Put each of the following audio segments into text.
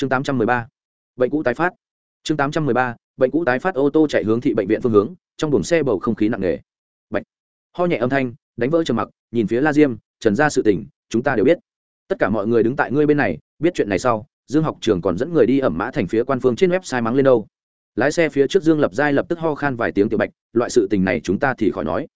chương tám trăm mười ba, bệnh cũ tái phát. chương tám trăm mười ba, bệnh cũ tái phát ô tô chạy hướng thị bệnh viện phương hướng, trong buồng xe bầu không khí nặng nề. Bệnh. Ho nhẹ âm thanh, đánh vỡ trầm mặc, nhìn phía la diêm, trần ra sự tình, chúng ta đều biết. Tất cả mọi người đứng tại ngươi bên này, biết chuyện này sau, dương học trường còn dẫn người đi ẩm mã thành phía quan phương trên website mắng lên đâu. Lái xe phía trước dương lập giai lập tức ho khan vài tiếng tiểu bạch, loại sự tình này chúng ta thì khỏi nói.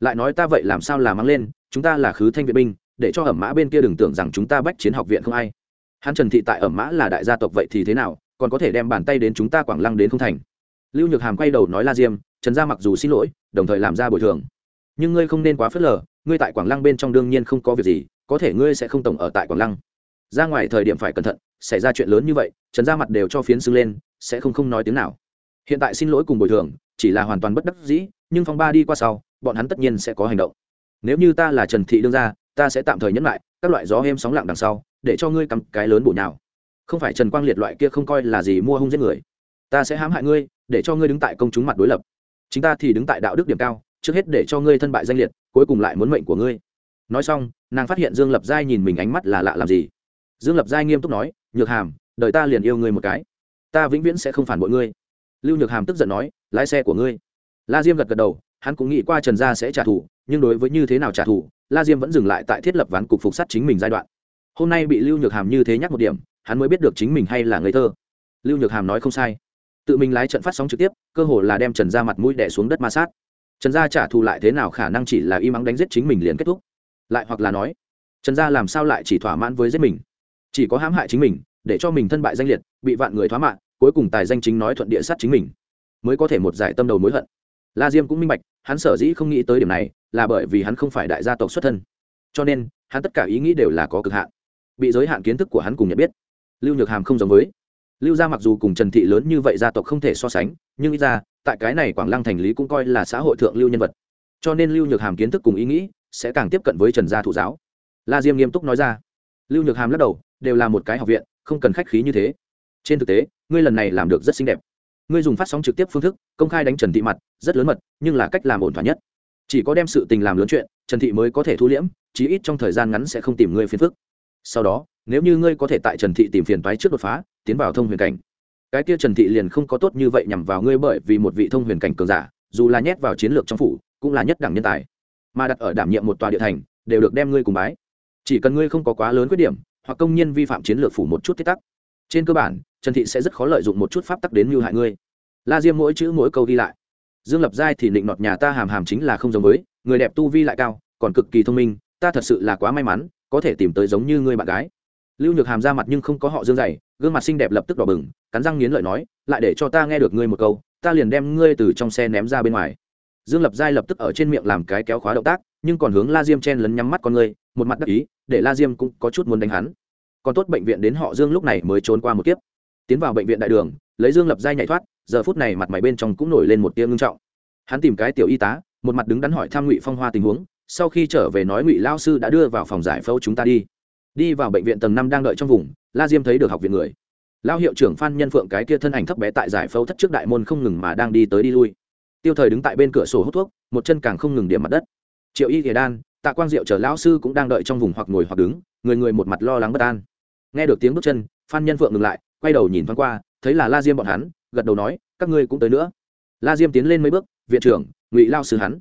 Lại nói ta vậy làm sao là mắng lên, chúng ta là khứ thanh vệ binh, để cho ẩm mã bên kia đừng tưởng rằng chúng ta bách chiến học viện không ai hắn trần thị tại ẩm mã là đại gia tộc vậy thì thế nào, còn có thể đem bàn tay đến chúng ta quảng lăng đến không thành? Lưu nhược hàm quay đầu nói la diêm, trần gia mặc dù xin lỗi, đồng thời làm ra bồi thường. Nhưng ngươi không nên quá phớt lờ, ngươi tại quảng lăng bên trong đương nhiên không có việc gì, có thể ngươi sẽ không tổng ở tại quảng lăng. Ra ngoài thời điểm phải cẩn thận, xảy ra chuyện lớn như vậy, trần gia mặt đều cho phiến xưng lên, sẽ không không nói tiếng nào. Hiện tại xin lỗi cùng bồi thường, chỉ là hoàn toàn bất đắc dĩ, nhưng phong ba đi qua sau, bọn hắn tất nhiên sẽ có hành động. Nếu như ta là trần thị đương gia ta sẽ tạm thời nhẫn lại, các loại gió êm sóng lặng đằng sau, để cho ngươi cầm cái lớn bổ nhào. Không phải trần quang liệt loại kia không coi là gì mua hung giết người. Ta sẽ hãm hại ngươi, để cho ngươi đứng tại công chúng mặt đối lập. Chính ta thì đứng tại đạo đức điểm cao, trước hết để cho ngươi thân bại danh liệt, cuối cùng lại muốn mệnh của ngươi. Nói xong, nàng phát hiện dương lập giai nhìn mình ánh mắt là lạ làm gì. Dương lập giai nghiêm túc nói, nhược hàm đợi ta liền yêu ngươi một cái. Ta vĩnh viễn sẽ không phản bội ngươi. Lưu nhược hàm tức giận nói, lái xe của ngươi. La diêm gật gật đầu, hắn cũng nghĩ qua trần gia sẽ trả thù, nhưng đối với như thế nào trả thù la diêm vẫn dừng lại tại thiết lập ván cục phục sát chính mình giai đoạn. Hôm nay bị lưu nhược hàm như thế nhắc một điểm, hắn mới biết được chính mình hay là ngây thơ. Lưu nhược hàm nói không sai. Tự mình lái trận phát sóng trực tiếp, cơ hồ là đem trần ra mặt mũi đẻ xuống đất ma sát. Trần gia trả thù lại thế nào khả năng chỉ là im ắng đánh giết chính mình liền kết thúc. Lại hoặc là nói, trần gia làm sao lại chỉ thỏa mãn với giết mình? Chỉ có hãm hại chính mình, để cho mình thân bại danh liệt, bị vạn người thoá mạng, cuối cùng tài danh chính nói thuận địa sát chính mình, mới có thể một giải tâm đầu mối hận. La diêm cũng minh bạch, hắn sở dĩ không nghĩ tới điểm này là bởi vì hắn không phải đại gia tộc xuất thân. Cho nên, hắn tất cả ý nghĩ đều là có cực hạn. Bị giới hạn kiến thức của hắn cùng nhận biết. Lưu nhược hàm không giống với. Lưu gia mặc dù cùng trần thị lớn như vậy gia tộc không thể so sánh, nhưng ít ra, tại cái này quảng lăng thành lý cũng coi là xã hội thượng lưu nhân vật. Cho nên lưu nhược hàm kiến thức cùng ý nghĩ sẽ càng tiếp cận với trần gia thụ giáo. La diêm nghiêm túc nói ra. Lưu nhược hàm lắc đầu, đều là một cái học viện, không cần khách khí như thế. Trên thực tế, ngươi lần này làm được rất xinh đẹp. Ngươi dùng phát sóng trực tiếp phương thức, công khai đánh trần thị mặt, rất lớn mật, nhưng là cách làm ổn thỏa nhất chỉ có đem sự tình làm lớn chuyện, trần thị mới có thể thu liễm, chí ít trong thời gian ngắn sẽ không tìm ngươi phiền phức. Sau đó, nếu như ngươi có thể tại trần thị tìm phiền toái trước đột phá, tiến vào thông huyền cảnh. Cái kia trần thị liền không có tốt như vậy nhằm vào ngươi bởi vì một vị thông huyền cảnh cường giả, dù là nhét vào chiến lược trong phủ, cũng là nhất đẳng nhân tài. Mà đặt ở đảm nhiệm một tòa địa thành, đều được đem ngươi cùng bái. Chỉ cần ngươi không có quá lớn khuyết điểm, hoặc công nhân vi phạm chiến lược phủ một chút thiết tắc. Trên cơ bản, trần thị sẽ rất khó lợi dụng một chút pháp tắc đến mưu hại ngươi. La diêm mỗi chữ mỗi câu đi lại dương lập giai thì định nọt nhà ta hàm hàm chính là không giống với, người đẹp tu vi lại cao, còn cực kỳ thông minh, ta thật sự là quá may mắn, có thể tìm tới giống như người bạn gái. Lưu nhược hàm ra mặt nhưng không có họ dương dày, gương mặt xinh đẹp lập tức đỏ bừng, cắn răng nghiến lợi nói, lại để cho ta nghe được ngươi một câu, ta liền đem ngươi từ trong xe ném ra bên ngoài. Dương lập giai lập tức ở trên miệng làm cái kéo khóa động tác, nhưng còn hướng la diêm chen lấn nhắm mắt con ngươi, một mặt đắc ý, để la diêm cũng có chút muốn đánh hắn. Còn tốt bệnh viện đến họ dương lúc này mới trốn qua một kiếp. Tiến vào bệnh viện đại đường, lấy dương lập giai nhảy thoát giờ phút này mặt mày bên trong cũng nổi lên một tia ngưng trọng. Hắn tìm cái tiểu y tá, một mặt đứng đắn hỏi thăm ngụy phong hoa tình huống, sau khi trở về nói ngụy lao sư đã đưa vào phòng giải phẫu chúng ta đi. Đi vào bệnh viện tầng năm đang đợi trong vùng, la diêm thấy được học viện người. Lao hiệu trưởng phan nhân phượng cái kia thân ảnh thấp bé tại giải phẫu thất trước đại môn không ngừng mà đang đi tới đi lui. Tiêu thời đứng tại bên cửa sổ hút thuốc, một chân càng không ngừng điểm mặt đất. Triệu y thiề đan, tạ quang diệu chờ lão sư cũng đang đợi trong vùng hoặc ngồi hoặc đứng, người người một mặt lo lắng bất an. Nghe được tiếng bước chân, phan nhân phượng ngừng lại, quay đầu nhìn thoáng qua, thấy là la diêm bọn hắn gật đầu nói, các ngươi cũng tới nữa. La diêm tiến lên mấy bước, viện trưởng, ngụy lao sư hắn.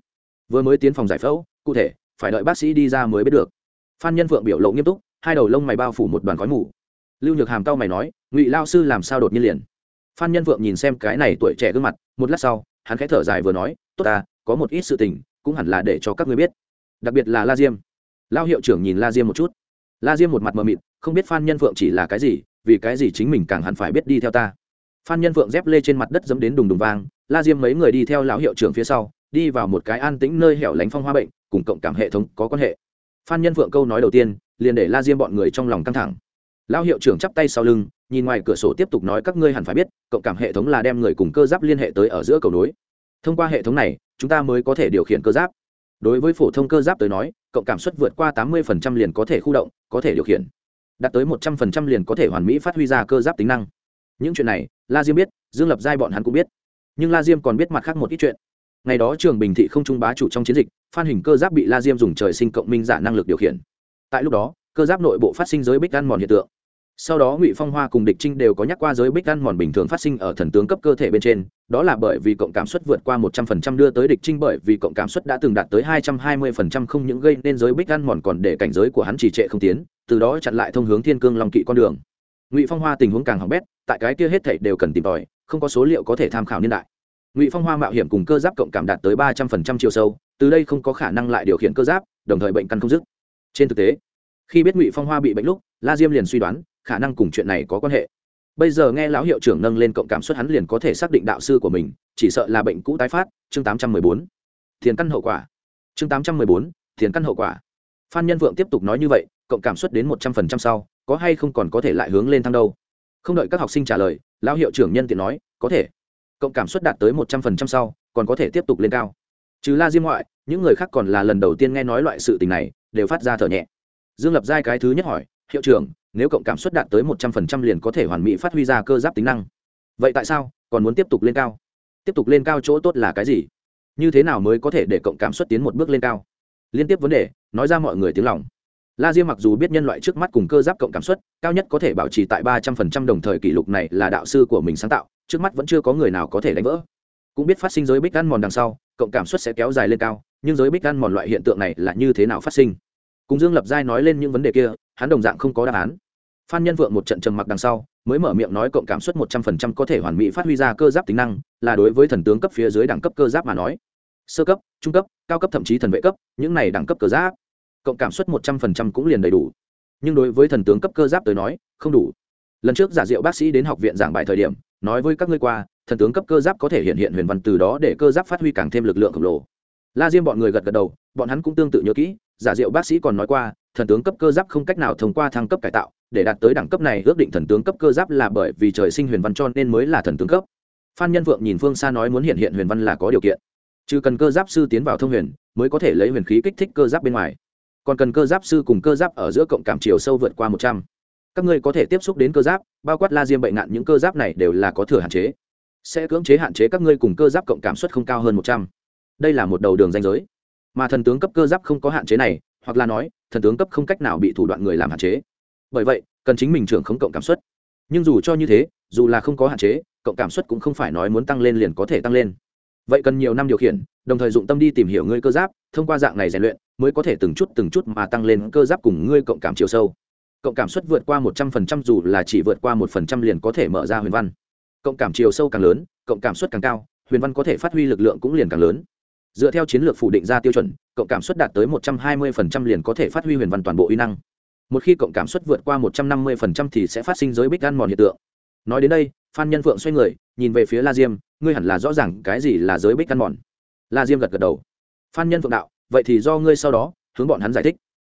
Vừa mới tiến phòng giải phẫu, cụ thể, phải đợi bác sĩ đi ra mới biết được. Phan nhân phượng biểu lộ nghiêm túc, hai đầu lông mày bao phủ một đoàn khói mù. Lưu nhược hàm cao mày nói, ngụy lao sư làm sao đột nhiên liền? Phan nhân phượng nhìn xem cái này tuổi trẻ gương mặt, một lát sau, hắn khẽ thở dài vừa nói, tốt ta, có một ít sự tình, cũng hẳn là để cho các ngươi biết. Đặc biệt là la diêm. Lao hiệu trưởng nhìn la diêm một chút. La diêm một mặt mờ mịt, không biết phan nhân phượng chỉ là cái gì, vì cái gì chính mình càng hẳn phải biết đi theo ta phan nhân phượng dép lê trên mặt đất dẫm đến đùng đùng vang, la diêm mấy người đi theo lão hiệu trưởng phía sau, đi vào một cái an tĩnh nơi hẻo lánh phong hoa bệnh, cùng cộng cảm hệ thống có quan hệ. Phan nhân phượng câu nói đầu tiên, liền để la diêm bọn người trong lòng căng thẳng. Lão hiệu trưởng chắp tay sau lưng, nhìn ngoài cửa sổ tiếp tục nói các ngươi hẳn phải biết, cộng cảm hệ thống là đem người cùng cơ giáp liên hệ tới ở giữa cầu nối. Thông qua hệ thống này, chúng ta mới có thể điều khiển cơ giáp. Đối với phổ thông cơ giáp tới nói, cộng cảm suất vượt qua tám mươi liền có thể khu động, có thể điều khiển. Đạt tới một trăm linh liền có thể hoàn mỹ phát huy ra cơ giáp tính năng những chuyện này, la diêm biết, dương lập giai bọn hắn cũng biết. Nhưng la diêm còn biết mặt khác một ít chuyện. Ngày đó trường bình thị không trung bá chủ trong chiến dịch, phan hình cơ giáp bị la diêm dùng trời sinh cộng minh giả năng lực điều khiển. Tại lúc đó, cơ giáp nội bộ phát sinh giới bích ăn mòn hiện tượng. Sau đó ngụy phong hoa cùng địch trinh đều có nhắc qua giới bích ăn mòn bình thường phát sinh ở thần tướng cấp cơ thể bên trên, đó là bởi vì cộng cảm suất vượt qua một trăm phần trăm đưa tới địch trinh bởi vì cộng cảm suất đã từng đạt tới hai trăm hai mươi phần trăm không những gây nên giới bích ăn mòn còn để cảnh giới của hắn trì trệ không tiến, từ đó chặn lại thông hướng thiên cương long kỵ con đường ngụy phong hoa tình huống càng hỏng bét tại cái kia hết thảy đều cần tìm tòi không có số liệu có thể tham khảo niên đại ngụy phong hoa mạo hiểm cùng cơ giáp cộng cảm đạt tới ba trăm phần trăm chiều sâu từ đây không có khả năng lại điều khiển cơ giáp đồng thời bệnh căn không dứt trên thực tế khi biết ngụy phong hoa bị bệnh lúc la diêm liền suy đoán khả năng cùng chuyện này có quan hệ bây giờ nghe lão hiệu trưởng nâng lên cộng cảm suất hắn liền có thể xác định đạo sư của mình chỉ sợ là bệnh cũ tái phát chương tám trăm mười bốn thiền căn hậu quả chương tám trăm mười bốn thiền căn hậu quả phan nhân vượng tiếp tục nói như vậy cộng cảm suất đến một trăm phần trăm sau có hay không còn có thể lại hướng lên thăng đâu? Không đợi các học sinh trả lời, lão hiệu trưởng nhân tiện nói, có thể. Cộng cảm suất đạt tới một trăm phần trăm sau, còn có thể tiếp tục lên cao. Trừ la diêm ngoại, những người khác còn là lần đầu tiên nghe nói loại sự tình này, đều phát ra thở nhẹ. Dương lập giai cái thứ nhất hỏi, hiệu trưởng, nếu cộng cảm suất đạt tới một trăm phần trăm liền có thể hoàn mỹ phát huy ra cơ giáp tính năng. Vậy tại sao? Còn muốn tiếp tục lên cao? Tiếp tục lên cao chỗ tốt là cái gì? Như thế nào mới có thể để cộng cảm suất tiến một bước lên cao? Liên tiếp vấn đề, nói ra mọi người tiếng lòng la diêm mặc dù biết nhân loại trước mắt cùng cơ giáp cộng cảm suất, cao nhất có thể bảo trì tại ba trăm phần trăm đồng thời kỷ lục này là đạo sư của mình sáng tạo, trước mắt vẫn chưa có người nào có thể đánh vỡ. Cũng biết phát sinh giới bích ăn mòn đằng sau, cộng cảm suất sẽ kéo dài lên cao, nhưng giới bích ăn mòn loại hiện tượng này là như thế nào phát sinh? Cùng dương lập giai nói lên những vấn đề kia, hắn đồng dạng không có đáp án. Phan nhân vượng một trận trầm mặc đằng sau, mới mở miệng nói cộng cảm suất một trăm phần trăm có thể hoàn mỹ phát huy ra cơ giáp tính năng, là đối với thần tướng cấp phía dưới đẳng cấp cơ giáp mà nói. Sơ cấp, trung cấp, cao cấp thậm chí thần vệ cấp, những này đẳng cấp cơ giáp cộng cảm suất một trăm phần trăm cũng liền đầy đủ. Nhưng đối với thần tướng cấp cơ giáp tới nói, không đủ. Lần trước giả diệu bác sĩ đến học viện giảng bài thời điểm, nói với các ngươi qua, thần tướng cấp cơ giáp có thể hiện hiện huyền văn từ đó để cơ giáp phát huy càng thêm lực lượng khổng lồ. La diêm bọn người gật gật đầu, bọn hắn cũng tương tự nhớ kỹ, giả diệu bác sĩ còn nói qua, thần tướng cấp cơ giáp không cách nào thông qua thăng cấp cải tạo, để đạt tới đẳng cấp này ước định thần tướng cấp cơ giáp là bởi vì trời sinh huyền văn cho nên mới là thần tướng cấp. Phan nhân vượng nhìn phương xa nói muốn hiện hiện huyền văn là có điều kiện. Chứ cần cơ giáp sư tiến vào thông huyền, mới có thể lấy huyền khí kích thích cơ giáp bên ngoài còn cần cơ giáp sư cùng cơ giáp ở giữa cộng cảm chiều sâu vượt qua một trăm. Các ngươi có thể tiếp xúc đến cơ giáp, bao quát la diêm bệnh nạn, những cơ giáp này đều là có thừa hạn chế. Sẽ cưỡng chế hạn chế các ngươi cùng cơ giáp cộng cảm suất không cao hơn một trăm. Đây là một đầu đường danh giới. Mà thần tướng cấp cơ giáp không có hạn chế này, hoặc là nói, thần tướng cấp không cách nào bị thủ đoạn người làm hạn chế. Bởi vậy, cần chính mình trưởng không cộng cảm suất. Nhưng dù cho như thế, dù là không có hạn chế, cộng cảm suất cũng không phải nói muốn tăng lên liền có thể tăng lên. Vậy cần nhiều năm điều khiển, đồng thời dụng tâm đi tìm hiểu ngươi cơ giáp, thông qua dạng này rèn luyện mới có thể từng chút từng chút mà tăng lên cơ giáp cùng ngươi cộng cảm chiều sâu. Cộng cảm suất vượt qua một trăm phần trăm dù là chỉ vượt qua một phần trăm liền có thể mở ra huyền văn. Cộng cảm chiều sâu càng lớn, cộng cảm suất càng cao, huyền văn có thể phát huy lực lượng cũng liền càng lớn. Dựa theo chiến lược phủ định ra tiêu chuẩn, cộng cảm suất đạt tới một trăm hai mươi phần trăm liền có thể phát huy huyền văn toàn bộ uy năng. Một khi cộng cảm suất vượt qua một trăm năm mươi phần trăm thì sẽ phát sinh giới bích ăn mòn hiện tượng. Nói đến đây, phan nhân phượng xoay người, nhìn về phía la diêm, ngươi hẳn là rõ ràng cái gì là giới bích ăn mòn. La diêm gật gật đầu. Phan nhân phượng đạo vậy thì do ngươi sau đó, hướng bọn hắn giải thích.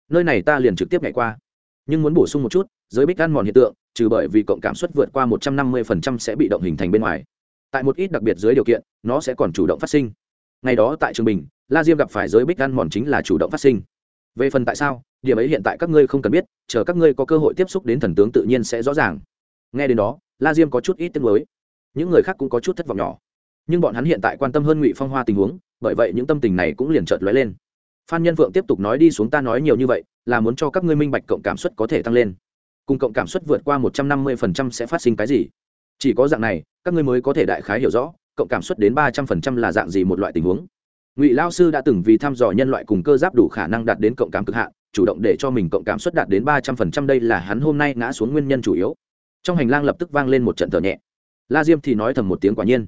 Nơi này ta liền trực tiếp nhảy qua. Nhưng muốn bổ sung một chút, giới bích ăn mòn hiện tượng, trừ bởi vì cộng cảm suất vượt qua một trăm năm mươi phần trăm sẽ bị động hình thành bên ngoài. Tại một ít đặc biệt dưới điều kiện, nó sẽ còn chủ động phát sinh. Ngày đó tại trường bình, la diêm gặp phải giới bích ăn mòn chính là chủ động phát sinh. Về phần tại sao, điểm ấy hiện tại các ngươi không cần biết, chờ các ngươi có cơ hội tiếp xúc đến thần tướng tự nhiên sẽ rõ ràng. Nghe đến đó, la diêm có chút ít tiếng mới những người khác cũng có chút thất vọng nhỏ. Nhưng bọn hắn hiện tại quan tâm hơn ngụy phong hoa tình huống bởi vậy những tâm tình này cũng liền chợt lóe lên. Phan nhân Vượng tiếp tục nói đi xuống ta nói nhiều như vậy, là muốn cho các ngươi minh bạch cộng cảm suất có thể tăng lên. Cùng cộng cảm suất vượt qua một trăm năm mươi phần trăm sẽ phát sinh cái gì? Chỉ có dạng này, các ngươi mới có thể đại khái hiểu rõ, cộng cảm suất đến ba trăm phần trăm là dạng gì một loại tình huống. Ngụy lao sư đã từng vì thăm dò nhân loại cùng cơ giáp đủ khả năng đạt đến cộng cảm cực hạn, chủ động để cho mình cộng cảm suất đạt đến ba trăm phần trăm đây là hắn hôm nay ngã xuống nguyên nhân chủ yếu. Trong hành lang lập tức vang lên một trận thở nhẹ. La diêm thì nói thầm một tiếng quả nhiên.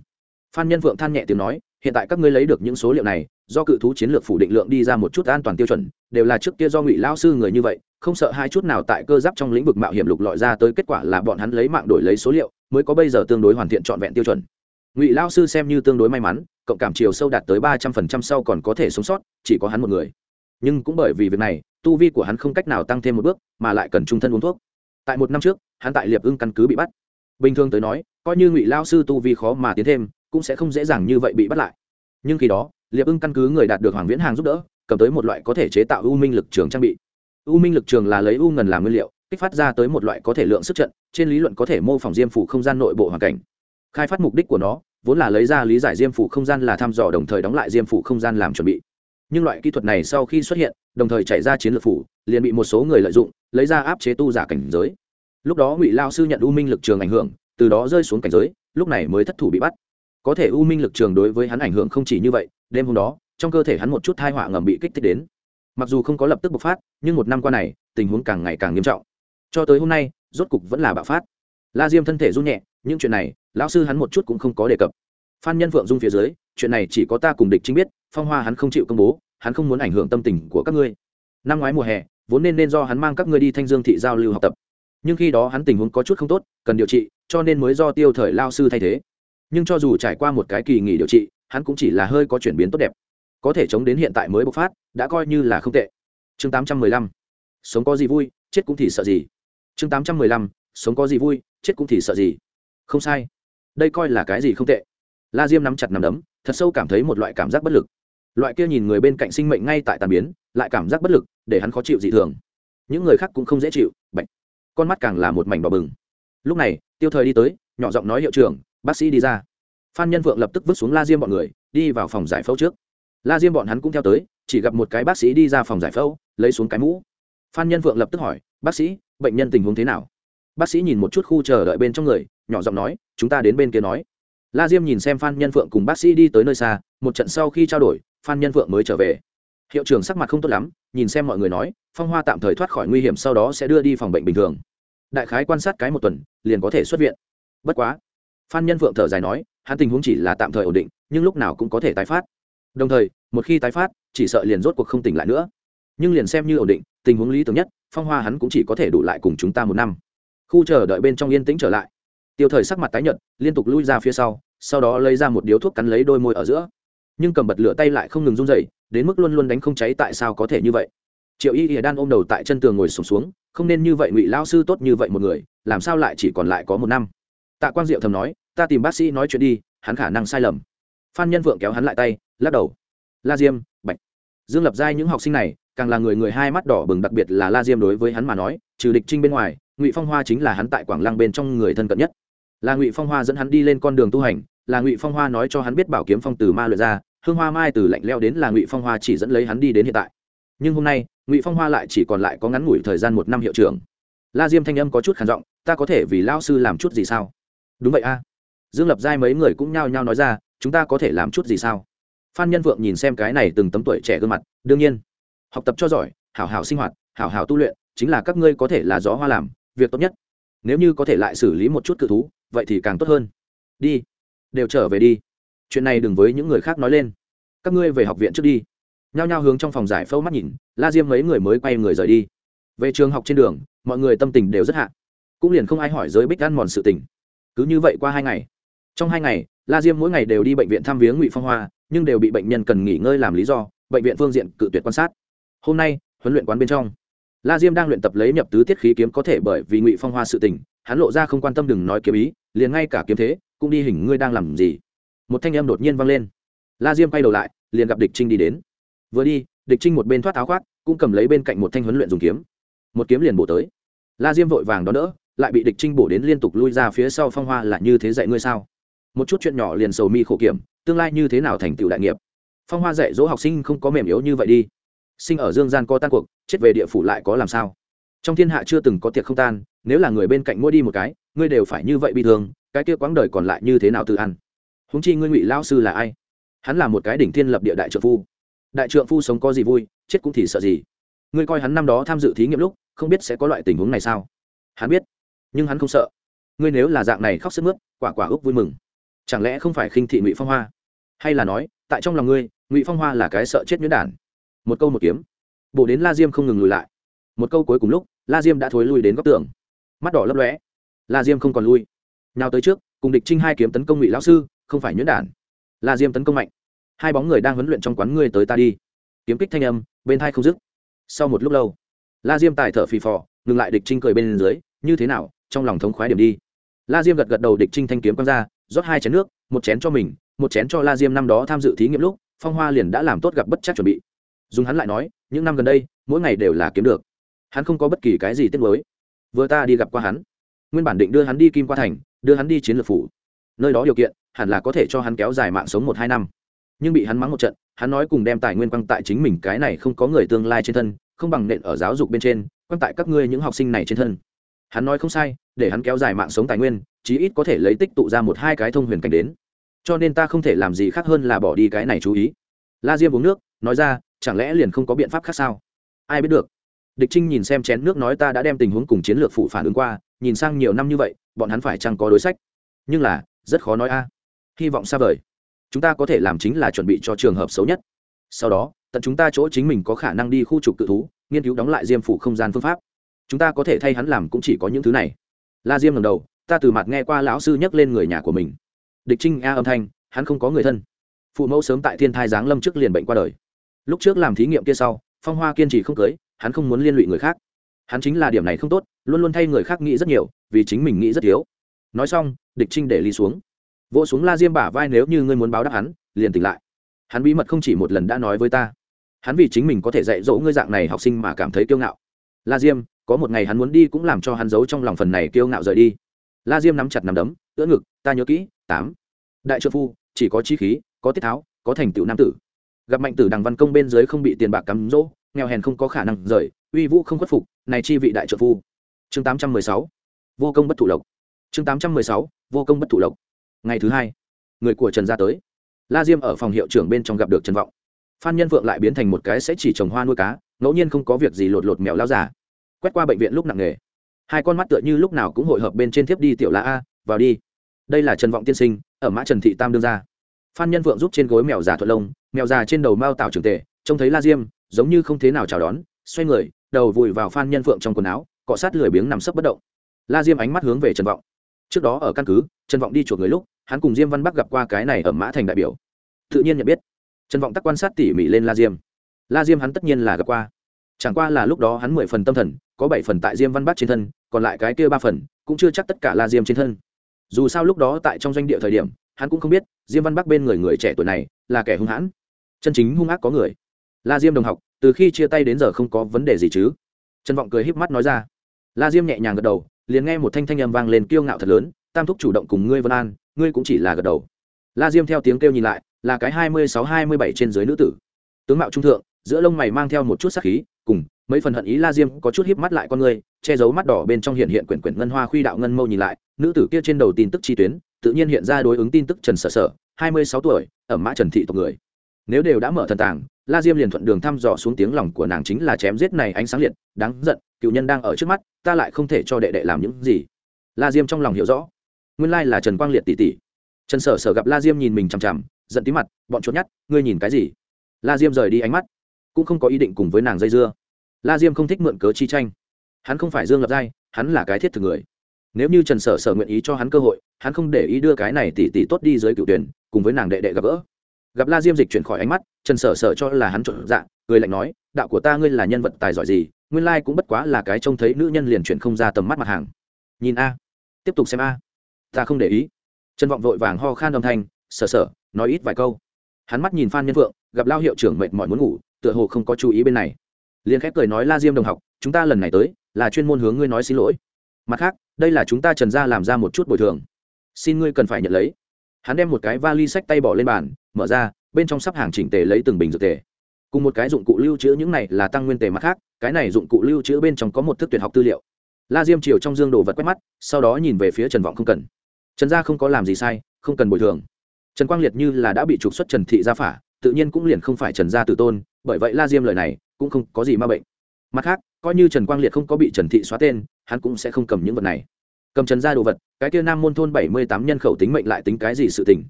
Phan nhân vượng than nhẹ tiếng nói hiện tại các ngươi lấy được những số liệu này, do cự thú chiến lược phủ định lượng đi ra một chút an toàn tiêu chuẩn, đều là trước kia do ngụy lao sư người như vậy, không sợ hai chút nào tại cơ giáp trong lĩnh vực mạo hiểm lục lọi ra tới kết quả là bọn hắn lấy mạng đổi lấy số liệu, mới có bây giờ tương đối hoàn thiện trọn vẹn tiêu chuẩn. Ngụy lao sư xem như tương đối may mắn, cộng cảm chiều sâu đạt tới ba trăm phần trăm sau còn có thể sống sót, chỉ có hắn một người. Nhưng cũng bởi vì việc này, tu vi của hắn không cách nào tăng thêm một bước, mà lại cần trung thân uống thuốc. Tại một năm trước, hắn tại liệp ưng căn cứ bị bắt. Bình thường tới nói, coi như ngụy lao sư tu vi khó mà tiến thêm cũng sẽ không dễ dàng như vậy bị bắt lại. Nhưng khi đó, liệp ưng căn cứ người đạt được hoàng viễn hàng giúp đỡ, cầm tới một loại có thể chế tạo u minh lực trường trang bị. U minh lực trường là lấy u ngần làm nguyên liệu, kích phát ra tới một loại có thể lượng sức trận, trên lý luận có thể mô phỏng diêm phủ không gian nội bộ hoàn cảnh. Khai phát mục đích của nó, vốn là lấy ra lý giải diêm phủ không gian là thăm dò đồng thời đóng lại diêm phủ không gian làm chuẩn bị. Nhưng loại kỹ thuật này sau khi xuất hiện, đồng thời chạy ra chiến lược phủ, liền bị một số người lợi dụng, lấy ra áp chế tu giả cảnh giới. Lúc đó ngụy lao sư nhận u minh lực trường ảnh hưởng, từ đó rơi xuống cảnh giới, lúc này mới thất thủ bị bắt có thể u minh lực trường đối với hắn ảnh hưởng không chỉ như vậy, đêm hôm đó, trong cơ thể hắn một chút thai họa ngầm bị kích thích đến. Mặc dù không có lập tức bộc phát, nhưng một năm qua này, tình huống càng ngày càng nghiêm trọng. Cho tới hôm nay, rốt cục vẫn là bạo phát. La diêm thân thể run nhẹ, những chuyện này, lão sư hắn một chút cũng không có đề cập. Phan nhân phượng dung phía dưới, chuyện này chỉ có ta cùng địch chính biết, phong hoa hắn không chịu công bố, hắn không muốn ảnh hưởng tâm tình của các ngươi. Năm ngoái mùa hè, vốn nên nên do hắn mang các ngươi đi thanh dương thị giao lưu học tập. Nhưng khi đó hắn tình huống có chút không tốt, cần điều trị, cho nên mới do tiêu thời lao sư thay thế nhưng cho dù trải qua một cái kỳ nghỉ điều trị, hắn cũng chỉ là hơi có chuyển biến tốt đẹp. Có thể chống đến hiện tại mới bộc phát, đã coi như là không tệ. Chương tám trăm mười lăm. Sống có gì vui, chết cũng thì sợ gì. Chương tám trăm mười lăm. Sống có gì vui, chết cũng thì sợ gì. Không sai. Đây coi là cái gì không tệ. La diêm nắm chặt nằm đấm, thật sâu cảm thấy một loại cảm giác bất lực. Loại kia nhìn người bên cạnh sinh mệnh ngay tại tàn biến, lại cảm giác bất lực, để hắn khó chịu dị thường. Những người khác cũng không dễ chịu, bệnh. Con mắt càng là một mảnh đỏ bừng. Lúc này, tiêu thời đi tới, nhỏ giọng nói hiệu trưởng bác sĩ đi ra. Phan nhân vượng lập tức vứt xuống la diêm bọn người, đi vào phòng giải phẫu trước. La diêm bọn hắn cũng theo tới, chỉ gặp một cái bác sĩ đi ra phòng giải phẫu, lấy xuống cái mũ. Phan nhân vượng lập tức hỏi, bác sĩ, bệnh nhân tình huống thế nào? Bác sĩ nhìn một chút khu chờ đợi bên trong người, nhỏ giọng nói, chúng ta đến bên kia nói. La diêm nhìn xem phan nhân phượng cùng bác sĩ đi tới nơi xa, một trận sau khi trao đổi, phan nhân phượng mới trở về. Hiệu trưởng sắc mặt không tốt lắm, nhìn xem mọi người nói, phong hoa tạm thời thoát khỏi nguy hiểm sau đó sẽ đưa đi phòng bệnh bình thường. Đại khái quan sát cái một tuần, liền có thể xuất viện. Bất quá phan nhân phượng thở dài nói hắn tình huống chỉ là tạm thời ổn định nhưng lúc nào cũng có thể tái phát. Đồng thời một khi tái phát chỉ sợ liền rốt cuộc không tỉnh lại nữa. Nhưng liền xem như ổn định tình huống lý tưởng nhất phong hoa hắn cũng chỉ có thể đủ lại cùng chúng ta một năm. Khu chờ đợi bên trong yên tĩnh trở lại. Tiêu thời sắc mặt tái nhợt liên tục lui ra phía sau sau đó lấy ra một điếu thuốc cắn lấy đôi môi ở giữa. Nhưng cầm bật lửa tay lại không ngừng run dậy đến mức luôn luôn đánh không cháy tại sao có thể như vậy. Triệu y ỉa đan ôm đầu tại chân tường ngồi sùng xuống, xuống không nên như vậy ngụy lao sư tốt như vậy một người làm sao lại chỉ còn lại có một năm? Tạ quang diệu thầm nói, ta tìm bác sĩ nói chuyện đi, hắn khả năng sai lầm. Phan nhân vượng kéo hắn lại tay, lắc đầu. La diêm bạch dương lập giai những học sinh này, càng là người người hai mắt đỏ bừng, đặc biệt là la diêm đối với hắn mà nói, trừ địch trinh bên ngoài, ngụy phong hoa chính là hắn tại quảng lăng bên trong người thân cận nhất. Là ngụy phong hoa dẫn hắn đi lên con đường tu hành, là ngụy phong hoa nói cho hắn biết bảo kiếm phong từ ma luyện ra, hương hoa mai từ lạnh leo đến là ngụy phong hoa chỉ dẫn lấy hắn đi đến hiện tại. Nhưng hôm nay, ngụy phong hoa lại chỉ còn lại có ngắn ngủi thời gian một năm hiệu trưởng. La diêm thanh âm có chút khản giọng, ta có thể vì lao sư làm chút gì sao? Đúng vậy a. Dương lập giai mấy người cũng nhao nhao nói ra, chúng ta có thể làm chút gì sao? Phan nhân vượng nhìn xem cái này từng tấm tuổi trẻ gương mặt, đương nhiên. Học tập cho giỏi, hảo hảo sinh hoạt, hảo hảo tu luyện, chính là các ngươi có thể là gió hoa làm, việc tốt nhất. Nếu như có thể lại xử lý một chút cự thú, vậy thì càng tốt hơn. Đi. Đều trở về đi. Chuyện này đừng với những người khác nói lên. Các ngươi về học viện trước đi. Nhao nhao hướng trong phòng giải phẫu mắt nhìn, la diêm mấy người mới quay người rời đi. Về trường học trên đường, mọi người tâm tình đều rất hạ. Cũng liền không ai hỏi giới bích ăn mòn sự tình cứ như vậy qua hai ngày. Trong hai ngày, la diêm mỗi ngày đều đi bệnh viện thăm viếng ngụy phong hoa, nhưng đều bị bệnh nhân cần nghỉ ngơi làm lý do, bệnh viện phương diện cự tuyệt quan sát. Hôm nay, huấn luyện quán bên trong, la diêm đang luyện tập lấy nhập tứ tiết khí kiếm có thể bởi vì ngụy phong hoa sự tình, hắn lộ ra không quan tâm đừng nói kiếm ý, liền ngay cả kiếm thế, cũng đi hình ngươi đang làm gì. Một thanh âm đột nhiên vang lên. La diêm quay đầu lại, liền gặp địch trinh đi đến. Vừa đi, địch trinh một bên thoát áo khoác, cũng cầm lấy bên cạnh một thanh huấn luyện dùng kiếm. Một kiếm liền bổ tới. La diêm vội vàng đón đỡ lại bị địch trinh bổ đến liên tục lui ra phía sau phong hoa là như thế dạy ngươi sao? Một chút chuyện nhỏ liền sầu mi khổ kiểm, tương lai như thế nào thành tựu đại nghiệp? Phong hoa dạy dỗ học sinh không có mềm yếu như vậy đi. Sinh ở dương gian có tan cuộc, chết về địa phủ lại có làm sao? Trong thiên hạ chưa từng có tiệc không tan, nếu là người bên cạnh mỗi đi một cái, ngươi đều phải như vậy bị thương, cái kia quãng đời còn lại như thế nào tự ăn? Húng chi ngươi ngụy lao sư là ai? Hắn là một cái đỉnh thiên lập địa đại trượng phu. Đại trượng phu sống có gì vui, chết cũng thì sợ gì. Ngươi coi hắn năm đó tham dự thí nghiệm lúc, không biết sẽ có loại tình huống này sao? Hắn biết nhưng hắn không sợ. Ngươi nếu là dạng này khóc sức mướt, quả quả úc vui mừng. Chẳng lẽ không phải khinh thị ngụy phong hoa? Hay là nói, tại trong lòng ngươi, ngụy phong hoa là cái sợ chết nhuyễn đản? Một câu một kiếm. Bổ đến la diêm không ngừng lùi lại. Một câu cuối cùng lúc, la diêm đã thối lui đến góc tường. Mắt đỏ lấp lóe. La diêm không còn lui. Nào tới trước, cùng địch trinh hai kiếm tấn công ngụy lão sư, không phải nhuyễn đản. La diêm tấn công mạnh. Hai bóng người đang huấn luyện trong quán ngươi tới ta đi. Kiếm kích thanh âm, bên hai không dứt. Sau một lúc lâu, la diêm tài thở phì phò, ngừng lại địch trinh cười bên dưới, như thế nào trong lòng thống khoái điểm đi. La diêm gật gật đầu địch trinh thanh kiếm quăng ra, rót hai chén nước, một chén cho mình, một chén cho la diêm năm đó tham dự thí nghiệm lúc, phong hoa liền đã làm tốt gặp bất chắc chuẩn bị. Dùng hắn lại nói, những năm gần đây, mỗi ngày đều là kiếm được. Hắn không có bất kỳ cái gì tiếc nuối. Vừa ta đi gặp qua hắn. Nguyên bản định đưa hắn đi kim qua thành, đưa hắn đi chiến lược phủ. Nơi đó điều kiện, hẳn là có thể cho hắn kéo dài mạng sống một hai năm. Nhưng bị hắn mắng một trận, hắn nói cùng đem tài nguyên quăng tại chính mình cái này không có người tương lai trên thân, không bằng nện ở giáo dục bên trên, quăng tại các ngươi những học sinh này trên thân hắn nói không sai, để hắn kéo dài mạng sống tài nguyên, chí ít có thể lấy tích tụ ra một hai cái thông huyền cảnh đến. Cho nên ta không thể làm gì khác hơn là bỏ đi cái này chú ý. La diêm uống nước, nói ra, chẳng lẽ liền không có biện pháp khác sao? Ai biết được. Địch trinh nhìn xem chén nước nói ta đã đem tình huống cùng chiến lược phụ phản ứng qua, nhìn sang nhiều năm như vậy, bọn hắn phải chăng có đối sách? Nhưng là, rất khó nói a. Hy vọng xa vời. Chúng ta có thể làm chính là chuẩn bị cho trường hợp xấu nhất. Sau đó, tận chúng ta chỗ chính mình có khả năng đi khu trục cự thú, nghiên cứu đóng lại diêm phủ không gian phương pháp chúng ta có thể thay hắn làm cũng chỉ có những thứ này. La diêm ngầm đầu, ta từ mặt nghe qua lão sư nhắc lên người nhà của mình. Địch trinh a âm thanh, hắn không có người thân. Phụ mẫu sớm tại thiên thai giáng lâm trước liền bệnh qua đời. Lúc trước làm thí nghiệm kia sau, phong hoa kiên trì không cưới, hắn không muốn liên lụy người khác. Hắn chính là điểm này không tốt, luôn luôn thay người khác nghĩ rất nhiều, vì chính mình nghĩ rất thiếu. Nói xong, địch trinh để ly xuống. Vỗ xuống la diêm bả vai nếu như ngươi muốn báo đáp hắn, liền tỉnh lại. Hắn bí mật không chỉ một lần đã nói với ta. Hắn vì chính mình có thể dạy dỗ ngươi dạng này học sinh mà cảm thấy kiêu ngạo. La diêm có một ngày hắn muốn đi cũng làm cho hắn giấu trong lòng phần này kiêu ngạo rời đi. La diêm nắm chặt nắm đấm, ưỡn ngực, ta nhớ kỹ, tám. Đại trợ phu, chỉ có chi khí, có tiết tháo, có thành tựu nam tử. Gặp mạnh tử đằng văn công bên dưới không bị tiền bạc cắm rỗ, nghèo hèn không có khả năng rời, uy vũ không khuất phục, này chi vị đại trợ phu. Chương tám trăm mười sáu, vô công bất thủ lộc. Chương tám trăm mười sáu, vô công bất thủ lộc. Ngày thứ hai, người của trần gia tới. La diêm ở phòng hiệu trưởng bên trong gặp được trần vọng. Phan nhân vượng lại biến thành một cái sẽ chỉ trồng hoa nuôi cá, ngẫu nhiên không có việc gì lột lột mèo lao giả quét qua bệnh viện lúc nặng nghề hai con mắt tựa như lúc nào cũng hội hợp bên trên thiếp đi tiểu lá a, vào đi. Đây là trần vọng tiên sinh, ở mã trần thị tam đương gia. Phan nhân vượng giúp trên gối mèo già thuận lông, mèo già trên đầu mao tạo trường tề, trông thấy la diêm, giống như không thế nào chào đón, xoay người, đầu vùi vào phan nhân phượng trong quần áo, cọ sát lười biếng nằm sấp bất động. La diêm ánh mắt hướng về trần vọng. Trước đó ở căn cứ, trần vọng đi chuộc người lúc, hắn cùng diêm văn bắc gặp qua cái này ở mã thành đại biểu. Tự nhiên nhận biết. Trần vọng tắc quan sát tỉ mỉ lên la diêm. La diêm hắn tất nhiên là gặp qua chẳng qua là lúc đó hắn mười phần tâm thần, có bảy phần tại diêm văn bắc trên thân, còn lại cái kia ba phần cũng chưa chắc tất cả là diêm trên thân. Dù sao lúc đó tại trong doanh địa thời điểm, hắn cũng không biết diêm văn bắc bên người người trẻ tuổi này là kẻ hung hãn. Chân chính hung ác có người. La diêm đồng học, từ khi chia tay đến giờ không có vấn đề gì chứ? Trần vọng cười híp mắt nói ra. La diêm nhẹ nhàng gật đầu, liền nghe một thanh thanh âm vang lên kiêu ngạo thật lớn, tam thúc chủ động cùng ngươi vân an, ngươi cũng chỉ là gật đầu. La diêm theo tiếng kêu nhìn lại, là cái hai mươi sáu hai mươi bảy trên dưới nữ tử. Tướng mạo trung thượng, giữa lông mày mang theo một chút sắc khí cùng, mấy phần hận ý la diêm có chút híp mắt lại con người, che giấu mắt đỏ bên trong hiện hiện quyển quyển ngân hoa khuy đạo ngân mâu nhìn lại, nữ tử kia trên đầu tin tức chi tuyến, tự nhiên hiện ra đối ứng tin tức trần sở sở, hai mươi sáu tuổi, ở mã trần thị tộc người. Nếu đều đã mở thần tàng, la diêm liền thuận đường thăm dò xuống tiếng lòng của nàng chính là chém giết này ánh sáng liệt, đáng giận, cựu nhân đang ở trước mắt, ta lại không thể cho đệ đệ làm những gì. La diêm trong lòng hiểu rõ. Nguyên lai là trần quang liệt tỷ tỷ. Trần sở sở gặp la diêm nhìn mình chằm chằm, giận tí mặt, bọn chốt nhát, ngươi nhìn cái gì? La diêm rời đi ánh mắt cũng không có ý định cùng với nàng dây dưa. La diêm không thích mượn cớ chi tranh. Hắn không phải dương lập giai, hắn là cái thiết thực người. Nếu như trần sở sở nguyện ý cho hắn cơ hội, hắn không để ý đưa cái này tỷ tỷ tốt đi dưới cựu tuyển, cùng với nàng đệ đệ gặp gỡ. Gặp la diêm dịch chuyển khỏi ánh mắt, trần sở sở cho là hắn trộn dạ người lạnh nói, đạo của ta ngươi là nhân vật tài giỏi gì, nguyên lai cũng bất quá là cái trông thấy nữ nhân liền chuyển không ra tầm mắt mặt hàng. Nhìn a, tiếp tục xem a. Ta không để ý. Trần vọng vội vàng ho khan âm thanh, sở sở, nói ít vài câu. Hắn mắt nhìn phan nhân phượng, gặp lao hiệu trưởng mệt mỏi muốn ngủ tựa hồ không có chú ý bên này. Liền khép cười nói, la diêm đồng học, chúng ta lần này tới là chuyên môn hướng ngươi nói xin lỗi. Mặt khác, đây là chúng ta trần gia làm ra một chút bồi thường. Xin ngươi cần phải nhận lấy. Hắn đem một cái vali sách tay bỏ lên bàn, mở ra, bên trong sắp hàng chỉnh tề lấy từng bình dược tề. Cùng một cái dụng cụ lưu trữ những này là tăng nguyên tề mặt khác, cái này dụng cụ lưu trữ bên trong có một thức tuyển học tư liệu. La diêm chiều trong dương đồ vật quét mắt, sau đó nhìn về phía trần vọng không cần. Trần gia không có làm gì sai, không cần bồi thường. Trần quang liệt như là đã bị trục xuất trần thị gia phả, tự nhiên cũng liền không phải trần gia tử tôn bởi vậy la diêm lời này cũng không có gì ma bệnh. Mặt khác, coi như trần quang liệt không có bị trần thị xóa tên, hắn cũng sẽ không cầm những vật này. Cầm trần gia đồ vật, cái kia nam môn thôn bảy mươi tám nhân khẩu tính mệnh lại tính cái gì sự tình?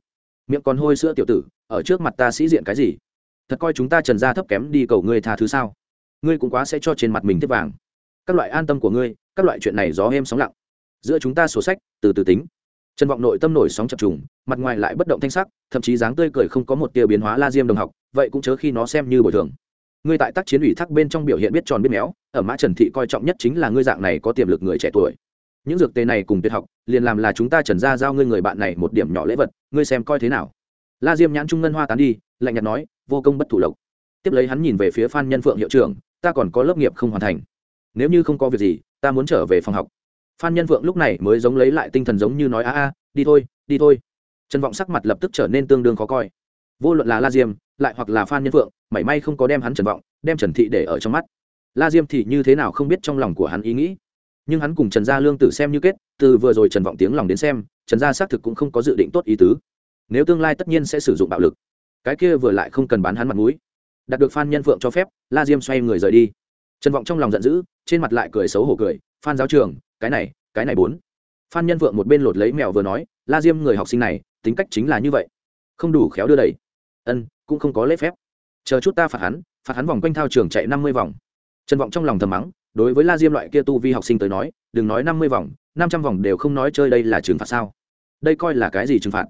Miệng còn hôi sữa tiểu tử, ở trước mặt ta sĩ diện cái gì? Thật coi chúng ta trần gia thấp kém đi cầu ngươi tha thứ sao? Ngươi cũng quá sẽ cho trên mặt mình tiếp vàng. Các loại an tâm của ngươi, các loại chuyện này gió êm sóng lặng. Giữa chúng ta sổ sách, từ từ tính trần vọng nội tâm nổi sóng chập trùng, mặt ngoài lại bất động thanh sắc, thậm chí dáng tươi cười không có một tia biến hóa la diêm đồng học, vậy cũng chớ khi nó xem như bồi thường. Ngươi tại tác chiến ủy thác bên trong biểu hiện biết tròn biết méo, ở mã trần thị coi trọng nhất chính là ngươi dạng này có tiềm lực người trẻ tuổi. Những dược tề này cùng tuyệt học, liền làm là chúng ta trần ra giao ngươi người bạn này một điểm nhỏ lễ vật, ngươi xem coi thế nào. La diêm nhãn trung ngân hoa tán đi, lạnh nhạt nói, vô công bất thủ lộc. Tiếp lấy hắn nhìn về phía phan nhân phượng hiệu trưởng, ta còn có lớp nghiệp không hoàn thành. Nếu như không có việc gì, ta muốn trở về phòng học phan nhân Vượng lúc này mới giống lấy lại tinh thần giống như nói a a đi thôi đi thôi. Trần vọng sắc mặt lập tức trở nên tương đương khó coi. Vô luận là la diêm lại hoặc là phan nhân Vượng, mảy may không có đem hắn trần vọng đem trần thị để ở trong mắt. La diêm thì như thế nào không biết trong lòng của hắn ý nghĩ. Nhưng hắn cùng trần gia lương tử xem như kết từ vừa rồi trần vọng tiếng lòng đến xem trần gia xác thực cũng không có dự định tốt ý tứ. Nếu tương lai tất nhiên sẽ sử dụng bạo lực cái kia vừa lại không cần bán hắn mặt mũi. Đạt được phan nhân phượng cho phép la diêm xoay người rời đi. Trần vọng trong lòng giận dữ trên mặt lại cười xấu hổ cười phan giáo trường cái này cái này bốn. Phan nhân Vượng một bên lột lấy mèo vừa nói, la diêm người học sinh này, tính cách chính là như vậy. Không đủ khéo đưa đẩy ân, cũng không có lễ phép. Chờ chút ta phạt hắn phạt hắn vòng quanh thao trường chạy năm mươi vòng. Trần vọng trong lòng thầm mắng, đối với la diêm loại kia tu vi học sinh tới nói, đừng nói năm mươi vòng, năm trăm vòng đều không nói chơi đây là trừng phạt sao? Đây coi là cái gì trừng phạt?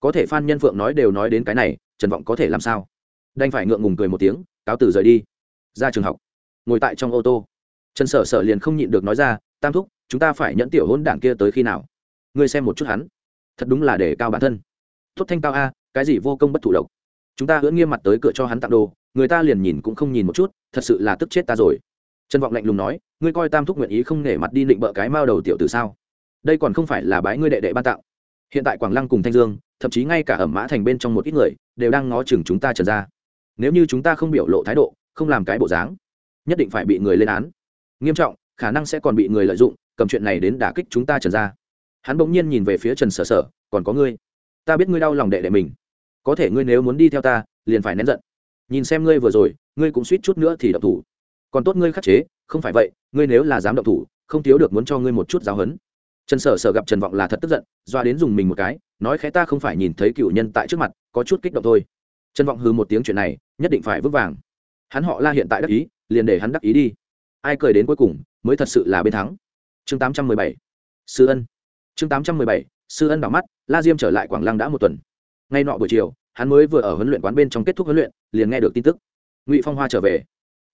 Có thể phan nhân phượng nói đều nói đến cái này, trần vọng có thể làm sao? Đành phải ngượng ngùng cười một tiếng, cáo từ rời đi. Ra trường học. Ngồi tại trong ô tô. Trần sở sở liền không nhịn được nói ra, tam thúc chúng ta phải nhẫn tiểu hôn đảng kia tới khi nào? Ngươi xem một chút hắn. Thật đúng là để cao bản thân. Tốt thanh cao a, cái gì vô công bất thủ độc. Chúng ta hưỡng nghiêm mặt tới cửa cho hắn tặng đồ, người ta liền nhìn cũng không nhìn một chút, thật sự là tức chết ta rồi. Trần vọng lạnh lùng nói, ngươi coi tam thúc nguyện ý không nể mặt đi định bợ cái mao đầu tiểu từ sao? Đây còn không phải là bái ngươi đệ đệ ban tặng. Hiện tại quảng lăng cùng thanh dương, thậm chí ngay cả ẩm mã thành bên trong một ít người, đều đang ngó chừng chúng ta trần ra. Nếu như chúng ta không biểu lộ thái độ, không làm cái bộ dáng, nhất định phải bị người lên án. Nghiêm trọng, khả năng sẽ còn bị người lợi dụng cầm chuyện này đến đả kích chúng ta trần ra hắn bỗng nhiên nhìn về phía trần sở sở, còn có ngươi? Ta biết ngươi đau lòng đệ đệ mình. Có thể ngươi nếu muốn đi theo ta, liền phải nén giận. Nhìn xem ngươi vừa rồi, ngươi cũng suýt chút nữa thì độc thủ. Còn tốt ngươi khắc chế, không phải vậy, ngươi nếu là dám độc thủ, không thiếu được muốn cho ngươi một chút giáo hấn trần sở sở gặp trần vọng là thật tức giận, doa đến dùng mình một cái, nói khẽ, ta không phải nhìn thấy cựu nhân tại trước mặt, có chút kích động thôi. Trần vọng hừ một tiếng chuyện này, nhất định phải vững vàng. Hắn họ la hiện tại đắc ý, liền để hắn đắc ý đi. Ai cười đến cuối cùng, mới thật sự là bên thắng chương tám trăm mười bảy. Sư ân. Chương tám trăm mười bảy, sư ân bảo mắt, la diêm trở lại quảng lăng đã một tuần. Ngay nọ buổi chiều, hắn mới vừa ở huấn luyện quán bên trong kết thúc huấn luyện, liền nghe được tin tức. Ngụy phong hoa trở về.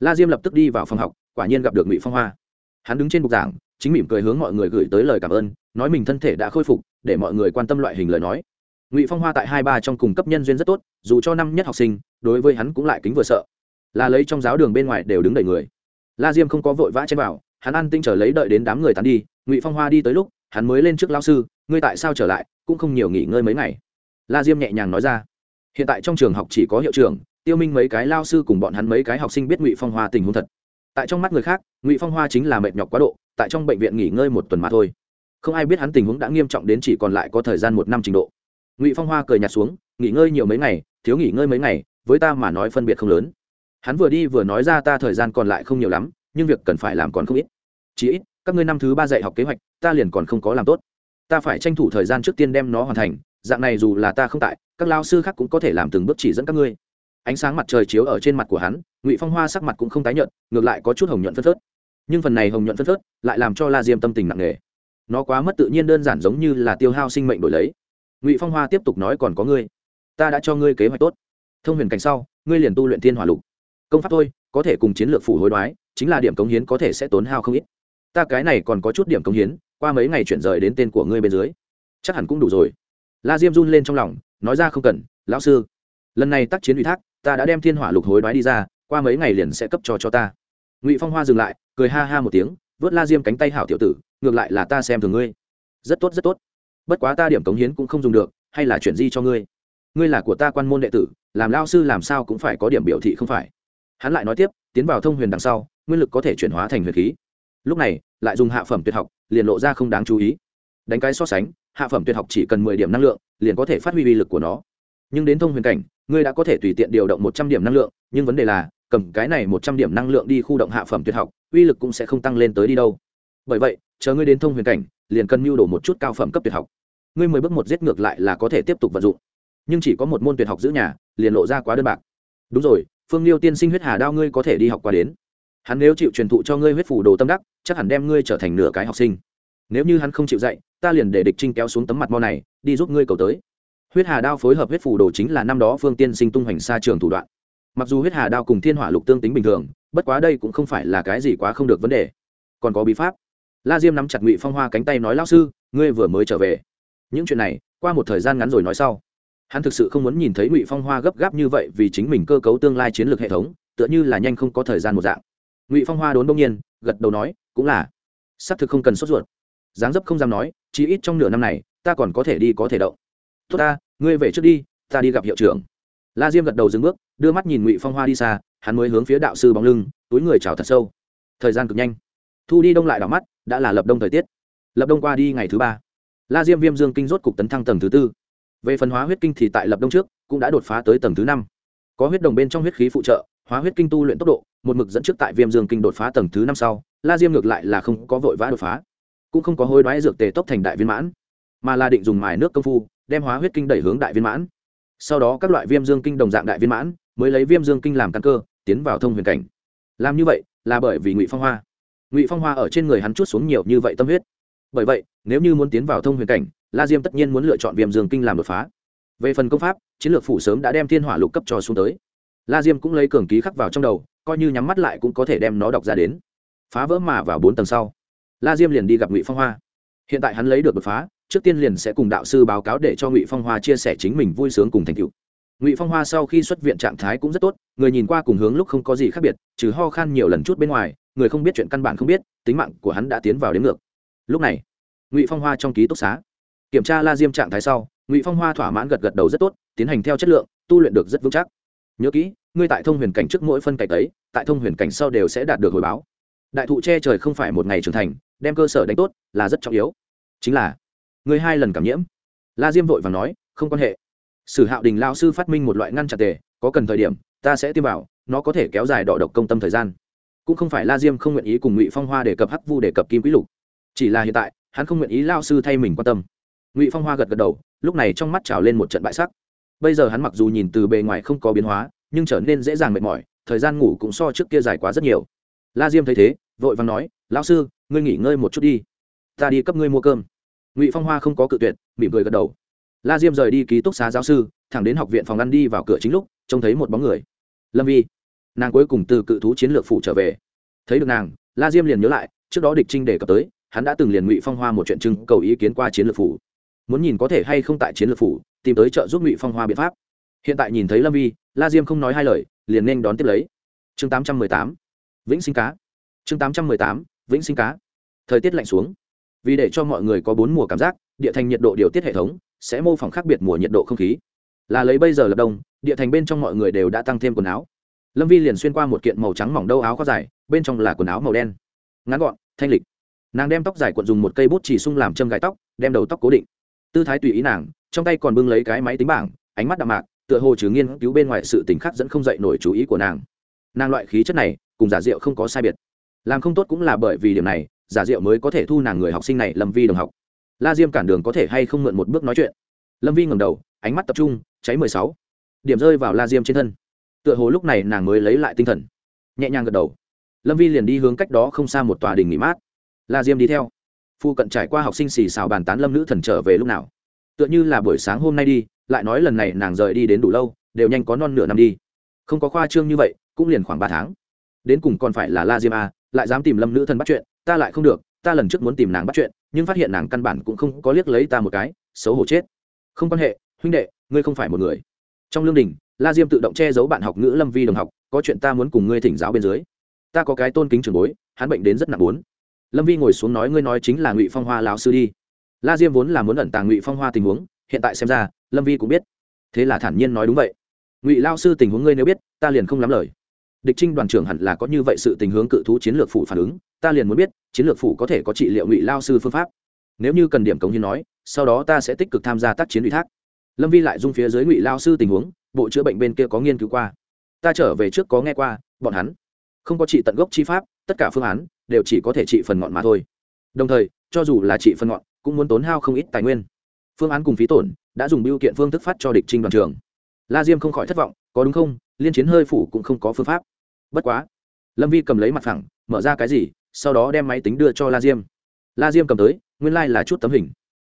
La diêm lập tức đi vào phòng học, quả nhiên gặp được ngụy phong hoa. Hắn đứng trên bục giảng, chính mỉm cười hướng mọi người gửi tới lời cảm ơn, nói mình thân thể đã khôi phục, để mọi người quan tâm loại hình lời nói. Ngụy phong hoa tại hai ba trong cùng cấp nhân duyên rất tốt, dù cho năm nhất học sinh, đối với hắn cũng lại kính vừa sợ. Là lấy trong giáo đường bên ngoài đều đứng đầy người. La diêm không có vội vã chen vào hắn ăn tinh trở lấy đợi đến đám người tán đi, ngụy phong hoa đi tới lúc, hắn mới lên trước lao sư, ngươi tại sao trở lại, cũng không nhiều nghỉ ngơi mấy ngày. La diêm nhẹ nhàng nói ra. Hiện tại trong trường học chỉ có hiệu trưởng, tiêu minh mấy cái lao sư cùng bọn hắn mấy cái học sinh biết ngụy phong hoa tình huống thật. Tại trong mắt người khác, ngụy phong hoa chính là mệt nhọc quá độ, tại trong bệnh viện nghỉ ngơi một tuần mà thôi. Không ai biết hắn tình huống đã nghiêm trọng đến chỉ còn lại có thời gian một năm trình độ. Ngụy phong hoa cười nhạt xuống, nghỉ ngơi nhiều mấy ngày, thiếu nghỉ ngơi mấy ngày, với ta mà nói phân biệt không lớn. Hắn vừa đi vừa nói ra ta thời gian còn lại không nhiều lắm nhưng việc cần phải làm còn không ít. Chỉ ít, các ngươi năm thứ ba dạy học kế hoạch, ta liền còn không có làm tốt. Ta phải tranh thủ thời gian trước tiên đem nó hoàn thành, dạng này dù là ta không tại, các lao sư khác cũng có thể làm từng bước chỉ dẫn các ngươi. Ánh sáng mặt trời chiếu ở trên mặt của hắn, ngụy phong hoa sắc mặt cũng không tái nhợt, ngược lại có chút hồng nhuận phân phớt. Nhưng phần này hồng nhuận phân phớt lại làm cho la diêm tâm tình nặng nề. Nó quá mất tự nhiên đơn giản giống như là tiêu hao sinh mệnh đổi lấy. Ngụy phong hoa tiếp tục nói còn có ngươi. Ta đã cho ngươi kế hoạch tốt. Thông huyền cảnh sau, ngươi liền tu luyện thiên hỏa lục. Công pháp thôi, có thể cùng chiến lược phủ hối đoái chính là điểm cống hiến có thể sẽ tốn hao không ít. Ta cái này còn có chút điểm cống hiến, qua mấy ngày chuyển rời đến tên của ngươi bên dưới. Chắc hẳn cũng đủ rồi. La diêm run lên trong lòng, nói ra không cần, lão sư. Lần này tác chiến ủy thác, ta đã đem thiên hỏa lục hối đoái đi ra, qua mấy ngày liền sẽ cấp cho cho ta. Ngụy phong hoa dừng lại, cười ha ha một tiếng, vớt la diêm cánh tay hảo tiểu tử, ngược lại là ta xem thường ngươi. Rất tốt rất tốt. Bất quá ta điểm cống hiến cũng không dùng được, hay là chuyển di cho ngươi. Ngươi là của ta quan môn đệ tử, làm lao sư làm sao cũng phải có điểm biểu thị không phải. Hắn lại nói tiếp, tiến vào thông huyền đằng sau nguyên lực có thể chuyển hóa thành huyền khí. Lúc này, lại dùng hạ phẩm tuyệt học, liền lộ ra không đáng chú ý. Đánh cái so sánh, hạ phẩm tuyệt học chỉ cần mười điểm năng lượng, liền có thể phát huy uy lực của nó. Nhưng đến thông huyền cảnh, ngươi đã có thể tùy tiện điều động một trăm điểm năng lượng, nhưng vấn đề là, cầm cái này một trăm điểm năng lượng đi khu động hạ phẩm tuyệt học, uy lực cũng sẽ không tăng lên tới đi đâu. Bởi vậy, chờ ngươi đến thông huyền cảnh, liền cần mưu đổ một chút cao phẩm cấp tuyệt học. Ngươi mười bước một giết ngược lại là có thể tiếp tục vận dụng. Nhưng chỉ có một môn tuyệt học giữ nhà, liền lộ ra quá đơn bạc. Đúng rồi, phương liêu tiên sinh huyết hà đao ngươi có thể đi học qua đến hắn nếu chịu truyền thụ cho ngươi huyết phủ đồ tâm đắc, chắc hẳn đem ngươi trở thành nửa cái học sinh. Nếu như hắn không chịu dạy, ta liền để địch trinh kéo xuống tấm mặt mo này, đi giúp ngươi cầu tới. Huyết hà đao phối hợp huyết phủ đồ chính là năm đó phương tiên sinh tung hoành xa trường thủ đoạn. Mặc dù huyết hà đao cùng thiên hỏa lục tương tính bình thường, bất quá đây cũng không phải là cái gì quá không được vấn đề. Còn có bí pháp. La diêm nắm chặt ngụy phong hoa cánh tay nói lao sư, ngươi vừa mới trở về. Những chuyện này, qua một thời gian ngắn rồi nói sau. Hắn thực sự không muốn nhìn thấy ngụy phong hoa gấp gáp như vậy vì chính mình cơ cấu tương lai chiến lược hệ thống, tựa như là nhanh không có thời gian một dạng ngụy phong hoa đốn đông nhiên gật đầu nói cũng là xác thực không cần sốt ruột dáng dấp không dám nói chí ít trong nửa năm này ta còn có thể đi có thể động tốt ta ngươi về trước đi ta đi gặp hiệu trưởng la diêm gật đầu dừng bước đưa mắt nhìn ngụy phong hoa đi xa hắn mới hướng phía đạo sư bóng lưng túi người chào thật sâu thời gian cực nhanh thu đi đông lại đỏ mắt đã là lập đông thời tiết lập đông qua đi ngày thứ ba la diêm viêm dương kinh rốt cục tấn thăng tầng thứ tư về phần hóa huyết kinh thì tại lập đông trước cũng đã đột phá tới tầng thứ năm có huyết đồng bên trong huyết khí phụ trợ hóa huyết kinh tu luyện tốc độ một mực dẫn trước tại viêm dương kinh đột phá tầng thứ năm sau, la diêm ngược lại là không có vội vã đột phá, cũng không có hối đoái dược tề tốc thành đại viên mãn, mà là định dùng mài nước công phu, đem hóa huyết kinh đẩy hướng đại viên mãn. Sau đó các loại viêm dương kinh đồng dạng đại viên mãn, mới lấy viêm dương kinh làm căn cơ, tiến vào thông huyền cảnh. Làm như vậy, là bởi vì ngụy phong hoa. Ngụy phong hoa ở trên người hắn chút xuống nhiều như vậy tâm huyết. Bởi vậy, nếu như muốn tiến vào thông huyền cảnh, la diêm tất nhiên muốn lựa chọn viêm dương kinh làm đột phá. Về phần công pháp, chiến lược phủ sớm đã đem thiên hỏa lục cấp cho xuống tới la diêm cũng lấy cường ký khắc vào trong đầu, coi như nhắm mắt lại cũng có thể đem nó đọc ra đến. Phá vỡ mà vào bốn tầng sau, la diêm liền đi gặp ngụy phong hoa. Hiện tại hắn lấy được đột phá, trước tiên liền sẽ cùng đạo sư báo cáo để cho ngụy phong hoa chia sẻ chính mình vui sướng cùng thành tựu. Ngụy phong hoa sau khi xuất viện trạng thái cũng rất tốt, người nhìn qua cùng hướng lúc không có gì khác biệt, trừ ho khan nhiều lần chút bên ngoài, người không biết chuyện căn bản không biết, tính mạng của hắn đã tiến vào đến ngược. Lúc này, ngụy phong hoa trong ký túc xá, kiểm tra la diêm trạng thái sau, ngụy phong hoa thỏa mãn gật gật đầu rất tốt, tiến hành theo chất lượng, tu luyện được rất vững chắc nhớ kỹ, ngươi tại thông huyền cảnh trước mỗi phân cảnh ấy, tại thông huyền cảnh sau đều sẽ đạt được hồi báo. Đại thụ che trời không phải một ngày trưởng thành, đem cơ sở đánh tốt là rất trọng yếu. Chính là, ngươi hai lần cảm nhiễm. La diêm vội và nói, không quan hệ. Sử hạo đình lao sư phát minh một loại ngăn chặt tề, có cần thời điểm, ta sẽ tiêm vào, nó có thể kéo dài đọ độc công tâm thời gian. Cũng không phải la diêm không nguyện ý cùng ngụy phong hoa đề cập hắc vu đề cập kim quý lục. Chỉ là hiện tại, hắn không nguyện ý lao sư thay mình quan tâm. Ngụy phong hoa gật gật đầu, lúc này trong mắt trào lên một trận bại sắc bây giờ hắn mặc dù nhìn từ bề ngoài không có biến hóa, nhưng trở nên dễ dàng mệt mỏi, thời gian ngủ cũng so trước kia dài quá rất nhiều. La diêm thấy thế, vội vàng nói, lão sư, ngươi nghỉ ngơi một chút đi. Ta đi cấp ngươi mua cơm. Ngụy phong hoa không có cự tuyệt, mỉm cười gật đầu. La diêm rời đi ký túc xá giáo sư, thẳng đến học viện phòng ăn đi vào cửa chính lúc, trông thấy một bóng người. Lâm vi. Nàng cuối cùng từ cự thú chiến lược phủ trở về. Thấy được nàng, la diêm liền nhớ lại, trước đó địch trinh đề cập tới, hắn đã từng liền ngụy phong hoa một chuyện trưng cầu ý kiến qua chiến lược phủ. Muốn nhìn có thể hay không tại chiến lược phủ tìm tới trợ giúp ngụy phong hoa biện pháp hiện tại nhìn thấy lâm vi la diêm không nói hai lời liền nên đón tiếp lấy chương tám trăm mười tám vĩnh sinh cá chương tám trăm mười tám vĩnh sinh cá thời tiết lạnh xuống vì để cho mọi người có bốn mùa cảm giác địa thành nhiệt độ điều tiết hệ thống sẽ mô phỏng khác biệt mùa nhiệt độ không khí là lấy bây giờ lập đông địa thành bên trong mọi người đều đã tăng thêm quần áo lâm vi liền xuyên qua một kiện màu trắng mỏng đâu áo có dài bên trong là quần áo màu đen ngắn gọn thanh lịch nàng đem tóc dài cuộn dùng một cây bút chỉ sung làm châm gai tóc đem đầu tóc cố định tư thái tùy ý nàng trong tay còn bưng lấy cái máy tính bảng, ánh mắt đạm mạc, tựa hồ chứ nghiên cứu bên ngoài sự tình khác dẫn không dậy nổi chú ý của nàng. Nàng loại khí chất này, cùng giả diệu không có sai biệt. Làm không tốt cũng là bởi vì điểm này, giả diệu mới có thể thu nàng người học sinh này lâm vi đồng học. La diêm cản đường có thể hay không mượn một bước nói chuyện. Lâm vi ngầm đầu, ánh mắt tập trung, cháy mười sáu. Điểm rơi vào la diêm trên thân. Tựa hồ lúc này nàng mới lấy lại tinh thần. Nhẹ nhàng gật đầu. Lâm vi liền đi hướng cách đó không xa một tòa đình nghỉ mát. La diêm đi theo. Phu cận trải qua học sinh xì xào bàn tán lâm nữ thần trở về lúc nào? Tựa như là buổi sáng hôm nay đi, lại nói lần này nàng rời đi đến đủ lâu, đều nhanh có non nửa năm đi. Không có khoa trương như vậy, cũng liền khoảng ba tháng. Đến cùng còn phải là la diêm a, lại dám tìm lâm nữ thần bắt chuyện, ta lại không được, ta lần trước muốn tìm nàng bắt chuyện, nhưng phát hiện nàng căn bản cũng không có liếc lấy ta một cái, xấu hổ chết. Không quan hệ, huynh đệ, ngươi không phải một người. Trong lương đình, la diêm tự động che giấu bạn học ngữ lâm vi đồng học, có chuyện ta muốn cùng ngươi thỉnh giáo bên dưới. Ta có cái tôn kính trường bối, hắn bệnh đến rất nặng bốn. Lâm vi ngồi xuống nói ngươi nói chính là ngụy phong hoa lão sư đi la diêm vốn là muốn ẩn tàng ngụy phong hoa tình huống, hiện tại xem ra, lâm vi cũng biết. Thế là thản nhiên nói đúng vậy. Ngụy lao sư tình huống ngươi nếu biết, ta liền không lắm lời. Địch trinh đoàn trưởng hẳn là có như vậy sự tình hướng cự thú chiến lược phủ phản ứng, ta liền muốn biết, chiến lược phủ có thể có trị liệu ngụy lao sư phương pháp. Nếu như cần điểm cống như nói, sau đó ta sẽ tích cực tham gia tác chiến ủy thác. Lâm vi lại dung phía dưới ngụy lao sư tình huống, bộ chữa bệnh bên kia có nghiên cứu qua. Ta trở về trước có nghe qua, bọn hắn không có trị tận gốc chi pháp, tất cả phương án đều chỉ có thể trị phần ngọn mà thôi. Đồng thời, cho dù là trị phần ngọn cũng muốn tốn hao không ít tài nguyên. Phương án cùng phí tổn đã dùng biêu kiện phương thức phát cho địch trinh đoàn trường la diêm không khỏi thất vọng, có đúng không? Liên chiến hơi phủ cũng không có phương pháp. Bất quá, lâm vi cầm lấy mặt phẳng, mở ra cái gì, sau đó đem máy tính đưa cho la diêm. La diêm cầm tới, nguyên lai、like、là chút tấm hình.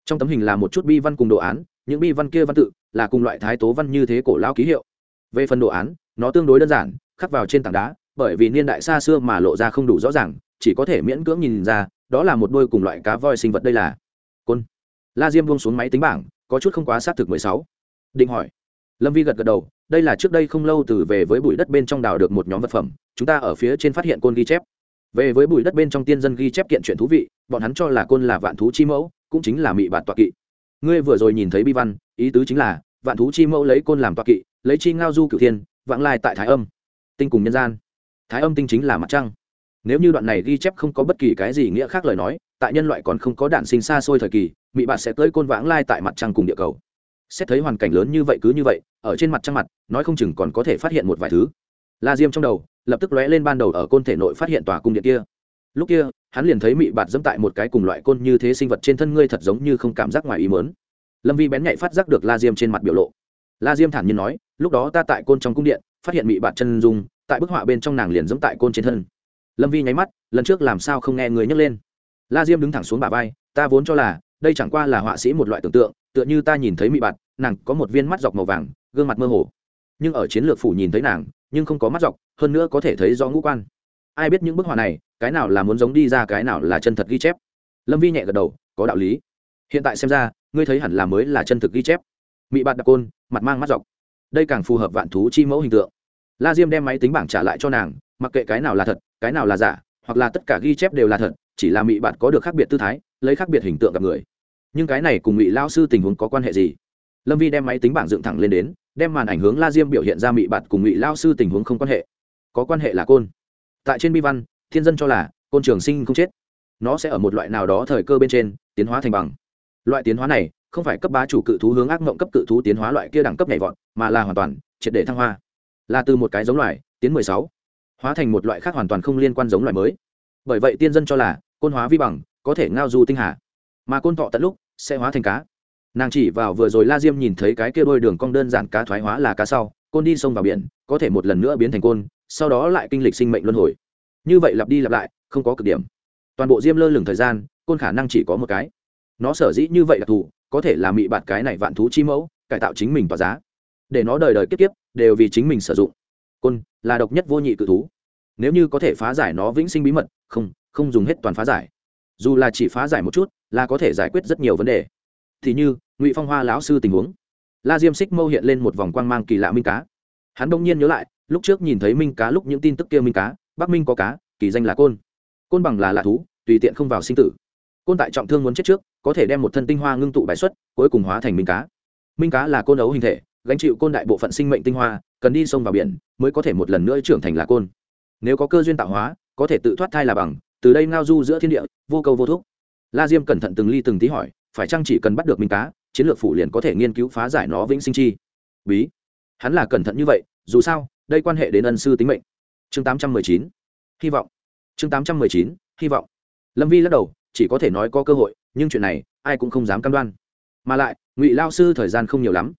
Trong tấm hình là một chút bi văn cùng đồ án, những bi văn kia văn tự là cùng loại thái tố văn như thế cổ lao ký hiệu. Về phần đồ án, nó tương đối đơn giản, khắc vào trên tảng đá, bởi vì niên đại xa xưa mà lộ ra không đủ rõ ràng, chỉ có thể miễn cưỡng nhìn ra, đó là một đôi cùng loại cá voi sinh vật đây là la diêm buông xuống máy tính bảng, có chút không quá xác thực mười sáu. Định hỏi. Lâm vi gật gật đầu, đây là trước đây không lâu từ về với bụi đất bên trong đào được một nhóm vật phẩm, chúng ta ở phía trên phát hiện côn ghi chép. Về với bụi đất bên trong tiên dân ghi chép kiện chuyện thú vị, bọn hắn cho là côn là vạn thú chi mẫu, cũng chính là mị bạt toạ kỵ. Ngươi vừa rồi nhìn thấy bi văn, ý tứ chính là, vạn thú chi mẫu lấy côn làm toạ kỵ, lấy chi ngao du cửu thiên, vãng lai tại thái âm. Tinh cùng nhân gian. Thái âm tinh chính là mặt trăng. Nếu như đoạn này ghi chép không có bất kỳ cái gì nghĩa khác lời nói, tại nhân loại còn không có đạn sinh xa xôi thời kỳ mỹ bạn sẽ tới côn vãng lai tại mặt trăng cùng địa cầu. Xét thấy hoàn cảnh lớn như vậy cứ như vậy, ở trên mặt trăng mặt, nói không chừng còn có thể phát hiện một vài thứ. La diêm trong đầu, lập tức lóe lên ban đầu ở côn thể nội phát hiện tòa cung điện kia. Lúc kia, hắn liền thấy mị bạt dẫm tại một cái cùng loại côn như thế sinh vật trên thân ngươi thật giống như không cảm giác ngoài ý mớn lâm vi bén nhạy phát giác được la diêm trên mặt biểu lộ. La diêm thản nhiên nói, lúc đó ta tại côn trong cung điện, phát hiện mị bạt chân dung, tại bức họa bên trong nàng liền dẫm tại côn trên thân. Lâm vi nháy mắt, lần trước làm sao không nghe người nhấc lên? La diêm đứng thẳng xuống bà vai, ta vốn cho là đây chẳng qua là họa sĩ một loại tưởng tượng, tựa như ta nhìn thấy mị bạt, nàng có một viên mắt dọc màu vàng, gương mặt mơ hồ. Nhưng ở chiến lược phủ nhìn thấy nàng, nhưng không có mắt dọc, hơn nữa có thể thấy do ngũ quan. Ai biết những bức họa này, cái nào là muốn giống đi ra, cái nào là chân thật ghi chép? Lâm vi nhẹ gật đầu, có đạo lý. Hiện tại xem ra, ngươi thấy hẳn là mới là chân thực ghi chép. Mị bạt đặc côn, mặt mang mắt dọc. Đây càng phù hợp vạn thú chi mẫu hình tượng. La diêm đem máy tính bảng trả lại cho nàng, mặc kệ cái nào là thật, cái nào là giả, hoặc là tất cả ghi chép đều là thật, chỉ là mị bạt có được khác biệt tư thái lấy khác biệt hình tượng gặp người. Nhưng cái này cùng ngụy lao sư tình huống có quan hệ gì? Lâm vi đem máy tính bảng dựng thẳng lên đến, đem màn ảnh hướng la diêm biểu hiện ra mị bạt cùng ngụy lao sư tình huống không quan hệ. Có quan hệ là côn. Tại trên bi văn, thiên dân cho là côn trường sinh không chết. Nó sẽ ở một loại nào đó thời cơ bên trên, tiến hóa thành bằng. Loại tiến hóa này không phải cấp bá chủ cự thú hướng ác mộng cấp cự thú tiến hóa loại kia đẳng cấp nhảy vọt, mà là hoàn toàn triệt để thăng hoa. Là từ một cái giống loài, tiến mười sáu, hóa thành một loại khác hoàn toàn không liên quan giống loài mới. Bởi vậy tiên dân cho là côn hóa vi bằng có thể ngao du tinh hà. Mà côn thọ tận lúc, sẽ hóa thành cá. Nàng chỉ vào vừa rồi la diêm nhìn thấy cái kia đôi đường cong đơn giản cá thoái hóa là cá sau, côn đi sông vào biển, có thể một lần nữa biến thành côn, sau đó lại kinh lịch sinh mệnh luân hồi. Như vậy lặp đi lặp lại, không có cực điểm. Toàn bộ diêm lơ lửng thời gian, côn khả năng chỉ có một cái. Nó sở dĩ như vậy đặc thù, có thể là mị bạt cái này vạn thú chi mẫu, cải tạo chính mình tỏa giá. Để nó đời đời kiếp kiếp, đều vì chính mình sử dụng. Côn là độc nhất vô nhị cự thú. Nếu như có thể phá giải nó vĩnh sinh bí mật, không không dùng hết toàn phá giải dù là chỉ phá giải một chút, là có thể giải quyết rất nhiều vấn đề. Thì như, ngụy phong hoa lão sư tình huống. La diêm xích mâu hiện lên một vòng quang mang kỳ lạ minh cá. Hắn đông nhiên nhớ lại, lúc trước nhìn thấy minh cá lúc những tin tức kia minh cá, bắc minh có cá, kỳ danh là côn. Côn bằng là lạ thú, tùy tiện không vào sinh tử. Côn tại trọng thương muốn chết trước, có thể đem một thân tinh hoa ngưng tụ bài xuất, cuối cùng hóa thành minh cá. Minh cá là côn ấu hình thể, gánh chịu côn đại bộ phận sinh mệnh tinh hoa, cần đi sông vào biển, mới có thể một lần nữa trưởng thành là côn. Nếu có cơ duyên tạo hóa, có thể tự thoát thai là bằng từ đây ngao du giữa thiên địa, vô câu vô thúc. La diêm cẩn thận từng ly từng tí hỏi, phải chăng chỉ cần bắt được minh cá, chiến lược phủ liền có thể nghiên cứu phá giải nó vĩnh sinh chi? Bí. Hắn là cẩn thận như vậy, dù sao, đây quan hệ đến ân sư tính mệnh. Chương tám trăm mười chín. Hy vọng. Chương tám trăm mười chín, hy vọng. Lâm vi lắc đầu, chỉ có thể nói có cơ hội, nhưng chuyện này, ai cũng không dám cam đoan. Mà lại, ngụy lao sư thời gian không nhiều lắm.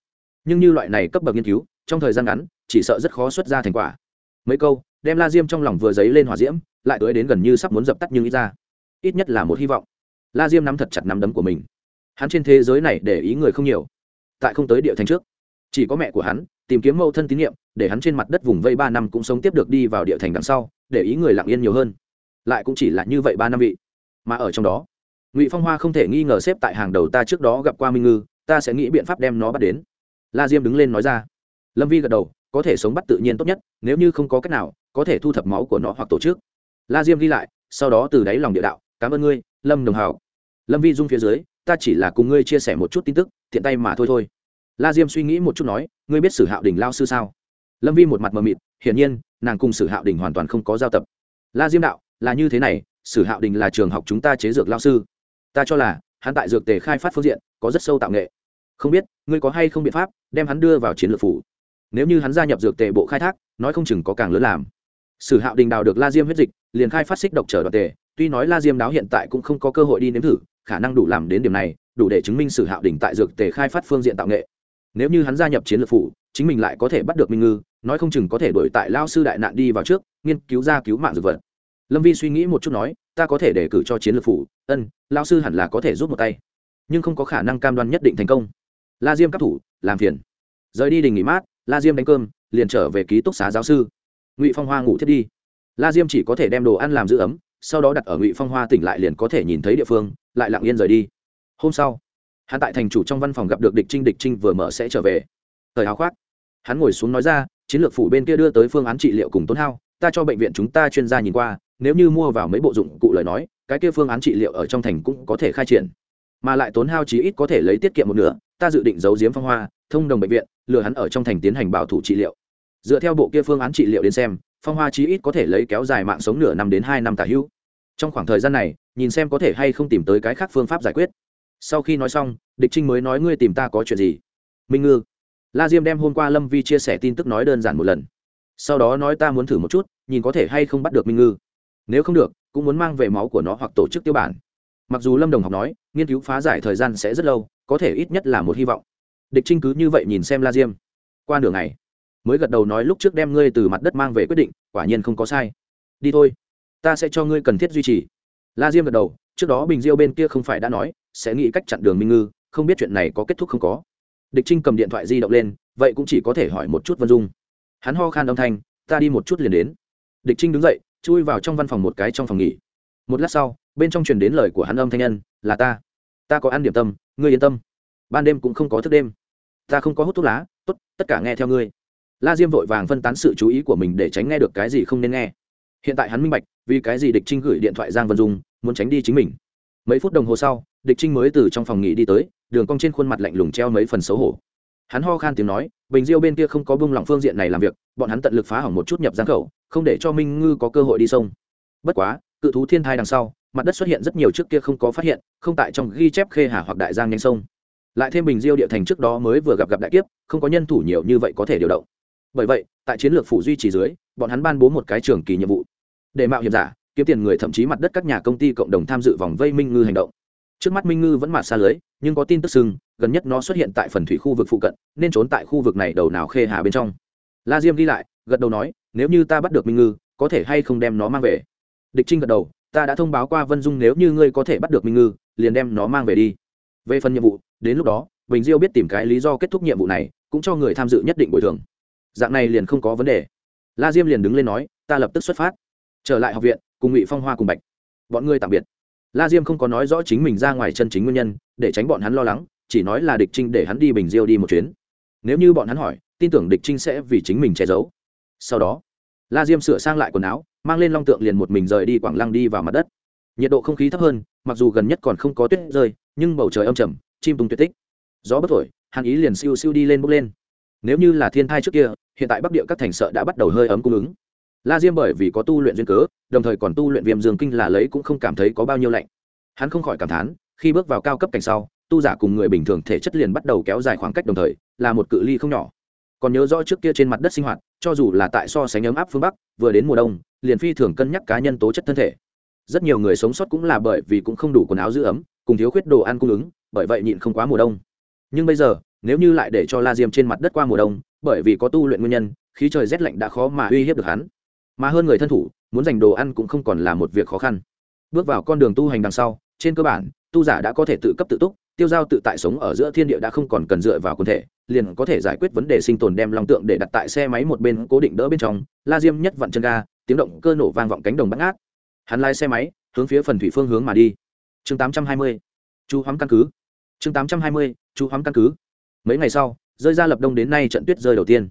Nhưng như loại này cấp bậc nghiên cứu, trong thời gian ngắn, chỉ sợ rất khó xuất ra thành quả. Mấy câu, đem la diêm trong lòng vừa dấy lên hòa diễm lại tới đến gần như sắp muốn dập tắt nhưng ít ra, ít nhất là một hy vọng. La diêm nắm thật chặt nắm đấm của mình. Hắn trên thế giới này để ý người không nhiều, tại không tới địa thành trước. Chỉ có mẹ của hắn, tìm kiếm mẫu thân tín nhiệm, để hắn trên mặt đất vùng vây ba năm cũng sống tiếp được đi vào địa thành đằng sau, để ý người lặng yên nhiều hơn. Lại cũng chỉ là như vậy ba năm vị. Mà ở trong đó, ngụy phong hoa không thể nghi ngờ xếp tại hàng đầu ta trước đó gặp qua minh ngư, ta sẽ nghĩ biện pháp đem nó bắt đến. La diêm đứng lên nói ra. Lâm vi gật đầu, có thể sống bắt tự nhiên tốt nhất, nếu như không có cách nào, có thể thu thập máu của nó hoặc tổ chức la diêm ghi lại, sau đó từ đáy lòng địa đạo, cảm ơn ngươi, lâm đồng hào lâm vi dung phía dưới, ta chỉ là cùng ngươi chia sẻ một chút tin tức thiện tay mà thôi thôi. La diêm suy nghĩ một chút nói, ngươi biết sử hạo đình lao sư sao? Lâm vi một mặt mờ mịt, hiển nhiên, nàng cùng sử hạo đình hoàn toàn không có giao tập. La diêm đạo, là như thế này, sử hạo đình là trường học chúng ta chế dược lao sư. Ta cho là, hắn tại dược tề khai phát phương diện, có rất sâu tạo nghệ. Không biết, ngươi có hay không biện pháp đem hắn đưa vào chiến lược phủ? Nếu như hắn gia nhập dược tề bộ khai thác, nói không chừng có càng lớn làm sử hạo đình đào được la diêm huyết dịch, liền khai phát xích độc trở đoạt tề, tuy nói la diêm đáo hiện tại cũng không có cơ hội đi nếm thử, khả năng đủ làm đến điểm này, đủ để chứng minh sử hạo đình tại dược tề khai phát phương diện tạo nghệ. Nếu như hắn gia nhập chiến lược phủ, chính mình lại có thể bắt được minh ngư, nói không chừng có thể đổi tại lao sư đại nạn đi vào trước, nghiên cứu ra cứu mạng dược vật. Lâm vi suy nghĩ một chút nói, ta có thể đề cử cho chiến lược phủ, ân, lao sư hẳn là có thể giúp một tay, nhưng không có khả năng cam đoan nhất định thành công. La diêm các thủ, làm phiền. Rời đi đình nghỉ mát, la diêm đánh cơm, liền trở về ký túc xá giáo sư ngụy phong hoa ngủ thiết đi la diêm chỉ có thể đem đồ ăn làm giữ ấm sau đó đặt ở ngụy phong hoa tỉnh lại liền có thể nhìn thấy địa phương lại lặng yên rời đi hôm sau hắn tại thành chủ trong văn phòng gặp được địch trinh địch trinh vừa mở sẽ trở về thời háo khoác hắn ngồi xuống nói ra chiến lược phủ bên kia đưa tới phương án trị liệu cùng tốn hao ta cho bệnh viện chúng ta chuyên gia nhìn qua nếu như mua vào mấy bộ dụng cụ lời nói cái kia phương án trị liệu ở trong thành cũng có thể khai triển mà lại tốn hao chí ít có thể lấy tiết kiệm một nửa ta dự định giấu giếm phong hoa thông đồng bệnh viện lừa hắn ở trong thành tiến hành bảo thủ trị liệu dựa theo bộ kia phương án trị liệu đến xem, phong hoa chí ít có thể lấy kéo dài mạng sống nửa năm đến hai năm tả hữu. Trong khoảng thời gian này, nhìn xem có thể hay không tìm tới cái khác phương pháp giải quyết. Sau khi nói xong, địch trinh mới nói ngươi tìm ta có chuyện gì? Minh ngư. La diêm đem hôm qua lâm vi chia sẻ tin tức nói đơn giản một lần. Sau đó nói ta muốn thử một chút, nhìn có thể hay không bắt được minh ngư. Nếu không được, cũng muốn mang về máu của nó hoặc tổ chức tiêu bản. Mặc dù lâm đồng học nói, nghiên cứu phá giải thời gian sẽ rất lâu, có thể ít nhất là một hy vọng. Địch trinh cứ như vậy nhìn xem la diêm. Qua nửa ngày mới gật đầu nói lúc trước đem ngươi từ mặt đất mang về quyết định, quả nhiên không có sai. Đi thôi, ta sẽ cho ngươi cần thiết duy trì. La diêm gật đầu, trước đó bình diêu bên kia không phải đã nói, sẽ nghĩ cách chặn đường minh ngư, không biết chuyện này có kết thúc không có. Địch trinh cầm điện thoại di động lên, vậy cũng chỉ có thể hỏi một chút vân dung. Hắn ho khan âm thanh, ta đi một chút liền đến. Địch trinh đứng dậy, chui vào trong văn phòng một cái trong phòng nghỉ. Một lát sau, bên trong truyền đến lời của hắn âm thanh nhân, là ta. Ta có ăn điểm tâm, ngươi yên tâm. Ban đêm cũng không có thức đêm. Ta không có hút thuốc lá, tốt, tất cả nghe theo ngươi la diêm vội vàng phân tán sự chú ý của mình để tránh nghe được cái gì không nên nghe. Hiện tại hắn minh bạch, vì cái gì địch trinh gửi điện thoại giang vân dung, muốn tránh đi chính mình. Mấy phút đồng hồ sau, địch trinh mới từ trong phòng nghỉ đi tới, đường cong trên khuôn mặt lạnh lùng treo mấy phần xấu hổ. Hắn ho khan tiếng nói, bình diêu bên kia không có bông lỏng phương diện này làm việc, bọn hắn tận lực phá hỏng một chút nhập giang khẩu, không để cho minh ngư có cơ hội đi sông. Bất quá, cự thú thiên thai đằng sau, mặt đất xuất hiện rất nhiều trước kia không có phát hiện, không tại trong ghi chép khê hà hoặc đại giang nhanh sông. Lại thêm bình diêu địa thành trước đó mới vừa gặp gặp đại kiếp, không có nhân thủ nhiều như vậy có thể điều động bởi vậy, tại chiến lược phủ duy trì dưới, bọn hắn ban bố một cái trường kỳ nhiệm vụ. Để mạo hiểm giả, kiếm tiền người thậm chí mặt đất các nhà công ty cộng đồng tham dự vòng vây minh ngư hành động. Trước mắt minh ngư vẫn mạt xa lưới, nhưng có tin tức sưng gần nhất nó xuất hiện tại phần thủy khu vực phụ cận, nên trốn tại khu vực này đầu nào khê hà bên trong. La diêm đi lại, gật đầu nói, nếu như ta bắt được minh ngư, có thể hay không đem nó mang về? Địch trinh gật đầu, ta đã thông báo qua vân dung nếu như ngươi có thể bắt được minh ngư, liền đem nó mang về đi. Về phần nhiệm vụ, đến lúc đó, bình diêu biết tìm cái lý do kết thúc nhiệm vụ này, cũng cho người tham dự nhất định bồi thường dạng này liền không có vấn đề. La diêm liền đứng lên nói, ta lập tức xuất phát. Trở lại học viện, cùng ngụy phong hoa cùng bạch. Bọn ngươi tạm biệt. La diêm không có nói rõ chính mình ra ngoài chân chính nguyên nhân, để tránh bọn hắn lo lắng, chỉ nói là địch trinh để hắn đi bình diêu đi một chuyến. Nếu như bọn hắn hỏi, tin tưởng địch trinh sẽ vì chính mình che giấu. Sau đó, la diêm sửa sang lại quần áo, mang lên long tượng liền một mình rời đi quảng lăng đi vào mặt đất. Nhiệt độ không khí thấp hơn, mặc dù gần nhất còn không có tuyết rơi, nhưng bầu trời âm trầm, chim tung tuyệt tích. Gió bất thổi, hàn ý liền siêu siêu đi lên bốc lên. Nếu như là thiên thai trước kia hiện tại bắc địa các thành sợ đã bắt đầu hơi ấm cung ứng. La diêm bởi vì có tu luyện duyên cớ, đồng thời còn tu luyện viêm dương kinh là lấy cũng không cảm thấy có bao nhiêu lạnh. Hắn không khỏi cảm thán, khi bước vào cao cấp cảnh sau, tu giả cùng người bình thường thể chất liền bắt đầu kéo dài khoảng cách đồng thời, là một cự ly không nhỏ. Còn nhớ rõ trước kia trên mặt đất sinh hoạt, cho dù là tại so sánh ấm áp phương bắc, vừa đến mùa đông, liền phi thường cân nhắc cá nhân tố chất thân thể. Rất nhiều người sống sót cũng là bởi vì cũng không đủ quần áo giữ ấm, cùng thiếu khuyết đồ ăn cung ứng, bởi vậy nhịn không quá mùa đông. Nhưng bây giờ nếu như lại để cho la diêm trên mặt đất qua mùa đông, bởi vì có tu luyện nguyên nhân, khí trời rét lạnh đã khó mà uy hiếp được hắn mà hơn người thân thủ, muốn giành đồ ăn cũng không còn là một việc khó khăn bước vào con đường tu hành đằng sau, trên cơ bản, tu giả đã có thể tự cấp tự túc, tiêu giao tự tại sống ở giữa thiên địa đã không còn cần dựa vào quân thể, liền có thể giải quyết vấn đề sinh tồn đem lòng tượng để đặt tại xe máy một bên cố định đỡ bên trong, la diêm nhất vặn chân ga, tiếng động cơ nổ vang vọng cánh đồng bắt ngát hắn lái xe máy, hướng phía phần thủy phương hướng mà đi chương 820. chú hoắm căn cứ chương 820. chú hoắm căn cứ mấy ngày sau, rơi ra lập đông đến nay trận tuyết rơi đầu tiên.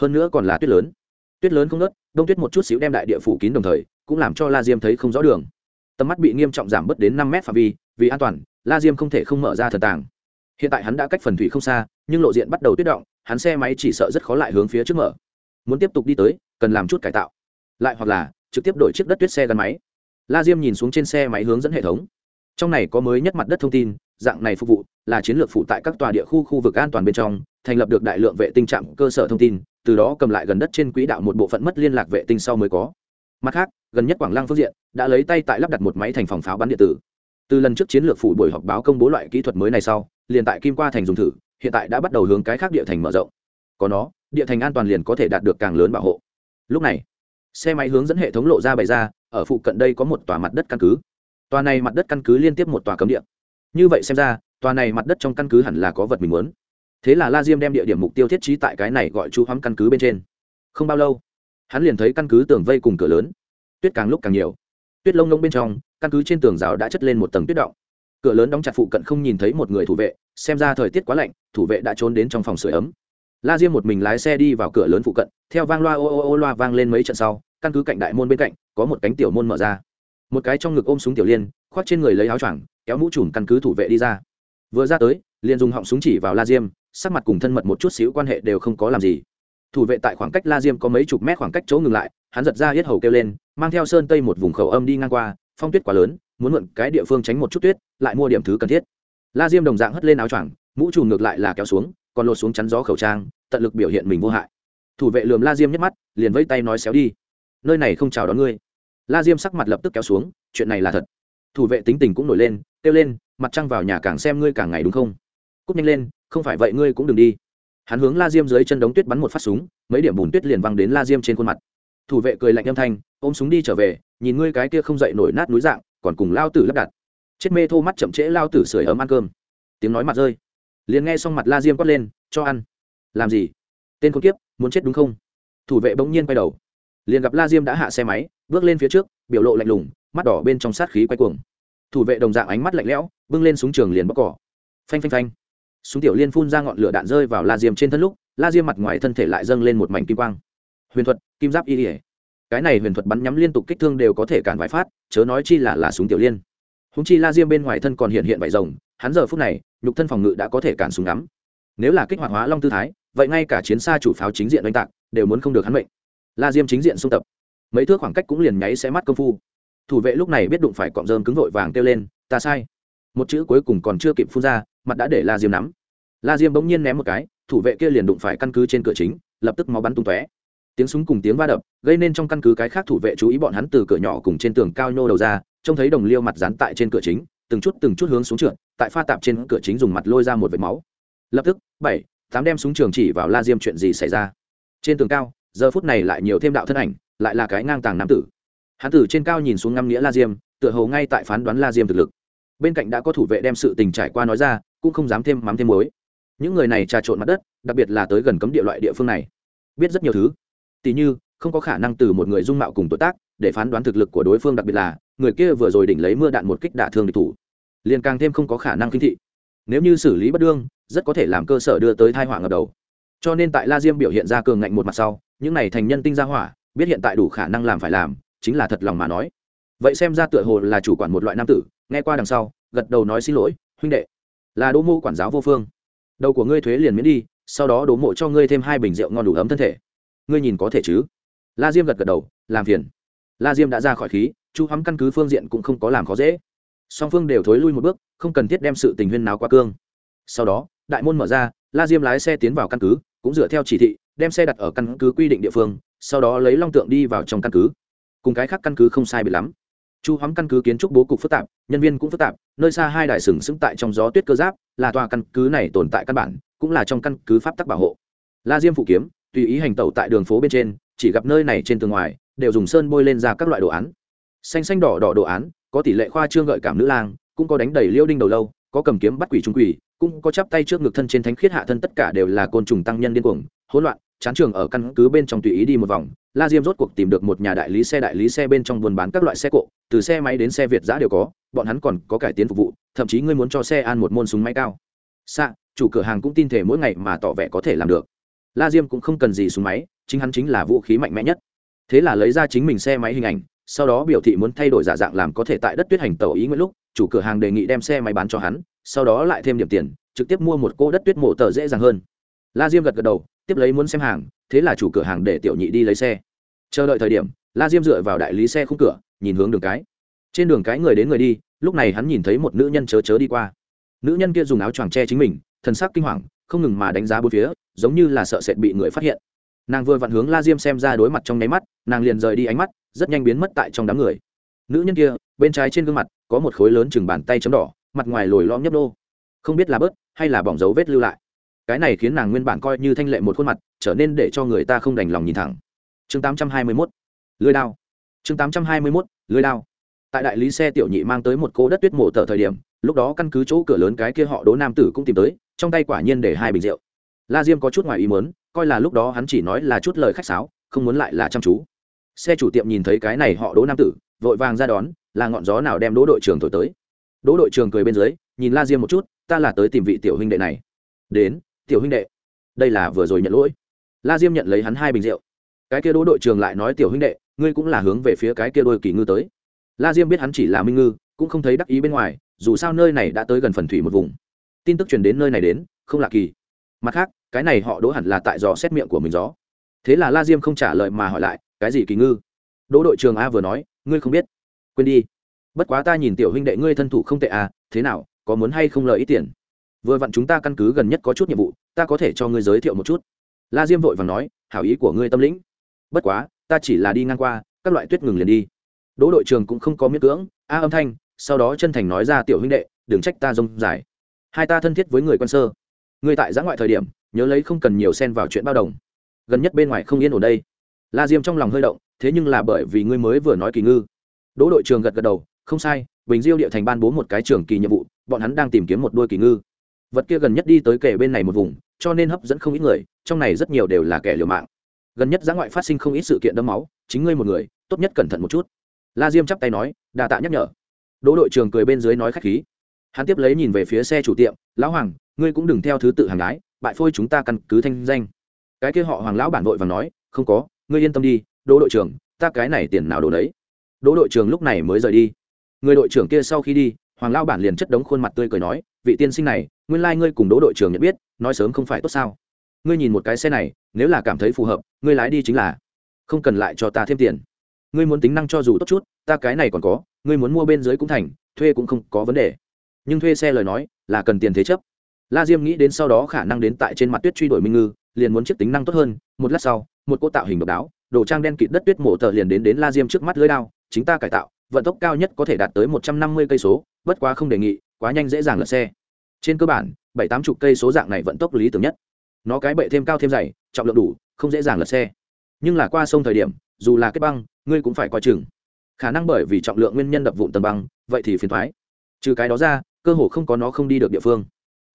Hơn nữa còn là tuyết lớn. Tuyết lớn không nớt đông tuyết một chút xíu đem đại địa phủ kín đồng thời, cũng làm cho la diêm thấy không rõ đường. Tầm mắt bị nghiêm trọng giảm bớt đến năm mét phạm vi, vì an toàn, la diêm không thể không mở ra thần tàng. Hiện tại hắn đã cách phần thủy không xa, nhưng lộ diện bắt đầu tuyết động, hắn xe máy chỉ sợ rất khó lại hướng phía trước mở. Muốn tiếp tục đi tới, cần làm chút cải tạo. Lại hoặc là, trực tiếp đổi chiếc đất tuyết xe gắn máy. La diêm nhìn xuống trên xe máy hướng dẫn hệ thống. Trong này có mới nhất mặt đất thông tin dạng này phục vụ là chiến lược phụ tại các tòa địa khu khu vực an toàn bên trong, thành lập được đại lượng vệ tinh trạm cơ sở thông tin, từ đó cầm lại gần đất trên quỹ đạo một bộ phận mất liên lạc vệ tinh sau mới có. Mặt khác, gần nhất quảng lăng phương diện đã lấy tay tại lắp đặt một máy thành phòng pháo bắn điện tử. Từ lần trước chiến lược phủ buổi họp báo công bố loại kỹ thuật mới này sau, liền tại kim qua thành dùng thử, hiện tại đã bắt đầu hướng cái khác địa thành mở rộng. Có nó, địa thành an toàn liền có thể đạt được càng lớn bảo hộ. Lúc này, xe máy hướng dẫn hệ thống lộ ra bày ra, ở phụ cận đây có một tòa mặt đất căn cứ. Tòa này mặt đất căn cứ liên tiếp một tòa cấm địa như vậy xem ra, tòa này mặt đất trong căn cứ hẳn là có vật mình muốn. Thế là la diêm đem địa điểm mục tiêu thiết trí tại cái này gọi chú hoắm căn cứ bên trên. Không bao lâu, hắn liền thấy căn cứ tường vây cùng cửa lớn. Tuyết càng lúc càng nhiều. Tuyết lông lông bên trong, căn cứ trên tường rào đã chất lên một tầng tuyết động. Cửa lớn đóng chặt phụ cận không nhìn thấy một người thủ vệ, xem ra thời tiết quá lạnh, thủ vệ đã trốn đến trong phòng sửa ấm. La diêm một mình lái xe đi vào cửa lớn phụ cận, theo vang loa ô ô ô loa vang lên mấy trận sau, căn cứ cạnh đại môn bên cạnh, có một cánh tiểu môn mở ra. Một cái trong ngực ôm súng tiểu liên, khoác trên người lấy áo choàng kéo mũ trùm căn cứ thủ vệ đi ra. Vừa ra tới, liền dùng họng súng chỉ vào la diêm, sắc mặt cùng thân mật một chút xíu quan hệ đều không có làm gì. Thủ vệ tại khoảng cách la diêm có mấy chục mét khoảng cách chỗ ngừng lại, hắn giật ra hết hầu kêu lên, mang theo sơn tây một vùng khẩu âm đi ngang qua, phong tuyết quá lớn, muốn mượn cái địa phương tránh một chút tuyết, lại mua điểm thứ cần thiết. La diêm đồng dạng hất lên áo choàng, mũ trùm ngược lại là kéo xuống, còn lột xuống chắn gió khẩu trang, tận lực biểu hiện mình vô hại. Thủ vệ lườm la diêm nhắc mắt, liền vẫy tay nói xéo đi. Nơi này không chào đón ngươi. La diêm sắc mặt lập tức kéo xuống, chuyện này là thật thủ vệ tính tình cũng nổi lên, kêu lên, mặt trăng vào nhà càng xem ngươi càng ngày đúng không? Cúp nhanh lên, không phải vậy ngươi cũng đừng đi. Hắn hướng la diêm dưới chân đống tuyết bắn một phát súng, mấy điểm bùn tuyết liền văng đến la diêm trên khuôn mặt. Thủ vệ cười lạnh âm thanh, ôm súng đi trở về, nhìn ngươi cái kia không dậy nổi nát núi dạng, còn cùng lao tử lắp đặt. Chết mê thô mắt chậm trễ lao tử sưởi ấm ăn cơm. Tiếng nói mặt rơi. Liền nghe xong mặt la diêm quát lên, cho ăn. Làm gì? Tên con kiếp, muốn chết đúng không? Thủ vệ bỗng nhiên quay đầu. Liền gặp la diêm đã hạ xe máy, bước lên phía trước biểu lộ lạnh lùng, mắt đỏ bên trong sát khí quay cuồng. Thủ vệ đồng dạng ánh mắt lạnh lẽo, bưng lên súng trường liền bóc cỏ. Phanh phanh phanh. Súng tiểu liên phun ra ngọn lửa đạn rơi vào la diêm trên thân lúc, la diêm mặt ngoài thân thể lại dâng lên một mảnh kim quang. Huyền thuật, kim giáp y ỉa cái này huyền thuật bắn nhắm liên tục kích thương đều có thể cản vài phát, chớ nói chi là là súng tiểu liên. Húng chi la diêm bên ngoài thân còn hiện hiện vải rồng, hắn giờ phút này, nhục thân phòng ngự đã có thể cản súng ngắm. Nếu là kích hoạt hóa long tư thái, vậy ngay cả chiến xa chủ pháo chính diện oanh tạc, đều muốn không được hắn mệnh. La diêm chính diện xung tập mấy thước khoảng cách cũng liền nháy sẽ mắt công phu. Thủ vệ lúc này biết đụng phải cọng rơm cứng vội vàng kêu lên, ta sai. Một chữ cuối cùng còn chưa kịp phun ra, mặt đã để la diêm nắm. La diêm bỗng nhiên ném một cái, thủ vệ kia liền đụng phải căn cứ trên cửa chính, lập tức máu bắn tung tóe. Tiếng súng cùng tiếng va đập, gây nên trong căn cứ cái khác thủ vệ chú ý bọn hắn từ cửa nhỏ cùng trên tường cao nhô đầu ra, trông thấy đồng liêu mặt dán tại trên cửa chính, từng chút từng chút hướng xuống trượt, tại pha tạp trên cửa chính dùng mặt lôi ra một vệt máu. Lập tức, bảy, tám đem súng trường chỉ vào la diêm chuyện gì xảy ra. Trên tường cao, giờ phút này lại nhiều thêm đạo thân ảnh lại là cái ngang tàng nam tử. Hắn tử trên cao nhìn xuống ngăm nghĩa la diêm, tựa hồ ngay tại phán đoán la diêm thực lực. Bên cạnh đã có thủ vệ đem sự tình trải qua nói ra, cũng không dám thêm mắm thêm muối. Những người này trà trộn mặt đất, đặc biệt là tới gần cấm địa loại địa phương này. Biết rất nhiều thứ. Tỉ như, không có khả năng từ một người dung mạo cùng tuổi tác, để phán đoán thực lực của đối phương đặc biệt là, người kia vừa rồi đỉnh lấy mưa đạn một kích đả thương địch thủ. Liền càng thêm không có khả năng kinh thị. Nếu như xử lý bất đương, rất có thể làm cơ sở đưa tới thai họa ngập đầu. Cho nên tại la diêm biểu hiện ra cường ngạnh một mặt sau, những này thành nhân tinh ra hỏa biết hiện tại đủ khả năng làm phải làm, chính là thật lòng mà nói. Vậy xem ra tựa hồ là chủ quản một loại nam tử, nghe qua đằng sau, gật đầu nói xin lỗi, huynh đệ. Là đỗ mô quản giáo vô phương. Đầu của ngươi thuế liền miễn đi, sau đó đỗ mộ cho ngươi thêm hai bình rượu ngon đủ ấm thân thể. Ngươi nhìn có thể chứ? La diêm gật gật đầu, làm phiền. La diêm đã ra khỏi khí, chu hắm căn cứ phương diện cũng không có làm khó dễ. Song phương đều thối lui một bước, không cần thiết đem sự tình huyên náo qua cương. Sau đó, đại môn mở ra, la diêm lái xe tiến vào căn cứ, cũng dựa theo chỉ thị, đem xe đặt ở căn cứ quy định địa phương sau đó lấy long tượng đi vào trong căn cứ. Cùng cái khác căn cứ không sai bị lắm. Chu hóm căn cứ kiến trúc bố cục phức tạp, nhân viên cũng phức tạp, nơi xa hai đài sừng sững tại trong gió tuyết cơ giáp, là tòa căn cứ này tồn tại căn bản, cũng là trong căn cứ pháp tắc bảo hộ. La diêm phụ kiếm, tùy ý hành tẩu tại đường phố bên trên, chỉ gặp nơi này trên tường ngoài, đều dùng sơn bôi lên ra các loại đồ án. Xanh xanh đỏ đỏ đồ án, có tỷ lệ khoa trương gợi cảm nữ lang, cũng có đánh đầy liêu đinh đầu lâu, có cầm kiếm bắt quỷ trung quỷ, cũng có chắp tay trước ngực thân trên thánh khiết hạ thân tất cả đều là côn trùng tăng nhân điên cuồng, hỗn loạn chán trường ở căn cứ bên trong tùy ý đi một vòng, la diêm rốt cuộc tìm được một nhà đại lý xe đại lý xe bên trong buôn bán các loại xe cộ, từ xe máy đến xe việt giã đều có, bọn hắn còn có cải tiến phục vụ, thậm chí ngươi muốn cho xe ăn một môn súng máy cao. Xạ chủ cửa hàng cũng tin thể mỗi ngày mà tỏ vẻ có thể làm được. La diêm cũng không cần gì súng máy, chính hắn chính là vũ khí mạnh mẽ nhất. Thế là lấy ra chính mình xe máy hình ảnh, sau đó biểu thị muốn thay đổi giả dạng làm có thể tại đất tuyết hành tàu ý nguyễn lúc, chủ cửa hàng đề nghị đem xe máy bán cho hắn, sau đó lại thêm điểm tiền, trực tiếp mua một cô đất tuyết mổ tờ dễ dàng hơn. La diêm gật gật đầu tiếp lấy muốn xem hàng, thế là chủ cửa hàng để tiểu nhị đi lấy xe. Chờ đợi thời điểm, la diêm dựa vào đại lý xe khung cửa, nhìn hướng đường cái. Trên đường cái người đến người đi, lúc này hắn nhìn thấy một nữ nhân chớ chớ đi qua. Nữ nhân kia dùng áo choàng che chính mình, thần sắc kinh hoàng, không ngừng mà đánh giá bốn phía, giống như là sợ sệt bị người phát hiện. Nàng vừa vặn hướng la diêm xem ra đối mặt trong nháy mắt, nàng liền rời đi ánh mắt, rất nhanh biến mất tại trong đám người. Nữ nhân kia, bên trái trên gương mặt, có một khối lớn chừng bàn tay chấm đỏ, mặt ngoài lồi lõm nhấp đô không biết là bớt, hay là bỏng dấu vết lưu lại cái này khiến nàng nguyên bản coi như thanh lệ một khuôn mặt trở nên để cho người ta không đành lòng nhìn thẳng. Chương 821, lưới đao. Chương 821, lưới đao. Tại đại lý xe tiểu nhị mang tới một cô đất tuyết mộ tờ thời điểm lúc đó căn cứ chỗ cửa lớn cái kia họ đố nam tử cũng tìm tới trong tay quả nhiên để hai bình rượu. La diêm có chút ngoài ý muốn coi là lúc đó hắn chỉ nói là chút lời khách sáo không muốn lại là chăm chú. Xe chủ tiệm nhìn thấy cái này họ đố nam tử vội vàng ra đón là ngọn gió nào đem đỗ đội trưởng thổi tới. Đỗ đội trưởng cười bên dưới nhìn la diêm một chút ta là tới tìm vị tiểu huynh đệ này. Đến tiểu huynh đệ, đây là vừa rồi nhận lỗi. La diêm nhận lấy hắn hai bình rượu. Cái kia đỗ đội trưởng lại nói, tiểu huynh đệ, ngươi cũng là hướng về phía cái kia đôi kỳ ngư tới. La diêm biết hắn chỉ là minh ngư, cũng không thấy đắc ý bên ngoài, dù sao nơi này đã tới gần phần thủy một vùng. Tin tức truyền đến nơi này đến, không lạ kỳ. Mặt khác, cái này họ đỗ hẳn là tại dò xét miệng của mình gió thế là la diêm không trả lời mà hỏi lại, cái gì kỳ ngư? Đỗ đội trường a vừa nói, ngươi không biết. Quên đi. Bất quá ta nhìn tiểu huynh đệ ngươi thân thủ không tệ à thế nào, có muốn hay không lợi ít tiền? Vừa vặn chúng ta căn cứ gần nhất có chút nhiệm vụ, ta có thể cho ngươi giới thiệu một chút. La diêm vội và nói, hảo ý của ngươi tâm lĩnh. Bất quá, ta chỉ là đi ngang qua, các loại tuyết ngừng liền đi. Đỗ đội trường cũng không có miễn cưỡng, a âm thanh, sau đó chân thành nói ra, tiểu huynh đệ, đừng trách ta rông dài. Hai ta thân thiết với người quân sơ. Ngươi tại giã ngoại thời điểm, nhớ lấy không cần nhiều xen vào chuyện bao đồng. Gần nhất bên ngoài không yên ổn đây. La diêm trong lòng hơi động, thế nhưng là bởi vì ngươi mới vừa nói kỳ ngư. Đỗ đội trường gật gật đầu, không sai, bình diêu địa thành ban bố một cái trường kỳ nhiệm vụ, bọn hắn đang tìm kiếm một đôi kỳ ngư vật kia gần nhất đi tới kể bên này một vùng, cho nên hấp dẫn không ít người, trong này rất nhiều đều là kẻ liều mạng. Gần nhất giã ngoại phát sinh không ít sự kiện đẫm máu, chính ngươi một người, tốt nhất cẩn thận một chút. La diêm chắp tay nói đà tạ nhắc nhở. Đỗ đội trường cười bên dưới nói khách khí. Hắn tiếp lấy nhìn về phía xe chủ tiệm, lão hoàng, ngươi cũng đừng theo thứ tự hàng gái, bại phôi chúng ta căn cứ thanh danh. Cái kia họ hoàng lão bản vội và nói, không có, ngươi yên tâm đi, đỗ đội trưởng, ta cái này tiền nào đổ đấy đỗ đội trưởng lúc này mới rời đi. Người đội trưởng kia sau khi đi hoàng lão bản liền chất đống khuôn mặt tươi cười nói, vị tiên sinh này, nguyên lai ngươi cùng đỗ đội trưởng nhận biết, nói sớm không phải tốt sao? Ngươi nhìn một cái xe này, nếu là cảm thấy phù hợp, ngươi lái đi chính là. Không cần lại cho ta thêm tiền. Ngươi muốn tính năng cho dù tốt chút, ta cái này còn có, ngươi muốn mua bên dưới cũng thành, thuê cũng không có vấn đề. Nhưng thuê xe lời nói, là cần tiền thế chấp. La diêm nghĩ đến sau đó khả năng đến tại trên mặt tuyết truy đuổi minh ngư, liền muốn chiếc tính năng tốt hơn, một lát sau, một cô tạo hình độc đáo, đồ trang đen kịt đất tuyết mổ tờ liền đến đến la diêm trước mắt lưới đao, chính ta cải tạo vận tốc cao nhất có thể đạt tới một trăm năm mươi cây số, bất quá không đề nghị, quá nhanh dễ dàng lật xe. Trên cơ bản, bảy tám chục cây số dạng này vận tốc lý tưởng nhất. Nó cái bệ thêm cao thêm dày, trọng lượng đủ, không dễ dàng lật xe. Nhưng là qua sông thời điểm, dù là kết băng, ngươi cũng phải coi chừng. Khả năng bởi vì trọng lượng nguyên nhân đập vụn tầng băng, vậy thì phiền thoái. Trừ cái đó ra, cơ hồ không có nó không đi được địa phương.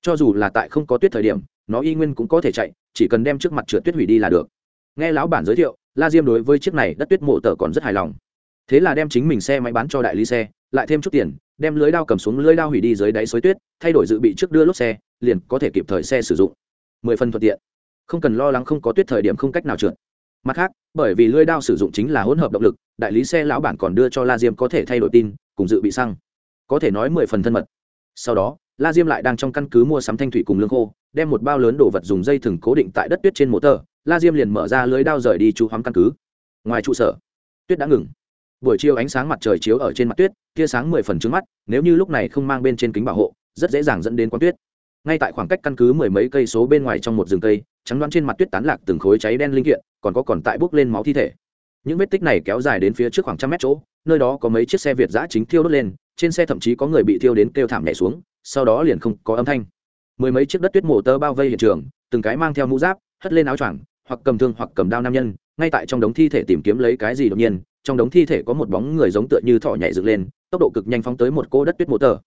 Cho dù là tại không có tuyết thời điểm, nó y nguyên cũng có thể chạy, chỉ cần đem trước mặt trượt tuyết hủy đi là được. Nghe lão bản giới thiệu, la diêm đối với chiếc này đất tuyết mộ tờ còn rất hài lòng thế là đem chính mình xe máy bán cho đại lý xe, lại thêm chút tiền, đem lưới đao cầm xuống lưới đao hủy đi dưới đáy suối tuyết, thay đổi dự bị trước đưa lốp xe, liền có thể kịp thời xe sử dụng. Mười phần thuận tiện. Không cần lo lắng không có tuyết thời điểm không cách nào trượt. Mặt khác, bởi vì lưới đao sử dụng chính là hỗn hợp động lực, đại lý xe lão bản còn đưa cho la diêm có thể thay đổi tin cùng dự bị xăng. Có thể nói mười phần thân mật. Sau đó, la diêm lại đang trong căn cứ mua sắm thanh thủy cùng lương khô, đem một bao lớn đồ vật dùng dây thừng cố định tại đất tuyết trên mô tờ la diêm liền mở ra lưới đao rời đi chú hoắm căn cứ. Ngoài trụ sở, tuyết đã ngừng buổi chiều ánh sáng mặt trời chiếu ở trên mặt tuyết, tia sáng mười phần trước mắt, nếu như lúc này không mang bên trên kính bảo hộ, rất dễ dàng dẫn đến quán tuyết. Ngay tại khoảng cách căn cứ mười mấy cây số bên ngoài trong một rừng cây, trắng đoán trên mặt tuyết tán lạc từng khối cháy đen linh kiện, còn có còn tại bốc lên máu thi thể. Những vết tích này kéo dài đến phía trước khoảng trăm mét chỗ, nơi đó có mấy chiếc xe việt giã chính thiêu đốt lên, trên xe thậm chí có người bị thiêu đến kêu thảm nhảy xuống, sau đó liền không có âm thanh. Mười mấy chiếc đất tuyết mổ tơ bao vây hiện trường, từng cái mang theo mũ giáp, hất lên áo choàng, hoặc cầm thương hoặc cầm đao nam nhân, ngay tại trong đống thi thể tìm kiếm lấy cái gì đột nhiên trong đống thi thể có một bóng người giống tựa như thỏ nhảy dựng lên, tốc độ cực nhanh phóng tới một cô đất tuyết mô tờ.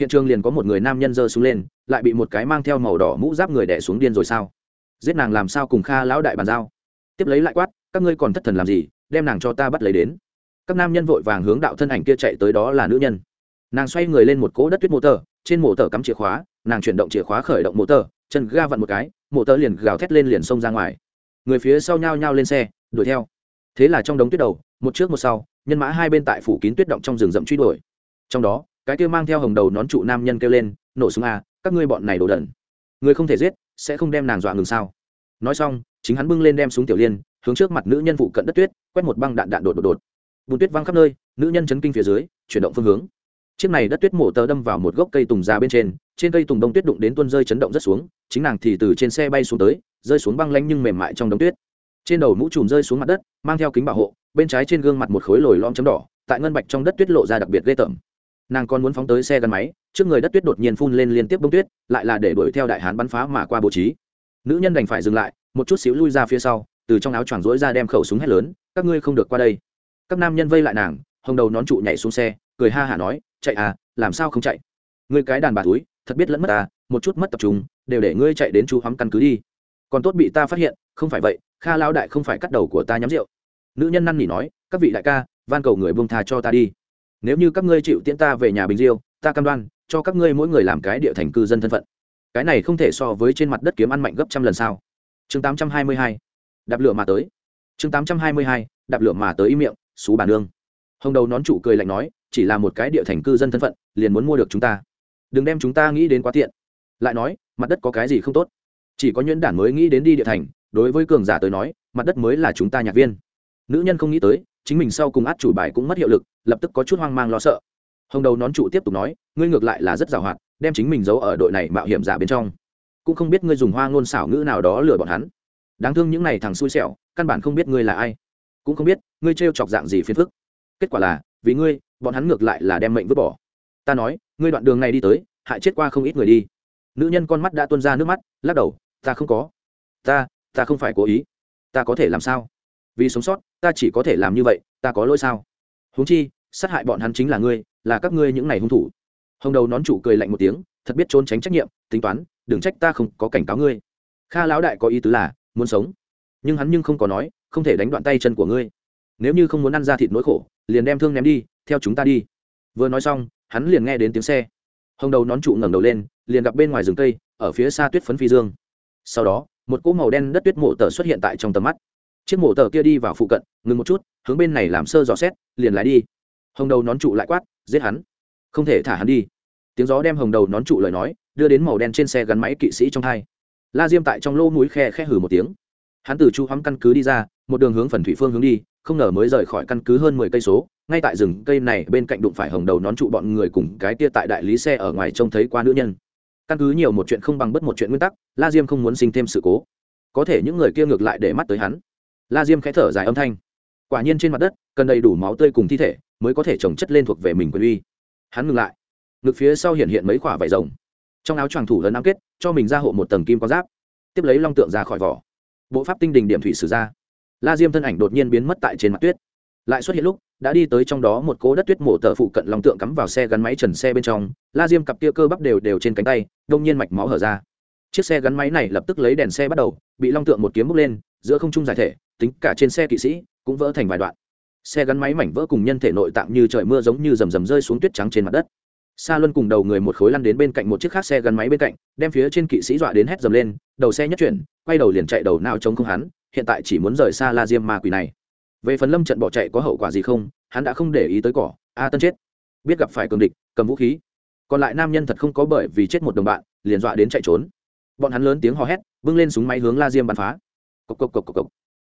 Hiện trường liền có một người nam nhân giơ xuống lên, lại bị một cái mang theo màu đỏ mũ giáp người đẻ xuống điên rồi sao? Giết nàng làm sao cùng kha lão đại bàn giao? Tiếp lấy lại quát, các ngươi còn thất thần làm gì, đem nàng cho ta bắt lấy đến. Các nam nhân vội vàng hướng đạo thân ảnh kia chạy tới đó là nữ nhân. Nàng xoay người lên một cỗ đất tuyết mô tờ, trên mổ tờ cắm chìa khóa, nàng chuyển động chìa khóa khởi động mô tờ, chân ga vặn một cái, mô tờ liền gào thét lên liền xông ra ngoài. Người phía sau nhao nhao lên xe, đuổi theo thế là trong đống tuyết đầu, một trước một sau, nhân mã hai bên tại phủ kín tuyết động trong rừng rậm truy đuổi. Trong đó, cái kia mang theo hồng đầu nón trụ nam nhân kêu lên, nổ súng a các ngươi bọn này đồ đần. Người không thể giết, sẽ không đem nàng dọa ngừng sao? Nói xong, chính hắn bưng lên đem súng tiểu liên, hướng trước mặt nữ nhân phụ cận đất tuyết, quét một băng đạn đạn đột đột đột. Bùn tuyết văng khắp nơi, nữ nhân chấn kinh phía dưới, chuyển động phương hướng. Chiếc này đất tuyết mổ tờ đâm vào một gốc cây tùng già bên trên trên cây tùng đông tuyết đụng đến tuôn rơi chấn động rất xuống, chính nàng thì từ trên xe bay xuống tới, rơi xuống băng lanh nhưng mềm mại trong đống tuyết trên đầu mũ trùm rơi xuống mặt đất, mang theo kính bảo hộ, bên trái trên gương mặt một khối lồi lom chấm đỏ, tại ngân bạch trong đất tuyết lộ ra đặc biệt ghê tởm. Nàng còn muốn phóng tới xe gắn máy, trước người đất tuyết đột nhiên phun lên liên tiếp bông tuyết, lại là để đuổi theo đại hán bắn phá mà qua bố trí. Nữ nhân đành phải dừng lại, một chút xíu lui ra phía sau, từ trong áo choàng rỗi ra đem khẩu súng hét lớn, các ngươi không được qua đây. Các nam nhân vây lại nàng, hồng đầu nón trụ nhảy xuống xe, cười ha hả nói, chạy à làm sao không chạy? Ngươi cái đàn bà túi thật biết lẫn mất à một chút mất tập trung, đều để ngươi chạy đến chú hắm căn cứ đi còn tốt bị ta phát hiện, không phải vậy, kha lao đại không phải cắt đầu của ta nhắm rượu. Nữ nhân năn nỉ nói, các vị đại ca, van cầu người buông tha cho ta đi. Nếu như các ngươi chịu tiễn ta về nhà bình diêu, ta cam đoan, cho các ngươi mỗi người làm cái địa thành cư dân thân phận. Cái này không thể so với trên mặt đất kiếm ăn mạnh gấp trăm lần sao. Chương tám trăm hai mươi hai, đạp lửa mà tới. Chương tám trăm hai mươi hai, đạp lửa mà tới im miệng, xú bản nương. Hồng đầu nón trụ cười lạnh nói, chỉ là một cái địa thành cư dân thân phận, liền muốn mua được chúng ta. Đừng đem chúng ta nghĩ đến quá tiện. Lại nói, mặt đất có cái gì không tốt? Chỉ có nhuyễn đản mới nghĩ đến đi địa thành, đối với cường giả tới nói, mặt đất mới là chúng ta nhạc viên. Nữ nhân không nghĩ tới, chính mình sau cùng át chủ bài cũng mất hiệu lực, lập tức có chút hoang mang lo sợ. Hồng đầu nón trụ tiếp tục nói, ngươi ngược lại là rất giàu hoạt, đem chính mình giấu ở đội này mạo hiểm giả bên trong. Cũng không biết ngươi dùng hoa ngôn xảo ngữ nào đó lừa bọn hắn. Đáng thương những n à y thằng xui xẻo, căn bản không biết ngươi là ai. Cũng không biết, ngươi trêu chọc dạng gì phiền phức. Kết quả là, vì ngươi, bọn hắn ngược lại là đem mệnh vứt bỏ. Ta nói, ngươi đoạn đường này đi tới, hại chết qua không ít người đi nữ nhân con mắt đã tuôn ra nước mắt, lắc đầu, ta không có. Ta ta không phải cố ý. Ta có thể làm sao? Vì sống sót, ta chỉ có thể làm như vậy, ta có lỗi sao? Huống chi, sát hại bọn hắn chính là ngươi, là các ngươi những n à y hung thủ. Hồng đầu nón chủ cười lạnh một tiếng, thật biết trốn tránh trách nhiệm, tính toán, đừng trách ta không có cảnh cáo ngươi. Kha lão đại có ý tứ là, muốn sống. Nhưng hắn nhưng không có nói, không thể đánh đoạn tay chân của ngươi. Nếu như không muốn ăn ra thịt nỗi khổ, liền đem thương ném đi, theo chúng ta đi. Vừa nói xong, hắn liền nghe đến tiếng xe hồng đầu nón trụ ngẩng đầu lên, liền gặp bên ngoài rừng cây, ở phía xa tuyết phấn phi dương. Sau đó, một cỗ màu đen đất tuyết mộ tờ xuất hiện tại trong tầm mắt. Chiếc mộ tờ kia đi vào phụ cận, ngừng một chút, hướng bên này làm sơ dò xét, liền lái đi. Hồng đầu nón trụ lại quát, giết hắn. Không thể thả hắn đi. Tiếng gió đem hồng đầu nón trụ lời nói, đưa đến màu đen trên xe gắn máy kỵ sĩ trong hai. La diêm tại trong lô mũi khe khe hử một tiếng. Hắn từ chu hắm căn cứ đi ra, một đường hướng phần thủy phương hướng đi, không ngờ mới rời khỏi căn cứ hơn mười cây số ngay tại rừng cây này bên cạnh đụng phải hồng đầu nón trụ bọn người cùng cái tia tại đại lý xe ở ngoài trông thấy qua nữ nhân. Căn cứ nhiều một chuyện không bằng bất một chuyện nguyên tắc, la diêm không muốn sinh thêm sự cố. Có thể những người kia ngược lại để mắt tới hắn. La diêm khẽ thở dài âm thanh. Quả nhiên trên mặt đất, cần đầy đủ máu tươi cùng thi thể mới có thể trồng chất lên thuộc về mình quyền uy. Hắn ngừng lại. Ngực phía sau hiện hiện mấy quả vải rồng. Trong áo choàng thủ lớn ám kết, cho mình ra hộ một tầng kim có giáp. Tiếp lấy long tượng ra khỏi vỏ. Bộ pháp tinh đình điểm thủy sử ra. La diêm thân ảnh đột nhiên biến mất tại trên mặt tuyết. Lại xuất hiện lúc đã đi tới trong đó một cố đất tuyết mổ tờ phụ cận long tượng cắm vào xe gắn máy trần xe bên trong la diêm cặp tia cơ bắp đều đều trên cánh tay đông nhiên mạch máu hở ra. Chiếc xe gắn máy này lập tức lấy đèn xe bắt đầu bị long tượng một kiếm bốc lên giữa không trung giải thể tính cả trên xe kỵ sĩ cũng vỡ thành vài đoạn. Xe gắn máy mảnh vỡ cùng nhân thể nội tạng như trời mưa giống như rầm rầm rơi xuống tuyết trắng trên mặt đất. Sa Luân cùng đầu người một khối lăn đến bên cạnh một chiếc khác xe gắn máy bên cạnh, đem phía trên kỵ sĩ dọa đến hét dầm lên, đầu xe nhất chuyển, quay đầu liền chạy đầu nào chống không hắn, hiện tại chỉ muốn rời xa La Diêm ma quỷ này. Về phần Lâm trận bỏ chạy có hậu quả gì không, hắn đã không để ý tới cỏ, a tân chết. Biết gặp phải cường địch, cầm vũ khí. Còn lại nam nhân thật không có bởi vì chết một đồng bạn, liền dọa đến chạy trốn. Bọn hắn lớn tiếng hò hét, bưng lên súng máy hướng La Diêm bắn phá. Cộc cộc cộc cộc cộc.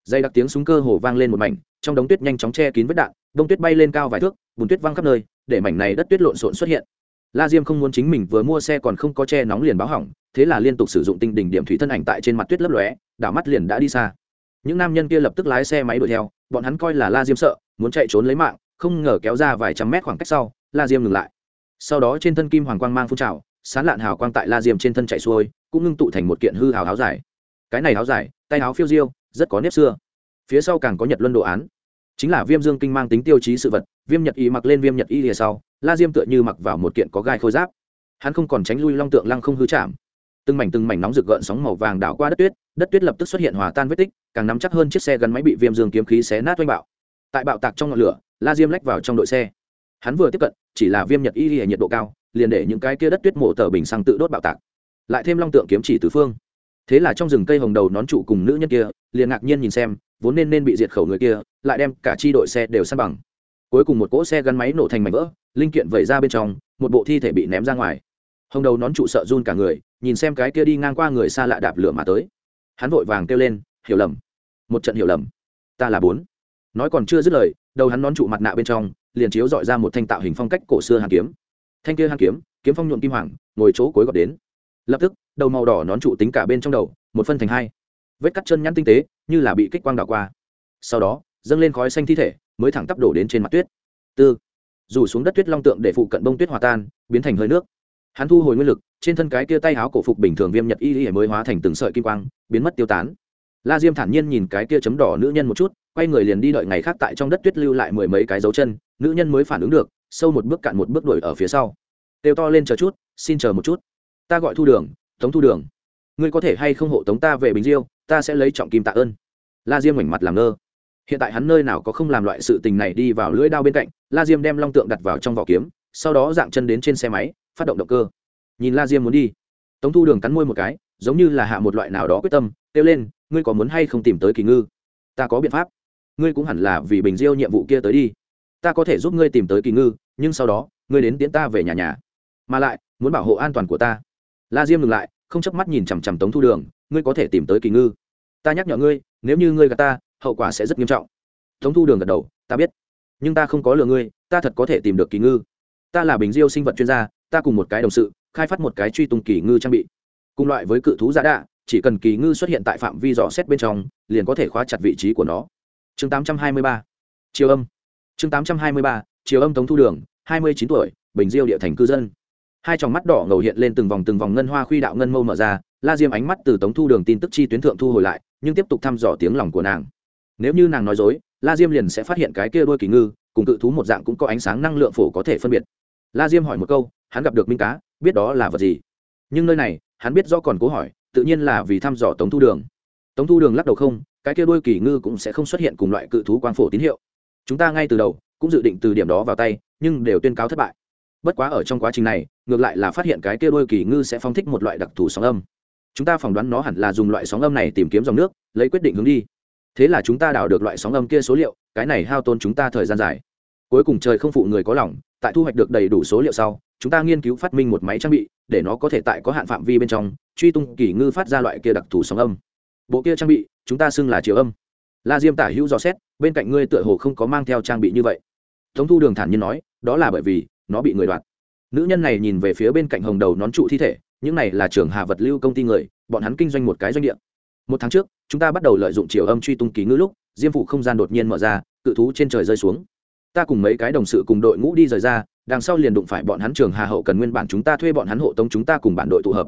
Dây đặc tiếng súng cơ hồ vang lên một mảnh, trong đống tuyết nhanh chóng che kín vết đạn, đông tuyết bay lên cao vài thước, bùn tuyết văng khắp nơi, để mảnh này đất tuyết lộn xộn xuất hiện la diêm không muốn chính mình vừa mua xe còn không có che nóng liền báo hỏng thế là liên tục sử dụng tinh đỉnh điểm thủy thân ảnh tại trên mặt tuyết lấp lóe đảo mắt liền đã đi xa những nam nhân kia lập tức lái xe máy đuổi theo, bọn hắn coi là la diêm sợ, muốn chạy trốn lấy mạng, không ngờ kéo ra vài trăm mét khoảng cách sau, la diêm ngừng lại. Sau đó trên thân kim hoàng quang mang phun trào, sán lạn hào quang tại la diêm trên thân chạy xuôi, cũng ngưng tụ thành một kiện hư hào áo dài. Cái này áo dài, tay áo phiêu diêu, rất có nếp xưa. Phía sau càng có nhật luân đồ án. Chính là viêm dương kinh mang tính tiêu chí sự vật, viêm nhật y mặc lên viêm nhật y lìa sau, la diêm tựa như mặc vào một kiện có gai khôi giáp. Hắn không còn tránh lui long tượng lăng không hư chạm. Từng mảnh từng mảnh nóng rực gợn sóng màu vàng đảo qua đất tuyết đất tuyết lập tức xuất hiện hòa tan vết tích, càng nắm chắc hơn chiếc xe gắn máy bị viêm dương kiếm khí xé nát oanh bạo. Tại bạo tạc trong ngọn lửa, la diêm lách vào trong đội xe. Hắn vừa tiếp cận, chỉ là viêm nhật y hệ nhiệt độ cao, liền để những cái kia đất tuyết mổ tờ bình xăng tự đốt bạo tạc. Lại thêm long tượng kiếm chỉ tứ phương. Thế là trong rừng cây hồng đầu nón trụ cùng nữ nhân kia, liền ngạc nhiên nhìn xem, vốn nên nên bị diệt khẩu người kia, lại đem cả chi đội xe đều săn bằng. Cuối cùng một cỗ xe gắn máy nổ thành mảnh vỡ, linh kiện vẩy ra bên trong, một bộ thi thể bị ném ra ngoài. Hồng đầu nón trụ sợ run cả người, nhìn xem cái kia đi ngang qua người xa lạ đạp lửa mà tới hắn vội vàng kêu lên, hiểu lầm. Một trận hiểu lầm. Ta là bốn. Nói còn chưa dứt lời, đầu hắn nón trụ mặt nạ bên trong, liền chiếu dọi ra một thanh tạo hình phong cách cổ xưa hàn kiếm. Thanh kia hàn kiếm kiếm phong nhuộm kim hoàng, ngồi chỗ cuối gọt đến. Lập tức, đầu màu đỏ nón trụ tính cả bên trong đầu, một phân thành hai. Vết cắt chân nhăn tinh tế, như là bị kích quang đảo qua. Sau đó, dâng lên khói xanh thi thể, mới thẳng tắp đổ đến trên mặt tuyết. Tư. Dù xuống đất tuyết long tượng để phụ cận bông tuyết hòa tan, biến thành hơi nước. Hắn thu hồi nguyên lực trên thân cái kia tay áo cổ phục bình thường viêm nhật y y mới hóa thành từng sợi kim quang, biến mất tiêu tán. La diêm thản nhiên nhìn cái kia chấm đỏ nữ nhân một chút, quay người liền đi đợi ngày khác tại trong đất tuyết lưu lại mười mấy cái dấu chân, nữ nhân mới phản ứng được, sâu một bước cạn một bước đuổi ở phía sau. Têu to lên chờ chút, xin chờ một chút. Ta gọi thu đường, tống thu đường. Ngươi có thể hay không hộ tống ta về bình diêu, ta sẽ lấy trọng kim tạ ơn. La diêm ngoảnh mặt làm ngơ. Hiện tại hắn nơi nào có không làm loại sự tình này đi vào lưỡi đao bên cạnh, la diêm đem long tượng đặt vào trong vỏ kiếm, sau đó dạng chân đến trên xe máy, phát động động cơ nhìn la diêm muốn đi. Tống thu đường cắn môi một cái, giống như là hạ một loại nào đó quyết tâm, kêu lên, ngươi có muốn hay không tìm tới kỳ ngư? Ta có biện pháp. Ngươi cũng hẳn là vì bình diêu nhiệm vụ kia tới đi. Ta có thể giúp ngươi tìm tới kỳ ngư, nhưng sau đó, ngươi đến tiễn ta về nhà nhà. Mà lại, muốn bảo hộ an toàn của ta. La diêm ngừng lại, không chớp mắt nhìn chằm chằm tống thu đường, ngươi có thể tìm tới kỳ ngư? Ta nhắc nhở ngươi, nếu như ngươi gạt ta, hậu quả sẽ rất nghiêm trọng. Tống thu đường gật đầu, ta biết, nhưng ta không có lừa ngươi, ta thật có thể tìm được kỳ ngư. Ta là bình diêu sinh vật chuyên gia, ta cùng một cái đồng sự khai phát một cái truy tung kỳ ngư trang bị. Cùng loại với cự thú giả đạ, chỉ cần kỳ ngư xuất hiện tại phạm vi dò xét bên trong, liền có thể khóa chặt vị trí của nó. Chương 823. chiều âm. Chương 823. chiều âm tống thu đường 29 tuổi, bình diêu địa thành cư dân. Hai tròng mắt đỏ ngầu hiện lên từng vòng từng vòng ngân hoa khuy đạo ngân mâu mở ra, la diêm ánh mắt từ tống thu đường tin tức chi tuyến thượng thu hồi lại, nhưng tiếp tục thăm dò tiếng lòng của nàng. Nếu như nàng nói dối, la diêm liền sẽ phát hiện cái kia đôi kỳ ngư, cùng cự thú một dạng cũng có ánh sáng năng lượng phổ có thể phân biệt. La diêm hỏi một câu, hắn gặp được minh cá biết đó là vật gì. Nhưng nơi này, hắn biết do còn cố hỏi, tự nhiên là vì thăm dò tống thu đường. Tống thu đường lắc đầu không, cái kia đôi kỳ ngư cũng sẽ không xuất hiện cùng loại cự thú quang phổ tín hiệu. Chúng ta ngay từ đầu, cũng dự định từ điểm đó vào tay, nhưng đều tuyên cáo thất bại. Bất quá ở trong quá trình này, ngược lại là phát hiện cái kia đôi kỳ ngư sẽ phong thích một loại đặc thù sóng âm. Chúng ta phỏng đoán nó hẳn là dùng loại sóng âm này tìm kiếm dòng nước, lấy quyết định hướng đi. Thế là chúng ta đào được loại sóng âm kia số liệu, cái này hao tôn chúng ta thời gian dài. Cuối cùng trời không phụ người có lòng tại thu hoạch được đầy đủ số liệu sau, chúng ta nghiên cứu phát minh một máy trang bị, để nó có thể tại có hạn phạm vi bên trong, truy tung kỳ ngư phát ra loại kia đặc thù sóng âm. Bộ kia trang bị, chúng ta xưng là chiều âm. La diêm tả hữu dò xét, bên cạnh ngươi tựa hồ không có mang theo trang bị như vậy. Tống thu đường thản nhiên nói, đó là bởi vì, nó bị người đoạt. Nữ nhân này nhìn về phía bên cạnh hồng đầu nón trụ thi thể, những này là trưởng hà vật lưu công ty người, bọn hắn kinh doanh một cái doanh địa. Một tháng trước, chúng ta bắt đầu lợi dụng chiều âm truy tung ký ngữ lúc, diêm phụ không gian đột nhiên mở ra, cự thú trên trời rơi xuống ta cùng mấy cái đồng sự cùng đội ngũ đi rời ra, đằng sau liền đụng phải bọn hắn trường hà hậu cần nguyên bản chúng ta thuê bọn hắn hộ tống chúng ta cùng bản đội tụ hợp.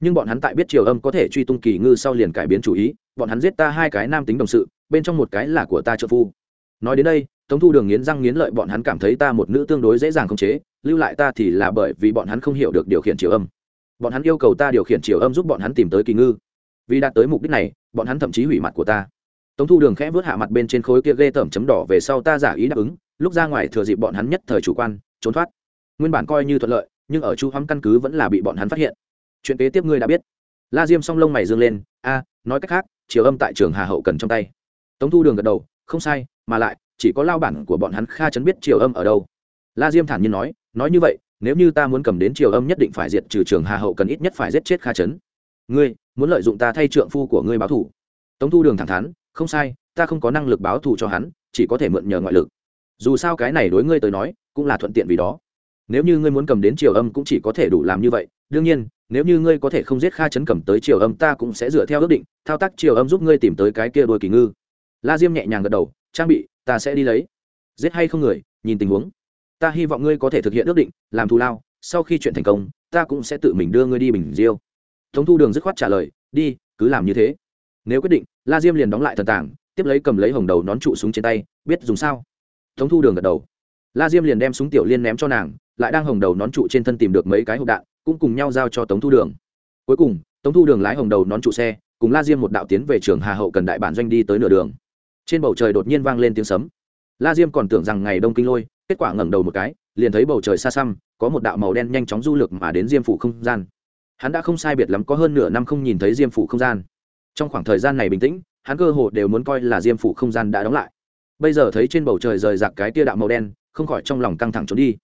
Nhưng bọn hắn tại biết triều âm có thể truy tung kỳ ngư sau liền cải biến chủ ý, bọn hắn giết ta hai cái nam tính đồng sự, bên trong một cái là của ta trợ phu. Nói đến đây, tống thu đường nghiến răng nghiến lợi bọn hắn cảm thấy ta một nữ tương đối dễ dàng khống chế, lưu lại ta thì là bởi vì bọn hắn không hiểu được điều khiển triều âm. Bọn hắn yêu cầu ta điều khiển triều âm giúp bọn hắn tìm tới kỳ ngư. Vì đạt tới mục đích này, bọn hắn thậm chí hủy mặt của ta. Tống thu đường khẽ vớt hạ mặt bên trên khối kia ghê tởm chấm đỏ về sau ta giả ý đáp ứng lúc ra ngoài thừa dịp bọn hắn nhất thời chủ quan, trốn thoát. Nguyên bản coi như thuận lợi, nhưng ở chu hoắm căn cứ vẫn là bị bọn hắn phát hiện. Chuyện kế tiếp ngươi đã biết. La diêm song lông mày dương lên, a, nói cách khác, chiều âm tại trường hà hậu cần trong tay. Tống thu đường gật đầu, không sai, mà lại, chỉ có lao bản của bọn hắn kha chấn biết chiều âm ở đâu. La diêm thản nhiên nói nói như vậy, nếu như ta muốn cầm đến chiều âm nhất định phải diệt trừ trường hà hậu cần ít nhất phải giết chết kha chấn. Ngươi, muốn lợi dụng ta thay trượng phu của ngươi báo thủ tống thu đường thẳng thắn, không sai, ta không có năng lực báo thù cho hắn, chỉ có thể mượn nhờ ngoại lực dù sao cái này đối ngươi tới nói, cũng là thuận tiện vì đó. Nếu như ngươi muốn cầm đến triều âm cũng chỉ có thể đủ làm như vậy, đương nhiên, nếu như ngươi có thể không giết kha chấn cầm tới triều âm, ta cũng sẽ dựa theo ước định, thao tác triều âm giúp ngươi tìm tới cái kia đôi kỳ ngư. La diêm nhẹ nhàng gật đầu, trang bị, ta sẽ đi lấy. Giết hay không người, nhìn tình huống. Ta hy vọng ngươi có thể thực hiện ước định, làm thù lao, sau khi chuyện thành công, ta cũng sẽ tự mình đưa ngươi đi bình diêu. Tống thu đường dứt khoát trả lời, đi, cứ làm như thế. Nếu quyết định, la diêm liền đóng lại thần tảng, tiếp lấy cầm lấy hồng đầu nón trụ súng trên tay, biết dùng sao? Tống thu đường gật đầu. La diêm liền đem súng tiểu liên ném cho nàng, lại đang hồng đầu nón trụ trên thân tìm được mấy cái hộp đạn, cũng cùng nhau giao cho tống thu đường. Cuối cùng, tống thu đường lái hồng đầu nón trụ xe, cùng la diêm một đạo tiến về trường hà hậu cần đại bản doanh đi tới nửa đường. Trên bầu trời đột nhiên vang lên tiếng sấm. La diêm còn tưởng rằng ngày đông kinh lôi, kết quả ngẩng đầu một cái, liền thấy bầu trời xa xăm, có một đạo màu đen nhanh chóng du lực mà đến diêm phủ không gian. Hắn đã không sai biệt lắm có hơn nửa năm không nhìn thấy diêm phủ không gian. Trong khoảng thời gian này bình tĩnh, hắn cơ hồ đều muốn coi là diêm phủ không gian đã đóng lại bây giờ thấy trên bầu trời rời rạc cái tia đạo màu đen, không khỏi trong lòng căng thẳng trốn đi.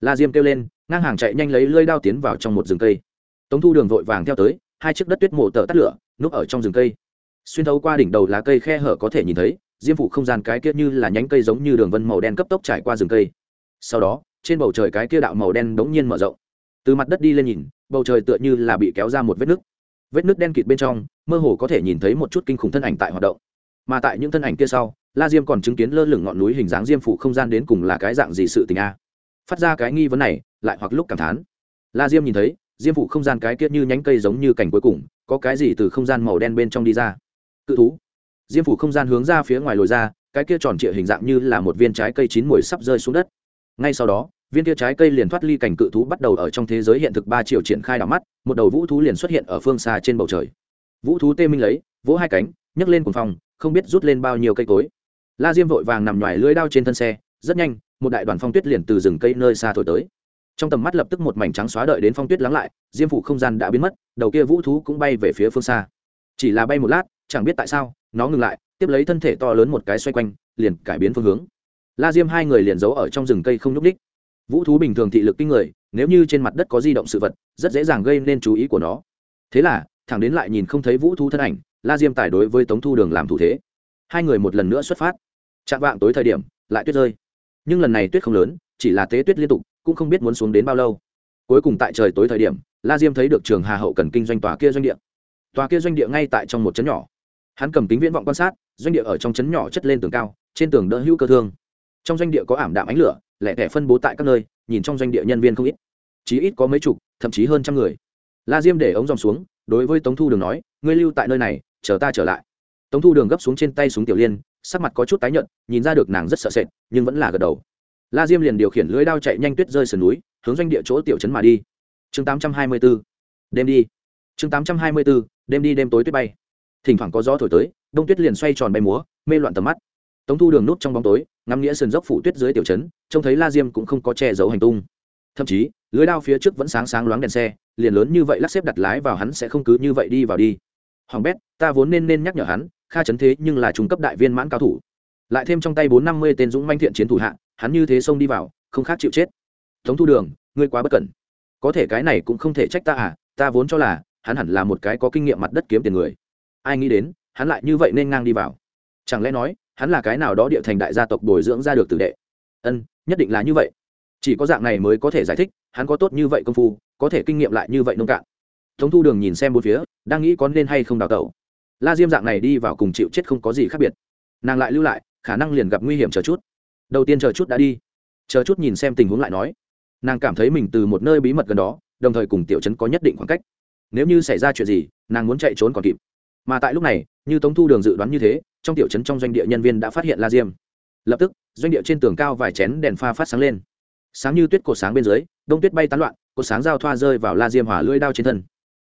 La diêm kêu lên, ngang hàng chạy nhanh lấy lơi đao tiến vào trong một rừng cây. Tống thu đường vội vàng theo tới, hai chiếc đất tuyết mộ tờ tắt lửa, núp ở trong rừng cây. Xuyên thấu qua đỉnh đầu lá cây khe hở có thể nhìn thấy, diêm phủ không gian cái kia như là nhánh cây giống như đường vân màu đen cấp tốc trải qua rừng cây. Sau đó, trên bầu trời cái kia đạo màu đen đống nhiên mở rộng. Từ mặt đất đi lên nhìn, bầu trời tựa như là bị kéo ra một vết nứt. Vết nứt đen kịt bên trong, mơ hồ có thể nhìn thấy một chút kinh khủng thân ảnh tại hoạt động. Mà tại những thân ảnh kia sau la diêm còn chứng kiến lơ lửng ngọn núi hình dáng diêm phủ không gian đến cùng là cái dạng gì sự tình a. Phát ra cái nghi vấn này, lại hoặc lúc cảm thán. La diêm nhìn thấy, diêm phủ không gian cái kiết như nhánh cây giống như cảnh cuối cùng, có cái gì từ không gian màu đen bên trong đi ra? Cự thú. Diêm phủ không gian hướng ra phía ngoài lồi ra, cái kia tròn trịa hình dạng như là một viên trái cây chín mùi sắp rơi xuống đất. Ngay sau đó, viên kia trái cây liền thoát ly cảnh cự thú bắt đầu ở trong thế giới hiện thực ba triệu triển khai đảo mắt, một đầu vũ thú liền xuất hiện ở phương xa trên bầu trời. Vũ thú tê minh lấy, vỗ hai cánh, nhấc lên cuồng phòng không biết rút lên bao nhiêu cây cối la diêm vội vàng nằm ngoài lưới đao trên thân xe, rất nhanh, một đại đoàn phong tuyết liền từ rừng cây nơi xa thổi tới. Trong tầm mắt lập tức một mảnh trắng xóa đợi đến phong tuyết lắng lại, diêm phụ không gian đã biến mất, đầu kia vũ thú cũng bay về phía phương xa. Chỉ là bay một lát, chẳng biết tại sao, nó ngừng lại, tiếp lấy thân thể to lớn một cái xoay quanh, liền cải biến phương hướng. La diêm hai người liền giấu ở trong rừng cây không nhúc ních vũ thú bình thường thị lực kinh người, nếu như trên mặt đất có di động sự vật, rất dễ dàng gây nên chú ý của nó. Thế là, thẳng đến lại nhìn không thấy vũ thú thân ảnh, la diêm tài đối với tống thu đường làm thủ thế. Hai người một lần nữa xuất phát chạm vạng tối thời điểm, lại tuyết rơi. Nhưng lần này tuyết không lớn, chỉ là tế tuyết liên tục, cũng không biết muốn xuống đến bao lâu. Cuối cùng tại trời tối thời điểm, la diêm thấy được trường hà hậu cần kinh doanh tòa kia doanh địa. Tòa kia doanh địa ngay tại trong một trấn nhỏ. Hắn cầm kính viễn vọng quan sát, doanh địa ở trong trấn nhỏ chất lên tường cao, trên tường đỡ hữu cơ thương. Trong doanh địa có ảm đạm ánh lửa, lẻ tẻ phân bố tại các nơi, nhìn trong doanh địa nhân viên không ít. Chí ít có mấy chục, thậm chí hơn trăm người. La diêm để ống dòng xuống, đối với tống thu đường nói, ngươi lưu tại nơi này, chờ ta trở lại. Tống thu đường gấp xuống trên tay súng tiểu liên sắc mặt có chút tái nhợt, nhìn ra được nàng rất sợ sệt, nhưng vẫn là gật đầu. La diêm liền điều khiển lưới đao chạy nhanh tuyết rơi sườn núi, hướng doanh địa chỗ tiểu trấn mà đi. Chương 824 đêm đi. Chương 824 đêm đi đêm tối tuyết bay. Thỉnh thoảng có gió thổi tới, đông tuyết liền xoay tròn bay múa, mê loạn tầm mắt. Tống thu đường nút trong bóng tối, ngắm nghĩa sườn dốc phủ tuyết dưới tiểu trấn, trông thấy la diêm cũng không có che giấu hành tung. Thậm chí, lưới đao phía trước vẫn sáng sáng loáng đèn xe, liền lớn như vậy lắc xếp đặt lái vào hắn sẽ không cứ như vậy đi vào đi. Hoàng bét, ta vốn nên nên nhắc nhở hắn kha chấn thế nhưng là trung cấp đại viên mãn cao thủ. Lại thêm trong tay bốn năm mươi tên dũng manh thiện chiến thủ hạ, hắn như thế xông đi vào, không khác chịu chết. Tống thu đường, ngươi quá bất cẩn. Có thể cái này cũng không thể trách ta à ta vốn cho là, hắn hẳn là một cái có kinh nghiệm mặt đất kiếm tiền người. Ai nghĩ đến, hắn lại như vậy nên ngang đi vào. Chẳng lẽ nói, hắn là cái nào đó địa thành đại gia tộc bồi dưỡng ra được tử đệ? Ân, nhất định là như vậy. Chỉ có dạng này mới có thể giải thích, hắn có tốt như vậy công phu, có thể kinh nghiệm lại như vậy nông cạn. Tống thu đường nhìn xem bốn phía, đang nghĩ có nên hay không đào tẩu la diêm dạng này đi vào cùng chịu chết không có gì khác biệt. Nàng lại lưu lại, khả năng liền gặp nguy hiểm chờ chút. Đầu tiên chờ chút đã đi. Chờ chút nhìn xem tình huống lại nói. Nàng cảm thấy mình từ một nơi bí mật gần đó, đồng thời cùng tiểu trấn có nhất định khoảng cách. Nếu như xảy ra chuyện gì, nàng muốn chạy trốn còn kịp. Mà tại lúc này, như tống thu đường dự đoán như thế, trong tiểu trấn trong doanh địa nhân viên đã phát hiện la diêm. Lập tức, doanh địa trên tường cao vài chén đèn pha phát sáng lên. Sáng như tuyết cột sáng bên dưới, đông tuyết bay tán loạn cột sáng giao thoa rơi vào la diêm hỏa lưỡi đao trên thân.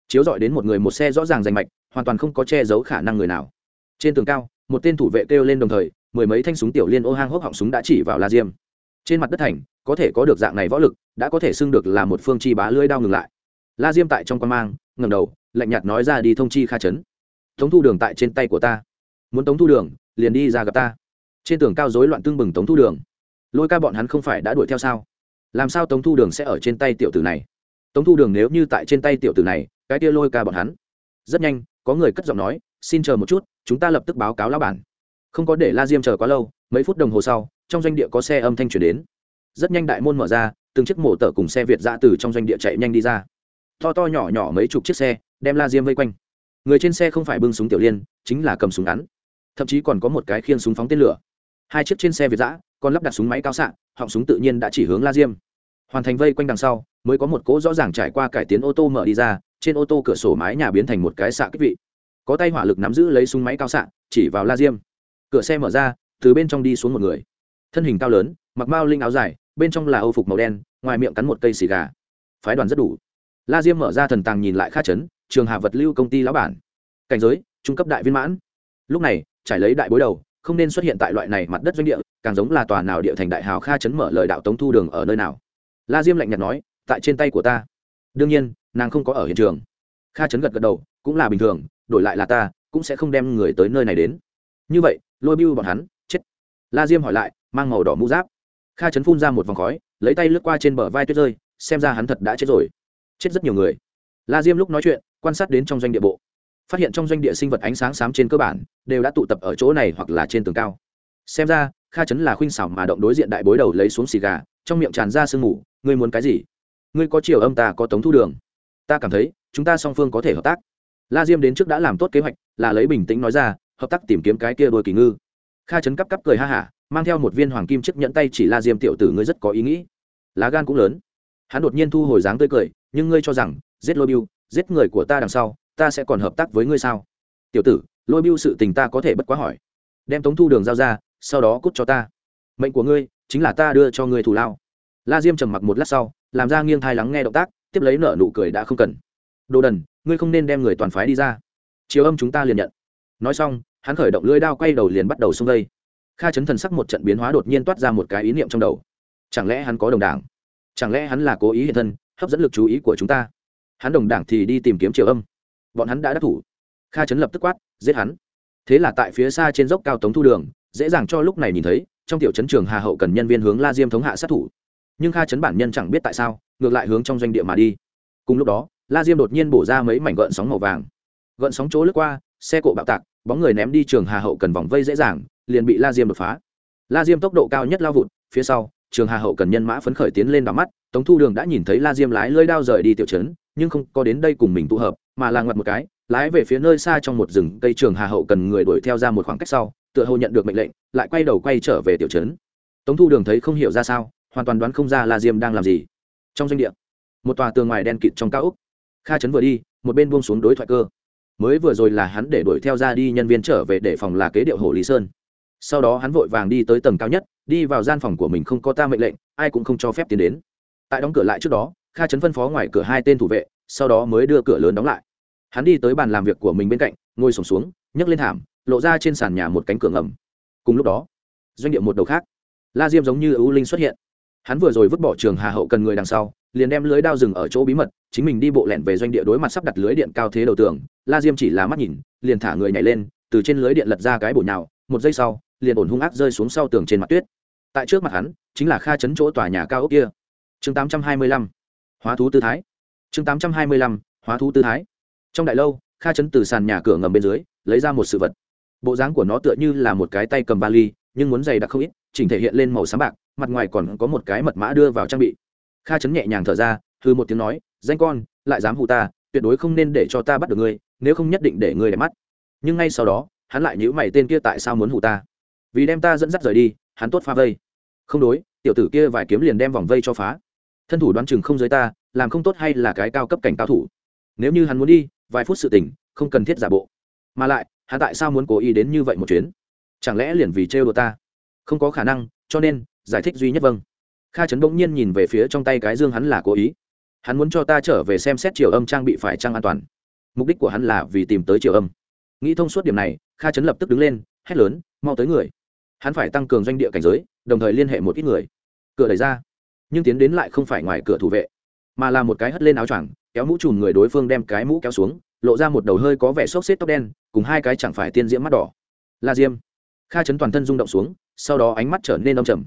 Chiếu dọi đến một người một xe rõ ràng rành mạch hoàn toàn không có che giấu khả năng người nào. Trên tường cao, một tên thủ vệ kêu lên đồng thời, mười mấy thanh súng tiểu liên ô hang hốc họng súng đã chỉ vào la diêm. Trên mặt đất thành, có thể có được dạng này võ lực, đã có thể xưng được là một phương chi bá lưỡi đao ngừng lại. La diêm tại trong quan mang ngầm đầu, lạnh nhạt nói ra đi thông chi kha chấn. Tống thu đường tại trên tay của ta. Muốn tống thu đường, liền đi ra gặp ta. Trên tường cao rối loạn tương bừng tống thu đường. Lôi ca bọn hắn không phải đã đuổi theo sao? Làm sao tống thu đường sẽ ở trên tay tiểu tử này? Tống thu đường nếu như tại trên tay tiểu tử này, cái kia lôi ca bọn hắn, rất nhanh có người cất giọng nói, xin chờ một chút, chúng ta lập tức báo cáo lão bản. Không có để la diêm chờ quá lâu, mấy phút đồng hồ sau, trong doanh địa có xe âm thanh chuyển đến. Rất nhanh đại môn mở ra, từng chiếc mổ tở cùng xe việt giã từ trong doanh địa chạy nhanh đi ra. To to nhỏ nhỏ mấy chục chiếc xe, đem la diêm vây quanh. Người trên xe không phải bưng súng tiểu liên, chính là cầm súng ngắn. Thậm chí còn có một cái khiên súng phóng tên lửa. Hai chiếc trên xe việt giã còn lắp đặt súng máy cao xạ, họng súng tự nhiên đã chỉ hướng la diêm. Hoàn thành vây quanh đằng sau, mới có một cỗ rõ ràng trải qua cải tiến ô tô mở đi ra trên ô tô cửa sổ mái nhà biến thành một cái xạ kích vị. Có tay hỏa lực nắm giữ lấy súng máy cao xạ, chỉ vào la diêm. Cửa xe mở ra, từ bên trong đi xuống một người. Thân hình cao lớn, mặc mao linh áo dài, bên trong là âu phục màu đen, ngoài miệng cắn một cây xì gà. Phái đoàn rất đủ. La diêm mở ra thần tàng nhìn lại khát chấn, trường hạ vật lưu công ty lão bản. Cảnh giới, trung cấp đại viên mãn. Lúc này, trải lấy đại bối đầu, không nên xuất hiện tại loại này mặt đất doanh địa, càng giống là tòa nào địa thành đại hào kha chấn mở lời đạo tống thu đường ở nơi nào. La diêm lạnh nhạt nói, tại trên tay của ta. Đương nhiên nàng không có ở hiện trường. Kha chấn gật gật đầu, cũng là bình thường, đổi lại là ta, cũng sẽ không đem người tới nơi này đến. Như vậy, lôi bưu bọn hắn, chết. La diêm hỏi lại, mang màu đỏ mũ giáp. Kha chấn phun ra một vòng khói, lấy tay lướt qua trên bờ vai tuyết rơi, xem ra hắn thật đã chết rồi. Chết rất nhiều người. La diêm lúc nói chuyện, quan sát đến trong doanh địa bộ. Phát hiện trong doanh địa sinh vật ánh sáng xám trên cơ bản, đều đã tụ tập ở chỗ này hoặc là trên tường cao. Xem ra, kha chấn là khuynh xảo mà động đối diện đại bối đầu lấy xuống xì gà, trong miệng tràn ra sương mù, ngươi muốn cái gì? Ngươi có chiều âm ta có tống thu đường ta cảm thấy, chúng ta song phương có thể hợp tác. La diêm đến trước đã làm tốt kế hoạch, là lấy bình tĩnh nói ra, hợp tác tìm kiếm cái kia đôi kỳ ngư. Kha chấn cắp cắp cười ha hả, mang theo một viên hoàng kim chiếc nhẫn tay chỉ la diêm tiểu tử ngươi rất có ý nghĩ. Lá gan cũng lớn. Hắn đột nhiên thu hồi dáng tươi cười, nhưng ngươi cho rằng, giết lôi biêu giết người của ta đằng sau, ta sẽ còn hợp tác với ngươi sao? Tiểu tử, lôi biêu sự tình ta có thể bất quá hỏi. Đem tống thu đường giao ra, sau đó cút cho ta. Mệnh của ngươi, chính là ta đưa cho ngươi thù lao. La diêm trầm mặc một lát sau, làm ra nghiêng thai lắng nghe động tác tiếp lấy nợ nụ cười đã không cần. Đồ đần, ngươi không nên đem người toàn phái đi ra. Chiều âm chúng ta liền nhận. Nói xong, hắn khởi động lưỡi đao quay đầu liền bắt đầu xông vây. Kha chấn thần sắc một trận biến hóa đột nhiên toát ra một cái ý niệm trong đầu. Chẳng lẽ hắn có đồng đảng? Chẳng lẽ hắn là cố ý hiện thân, hấp dẫn lực chú ý của chúng ta? Hắn đồng đảng thì đi tìm kiếm triều âm. Bọn hắn đã đắc thủ. Kha chấn lập tức quát, giết hắn. Thế là tại phía xa trên dốc cao tống thu đường, dễ dàng cho lúc này nhìn thấy, trong tiểu chấn trường hà hậu cần nhân viên hướng la diêm thống hạ sát thủ nhưng kha chấn bản nhân chẳng biết tại sao, ngược lại hướng trong doanh địa mà đi. Cùng lúc đó, la diêm đột nhiên bổ ra mấy mảnh gợn sóng màu vàng. Gợn sóng chỗ lướt qua, xe cộ bạo tạc, bóng người ném đi trường hà hậu cần vòng vây dễ dàng, liền bị la diêm đột phá. La diêm tốc độ cao nhất lao vụt, phía sau, trường hà hậu cần nhân mã phấn khởi tiến lên đỏ mắt, tống thu đường đã nhìn thấy la diêm lái lơi đao rời đi tiểu trấn, nhưng không có đến đây cùng mình tụ hợp, mà là ngoặt một cái, lái về phía nơi xa trong một rừng cây trường hà hậu cần người đuổi theo ra một khoảng cách sau, tựa hồ nhận được mệnh lệnh, lại quay đầu quay trở về tiểu trấn. Tống thu đường thấy không hiểu ra sao hoàn toàn đoán không ra la diêm đang làm gì. Trong doanh địa, một tòa tường ngoài đen kịt trong cao úc kha trấn vừa đi, một bên buông xuống đối thoại cơ. Mới vừa rồi là hắn để đuổi theo ra đi nhân viên trở về để phòng là kế điệu hồ lý sơn. Sau đó hắn vội vàng đi tới tầng cao nhất, đi vào gian phòng của mình không có ta mệnh lệnh, ai cũng không cho phép tiến đến. Tại đóng cửa lại trước đó, kha trấn phân phó ngoài cửa hai tên thủ vệ, sau đó mới đưa cửa lớn đóng lại. Hắn đi tới bàn làm việc của mình bên cạnh, ngồi sổng xuống, nhấc lên thảm, lộ ra trên sàn nhà một cánh cửa ngầm. Cùng lúc đó, doanh địa một đầu khác. La diêm giống như ưu linh xuất hiện hắn vừa rồi vứt bỏ trường hà hậu cần người đằng sau, liền đem lưới đao rừng ở chỗ bí mật, chính mình đi bộ lẹn về doanh địa đối mặt sắp đặt lưới điện cao thế đầu tường la diêm chỉ là mắt nhìn, liền thả người nhảy lên, từ trên lưới điện lật ra cái bổ nhào, một giây sau, liền ổn hung ác rơi xuống sau tường trên mặt tuyết tại trước mặt hắn, chính là kha chấn chỗ tòa nhà cao ốc kia chương 825. hóa thú tư thái chương 825. hóa thú tư thái trong đại lâu, kha chấn từ sàn nhà cửa ngầm bên dưới, lấy ra một sự vật bộ dáng của nó tựa như là một cái tay cầm vali, nhưng muốn dày đặc không ít, chỉnh thể hiện lên màu sáng bạc mặt ngoài còn có một cái mật mã đưa vào trang bị. Kha chấn nhẹ nhàng thở ra thư một tiếng nói danh con lại dám hù ta tuyệt đối không nên để cho ta bắt được ngươi nếu không nhất định để ngươi đẹp mắt. Nhưng ngay sau đó hắn lại nhữ mày tên kia tại sao muốn hù ta? Vì đem ta dẫn dắt rời đi hắn tốt phá vây. Không đối tiểu tử kia vài kiếm liền đem vòng vây cho phá. Thân thủ đoán chừng không giới ta làm không tốt hay là cái cao cấp cảnh cao thủ. Nếu như hắn muốn đi vài phút sự tỉnh, không cần thiết giả bộ. Mà lại hắn tại sao muốn cố ý đến như vậy một chuyến? Chẳng lẽ liền vì trêu đồ ta? Không có khả năng cho nên giải thích duy nhất vâng. Kha trấn bỗng nhiên nhìn về phía trong tay cái dương hắn là cố ý. Hắn muốn cho ta trở về xem xét chiều âm trang bị phải trang an toàn. Mục đích của hắn là vì tìm tới chiều âm. Nghĩ thông suốt điểm này, kha trấn lập tức đứng lên, hét lớn, mau tới người. Hắn phải tăng cường doanh địa cảnh giới, đồng thời liên hệ một ít người. Cửa đẩy ra, nhưng tiến đến lại không phải ngoài cửa thủ vệ, mà là một cái hất lên áo choàng, kéo mũ chùm người đối phương đem cái mũ kéo xuống, lộ ra một đầu hơi có vẻ xốc xếp tóc đen, cùng hai cái chẳng phải tiên diễm mắt đỏ. La diêm. Kha chấn toàn thân rung động xuống, sau đó ánh mắt trở nên đông trầm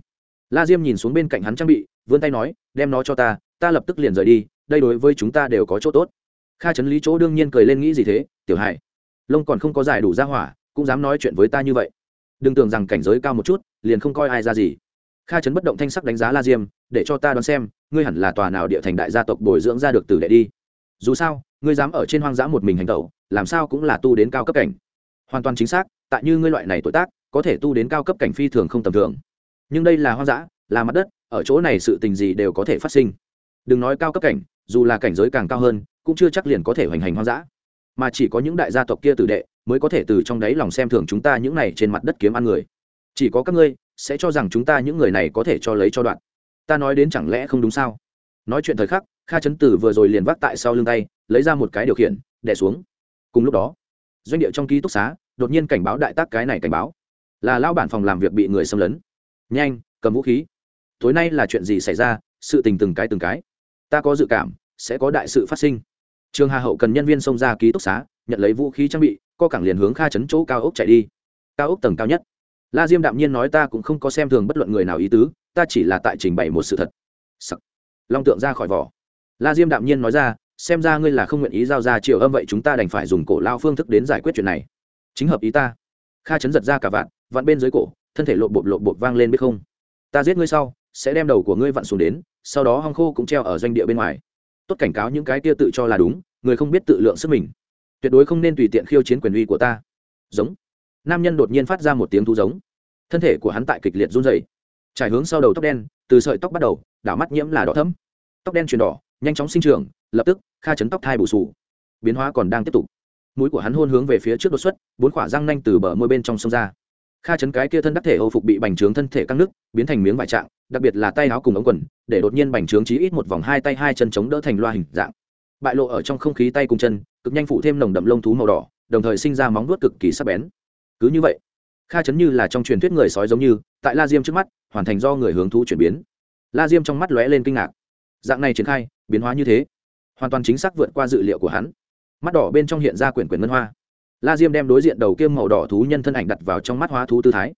la diêm nhìn xuống bên cạnh hắn trang bị, vươn tay nói, đem nó cho ta ta lập tức liền rời đi, đây đối với chúng ta đều có chỗ tốt. Kha chấn lý chỗ đương nhiên cười lên nghĩ gì thế, tiểu hải, lông còn không có giải đủ ra hỏa, cũng dám nói chuyện với ta như vậy. Đừng tưởng rằng cảnh giới cao một chút, liền không coi ai ra gì. Kha chấn bất động thanh sắc đánh giá la diêm, để cho ta đoán xem, ngươi hẳn là tòa nào địa thành đại gia tộc bồi dưỡng ra được từ đệ đi. Dù sao, ngươi dám ở trên hoang dã một mình hành tẩu, làm sao cũng là tu đến cao cấp cảnh. Hoàn toàn chính xác, tại như ngươi loại này tuổi tác, có thể tu đến cao cấp cảnh phi thường không tầm thường nhưng đây là hoang dã, là mặt đất, ở chỗ này sự tình gì đều có thể phát sinh. Đừng nói cao cấp cảnh, dù là cảnh giới càng cao hơn, cũng chưa chắc liền có thể hoành hành hoang dã. Mà chỉ có những đại gia tộc kia tử đệ mới có thể từ trong đáy lòng xem thường chúng ta những này trên mặt đất kiếm ăn người. Chỉ có các ngươi sẽ cho rằng chúng ta những người này có thể cho lấy cho đoạn. Ta nói đến chẳng lẽ không đúng sao? Nói chuyện thời khắc, kha chấn tử vừa rồi liền vác tại sau lưng tay, lấy ra một cái điều khiển đẻ xuống. Cùng lúc đó, doanh địa trong ký túc xá, đột nhiên cảnh báo đại tác cái này cảnh báo. Là lao bản phòng làm việc bị người xâm lấn nhanh, cầm vũ khí. Tối nay là chuyện gì xảy ra? Sự tình từng cái từng cái. Ta có dự cảm, sẽ có đại sự phát sinh. Trường hà hậu cần nhân viên xông ra ký túc xá, nhận lấy vũ khí trang bị, co cảng liền hướng kha chấn chỗ cao ốc chạy đi. Cao ốc tầng cao nhất. La diêm đạm nhiên nói ta cũng không có xem thường bất luận người nào ý tứ, ta chỉ là tại trình bày một sự thật. Long tượng ra khỏi vỏ. La diêm đạm nhiên nói ra, xem ra ngươi là không nguyện ý giao ra triệu âm vậy chúng ta đành phải dùng cổ lao phương thức đến giải quyết chuyện này. Chính hợp ý ta. Kha chấn giật ra cả vạn vạn bên dưới cổ thân thể lộn bộp lộn bộp vang lên biết không? Ta giết ngươi sau, sẽ đem đầu của ngươi vặn xuống đến, sau đó hong khô cũng treo ở doanh địa bên ngoài. Tốt cảnh cáo những cái kia tự cho là đúng, người không biết tự lượng sức mình. Tuyệt đối không nên tùy tiện khiêu chiến quyền uy của ta. Giống. Nam nhân đột nhiên phát ra một tiếng thu giống. Thân thể của hắn tại kịch liệt run dày trải hướng sau đầu tóc đen, từ sợi tóc bắt đầu, đảo mắt nhiễm là đỏ thấm tóc đen chuyển đỏ, nhanh chóng sinh trưởng, lập tức, kha chấn tóc thai bù sù. Biến hóa còn đang tiếp tục. Mũi của hắn hôn hướng về phía trước đột xuất, bốn khỏa răng nanh từ bờ môi bên trong sông ra kha chấn cái kia thân đắc thể âu phục bị bành trướng thân thể căng nước, biến thành miếng vải trạng, đặc biệt là tay áo cùng ống quần, để đột nhiên bành trướng chí ít một vòng hai tay hai chân chống đỡ thành loa hình dạng. Bại lộ ở trong không khí tay cùng chân, cực nhanh phụ thêm nồng đậm lông thú màu đỏ, đồng thời sinh ra móng vuốt cực kỳ sắc bén. Cứ như vậy, kha chấn như là trong truyền thuyết người sói giống như, tại la diêm trước mắt, hoàn thành do người hướng thú chuyển biến. La diêm trong mắt lóe lên kinh ngạc. Dạng này triển khai, biến hóa như thế, hoàn toàn chính xác vượt qua dự liệu của hắn. Mắt đỏ bên trong hiện ra quyển quyển ngân hoa la diêm đem đối diện đầu kiêm màu đỏ thú nhân thân ảnh đặt vào trong mắt hóa thú tư thái.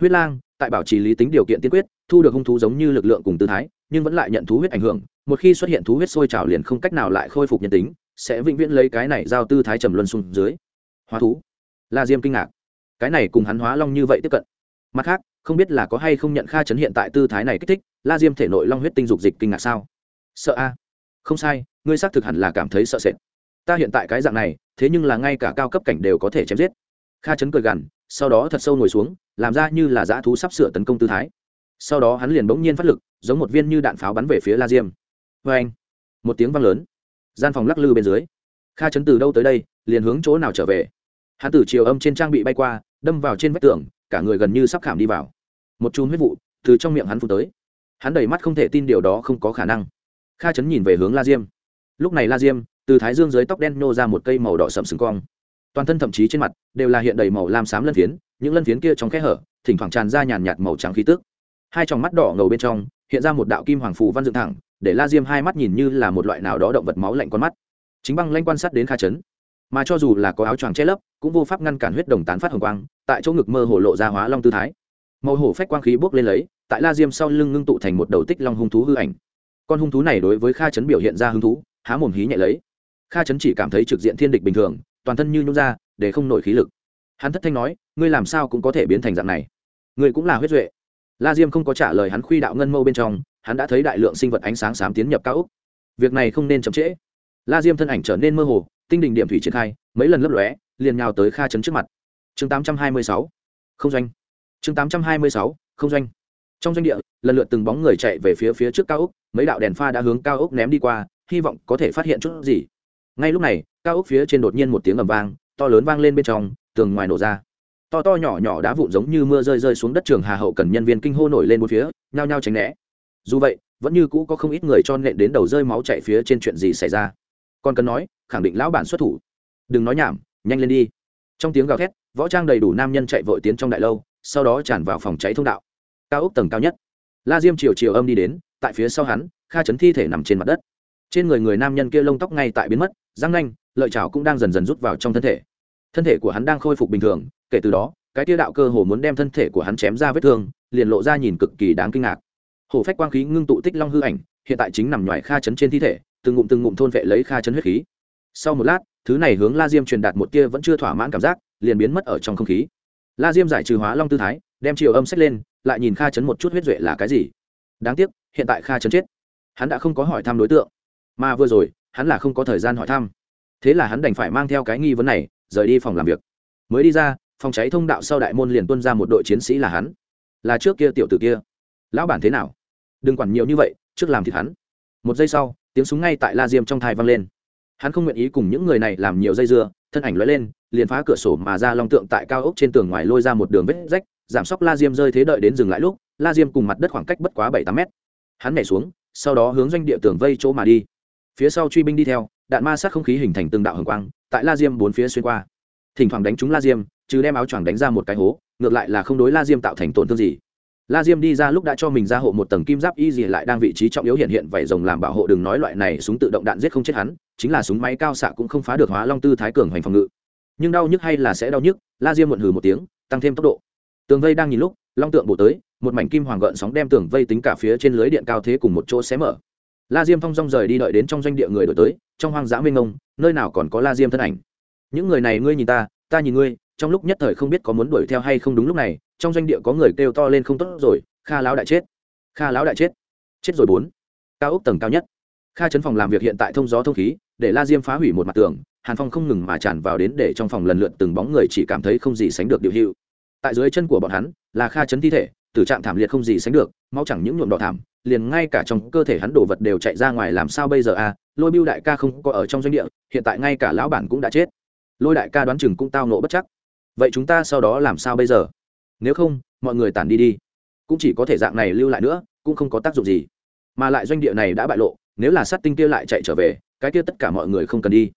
Huyết lang, tại bảo trì lý tính điều kiện tiên quyết, thu được hung thú giống như lực lượng cùng tư thái, nhưng vẫn lại nhận thú huyết ảnh hưởng, một khi xuất hiện thú huyết sôi trào liền không cách nào lại khôi phục nhân tính, sẽ vĩnh viễn lấy cái này giao tư thái trầm luân xuống dưới. Hóa thú. La diêm kinh ngạc. Cái này cùng hắn hóa long như vậy tiếp cận. Mặt khác, không biết là có hay không nhận kha chấn hiện tại tư thái này kích thích, la diêm thể nội long huyết tinh dục dịch kinh ngạc sao? Sợ a. Không sai, ngươi xác thực hẳn là cảm thấy sợ sệt. Ta hiện tại cái dạng này thế nhưng là ngay cả cao cấp cảnh đều có thể chém giết. Kha chấn cười gằn, sau đó thật sâu ngồi xuống, làm ra như là dã thú sắp sửa tấn công tư thái. Sau đó hắn liền bỗng nhiên phát lực, giống một viên như đạn pháo bắn về phía la diêm. Vê anh một tiếng vang lớn. Gian phòng lắc lư bên dưới. Kha chấn từ đâu tới đây, liền hướng chỗ nào trở về? Hắn từ chiều âm trên trang bị bay qua, đâm vào trên vách tường, cả người gần như sắp khảm đi vào. Một chùm huyết vụ, từ trong miệng hắn phun tới. Hắn đầy mắt không thể tin điều đó không có khả năng. Kha chấn nhìn về hướng la diêm. Lúc này la diêm từ thái dương dưới tóc đen nô ra một cây màu đỏ sậm sừng cong. Toàn thân thậm chí trên mặt đều là hiện đầy màu lam xám lân phiến, những lân phiến kia trong kẽ hở, thỉnh thoảng tràn ra nhàn nhạt màu trắng khí tức. Hai tròng mắt đỏ ngầu bên trong, hiện ra một đạo kim hoàng phù văn dựng thẳng, để la diêm hai mắt nhìn như là một loại nào đó động vật máu lạnh con mắt. Chính băng lanh quan sát đến kha chấn. Mà cho dù là có áo choàng che lấp, cũng vô pháp ngăn cản huyết đồng tán phát hồng quang, tại chỗ ngực mơ hồ lộ ra hóa long tư thái. Màu hổ phách quang khí bốc lên lấy, tại la diêm sau lưng ngưng tụ thành một đầu tích long hung thú hư ảnh. Con hung thú này đối với kha chấn biểu hiện ra hứng thú, há mồm hí nhẹ lấy kha chấn chỉ cảm thấy trực diện thiên địch bình thường toàn thân như nhún ra để không nổi khí lực. Hắn thất thanh nói ngươi làm sao cũng có thể biến thành dạng này? Ngươi cũng là huyết duệ. La diêm không có trả lời hắn khuy đạo ngân mâu bên trong hắn đã thấy đại lượng sinh vật ánh sáng xám tiến nhập cao úc việc này không nên chậm trễ. La diêm thân ảnh trở nên mơ hồ tinh đình điểm thủy triển khai mấy lần lấp lóe liền nhào tới kha chấn trước mặt. Chương 826, không doanh. Chương 826, không doanh. Trong doanh địa lần lượt từng bóng người chạy về phía phía trước cao úc mấy đạo đèn pha đã hướng cao úc ném đi qua hy vọng có thể phát hiện chút gì ngay lúc này, cao úc phía trên đột nhiên một tiếng ầm vang, to lớn vang lên bên trong, tường ngoài nổ ra. To to nhỏ nhỏ đá vụn giống như mưa rơi rơi xuống đất trường hà hậu cần nhân viên kinh hô nổi lên một phía, nhao nhao tránh né. Dù vậy, vẫn như cũ có không ít người cho nện đến đầu rơi máu chạy phía trên chuyện gì xảy ra. Còn cần nói, khẳng định lão bản xuất thủ. Đừng nói nhảm, nhanh lên đi. Trong tiếng gào thét, võ trang đầy đủ nam nhân chạy vội tiến trong đại lâu, sau đó tràn vào phòng cháy thông đạo. Cao ốc tầng cao nhất. La diêm chiều chiều âm đi đến, tại phía sau hắn, kha chấn thi thể nằm trên mặt đất. Trên người người nam nhân kia lông tóc ngay tại biến mất răng nanh, lợi chảo cũng đang dần dần rút vào trong thân thể. Thân thể của hắn đang khôi phục bình thường, kể từ đó, cái tiêu đạo cơ hồ muốn đem thân thể của hắn chém ra vết thương, liền lộ ra nhìn cực kỳ đáng kinh ngạc. Hổ phách quang khí ngưng tụ tích long hư ảnh, hiện tại chính nằm ngoài kha chấn trên thi thể, từng ngụm từng ngụm thôn vệ lấy kha chấn huyết khí. Sau một lát, thứ này hướng la diêm truyền đạt một tia vẫn chưa thỏa mãn cảm giác, liền biến mất ở trong không khí. La diêm giải trừ hóa long tư thái, đem chiều âm xét lên, lại nhìn kha chấn một chút huyết duệ là cái gì. Đáng tiếc, hiện tại kha chấn chết. Hắn đã không có hỏi thăm đối tượng. Mà vừa rồi hắn là không có thời gian hỏi thăm. Thế là hắn đành phải mang theo cái nghi vấn này, rời đi phòng làm việc. Mới đi ra, phòng cháy thông đạo sau đại môn liền tuân ra một đội chiến sĩ là hắn. Là trước kia tiểu tử kia. Lão bản thế nào? Đừng quản nhiều như vậy, trước làm thịt hắn. Một giây sau, tiếng súng ngay tại la diêm trong thai vang lên. Hắn không nguyện ý cùng những người này làm nhiều dây dưa, thân ảnh lóe lên, liền phá cửa sổ mà ra long tượng tại cao ốc trên tường ngoài lôi ra một đường vết rách, giảm sốc la diêm rơi thế đợi đến dừng lại lúc, la diêm cùng mặt đất khoảng cách bất quá bảy tám mét. Hắn nhảy xuống, sau đó hướng doanh địa tường vây chỗ mà đi phía sau truy binh đi theo, đạn ma sát không khí hình thành từng đạo hồng quang, tại la diêm bốn phía xuyên qua. Thỉnh thoảng đánh trúng la diêm chứ đem áo choàng đánh ra một cái hố, ngược lại là không đối la diêm tạo thành tổn thương gì. La diêm đi ra lúc đã cho mình ra hộ một tầng kim giáp y gì lại đang vị trí trọng yếu hiện hiện vảy rồng làm bảo hộ đừng nói loại này súng tự động đạn giết không chết hắn, chính là súng máy cao xạ cũng không phá được hóa long tư thái cường hoành phòng ngự. Nhưng đau nhức hay là sẽ đau nhức, la diêm muộn hừ một tiếng, tăng thêm tốc độ. Tường vây đang nhìn lúc, long tượng bổ tới, một mảnh kim hoàng gợn sóng đem tường vây tính cả phía trên lưới điện cao thế cùng một chỗ xé mở la diêm thong dong rời đi đợi đến trong doanh địa người đổi tới, trong hoang dã mênh mông, nơi nào còn có la diêm thân ảnh. Những người này ngươi nhìn ta ta nhìn ngươi, trong lúc nhất thời không biết có muốn đuổi theo hay không đúng lúc này, trong doanh địa có người kêu to lên không tốt rồi, kha lão đại chết. Kha lão đại chết. Chết rồi bốn. Cao ốc tầng cao nhất. Kha chấn phòng làm việc hiện tại thông gió thông khí, để la diêm phá hủy một mặt tường, hàn phong không ngừng mà tràn vào đến để trong phòng lần lượt từng bóng người chỉ cảm thấy không gì sánh được điều hiệu. Tại dưới chân của bọn hắn, là kha chấn thi thể tử trạng thảm liệt không gì sánh được, mau chẳng những nhuộm đỏ thảm, liền ngay cả trong cơ thể hắn đổ vật đều chạy ra ngoài làm sao bây giờ à? Lôi bưu đại ca không có ở trong doanh địa, hiện tại ngay cả lão bản cũng đã chết. Lôi đại ca đoán chừng cũng tao nộ bất chắc. Vậy chúng ta sau đó làm sao bây giờ? Nếu không, mọi người tản đi đi. Cũng chỉ có thể dạng này lưu lại nữa, cũng không có tác dụng gì. Mà lại doanh địa này đã bại lộ, nếu là sát tinh kia lại chạy trở về, cái kia tất cả mọi người không cần đi.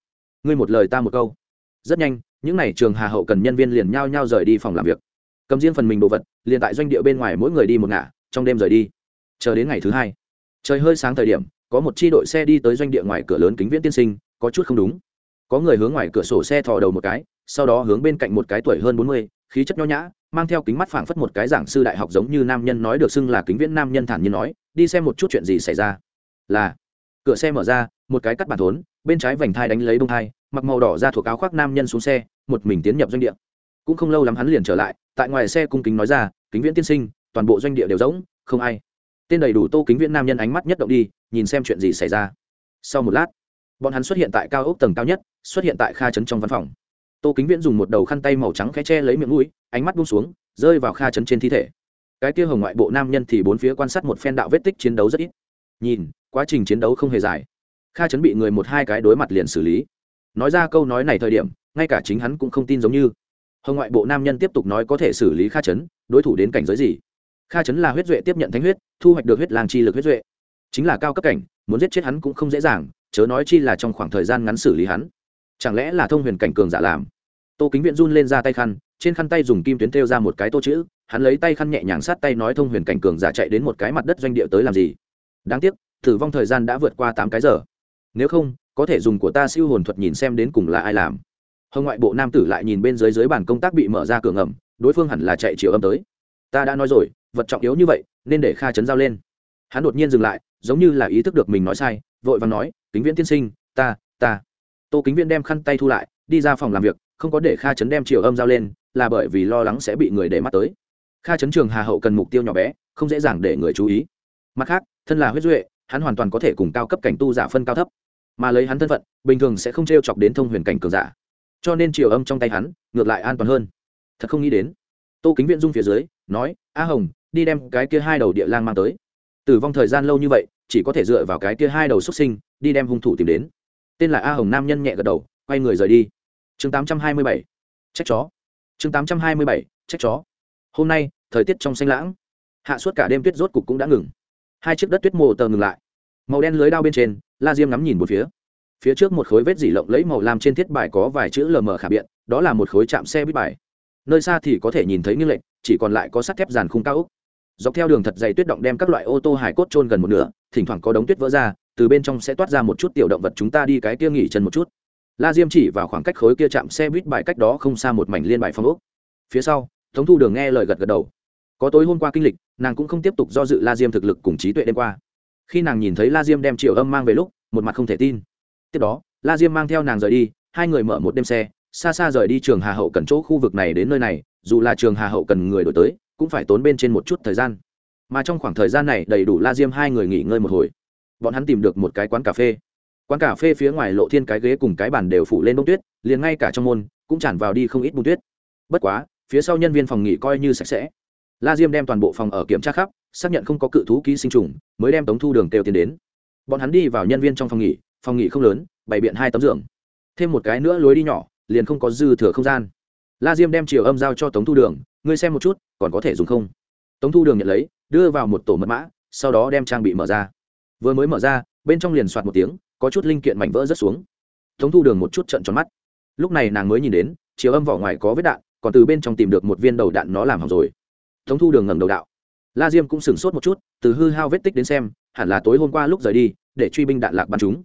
Ngươi một lời ta một câu. Rất nhanh, những n à y trường hà hậu cần nhân viên liền nhao nhao rời đi phòng làm việc cầm riêng phần mình đồ vật, liền tại doanh địa bên ngoài mỗi người đi một ngả, trong đêm rời đi. Chờ đến ngày thứ hai. Trời hơi sáng thời điểm, có một chi đội xe đi tới doanh địa ngoài cửa lớn kính viễn tiên sinh, có chút không đúng. Có người hướng ngoài cửa sổ xe thò đầu một cái, sau đó hướng bên cạnh một cái tuổi hơn bốn mươi, khí chất nho nhã, mang theo kính mắt phảng phất một cái giảng sư đại học giống như nam nhân nói được xưng là kính viễn nam nhân thản nhiên nói, đi xem một chút chuyện gì xảy ra. Là, cửa xe mở ra, một cái cắt bản thốn, bên trái vành thai đánh lấy bông thai, mặc màu đỏ ra thuộc áo khoác nam nhân xuống xe, một mình tiến nhập doanh địa cũng không lâu lắm hắn liền trở lại, tại ngoài xe cung kính nói ra, kính viễn tiên sinh, toàn bộ doanh địa đều rỗng không ai. Tên đầy đủ tô kính viễn nam nhân ánh mắt nhất động đi, nhìn xem chuyện gì xảy ra. Sau một lát, bọn hắn xuất hiện tại cao ốc tầng cao nhất, xuất hiện tại kha trấn trong văn phòng. Tô kính viễn dùng một đầu khăn tay màu trắng khẽ che lấy miệng mũi, ánh mắt buông xuống, rơi vào kha trấn trên thi thể. Cái kia hồng ngoại bộ nam nhân thì bốn phía quan sát một phen đạo vết tích chiến đấu rất ít. Nhìn, quá trình chiến đấu không hề dài. Kha trấn bị người một hai cái đối mặt liền xử lý. Nói ra câu nói này thời điểm, ngay cả chính hắn cũng không tin giống như hồng ngoại bộ nam nhân tiếp tục nói có thể xử lý kha Chấn, đối thủ đến cảnh giới gì? Kha Chấn là huyết duệ tiếp nhận thánh huyết, thu hoạch được huyết làng chi lực huyết duệ. Chính là cao cấp cảnh, muốn giết chết hắn cũng không dễ dàng, chớ nói chi là trong khoảng thời gian ngắn xử lý hắn. Chẳng lẽ là thông huyền cảnh cường giả làm? Tô kính viện run lên ra tay khăn, trên khăn tay dùng kim tuyến thêu ra một cái tô chữ, hắn lấy tay khăn nhẹ nhàng sát tay nói thông huyền cảnh cường giả chạy đến một cái mặt đất doanh địa tới làm gì? Đáng tiếc, tử vong thời gian đã vượt qua tám cái giờ. Nếu không, có thể dùng của ta siêu hồn thuật nhìn xem đến cùng là ai làm hồng ngoại bộ nam tử lại nhìn bên dưới dưới bàn công tác bị mở ra cửa ngầm, đối phương hẳn là chạy chiều âm tới. Ta đã nói rồi, vật trọng yếu như vậy, nên để kha chấn giao lên. Hắn đột nhiên dừng lại, giống như là ý thức được mình nói sai, vội và nói, kính viễn tiên sinh, ta ta. Tô kính viễn đem khăn tay thu lại, đi ra phòng làm việc, không có để kha chấn đem chiều âm giao lên, là bởi vì lo lắng sẽ bị người để mắt tới. Kha chấn trường hà hậu cần mục tiêu nhỏ bé, không dễ dàng để người chú ý. Mặt khác, thân là huyết duệ, hắn hoàn toàn có thể cùng cao cấp cảnh tu giả phân cao thấp. Mà lấy hắn thân phận, bình thường sẽ không t r e o chọc đến thông huyền cảnh cường giả cho nên chiều âm trong tay hắn ngược lại an toàn hơn. Thật không nghĩ đến. Tô kính viện dung phía dưới, nói, a hồng, đi đem cái kia hai đầu địa lang mang tới. Tử vong thời gian lâu như vậy, chỉ có thể dựa vào cái kia hai đầu xuất sinh, đi đem hung thủ tìm đến. Tên là a hồng nam nhân nhẹ gật đầu, quay người rời đi. Chương tám trăm hai mươi bảy, trách chó. Chương tám trăm hai mươi bảy, trách chó. Hôm nay, thời tiết trong xanh lãng. Hạ suốt cả đêm tuyết rốt cục cũng đã ngừng. Hai chiếc đất tuyết mồ tờ ngừng lại. Màu đen lưới đao bên trên, la diêm ngắm nhìn một phía phía trước một khối vết dỉ lộng lẫy màu lam trên thiết bài có vài chữ lờ mờ khả biện, đó là một khối chạm xe buýt bài. Nơi xa thì có thể nhìn thấy nghiêng lệnh chỉ còn lại có sắt thép dàn khung cao úc dọc theo đường thật dày tuyết động đem các loại ô tô hải cốt trôn gần một nửa, thỉnh thoảng có đống tuyết vỡ ra, từ bên trong sẽ toát ra một chút tiểu động vật chúng ta đi cái kia nghỉ chân một chút. La diêm chỉ vào khoảng cách khối kia chạm xe buýt bài cách đó không xa một mảnh liên bài phong úc phía sau thống thu đường nghe lời gật gật đầu. Có tối hôm qua kinh lịch, nàng cũng không tiếp tục do dự la diêm thực lực cùng trí tuệ đêm qua. Khi nàng nhìn thấy la diêm đem triệu âm mang về lúc, một mặt không thể tin tiếp đó, la diêm mang theo nàng rời đi, hai người mở một đêm xe, xa xa rời đi trường hà hậu cần chỗ khu vực này đến nơi này, dù là trường hà hậu cần người đổi tới, cũng phải tốn bên trên một chút thời gian. Mà trong khoảng thời gian này đầy đủ la diêm hai người nghỉ ngơi một hồi. Bọn hắn tìm được một cái quán cà phê. Quán cà phê phía ngoài lộ thiên cái ghế cùng cái bàn đều phủ lên bông tuyết, liền ngay cả trong môn cũng tràn vào đi không ít bông tuyết. Bất quá, phía sau nhân viên phòng nghỉ coi như sạch sẽ. La diêm đem toàn bộ phòng ở kiểm tra khắp, xác nhận không có cự thú ký sinh trùng, mới đem tống thu đường kêu tiền đến. Bọn hắn đi vào nhân viên trong phòng nghỉ phòng nghỉ không lớn, bày biện hai tấm giường. Thêm một cái nữa lối đi nhỏ, liền không có dư thừa không gian. La diêm đem chiều âm giao cho tống thu đường, ngươi xem một chút, còn có thể dùng không? Tống thu đường nhận lấy, đưa vào một tổ mật mã, sau đó đem trang bị mở ra. Vừa mới mở ra, bên trong liền soạt một tiếng, có chút linh kiện mảnh vỡ rớt xuống. Tống thu đường một chút trận tròn mắt. Lúc này nàng mới nhìn đến, chiều âm vỏ ngoài có vết đạn, còn từ bên trong tìm được một viên đầu đạn nó làm hỏng rồi. Tống thu đường ngẩng đầu đạo. La diêm cũng sửng sốt một chút, từ hư hao vết tích đến xem, hẳn là tối hôm qua lúc rời đi, để truy binh đạn lạc bắn chúng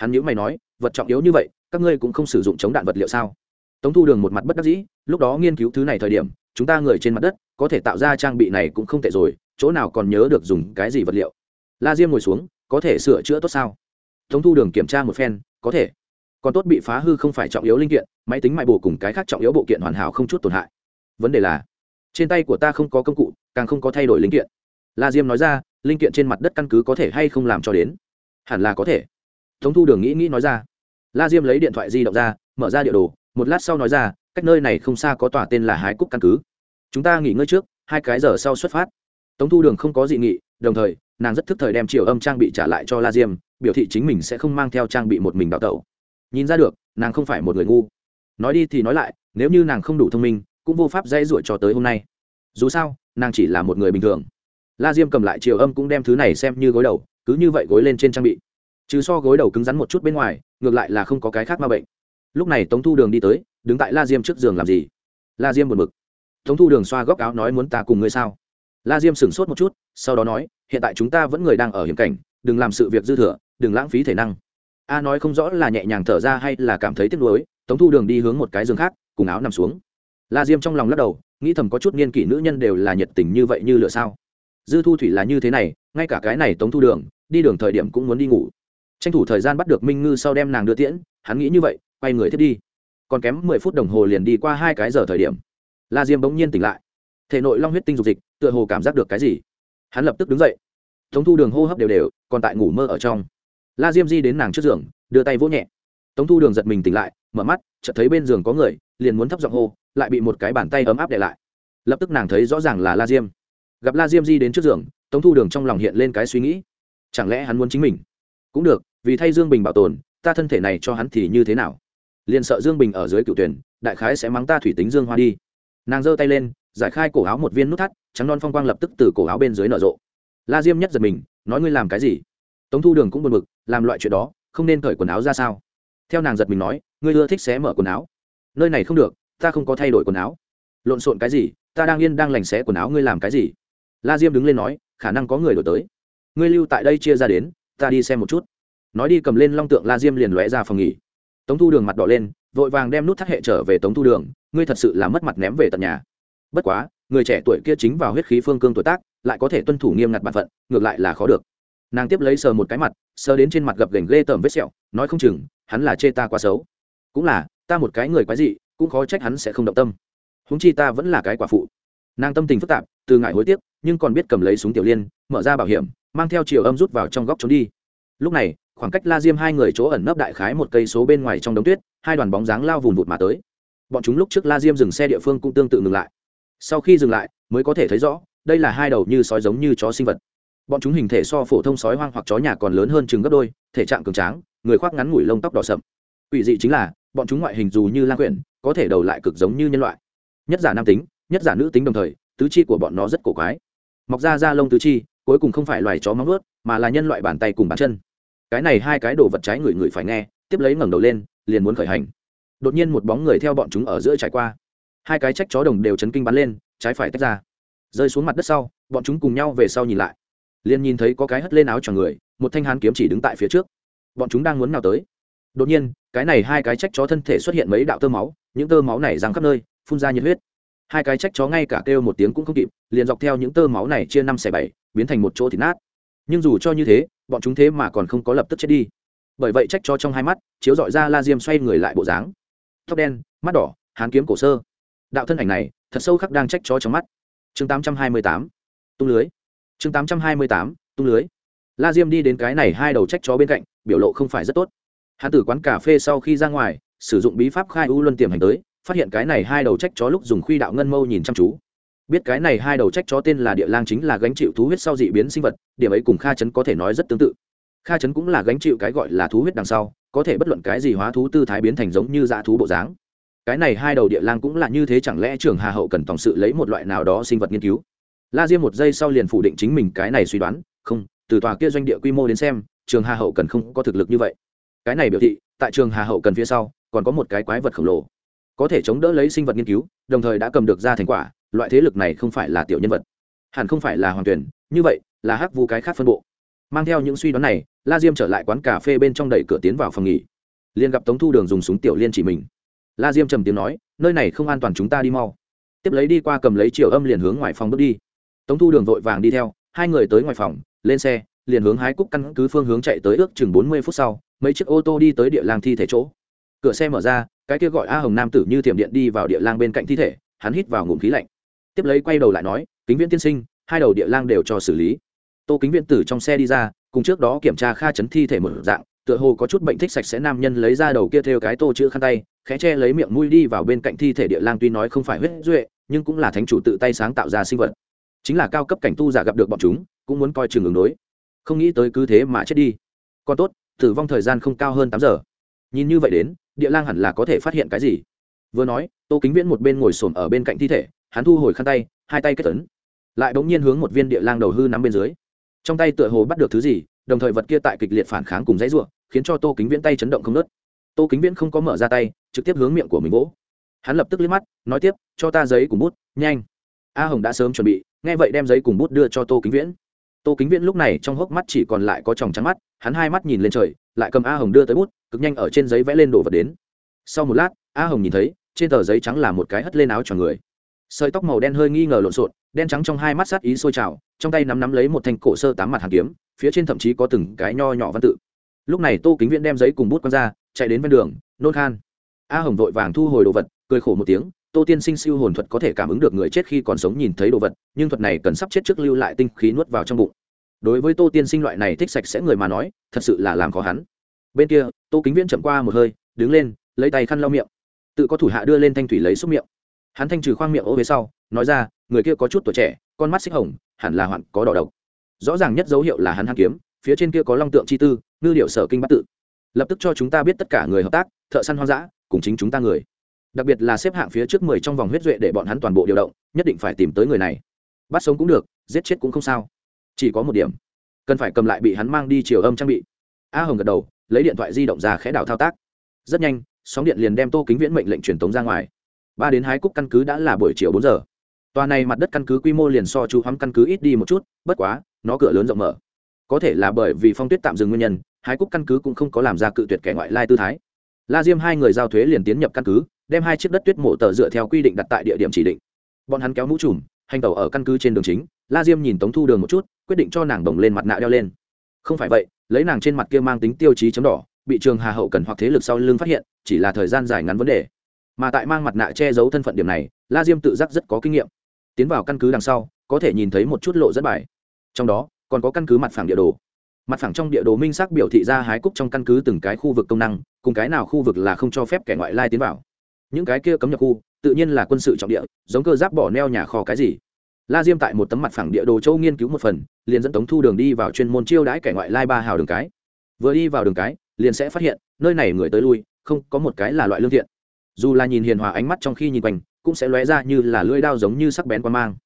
hắn nhữ mày nói, vật trọng yếu như vậy, các ngươi cũng không sử dụng chống đạn vật liệu sao? Tống thu đường một mặt bất đắc dĩ, lúc đó nghiên cứu thứ này thời điểm, chúng ta người trên mặt đất, có thể tạo ra trang bị này cũng không tệ rồi, chỗ nào còn nhớ được dùng cái gì vật liệu? La diêm ngồi xuống, có thể sửa chữa tốt sao? Tống thu đường kiểm tra một phen, có thể. Còn tốt bị phá hư không phải trọng yếu linh kiện, máy tính mại bổ cùng cái khác trọng yếu bộ kiện hoàn hảo không chút tổn hại. Vấn đề là, trên tay của ta không có công cụ, càng không có thay đổi linh kiện. La diêm nói ra, linh kiện trên mặt đất căn cứ có thể hay không làm cho đến? Hẳn là có thể tống thu đường nghĩ nghĩ nói ra. La diêm lấy điện thoại di động ra, mở ra địa đồ, một lát sau nói ra, cách nơi này không xa có tòa tên là hái cúc căn cứ. Chúng ta nghỉ ngơi trước, hai cái giờ sau xuất phát. Tống thu đường không có dị nghị, đồng thời, nàng rất thức thời đem chiều âm trang bị trả lại cho la diêm, biểu thị chính mình sẽ không mang theo trang bị một mình đào tẩu. Nhìn ra được, nàng không phải một người ngu. Nói đi thì nói lại, nếu như nàng không đủ thông minh, cũng vô pháp dây ruổi cho tới hôm nay. Dù sao, nàng chỉ là một người bình thường. La diêm cầm lại chiều âm cũng đem thứ này xem như gối đầu, cứ như vậy gối lên trên trang bị trừ so gối đầu cứng rắn một chút bên ngoài, ngược lại là không có cái khác ma bệnh. Lúc này tống thu đường đi tới, đứng tại la diêm trước giường làm gì? La diêm buồn bực. Tống thu đường xoa góc áo nói muốn ta cùng ngươi sao? La diêm sửng sốt một chút, sau đó nói, hiện tại chúng ta vẫn người đang ở hiểm cảnh, đừng làm sự việc dư thừa, đừng lãng phí thể năng. A nói không rõ là nhẹ nhàng thở ra hay là cảm thấy tiếc nuối, tống thu đường đi hướng một cái giường khác, cùng áo nằm xuống. La diêm trong lòng lắc đầu, nghĩ thầm có chút niên kỷ nữ nhân đều là nhiệt tình như vậy như lửa sao? Dư thu thủy là như thế này, ngay cả cái này tống thu đường, đi đường thời điểm cũng muốn đi ngủ tranh thủ thời gian bắt được minh ngư sau đem nàng đưa tiễn, hắn nghĩ như vậy, quay người thiết đi. Còn kém mười phút đồng hồ liền đi qua hai cái giờ thời điểm. La diêm bỗng nhiên tỉnh lại. Thể nội long huyết tinh dục dịch, tựa hồ cảm giác được cái gì. Hắn lập tức đứng dậy. Tống thu đường hô hấp đều đều, còn tại ngủ mơ ở trong. La diêm di đến nàng trước giường, đưa tay vỗ nhẹ. Tống thu đường giật mình tỉnh lại, mở mắt, chợt thấy bên giường có người, liền muốn thấp giọng hô, lại bị một cái bàn tay ấm áp để lại. Lập tức nàng thấy rõ ràng là la diêm. Gặp la diêm di đến trước giường, tống thu đường trong lòng hiện lên cái suy nghĩ. Chẳng lẽ hắn muốn chính mình? Cũng được vì thay dương bình bảo tồn, ta thân thể này cho hắn thì như thế nào? Liền sợ dương bình ở dưới cựu tuyển, đại khái sẽ mắng ta thủy tính dương hoa đi. Nàng giơ tay lên, giải khai cổ áo một viên nút thắt, trắng non phong quang lập tức từ cổ áo bên dưới nở rộ. La diêm nhất giật mình, nói ngươi làm cái gì? Tống thu đường cũng buồn bực, làm loại chuyện đó, không nên cởi quần áo ra sao? Theo nàng giật mình nói, ngươi ưa thích xé mở quần áo. Nơi này không được, ta không có thay đổi quần áo. Lộn xộn cái gì, ta đang yên đang lành xé quần áo ngươi làm cái gì? La diêm đứng lên nói, khả năng có người đổi tới. Ngươi lưu tại đây chia ra đến, ta đi xem một chút nói đi cầm lên long tượng la diêm liền lóe ra phòng nghỉ. Tống thu đường mặt đỏ lên, vội vàng đem nút thắt hệ trở về tống thu đường, ngươi thật sự là mất mặt ném về tận nhà. Bất quá, người trẻ tuổi kia chính vào huyết khí phương cương tuổi tác, lại có thể tuân thủ nghiêm ngặt bản phận, ngược lại là khó được. Nàng tiếp lấy sờ một cái mặt, sờ đến trên mặt gập gành ghê tởm vết sẹo, nói không chừng, hắn là chê ta quá xấu. Cũng là, ta một cái người quái dị, cũng khó trách hắn sẽ không động tâm. Húng chi ta vẫn là cái quả phụ. Nàng tâm tình phức tạp, từ ngại hối tiếc, nhưng còn biết cầm lấy súng tiểu liên, mở ra bảo hiểm, mang theo chiều âm rút vào trong góc trốn đi. Lúc này khoảng cách la diêm hai người chỗ ẩn nấp đại khái một cây số bên ngoài trong đống tuyết, hai đoàn bóng dáng lao vùng vụt mà tới. Bọn chúng lúc trước la diêm dừng xe địa phương cũng tương tự ngừng lại. Sau khi dừng lại, mới có thể thấy rõ, đây là hai đầu như sói giống như chó sinh vật. Bọn chúng hình thể so phổ thông sói hoang hoặc chó nhà còn lớn hơn chừng gấp đôi, thể trạng cường tráng, người khoác ngắn ngủi lông tóc đỏ sậm. Ủy dị chính là, bọn chúng ngoại hình dù như lang quyển, có thể đầu lại cực giống như nhân loại. Nhất giả nam tính, nhất giả nữ tính đồng thời, tứ chi của bọn nó rất cổ quái. Mọc ra da lông tứ chi, cuối cùng không phải loài chó móng ướt mà là nhân loại bàn tay cùng bàn chân cái này hai cái đồ vật trái người người phải nghe, tiếp lấy ngẩng đầu lên, liền muốn khởi hành. Đột nhiên một bóng người theo bọn chúng ở giữa trải qua. Hai cái trách chó đồng đều chấn kinh bắn lên, trái phải tách ra. Rơi xuống mặt đất sau, bọn chúng cùng nhau về sau nhìn lại. Liền nhìn thấy có cái hất lên áo cho người, một thanh hán kiếm chỉ đứng tại phía trước. Bọn chúng đang muốn nào tới? Đột nhiên, cái này hai cái trách chó thân thể xuất hiện mấy đạo tơ máu, những tơ máu này răng khắp nơi, phun ra nhiệt huyết. Hai cái trách chó ngay cả kêu một tiếng cũng không kịp, liền dọc theo những tơ máu này chia năm xẻ bảy, biến thành một chỗ thịt nát nhưng dù cho như thế, bọn chúng thế mà còn không có lập tức chết đi. Bởi vậy trách cho trong hai mắt, chiếu dọi ra la diêm xoay người lại bộ dáng. Tóc đen, mắt đỏ, hán kiếm cổ sơ. Đạo thân ảnh này, thật sâu khắc đang trách cho trong mắt. Chương tám trăm hai mươi tám, tung lưới. Chương tám trăm hai mươi tám, tung lưới. La diêm đi đến cái này hai đầu trách chó bên cạnh, biểu lộ không phải rất tốt. Hắn từ quán cà phê sau khi ra ngoài, sử dụng bí pháp khai u luân tiềm hành tới, phát hiện cái này hai đầu trách chó lúc dùng khuy đạo ngân mâu nhìn chăm chú biết cái này hai đầu trách chó tên là địa lang chính là gánh chịu thú huyết sau dị biến sinh vật, điểm ấy cùng kha chấn có thể nói rất tương tự. Kha chấn cũng là gánh chịu cái gọi là thú huyết đằng sau, có thể bất luận cái gì hóa thú tư thái biến thành giống như dã thú bộ dáng. Cái này hai đầu địa lang cũng là như thế chẳng lẽ trường hà hậu cần tổng sự lấy một loại nào đó sinh vật nghiên cứu? La diêm một giây sau liền phủ định chính mình cái này suy đoán, không, từ tòa kia doanh địa quy mô đến xem, trường hà hậu cần không có thực lực như vậy. Cái này biểu thị, tại trường hà hậu cần phía sau, còn có một cái quái vật khổng lồ. Có thể chống đỡ lấy sinh vật nghiên cứu, đồng thời đã cầm được ra thành quả loại thế lực này không phải là tiểu nhân vật, hẳn không phải là hoàng tuyển, như vậy là hắc vu cái khác phân bộ. Mang theo những suy đoán này, la diêm trở lại quán cà phê bên trong đẩy cửa tiến vào phòng nghỉ. Liền gặp tống thu đường dùng súng tiểu liên chỉ mình. La diêm trầm tiếng nói, nơi này không an toàn chúng ta đi mau. Tiếp lấy đi qua cầm lấy chiều âm liền hướng ngoài phòng bước đi. Tống thu đường vội vàng đi theo, hai người tới ngoài phòng, lên xe, liền hướng hái cúc căn cứ phương hướng chạy tới ước chừng bốn mươi phút sau, mấy chiếc ô tô đi tới địa lang thi thể chỗ. Cửa xe mở ra, cái kia gọi a hồng nam tử như thiểm điện đi vào địa lang bên cạnh thi thể, hắn hít vào ngụm khí lạnh tiếp lấy quay đầu lại nói, kính viễn tiên sinh, hai đầu địa lang đều cho xử lý. Tô kính viễn tử trong xe đi ra, cùng trước đó kiểm tra kha chấn thi thể một dạng, tựa hồ có chút bệnh thích sạch sẽ nam nhân lấy ra đầu kia theo cái tô chữ khăn tay, khẽ che lấy miệng mũi đi vào bên cạnh thi thể địa lang tuy nói không phải huyết duệ, nhưng cũng là thánh chủ tự tay sáng tạo ra sinh vật. Chính là cao cấp cảnh tu giả gặp được bọn chúng, cũng muốn coi chừng ứng đối. Không nghĩ tới cứ thế mà chết đi. Còn tốt, tử vong thời gian không cao hơn tám giờ. Nhìn như vậy đến, địa lang hẳn là có thể phát hiện cái gì? Vừa nói, tô kính viễn một bên ngồi xổm ở bên cạnh thi thể hắn thu hồi khăn tay, hai tay kết tấn lại bỗng nhiên hướng một viên địa lang đầu hư nắm bên dưới. Trong tay tựa hồ bắt được thứ gì, đồng thời vật kia tại kịch liệt phản kháng cùng dãy ruộng khiến cho tô kính viễn tay chấn động không nớt tô kính viễn không có mở ra tay, trực tiếp hướng miệng của mình vỗ. Hắn lập tức liếc mắt, nói tiếp, cho ta giấy cùng bút, nhanh. A hồng đã sớm chuẩn bị, nghe vậy đem giấy cùng bút đưa cho tô kính viễn. Tô kính viễn lúc này trong hốc mắt chỉ còn lại có tròng trắng mắt, hắn hai mắt nhìn lên trời, lại cầm a hồng đưa tới bút, cực nhanh ở trên giấy vẽ lên đồ vật đến. Sau một lát, a hồng nhìn thấy, trên tờ giấy trắng là một cái hất lên áo cho người sợi tóc màu đen hơi nghi ngờ lộn xộn, đen trắng trong hai mắt sát ý sôi trào, trong tay nắm nắm lấy một thanh cổ sơ tám mặt hàng kiếm, phía trên thậm chí có từng cái nho nhỏ văn tự. Lúc này tô kính viễn đem giấy cùng bút quăng ra, chạy đến ven đường, nôn khan. A hồng vội vàng thu hồi đồ vật, cười khổ một tiếng, tô tiên sinh siêu hồn thuật có thể cảm ứng được người chết khi còn sống nhìn thấy đồ vật, nhưng thuật này cần sắp chết trước lưu lại tinh khí nuốt vào trong bụng. Đối với tô tiên sinh loại này thích sạch sẽ người mà nói, thật sự là làm khó hắn. Bên kia, tô kính viễn chậm qua một hơi, đứng lên, lấy tay khăn lau miệng. Tự có thủ hạ đưa lên thanh thủy lấy xúc miệng hắn thanh trừ khoang miệng ô về sau, nói ra, người kia có chút tuổi trẻ, con mắt xích hồng, hẳn là hoạn, có đỏ độc. Rõ ràng nhất dấu hiệu là hắn hàn kiếm, phía trên kia có long tượng chi tư, ngư điệu sở kinh bắt tự. Lập tức cho chúng ta biết tất cả người hợp tác, thợ săn hoang dã, cùng chính chúng ta người. Đặc biệt là xếp hạng phía trước mười trong vòng huyết duệ để bọn hắn toàn bộ điều động, nhất định phải tìm tới người này. Bắt sống cũng được, giết chết cũng không sao. Chỉ có một điểm, cần phải cầm lại bị hắn mang đi chiều âm trang bị. A hồng gật đầu, lấy điện thoại di động ra khẽ đảo thao tác. Rất nhanh, sóng điện liền đem tô kính viễn mệnh lệnh truyền tống ra ngoài ba đến hái cúc căn cứ đã là buổi chiều bốn giờ. Tòa này mặt đất căn cứ quy mô liền so chú hoắm căn cứ ít đi một chút, bất quá, nó cửa lớn rộng mở. Có thể là bởi vì phong tuyết tạm dừng nguyên nhân, hái cúc căn cứ cũng không có làm ra cự tuyệt kẻ ngoại lai tư thái. La diêm hai người giao thuế liền tiến nhập căn cứ, đem hai chiếc đất tuyết mộ tờ dựa theo quy định đặt tại địa điểm chỉ định. Bọn hắn kéo mũ trùm, hành tàu ở căn cứ trên đường chính, la diêm nhìn tống thu đường một chút, quyết định cho nàng đồng lên mặt nạ đeo lên. Không phải vậy, lấy nàng trên mặt kia mang tính tiêu chí chấm đỏ, bị trường hà hậu cần hoặc thế lực sau lưng phát hiện, chỉ là thời gian dài ngắn vấn đề mà tại mang mặt nạ che giấu thân phận điểm này, la diêm tự giác rất có kinh nghiệm. Tiến vào căn cứ đằng sau, có thể nhìn thấy một chút lộ dẫn bài. Trong đó, còn có căn cứ mặt phẳng địa đồ. Mặt phẳng trong địa đồ minh xác biểu thị ra hái cúc trong căn cứ từng cái khu vực công năng, cùng cái nào khu vực là không cho phép kẻ ngoại lai tiến vào. Những cái kia cấm nhập khu, tự nhiên là quân sự trọng địa, giống cơ giáp bỏ neo nhà kho cái gì. La diêm tại một tấm mặt phẳng địa đồ châu nghiên cứu một phần, liền dẫn tống thu đường đi vào chuyên môn chiêu đãi kẻ ngoại lai ba hào đường cái. Vừa đi vào đường cái, liền sẽ phát hiện, nơi này người tới lui, không có một cái là loại lương thiện dù là nhìn hiền hòa ánh mắt trong khi nhìn quanh, cũng sẽ lóe ra như là lưỡi đao giống như sắc bén quan mang.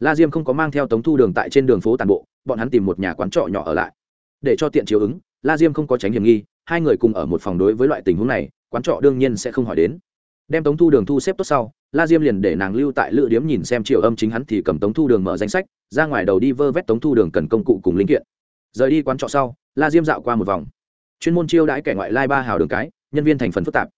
La diêm không có mang theo tống thu đường tại trên đường phố tàn bộ, bọn hắn tìm một nhà quán trọ nhỏ ở lại. Để cho tiện chiếu ứng, la diêm không có tránh hiểm nghi, hai người cùng ở một phòng đối với loại tình huống này, quán trọ đương nhiên sẽ không hỏi đến. Đem tống thu đường thu xếp tốt sau, la diêm liền để nàng lưu tại lựa điếm nhìn xem triệu âm chính hắn thì cầm tống thu đường mở danh sách, ra ngoài đầu đi vơ vét tống thu đường cần công cụ cùng linh kiện. Rời đi quán trọ sau, la diêm dạo qua một vòng. Chuyên môn chiêu đãi kẻ ngoại lai ba hào đường cái, nhân viên thành phần phức tạp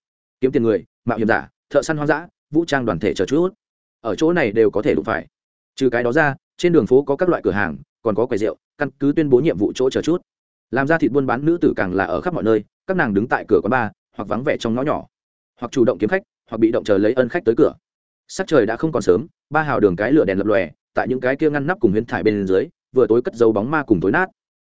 kiếm tiền người, mạo hiểm giả, thợ săn hoang dã, vũ trang đoàn thể chờ chút. Ở chỗ này đều có thể đụng phải. Trừ cái đó ra, trên đường phố có các loại cửa hàng, còn có quầy rượu, căn cứ tuyên bố nhiệm vụ chỗ chờ chút. Làm ra thịt buôn bán nữ tử càng là ở khắp mọi nơi, các nàng đứng tại cửa quán bar, hoặc vắng vẻ trong ngõ nhỏ. Hoặc chủ động kiếm khách, hoặc bị động chờ lấy ân khách tới cửa. Sắc trời đã không còn sớm, ba hào đường cái lửa đèn lập lòe, tại những cái kia ngăn nắp cùng huyến thải bên dưới, vừa tối cất dấu bóng ma cùng tối nát.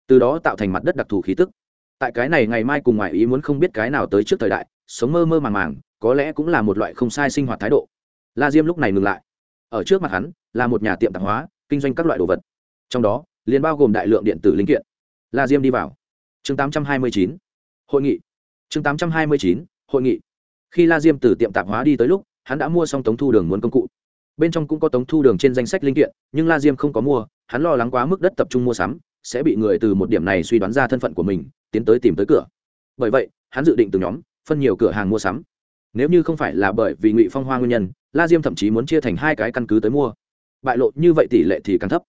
Từ đó tạo thành mặt đất đặc thù khí tức. Tại cái này ngày mai cùng ngoài ý muốn không biết cái nào tới trước thời đại sống mơ mơ màng màng, có lẽ cũng là một loại không sai sinh hoạt thái độ. La diêm lúc này ngừng lại. Ở trước mặt hắn, là một nhà tiệm tạp hóa, kinh doanh các loại đồ vật. Trong đó, liền bao gồm đại lượng điện tử linh kiện. La diêm đi vào. Chương 829. hội nghị. Chương 829. hội nghị. Khi la diêm từ tiệm tạp hóa đi tới lúc, hắn đã mua xong tống thu đường muốn công cụ. Bên trong cũng có tống thu đường trên danh sách linh kiện, nhưng la diêm không có mua, hắn lo lắng quá mức đất tập trung mua sắm, sẽ bị người từ một điểm này suy đoán ra thân phận của mình, tiến tới tìm tới cửa. Bởi vậy, hắn dự định từ nhóm phân nhiều cửa hàng mua sắm. Nếu như không phải là bởi vì ngụy phong hoa nguyên nhân, la diêm thậm chí muốn chia thành hai cái căn cứ tới mua. Bại lộ như vậy tỷ lệ thì càng thấp.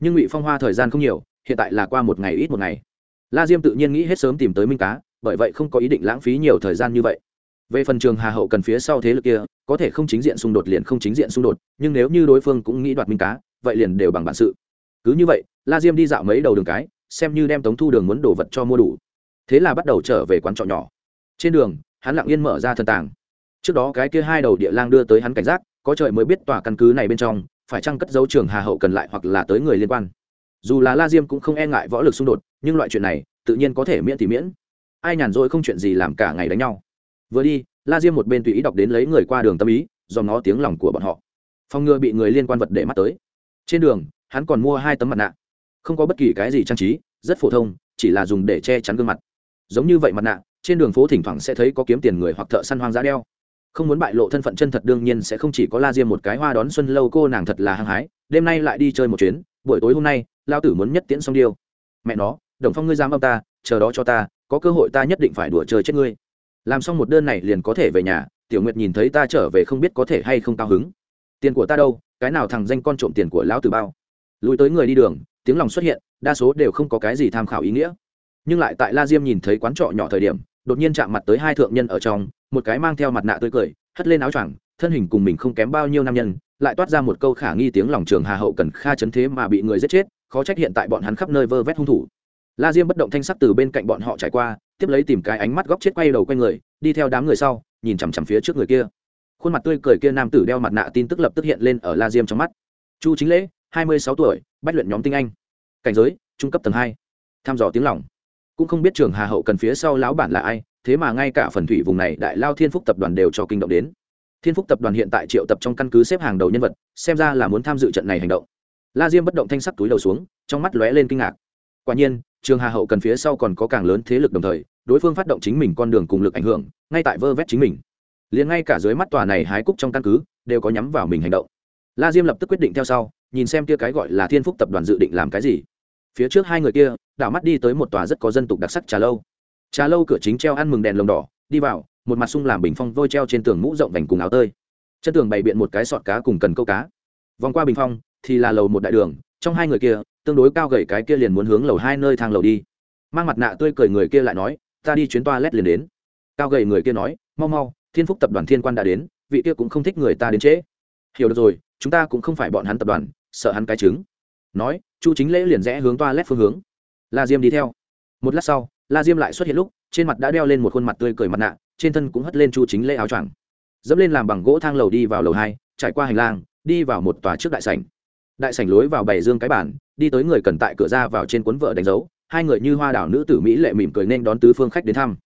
Nhưng ngụy phong hoa thời gian không nhiều, hiện tại là qua một ngày ít một ngày. La diêm tự nhiên nghĩ hết sớm tìm tới minh cá, bởi vậy không có ý định lãng phí nhiều thời gian như vậy. Về phần trường hà hậu cần phía sau thế lực kia, có thể không chính diện xung đột liền không chính diện xung đột, nhưng nếu như đối phương cũng nghĩ đoạt minh cá, vậy liền đều bằng bản sự. Cứ như vậy, la diêm đi dạo mấy đầu đường cái, xem như đem tống thu đường muốn đổ vật cho mua đủ. Thế là bắt đầu trở về quán trọ nhỏ trên đường, hắn lặng yên mở ra thần tàng. Trước đó cái kia hai đầu địa lang đưa tới hắn cảnh giác, có trời mới biết tòa căn cứ này bên trong, phải chăng cất dấu trường hà hậu cần lại hoặc là tới người liên quan. Dù là la diêm cũng không e ngại võ lực xung đột, nhưng loại chuyện này, tự nhiên có thể miễn thì miễn. Ai nhàn rỗi không chuyện gì làm cả ngày đánh nhau. Vừa đi, la diêm một bên tùy ý đọc đến lấy người qua đường tâm ý do nó tiếng lòng của bọn họ. Phòng ngừa bị người liên quan vật để mắt tới. Trên đường, hắn còn mua hai tấm mặt nạ. Không có bất kỳ cái gì trang trí, rất phổ thông, chỉ là dùng để che chắn gương mặt. Giống như vậy mặt nạ trên đường phố thỉnh thoảng sẽ thấy có kiếm tiền người hoặc thợ săn hoang dã đeo. Không muốn bại lộ thân phận chân thật đương nhiên sẽ không chỉ có la diêm một cái hoa đón xuân lâu cô nàng thật là hăng hái. Đêm nay lại đi chơi một chuyến, buổi tối hôm nay lao tử muốn nhất tiễn xong điêu. Mẹ nó, đồng phong ngươi dám ông ta, chờ đó cho ta, có cơ hội ta nhất định phải đùa chơi chết ngươi. Làm xong một đơn này liền có thể về nhà, tiểu nguyệt nhìn thấy ta trở về không biết có thể hay không cao hứng. Tiền của ta đâu, cái nào thằng danh con trộm tiền của lão tử bao. Lùi tới người đi đường, tiếng lòng xuất hiện, đa số đều không có cái gì tham khảo ý nghĩa. Nhưng lại tại la diêm nhìn thấy quán trọ nhỏ thời điểm đột nhiên chạm mặt tới hai thượng nhân ở trong, một cái mang theo mặt nạ tươi cười, hất lên áo choàng, thân hình cùng mình không kém bao nhiêu nam nhân, lại toát ra một câu khả nghi tiếng lòng trường hà hậu cần kha chấn thế mà bị người giết chết, khó trách hiện tại bọn hắn khắp nơi vơ vét hung thủ. La diêm bất động thanh sắc từ bên cạnh bọn họ trải qua, tiếp lấy tìm cái ánh mắt góc chết quay đầu quay người, đi theo đám người sau, nhìn chằm chằm phía trước người kia. Khuôn mặt tươi cười kia nam tử đeo mặt nạ tin tức lập tức hiện lên ở la diêm trong mắt. Chu chính lễ, hai mươi sáu tuổi, bách luyện nhóm tinh anh. Cảnh giới, trung cấp tầng hai. Thăm dò tiếng lỏng cũng không biết trường hà hậu cần phía sau lão bản là ai, thế mà ngay cả phần thủy vùng này đại lao thiên phúc tập đoàn đều cho kinh động đến. Thiên phúc tập đoàn hiện tại triệu tập trong căn cứ xếp hàng đầu nhân vật, xem ra là muốn tham dự trận này hành động. La diêm bất động thanh sắc túi đầu xuống, trong mắt lóe lên kinh ngạc. Quả nhiên, trường hà hậu cần phía sau còn có càng lớn thế lực đồng thời, đối phương phát động chính mình con đường cùng lực ảnh hưởng, ngay tại vơ vét chính mình. Liền ngay cả dưới mắt tòa này hái cúc trong căn cứ, đều có nhắm vào mình hành động. La diêm lập tức quyết định theo sau, nhìn xem kia cái gọi là thiên phúc tập đoàn dự định làm cái gì phía trước hai người kia, đảo mắt đi tới một tòa rất có dân tục đặc sắc trà lâu. Trà lâu cửa chính treo ăn mừng đèn lồng đỏ, đi vào, một mặt sung làm bình phong vôi treo trên tường mũ rộng vành cùng áo tơi. Chân tường bày biện một cái sọt cá cùng cần câu cá. Vòng qua bình phong, thì là lầu một đại đường, trong hai người kia, tương đối cao gầy cái kia liền muốn hướng lầu hai nơi thang lầu đi. Mang mặt nạ tươi cười người kia lại nói, ta đi chuyến toa lét liền đến. Cao gầy người kia nói, mau mau, thiên phúc tập đoàn thiên quan đã đến, vị kia cũng không thích người ta đến trễ. Hiểu được rồi, chúng ta cũng không phải bọn hắn tập đoàn, sợ hắn cái trứng nói, chu chính lễ liền rẽ hướng toa lét phương hướng. La diêm đi theo. Một lát sau, la diêm lại xuất hiện lúc, trên mặt đã đeo lên một khuôn mặt tươi cười mặt nạ, trên thân cũng hất lên chu chính lễ áo choàng. Dẫm lên làm bằng gỗ thang lầu đi vào lầu hai, trải qua hành lang, đi vào một tòa trước đại sảnh. Đại sảnh lối vào bày dương cái bản đi tới người cần tại cửa ra vào trên cuốn vợ đánh dấu, hai người như hoa đảo nữ tử mỹ lệ mỉm cười nên đón tứ phương khách đến thăm.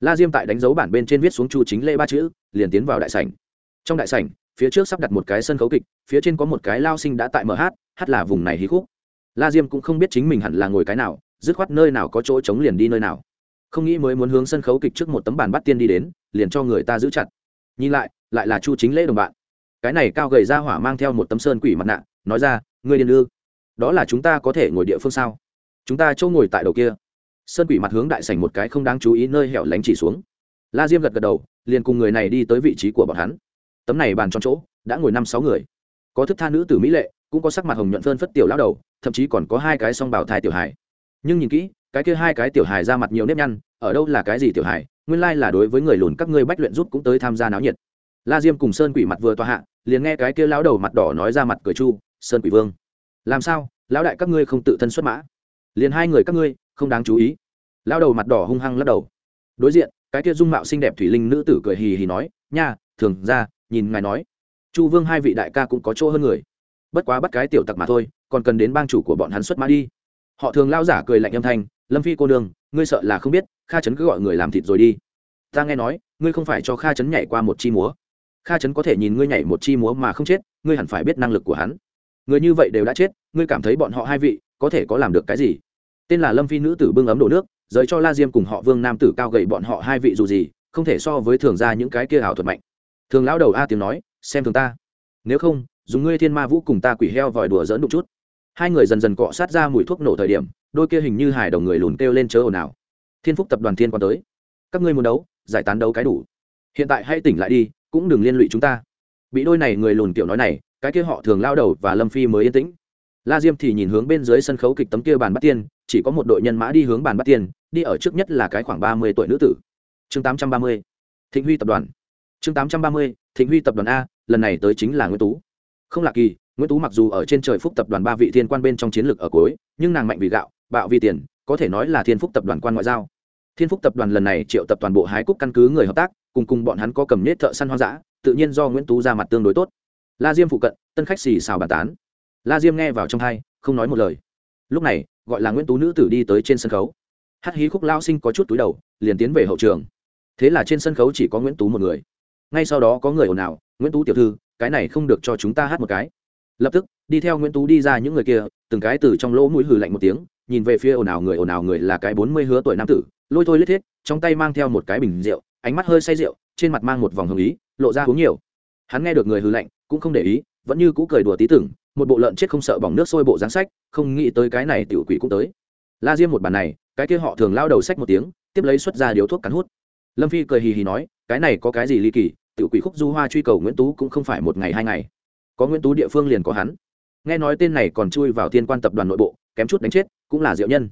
La diêm tại đánh dấu bản bên trên viết xuống chu chính lễ ba chữ, liền tiến vào đại sảnh. Trong đại sảnh phía trước sắp đặt một cái sân khấu kịch, phía trên có một cái lao sinh đã tại mở hát hát là vùng này hí khúc. La diêm cũng không biết chính mình hẳn là ngồi cái nào, dứt khoát nơi nào có chỗ chống liền đi nơi nào. Không nghĩ mới muốn hướng sân khấu kịch trước một tấm bàn bắt tiên đi đến, liền cho người ta giữ chặt. Nhìn lại lại là chu chính lễ đồng bạn. Cái này cao gầy ra hỏa mang theo một tấm sơn quỷ mặt nạ, nói ra, ngươi điên ư? Đó là chúng ta có thể ngồi địa phương sao? Chúng ta chỗ ngồi tại đầu kia. Sơn quỷ mặt hướng đại sảnh một cái không đáng chú ý nơi hẻo lánh chỉ xuống. La diêm gật gật đầu, liền cùng người này đi tới vị trí của bọn hắn tấm này bàn tròn chỗ, đã ngồi năm sáu người. Có thức tha nữ tử mỹ lệ, cũng có sắc mặt hồng nhuận phơn phất tiểu lao đầu, thậm chí còn có hai cái song bảo thai tiểu hài. Nhưng nhìn kỹ, cái kia hai cái tiểu hài ra mặt nhiều nếp nhăn, ở đâu là cái gì tiểu hài, nguyên lai là đối với người lùn các ngươi bách luyện rút cũng tới tham gia náo nhiệt. La diêm cùng sơn quỷ mặt vừa tòa hạ, liền nghe cái kia lão đầu mặt đỏ nói ra mặt cười chu, sơn quỷ vương, làm sao? Lão đại các ngươi không tự thân xuất mã. Liền hai người các ngươi, không đáng chú ý. Lão đầu mặt đỏ hung hăng lắc đầu. Đối diện, cái kia dung mạo xinh đẹp thủy linh nữ tử cười hì hì nói, nha, thường ra nhìn ngài nói. Chu vương hai vị đại ca cũng có chỗ hơn người. Bất quá bắt cái tiểu tặc mà thôi, còn cần đến bang chủ của bọn hắn xuất mã đi. Họ thường lao giả cười lạnh âm thanh, lâm phi cô đường ngươi sợ là không biết, kha trấn cứ gọi người làm thịt rồi đi. Ta nghe nói, ngươi không phải cho kha trấn nhảy qua một chi múa. Kha trấn có thể nhìn ngươi nhảy một chi múa mà không chết, ngươi hẳn phải biết năng lực của hắn. Người như vậy đều đã chết, ngươi cảm thấy bọn họ hai vị có thể có làm được cái gì? Tên là lâm phi nữ tử bưng ấm đổ nước giới cho la diêm cùng họ vương nam tử cao gậy bọn họ hai vị dù gì, không thể so với thường ra những cái kia ảo thuật mạnh thường lão đầu a tiếng nói, xem thường ta. Nếu không, dùng ngươi thiên ma vũ cùng ta quỷ heo vòi đùa dỡn đục chút. Hai người dần dần cọ sát ra mùi thuốc nổ thời điểm, đôi kia hình như hải đồng người lùn kêu lên chớ ồn ào. Thiên phúc tập đoàn thiên quan tới. Các ngươi muốn đấu, giải tán đấu cái đủ. Hiện tại hãy tỉnh lại đi, cũng đừng liên lụy chúng ta. Bị đôi này người lùn kiểu nói này, cái kia họ thường lao đầu và lâm phi mới yên tĩnh. La diêm thì nhìn hướng bên dưới sân khấu kịch tấm kia bàn bắt tiên, chỉ có một đội nhân mã đi hướng bàn bắt tiên, đi ở trước nhất là cái khoảng ba mươi tuổi nữ tử. Chương tám trăm ba mươi, thịnh huy tập đoàn chương tám trăm ba mươi, thịnh huy tập đoàn a, lần này tới chính là nguyễn tú. Không lạ kỳ, nguyễn tú mặc dù ở trên trời phúc tập đoàn ba vị thiên quan bên trong chiến lược ở cuối, nhưng nàng mạnh vì gạo, bạo vì tiền, có thể nói là thiên phúc tập đoàn quan ngoại giao. Thiên phúc tập đoàn lần này triệu tập toàn bộ hái cúc căn cứ người hợp tác, cùng cùng bọn hắn có cầm nết thợ săn hoang dã, tự nhiên do nguyễn tú ra mặt tương đối tốt. La diêm phụ cận, tân khách xì xào bàn tán. La diêm nghe vào trong hai, không nói một lời. Lúc này, gọi là nguyễn tú nữ tử đi tới trên sân khấu. Hát hí khúc lao sinh có chút túi đầu, liền tiến về hậu trường. Thế là trên sân khấu chỉ có nguyễn tú một người ngay sau đó có người ồn ào, nguyễn tú tiểu thư, cái này không được cho chúng ta hát một cái. Lập tức, đi theo nguyễn tú đi ra những người kia, từng cái từ trong lỗ mũi hừ lạnh một tiếng, nhìn về phía ồn ào người, ồn ào người là cái bốn mươi hứa tuổi nam tử, lôi thôi lết thiết, trong tay mang theo một cái bình rượu, ánh mắt hơi say rượu, trên mặt mang một vòng hồng ý, lộ ra uống nhiều. Hắn nghe được người hư lạnh, cũng không để ý, vẫn như cũ cười đùa tí tưởng một bộ lợn chết không sợ bỏng nước sôi bộ dáng sách, không nghĩ tới cái này tiểu quỷ cũng tới. La diêm một bàn này, cái kia họ thường lao đầu sách một tiếng, tiếp lấy xuất ra điếu thuốc cắn hút. Lâm phi cười hì hì nói, cái này có cái gì ly kỳ tiểu quỷ khúc du hoa truy cầu nguyễn tú cũng không phải một ngày hai ngày. Có nguyễn tú địa phương liền có hắn. Nghe nói tên này còn chui vào thiên quan tập đoàn nội bộ, kém chút đánh chết, cũng là diệu nhân.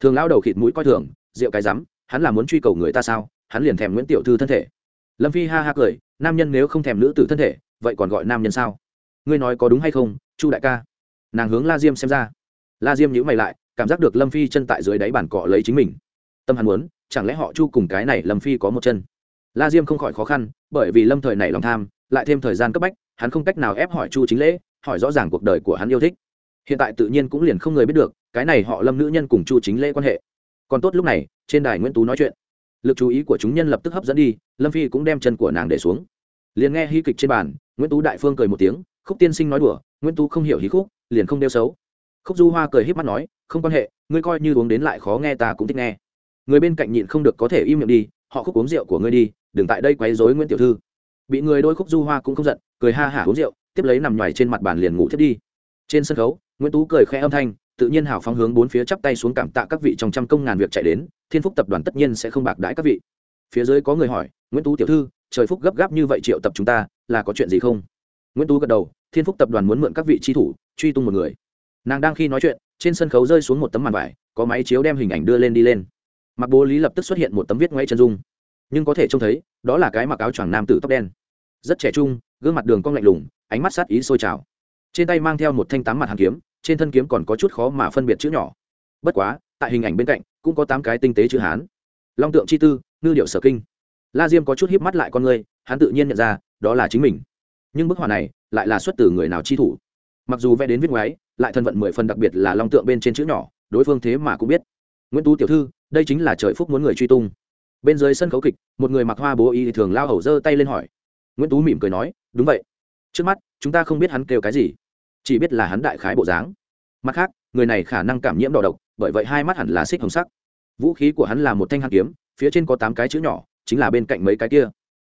Thường lao đầu khịt mũi coi thường, diệu cái rắm, hắn là muốn truy cầu người ta sao? Hắn liền thèm nguyễn tiểu thư thân thể. Lâm phi ha ha cười, nam nhân nếu không thèm nữ tử thân thể, vậy còn gọi nam nhân sao? Ngươi nói có đúng hay không, chu đại ca? Nàng hướng la diêm xem ra. La diêm nhữ mày lại, cảm giác được lâm phi chân tại dưới đáy bản cọ lấy chính mình. Tâm hắn muốn, chẳng lẽ họ chu cùng cái này lâm phi có một chân? La diêm không khỏi khó khăn, bởi vì lâm thời này lòng tham, lại thêm thời gian cấp bách, hắn không cách nào ép hỏi chu chính lễ, hỏi rõ ràng cuộc đời của hắn yêu thích. Hiện tại tự nhiên cũng liền không người biết được, cái này họ lâm nữ nhân cùng chu chính lễ quan hệ. Còn tốt lúc này, trên đài nguyễn tú nói chuyện. Lực chú ý của chúng nhân lập tức hấp dẫn đi, lâm phi cũng đem chân của nàng để xuống. Liền nghe hy kịch trên bàn, nguyễn tú đại phương cười một tiếng, khúc tiên sinh nói đùa, nguyễn tú không hiểu hí khúc, liền không đeo xấu. Khúc du hoa cười h í p mắt nói, không quan hệ, ngươi coi như uống đến lại khó nghe ta cũng thích nghe. Người bên cạnh nhịn không được có thể im miệng đi, họ khúc uống rượu của ngươi đi đừng tại đây quấy rối nguyễn tiểu thư. Bị người đôi khúc du hoa cũng không giận, cười ha hả uống rượu, tiếp lấy nằm nhoài trên mặt bàn liền ngủ thiết đi. Trên sân khấu, nguyễn tú cười khẽ âm thanh, tự nhiên hào phóng hướng bốn phía chắp tay xuống cảm tạ các vị trong trăm công ngàn việc chạy đến, thiên phúc tập đoàn tất nhiên sẽ không bạc đãi các vị. Phía dưới có người hỏi, nguyễn tú tiểu thư, trời phúc gấp gáp như vậy triệu tập chúng ta, là có chuyện gì không? Nguyễn tú gật đầu, thiên phúc tập đoàn muốn mượn các vị tri thủ, truy tung một người. Nàng đang khi nói chuyện, trên sân khấu rơi xuống một tấm màn vải, có máy chiếu đem hình ảnh đưa lên đi lên. Mặc bố lý lập tức xuất hiện một tấm viết ngoáy chân dung nhưng có thể trông thấy, đó là cái mặc áo choàng nam tử tóc đen. Rất trẻ trung, gương mặt đường cong lạnh lùng, ánh mắt sát ý sôi trào. Trên tay mang theo một thanh tám mặt hàng kiếm, trên thân kiếm còn có chút khó mà phân biệt chữ nhỏ. Bất quá, tại hình ảnh bên cạnh, cũng có tám cái tinh tế chữ hán. Long tượng chi tư, ngư điệu sở kinh. La diêm có chút híp mắt lại con người, hắn tự nhiên nhận ra, đó là chính mình. Nhưng bức họa này, lại là xuất từ người nào chi thủ? Mặc dù vẽ đến viết ngoái lại thân vận mười phần đặc biệt là long tượng bên trên chữ nhỏ, đối phương thế mà cũng biết. Nguyễn tú tiểu thư, đây chính là trời phúc muốn người truy tung bên dưới sân khấu kịch, một người mặc hoa bố y thường lao hầu giơ tay lên hỏi. Nguyễn tú mỉm cười nói, đúng vậy. Trước mắt, chúng ta không biết hắn kêu cái gì, chỉ biết là hắn đại khái bộ dáng. Mặt khác, người này khả năng cảm nhiễm đỏ độc, bởi vậy hai mắt hẳn là xích hồng sắc. Vũ khí của hắn là một thanh hàn kiếm, phía trên có tám cái chữ nhỏ, chính là bên cạnh mấy cái kia.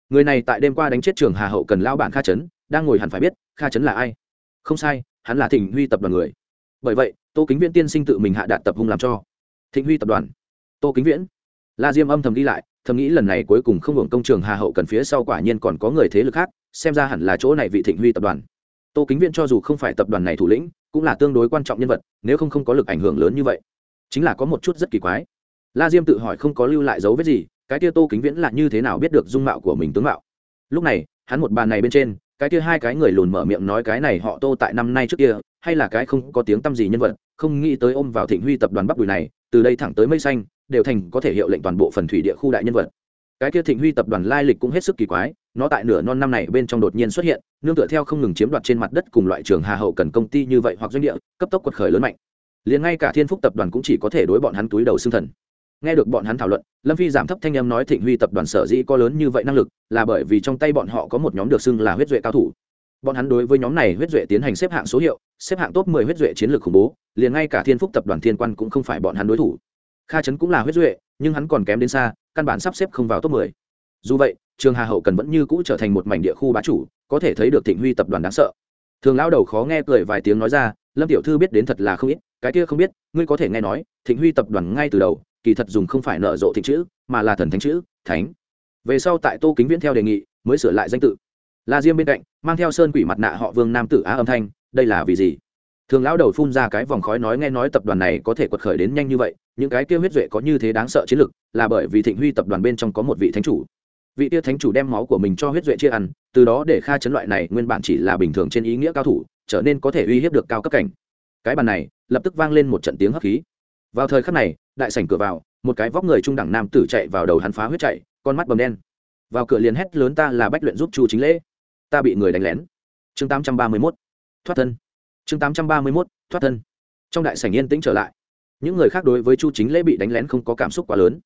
Người này tại đêm qua đánh chết trường hà hậu cần lao bản kha trấn đang ngồi hẳn phải biết, kha trấn là ai. Không sai, hắn là thịnh huy tập đoàn người. Bởi vậy, tô kính viễn tiên sinh tự mình hạ đạt tập hung làm cho. Thịnh huy tập đoàn. Tô kính viễn la diêm âm thầm đi lại, thầm nghĩ lần này cuối cùng không hưởng công trường hà hậu cần phía sau quả nhiên còn có người thế lực khác, xem ra hẳn là chỗ này vị thịnh huy tập đoàn. Tô kính viễn cho dù không phải tập đoàn này thủ lĩnh, cũng là tương đối quan trọng nhân vật, nếu không không có lực ảnh hưởng lớn như vậy. Chính là có một chút rất kỳ quái. La diêm tự hỏi không có lưu lại dấu vết gì, cái kia tô kính viễn là như thế nào biết được dung mạo của mình tướng mạo. Lúc này, hắn một bàn này bên trên, cái kia hai cái người lùn mở miệng nói cái này họ tô tại năm nay trước kia, hay là cái không có tiếng tăm gì nhân vật, không nghĩ tới ôm vào thịnh huy tập đoàn bắc đùi này, từ đây thẳng tới mây xanh đều thành có thể hiệu lệnh toàn bộ phần thủy địa khu đại nhân vật. Cái kia thịnh huy tập đoàn lai lịch cũng hết sức kỳ quái, nó tại nửa non năm này bên trong đột nhiên xuất hiện, nương tựa theo không ngừng chiếm đoạt trên mặt đất cùng loại trường hà hậu cần công ty như vậy hoặc doanh địa, cấp tốc quật khởi lớn mạnh. Liền ngay cả thiên phúc tập đoàn cũng chỉ có thể đối bọn hắn túi đầu xương thần. Nghe được bọn hắn thảo luận, lâm phi giảm thấp thanh âm nói thịnh huy tập đoàn sở dĩ có lớn như vậy năng lực, là bởi vì trong tay bọn họ có một nhóm được xưng là huyết duệ cao thủ. Bọn hắn đối với nhóm này huyết duệ tiến hành xếp hạng số hiệu, xếp hạng top 10 huyết duệ chiến lược khủng bố, liền ngay cả thiên phúc tập đoàn thiên quan cũng không phải bọn hắn đối thủ kha trấn cũng là huyết duệ, nhưng hắn còn kém đến xa, căn bản sắp xếp không vào top 10. dù vậy, trường hà hậu cần vẫn như cũ trở thành một mảnh địa khu bá chủ, có thể thấy được thịnh huy tập đoàn đáng sợ. Thường lão đầu khó nghe cười vài tiếng nói ra, lâm tiểu thư biết đến thật là không ít, cái kia không biết, ngươi có thể nghe nói, thịnh huy tập đoàn ngay từ đầu, kỳ thật dùng không phải nợ rộ thịnh chữ, mà là thần thánh chữ, thánh. Về sau tại tô kính viễn theo đề nghị, mới sửa lại danh tự. La diêm bên cạnh, mang theo sơn quỷ mặt nạ họ vương nam tử á âm thanh, đây là vì gì? Thường lão đầu phun ra cái vòng khói nói nghe nói tập đoàn này có thể quật khởi đến nhanh như vậy, những cái kia huyết duệ có như thế đáng sợ chiến lực, là bởi vì thịnh huy tập đoàn bên trong có một vị thánh chủ. Vị tia thánh chủ đem máu của mình cho huyết duệ chia ăn, từ đó để kha chấn loại này nguyên bản chỉ là bình thường trên ý nghĩa cao thủ, trở nên có thể uy hiếp được cao cấp cảnh. Cái bàn này, lập tức vang lên một trận tiếng hấp khí. Vào thời khắc này, đại sảnh cửa vào, một cái vóc người trung đẳng nam tử chạy vào đầu hắn phá huyết chạy, con mắt bầm đen. Vào cửa liền hét lớn ta là bách luyện giúp chu chính lễ. Ta bị người đánh lén. Chương tám trăm ba mươi mốt. Thoát thân chương tám trăm ba mươi mốt, thoát thân. Trong đại sảnh yên tĩnh trở lại, những người khác đối với chu chính lễ bị đánh lén không có cảm xúc quá lớn.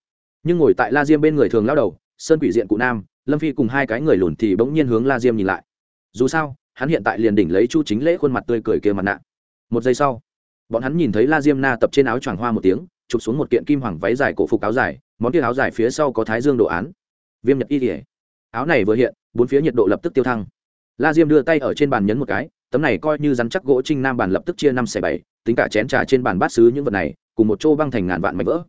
Nhưng ngồi tại la diêm bên người thường lao đầu, sơn quỷ diện cụ nam, lâm phi cùng hai cái người lùn thì bỗng nhiên hướng la diêm nhìn lại. Dù sao, hắn hiện tại liền đỉnh lấy chu chính lễ khuôn mặt tươi cười kia mặt nạ. Một giây sau, bọn hắn nhìn thấy la diêm na tập trên áo choàng hoa một tiếng, chụp xuống một kiện kim hoàng váy dài cổ phục áo dài, món kia áo dài phía sau có thái dương đồ án. Viêm nhật y kỉa áo này vừa hiện, bốn phía nhiệt độ lập tức tiêu thăng la diêm đưa tay ở trên bàn nhấn một cái, tấm này coi như rắn chắc gỗ trinh nam bàn lập tức chia năm xẻ bảy, tính cả chén trà trên bàn bát xứ những vật này, cùng một chỗ băng thành ngàn vạn mảnh vỡ.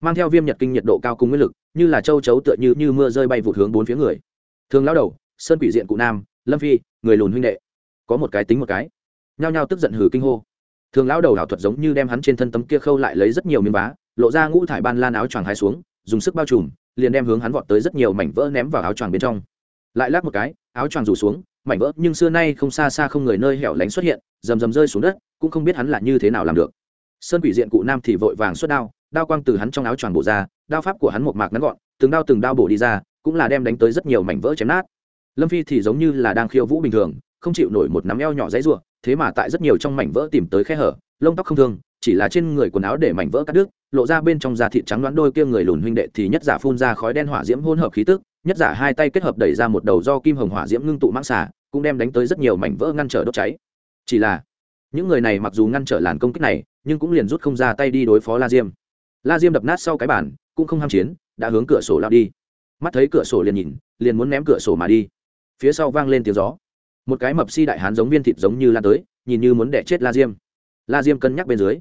Mang theo viêm nhật kinh nhiệt độ cao cùng nguyên lực, như là châu chấu tựa như như mưa rơi bay vụt hướng bốn phía người. Thường lao đầu, sơn quỷ diện cụ nam, lâm phi, người lùn huynh đệ. Có một cái tính một cái. Nhao nhao tức giận hử kinh hô. Thường lão đầu ảo thuật giống như đem hắn trên thân tấm kia khâu lại lấy rất nhiều miếng vá, lộ ra ngũ thải ban lan áo choàng hai xuống, dùng sức bao trùm, liền đem hướng hắn vọt tới rất nhiều mảnh vỡ ném vào áo choàng bên trong. Lại lắc một cái, áo choàng rủ xuống mảnh vỡ, nhưng xưa nay không xa xa không người nơi hẻo lánh xuất hiện, rầm rầm rơi xuống đất, cũng không biết hắn là như thế nào làm được. Sơn quỷ diện cụ nam thì vội vàng xuất đao đao quang từ hắn trong áo choàng bổ ra, đao pháp của hắn một mạc ngắn gọn, từng đao từng đao bổ đi ra, cũng là đem đánh tới rất nhiều mảnh vỡ chém nát. Lâm phi thì giống như là đang khiêu vũ bình thường, không chịu nổi một nắm eo nhỏ dãy ruộng thế mà tại rất nhiều trong mảnh vỡ tìm tới khe hở, lông tóc không thương, chỉ là trên người quần áo để mảnh vỡ cắt đứt, lộ ra bên trong da thịt trắng đoán đôi kia người lùn huynh đệ thì nhất giả phun ra khói đen hỏa diễm hỗn hợp khí tức, nhất giả hai tay kết hợp đẩy ra một đầu do kim hồng hỏa diễm ngưng tụ mãng xà cũng đem đánh tới rất nhiều mảnh vỡ ngăn trở đốt cháy. Chỉ là, những người này mặc dù ngăn trở làn công kích này, nhưng cũng liền rút không ra tay đi đối phó la diêm. La diêm đập nát sau cái bản cũng không ham chiến, đã hướng cửa sổ lao đi. Mắt thấy cửa sổ liền nhìn, liền muốn ném cửa sổ mà đi. Phía sau vang lên tiếng gió. Một cái mập si đại hán giống viên thịt giống như lan tới, nhìn như muốn đẻ chết la diêm. La diêm cân nhắc bên dưới,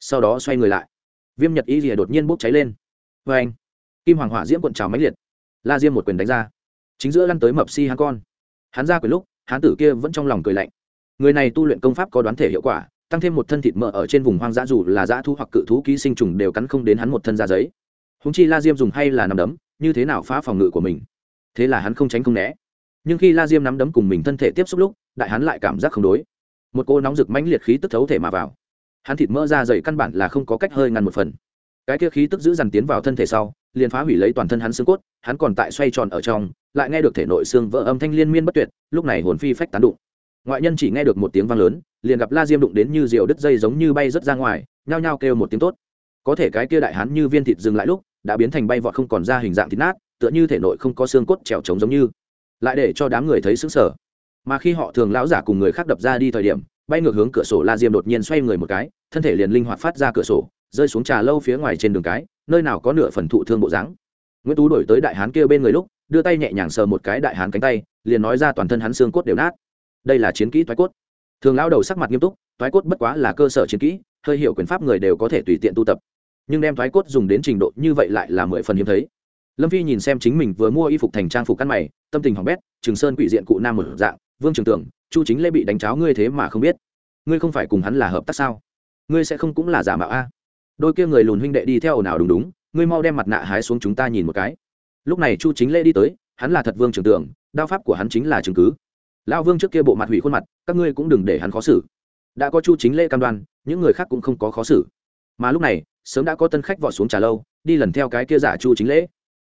sau đó xoay người lại. Viêm nhật y rìa đột nhiên bốc cháy lên. Vê anh kim hoàng hỏa diễm cuộn trào máy liệt. La diêm một quyền đánh ra. Chính giữa lăn tới mập si hắn con hắn ra quyền lúc, hán tử kia vẫn trong lòng cười lạnh. Người này tu luyện công pháp có đoán thể hiệu quả, tăng thêm một thân thịt mỡ ở trên vùng hoang dã dù là dã thu hoặc cự thú ký sinh trùng đều cắn không đến hắn một thân da giấy. Húng chi la diêm dùng hay là nằm đấm, như thế nào phá phòng ngự của mình? Thế là hắn không tránh không né. Nhưng khi la diêm nắm đấm cùng mình thân thể tiếp xúc lúc, đại hắn lại cảm giác không đối. Một cô nóng rực mãnh liệt khí tức thấu thể mà vào. Hắn thịt mỡ ra dày căn bản là không có cách hơi ngăn một phần. Cái kia khí tức giữ dằn tiến vào thân thể sau liền phá hủy lấy toàn thân hắn xương cốt, hắn còn tại xoay tròn ở trong, lại nghe được thể nội xương vỡ âm thanh liên miên bất tuyệt, lúc này hồn phi phách tán đụng. Ngoại nhân chỉ nghe được một tiếng vang lớn, liền gặp la diêm đụng đến như diều đứt dây giống như bay rớt ra ngoài, nhao nhao kêu một tiếng tốt. Có thể cái kia đại hán như viên thịt dừng lại lúc, đã biến thành bay vọt không còn ra hình dạng thịt nát, tựa như thể nội không có xương cốt trèo trống giống như. Lại để cho đám người thấy sững sở mà khi họ thường lão giả cùng người khác đập ra đi thời điểm, bay ngược hướng cửa sổ la diêm đột nhiên xoay người một cái, thân thể liền linh hoạt phát ra cửa sổ rơi xuống trà lâu phía ngoài trên đường cái, nơi nào có nửa phần thụ thương bộ dáng. Nguyễn tú đổi tới đại hán kia bên người lúc, đưa tay nhẹ nhàng sờ một cái đại hán cánh tay, liền nói ra toàn thân hắn xương cốt đều nát. Đây là chiến kỹ thoái cốt. Thường lão đầu sắc mặt nghiêm túc, thoái cốt bất quá là cơ sở chiến kỹ, hơi hiểu quyền pháp người đều có thể tùy tiện tu tập. Nhưng đem thoái cốt dùng đến trình độ như vậy lại là mười phần hiếm thấy. Lâm phi nhìn xem chính mình vừa mua y phục thành trang phục căn mày, tâm tình hỏng bét, trường sơn quỷ diện cụ nam một dạng, vương trường tưởng, chu chính lê bị đánh cháo ngươi thế mà không biết. Ngươi không phải cùng hắn là hợp tác sao? Ngươi sẽ không cũng là giả mạo a? Đôi kia người lùn huynh đệ đi theo ồn ào đúng đúng, ngươi mau đem mặt nạ hái xuống chúng ta nhìn một cái. Lúc này chu chính Lễ đi tới, hắn là thật vương trường tưởng đao pháp của hắn chính là chứng cứ. Lao vương trước kia bộ mặt hủy khuôn mặt, các ngươi cũng đừng để hắn khó xử. Đã có chu chính lễ cam đoan, những người khác cũng không có khó xử. Mà lúc này, sớm đã có tân khách vọt xuống trà lâu, đi lần theo cái kia giả chu chính lễ.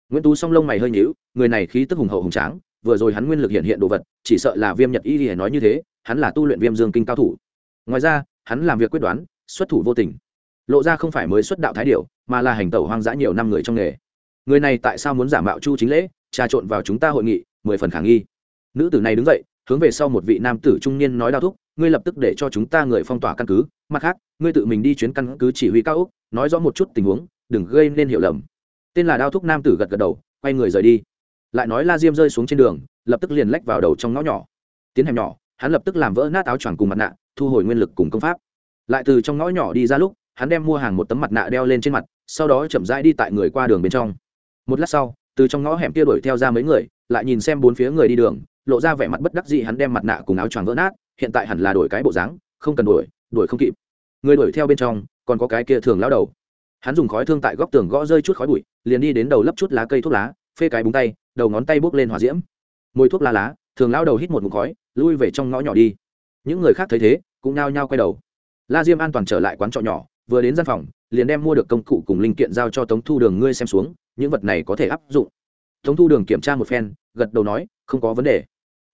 Nguyễn tú song lông mày hơi nhíu, người này khí tức hùng hậu hùng tráng, vừa rồi hắn nguyên lực hiện hiện đồ vật, chỉ sợ là viêm nhật y thì nói như thế, hắn là tu luyện viêm dương kinh cao thủ. Ngoài ra, hắn làm việc quyết đoán, xuất thủ vô tình lộ ra không phải mới xuất đạo thái điệu mà là hành tẩu hoang dã nhiều năm người trong nghề. Người này tại sao muốn giả mạo chu chính lễ, trà trộn vào chúng ta hội nghị, mười phần khả nghi. Nữ tử này đứng dậy, hướng về sau một vị nam tử trung niên nói đao thúc, ngươi lập tức để cho chúng ta người phong tỏa căn cứ, mặt khác, ngươi tự mình đi chuyến căn cứ chỉ huy cao úc nói rõ một chút tình huống, đừng gây nên hiểu lầm. Tên là đao thúc nam tử gật gật đầu, quay người rời đi. Lại nói la diêm rơi xuống trên đường, lập tức liền lách vào đầu trong ngõ nhỏ. Tiến hẻm nhỏ, hắn lập tức làm vỡ nát áo choàng cùng mặt nạ, thu hồi nguyên lực cùng công pháp. Lại từ trong ngõ nhỏ đi ra lúc hắn đem mua hàng một tấm mặt nạ đeo lên trên mặt, sau đó chậm rãi đi tại người qua đường bên trong. Một lát sau, từ trong ngõ hẻm kia đuổi theo ra mấy người, lại nhìn xem bốn phía người đi đường, lộ ra vẻ mặt bất đắc dĩ hắn đem mặt nạ cùng áo choàng vỡ nát, hiện tại hẳn là đổi cái bộ dáng, không cần đuổi đuổi không kịp. Người đuổi theo bên trong, còn có cái kia thường lao đầu. Hắn dùng khói thương tại góc tường gõ rơi chút khói bụi, liền đi đến đầu lấp chút lá cây thuốc lá, phê cái búng tay, đầu ngón tay bốc lên hòa diễm. Mùi thuốc lá lá, thường lao đầu hít một mụn khói, lui về trong ngõ nhỏ đi. Những người khác thấy thế, cũng nao nhao quay đầu. La diêm an toàn trở lại quán trọ nhỏ vừa đến gian phòng, liền đem mua được công cụ cùng linh kiện giao cho tống thu đường ngươi xem xuống, những vật này có thể áp dụng. Tống thu đường kiểm tra một phen, gật đầu nói, không có vấn đề.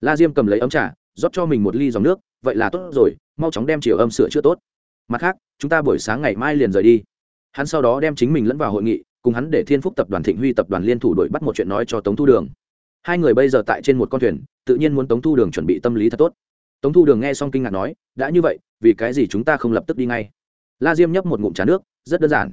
La diêm cầm lấy ấm trà, rót cho mình một ly dòng nước, vậy là tốt rồi, mau chóng đem chiều âm sửa chữa tốt. Mặt khác, chúng ta buổi sáng ngày mai liền rời đi. Hắn sau đó đem chính mình lẫn vào hội nghị, cùng hắn để thiên phúc tập đoàn thịnh huy tập đoàn liên thủ đội bắt một chuyện nói cho tống thu đường. Hai người bây giờ tại trên một con thuyền, tự nhiên muốn tống thu đường chuẩn bị tâm lý thật tốt. Tống thu đường nghe xong kinh ngạc nói, đã như vậy, vì cái gì chúng ta không lập tức đi ngay? La diêm nhấp một ngụm trà nước rất đơn giản.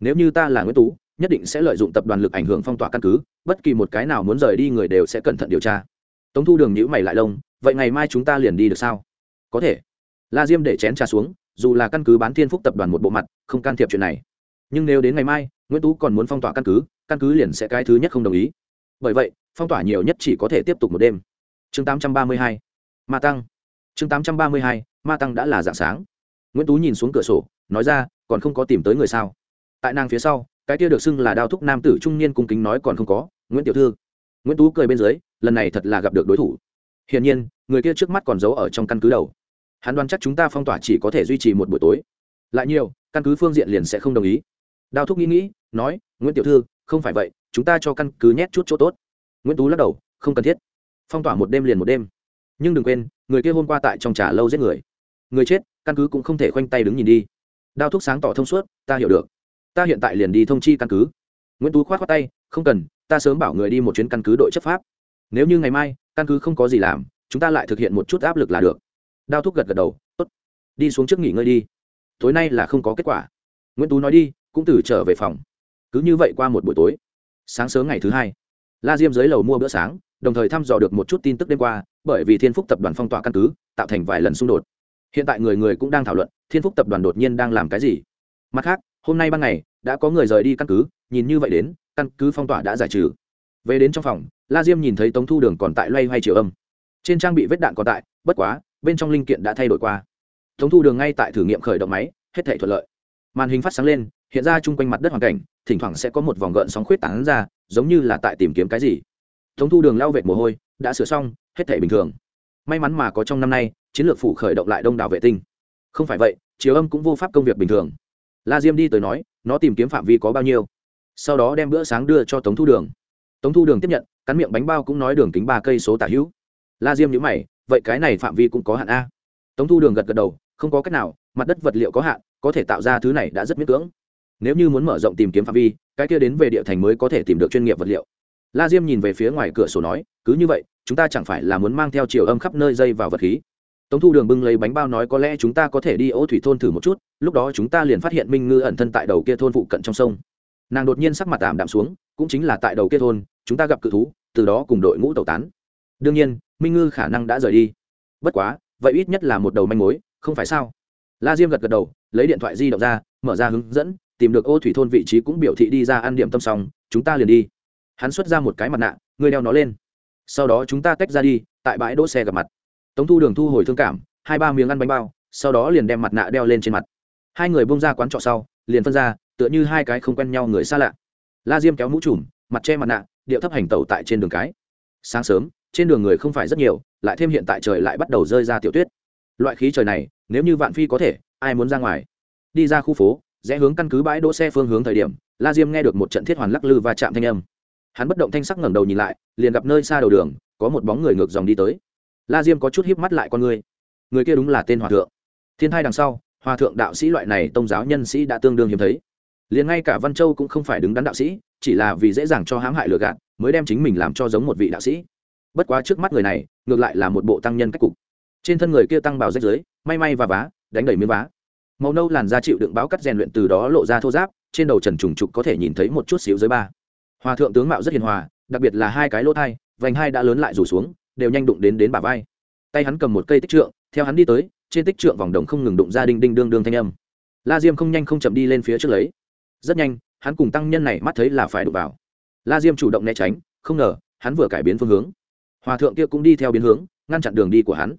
Nếu như ta là nguyễn tú nhất định sẽ lợi dụng tập đoàn lực ảnh hưởng phong tỏa căn cứ bất kỳ một cái nào muốn rời đi người đều sẽ cẩn thận điều tra. Tống thu đường nhữ mày lại lông vậy ngày mai chúng ta liền đi được sao? Có thể. La diêm để chén trà xuống dù là căn cứ bán thiên phúc tập đoàn một bộ mặt không can thiệp chuyện này. Nhưng nếu đến ngày mai nguyễn tú còn muốn phong tỏa căn cứ căn cứ liền sẽ cái thứ nhất không đồng ý. Bởi vậy phong tỏa nhiều nhất chỉ có thể tiếp tục một đêm. Chương 832, ma tăng. Chương 832, ma tăng đã là dạng sáng. Nguyễn tú nhìn xuống cửa sổ nói ra, còn không có tìm tới người sao? Tại nàng phía sau, cái kia được xưng là đao thúc nam tử trung niên cung kính nói còn không có, nguyễn tiểu thư. Nguyễn tú cười bên dưới, lần này thật là gặp được đối thủ. Hiển nhiên, người kia trước mắt còn giấu ở trong căn cứ đầu. Hắn đoán chắc chúng ta phong tỏa chỉ có thể duy trì một buổi tối. Lại nhiều, căn cứ phương diện liền sẽ không đồng ý. Đao thúc nghĩ nghĩ, nói, nguyễn tiểu thư, không phải vậy, chúng ta cho căn cứ nhét chút chỗ tốt. Nguyễn tú lắc đầu, không cần thiết. Phong tỏa một đêm liền một đêm. Nhưng đừng quên, người kia hôm qua tại trong trà lâu giết người. Người chết, căn cứ cũng không thể khoanh tay đứng nhìn đi đao thuốc sáng tỏ thông suốt, ta hiểu được. Ta hiện tại liền đi thông chi căn cứ. Nguyễn tú k h o á t k tay, không cần, ta sớm bảo người đi một chuyến căn cứ đội chấp pháp. Nếu như ngày mai, căn cứ không có gì làm, chúng ta lại thực hiện một chút áp lực là được. Đao thuốc gật gật đầu, tốt. Đi xuống trước nghỉ ngơi đi. Tối nay là không có kết quả. Nguyễn tú nói đi, cũng từ trở về phòng. Cứ như vậy qua một buổi tối. Sáng sớm ngày thứ hai, la diêm dưới lầu mua bữa sáng, đồng thời thăm dò được một chút tin tức đêm qua, bởi vì thiên phúc tập đoàn phong tỏa căn cứ, tạo thành vài lần xung đột hiện tại người người cũng đang thảo luận, thiên phúc tập đoàn đột nhiên đang làm cái gì? Mặt khác, hôm nay ban ngày, đã có người rời đi căn cứ, nhìn như vậy đến, căn cứ phong tỏa đã giải trừ. Về đến trong phòng, la diêm nhìn thấy tống thu đường còn tại loay hoay chiều âm. Trên trang bị vết đạn còn tại, bất quá, bên trong linh kiện đã thay đổi qua. Tống thu đường ngay tại thử nghiệm khởi động máy, hết thể thuận lợi. Màn hình phát sáng lên, hiện ra chung quanh mặt đất hoàn cảnh, thỉnh thoảng sẽ có một vòng gợn sóng khuyết tán ra, giống như là tại tìm kiếm cái gì. Tống thu đường lao vệt mồ hôi, đã sửa xong, hết thể bình thường. May mắn mà có trong năm nay chiến lược phủ khởi động lại đông đảo vệ tinh. Không phải vậy chiếu âm cũng vô pháp công việc bình thường. La diêm đi tới nói, nó tìm kiếm phạm vi có bao nhiêu? Sau đó đem bữa sáng đưa cho tống thu đường. Tống thu đường tiếp nhận, cắn miệng bánh bao cũng nói đường kính ba cây số tả hữu. La diêm nhữ mày, vậy cái này phạm vi cũng có hạn a? Tống thu đường gật gật đầu, không có cách nào, mặt đất vật liệu có hạn, có thể tạo ra thứ này đã rất miễn cưỡng. Nếu như muốn mở rộng tìm kiếm phạm vi, cái kia đến về địa thành mới có thể tìm được chuyên nghiệp vật liệu. La diêm nhìn về phía ngoài cửa sổ nói, cứ như vậy, chúng ta chẳng phải là muốn mang theo chiều âm khắp nơi dây vào vật khí tống thu đường bưng lấy bánh bao nói có lẽ chúng ta có thể đi ô thủy thôn thử một chút, lúc đó chúng ta liền phát hiện minh ngư ẩn thân tại đầu kia thôn phụ cận trong sông. Nàng đột nhiên sắc mặt ảm đạm xuống, cũng chính là tại đầu kia thôn, chúng ta gặp cự thú, từ đó cùng đội ngũ tẩu tán. Đương nhiên, minh ngư khả năng đã rời đi. Bất quá, vậy ít nhất là một đầu manh mối, không phải sao? La diêm gật gật đầu, lấy điện thoại di động ra, mở ra hướng dẫn, tìm được ô thủy thôn vị trí cũng biểu thị đi ra ăn điểm tâm xong, chúng ta liền đi. Hắn xuất ra một cái mặt nạ ngươi đeo nó lên. Sau đó chúng ta tách ra đi, tại bãi đỗ xe gặp mặt tống thu đường thu hồi thương cảm, hai ba miếng ăn bánh bao, sau đó liền đem mặt nạ đeo lên trên mặt. Hai người bông ra quán trọ sau, liền phân ra, tựa như hai cái không quen nhau người xa lạ. La diêm kéo mũ trùm, mặt che mặt nạ, điệu thấp hành tẩu tại trên đường cái. Sáng sớm, trên đường người không phải rất nhiều, lại thêm hiện tại trời lại bắt đầu rơi ra tiểu tuyết. Loại khí trời này, nếu như vạn phi có thể, ai muốn ra ngoài? Đi ra khu phố, rẽ hướng căn cứ bãi đỗ xe phương hướng thời điểm, la diêm nghe được một trận thiết hoàn lắc lư và chạm thanh âm. Hắn bất động thanh sắc ngẩng đầu nhìn lại, liền gặp nơi xa đầu đường, có một bóng người ngược dòng đi tới la diêm có chút híp mắt lại con người. Người kia đúng là tên hòa thượng. Thiên thai đằng sau, hòa thượng đạo sĩ loại này tôn giáo nhân sĩ đã tương đương hiếm thấy. Liền ngay cả văn châu cũng không phải đứng đắn đạo sĩ, chỉ là vì dễ dàng cho hãm hại lừa gạt, mới đem chính mình làm cho giống một vị đạo sĩ. Bất quá trước mắt người này, ngược lại là một bộ tăng nhân cách cục. Trên thân người kia tăng bào rách dưới, may may và vá, đánh đầy miếng vá. Màu nâu làn da chịu đựng báo cắt rèn luyện từ đó lộ ra thô giáp trên đầu trần trùng trục có thể nhìn thấy một chút xíu dưới ba. Hòa thượng tướng mạo rất hiền hòa, đặc biệt là hai cái lỗ thai, vành hai đã lớn lại rủ xuống đều nhanh đụng đến đến bà vai. Tay hắn cầm một cây tích trượng, theo hắn đi tới, trên tích trượng vòng đồng không ngừng đụng ra đinh đinh đương đương thanh âm. La diêm không nhanh không chậm đi lên phía trước lấy. Rất nhanh, hắn cùng tăng nhân này mắt thấy là phải đụng vào. La diêm chủ động né tránh, không ngờ, hắn vừa cải biến phương hướng. Hòa thượng kia cũng đi theo biến hướng, ngăn chặn đường đi của hắn.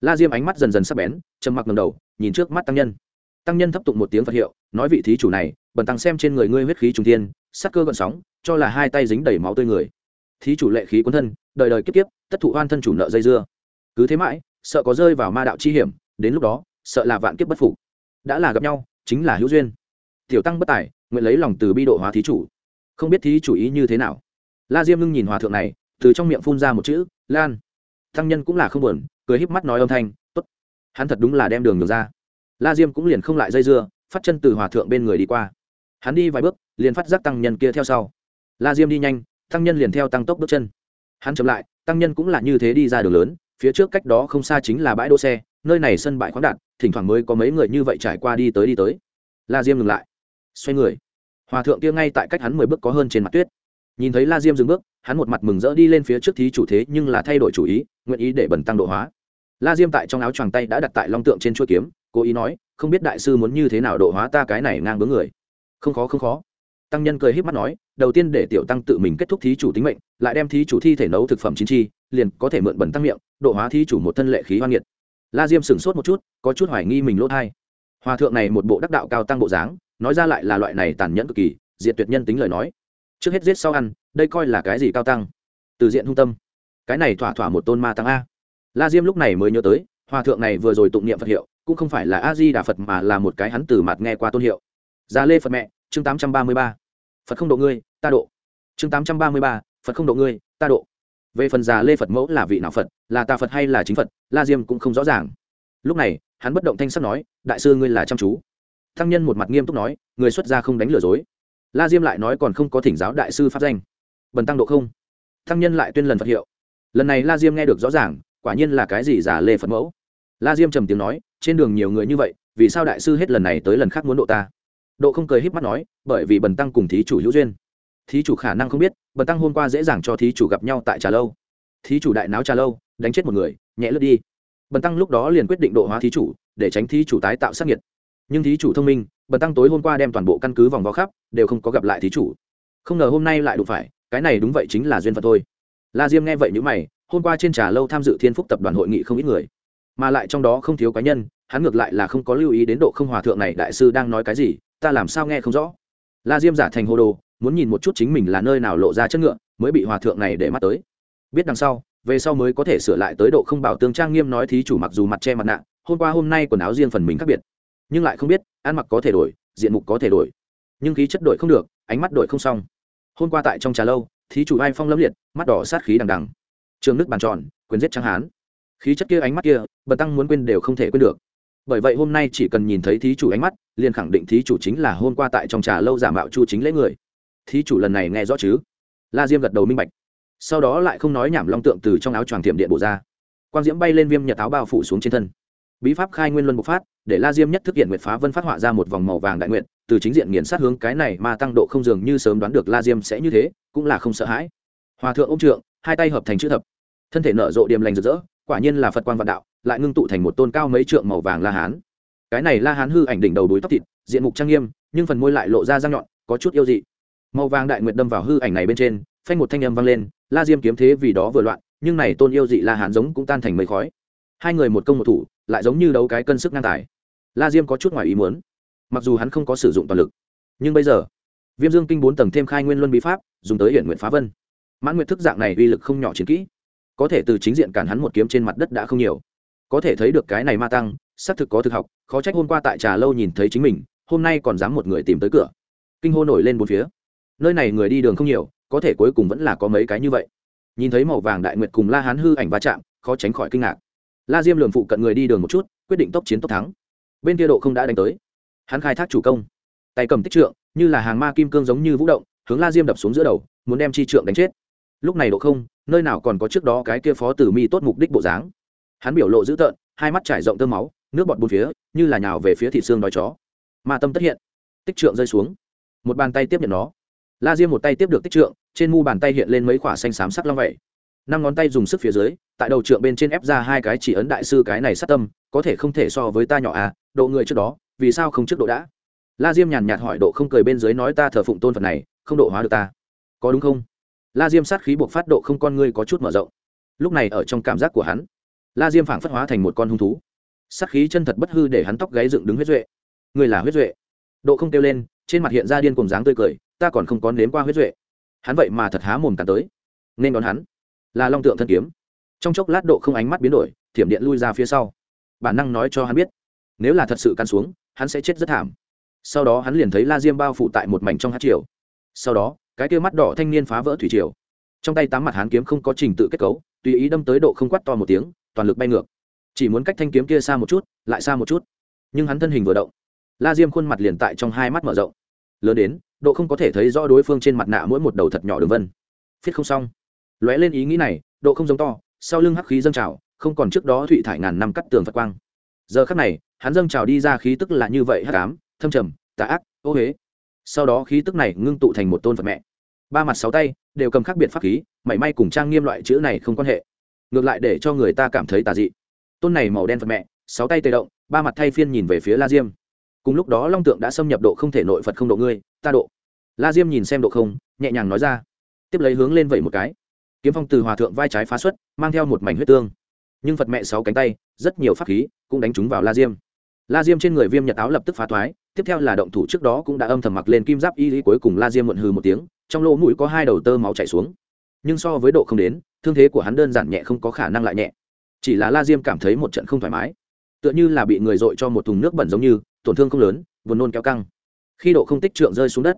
La diêm ánh mắt dần dần sắp bén, trầm mặc ngầm đầu, nhìn trước mắt tăng nhân. Tăng nhân thấp tụng một tiếng phật hiệu, nói vị thí chủ này, bần tăng xem trên người ngươi huyết khí trung tiên sắc cơ gợn sóng, cho là hai tay dính đầy máu tươi người. Thí chủ lệ khí quân thân đời đời kiếp kiếp, tất thụ oan thân chủ nợ dây dưa. Cứ thế mãi, sợ có rơi vào ma đạo chi hiểm, đến lúc đó, sợ là vạn kiếp bất phục. Đã là gặp nhau, chính là hữu duyên. Tiểu tăng bất tài, nguyện lấy lòng từ bi độ hóa thí chủ. Không biết thí chủ ý như thế nào. La diêm ngưng nhìn hòa thượng này, từ trong miệng phun ra một chữ, lan. Tăng nhân cũng là không buồn, cười híp mắt nói âm thanh, tốt. Hắn thật đúng là đem đường được ra. La diêm cũng liền không lại dây dưa, phát chân từ hòa thượng bên người đi qua. Hắn đi vài bước, liền phát giác tăng nhân kia theo sau. La diêm đi nhanh, tăng nhân liền theo tăng tốc bước chân hắn chậm lại, tăng nhân cũng là như thế đi ra đường lớn, phía trước cách đó không xa chính là bãi đỗ xe, nơi này sân bãi khoáng đạn thỉnh thoảng mới có mấy người như vậy trải qua đi tới đi tới. La diêm ngừng lại, xoay người. Hòa thượng kia ngay tại cách hắn mười bước có hơn trên mặt tuyết. Nhìn thấy la diêm dừng bước, hắn một mặt mừng rỡ đi lên phía trước thí chủ thế, nhưng là thay đổi chủ ý, nguyện ý để bẩn tăng độ hóa. La diêm tại trong áo choàng tay đã đặt tại long tượng trên chuỗi kiếm, cố ý nói, không biết đại sư muốn như thế nào độ hóa ta cái này ngang bướng người. Không khó không khó tăng nhân cười híp mắt nói, đầu tiên để tiểu tăng tự mình kết thúc thí chủ tính mệnh, lại đem thí chủ thi thể nấu thực phẩm chín chi, liền có thể mượn bẩn tăng miệng, độ hóa thí chủ một thân lệ khí hoan nghiệt. La diêm sửng sốt một chút, có chút hoài nghi mình lỗ thai. Hòa thượng này một bộ đắc đạo cao tăng bộ dáng, nói ra lại là loại này tàn nhẫn cực kỳ, diệt tuyệt nhân tính lời nói. Trước hết giết sau ăn, đây coi là cái gì cao tăng? Từ diện hung tâm. Cái này thỏa thỏa một tôn ma tăng a. La diêm lúc này mới nhớ tới, hòa thượng này vừa rồi tụng niệm phật hiệu, cũng không phải là a di đà phật mà là một cái hắn từ mặt nghe qua tôn hiệu. Già lê phật mẹ, chương tám trăm ba mươi ba phật không độ ngươi, ta độ. Chương tám trăm ba mươi ba, phật không độ ngươi, ta độ. Về phần già lê phật mẫu là vị nào phật, là tà phật hay là chính phật, la diêm cũng không rõ ràng. Lúc này, hắn bất động thanh sắc nói, đại sư ngươi là chăm chú. Thăng nhân một mặt nghiêm túc nói, người xuất gia không đánh lừa dối. La diêm lại nói còn không có thỉnh giáo đại sư pháp danh. Bần tăng độ không. Thăng nhân lại tuyên lần phật hiệu. Lần này la diêm nghe được rõ ràng, quả nhiên là cái gì giả lê phật mẫu. La diêm trầm tiếng nói, trên đường nhiều người như vậy, vì sao đại sư hết lần này tới lần khác muốn độ ta? Độ không cười híp mắt nói, bởi vì bần tăng cùng thí chủ hữu duyên. Thí chủ khả năng không biết, bần tăng hôm qua dễ dàng cho thí chủ gặp nhau tại trà lâu. Thí chủ đại náo trà lâu, đánh chết một người, nhẹ lướt đi. Bần tăng lúc đó liền quyết định độ hóa thí chủ, để tránh thí chủ tái tạo sắc nhiệt nhưng thí chủ thông minh, bần tăng tối hôm qua đem toàn bộ căn cứ vòng vó khắp, đều không có gặp lại thí chủ. Không ngờ hôm nay lại đụng phải, cái này đúng vậy chính là duyên phật thôi. La diêm nghe vậy n mày, hôm qua trên trà lâu tham dự thiên phúc tập đoàn hội nghị không ít người. Mà lại trong đó không thiếu cá nhân, hắn ngược lại là không có lưu ý đến độ không hòa thượng này đại sư đang nói cái gì ta làm sao nghe không rõ? La diêm giả thành hồ đồ, muốn nhìn một chút chính mình là nơi nào lộ ra chất ngựa, mới bị hòa thượng này để mắt tới. Biết đằng sau, về sau mới có thể sửa lại tới độ không bảo tương trang nghiêm nói thí chủ mặc dù mặt che mặt nạ, hôm qua hôm nay quần áo riêng phần mình khác biệt. Nhưng lại không biết, ăn mặc có thể đổi, diện mục có thể đổi. Nhưng khí chất đổi không được, ánh mắt đổi không xong. Hôm qua tại trong trà lâu, thí chủ ai phong lâm liệt, mắt đỏ sát khí đằng đằng. Trường nước bàn tròn, quyền giết trắng hán. Khí chất kia ánh mắt kia bật tăng muốn quên đều không thể quên được bởi vậy hôm nay chỉ cần nhìn thấy thí chủ ánh mắt, liền khẳng định thí chủ chính là hôm qua tại trong trà lâu giả mạo chu chính lễ người. Thí chủ lần này nghe rõ chứ? La diêm gật đầu minh bạch. Sau đó lại không nói nhảm long tượng từ trong áo choàng thiểm điện bổ ra. Quang diễm bay lên viêm nhật áo bao phủ xuống trên thân. Bí pháp khai nguyên luân bộc phát, để la diêm nhất thức hiện nguyệt phá vân phát họa ra một vòng màu vàng đại nguyện từ chính diện nghiền sát hướng cái này mà tăng độ không dường như sớm đoán được la diêm sẽ như thế, cũng là không sợ hãi. Hòa thượng ông trượng, hai tay hợp thành chữ thập. Thân thể nở rộ điềm lành rực rỡ, quả nhiên là phật quan vạn đạo lại ngưng tụ thành một tôn cao mấy trượng màu vàng la hán. Cái này la hán hư ảnh đỉnh đầu đuối tóc thịt, diện mục trang nghiêm, nhưng phần môi lại lộ ra răng nhọn, có chút yêu dị. Màu vàng đại nguyệt đâm vào hư ảnh này bên trên, phanh một thanh âm vang lên, la diêm kiếm thế vì đó vừa loạn, nhưng này tôn yêu dị la hán giống cũng tan thành mây khói. Hai người một công một thủ, lại giống như đấu cái cân sức ngang tài. La diêm có chút ngoài ý muốn. Mặc dù hắn không có sử dụng toàn lực, nhưng bây giờ, viêm dương kinh bốn tầng thêm khai nguyên luân bí pháp, dùng tới hiện nguyện phá vân. Mãn nguyện thức dạng này uy lực không nhỏ chiến kỹ. Có thể từ chính diện cản hắn một kiếm trên mặt đất đã không nhiều có thể thấy được cái này ma tăng, xác thực có thực học, khó trách hôm qua tại trà lâu nhìn thấy chính mình, hôm nay còn dám một người tìm tới cửa. Kinh hô nổi lên bốn phía. Nơi này người đi đường không nhiều, có thể cuối cùng vẫn là có mấy cái như vậy. Nhìn thấy màu vàng đại nguyệt cùng la hán hư ảnh va chạm, khó tránh khỏi kinh ngạc. La diêm lường phụ cận người đi đường một chút, quyết định tốc chiến tốc thắng. Bên kia độ không đã đánh tới. Hắn khai thác chủ công. Tay cầm tích trượng, như là hàng ma kim cương giống như vũ động, hướng la diêm đập xuống giữa đầu, muốn đem chi trượng đánh chết. Lúc này độ không, nơi nào còn có trước đó cái kia phó tử mi tốt mục đích bộ dáng hắn biểu lộ dữ tợn, hai mắt trải rộng tơ máu, nước bọt bùn phía, như là nhào về phía thị xương đói chó. Ma tâm tất hiện. Tích trượng rơi xuống. Một bàn tay tiếp nhận nó. La diêm một tay tiếp được tích trượng, trên mu bàn tay hiện lên mấy quả xanh xám sắc long vậy năm ngón tay dùng sức phía dưới, tại đầu trượng bên trên ép ra hai cái chỉ ấn đại sư cái này sát tâm, có thể không thể so với ta nhỏ à độ người trước đó, vì sao không trước độ đã? La diêm nhàn nhạt hỏi độ không cười bên dưới nói ta thờ phụng tôn phật này, không độ hóa được ta. Có đúng không? La diêm sát khí buộc phát độ không con ngươi có chút mở rộng. Lúc này ở trong cảm giác của hắn la diêm phảng phất hóa thành một con hung thú. Sắc khí chân thật bất hư để hắn tóc gáy dựng đứng huyết duệ. Người là huyết duệ. Độ không kêu lên, trên mặt hiện ra điên cùng dáng tươi cười, ta còn không có nếm qua huyết duệ. Hắn vậy mà thật há mồm cắn tới. Nên đón hắn. Là long tượng thân kiếm. Trong chốc lát độ không ánh mắt biến đổi, thiểm điện lui ra phía sau. Bản năng nói cho hắn biết, nếu là thật sự căn xuống, hắn sẽ chết rất thảm. Sau đó hắn liền thấy la diêm bao phủ tại một mảnh trong hát triều. Sau đó, cái kia mắt đỏ thanh niên phá vỡ thủy triều. Trong tay tám mặt hán kiếm không có trình tự kết cấu, tùy ý đâm tới độ không quắt to một tiếng toàn lực bay ngược. Chỉ muốn cách thanh kiếm kia xa một chút, lại xa một chút. Nhưng hắn thân hình vừa động, la diêm khuôn mặt liền tại trong hai mắt mở rộng. Lớn đến, độ không có thể thấy rõ đối phương trên mặt nạ mỗi một đầu thật nhỏ đường vân. Phiết không xong. Lóe lên ý nghĩ này, độ không giống to, sau lưng hắc khí dâng trào, không còn trước đó thụy thải ngàn năm cắt tường phật quang. Giờ khắc này, hắn dâng trào đi ra khí tức là như vậy hắc ám, thâm trầm, tà ác, ô huế sau đó khí tức này ngưng tụ thành một tôn phật mẹ. Ba mặt sáu tay đều cầm khác biệt pháp khí, mảy may cùng trang nghiêm loại chữ này không quan hệ ngược lại để cho người ta cảm thấy tà dị. Tôn này màu đen phật mẹ, sáu tay tê động, ba mặt thay phiên nhìn về phía la diêm. Cùng lúc đó long tượng đã xâm nhập độ không thể nội phật không độ ngươi, ta độ. La diêm nhìn xem độ không, nhẹ nhàng nói ra. Tiếp lấy hướng lên vậy một cái. Kiếm phong từ hòa thượng vai trái phá xuất, mang theo một mảnh huyết tương. Nhưng phật mẹ sáu cánh tay, rất nhiều pháp khí cũng đánh trúng vào la diêm. La diêm trên người viêm nhật áo lập tức phá thoái, tiếp theo là động thủ trước đó cũng đã âm thầm mặc lên kim giáp y lý cuối cùng la diêm muộn hừ một tiếng, trong lỗ mũi có hai đầu tơ máu chảy xuống nhưng so với độ không đến, thương thế của hắn đơn giản nhẹ không có khả năng lại nhẹ. Chỉ là la diêm cảm thấy một trận không thoải mái. Tựa như là bị người dội cho một thùng nước bẩn giống như, tổn thương không lớn, buồn nôn kéo căng. Khi độ không tích trượng rơi xuống đất,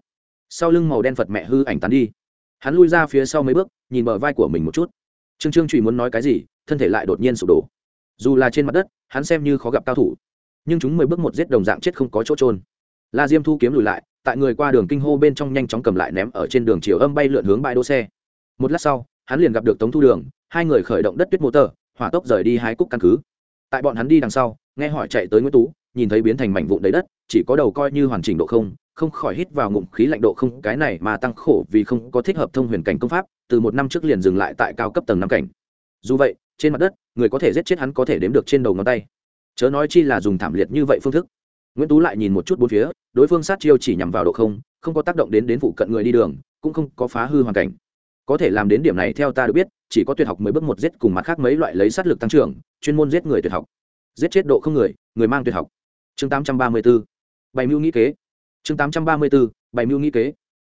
sau lưng màu đen phật mẹ hư ảnh tán đi. Hắn lui ra phía sau mấy bước, nhìn bờ vai của mình một chút. Trương trương trụy muốn nói cái gì, thân thể lại đột nhiên sụp đổ. Dù là trên mặt đất, hắn xem như khó gặp cao thủ. Nhưng chúng mười bước một giết đồng dạng chết không có chỗ trôn la diêm thu kiếm lùi lại, tại người qua đường kinh hô bên trong nhanh chóng cầm lại ném ở trên đường chiều âm bay lượn hướng bãi đỗ xe một lát sau, hắn liền gặp được tống thu đường, hai người khởi động đất tuyết mô tờ hỏa tốc rời đi hai cúc căn cứ. Tại bọn hắn đi đằng sau, nghe hỏi chạy tới nguyễn tú, nhìn thấy biến thành mảnh vụn đầy đất, chỉ có đầu coi như hoàn chỉnh độ không không khỏi hít vào ngụm khí lạnh độ không, cái này mà tăng khổ vì không có thích hợp thông huyền cảnh công pháp, từ một năm trước liền dừng lại tại cao cấp tầng năm cảnh. Dù vậy, trên mặt đất, người có thể giết chết hắn có thể đếm được trên đầu ngón tay. Chớ nói chi là dùng thảm liệt như vậy phương thức. Nguyễn tú lại nhìn một chút bốn phía, đối phương sát chiêu chỉ nhằm vào độ không không có tác động đến đến phụ cận người đi đường, cũng không có phá hư hoàn cảnh có thể làm đến điểm này theo ta được biết, chỉ có tuyệt học mới bước một giết cùng mặt khác mấy loại lấy sát lực tăng trưởng, chuyên môn giết người tuyệt học. Giết chết độ không người người mang tuyệt học. Chương 834 bảy mưu nghĩ kế. Chương 834 bảy mưu nghĩ kế.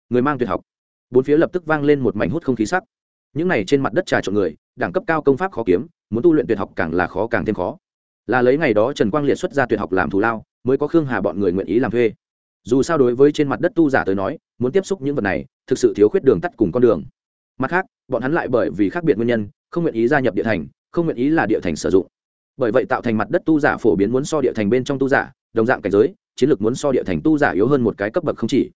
Người mang tuyệt học. Bốn phía lập tức vang lên một mảnh hút không khí sắc. Những này trên mặt đất trà trộn người, đẳng cấp cao công pháp khó kiếm, muốn tu luyện tuyệt học càng là khó càng thêm khó. Là lấy ngày đó trần quang liệt xuất ra tuyệt học làm thù lao, mới có khương hà bọn người nguyện ý làm thuê. Dù sao đối với trên mặt đất tu giả tới nói, muốn tiếp xúc những vật này, thực sự thiếu khuyết đường tắt cùng con đường mặt khác, bọn hắn lại bởi vì khác biệt nguyên nhân, không nguyện ý gia nhập địa thành, không nguyện ý là địa thành sử dụng. Bởi vậy tạo thành mặt đất tu giả phổ biến muốn so địa thành bên trong tu giả, đồng dạng cảnh giới, chiến lược muốn so địa thành tu giả yếu hơn một cái cấp bậc không chỉ.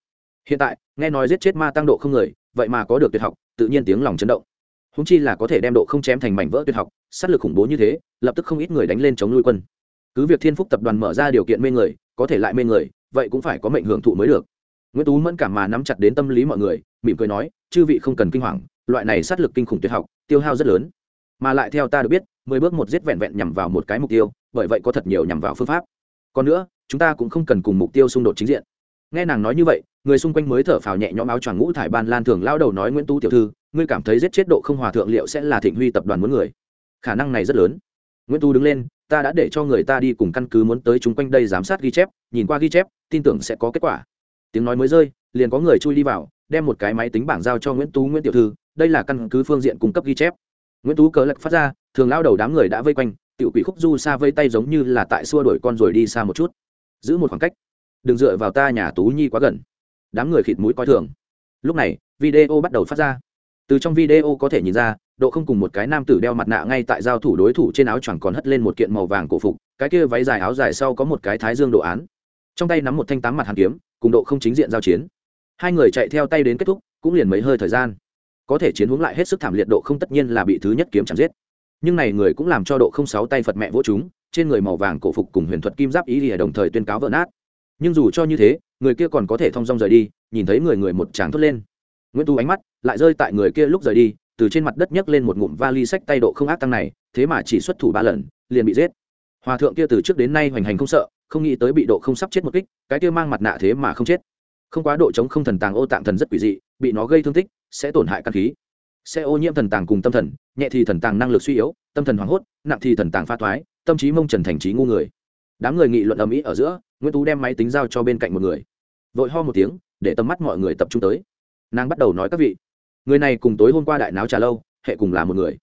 Hiện tại, nghe nói giết chết ma tăng độ không người, vậy mà có được tuyệt học, tự nhiên tiếng lòng chấn động. Húng chi là có thể đem độ không chém thành mảnh vỡ tuyệt học, sát lực khủng bố như thế, lập tức không ít người đánh lên chống nuôi quân. Cứ việc thiên phúc tập đoàn mở ra điều kiện mê người, có thể lại mê người, vậy cũng phải có mệnh hưởng thụ mới được nguyễn tú mẫn cảm mà nắm chặt đến tâm lý mọi người, mỉm cười nói, chư vị không cần kinh hoàng, loại này sát lực kinh khủng tuyệt học, tiêu hao rất lớn. Mà lại theo ta được biết, mười bước một giết vẹn vẹn nhằm vào một cái mục tiêu, bởi vậy có thật nhiều nhằm vào phương pháp. Còn nữa, chúng ta cũng không cần cùng mục tiêu xung đột chính diện. Nghe nàng nói như vậy, người xung quanh mới thở phào nhẹ nhõm áo choàng ngũ thải ban lan thường lao đầu nói nguyễn tú tiểu thư, ngươi cảm thấy giết chết độ không hòa thượng liệu sẽ là thịnh huy tập đoàn muốn người? Khả năng này rất lớn. Nguyễn tú đứng lên, ta đã để cho người ta đi cùng căn cứ muốn tới chúng quanh đây giám sát ghi chép, nhìn qua ghi chép, tin tưởng sẽ có kết quả tiếng nói mới rơi, liền có người chui đi vào, đem một cái máy tính bảng giao cho nguyễn tú, nguyễn tiểu thư, đây là căn cứ phương diện cung cấp ghi chép. Nguyễn tú cớ lạch phát ra, thường lao đầu đám người đã vây quanh, tiểu quỷ khúc du xa vây tay giống như là tại xua đuổi con rồi đi xa một chút. Giữ một khoảng cách. Đừng dựa vào ta nhà tú nhi quá gần. Đám người khịt mũi coi thường. Lúc này, video bắt đầu phát ra. Từ trong video có thể nhìn ra, độ không cùng một cái nam tử đeo mặt nạ ngay tại giao thủ đối thủ trên áo choàng còn hất lên một kiện màu vàng cổ phục, cái kia váy dài áo dài sau có một cái thái dương đồ án. Trong tay nắm một thanh tám mặt hàn kiếm cùng độ không chính diện giao chiến. Hai người chạy theo tay đến kết thúc, cũng liền mấy hơi thời gian. Có thể chiến hướng lại hết sức thảm liệt độ không tất nhiên là bị thứ nhất kiếm chạm giết. Nhưng này người cũng làm cho độ không sáu tay phật mẹ vỗ chúng, trên người màu vàng cổ phục cùng huyền thuật kim giáp ý thì đồng thời tuyên cáo vỡ nát. Nhưng dù cho như thế, người kia còn có thể thong dong rời đi, nhìn thấy người người một tràng thốt lên. Nguyễn tu ánh mắt lại rơi tại người kia lúc rời đi, từ trên mặt đất nhấc lên một ngụm vali sách tay độ không ác tăng này, thế mà chỉ xuất thủ ba lần, liền bị giết. Hòa thượng kia từ trước đến nay hoành hành không sợ không nghĩ tới bị độ không sắp chết một kích, cái kia mang mặt nạ thế mà không chết. Không quá độ chống không thần tàng ô tạng thần rất quỷ dị, bị nó gây thương tích, sẽ tổn hại căn khí. Sẽ ô nhiễm thần tàng cùng tâm thần, nhẹ thì thần tàng năng lực suy yếu, tâm thần hoảng hốt, nặng thì thần tàng pha thoái, tâm trí mông trần thành trí ngu người. Đám người nghị luận ầm ĩ ở giữa, nguyễn tú đem máy tính giao cho bên cạnh một người. Vội ho một tiếng, để tầm mắt mọi người tập trung tới. Nàng bắt đầu nói các vị. Người này cùng tối hôm qua đại náo trà lâu, hệ cùng là một người.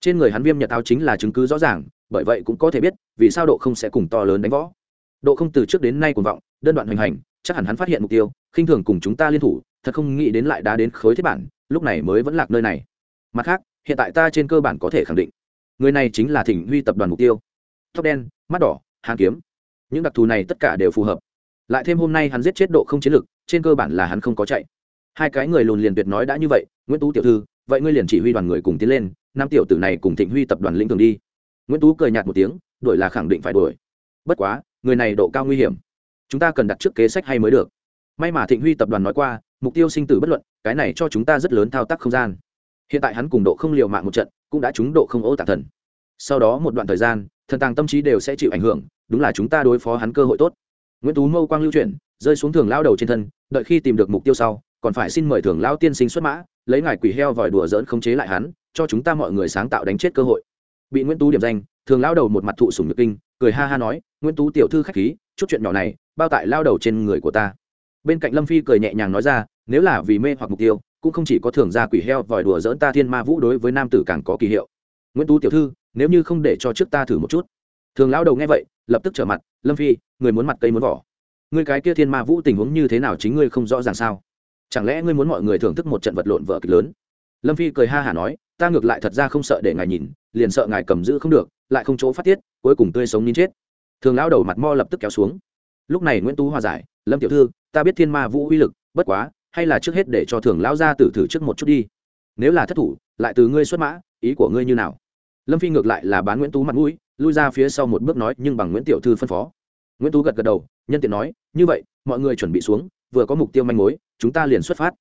Trên người hắn viêm nhật áo chính là chứng cứ rõ ràng, bởi vậy cũng có thể biết vì sao độ không sẽ cùng to lớn đánh võ độ không từ trước đến nay cuồng vọng, đơn đoạn hoành hành, chắc hẳn hắn phát hiện mục tiêu, khinh thường cùng chúng ta liên thủ, thật không nghĩ đến lại đá đến khối thiết bản, lúc này mới vẫn lạc nơi này. Mặt khác, hiện tại ta trên cơ bản có thể khẳng định, người này chính là thỉnh huy tập đoàn mục tiêu. Tóc đen, mắt đỏ, hàn kiếm. Những đặc thù này tất cả đều phù hợp. Lại thêm hôm nay hắn giết chết độ không chiến lực, trên cơ bản là hắn không có chạy. Hai cái người lùn liền tuyệt nói đã như vậy, nguyễn tú tiểu thư, vậy ngươi liền chỉ huy đoàn người cùng tiến lên nam tiểu tử này cùng thịnh huy tập đoàn lĩnh thường đi. Nguyễn tú cười nhạt một tiếng, đuổi là khẳng định phải đuổi. Bất quá người này độ cao nguy hiểm. Chúng ta cần đặt trước kế sách hay mới được. May mà thịnh huy tập đoàn nói qua, mục tiêu sinh tử bất luận, cái này cho chúng ta rất lớn thao tác không gian. Hiện tại hắn cùng độ không liều mạng một trận, cũng đã trúng độ không ô tạc thần. Sau đó một đoạn thời gian, thần tàng tâm trí đều sẽ chịu ảnh hưởng, đúng là chúng ta đối phó hắn cơ hội tốt. Nguyễn tú mâu quang lưu chuyển, rơi xuống thường lao đầu trên thân, đợi khi tìm được mục tiêu sau, còn phải xin mời thường lao tiên sinh xuất mã, lấy ngài quỷ heo vòi đùa dỡn khống chế lại hắn, cho chúng ta mọi người sáng tạo đánh chết cơ hội. Bị nguyễn tú điểm danh, thường lao đầu một mặt thụ sùng nhược kinh cười ha ha nói, nguyễn tú tiểu thư khách khí, chút chuyện nhỏ này, bao tại lao đầu trên người của ta. Bên cạnh lâm phi cười nhẹ nhàng nói ra, nếu là vì mê hoặc mục tiêu, cũng không chỉ có thường gia quỷ heo vòi đùa dỡn ta thiên ma vũ đối với nam tử càng có kỳ hiệu. Nguyễn tú tiểu thư, nếu như không để cho trước ta thử một chút. Thường lão đầu nghe vậy, lập tức trở mặt, lâm phi, người muốn mặt cây muốn vỏ. Người cái kia thiên ma vũ tình huống như thế nào chính ngươi không rõ ràng sao? Chẳng lẽ ngươi muốn mọi người thưởng thức một trận vật lộn vợ kịch lớn? Lâm phi cười ha hả nói, ta ngược lại thật ra không sợ để ngài nhìn, liền sợ ngài cầm giữ không được lại không chỗ phát tiết, cuối cùng tươi sống nín chết. Thường lão đầu mặt mo lập tức kéo xuống. Lúc này nguyễn tú hòa giải, lâm tiểu thư, ta biết thiên ma vũ uy lực, bất quá, hay là trước hết để cho thường lão ra tử thử trước một chút đi. Nếu là thất thủ, lại từ ngươi xuất mã, ý của ngươi như nào? Lâm phi ngược lại là bán nguyễn tú mặt mũi, lui ra phía sau một bước nói, nhưng bằng nguyễn tiểu thư phân phó. Nguyễn tú gật gật đầu, nhân tiện nói, như vậy, mọi người chuẩn bị xuống, vừa có mục tiêu manh mối, chúng ta liền xuất phát.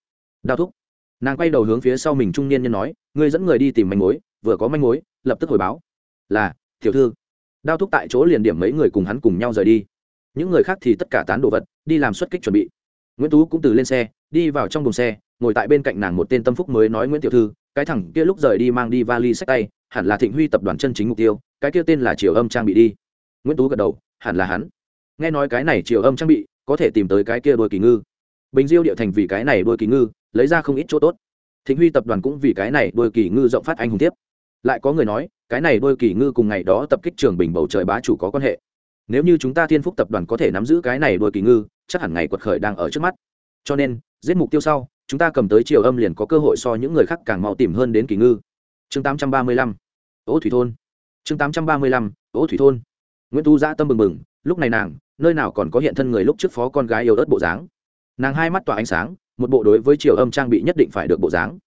Đao thúc. Nàng quay đầu hướng phía sau mình trung niên nhân nói, ngươi dẫn người đi tìm manh mối, vừa có manh mối, lập tức hồi báo là, tiểu thư. Đao thúc tại chỗ liền điểm mấy người cùng hắn cùng nhau rời đi. Những người khác thì tất cả tán đồ vật, đi làm xuất kích chuẩn bị. Nguyễn tú cũng từ lên xe, đi vào trong đồn xe, ngồi tại bên cạnh nàng một tên tâm phúc mới nói nguyễn tiểu thư, cái thằng kia lúc rời đi mang đi vali sách tay, hẳn là thịnh huy tập đoàn chân chính mục tiêu, cái kia tên là triều âm trang bị đi. Nguyễn tú gật đầu, hẳn là hắn. Nghe nói cái này triều âm trang bị, có thể tìm tới cái kia đôi kỳ ngư. Bình diêu địa thành vì cái này đôi kỳ ngư, lấy ra không ít chỗ tốt. Thịnh huy tập đoàn cũng vì cái này đôi kỳ ngư rộng phát anh hùng tiếp. Lại có người nói cái này đôi kỳ ngư cùng ngày đó tập kích trường bình bầu trời bá chủ có quan hệ. Nếu như chúng ta thiên phúc tập đoàn có thể nắm giữ cái này đôi kỳ ngư, chắc hẳn ngày quật khởi đang ở trước mắt. Cho nên, giết mục tiêu sau, chúng ta cầm tới triều âm liền có cơ hội so những người khác càng mau tìm hơn đến kỳ ngư. Chương tám trăm ba mươi lăm ố thủy thôn. Chương tám trăm ba mươi lăm ố thủy thôn. Nguyễn tu giã tâm mừng mừng lúc này nàng, nơi nào còn có hiện thân người lúc trước phó con gái yêu ớt bộ dáng. Nàng hai mắt tỏa ánh sáng, một bộ đối với triều âm trang bị nhất định phải được bộ dáng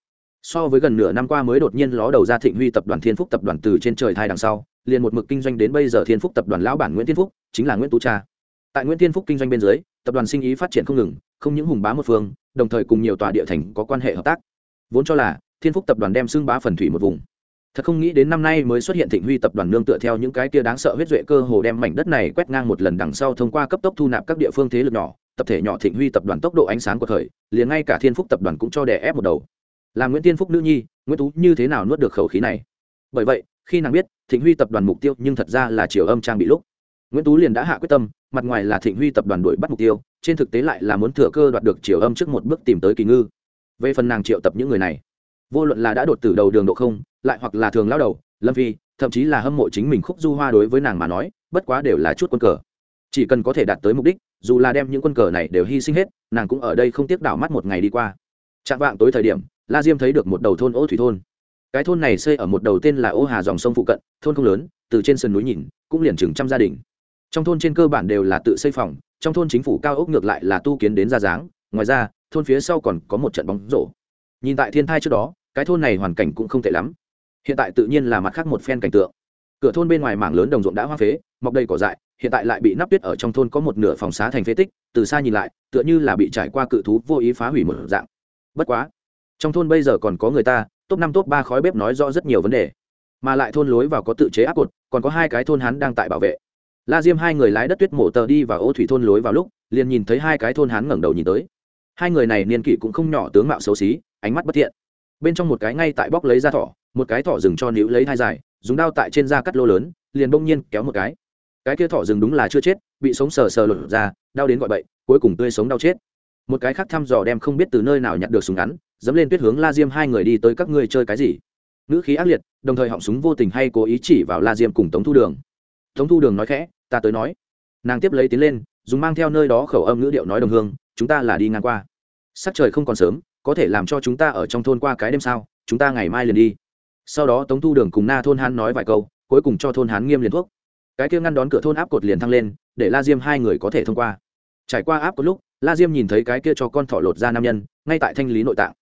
so với gần nửa năm qua mới đột nhiên ló đầu ra thịnh huy tập đoàn thiên phúc tập đoàn từ trên trời thai đằng sau, liền một mực kinh doanh đến bây giờ thiên phúc tập đoàn lão bản nguyễn thiên phúc, chính là nguyễn tú cha. Tại nguyễn thiên phúc kinh doanh bên dưới, tập đoàn sinh ý phát triển không ngừng, không những hùng bá một phương, đồng thời cùng nhiều tòa địa thành có quan hệ hợp tác. Vốn cho là, thiên phúc tập đoàn đem xưng bá phần thủy một vùng. Thật không nghĩ đến năm nay mới xuất hiện thịnh huy tập đoàn nương tựa theo những cái kia đáng sợ huyết duệ cơ hồ đem mảnh đất này quét ngang một lần đằng sau thông qua cấp tốc thu nạp các địa phương thế lực nhỏ, tập thể nhỏ thịnh huy tập đoàn tốc độ ánh sáng của thời, liền ngay cả thiên phúc tập đoàn cũng cho đè ép một đầu là nguyễn tiên phúc nữ nhi nguyễn tú như thế nào nuốt được khẩu khí này bởi vậy khi nàng biết thịnh huy tập đoàn mục tiêu nhưng thật ra là chiều âm trang bị lúc nguyễn tú liền đã hạ quyết tâm mặt ngoài là thịnh huy tập đoàn đuổi bắt mục tiêu trên thực tế lại là muốn thừa cơ đoạt được chiều âm trước một bước tìm tới kỳ ngư về phần nàng triệu tập những người này vô luận là đã đột từ đầu đường độ không lại hoặc là thường lao đầu lâm phi thậm chí là hâm mộ chính mình khúc du hoa đối với nàng mà nói bất quá đều là chút quân cờ chỉ cần có thể đạt tới mục đích dù là đem những quân cờ này đều hy sinh hết nàng cũng ở đây không tiếc đảo mắt một ngày đi qua chạm vạng tối thời điểm la diêm thấy được một đầu thôn ô thủy thôn. Cái thôn này xây ở một đầu tên là ô hà dòng sông phụ cận, thôn không lớn, từ trên sườn núi nhìn, cũng liền chừng trăm gia đình. Trong thôn trên cơ bản đều là tự xây phòng, trong thôn chính phủ cao ốc ngược lại là tu kiến đến ra dáng, ngoài ra, thôn phía sau còn có một trận bóng rổ. Nhìn tại thiên thai trước đó, cái thôn này hoàn cảnh cũng không tệ lắm. Hiện tại tự nhiên là mặt khác một phen cảnh tượng. Cửa thôn bên ngoài mảng lớn đồng ruộng đã hoa phế, mọc đầy cỏ dại, hiện tại lại bị nắp tuyết ở trong thôn có một nửa phòng xá thành phế tích, từ xa nhìn lại, tựa như là bị trải qua cự thú vô ý phá hủy một dạng. Bất quá trong thôn bây giờ còn có người ta, top năm, top ba khói bếp nói rõ rất nhiều vấn đề. Mà lại thôn lối vào có tự chế áp cột, còn có hai cái thôn hán đang tại bảo vệ. La diêm hai người lái đất tuyết mổ tờ đi và ô thủy thôn lối vào lúc, liền nhìn thấy hai cái thôn hán ngẩng đầu nhìn tới. Hai người này niên kỷ cũng không nhỏ tướng mạo xấu xí, ánh mắt bất thiện. Bên trong một cái ngay tại bóc lấy da thỏ, một cái thỏ rừng cho níu lấy thai dài, dùng đao tại trên da cắt lô lớn, liền bỗng nhiên kéo một cái. Cái kia thỏ rừng đúng là chưa chết, bị sống sờ sờ lột ra, đau đến gọi bậy, cuối cùng tươi sống đau chết. Một cái khác thăm dò đem không biết từ nơi nào nhặt được súng ngắn dẫm lên tuyết hướng la diêm hai người đi tới các ngươi chơi cái gì? Ngữ khí ác liệt, đồng thời họng súng vô tình hay cố ý chỉ vào la diêm cùng tống thu đường. Tống thu đường nói khẽ, ta tới nói. Nàng tiếp lấy tiến lên, dùng mang theo nơi đó khẩu âm ngữ điệu nói đồng hương, chúng ta là đi ngang qua. Sắc trời không còn sớm, có thể làm cho chúng ta ở trong thôn qua cái đêm sao? Chúng ta ngày mai liền đi. Sau đó tống thu đường cùng na thôn hán nói vài câu, cuối cùng cho thôn hán nghiêm liền thuốc. Cái kia ngăn đón cửa thôn áp cột liền thăng lên, để la diêm hai người có thể thông qua. Trải qua áp cột lúc, la diêm nhìn thấy cái kia cho con thỏ lột ra nam nhân, ngay tại thanh lý nội tạng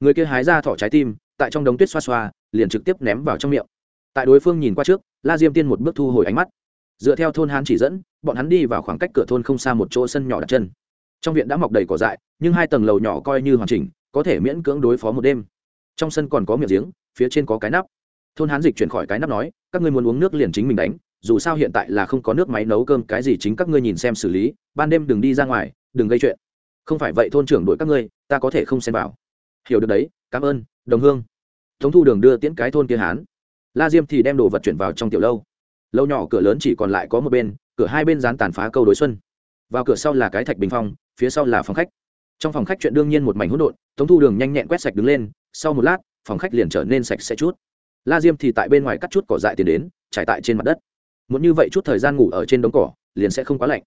người kia hái ra thỏ trái tim, tại trong đống tuyết xoa xoa, liền trực tiếp ném vào trong miệng. Tại đối phương nhìn qua trước, la diêm tiên một bước thu hồi ánh mắt. Dựa theo thôn hán chỉ dẫn, bọn hắn đi vào khoảng cách cửa thôn không xa một chỗ sân nhỏ đặt chân. Trong viện đã mọc đầy cỏ dại, nhưng hai tầng lầu nhỏ coi như hoàn chỉnh, có thể miễn cưỡng đối phó một đêm. Trong sân còn có miệng giếng, phía trên có cái nắp. Thôn hán dịch chuyển khỏi cái nắp nói, các ngươi muốn uống nước liền chính mình đánh, dù sao hiện tại là không có nước máy nấu cơm, cái gì chính các ngươi nhìn xem xử lý, ban đêm đừng đi ra ngoài, đừng gây chuyện. Không phải vậy thôn trưởng đuổi các ngươi, ta có thể không xem vào hiểu được đấy, cảm ơn, đồng hương. Tống thu đường đưa tiễn cái thôn kia hán. La diêm thì đem đồ vật chuyển vào trong tiểu lâu. Lâu nhỏ cửa lớn chỉ còn lại có một bên, cửa hai bên dán tàn phá câu đối xuân. Vào cửa sau là cái thạch bình phong, phía sau là phòng khách. Trong phòng khách chuyện đương nhiên một mảnh hỗn độn, tống thu đường nhanh nhẹn quét sạch đứng lên, sau một lát, phòng khách liền trở nên sạch sẽ chút. La diêm thì tại bên ngoài cắt chút cỏ dại tiền đến, trải tại trên mặt đất. Muốn như vậy chút thời gian ngủ ở trên đống cỏ, liền sẽ không quá lạnh.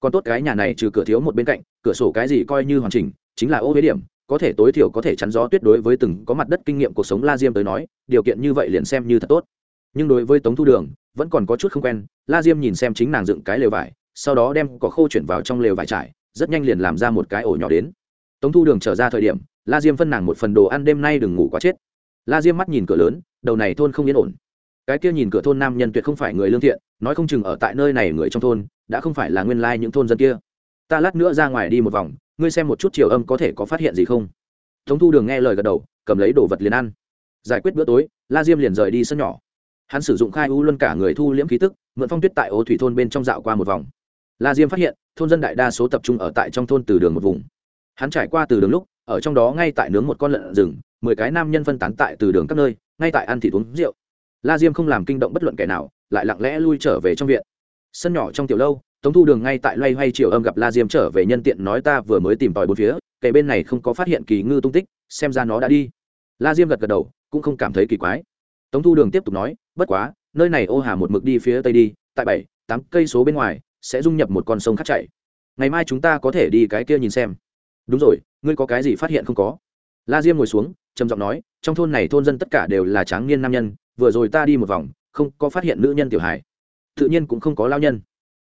Còn tốt cái nhà này trừ cửa thiếu một bên cạnh, cửa sổ cái gì coi như hoàn chỉnh, chính là ô huế điểm có thể tối thiểu có thể chắn gió tuyết đối với từng có mặt đất kinh nghiệm cuộc sống la diêm tới nói, điều kiện như vậy liền xem như thật tốt. Nhưng đối với tống thu đường, vẫn còn có chút không quen, la diêm nhìn xem chính nàng dựng cái lều vải, sau đó đem cỏ khô chuyển vào trong lều vải trải, rất nhanh liền làm ra một cái ổ nhỏ đến. Tống thu đường trở ra thời điểm, la diêm phân nàng một phần đồ ăn đêm nay đừng ngủ quá chết. La diêm mắt nhìn cửa lớn, đầu này thôn không yên ổn. Cái kia nhìn cửa thôn nam nhân tuyệt không phải người lương thiện, nói không chừng ở tại nơi này người trong thôn, đã không phải là nguyên lai những thôn dân kia ta lát nữa ra ngoài đi một vòng, ngươi xem một chút chiều âm có thể có phát hiện gì không. Tống thu đường nghe lời gật đầu, cầm lấy đồ vật liền ăn. Giải quyết bữa tối, la diêm liền rời đi sân nhỏ. Hắn sử dụng khai u luân cả người thu liễm khí tức, mượn phong tuyết tại ô thủy thôn bên trong dạo qua một vòng. La diêm phát hiện, thôn dân đại đa số tập trung ở tại trong thôn từ đường một vùng. Hắn trải qua từ đường lúc, ở trong đó ngay tại nướng một con lợn rừng, mười cái nam nhân phân tán tại từ đường các nơi, ngay tại ăn thịt uống rượu. La diêm không làm kinh động bất luận kẻ nào, lại lặng lẽ lui trở về trong viện. Sân nhỏ trong tiểu lâu tống thu đường ngay tại loay hoay chiều âm gặp la diêm trở về nhân tiện nói ta vừa mới tìm tòi bốn phía kể bên này không có phát hiện kỳ ngư tung tích, xem ra nó đã đi. La diêm gật gật đầu, cũng không cảm thấy kỳ quái. Tống thu đường tiếp tục nói, bất quá, nơi này ô hà một mực đi phía tây đi, tại bảy, tám cây số bên ngoài, sẽ dung nhập một con sông khác chảy ngày mai chúng ta có thể đi cái kia nhìn xem. Đúng rồi, ngươi có cái gì phát hiện không có? La diêm ngồi xuống, trầm giọng nói, trong thôn này thôn dân tất cả đều là tráng niên nam nhân, vừa rồi ta đi một vòng, không có phát hiện nữ nhân tiểu hải tự nhiên cũng không có lao nhân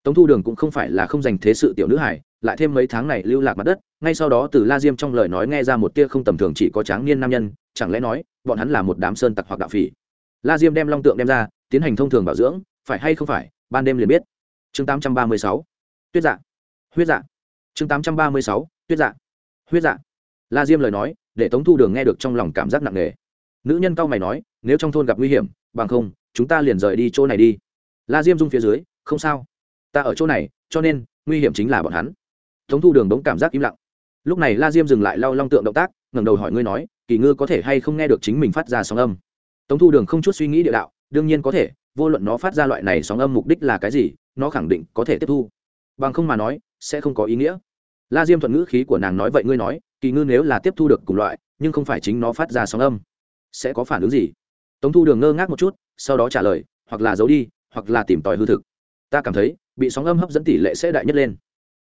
tống thu đường cũng không phải là không dành thế sự tiểu nữ hải lại thêm mấy tháng này lưu lạc mặt đất, ngay sau đó từ la diêm trong lời nói nghe ra một tia không tầm thường chỉ có tráng niên nam nhân, chẳng lẽ nói, bọn hắn là một đám sơn tặc hoặc đạo phỉ? La diêm đem long tượng đem ra, tiến hành thông thường bảo dưỡng, phải hay không phải, ban đêm liền biết. Chương tám trăm ba mươi sáu, tuyết dạ. Huyết dạ. Chương tám trăm ba mươi sáu, tuyết dạ. Huyết dạ. La diêm lời nói, để tống thu đường nghe được trong lòng cảm giác nặng nề. Nữ nhân cao mày nói, nếu trong thôn gặp nguy hiểm, bằng không, chúng ta liền rời đi chỗ này đi. La diêm rung phía dưới, không sao ta ở chỗ này, cho nên, nguy hiểm chính là bọn hắn. Tống thu đường đống cảm giác im lặng. Lúc này la diêm dừng lại lau long tượng động tác, ngẩng đầu hỏi ngươi nói, kỳ ngư có thể hay không nghe được chính mình phát ra sóng âm? Tống thu đường không chút suy nghĩ địa đạo, đương nhiên có thể, vô luận nó phát ra loại này sóng âm mục đích là cái gì, nó khẳng định có thể tiếp thu. Bằng không mà nói, sẽ không có ý nghĩa. La diêm thuận ngữ khí của nàng nói vậy ngươi nói, kỳ ngư nếu là tiếp thu được cùng loại, nhưng không phải chính nó phát ra sóng âm, sẽ có phản ứng gì? Tống thu đường ngơ ngác một chút, sau đó trả lời, hoặc là giấu đi, hoặc là tìm tòi hư thực. Ta cảm thấy bị sóng âm hấp dẫn tỷ lệ sẽ đại nhất lên.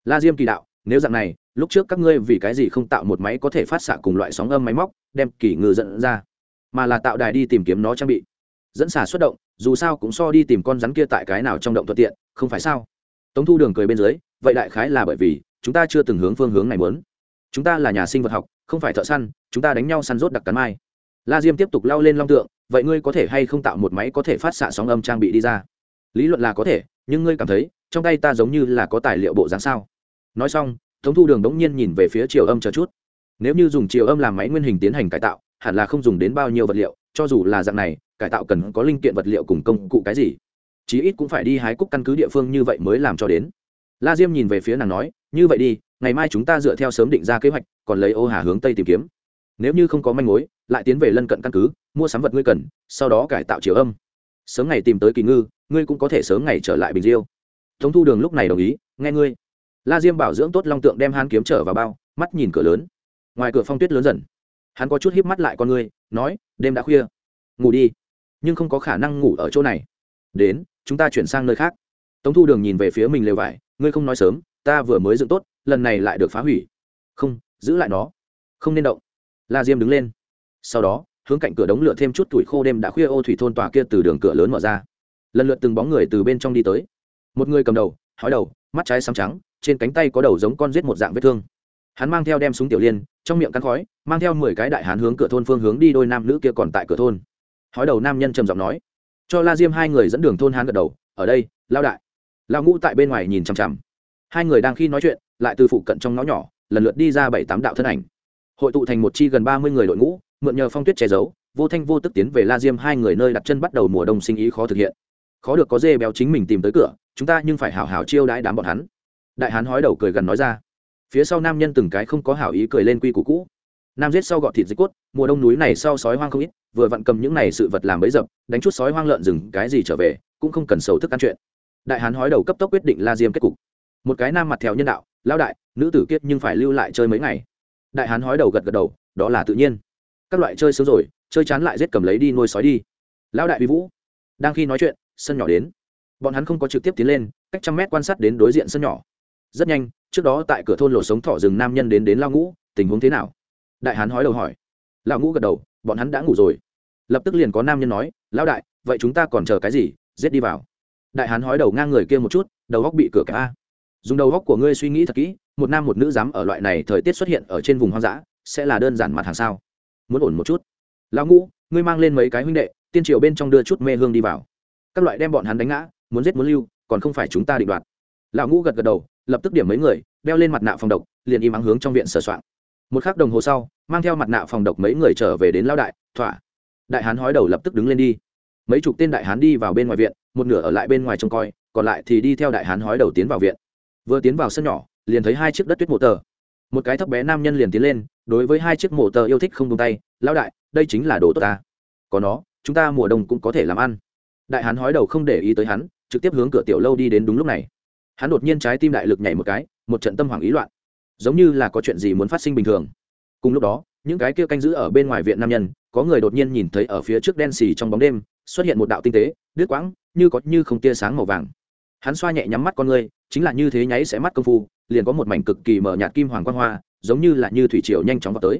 La diêm kỳ đạo, nếu dạng này, lúc trước các ngươi vì cái gì không tạo một máy có thể phát xạ cùng loại sóng âm máy móc, đem kỳ ngư dẫn ra, mà là tạo đài đi tìm kiếm nó trang bị. Dẫn xả xuất động, dù sao cũng so đi tìm con rắn kia tại cái nào trong động thuận tiện, không phải sao? Tống thu đường cười bên dưới, vậy đại khái là bởi vì, chúng ta chưa từng hướng phương hướng này muốn. Chúng ta là nhà sinh vật học, không phải thợ săn, chúng ta đánh nhau săn rốt đặc cắn mai. La diêm tiếp tục lao lên long tượng, vậy ngươi có thể hay không tạo một máy có thể phát xạ sóng âm trang bị đi ra? Lý luận là có thể, nhưng ngươi cảm thấy trong tay ta giống như là có tài liệu bộ dáng sao? Nói xong, tống thu đường đống nhiên nhìn về phía chiều âm chờ chút. Nếu như dùng chiều âm làm máy nguyên hình tiến hành cải tạo, hẳn là không dùng đến bao nhiêu vật liệu, cho dù là dạng này, cải tạo cần có linh kiện vật liệu cùng công cụ cái gì. Chí ít cũng phải đi hái cúc căn cứ địa phương như vậy mới làm cho đến. La diêm nhìn về phía nàng nói, như vậy đi, ngày mai chúng ta dựa theo sớm định ra kế hoạch, còn lấy ô hà hướng tây tìm kiếm. Nếu như không có manh mối, lại tiến về lân cận căn cứ, mua sắm vật ngươi cần, sau đó cải tạo chiều âm. Sớm ngày tìm tới kỳ ngư, ngươi cũng có thể sớm ngày trở lại bình diêu tống thu đường lúc này đồng ý, nghe ngươi. La diêm bảo dưỡng tốt long tượng đem hán kiếm trở vào bao, mắt nhìn cửa lớn. Ngoài cửa phong tuyết lớn dần. Hắn có chút híp mắt lại con ngươi, nói, đêm đã khuya. Ngủ đi. Nhưng không có khả năng ngủ ở chỗ này. Đến, chúng ta chuyển sang nơi khác. Tống thu đường nhìn về phía mình lều vải, ngươi không nói sớm, ta vừa mới dựng tốt, lần này lại được phá hủy. Không, giữ lại nó. Không nên động. La diêm đứng lên. Sau đó, hướng cạnh cửa đống lửa thêm chút tuổi khô đêm đã khuya ô thủy thôn tòa kia từ đường cửa lớn mở ra. Lần lượt từng bóng người từ bên trong đi tới một người cầm đầu, hói đầu, mắt trái xăm trắng, trên cánh tay có đầu giống con giết một dạng vết thương. Hắn mang theo đem súng tiểu liên, trong miệng cắn khói, mang theo mười cái đại hán hướng cửa thôn phương hướng đi, đôi nam nữ kia còn tại cửa thôn. Hói đầu nam nhân trầm giọng nói. Cho la diêm hai người dẫn đường thôn hán gật đầu, ở đây lao đại. Lao ngũ tại bên ngoài nhìn chằm chằm. Hai người đang khi nói chuyện, lại từ phụ cận trong ngõ nhỏ, lần lượt đi ra bảy tám đạo thân ảnh. Hội tụ thành một chi gần ba mươi người đội ngũ, mượn nhờ phong tuyết che giấu, vô thanh vô tức tiến về la diêm hai người nơi đặt chân bắt đầu mùa đông sinh ý khó thực hiện khó được có dê béo chính mình tìm tới cửa, chúng ta nhưng phải hảo hảo chiêu đãi đám bọn hắn. Đại hán hói đầu cười gần nói ra. Phía sau nam nhân từng cái không có hảo ý cười lên quy củ cũ. Nam giết sau gọt thịt dịch cốt, mùa đông núi này sau sói hoang không ít, vừa vặn cầm những này sự vật làm bấy dập, đánh chút sói hoang lợn rừng, cái gì trở về, cũng không cần sầu thức ăn chuyện. Đại hán hói đầu cấp tốc quyết định la diêm kết cục. Một cái nam mặt theo nhân đạo lao đại, nữ tử kiết nhưng phải lưu lại chơi mấy ngày. Đại hán hói đầu gật gật đầu, đó là tự nhiên. Các loại chơi sớm rồi, chơi chán lại giết cầm lấy đi nuôi sói đi. Lão đại bị vũ. Đang khi nói chuyện sân nhỏ đến. Bọn hắn không có trực tiếp tiến lên, cách trăm mét quan sát đến đối diện sân nhỏ. Rất nhanh, trước đó tại cửa thôn lộ sống thỏ rừng nam nhân đến đến lao ngũ, tình huống thế nào? Đại hán hói đầu hỏi. Lão ngũ gật đầu, bọn hắn đã ngủ rồi. Lập tức liền có nam nhân nói, lão đại, vậy chúng ta còn chờ cái gì? Giết đi vào. Đại hán hói đầu ngang người kia một chút, đầu góc bị cửa cả a. Dùng đầu góc của ngươi suy nghĩ thật kỹ, một nam một nữ dám ở loại này thời tiết xuất hiện ở trên vùng hoang dã, sẽ là đơn giản mặt hàng sao? Muốn ổn một chút. Lão ngũ, ngươi mang lên mấy cái huynh đệ, tiên triều bên trong đưa chút mê hương đi vào các loại đem bọn hắn đánh ngã, muốn giết muốn lưu, còn không phải chúng ta định đoạt. Lão ngũ gật gật đầu, lập tức điểm mấy người, đeo lên mặt nạ phòng độc, liền im ắng hướng trong viện sửa soạn một khắc đồng hồ sau, mang theo mặt nạ phòng độc mấy người trở về đến lao đại, thỏa. Đại hán hói đầu lập tức đứng lên đi. Mấy chục tên đại hán đi vào bên ngoài viện, một nửa ở lại bên ngoài trông coi, còn lại thì đi theo đại hán hói đầu tiến vào viện. Vừa tiến vào sân nhỏ, liền thấy hai chiếc đất tuyết mộ tờ. Một cái thấp bé nam nhân liền tiến lên, đối với hai chiếc mộ tờ yêu thích không tung tay lao đại, đây chính là đồ tốt ta. Có nó, chúng ta mùa đông cũng có thể làm ăn đại hán hói đầu không để ý tới hắn, trực tiếp hướng cửa tiểu lâu đi đến đúng lúc này. Hắn đột nhiên trái tim đại lực nhảy một cái, một trận tâm hoảng ý loạn. Giống như là có chuyện gì muốn phát sinh bình thường. Cùng lúc đó, những cái kia canh giữ ở bên ngoài viện nam nhân, có người đột nhiên nhìn thấy ở phía trước đen xì trong bóng đêm, xuất hiện một đạo tinh tế, đứt quãng, như có như không tia sáng màu vàng. Hắn xoa nhẹ nhắm mắt con người, chính là như thế nháy sẽ mắt công phu, liền có một mảnh cực kỳ mở nhạt kim hoàng quang hoa, giống như là như thủy triều nhanh chóng vào tới.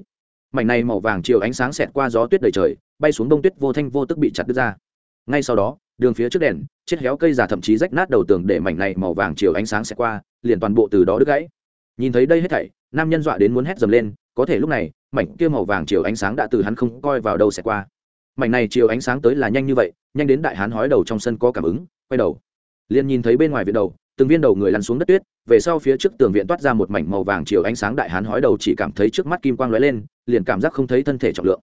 Mảnh này màu vàng chiều ánh sáng xẹt qua gió tuyết đầy trời, bay xuống đông tuyết vô thanh vô tức bị chặt đứt ra ngay sau đó, đường phía trước đèn, chết héo cây già thậm chí rách nát đầu tường để mảnh này màu vàng chiều ánh sáng sẽ qua, liền toàn bộ từ đó đứt gãy. Nhìn thấy đây hết thảy, nam nhân dọa đến muốn hét dầm lên, có thể lúc này, mảnh kia màu vàng chiều ánh sáng đã từ hắn không coi vào đâu sẽ qua. Mảnh này chiều ánh sáng tới là nhanh như vậy, nhanh đến đại hán hói đầu trong sân có cảm ứng, quay đầu. Liền nhìn thấy bên ngoài viện đầu, từng viên đầu người lăn xuống đất tuyết, về sau phía trước tường viện toát ra một mảnh màu vàng chiều ánh sáng đại hán hói đầu chỉ cảm thấy trước mắt kim quang lóe lên, liền cảm giác không thấy thân thể trọng lượng.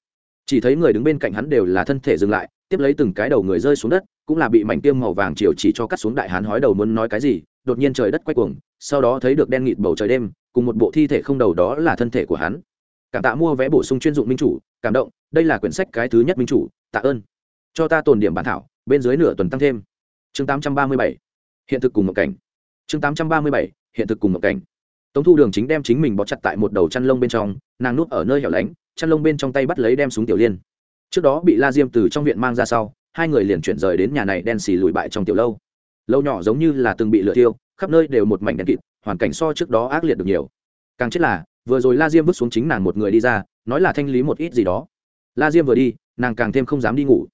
Chỉ thấy người đứng bên cạnh hắn đều là thân thể dừng lại tiếp lấy từng cái đầu người rơi xuống đất, cũng là bị mảnh tiêm màu vàng chiều chỉ cho cắt xuống đại hán hói đầu muốn nói cái gì, đột nhiên trời đất quay cuồng, sau đó thấy được đen nghịt bầu trời đêm, cùng một bộ thi thể không đầu đó là thân thể của hắn. Cảm tạ mua vé bổ sung chuyên dụng minh chủ, cảm động, đây là quyển sách cái thứ nhất minh chủ, tạ ơn. Cho ta tồn điểm bản thảo, bên dưới nửa tuần tăng thêm. Chương 837 hiện thực cùng một cảnh. Chương 837 hiện thực cùng một cảnh. Tống thu đường chính đem chính mình bó chặt tại một đầu chăn lông bên trong, nàng núp ở nơi hẻo lánh, chăn lông bên trong tay bắt lấy đem súng tiểu liên trước đó bị la diêm từ trong viện mang ra sau, hai người liền chuyển rời đến nhà này đen xì lùi bại trong tiểu lâu. Lâu nhỏ giống như là từng bị lửa tiêu khắp nơi đều một mảnh đen kịt, hoàn cảnh so trước đó ác liệt được nhiều. Càng chết là, vừa rồi la diêm vứt xuống chính nàng một người đi ra, nói là thanh lý một ít gì đó. La diêm vừa đi, nàng càng thêm không dám đi ngủ.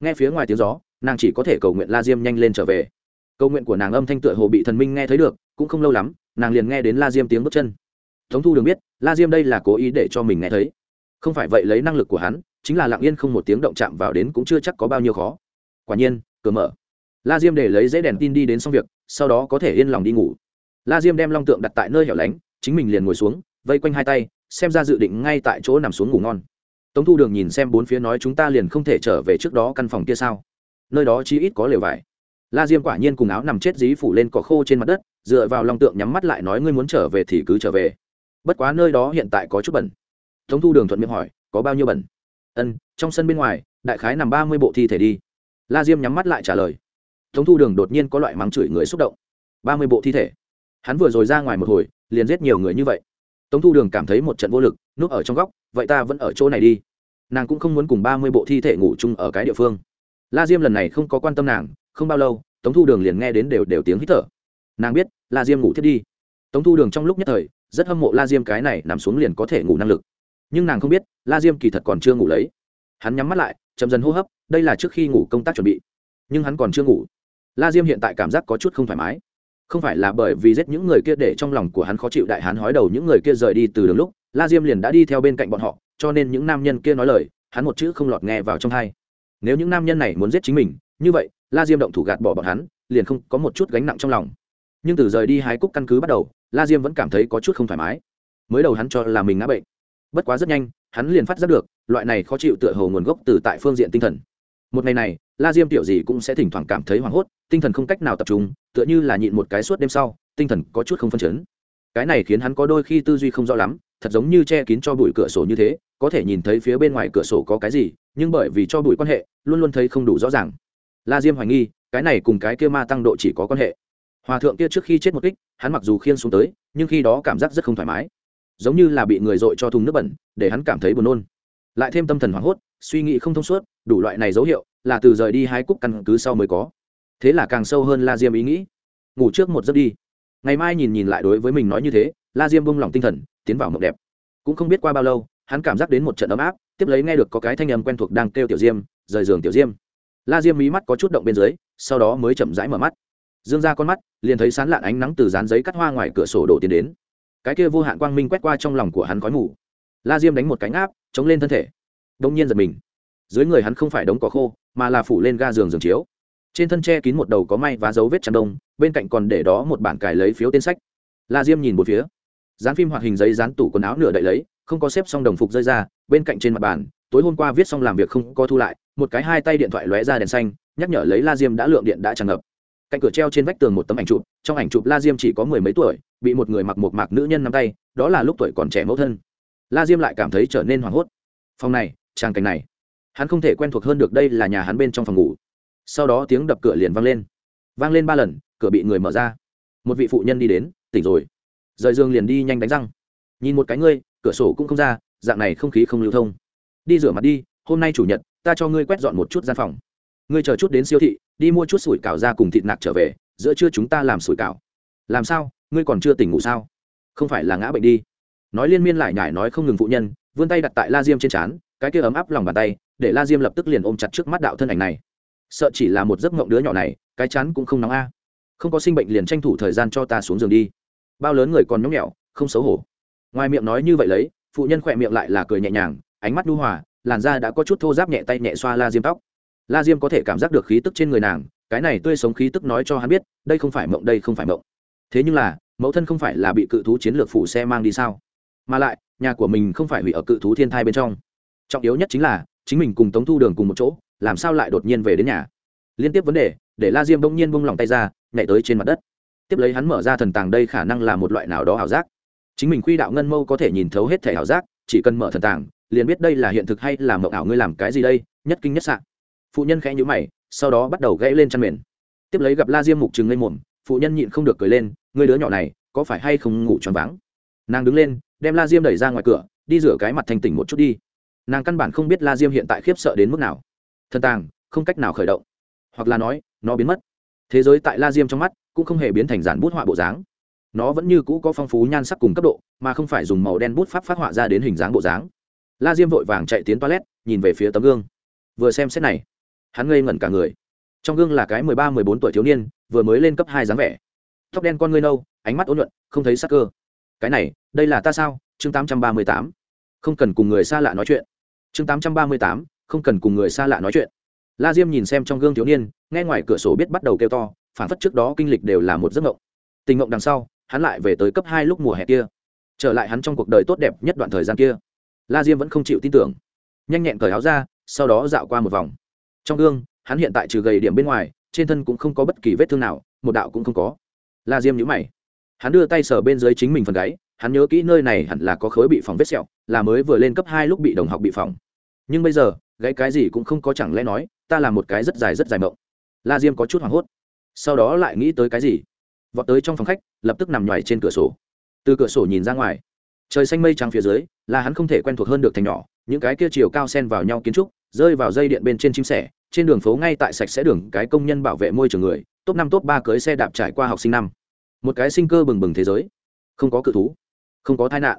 Nghe phía ngoài tiếng gió, nàng chỉ có thể cầu nguyện la diêm nhanh lên trở về. Cầu nguyện của nàng âm thanh tựa hồ bị thần minh nghe thấy được, cũng không lâu lắm, nàng liền nghe đến la diêm tiếng bước chân. Thống thu đường biết, la diêm đây là cố ý để cho mình nghe thấy. Không phải vậy lấy năng lực của hắn chính là lặng yên không một tiếng động chạm vào đến cũng chưa chắc có bao nhiêu khó. Quả nhiên, cửa mở. La diêm để lấy giấy đèn tin đi đến xong việc, sau đó có thể yên lòng đi ngủ. La diêm đem long tượng đặt tại nơi hẻo lánh, chính mình liền ngồi xuống, vây quanh hai tay, xem ra dự định ngay tại chỗ nằm xuống ngủ ngon. Tống thu đường nhìn xem bốn phía nói chúng ta liền không thể trở về trước đó căn phòng kia sao? Nơi đó chi ít có lều vải. La diêm quả nhiên cùng áo nằm chết dí phủ lên cỏ khô trên mặt đất, dựa vào long tượng nhắm mắt lại nói ngươi muốn trở về thì cứ trở về. Bất quá nơi đó hiện tại có chút bẩn. Tống thu đường thuận miệng hỏi, có bao nhiêu bẩn? Ân, trong sân bên ngoài, đại khái nằm ba mươi bộ thi thể đi. La diêm nhắm mắt lại trả lời. Tống thu đường đột nhiên có loại mắng chửi người xúc động. Ba mươi bộ thi thể. Hắn vừa rồi ra ngoài một hồi, liền giết nhiều người như vậy. Tống thu đường cảm thấy một trận vô lực, núp ở trong góc, vậy ta vẫn ở chỗ này đi. Nàng cũng không muốn cùng ba mươi bộ thi thể ngủ chung ở cái địa phương. La diêm lần này không có quan tâm nàng, không bao lâu, tống thu đường liền nghe đến đều đều tiếng hít thở. Nàng biết, la diêm ngủ thiết đi. Tống thu đường trong lúc nhất thời, rất hâm mộ la diêm cái này nằm xuống liền có thể ngủ năng lực nhưng nàng không biết, la diêm kỳ thật còn chưa ngủ lấy. Hắn nhắm mắt lại, chậm dần hô hấp, đây là trước khi ngủ công tác chuẩn bị. Nhưng hắn còn chưa ngủ. La diêm hiện tại cảm giác có chút không thoải mái. Không phải là bởi vì giết những người kia để trong lòng của hắn khó chịu đại hắn hói đầu những người kia rời đi từ đường lúc, la diêm liền đã đi theo bên cạnh bọn họ, cho nên những nam nhân kia nói lời, hắn một chữ không lọt nghe vào trong hai. Nếu những nam nhân này muốn giết chính mình, như vậy, la diêm động thủ gạt bỏ bọn hắn, liền không có một chút gánh nặng trong lòng. Nhưng từ rời đi hái cúc căn cứ bắt đầu, la diêm vẫn cảm thấy có chút không thoải mái. Mới đầu hắn cho là mình ngã bệnh bất quá rất nhanh, hắn liền phát giác được, loại này khó chịu tựa hồ nguồn gốc từ tại phương diện tinh thần. Một ngày này, la diêm tiểu gì cũng sẽ thỉnh thoảng cảm thấy hoảng hốt, tinh thần không cách nào tập trung, tựa như là nhịn một cái suốt đêm sau, tinh thần có chút không phân chấn. Cái này khiến hắn có đôi khi tư duy không rõ lắm, thật giống như che kín cho bụi cửa sổ như thế, có thể nhìn thấy phía bên ngoài cửa sổ có cái gì, nhưng bởi vì cho bụi quan hệ, luôn luôn thấy không đủ rõ ràng. La diêm hoài nghi, cái này cùng cái kia ma tăng độ chỉ có quan hệ. Hòa thượng kia trước khi chết một kích, hắn mặc dù khiên xuống tới, nhưng khi đó cảm giác rất không thoải mái giống như là bị người dội cho thùng nước bẩn, để hắn cảm thấy buồn nôn. Lại thêm tâm thần hoảng hốt, suy nghĩ không thông suốt, đủ loại này dấu hiệu, là từ rời đi hai cúc căn cứ sau mới có. Thế là càng sâu hơn la diêm ý nghĩ. Ngủ trước một giấc đi. Ngày mai nhìn nhìn lại đối với mình nói như thế, la diêm bông lòng tinh thần, tiến vào mộng đẹp. Cũng không biết qua bao lâu, hắn cảm giác đến một trận ấm áp, tiếp lấy nghe được có cái thanh âm quen thuộc đang kêu tiểu diêm, rời giường tiểu diêm. La diêm mí mắt có chút động bên dưới, sau đó mới chậm rãi mở mắt. Dương ra con mắt, liền thấy sán lạn ánh nắng từ dán giấy cắt hoa ngoài cửa sổ đổ tiến đến cái kia vô hạn quang minh quét qua trong lòng của hắn khói mù. La diêm đánh một cánh áp chống lên thân thể. Đông nhiên giật mình. Dưới người hắn không phải đống cỏ khô, mà là phủ lên ga giường giường chiếu. Trên thân tre kín một đầu có may và dấu vết chăn đông, bên cạnh còn để đó một bản cài lấy phiếu tên sách. La diêm nhìn một phía. Dán phim hoạt hình giấy dán tủ quần áo nửa đậy lấy, không có xếp xong đồng phục rơi ra, bên cạnh trên mặt bàn, tối hôm qua viết xong làm việc không có thu lại, một cái hai tay điện thoại lóe ra đèn xanh, nhắc nhở lấy la diêm đã lượng điện đã tràn ngập cạnh cửa treo trên vách tường một tấm ảnh chụp, trong ảnh chụp la diêm chỉ có mười mấy tuổi, bị một người mặc một mạc nữ nhân nắm tay, đó là lúc tuổi còn trẻ mẫu thân. La diêm lại cảm thấy trở nên hoảng hốt. Phòng này trang cảnh này. Hắn không thể quen thuộc hơn được đây là nhà hắn bên trong phòng ngủ. Sau đó tiếng đập cửa liền vang lên. Vang lên ba lần, cửa bị người mở ra. Một vị phụ nhân đi đến, tỉnh rồi. Rời giường liền đi nhanh đánh răng. Nhìn một cái ngươi, cửa sổ cũng không ra, dạng này không khí không lưu thông. Đi rửa mặt đi, hôm nay chủ nhật, ta cho ngươi quét dọn một chút gian phòng. Ngươi chờ chút đến siêu thị đi mua chút sủi cảo ra cùng thịt nạc trở về, giữa trưa chúng ta làm sủi cảo. Làm sao? Ngươi còn chưa tỉnh ngủ sao? Không phải là ngã bệnh đi. Nói liên miên lại nhải nói không ngừng phụ nhân, vươn tay đặt tại la diêm trên trán, cái kia ấm áp lòng bàn tay, để la diêm lập tức liền ôm chặt trước mắt đạo thân ảnh này. Sợ chỉ là một giấc mộng đứa nhỏ này, cái chán cũng không nóng a. Không có sinh bệnh liền tranh thủ thời gian cho ta xuống giường đi. Bao lớn người còn nhóng nhẹo không xấu hổ. Ngoài miệng nói như vậy lấy, phụ nhân khỏe miệng lại là cười nhẹ nhàng, ánh mắt nhu hòa, làn da đã có chút thô giáp nhẹ tay nhẹ xoa la diêm tóc la diêm có thể cảm giác được khí tức trên người nàng, cái này tươi sống khí tức nói cho hắn biết, đây không phải mộng, đây không phải mộng. Thế nhưng là, mẫu thân không phải là bị cự thú chiến lược phủ xe mang đi sao? Mà lại, nhà của mình không phải hủy ở cự thú thiên thai bên trong. Trọng yếu nhất chính là, chính mình cùng tống thu đường cùng một chỗ, làm sao lại đột nhiên về đến nhà? Liên tiếp vấn đề, để la diêm bỗng nhiên bông lòng tay ra, nhảy tới trên mặt đất. Tiếp lấy hắn mở ra thần tàng đây khả năng là một loại nào đó ảo giác. Chính mình quy đạo ngân mâu có thể nhìn thấu hết thể ảo giác, chỉ cần mở thần tàng, liền biết đây là hiện thực hay là mộng ảo ngươi làm cái gì đây, nhất kinh nhất sạn phụ nhân khẽ nhíu mày, sau đó bắt đầu gãy lên chăn mền. Tiếp lấy gặp la diêm mục trừng lên mồm phụ nhân nhịn không được cười lên người đứa nhỏ này, có phải hay không ngủ tròn váng? Nàng đứng lên, đem la diêm đẩy ra ngoài cửa, đi rửa cái mặt thanh tỉnh một chút đi. Nàng căn bản không biết la diêm hiện tại khiếp sợ đến mức nào. Thần tàng, không cách nào khởi động. Hoặc là nói, nó biến mất. Thế giới tại la diêm trong mắt cũng không hề biến thành giản bút họa bộ dáng. Nó vẫn như cũ có phong phú nhan sắc cùng cấp độ, mà không phải dùng màu đen bút pháp phát họa ra đến hình dáng bộ dáng. La diêm vội vàng chạy tiến toilet, nhìn về phía tấm gương. Vừa xem xét này hắn ngây ngẩn cả người. Trong gương là cái mười ba, mười bốn tuổi thiếu niên, vừa mới lên cấp hai dáng vẻ. Tóc đen con ngươi nâu, ánh mắt ôn nhuận, không thấy sắc cơ. Cái này, đây là ta sao? Chương tám trăm ba mươi tám. Không cần cùng người xa lạ nói chuyện. Chương tám trăm ba mươi tám, không cần cùng người xa lạ nói chuyện. La diêm nhìn xem trong gương thiếu niên, nghe ngoài cửa sổ biết bắt đầu kêu to phản phất trước đó kinh lịch đều là một giấc mộng. Tình mộng đằng sau, hắn lại về tới cấp hai lúc mùa hè kia. Trở lại hắn trong cuộc đời tốt đẹp nhất đoạn thời gian kia. La diêm vẫn không chịu tin tưởng. Nhanh nhẹn cởi áo ra, sau đó dạo qua một vòng trong gương, hắn hiện tại trừ gầy điểm bên ngoài, trên thân cũng không có bất kỳ vết thương nào, một đạo cũng không có. La diêm nhữ mày. Hắn đưa tay sờ bên dưới chính mình phần gáy, hắn nhớ kỹ nơi này hẳn là có khối bị phòng vết sẹo, là mới vừa lên cấp hai lúc bị đồng học bị phòng nhưng bây giờ, gãy cái gì cũng không có chẳng lẽ nói, ta làm một cái rất dài rất dài mộng. La diêm có chút hoảng hốt. Sau đó lại nghĩ tới cái gì? Vọt tới trong phòng khách, lập tức nằm nhoài trên cửa sổ. Từ cửa sổ nhìn ra ngoài. Trời xanh mây trắng phía dưới, là hắn không thể quen thuộc hơn được thành nhỏ, những cái kia chiều cao sen vào nhau kiến trúc rơi vào dây điện bên trên chim sẻ, trên đường phố ngay tại sạch sẽ đường, cái công nhân bảo vệ môi trường người, top năm, top ba cưới xe đạp trải qua học sinh năm. Một cái sinh cơ bừng bừng thế giới. Không có cự thú, không có tai nạn.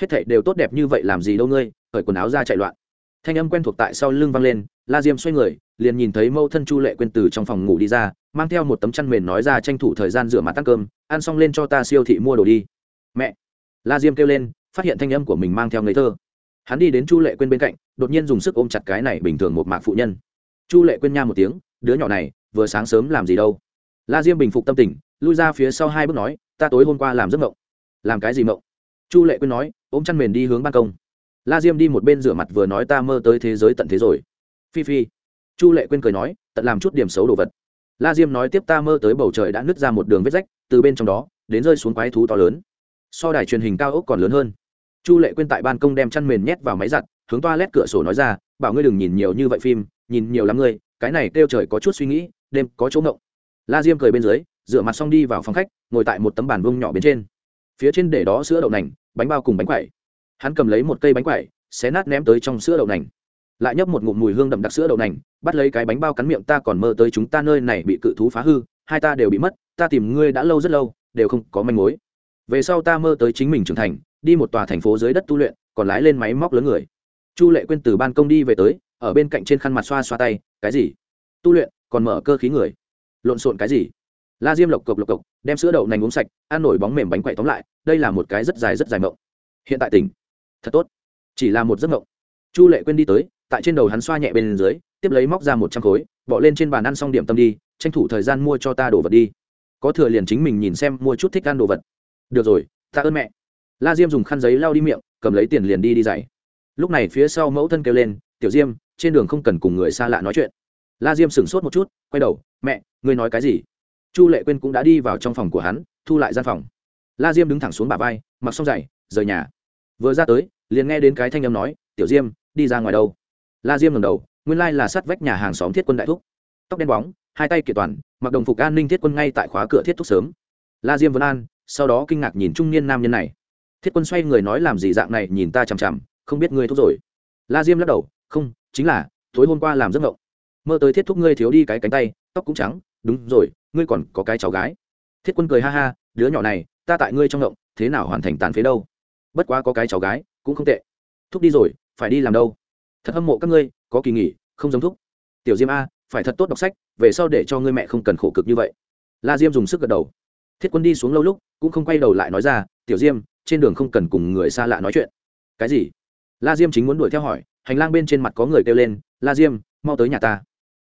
Hết thảy đều tốt đẹp như vậy làm gì đâu ngươi, cởi quần áo ra chạy loạn. Thanh âm quen thuộc tại sau lưng vang lên, la diêm xoay người, liền nhìn thấy mẫu thân chu lệ quên từ trong phòng ngủ đi ra, mang theo một tấm chăn mền nói ra tranh thủ thời gian rửa mặt ăn cơm, ăn xong lên cho ta siêu thị mua đồ đi. Mẹ. La diêm kêu lên, phát hiện thanh âm của mình mang theo ngây thơ hắn đi đến chu lệ quên bên cạnh, đột nhiên dùng sức ôm chặt cái này bình thường một mạc phụ nhân. Chu lệ quên nha một tiếng, đứa nhỏ này, vừa sáng sớm làm gì đâu? La diêm bình phục tâm tình, lui ra phía sau hai bước nói, ta tối hôm qua làm giấc mộng. Làm cái gì mộng? Chu lệ quên nói, ôm chăn mền đi hướng ban công. La diêm đi một bên rửa mặt vừa nói, ta mơ tới thế giới tận thế rồi. Phi phi. Chu lệ quên cười nói, tận làm chút điểm xấu đồ vật. La diêm nói tiếp, ta mơ tới bầu trời đã nứt ra một đường vết rách, từ bên trong đó, đến rơi xuống quái thú to lớn. So đài truyền hình cao ốc còn lớn hơn chu lệ quên tại ban công đem chăn mền nhét vào máy giặt, hướng toa lét cửa sổ nói ra, bảo ngươi đừng nhìn nhiều như vậy phim, nhìn nhiều lắm ngươi, cái này kêu trời có chút suy nghĩ, đêm có chỗ ngộng. La diêm cười bên dưới, rửa mặt xong đi vào phòng khách, ngồi tại một tấm bàn vông nhỏ bên trên. Phía trên để đó sữa đậu nành, bánh bao cùng bánh quẩy. Hắn cầm lấy một cây bánh quẩy, xé nát ném tới trong sữa đậu nành. Lại nhấp một ngụm mùi hương đậm đặc sữa đậu nành, bắt lấy cái bánh bao cắn miệng, ta còn mơ tới chúng ta nơi này bị cự thú phá hư, hai ta đều bị mất, ta tìm ngươi đã lâu rất lâu, đều không có manh mối về sau ta mơ tới chính mình trưởng thành, đi một tòa thành phố dưới đất tu luyện, còn lái lên máy móc lớn người. Chu lệ quên từ ban công đi về tới, ở bên cạnh trên khăn mặt xoa xoa tay, cái gì? Tu luyện, còn mở cơ khí người? Lộn xộn cái gì? La diêm lộc cộc lộc cộc, đem sữa đậu nành uống sạch, ăn nổi bóng mềm bánh quậy tóm lại, đây là một cái rất dài rất dài mộng. Hiện tại tỉnh. Thật tốt. Chỉ là một giấc mộng. Chu lệ quên đi tới, tại trên đầu hắn xoa nhẹ bên dưới, tiếp lấy móc ra một trăm khối, bỏ lên trên bàn ăn xong điểm tâm đi, tranh thủ thời gian mua cho ta đồ vật đi. Có thừa liền chính mình nhìn xem mua chút thích ăn đồ vật được rồi ta ơn mẹ. La diêm dùng khăn giấy lau đi miệng, cầm lấy tiền liền đi đi dạy lúc này phía sau mẫu thân kêu lên, tiểu diêm, trên đường không cần cùng người xa lạ nói chuyện. La diêm sửng sốt một chút, quay đầu, mẹ, ngươi nói cái gì? Chu lệ quyên cũng đã đi vào trong phòng của hắn, thu lại gian phòng. La diêm đứng thẳng xuống bà vai, mặc xong giày, rời nhà. Vừa ra tới, liền nghe đến cái thanh âm nói, tiểu diêm, đi ra ngoài đâu? La diêm ngầm đầu, nguyên lai là sát vách nhà hàng xóm thiết quân đại thúc. Tóc đen bóng, hai tay kiệt toàn, mặc đồng phục an ninh thiết quân ngay tại khóa cửa thiết thúc sớm. La diêm vân an sau đó kinh ngạc nhìn trung niên nam nhân này. Thiết quân xoay người nói, làm gì dạng này, nhìn ta chằm chằm, không biết ngươi thúc rồi. La diêm lắc đầu, không, chính là, tối hôm qua làm giấc ngộng mơ tới thiết thúc ngươi thiếu đi cái cánh tay, tóc cũng trắng, đúng rồi, ngươi còn có cái cháu gái. Thiết quân cười ha ha, đứa nhỏ này, ta tại ngươi trong ngộng thế nào hoàn thành tàn phế đâu? Bất quá có cái cháu gái, cũng không tệ. Thúc đi rồi, phải đi làm đâu? Thật hâm mộ các ngươi, có kỳ nghỉ, không giống thúc. Tiểu diêm a, phải thật tốt đọc sách, về sau để cho ngươi mẹ không cần khổ cực như vậy. La diêm dùng sức gật đầu thiết quân đi xuống lâu lúc, cũng không quay đầu lại nói ra, tiểu diêm, trên đường không cần cùng người xa lạ nói chuyện. Cái gì? La diêm chính muốn đuổi theo hỏi, hành lang bên trên mặt có người kêu lên, la diêm, mau tới nhà ta.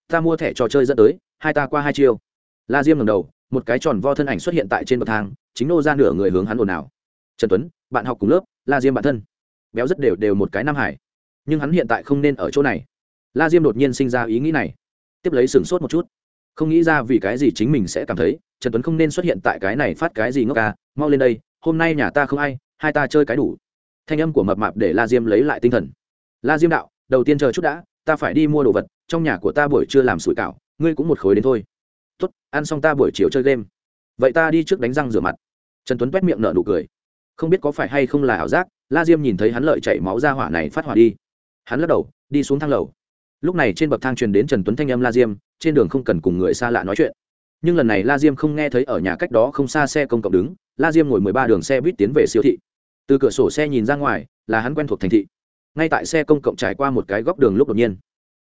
Ta mua thẻ trò chơi dẫn tới, hai ta qua hai chiêu. La diêm ngầm đầu, một cái tròn vo thân ảnh xuất hiện tại trên bậc thang, chính nô ra nửa người hướng hắn ồn ào. Trần tuấn, bạn học cùng lớp, la diêm bạn thân. Béo rất đều đều một cái nam hải. Nhưng hắn hiện tại không nên ở chỗ này. La diêm đột nhiên sinh ra ý nghĩ này. Tiếp lấy sửng sốt một chút không nghĩ ra vì cái gì chính mình sẽ cảm thấy, trần tuấn không nên xuất hiện tại cái này phát cái gì ngốc ca mau lên đây, hôm nay nhà ta không ai, hai ta chơi cái đủ. Thanh âm của mập mạp để la diêm lấy lại tinh thần. La diêm đạo, đầu tiên chờ chút đã, ta phải đi mua đồ vật, trong nhà của ta buổi trưa làm sủi cảo, ngươi cũng một khối đến thôi. Tốt, ăn xong ta buổi chiều chơi game. Vậy ta đi trước đánh răng rửa mặt. Trần tuấn t miệng nở nụ cười. Không biết có phải hay không là ảo giác, la diêm nhìn thấy hắn lợi chảy máu ra hỏa này phát hỏa đi. Hắn lắc đầu, đi xuống thang lầu. Lúc này trên bậc thang truyền đến trần tuấn thanh âm la diêm trên đường không cần cùng người xa lạ nói chuyện. Nhưng lần này la diêm không nghe thấy ở nhà cách đó không xa xe công cộng đứng, la diêm ngồi mười ba đường xe buýt tiến về siêu thị. Từ cửa sổ xe nhìn ra ngoài, là hắn quen thuộc thành thị. Ngay tại xe công cộng trải qua một cái góc đường lúc đột nhiên,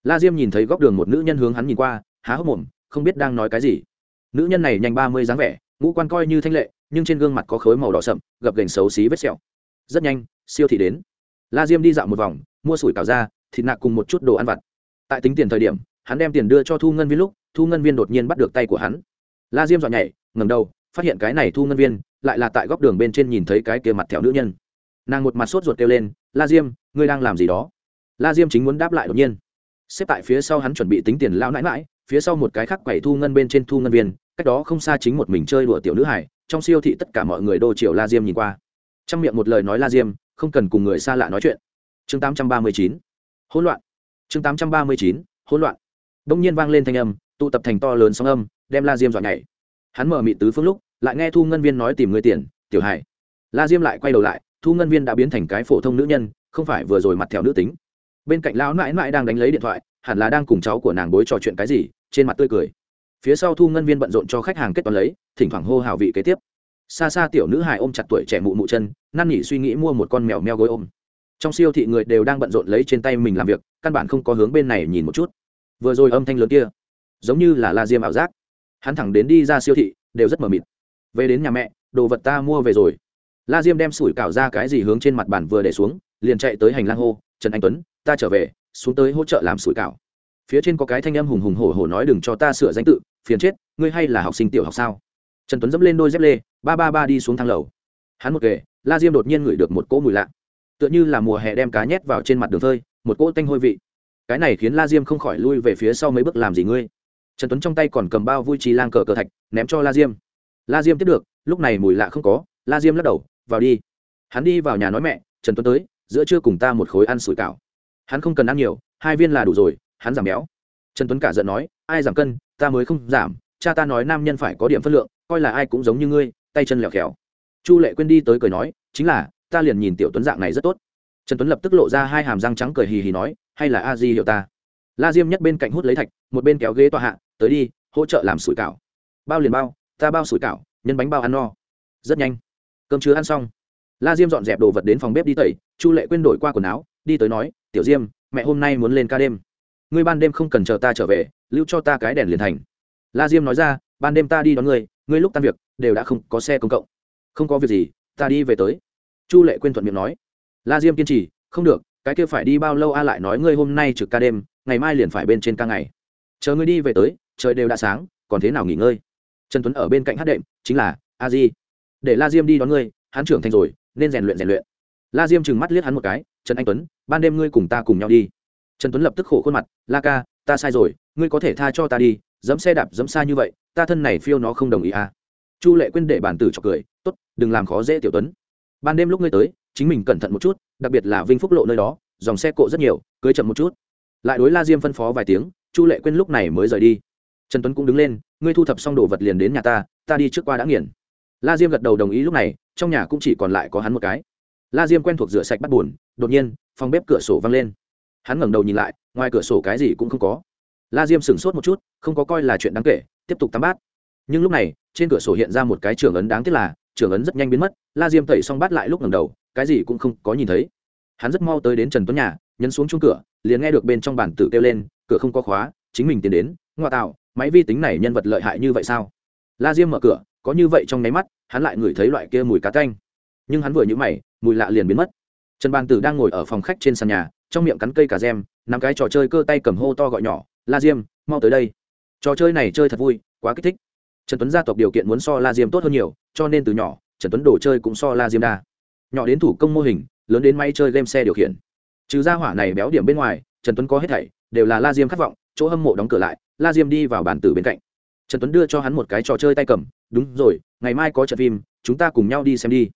la diêm nhìn thấy góc đường một nữ nhân hướng hắn nhìn qua, há hốc mồm, không biết đang nói cái gì. Nữ nhân này nhanh ba mươi dáng vẻ, ngũ quan coi như thanh lệ, nhưng trên gương mặt có khối màu đỏ sậm, gập gành xấu xí vết sẹo. Rất nhanh, siêu thị đến. La diêm đi dạo một vòng, mua sủi cảo ra, thịt nạc cùng một chút đồ ăn vặt. Tại tính tiền thời điểm hắn đem tiền đưa cho thu ngân viên lúc, thu ngân viên đột nhiên bắt được tay của hắn. La diêm dọn nhảy ngầm đầu, phát hiện cái này thu ngân viên, lại là tại góc đường bên trên nhìn thấy cái kia mặt thẹo nữ nhân. Nàng một mặt sốt ruột kêu lên, la diêm, ngươi đang làm gì đó? La diêm chính muốn đáp lại đột nhiên. Xếp tại phía sau hắn chuẩn bị tính tiền lao nãi mãi phía sau một cái khác quẩy thu ngân bên trên thu ngân viên, cách đó không xa chính một mình chơi đùa tiểu nữ hải, trong siêu thị tất cả mọi người đô chiều la diêm nhìn qua. Trong miệng một lời nói la diêm, không cần cùng người xa lạ nói chuyện. Chương tám trăm ba mươi chín, hỗn loạn. Chương tám trăm ba mươi chín, hỗn loạn đông nhiên vang lên thanh âm, tụ tập thành to lớn sóng âm, đem la diêm dọa nhảy. Hắn mở mị tứ phương lúc, lại nghe thu ngân viên nói tìm người tiền, tiểu hải la diêm lại quay đầu lại, thu ngân viên đã biến thành cái phổ thông nữ nhân, không phải vừa rồi mặt theo nữ tính. Bên cạnh lão mãi mãi đang đánh lấy điện thoại, hẳn là đang cùng cháu của nàng bối trò chuyện cái gì, trên mặt tươi cười. Phía sau thu ngân viên bận rộn cho khách hàng kết toán lấy, thỉnh thoảng hô hào vị kế tiếp. Xa xa tiểu nữ hài ôm chặt tuổi trẻ mụ mụ chân, năn nỉ suy nghĩ mua một con mèo meo gối ôm. Trong siêu thị người đều đang bận rộn lấy trên tay mình làm việc, căn bản không có hướng bên này nhìn một chút vừa rồi âm thanh lớn kia, giống như là la diêm ảo giác. Hắn thẳng đến đi ra siêu thị, đều rất mờ mịt. Về đến nhà mẹ, đồ vật ta mua về rồi. La diêm đem sủi cảo ra cái gì hướng trên mặt bàn vừa để xuống, liền chạy tới hành lang hô, trần anh tuấn, ta trở về, xuống tới hỗ trợ làm sủi cảo. Phía trên có cái thanh âm hùng hùng hổ hổ nói đừng cho ta sửa danh tự, phiền chết, ngươi hay là học sinh tiểu học sao? Trần tuấn dẫm lên đôi dép lê, ba ba ba đi xuống thang lầu. Hắn một kề, la diêm đột nhiên ngửi được một cỗ mùi lạ. Tựa như là mùa hè đem cá nhét vào trên mặt đường phơi, một cỗ tanh hôi vị cái này khiến la diêm không khỏi lui về phía sau mấy bước làm gì ngươi? Trần tuấn trong tay còn cầm bao vui trí lang cờ cờ thạch, ném cho la diêm. La diêm tiếp được, lúc này mùi lạ không có, la diêm lắc đầu, vào đi. Hắn đi vào nhà nói mẹ, trần tuấn tới, giữa trưa cùng ta một khối ăn sủi cảo. Hắn không cần ăn nhiều, hai viên là đủ rồi, hắn giảm béo. Trần tuấn cả giận nói, ai giảm cân, ta mới không giảm, cha ta nói nam nhân phải có điểm phân lượng, coi là ai cũng giống như ngươi, tay chân lẹo khéo chu lệ quên đi tới cười nói, chính là, ta liền nhìn tiểu tuấn dạng này rất tốt trần tuấn lập tức lộ ra hai hàm răng trắng cười hì hì nói, hay là a di hiệu ta? La diêm nhất bên cạnh hút lấy thạch, một bên kéo ghế tọa hạ, tới đi, hỗ trợ làm sủi cảo. Bao liền bao, ta bao sủi cảo, nhân bánh bao ăn no. Rất nhanh. Cơm chưa ăn xong. La diêm dọn dẹp đồ vật đến phòng bếp đi tẩy, chu lệ quên đổi qua quần áo, đi tới nói, tiểu diêm, mẹ hôm nay muốn lên ca đêm. Ngươi ban đêm không cần chờ ta trở về, lưu cho ta cái đèn liền thành. La diêm nói ra, ban đêm ta đi đón ngươi ngươi lúc tan việc, đều đã không có xe công cộng. Không có việc gì, ta đi về tới. Chu lệ quên thuận miệng nói la diêm kiên trì, không được, cái kia phải đi bao lâu a lại nói ngươi hôm nay trực ca đêm, ngày mai liền phải bên trên ca ngày. Chờ ngươi đi về tới, trời đều đã sáng, còn thế nào nghỉ ngơi? Trần tuấn ở bên cạnh hát đệm, chính là a di. Để la diêm đi đón ngươi, hắn trưởng thành rồi, nên rèn luyện rèn luyện. La diêm trừng mắt liếc hắn một cái, trần anh tuấn, ban đêm ngươi cùng ta cùng nhau đi. Trần tuấn lập tức khổ khuôn mặt, la ca, ta sai rồi, ngươi có thể tha cho ta đi dẫm xe đạp dẫm xa như vậy, ta thân này phiêu nó không đồng ý à. Chu lệ quên để bản tử cho cười, tốt, đừng làm khó dễ tiểu tuấn. Ban đêm lúc ngươi tới chính mình cẩn thận một chút, đặc biệt là vinh phúc lộ nơi đó, dòng xe cộ rất nhiều, cưới chậm một chút. Lại đối la diêm phân phó vài tiếng, chu lệ quyên lúc này mới rời đi. Trần tuấn cũng đứng lên, ngươi thu thập xong đồ vật liền đến nhà ta ta đi trước qua đã nghiền. La diêm gật đầu đồng ý lúc này, trong nhà cũng chỉ còn lại có hắn một cái. La diêm quen thuộc rửa sạch bắt b đột nhiên, phòng bếp cửa sổ văng lên. Hắn ngẩng đầu nhìn lại, ngoài cửa sổ cái gì cũng không có. La diêm sửng sốt một chút, không có coi là chuyện đáng kể, tiếp tục tắm bát. Nhưng lúc này, trên cửa sổ hiện ra một cái trưởng ấn đáng tiếc là trưởng ấn rất nhanh biến mất, la diêm tẩy xong bát lại lúc ngẩng đầu cái gì cũng không có nhìn thấy. Hắn rất mau tới đến trần tuấn nhà, nhấn xuống chung cửa, liền nghe được bên trong bản tử kêu lên, cửa không có khóa, chính mình tiến đến, ngoa tạo, máy vi tính này nhân vật lợi hại như vậy sao? La diêm mở cửa, có như vậy trong nháy mắt, hắn lại ngửi thấy loại kia mùi cá canh. Nhưng hắn vừa nhũ mày, mùi lạ liền biến mất. Trần bàn tử đang ngồi ở phòng khách trên sàn nhà, trong miệng cắn cây cà gem nằm cái trò chơi cơ tay cầm hô to gọi nhỏ, la diêm, mau tới đây. Trò chơi này chơi thật vui, quá kích thích. Trần tuấn gia tộc điều kiện muốn so la diêm tốt hơn nhiều, cho nên từ nhỏ, trần tuấn đồ chơi cũng so la diêm đa nhỏ đến thủ công mô hình, lớn đến máy chơi game xe điều khiển. Trừ ra hỏa này béo điểm bên ngoài, trần tuấn có hết thảy, đều là la diêm khát vọng, chỗ hâm mộ đóng cửa lại, la diêm đi vào bàn tử bên cạnh. Trần tuấn đưa cho hắn một cái trò chơi tay cầm, đúng rồi, ngày mai có trận phim, chúng ta cùng nhau đi xem đi.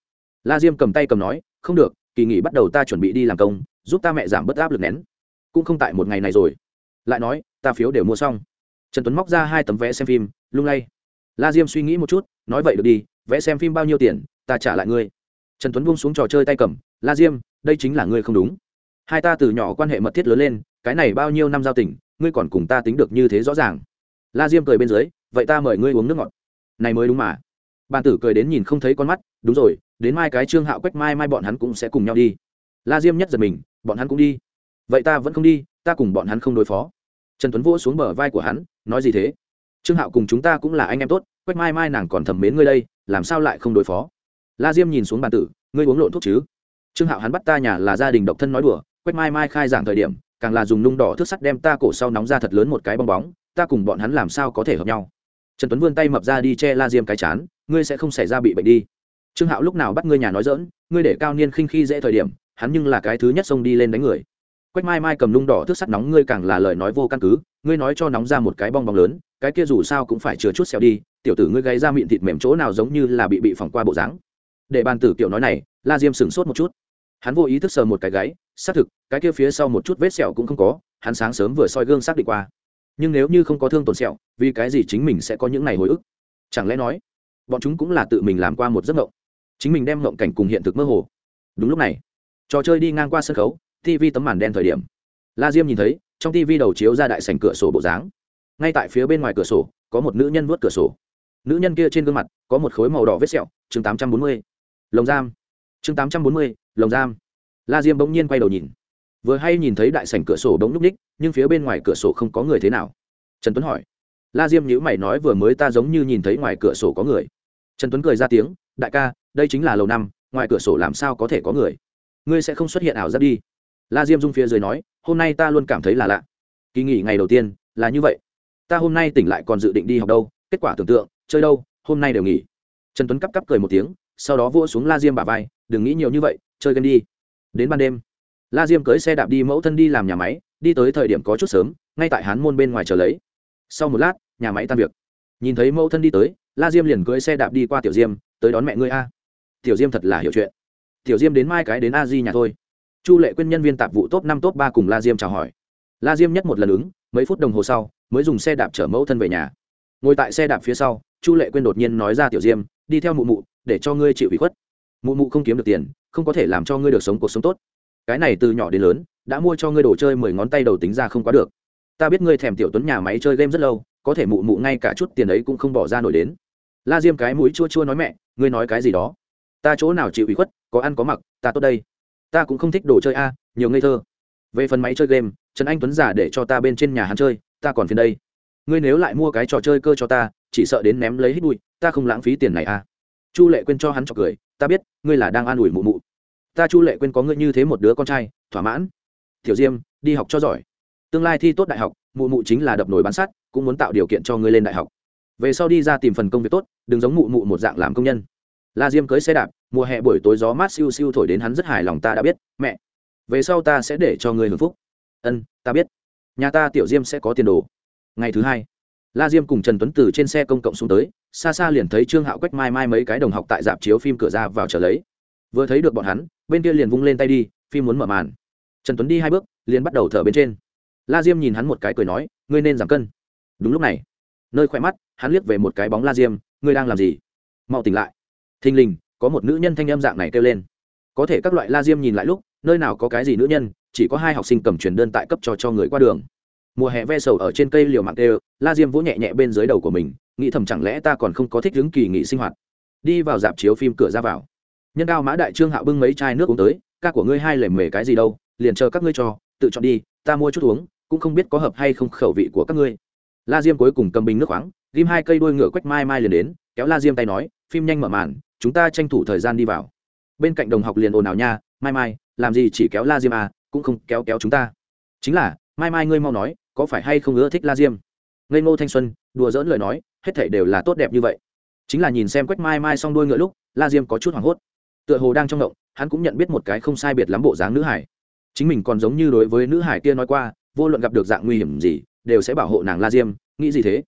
La diêm cầm tay cầm nói, không được, kỳ nghỉ bắt đầu ta chuẩn bị đi làm công, giúp ta mẹ giảm bớt áp lực nén. Cũng không tại một ngày này rồi. Lại nói, ta phiếu đều mua xong. Trần tuấn móc ra hai tấm vé xem phim, lung lay. La diêm suy nghĩ một chút, nói, vậy được đi vẽ xem phim bao nhiêu tiền, ta trả lại ngươi trần tuấn buông xuống trò chơi tay cầm, la diêm, đây chính là ngươi không đúng. Hai ta từ nhỏ quan hệ mật thiết lớn lên, cái này bao nhiêu năm giao tình, ngươi còn cùng ta tính được như thế rõ ràng. La diêm cười bên dưới, vậy ta mời ngươi uống nước ngọt. Này mới đúng mà. Bàn tử cười đến nhìn không thấy con mắt, đúng rồi, đến mai cái trương hạo quách mai mai bọn hắn cũng sẽ cùng nhau đi. La diêm nhất giật mình, bọn hắn cũng đi. Vậy ta vẫn không đi, ta cùng bọn hắn không đối phó. Trần tuấn vỗ xuống bờ vai của hắn, nói gì thế? Trương hạo cùng chúng ta cũng là anh em tốt, quách mai mai nàng còn thầm mến ngươi đây, làm sao lại không đối phó? La diêm nhìn xuống bàn tử, ngươi uống lộn thuốc chứ? Trương hạo hắn bắt ta nhà là gia đình độc thân nói đùa quách mai mai khai giảng thời điểm, càng là dùng nung đỏ thước sắt đem ta cổ sau nóng ra thật lớn một cái bong bóng, ta cùng bọn hắn làm sao có thể hợp nhau? Trần tuấn vươn tay mập ra đi che la diêm cái chán, ngươi sẽ không xảy ra bị bệnh đi. Trương hạo lúc nào bắt ngươi nhà nói dỡn ngươi để cao niên khinh khi dễ thời điểm, hắn nhưng là cái thứ nhất xông đi lên đánh người. Quách mai mai cầm nung đỏ thước sắt nóng, ngươi càng là lời nói vô căn cứ, ngươi nói cho nóng ra một cái bong bóng lớn, cái kia dù sao cũng phải chứa chút xẹo đi, tiểu tử ngươi gáy ra miệng thịt mềm chỗ nào giống như là bị bị phỏng qua bộ dáng để bàn tử kiểu nói này, la diêm sửng sốt một chút. Hắn vô ý thức sờ một cái gáy, xác thực, cái kia phía sau một chút vết sẹo cũng không có, hắn sáng sớm vừa soi gương xác định qua. Nhưng nếu như không có thương tổn sẹo, vì cái gì chính mình sẽ có những ngày hồi ức? Chẳng lẽ nói, bọn chúng cũng là tự mình làm qua một giấc mộng? Chính mình đem mộng cảnh cùng hiện thực mơ hồ. Đúng lúc này, trò chơi đi ngang qua sân khấu tv tấm màn đen thời điểm. La diêm nhìn thấy, trong tv đầu chiếu ra đại sành cửa sổ bộ dáng. Ngay tại phía bên ngoài cửa sổ, có một nữ nhân vuốt cửa sổ. Nữ nhân kia trên gương mặt, có một khối màu đỏ vết sẹo, chương tám trăm bốn mươi lồng giam. Chương tám trăm bốn mươi, lồng giam. La diêm bỗng nhiên quay đầu nhìn. Vừa hay nhìn thấy đại sảnh cửa sổ bỗng nhúc ních, nhưng phía bên ngoài cửa sổ không có người thế nào. Trần tuấn hỏi. La diêm nhữ mày nói vừa mới ta giống như nhìn thấy ngoài cửa sổ có người. Trần tuấn cười ra tiếng, đại ca, đây chính là lầu năm, ngoài cửa sổ làm sao có thể có người? Ngươi sẽ không xuất hiện ảo giác đi. La diêm dung phía dưới nói, hôm nay ta luôn cảm thấy là lạ. Kỳ nghỉ ngày đầu tiên là như vậy. Ta hôm nay tỉnh lại còn dự định đi học đâu, kết quả tưởng tượng, chơi đâu, hôm nay đều nghỉ. Trần tuấn cắp cắp cười một tiếng sau đó vỗ xuống la diêm bả vai, đừng nghĩ nhiều như vậy, chơi game đi. Đến ban đêm, la diêm cưới xe đạp đi mẫu thân đi làm nhà máy, đi tới thời điểm có chút sớm, ngay tại hán môn bên ngoài chờ lấy. Sau một lát, nhà máy tan việc. Nhìn thấy mẫu thân đi tới, la diêm liền cưới xe đạp đi qua tiểu diêm, tới đón mẹ ngươi a. Tiểu diêm thật là hiểu chuyện. Tiểu diêm đến mai cái đến a di nhà thôi. Chu lệ quyên nhân viên tạp vụ top năm, top ba cùng la diêm chào hỏi. La diêm nhất một lần ứng, mấy phút đồng hồ sau, mới dùng xe đạp chở mẫu thân về nhà. Ngồi tại xe đạp phía sau, chu lệ quyên đột nhiên nói ra tiểu diêm, đi theo mụ mụ để cho ngươi chịu ủy khuất. Mụ mụ không kiếm được tiền, không có thể làm cho ngươi được sống cuộc sống tốt. Cái này từ nhỏ đến lớn, đã mua cho ngươi đồ chơi mười ngón tay đầu tính ra không quá được. Ta biết ngươi thèm tiểu tuấn nhà máy chơi game rất lâu, có thể mụ mụ ngay cả chút tiền ấy cũng không bỏ ra nổi đến. La diêm cái mũi chua chua nói mẹ, ngươi nói cái gì đó? Ta chỗ nào chịu ủy khuất, có ăn có mặc, ta tốt đây. Ta cũng không thích đồ chơi a, nhiều ngây thơ. Về phần máy chơi game, trần anh tuấn giả để cho ta bên trên nhà hắn chơi, ta còn phiền đây. Ngươi nếu lại mua cái trò chơi cơ cho ta, chỉ sợ đến ném lấy hít bụi, ta không lãng phí tiền này à chu lệ quên cho hắn chọc cười, ta biết, ngươi là đang an ủi mụ mụ. Ta chu lệ quên có ngươi như thế một đứa con trai, thỏa mãn. Tiểu diêm, đi học cho giỏi. Tương lai thi tốt đại học, mụ mụ chính là đập nồi bán sắt, cũng muốn tạo điều kiện cho ngươi lên đại học. Về sau đi ra tìm phần công việc tốt, đừng giống mụ mụ một dạng làm công nhân. La diêm cưới xe đạp, mùa hè buổi tối gió mát siêu siêu thổi đến hắn rất hài lòng, ta đã biết, mẹ. Về sau ta sẽ để cho ngươi hưởng phúc. Ân, ta biết. Nhà ta tiểu diêm sẽ có tiền đồ. Ngày thứ hai la diêm cùng trần tuấn từ trên xe công cộng xuống tới, xa xa liền thấy trương hạo quách mai mai mấy cái đồng học tại dạp chiếu phim cửa ra vào trở lấy. Vừa thấy được bọn hắn, bên kia liền vung lên tay đi, phim muốn mở màn. Trần tuấn đi hai bước, liền bắt đầu thở bên trên. La diêm nhìn hắn một cái cười nói, ngươi nên giảm cân. Đúng lúc này, nơi khỏe mắt, hắn liếc về một cái bóng la diêm, ngươi đang làm gì? Mau tỉnh lại. Thình lình, có một nữ nhân thanh âm dạng này kêu lên. Có thể các loại la diêm nhìn lại lúc, nơi nào có cái gì nữ nhân, chỉ có hai học sinh cầm truyền đơn tại cấp cho cho người qua đường mùa hè ve sầu ở trên cây liều mạng đều la diêm vỗ nhẹ nhẹ bên dưới đầu của mình, nghĩ thầm chẳng lẽ ta còn không có thích hứng kỳ nghỉ sinh hoạt. Đi vào dạp chiếu phim cửa ra vào. Nhân cao mã đại trương hạo bưng mấy chai nước uống tới, ca của ngươi hai lề mề cái gì đâu, liền chờ các ngươi cho, tự chọn đi, ta mua chút uống, cũng không biết có hợp hay không khẩu vị của các ngươi. La diêm cuối cùng cầm bình nước khoáng, ghim hai cây đuôi ngựa quách mai mai liền đến, kéo la diêm tay nói, phim nhanh mở màn, chúng ta tranh thủ thời gian đi vào. Bên cạnh đồng học liền ồn ào nha, mai mai, làm gì chỉ kéo la diêm à cũng không kéo kéo chúng ta. Chính là, mai mai ngươi mau nói có phải hay không ưa thích la diêm? Ngây ngô thanh xuân, đùa dỡn lời nói, hết thể đều là tốt đẹp như vậy. Chính là nhìn xem quách mai mai xong đuôi ngựa lúc, la diêm có chút hoảng hốt. Tựa hồ đang trong động hắn cũng nhận biết một cái không sai biệt lắm bộ dáng nữ hải. Chính mình còn giống như đối với nữ hải kia nói qua, vô luận gặp được dạng nguy hiểm gì, đều sẽ bảo hộ nàng la diêm, nghĩ gì thế?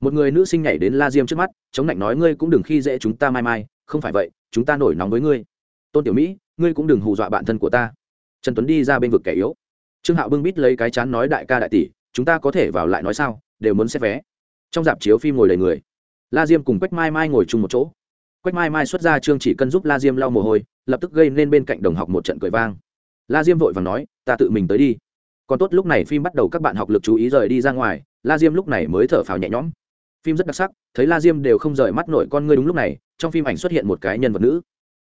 Một người nữ sinh nhảy đến la diêm trước mắt, chống lạnh nói, ngươi cũng đừng khi dễ chúng ta mai mai, không phải vậy, chúng ta nổi nóng với ngươi. Tôn tiểu mỹ, ngươi cũng đừng hù dọa bạn thân của ta. Trần tuấn đi ra bên vực kẻ yếu. Trương hạo bưng bít lấy cái chán nói, đại ca đại tỷ chúng ta có thể vào lại nói sao, đều muốn xét vé. Trong dạp chiếu phim ngồi đầy người. La diêm cùng quách mai mai ngồi chung một chỗ. Quách mai mai xuất ra trương chỉ cần giúp la diêm lau mồ hôi, lập tức gây nên bên cạnh đồng học một trận cười vang. La diêm vội và nói, ta tự mình tới đi. Còn tốt lúc này phim bắt đầu các bạn học lực chú ý rời đi ra ngoài, la diêm lúc này mới thở phào nhẹ nhõm. Phim rất đặc sắc, thấy la diêm đều không rời mắt nổi con ngươi đúng lúc này, trong phim ảnh xuất hiện một cái nhân vật nữ.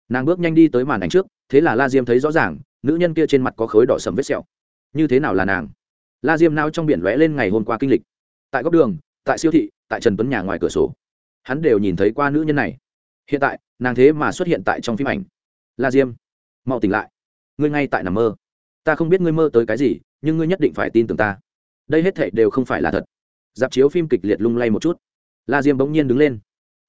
Nàng bước nhanh đi tới màn ảnh trước, thế là la diêm thấy rõ ràng, nữ nhân kia trên mặt có khối đỏ sầm vết sẹo. Như thế nào là nàng? La diêm nao trong biển lóe lên ngày hôm qua kinh lịch. Tại góc đường, tại siêu thị, tại trần tuấn nhà ngoài cửa sổ, hắn đều nhìn thấy qua nữ nhân này. Hiện tại, nàng thế mà xuất hiện tại trong phim ảnh. La diêm, mau tỉnh lại. Ngươi ngay tại nằm mơ. Ta không biết ngươi mơ tới cái gì, nhưng ngươi nhất định phải tin tưởng ta. Đây hết thệ đều không phải là thật. Dạp chiếu phim kịch liệt lung lay một chút. La diêm bỗng nhiên đứng lên,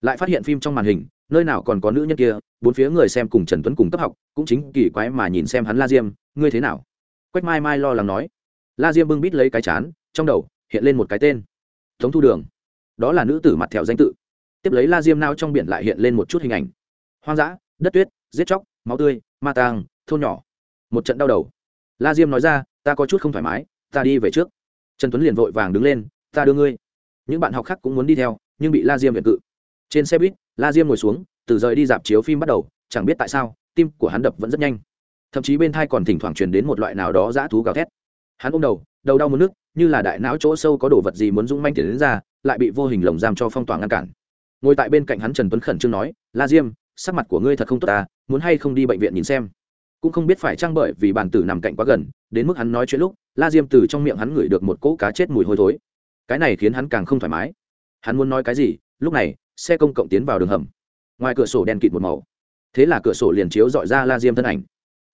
lại phát hiện phim trong màn hình, nơi nào còn có nữ nhân kia, bốn phía người xem cùng trần tuấn cùng cấp học, cũng chính kỳ quái mà nhìn xem hắn la diêm, ngươi thế nào? Quách mai mai lo lắng nói la diêm bưng bít lấy cái chán, trong đầu hiện lên một cái tên. Tống thu đường. Đó là nữ tử mặt thẹo danh tự. Tiếp lấy la diêm nao trong biển lại hiện lên một chút hình ảnh. Hoang dã, đất tuyết, giết chóc, máu tươi, ma tang, thôn nhỏ. Một trận đau đầu. La diêm nói ra, ta có chút không thoải mái, ta đi về trước. Trần tuấn liền vội vàng đứng lên, ta đưa ngươi. Những bạn học khác cũng muốn đi theo, nhưng bị la diêm viện cự. Trên xe buýt, la diêm ngồi xuống, từ rời đi dạp chiếu phim bắt đầu, chẳng biết tại sao, tim của hắn đập vẫn rất nhanh. Thậm chí bên thai còn thỉnh thoảng truyền đến một loại nào đó dã thú gào thét hắn ôm đầu đầu đau mất nước, như là đại não chỗ sâu có đồ vật gì muốn dung manh tiền đến ra, lại bị vô hình lồng giam cho phong tỏa ngăn cản. Ngồi tại bên cạnh hắn trần tuấn khẩn trương nói, la diêm, sắc mặt của ngươi thật không tốt ta, muốn hay không đi bệnh viện nhìn xem? Cũng không biết phải trang bởi vì bản tử nằm cạnh quá gần, đến mức hắn nói chuyện lúc, la diêm từ trong miệng hắn ngửi được một cỗ cá chết mùi hôi thối. Cái này khiến hắn càng không thoải mái. Hắn muốn nói cái gì, lúc này, xe công cộng tiến vào đường hầm. Ngoài cửa sổ đen kịt một màu. Thế là cửa sổ liền chiếu dọi ra la diêm thân ảnh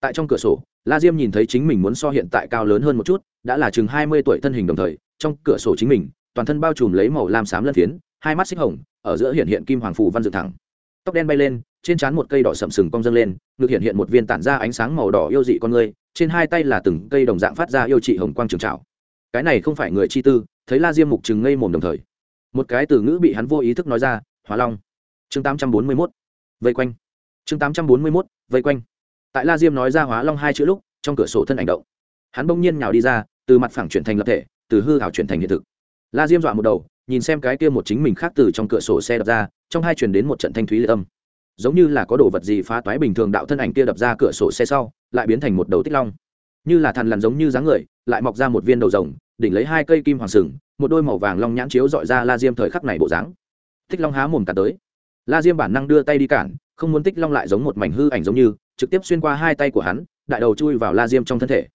tại trong cửa sổ, la diêm nhìn thấy chính mình muốn so hiện tại cao lớn hơn một chút, đã là chừng hai mươi tuổi thân hình đồng thời, trong cửa sổ chính mình, toàn thân bao trùm lấy màu lam xám lân phiến, hai mắt xích hồng, ở giữa hiện hiện kim hoàng phù văn dựng thẳng. Tóc đen bay lên, trên trán một cây đỏ sậm sừng cong dâng lên, ngực hiện hiện một viên tản ra ánh sáng màu đỏ yêu dị con người, trên hai tay là từng cây đồng dạng phát ra yêu trị hồng quang trường trào cái này không phải người chi tư, thấy la diêm mục chừng ngây mồm đồng thời. Một cái từ ngữ bị hắn vô ý thức nói ra hóa long. Chương tám trăm bốn mươi mốt, vây quanh. Chương tám trăm bốn mươi mốt, vây quanh tại la diêm nói ra hóa long hai chữ lúc, trong cửa sổ thân ảnh động. Hắn bỗng nhiên nhào đi ra, từ mặt phẳng chuyển thành lập thể, từ hư hảo chuyển thành hiện thực. La diêm dọa một đầu, nhìn xem cái kia một chính mình khác từ trong cửa sổ xe đập ra, trong hai chuyển đến một trận thanh thúy liệt âm. Giống như là có đồ vật gì phá toái bình thường đạo thân ảnh kia đập ra cửa sổ xe sau, lại biến thành một đầu tích long. Như là thằn lằn giống như dáng người, lại mọc ra một viên đầu rồng, đỉnh lấy hai cây kim hoàng sừng, một đôi màu vàng long nhãn chiếu dọi ra la diêm thời khắc này bộ dáng. Tích long há mồm cả tới. La diêm bản năng đưa tay đi cản không muốn tích long lại giống một mảnh hư ảnh giống như, trực tiếp xuyên qua hai tay của hắn, đại đầu chui vào la diêm trong thân thể.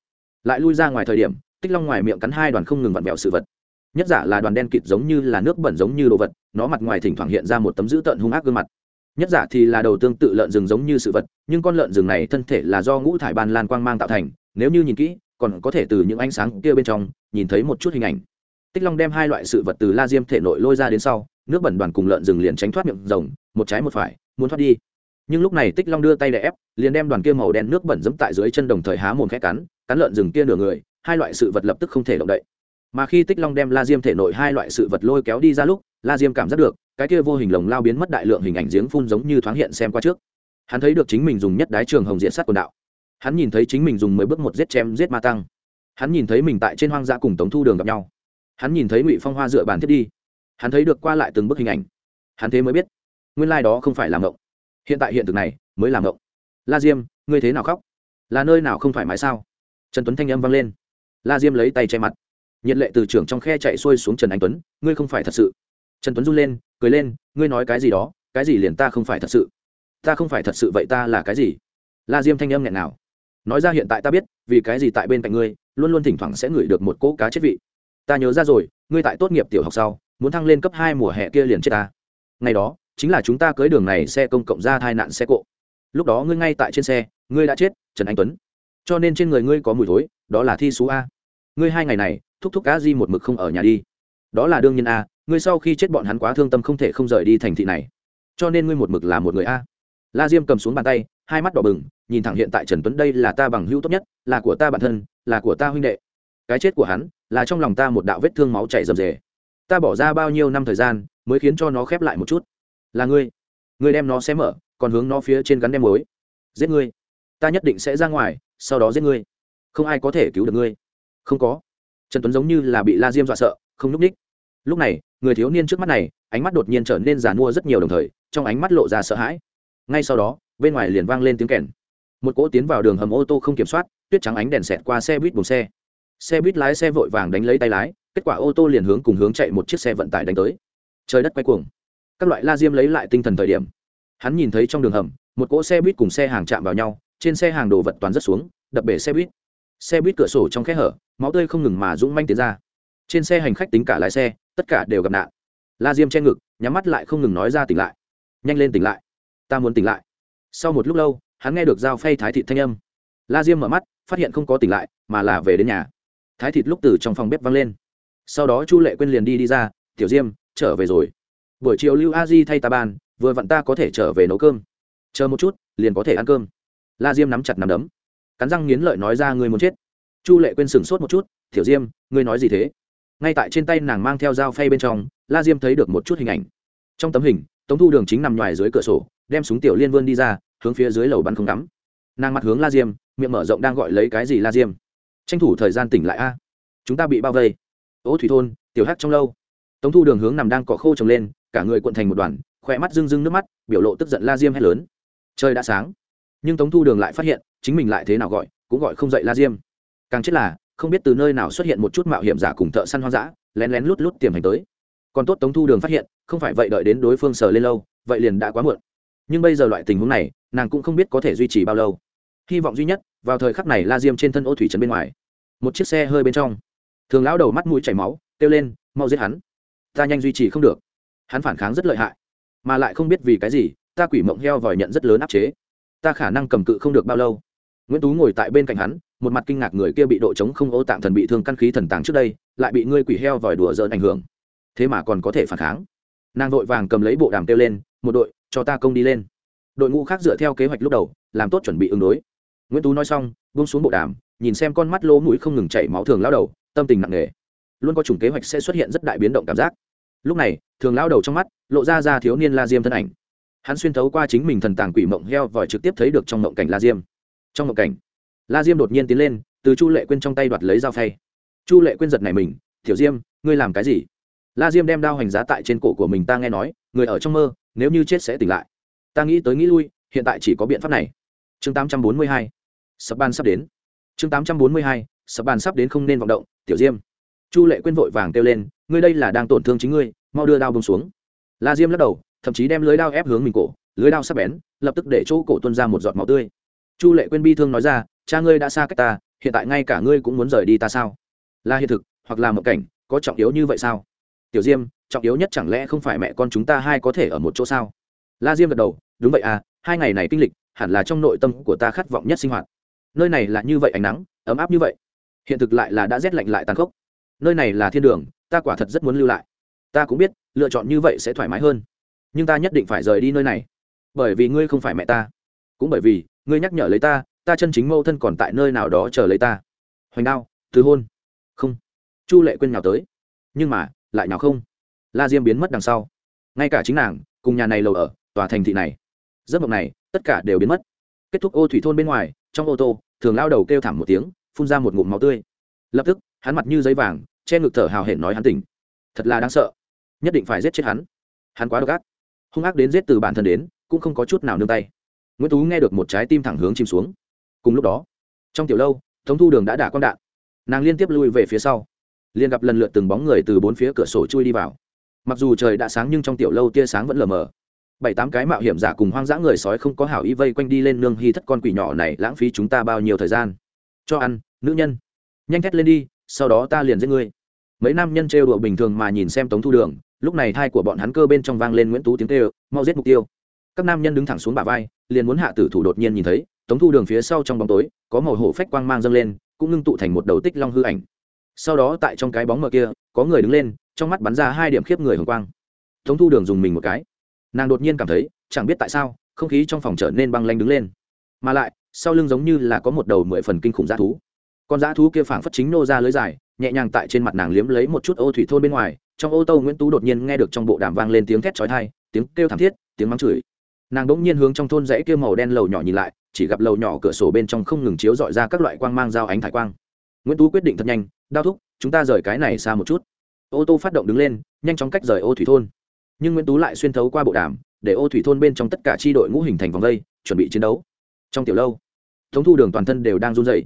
Lại lui ra ngoài thời điểm, tích long ngoài miệng cắn hai đoàn không ngừng vặn vẹo sự vật. Nhất giả là đoàn đen kịt giống như là nước bẩn giống như đồ vật, nó mặt ngoài thỉnh thoảng hiện ra một tấm dữ tợn hung ác gương mặt. Nhất giả thì là đầu tương tự lợn rừng giống như sự vật, nhưng con lợn rừng này thân thể là do ngũ thải ban lan quang mang tạo thành, nếu như nhìn kỹ, còn có thể từ những ánh sáng kia bên trong, nhìn thấy một chút hình ảnh. Tích long đem hai loại sự vật từ la diêm thể nội lôi ra đến sau, nước bẩn đoàn cùng lợn rừng liền tránh thoát miệng rồng, một trái một phải, muốn thoát đi nhưng lúc này tích long đưa tay để ép liền đem đoàn kia màu đen nước bẩn dẫm tại dưới chân đồng thời há mồm khét cắn cắn lợn rừng kia nửa người hai loại sự vật lập tức không thể động đậy mà khi tích long đem la diêm thể nội hai loại sự vật lôi kéo đi ra lúc la diêm cảm giác được cái kia vô hình lồng lao biến mất đại lượng hình ảnh giếng phun giống như thoáng hiện xem qua trước hắn thấy được chính mình dùng nhất đái trường hồng diện sát quần đạo hắn nhìn thấy chính mình dùng mười bước một giết chém giết ma tăng hắn nhìn thấy mình tại trên hoang dã cùng tống thu đường gặp nhau hắn nhìn thấy ngụy phong hoa dựa bàn thiết đi hắn thấy được qua lại từng bức hình ảnh hắn thế mới biết nguyên lai、like、đó không phải làm ngộng hiện tại hiện thực này, mới làm ngộng la diêm, ngươi thế nào khóc? Là nơi nào không thoải mái sao? Trần tuấn thanh âm vang lên. La diêm lấy tay che mặt. Nhiệt lệ từ trưởng trong khe chạy xuôi xuống trần anh tuấn, ngươi không phải thật sự. Trần tuấn run lên, cười lên, ngươi nói cái gì đó, cái gì liền ta không phải thật sự. Ta không phải thật sự vậy ta là cái gì? La diêm thanh âm nghẹn nào nói ra hiện tại ta biết, vì cái gì tại bên cạnh ngươi, luôn luôn thỉnh thoảng sẽ ngửi được một cỗ cá chết vị. Ta nhớ ra rồi, ngươi tại tốt nghiệp tiểu học sau, muốn thăng lên cấp hai mùa hè kia liền chết ta. Ngày đó chính là chúng ta cưới đường này xe công cộng ra tai nạn xe cộ. Lúc đó ngươi ngay tại trên xe, ngươi đã chết, trần anh tuấn. Cho nên trên người ngươi có mùi thối, đó là thi số a. Ngươi hai ngày này, thúc thúc cá di một mực không ở nhà đi. Đó là đương nhiên a, ngươi sau khi chết bọn hắn quá thương tâm không thể không rời đi thành thị này. Cho nên ngươi một mực là một người a. La diêm cầm xuống bàn tay, hai mắt đỏ bừng, nhìn thẳng hiện tại trần tuấn đây là ta bằng hữu tốt nhất, là của ta bản thân, là của ta huynh đệ. Cái chết của hắn, là trong lòng ta một đạo vết thương máu chảy rầm rề. Ta bỏ ra bao nhiêu năm thời gian, mới khiến cho nó khép lại một chút là ngươi. Ngươi đem nó xé mở, còn hướng nó phía trên gắn đem mối giết ngươi. Ta nhất định sẽ ra ngoài, sau đó giết ngươi. Không ai có thể cứu được ngươi. Không có. Trần tuấn giống như là bị la diêm dọa sợ, không n ú c ních lúc này, người thiếu niên trước mắt này, ánh mắt đột nhiên trở nên giàn mua rất nhiều đồng thời, trong ánh mắt lộ ra sợ hãi. Ngay sau đó, bên ngoài liền vang lên tiếng kèn. Một cỗ tiến vào đường hầm ô tô không kiểm soát, tuyết trắng ánh đèn xẹt qua xe buýt buồng xe. Xe buýt lái xe vội vàng đánh lấy tay lái, kết quả ô tô liền hướng cùng hướng chạy một chiếc xe vận tải đánh tới. Trời đất quay cuồng các loại la diêm lấy lại tinh thần thời điểm. Hắn nhìn thấy trong đường hầm, một cỗ xe buýt cùng xe hàng chạm vào nhau, trên xe hàng đồ vật toàn rất xuống, đập bể xe buýt. Xe buýt cửa sổ trong khe hở, máu tươi không ngừng mà dũng manh tiến ra. Trên xe hành khách tính cả lái xe, tất cả đều gặp nạn. La diêm che ngực, nhắm mắt lại không ngừng nói ra tỉnh lại. Nhanh lên tỉnh lại. Ta muốn tỉnh lại. Sau một lúc lâu, hắn nghe được dao phay thái thịt thanh âm. La diêm mở mắt, phát hiện không có tỉnh lại, mà là về đến nhà. Thái thịt lúc từ trong phòng bếp văng lên. Sau đó chu lệ quên liền đi đi ra, tiểu diêm, trở về rồi buổi chiều lưu a di thay ta ban, vừa vặn ta có thể trở về nấu cơm. Chờ một chút, liền có thể ăn cơm. La diêm nắm chặt nắm đấm. Cắn răng nghiến lợi nói ra người muốn chết. Chu lệ quên sửng sốt một chút, tiểu diêm, ngươi nói gì thế? Ngay tại trên tay nàng mang theo dao phay bên trong, la diêm thấy được một chút hình ảnh. Trong tấm hình, tống thu đường chính nằm ngoài dưới cửa sổ, đem súng tiểu liên vươn đi ra, hướng phía dưới lầu bắn không đắm nàng mặt hướng la diêm, miệng mở rộng đang gọi lấy cái gì la diêm? Tranh thủ thời gian tỉnh lại a. Chúng ta bị bao vây. Ố thủy thôn, tiểu hát trong lâu. Tống thu đường hướng nằm đang cỏ khô trồng lên cả người cuộn thành một đoàn khỏe mắt rưng rưng nước mắt, biểu lộ tức giận la diêm hét lớn. Trời đã sáng. Nhưng tống thu đường lại phát hiện, chính mình lại thế nào gọi, cũng gọi không dậy la diêm. Càng chết là, không biết từ nơi nào xuất hiện một chút mạo hiểm giả cùng thợ săn hoang dã, lén lén lút lút tiềm hành tới. Còn tốt tống thu đường phát hiện, không phải vậy đợi đến đối phương sờ lên lâu, vậy liền đã quá muộn. Nhưng bây giờ loại tình huống này, nàng cũng không biết có thể duy trì bao lâu. Hy vọng duy nhất, vào thời khắc này la diêm trên thân ô thủy trấn bên ngoài. Một chiếc xe hơi bên trong. Thường lão đầu mắt mũi chảy máu, kêu lên, mau giết hắn. Ta nhanh duy trì không được hắn phản kháng rất lợi hại, mà lại không biết vì cái gì, ta quỷ mộng heo vòi nhận rất lớn áp chế. Ta khả năng cầm cự không được bao lâu. Nguyễn tú ngồi tại bên cạnh hắn, một mặt kinh ngạc người kia bị độ chống không ô tạng thần bị thương căn khí thần tàng trước đây, lại bị ngươi quỷ heo vòi đùa dỡn ảnh hưởng. Thế mà còn có thể phản kháng. Nàng vội vàng cầm lấy bộ đàm kêu lên, một đội, cho ta công đi lên. Đội ngũ khác dựa theo kế hoạch lúc đầu, làm tốt chuẩn bị ứng đối. Nguyễn tú nói xong, buông xuống bộ đàm, nhìn xem con mắt lỗ mũi không ngừng chảy máu thường lao đầu, tâm tình nặng nề. Luôn có chủng kế hoạch sẽ xuất hiện rất đại biến động cảm giác lúc này, thường lao đầu trong mắt lộ ra ra thiếu niên la diêm thân ảnh. Hắn xuyên thấu qua chính mình thần tàng quỷ mộng heo vòi trực tiếp thấy được trong mộng cảnh la diêm. Trong mộng cảnh, la diêm đột nhiên tiến lên, từ chu lệ quên trong tay đoạt lấy dao phay. Chu lệ quên giật này mình, tiểu diêm, ngươi làm cái gì? La diêm đem đao hành giá tại trên cổ của mình ta nghe nói, người ở trong mơ, nếu như chết sẽ tỉnh lại. Ta nghĩ tới nghĩ lui, hiện tại chỉ có biện pháp này. Chương tám trăm bốn mươi hai, sập ban sắp đến. Chương tám trăm bốn mươi hai, sập bàn sắp đến không nên vọng động, tiểu diêm. Chu lệ quên vội vàng kêu lên ngươi đây là đang tổn thương chính ngươi, mau đưa đao bông xuống. La diêm lắc đầu, thậm chí đem lưới đao ép hướng mình cổ, lưới đao sắp bén, lập tức để chỗ cổ tuân ra một giọt máu tươi. Chu lệ quên bi thương nói ra, cha ngươi đã xa cách ta, hiện tại ngay cả ngươi cũng muốn rời đi ta sao? Là hiện thực, hoặc là một cảnh, có trọng yếu như vậy sao? Tiểu diêm, trọng yếu nhất chẳng lẽ không phải mẹ con chúng ta hai có thể ở một chỗ sao? La diêm gật đầu, đúng vậy à hai ngày này kinh lịch, hẳn là trong nội tâm của ta khát vọng nhất sinh hoạt. Nơi này là như vậy ánh nắng, ấm áp như vậy. Hiện thực lại là đã rét lạnh lại tàn khốc. Nơi này là thiên đường ta quả thật rất muốn lưu lại. Ta cũng biết, lựa chọn như vậy sẽ thoải mái hơn. Nhưng ta nhất định phải rời đi nơi này. Bởi vì ngươi không phải mẹ ta. Cũng bởi vì, ngươi nhắc nhở lấy ta ta chân chính mâu thân còn tại nơi nào đó chờ lấy ta. Hoành đao, từ hôn. Không. Chu lệ quên nhào tới. Nhưng mà, lại nào không. La diêm biến mất đằng sau. Ngay cả chính nàng, cùng nhà này lầu ở, tòa thành thị này. Giấc mộng này, tất cả đều biến mất. Kết thúc ô thủy thôn bên ngoài, trong ô tô, thường lao đầu kêu thảm một tiếng, phun ra một ngụm máu tươi. Lập tức, hắn mặt như giấy vàng che ngực thở hào hển nói hắn tỉnh. Thật là đáng sợ. Nhất định phải giết chết hắn. Hắn quá độc ác. Hung ác đến giết từ bản thân đến, cũng không có chút nào nương tay. Nguyễn tú nghe được một trái tim thẳng hướng chìm xuống. Cùng lúc đó, trong tiểu lâu thống thu đường đã đả con đạn. Nàng liên tiếp lui về phía sau. Liền gặp lần lượt từng bóng người từ bốn phía cửa sổ chui đi vào. Mặc dù trời đã sáng nhưng trong tiểu lâu tia sáng vẫn lờ mờ. Bảy tám cái mạo hiểm giả cùng hoang dã người sói không có hảo ý vây quanh đi lên nương hy thất con quỷ nhỏ này lãng phí chúng ta bao nhiêu thời gian? Cho ăn, nữ nhân. Nhanh thét lên đi sau đó ta liền giết ngươi. Mấy nam nhân trêu đùa bình thường mà nhìn xem tống thu đường, lúc này thai của bọn hắn cơ bên trong vang lên nguyễn tú tiếng kêu, mau giết mục tiêu. Các nam nhân đứng thẳng xuống bả vai, liền muốn hạ tử thủ đột nhiên nhìn thấy, tống thu đường phía sau trong bóng tối, có màu hổ phách quang mang dâng lên, cũng ngưng tụ thành một đầu tích long hư ảnh. Sau đó tại trong cái bóng mờ kia, có người đứng lên, trong mắt bắn ra hai điểm khiếp người hồng quang. Tống thu đường dùng mình một cái. Nàng đột nhiên cảm thấy, chẳng biết tại sao, không khí trong phòng trở nên băng lanh đứng lên. Mà lại, sau lưng giống như là có một đầu mười phần kinh khủng dã thú con dã thú kia phảng phất chính nô ra lưới dài, nhẹ nhàng tại trên mặt nàng liếm lấy một chút ô thủy thôn bên ngoài, trong ô tô nguyễn tú đột nhiên nghe được trong bộ đàm vang lên tiếng thét chói thai tiếng kêu thảm thiết, tiếng mắng chửi. Nàng đỗng nhiên hướng trong thôn rẫy kia màu đen lầu nhỏ nhìn lại, chỉ gặp lầu nhỏ cửa sổ bên trong không ngừng chiếu dọi ra các loại quang mang dao ánh thải quang. Nguyễn tú quyết định thật nhanh, đao thúc, chúng ta rời cái này xa một chút. Ô tô phát động đứng lên, nhanh chóng cách rời ô thủy thôn. Nhưng nguyễn tú lại xuyên thấu qua bộ đàm, để ô thủy thôn bên trong tất cả tri đội ngũ hình thành vòng vây, chuẩn bị chiến đấu. Trong tiểu lâu, thống thu đường toàn thân đều đang run dày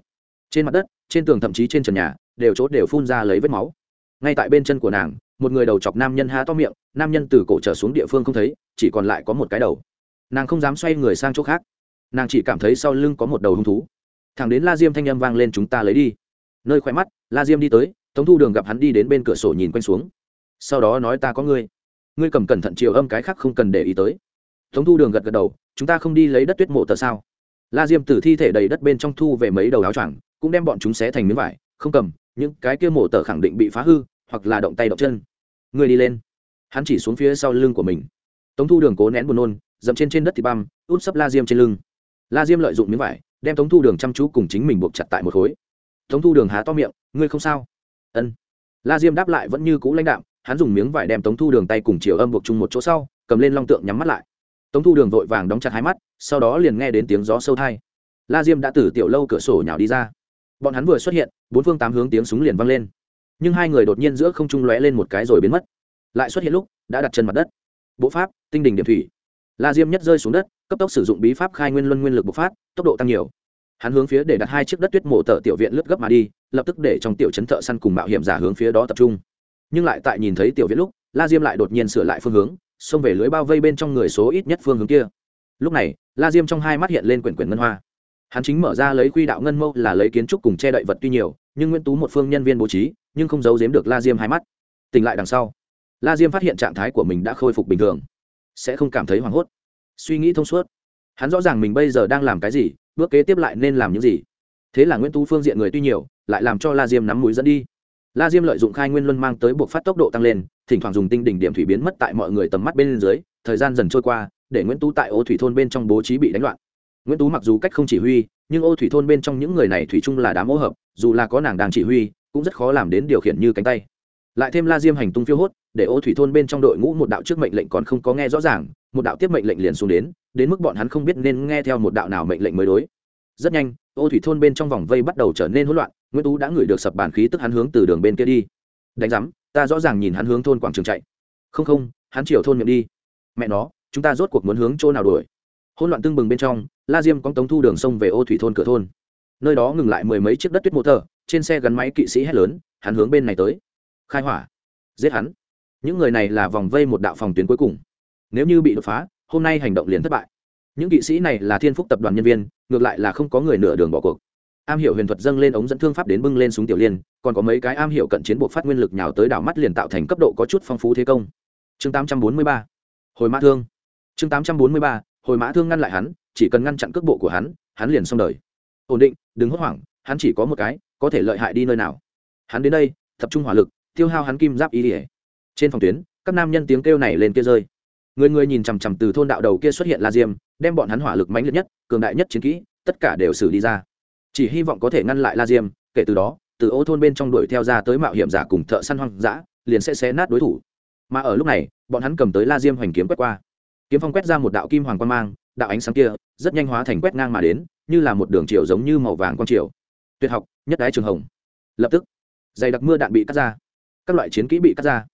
trên mặt đất trên tường thậm chí trên trần nhà, đều chốt đều phun ra lấy vết máu. Ngay tại bên chân của nàng, một người đầu chọc nam nhân há to miệng, nam nhân từ cổ trở xuống địa phương không thấy, chỉ còn lại có một cái đầu. Nàng không dám xoay người sang chỗ khác. Nàng chỉ cảm thấy sau lưng có một đầu hung thú. Thằng đến la diêm thanh â m vang lên chúng ta lấy đi. Nơi khoe mắt, la diêm đi tới, tống thu đường gặp hắn đi đến bên cửa sổ nhìn quanh xuống. Sau đó nói ta có ngươi. Ngươi cầm cẩn thận chiều âm cái khác không cần để ý tới. Tống thu đường gật gật đầu, chúng ta không đi lấy đất tuyết mộ tờ sao? La diêm từ thi thể đầy đất bên trong thu về mấy đầu áo choàng cũng đem bọn chúng xé thành miếng vải, không cầm, những cái kia mổ tờ khẳng định bị phá hư, hoặc là động tay động chân. Người đi lên. Hắn chỉ xuống phía sau lưng của mình. Tống thu đường cố nén buồn nôn, dậm trên trên đất thì băm út sấp la diêm trên lưng. La diêm lợi dụng miếng vải, đem tống thu đường chăm chú cùng chính mình buộc chặt tại một khối. Tống thu đường há to miệng, ngươi không sao? Ân. La diêm đáp lại vẫn như cũ lãnh đạm, hắn dùng miếng vải đem tống thu đường tay cùng chiều âm buộc chung một chỗ sau, cầm lên long tượng nhắm mắt lại. Tống thu đường vội vàng đóng chặt hai mắt, sau đó liền nghe đến tiếng gió sâu thai. La diêm đã từ tiểu lâu cửa sổ nhào đi ra bọn hắn vừa xuất hiện, bốn phương tám hướng tiếng súng liền vang lên. Nhưng hai người đột nhiên giữa không trung lóe lên một cái rồi biến mất. Lại xuất hiện lúc, đã đặt chân mặt đất. Bộ pháp, tinh đình điểm thủy. La diêm nhất rơi xuống đất, cấp tốc sử dụng bí pháp khai nguyên luân nguyên lực bộc phát, tốc độ tăng nhiều. Hắn hướng phía để đặt hai chiếc đất tuyết mổ tờ tiểu viện lướt gấp mà đi, lập tức để trong tiểu chấn thợ săn cùng mạo hiểm giả hướng phía đó tập trung. Nhưng lại tại nhìn thấy tiểu viện lúc, la diêm lại đột nhiên sửa lại phương hướng, xông về lưới bao vây bên trong người số ít nhất phương hướng kia. Lúc này, la diêm trong hai mắt hiện lên quyển quyển ngân hoa hắn chính mở ra lấy quy đạo ngân mâu là lấy kiến trúc cùng che đậy vật tuy nhiều, nhưng nguyễn tú một phương nhân viên bố trí, nhưng không giấu giếm được la diêm hai mắt. Tỉnh lại đằng sau, la diêm phát hiện trạng thái của mình đã khôi phục bình thường, sẽ không cảm thấy hoảng hốt. Suy nghĩ thông suốt, hắn rõ ràng mình bây giờ đang làm cái gì, bước kế tiếp lại nên làm những gì. Thế là nguyễn tú phương diện người tuy nhiều, lại làm cho la diêm nắm mũi dẫn đi. La diêm lợi dụng khai nguyên luân mang tới buộc phát tốc độ tăng lên, thỉnh thoảng dùng tinh đỉnh điểm thủy biến mất tại mọi người tầm mắt bên dưới, thời gian dần trôi qua, để nguyễn tú tại ô thủy thôn bên trong bố trí bị đánh loạn nguyễn tú mặc dù cách không chỉ huy, nhưng ô thủy thôn bên trong những người này thủy chung là đám ô hợp, dù là có nàng đang chỉ huy, cũng rất khó làm đến điều khiển như cánh tay. Lại thêm la diêm hành tung phiêu hốt, để ô thủy thôn bên trong đội ngũ một đạo trước mệnh lệnh còn không có nghe rõ ràng, một đạo tiếp mệnh lệnh liền xuống đến đến mức bọn hắn không biết nên nghe theo một đạo nào mệnh lệnh mới đối. Rất nhanh, ô thủy thôn bên trong vòng vây bắt đầu trở nên hỗn loạn, nguyễn tú đã ngửi được sập bàn khí tức hắn hướng từ đường bên kia đi. Đánh giám, ta rõ ràng nhìn hắn hướng thôn quảng trường chạy. Không không, hắn chiều thôn miệng đi. Mẹ nó, chúng ta rốt cuộc muốn hướng chỗ nào đuổi? Hỗn loạn tương bừng bên trong la diêm cóng tống thu đường sông về ô thủy thôn cửa thôn. Nơi đó ngừng lại mười mấy chiếc đất tuyết mô tờ trên xe gắn máy kỵ sĩ hét lớn, hắn hướng bên này tới. Khai hỏa. Giết hắn. Những người này là vòng vây một đạo phòng tuyến cuối cùng. Nếu như bị đột phá, hôm nay hành động liền thất bại. Những kỵ sĩ này là thiên phúc tập đoàn nhân viên, ngược lại là không có người nửa đường bỏ cuộc. Am hiểu huyền thuật dâng lên ống dẫn thương pháp đến bưng lên súng tiểu liên, còn có mấy cái am hiểu cận chiến buộc phát nguyên lực nhào tới đảo mắt liền tạo thành cấp độ có chút phong phú thế công. Chương 843 hồi mã thương. Chương 843 hồi mã thương ngăn lại hắn chỉ cần ngăn chặn cước bộ của hắn hắn liền xong đời. Ổn định, đừng hốt hoảng, hắn chỉ có một cái, có thể lợi hại đi nơi nào. Hắn đến đây, tập trung hỏa lực, tiêu hao hắn kim giáp ý ỉa trên phòng tuyến, các nam nhân tiếng kêu này lên kia rơi. Người người nhìn chằm chằm từ thôn đạo đầu kia xuất hiện la diêm, đem bọn hắn hỏa lực mãnh liệt nhất, cường đại nhất chiến kỹ, tất cả đều xử đi ra. Chỉ hy vọng có thể ngăn lại la diêm, kể từ đó, từ ô thôn bên trong đuổi theo ra tới mạo hiểm giả cùng thợ săn hoang dã, liền sẽ xé nát đối thủ. Mà ở lúc này, bọn hắn cầm tới la diêm hoành kiếm quét qua. Kiếm phong quét ra một đạo kim hoàng quan mang, đạo ánh sáng kia rất nhanh hóa thành quét ngang mà đến, như là một đường chiều giống như màu vàng quang chiều tuyệt học, nhất đái trường hồng. Lập tức, dày đặc mưa đạn bị cắt ra. Các loại chiến kỹ bị cắt ra.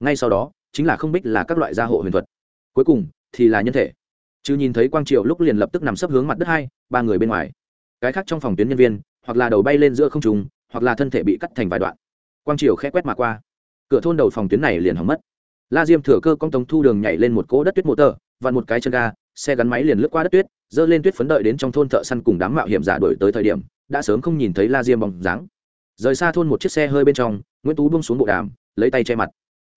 Ngay sau đó, chính là không bích là các loại gia hộ huyền thuật. Cuối cùng, thì là nhân thể. Chứ nhìn thấy quang triều lúc liền lập tức nằm sấp hướng mặt đất hai, ba người bên ngoài. Cái khác trong phòng tuyến nhân viên, hoặc là đầu bay lên giữa không trùng hoặc là thân thể bị cắt thành vài đoạn. Quang triều khẽ quét mà qua. Cửa thôn đầu phòng tuyến này liền hỏng mất. La diêm thừa cơ công tống thu đường nhảy lên một cỗ đất tuyết mô tờ và một cái chân ga, xe gắn máy liền lướt qua đất tuyết dơ lên tuyết phấn đợi đến trong thôn thợ săn cùng đám mạo hiểm giả đổi tới thời điểm, đã sớm không nhìn thấy la diêm bóng dáng. Rời xa thôn một chiếc xe hơi bên trong, nguyễn tú bung xuống bộ đàm, lấy tay che mặt.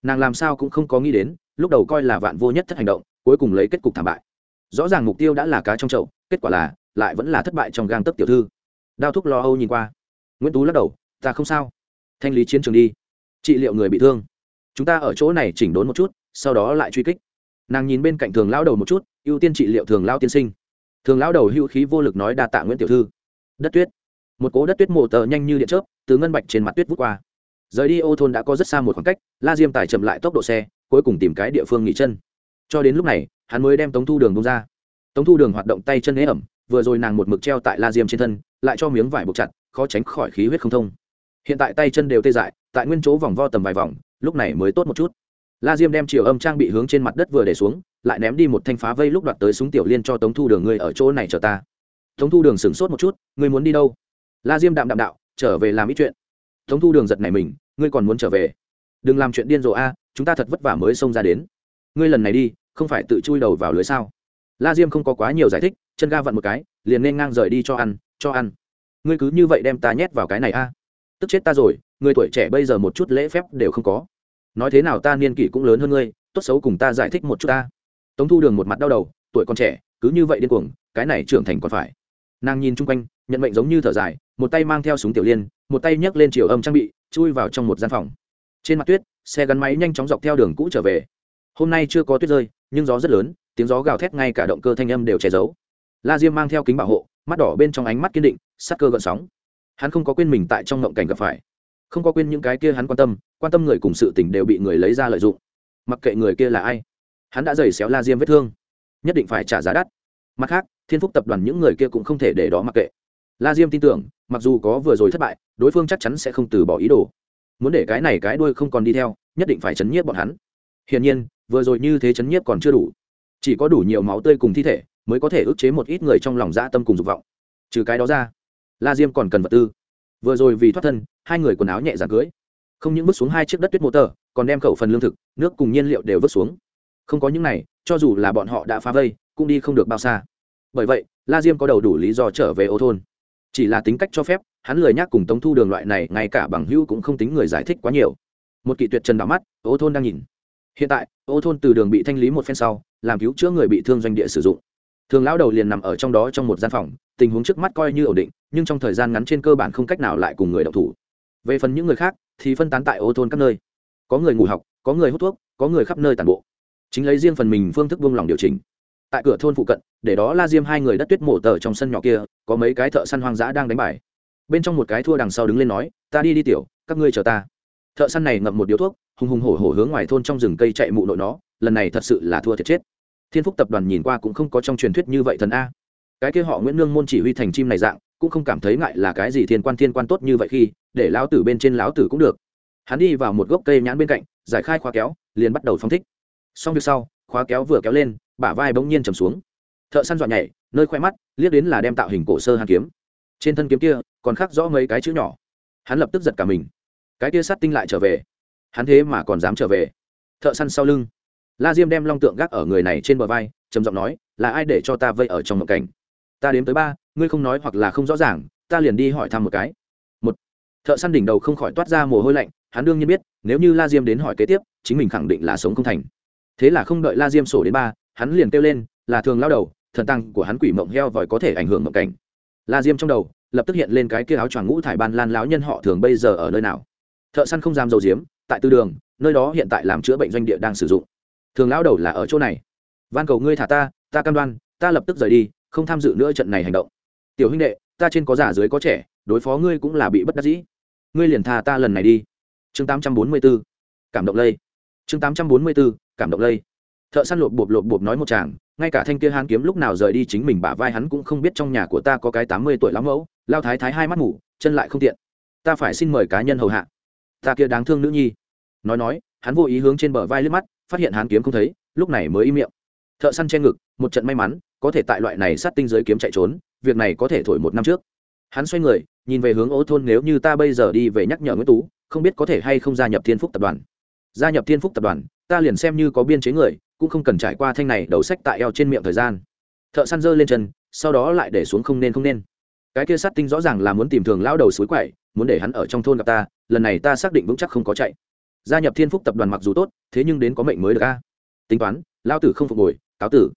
Nàng làm sao cũng không có nghĩ đến, lúc đầu coi là vạn vô nhất thất hành động, cuối cùng lấy kết cục thảm bại. Rõ ràng mục tiêu đã là cá trong chậu, kết quả là, lại vẫn là thất bại trong gang tấc tiểu thư. Đao thúc lo âu nhìn qua. Nguyễn tú lắc đầu, ta không sao. Thanh lý chiến trường đi. Trị liệu người bị thương. Chúng ta ở chỗ này chỉnh đốn một chút, sau đó lại truy kích. Nàng nhìn bên cạnh thường lao đầu một chút, ưu tiên trị liệu thường lao tiên sinh thường lão đầu hữu khí vô lực nói đa tạ nguyễn tiểu thư đất tuyết một cố đất tuyết mổ tờ nhanh như điện chớp từ ngân bạch trên mặt tuyết vút qua rời đi ô thôn đã có rất xa một khoảng cách la diêm tài chậm lại tốc độ xe cuối cùng tìm cái địa phương nghỉ chân cho đến lúc này hắn mới đem tống thu đường bông ra tống thu đường hoạt động tay chân ế ẩm vừa rồi nàng một mực treo tại la diêm trên thân lại cho miếng vải buộc chặt khó tránh khỏi khí huyết không thông hiện tại tay chân đều tê dại tại nguyên chỗ vòng vo tầm vài vòng lúc này mới tốt một chút la diêm đem chiều âm trang bị hướng trên mặt đất vừa để xuống, lại ném đi một thanh phá vây lúc đoạt tới súng tiểu liên cho tống thu đường ngươi ở chỗ này chờ ta. Tống thu đường sửng sốt một chút, ngươi muốn đi đâu? La diêm đạm đạm đạo, trở về làm ít chuyện. Tống thu đường giật này mình, ngươi còn muốn trở về? Đừng làm chuyện điên rồ a, chúng ta thật vất vả mới xông ra đến. Ngươi lần này đi, không phải tự chui đầu vào lưới sao? La diêm không có quá nhiều giải thích, chân ga vặn một cái, liền nên ngang rời đi cho ăn cho ăn. Ngươi cứ như vậy đem ta nhét vào cái này a. Tức chết ta rồi, người tuổi trẻ bây giờ một chút lễ phép đều không có nói thế nào ta niên kỷ cũng lớn hơn ngươi, tốt xấu cùng ta giải thích một chút ta. Tống thu đường một mặt đau đầu, tuổi còn trẻ, cứ như vậy điên cuồng, cái này trưởng thành còn phải. Nàng nhìn chung quanh, nhận mệnh giống như thở dài, một tay mang theo súng tiểu liên, một tay nhấc lên chiều âm trang bị, chui vào trong một gian phòng. Trên mặt tuyết, xe gắn máy nhanh chóng dọc theo đường cũ trở về. Hôm nay chưa có tuyết rơi, nhưng gió rất lớn, tiếng gió gào thét ngay cả động cơ thanh âm đều che giấu. La diêm mang theo kính bảo hộ, mắt đỏ bên trong ánh mắt kiên định, sắc cơ gợn sóng. Hắn không có quên mình tại trong ngộng cảnh gặp phải không có quên những cái kia hắn quan tâm quan tâm người cùng sự tình đều bị người lấy ra lợi dụng. Mặc kệ người kia là ai, hắn đã giày xéo la diêm vết thương, nhất định phải trả giá đắt. Mặt khác, thiên phúc tập đoàn những người kia cũng không thể để đó mặc kệ. La diêm tin tưởng, mặc dù có vừa rồi thất bại, đối phương chắc chắn sẽ không từ bỏ ý đồ. Muốn để cái này cái đuôi không còn đi theo, nhất định phải chấn nhiếp bọn hắn. Hiển nhiên, vừa rồi như thế chấn nhiếp còn chưa đủ. Chỉ có đủ nhiều máu tươi cùng thi thể, mới có thể ức chế một ít người trong lòng dã tâm cùng dục vọng. Trừ cái đó ra, la diêm còn cần vật tư vừa rồi vì thoát thân, hai người quần áo nhẹ dàng cưới. Không những vứt xuống hai chiếc đất tuyết mô tờ, còn đem khẩu phần lương thực, nước cùng nhiên liệu đều vứt xuống. Không có những này, cho dù là bọn họ đã phá vây, cũng đi không được bao xa. Bởi vậy, la diêm có đầu đủ lý do trở về ô thôn. Chỉ là tính cách cho phép, hắn lười nhác cùng tống thu đường loại này, ngay cả bằng hữu cũng không tính người giải thích quá nhiều. Một kỵ tuyệt trần đỏ mắt, ô thôn đang nhìn. Hiện tại, ô thôn từ đường bị thanh lý một phen sau, làm cứu chữa người bị thương doanh địa sử dụng thường lão đầu liền nằm ở trong đó trong một gian phòng, tình huống trước mắt coi như ổn định, nhưng trong thời gian ngắn trên cơ bản không cách nào lại cùng người đậu thủ. Về phần những người khác, thì phân tán tại ô thôn các nơi. Có người ngủ học, có người hút thuốc, có người khắp nơi tàn bộ. Chính lấy riêng phần mình phương thức buông lỏng điều chỉnh. Tại cửa thôn phụ cận, để đó la diêm hai người đất tuyết mổ tờ trong sân nhỏ kia, có mấy cái thợ săn hoang dã đang đánh bài. Bên trong một cái thua đằng sau đứng lên nói, ta đi đi tiểu, các ngươi chờ ta. Thợ săn này ngậm một điếu thuốc, hùng hùng hổ hổ hướng ngoài thôn trong rừng cây chạy mụ nội nó, lần này thật sự là thua thiệt chết thiên phúc tập đoàn nhìn qua cũng không có trong truyền thuyết như vậy thần a. Cái kia họ nguyễn nương môn chỉ huy thành chim này dạng, cũng không cảm thấy ngại là cái gì thiên quan thiên quan tốt như vậy khi, để lão tử bên trên lão tử cũng được. Hắn đi vào một gốc cây nhãn bên cạnh, giải khai khóa kéo, liền bắt đầu phong thích. Xong việc sau, khóa kéo vừa kéo lên, bả vai bỗng nhiên trầm xuống. Thợ săn dọn nhảy, nơi khoe mắt, liếc đến là đem tạo hình cổ sơ hàn kiếm. Trên thân kiếm kia, còn khắc rõ mấy cái chữ nhỏ. Hắn lập tức giật cả mình. Cái kia sát tinh lại trở về. Hắn thế mà còn dám trở về. Thợ săn sau lưng la diêm đem long tượng gác ở người này trên bờ vai, trầm giọng nói, là ai để cho ta vây ở trong mộng cảnh? Ta đếm tới ba, ngươi không nói hoặc là không rõ ràng, ta liền đi hỏi thăm một cái. Một, thợ săn đỉnh đầu không khỏi toát ra mồ hôi lạnh, hắn đương nhiên biết, nếu như la diêm đến hỏi kế tiếp, chính mình khẳng định là sống không thành. Thế là không đợi la diêm sổ đến ba, hắn liền kêu lên, là thường lao đầu, thần tăng của hắn quỷ mộng heo vòi có thể ảnh hưởng mộng cảnh. La diêm trong đầu lập tức hiện lên cái kia áo choàng ngũ thải ban lan lão nhân họ thường bây giờ ở nơi nào. Thợ săn không dám dầu diếm tại tư đường, nơi đó hiện tại làm chữa bệnh doanh địa đang sử dụng thường lão đầu là ở chỗ này. Van cầu ngươi thả ta ta cam đoan, ta lập tức rời đi, không tham dự nữa trận này hành động. Tiểu huynh đệ, ta trên có già dưới có trẻ, đối phó ngươi cũng là bị bất đắc dĩ. Ngươi liền thà ta lần này đi. Chương 844. cảm động lây. Chương 844. cảm động lây. Thợ săn lộp bộp lộp bộp nói một chàng, ngay cả thanh kia hán kiếm lúc nào rời đi chính mình bả vai hắn cũng không biết trong nhà của ta có cái tám mươi tuổi lắm mẫu, lao thái thái hai mắt ngủ, chân lại không tiện. Ta phải xin mời cá nhân hầu hạ. Ta kia đáng thương nữ nhi. Nói nói, hắn vô ý hướng trên bờ vai liếc mắt phát hiện hán kiếm không thấy, lúc này mới im miệng. Thợ săn che ngực, một trận may mắn, có thể tại loại này sát tinh giới kiếm chạy trốn, việc này có thể thổi một năm trước. Hắn xoay người, nhìn về hướng ô thôn nếu như ta bây giờ đi về nhắc nhở nguyễn tú, không biết có thể hay không gia nhập thiên phúc tập đoàn. Gia nhập thiên phúc tập đoàn, ta liền xem như có biên chế người, cũng không cần trải qua thanh này đầu sách tại eo trên miệng thời gian. Thợ săn dơ lên chân, sau đó lại để xuống không nên không nên. Cái kia sát tinh rõ ràng là muốn tìm thường lao đầu suối quậy, muốn để hắn ở trong thôn gặp ta, lần này ta xác định vững chắc không có chạy. Gia nhập thiên phúc tập đoàn mặc dù tốt thế nhưng đến có mệnh mới được a. Tính toán, lao tử không phục hồi, cáo tử.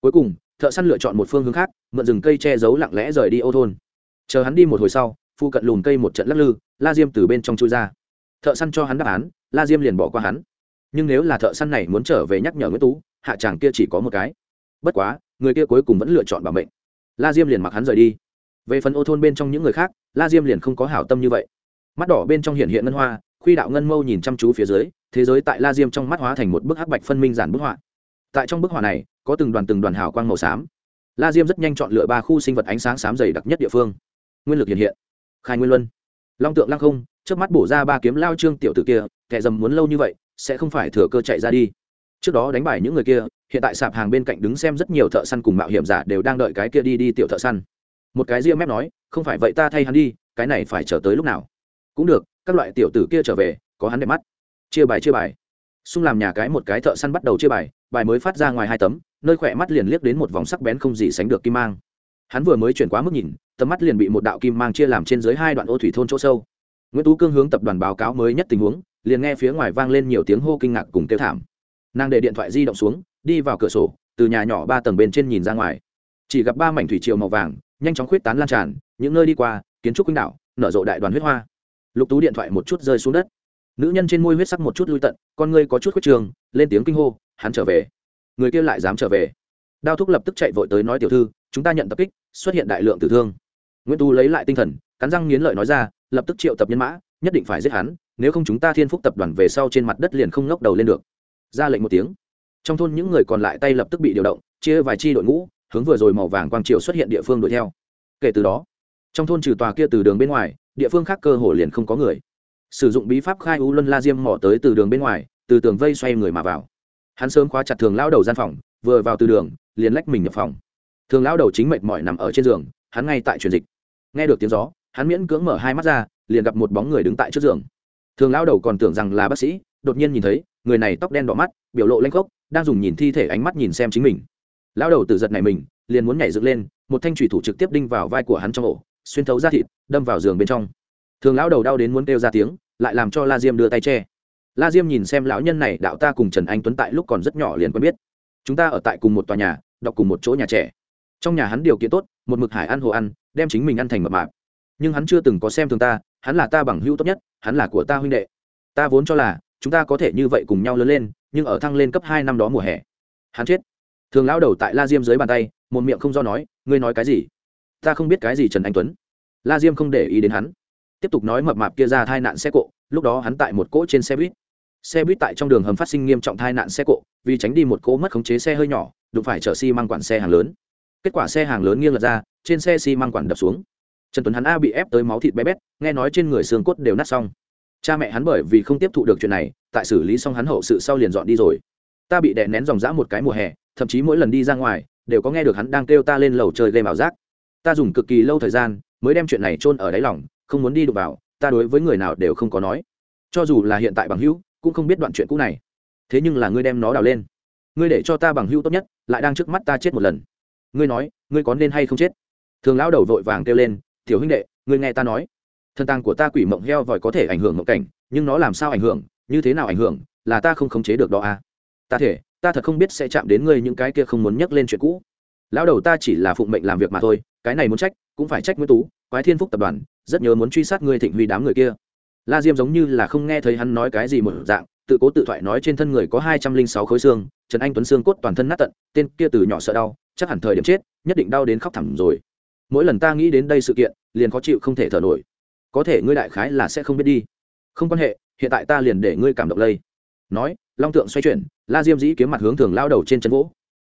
Cuối cùng, thợ săn lựa chọn một phương hướng khác, mượn rừng cây che giấu lặng lẽ rời đi ô thôn. Chờ hắn đi một hồi sau phu cận lùm cây một trận lắc lư, la diêm từ bên trong chui ra. Thợ săn cho hắn đáp án, la diêm liền bỏ qua hắn. Nhưng nếu là thợ săn này muốn trở về nhắc nhở nguyễn tú, hạ chàng kia chỉ có một cái. Bất quá, người kia cuối cùng vẫn lựa chọn bảo mệnh. La diêm liền mặc hắn rời đi. Về phần ô thôn bên trong những người khác, la diêm liền không có hảo tâm như vậy. Mắt đỏ bên trong hiện hiện ngân hoa khuy đạo ngân mâu nhìn chăm chú phía dưới, thế giới tại la diêm trong mắt hóa thành một bức hắc bạch phân minh giản bức họa. Tại trong bức họa này, có từng đoàn từng đoàn hào quang màu xám. La diêm rất nhanh chọn lựa ba khu sinh vật ánh sáng xám dày đặc nhất địa phương. Nguyên lực hiện hiện. Khai nguyên luân. Long tượng lăng không trước mắt bổ ra ba kiếm lao trương tiểu t ử kia, kẻ dầm muốn lâu như vậy, sẽ không phải thừa cơ chạy ra đi. Trước đó đánh bại những người kia, hiện tại sạp hàng bên cạnh đứng xem rất nhiều thợ săn cùng mạo hiểm giả đều đang đợi cái kia đi đi tiểu thợ săn. Một cái ria mép nói, không phải vậy ta thay hắn đi, cái này phải chờ tới lúc nào? Cũng được các loại tiểu tử kia trở về, có hắn đẹp mắt. Chia bài chia bài. Xung làm nhà cái một cái thợ săn bắt đầu chia bài bài mới phát ra ngoài hai tấm, nơi khỏe mắt liền liếc đến một vòng sắc bén không gì sánh được kim mang. Hắn vừa mới chuyển quá mức nhìn, tầm mắt liền bị một đạo kim mang chia làm trên dưới hai đoạn ô thủy thôn chỗ sâu. Nguyễn tú cương hướng tập đoàn báo cáo mới nhất tình huống, liền nghe phía ngoài vang lên nhiều tiếng hô kinh ngạc cùng kêu thảm. Nàng để điện thoại di động xuống, đi vào cửa sổ, từ nhà nhỏ ba tầng bên trên nhìn ra ngoài. Chỉ gặp ba mảnh thủy triều màu vàng, nhanh chóng khuyết tán lan tràn, những nơi đi qua, kiến trúc quýnh đạo nở rộ đại đoàn huyết hoa lục tú điện thoại một chút rơi xuống đất. Nữ nhân trên môi huyết sắc một chút lui tận, con ngươi có chút khuất trường, lên tiếng kinh hô, hắn trở về. Người kia lại dám trở về. Đao thúc lập tức chạy vội tới nói, tiểu thư, chúng ta nhận tập kích, xuất hiện đại lượng tử thương. Nguyễn tu lấy lại tinh thần, cắn răng nghiến lợi nói ra, lập tức triệu tập nhân mã, nhất định phải giết hắn, nếu không chúng ta thiên phúc tập đoàn về sau trên mặt đất liền không ngóc đầu lên được. Ra lệnh một tiếng. Trong thôn những người còn lại tay lập tức bị điều động, chia vài chi đội ngũ, hướng vừa rồi màu vàng quang triều xuất hiện địa phương đuổi theo. Kể từ đó, trong thôn trừ tòa kia từ đường bên ngoài địa phương khác cơ hồ liền không có người. Sử dụng bí pháp khai u luân la diêm mỏ tới từ đường bên ngoài, từ tường vây xoay người mà vào. Hắn sớm khóa chặt thường lao đầu gian phòng, vừa vào từ đường, liền lách mình nhập phòng. Thường lao đầu chính mệt mỏi nằm ở trên giường, hắn ngay tại truyền dịch. Nghe được tiếng gió, hắn miễn cưỡng mở hai mắt ra, liền gặp một bóng người đứng tại trước giường. Thường lao đầu còn tưởng rằng là bác sĩ, đột nhiên nhìn thấy, người này tóc đen đỏ mắt, biểu lộ lanh khốc, đang dùng nhìn thi thể ánh mắt nhìn xem chính mình. Lao đầu tự giật này mình, liền muốn nhảy dựng lên, một thanh thủy thủ trực tiếp đinh vào vai của hắn trong ổ xuyên thấu ra thịt, đâm vào giường bên trong. Thường lão đầu đau đến muốn kêu ra tiếng, lại làm cho la diêm đưa tay che. La diêm nhìn xem lão nhân này, đạo ta cùng trần anh tuấn tại lúc còn rất nhỏ liền quen biết. Chúng ta ở tại cùng một tòa nhà, đọc cùng một chỗ nhà trẻ. Trong nhà hắn điều kiện tốt, một mực hải ăn hồ ăn, đem chính mình ăn thành mập mạp. Nhưng hắn chưa từng có xem thường ta, hắn là ta bằng hữu tốt nhất, hắn là của ta huynh đệ. Ta vốn cho là, chúng ta có thể như vậy cùng nhau lớn lên, nhưng ở thăng lên cấp hai năm đó mùa hè, hắn chết. Thường lão đầu tại la diêm dưới bàn tay, một miệng không do nói, ngươi nói cái gì? Ta không biết cái gì trần anh tuấn. La diêm không để ý đến hắn. Tiếp tục nói mập mạp kia ra tai nạn xe cộ, lúc đó hắn tại một cỗ trên xe buýt. Xe buýt tại trong đường hầm phát sinh nghiêm trọng tai nạn xe cộ, vì tránh đi một cỗ mất khống chế xe hơi nhỏ, đụng phải chở xi măng quản xe hàng lớn. Kết quả xe hàng lớn nghiêng lật ra, trên xe xi măng quản đập xuống. Trần tuấn hắn a bị ép tới máu thịt bé bét, nghe nói trên người xương cốt đều nát xong. Cha mẹ hắn bởi vì không tiếp thụ được chuyện này, tại xử lý xong hắn hậu sự sau liền dọn đi rồi. Ta bị đè nén dòng dã một cái mùa hè, thậm chí mỗi lần đi ra ngoài, đều có nghe được hắn đang kêu ta lên lầu chơi game ảo giác ta dùng cực kỳ lâu thời gian mới đem chuyện này chôn ở đáy lòng, không muốn đi đụng vào, ta đối với người nào đều không có nói. Cho dù là hiện tại bằng hữu, cũng không biết đoạn chuyện cũ này. Thế nhưng là ngươi đem nó đào lên. Ngươi để cho ta bằng hữu tốt nhất, lại đang trước mắt ta chết một lần. Ngươi nói, ngươi có nên hay không chết? Thường lão đầu vội vàng kêu lên, tiểu huynh đệ, ngươi nghe ta nói. Thân tàng của ta quỷ mộng heo vòi có thể ảnh hưởng mộng cảnh, nhưng nó làm sao ảnh hưởng, như thế nào ảnh hưởng, là ta không khống chế được đó à. Ta thể, ta thật không biết sẽ chạm đến ngươi những cái kia không muốn nhắc lên chuyện cũ. Lão đầu ta chỉ là phụng mệnh làm việc mà thôi cái này muốn trách, cũng phải trách nguyễn tú, quái thiên phúc tập đoàn, rất nhớ muốn truy sát ngươi thịnh huy đám người kia. La diêm giống như là không nghe thấy hắn nói cái gì một dạng, tự cố tự thoại nói trên thân người có hai trăm linh sáu khối xương, trần anh tuấn xương cốt toàn thân nát tận, tên kia từ nhỏ sợ đau, chắc hẳn thời điểm chết, nhất định đau đến khóc thẳng rồi. Mỗi lần ta nghĩ đến đây sự kiện, liền khó chịu không thể thở nổi. Có thể ngươi đại khái là sẽ không biết đi. Không quan hệ, hiện tại ta liền để ngươi cảm động lây. Nói, long tượng xoay chuyển, la diêm dĩ kiếm mặt hướng thường lao đầu trên chân gỗ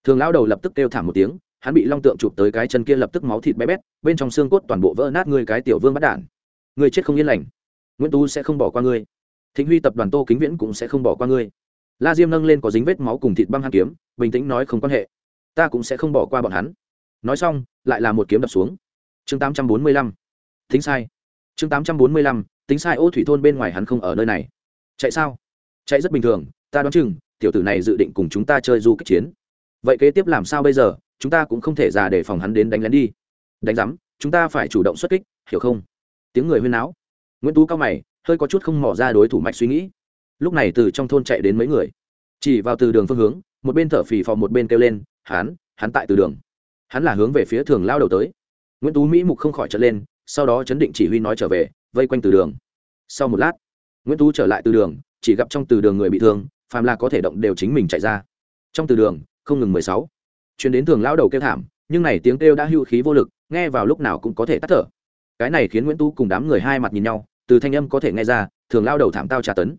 thường lao đầu lập tức kêu thảm một tiếng hắn bị long tượng chụp tới cái chân kia lập tức máu thịt bé bét, bên trong xương cốt toàn bộ vỡ nát ngươi cái tiểu vương bắt đản. Ngươi chết không yên lành. Nguyễn tú sẽ không bỏ qua ngươi. Thịnh huy tập đoàn tô kính viễn cũng sẽ không bỏ qua ngươi. La diêm nâng lên có dính vết máu cùng thịt băng hàn kiếm, bình tĩnh nói không quan hệ. Ta cũng sẽ không bỏ qua bọn hắn. Nói xong, lại là một kiếm đập xuống. Chương tám trăm bốn mươi lăm. Tính sai. Chương tám trăm bốn mươi lăm. Tính sai, ô thủy thôn bên ngoài hắn không ở nơi này. Chạy sao? Chạy rất bình thường, ta đoán chừng, tiểu tử này dự định cùng chúng ta chơi du kích chiến vậy kế tiếp làm sao bây giờ? Chúng ta cũng không thể già để phòng hắn đến đánh lén đi. Đánh giám, chúng ta phải chủ động xuất kích, hiểu không? Tiếng người huyên náo. Nguyễn tú cao mày, hơi có chút không mỏ ra đối thủ mạch suy nghĩ. Lúc này từ trong thôn chạy đến mấy người. Chỉ vào từ đường phương hướng, một bên thở phì phò một bên kêu lên, hắn hắn tại từ đường. Hắn là hướng về phía thường lao đầu tới. Nguyễn tú mỹ mục không khỏi trở lên, sau đó chấn định chỉ huy nói trở về, vây quanh từ đường. Sau một lát, nguyễn tú trở lại từ đường, chỉ gặp trong từ đường người bị thương, phàm là có thể động đều chính mình chạy ra. Trong từ đường không ngừng mười sáu. Chuyến đến thường lao đầu kêu thảm, nhưng này tiếng kêu đã hưu khí vô lực, nghe vào lúc nào cũng có thể tắt thở. Cái này khiến nguyễn tu cùng đám người hai mặt nhìn nhau, từ thanh âm có thể nghe ra, thường lao đầu thảm tao tra tấn.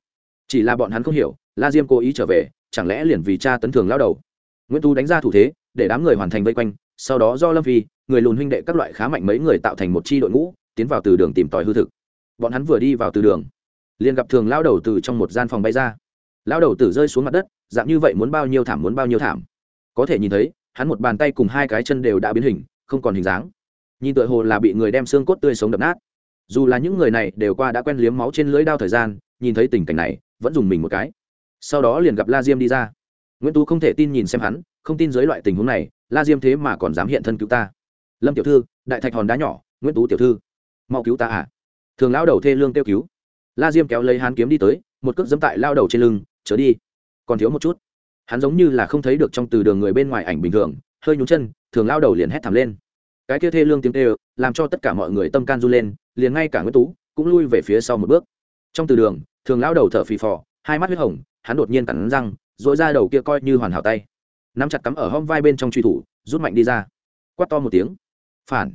Chỉ là bọn hắn không hiểu, la diêm cố ý trở về, chẳng lẽ liền vì tra tấn thường lao đầu? Nguyễn tu đánh ra thủ thế, để đám người hoàn thành vây quanh, sau đó do lâm phi, người lùn huynh đệ các loại khá mạnh mấy người tạo thành một chi đội ngũ, tiến vào từ đường tìm tòi hư thực. Bọn hắn vừa đi vào từ đường, liền gặp thường lao đầu từ trong một gian phòng bay ra. Lao đầu tử rơi xuống mặt đất, dạng như vậy muốn bao nhiêu thảm muốn bao nhiêu thảm có thể nhìn thấy, hắn một bàn tay cùng hai cái chân đều đã biến hình, không còn hình dáng. Nhìn tựa hồ là bị người đem xương cốt tươi sống đập nát. Dù là những người này đều qua đã quen liếm máu trên lưỡi đao thời gian, nhìn thấy tình cảnh này, vẫn dùng mình một cái. Sau đó liền gặp la diêm đi ra. Nguyễn tú không thể tin nhìn xem hắn, không tin dưới loại tình huống này, la diêm thế mà còn dám hiện thân cứu ta. Lâm tiểu thư, đại thạch hòn đá nhỏ, nguyễn tú tiểu thư, mau cứu ta à? Thường lao đầu thê lương kêu cứu. La diêm kéo lấy hắn kiếm đi tới, một cước dẫm tại lao đầu trên lưng, chớ đi, còn thiếu một chút hắn giống như là không thấy được trong từ đường người bên ngoài ảnh bình thường, hơi nhún chân, thường lao đầu liền hét thảm lên. Cái kia thê lương tiếng tê làm cho tất cả mọi người tâm can run lên, liền ngay cả nguyễn tú cũng lui về phía sau một bước. Trong từ đường, thường lao đầu thở phì phò, hai mắt huyết hồng, hắn đột nhiên cắn răng dội ra đầu kia coi như hoàn hảo tay. Nắm chặt cắm ở hông vai bên trong truy thủ, rút mạnh đi ra. Quát to một tiếng. Phản.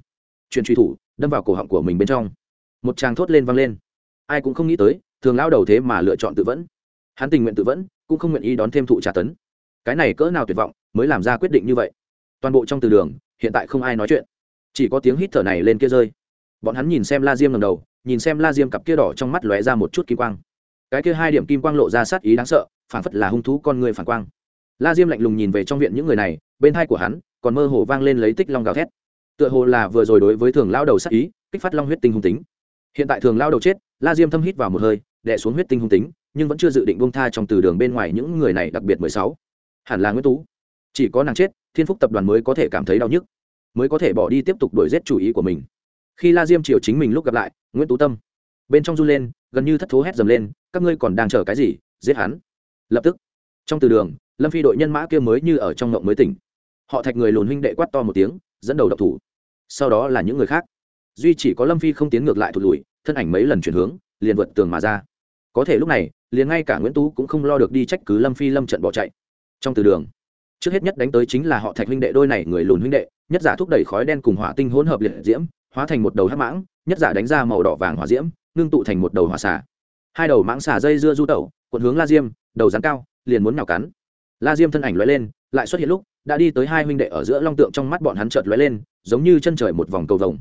Chuyện truy thủ, đâm vào cổ họng của mình bên trong. Một tràng thốt lên văng lên. Ai cũng không nghĩ tới, thường lao đầu thế mà lựa chọn tự vẫn. Hắn tình nguyện tự vẫn, cũng không nguyện ý đón thêm thụ trả tấn cái này cỡ nào tuyệt vọng mới làm ra quyết định như vậy? Toàn bộ trong từ đường, hiện tại không ai nói chuyện. Chỉ có tiếng hít thở này lên kia rơi. Bọn hắn nhìn xem la diêm lần đầu, nhìn xem la diêm cặp kia đỏ trong mắt lóe ra một chút kim quang. Cái kia hai điểm kim quang lộ ra sát ý đáng sợ phản phất là hung thú con người phản quang. La diêm lạnh lùng nhìn về trong viện những người này, bên hai của hắn, còn mơ hồ vang lên lấy tích long gào thét. Tựa hồ là vừa rồi đối với thường lao đầu sát ý, kích phát long huyết tinh hung tính. Hiện tại thường lao đầu chết, la diêm thâm hít vào một hơi đẻ xuống huyết tinh hung tính, nhưng vẫn chưa dự định bông tha trong từ đường bên ngoài những người này, đặc biệt mười sáu hẳn là nguyễn tú. Chỉ có nàng chết, thiên phúc tập đoàn mới có thể cảm thấy đau nhức, mới có thể bỏ đi tiếp tục đuổi giết chủ ý của mình. Khi la diêm triều chính mình lúc gặp lại, nguyễn tú tâm bên trong run lên, gần như thất thố hét dầm lên, các ngươi còn đang chờ cái gì? Giết hắn! Lập tức, trong từ đường, lâm phi đội nhân mã kia mới như ở trong ngộng mới tỉnh. Họ thạch người lùn huynh đệ quát to một tiếng, dẫn đầu độc thủ. Sau đó là những người khác. Duy chỉ có lâm phi không tiến ngược lại thụt lùi, thân ảnh mấy lần chuyển hướng, liền vượt tường mà ra. Có thể lúc này, liền ngay cả nguyễn tú cũng không lo được đi trách cứ lâm phi lâm trận bỏ chạy trong từ đường. Trước hết nhất đánh tới chính là họ thạch huynh đệ đôi này người lùn huynh đệ, nhất giả thúc đẩy khói đen cùng hỏa tinh hỗn hợp liệt diễm, hóa thành một đầu hắc mãng, nhất giả đánh ra màu đỏ vàng hỏa diễm, ngưng tụ thành một đầu hỏa xà. Hai đầu mãng xà dây dưa du tẩu, cuộn hướng la diêm, đầu rắn cao, liền muốn nhào cắn. La diêm thân ảnh lóe lên, lại xuất hiện lúc, đã đi tới hai huynh đệ ở giữa long tượng trong mắt bọn hắn chợt lóe lên, giống như chân trời một vòng cầu vồng.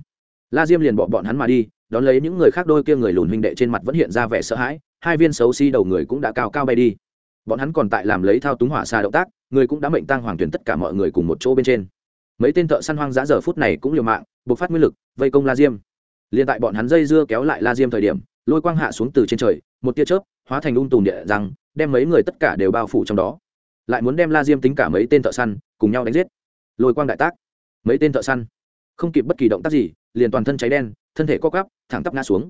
La diêm liền bỏ bọn hắn mà đi, đón lấy những người khác đôi kia người lùn huynh đệ trên mặt vẫn hiện ra vẻ sợ hãi, hai viên xấu xi đầu người cũng đã cao cao bay đi bọn hắn còn tại làm lấy thao túng hỏa xà động tác, người cũng đã mệnh tăng hoàng tuyển tất cả mọi người cùng một chỗ bên trên. Mấy tên thợ săn hoang dã giờ phút này cũng liều mạng buộc phát nguyên lực, vây công la diêm. Liền tại bọn hắn dây dưa kéo lại la diêm thời điểm, lôi quang hạ xuống từ trên trời, một tia chớp, hóa thành ung tùm địa rằng đem mấy người tất cả đều bao phủ trong đó. Lại muốn đem la diêm tính cả mấy tên thợ săn, cùng nhau đánh giết. Lôi quang đại tác. Mấy tên thợ săn. Không kịp bất kỳ động tác gì, liền toàn thân cháy đen, thân thể co cắp thẳng tắp ngã xuống.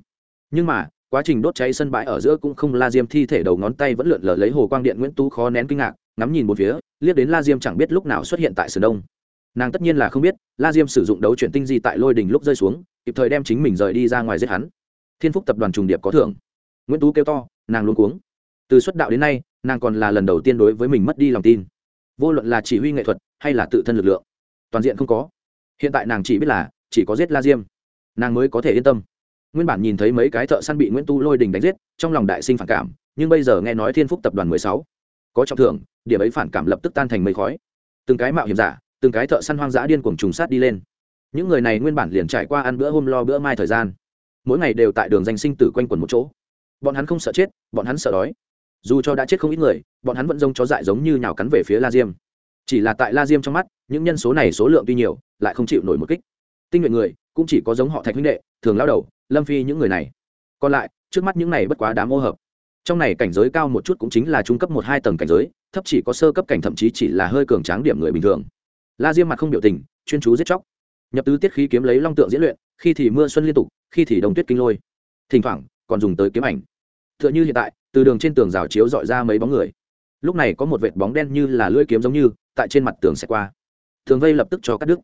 Nhưng mà quá trình đốt cháy sân bãi ở giữa cũng không, la diêm thi thể đầu ngón tay vẫn lượn lờ lấy hồ quang điện nguyễn tú khó nén kinh ngạc, ngắm nhìn một phía, liếc đến la diêm chẳng biết lúc nào xuất hiện tại sườn đông. Nàng tất nhiên là không biết, la diêm sử dụng đấu chuyển tinh di tại lôi đình lúc rơi xuống, kịp thời đem chính mình rời đi ra ngoài giết hắn. Thiên phúc tập đoàn trùng điệp có thưởng. Nguyễn tú kêu to, nàng luôn cuống. Từ xuất đạo đến nay, nàng còn là lần đầu tiên đối với mình mất đi lòng tin. Vô luận là chỉ huy nghệ thuật hay là tự thân lực lượng, toàn diện không có. Hiện tại nàng chỉ biết là chỉ có giết la diêm. Nàng mới có thể yên tâm nguyên bản nhìn thấy mấy cái thợ săn bị nguyễn tu lôi đình đánh giết trong lòng đại sinh phản cảm nhưng bây giờ nghe nói thiên phúc tập đoàn mười sáu có trọng thưởng điểm ấy phản cảm lập tức tan thành mây khói từng cái mạo hiểm giả từng cái thợ săn hoang dã điên cuồng trùng sát đi lên những người này nguyên bản liền trải qua ăn bữa hôm lo bữa mai thời gian mỗi ngày đều tại đường danh sinh tử quanh quần một chỗ bọn hắn không sợ chết bọn hắn sợ đói dù cho đã chết không ít người bọn hắn vẫn giống chó dại giống như nhào cắn về phía la diêm chỉ là tại la diêm trong mắt những nhân số này số lượng tuy nhiều lại không chịu nổi một kích tinh nguyện người cũng chỉ có giống họ thạch huynh đệ thường lao đầu lâm phi những người này. Còn lại, trước mắt những này bất quá đám ô hợp. Trong này cảnh giới cao một chút cũng chính là trung cấp một hai tầng cảnh giới, thấp chỉ có sơ cấp cảnh thậm chí chỉ là hơi cường tráng điểm người bình thường. La diêm mặt không biểu tình, chuyên chú giết chóc. Nhập tứ tiết khí kiếm lấy long tượng diễn luyện, khi thì mưa xuân liên tục, khi thì đông tuyết kinh lôi. Thỉnh thoảng, còn dùng tới kiếm ảnh. T h ư ợ n h ư hiện tại, từ đường trên tường rào chiếu dọi ra mấy bóng người. Lúc này có một vệt bóng đen như là lưỡi kiếm giống như, tại trên mặt tường xẹt qua. Thường vây lập tức cho cắt đứt.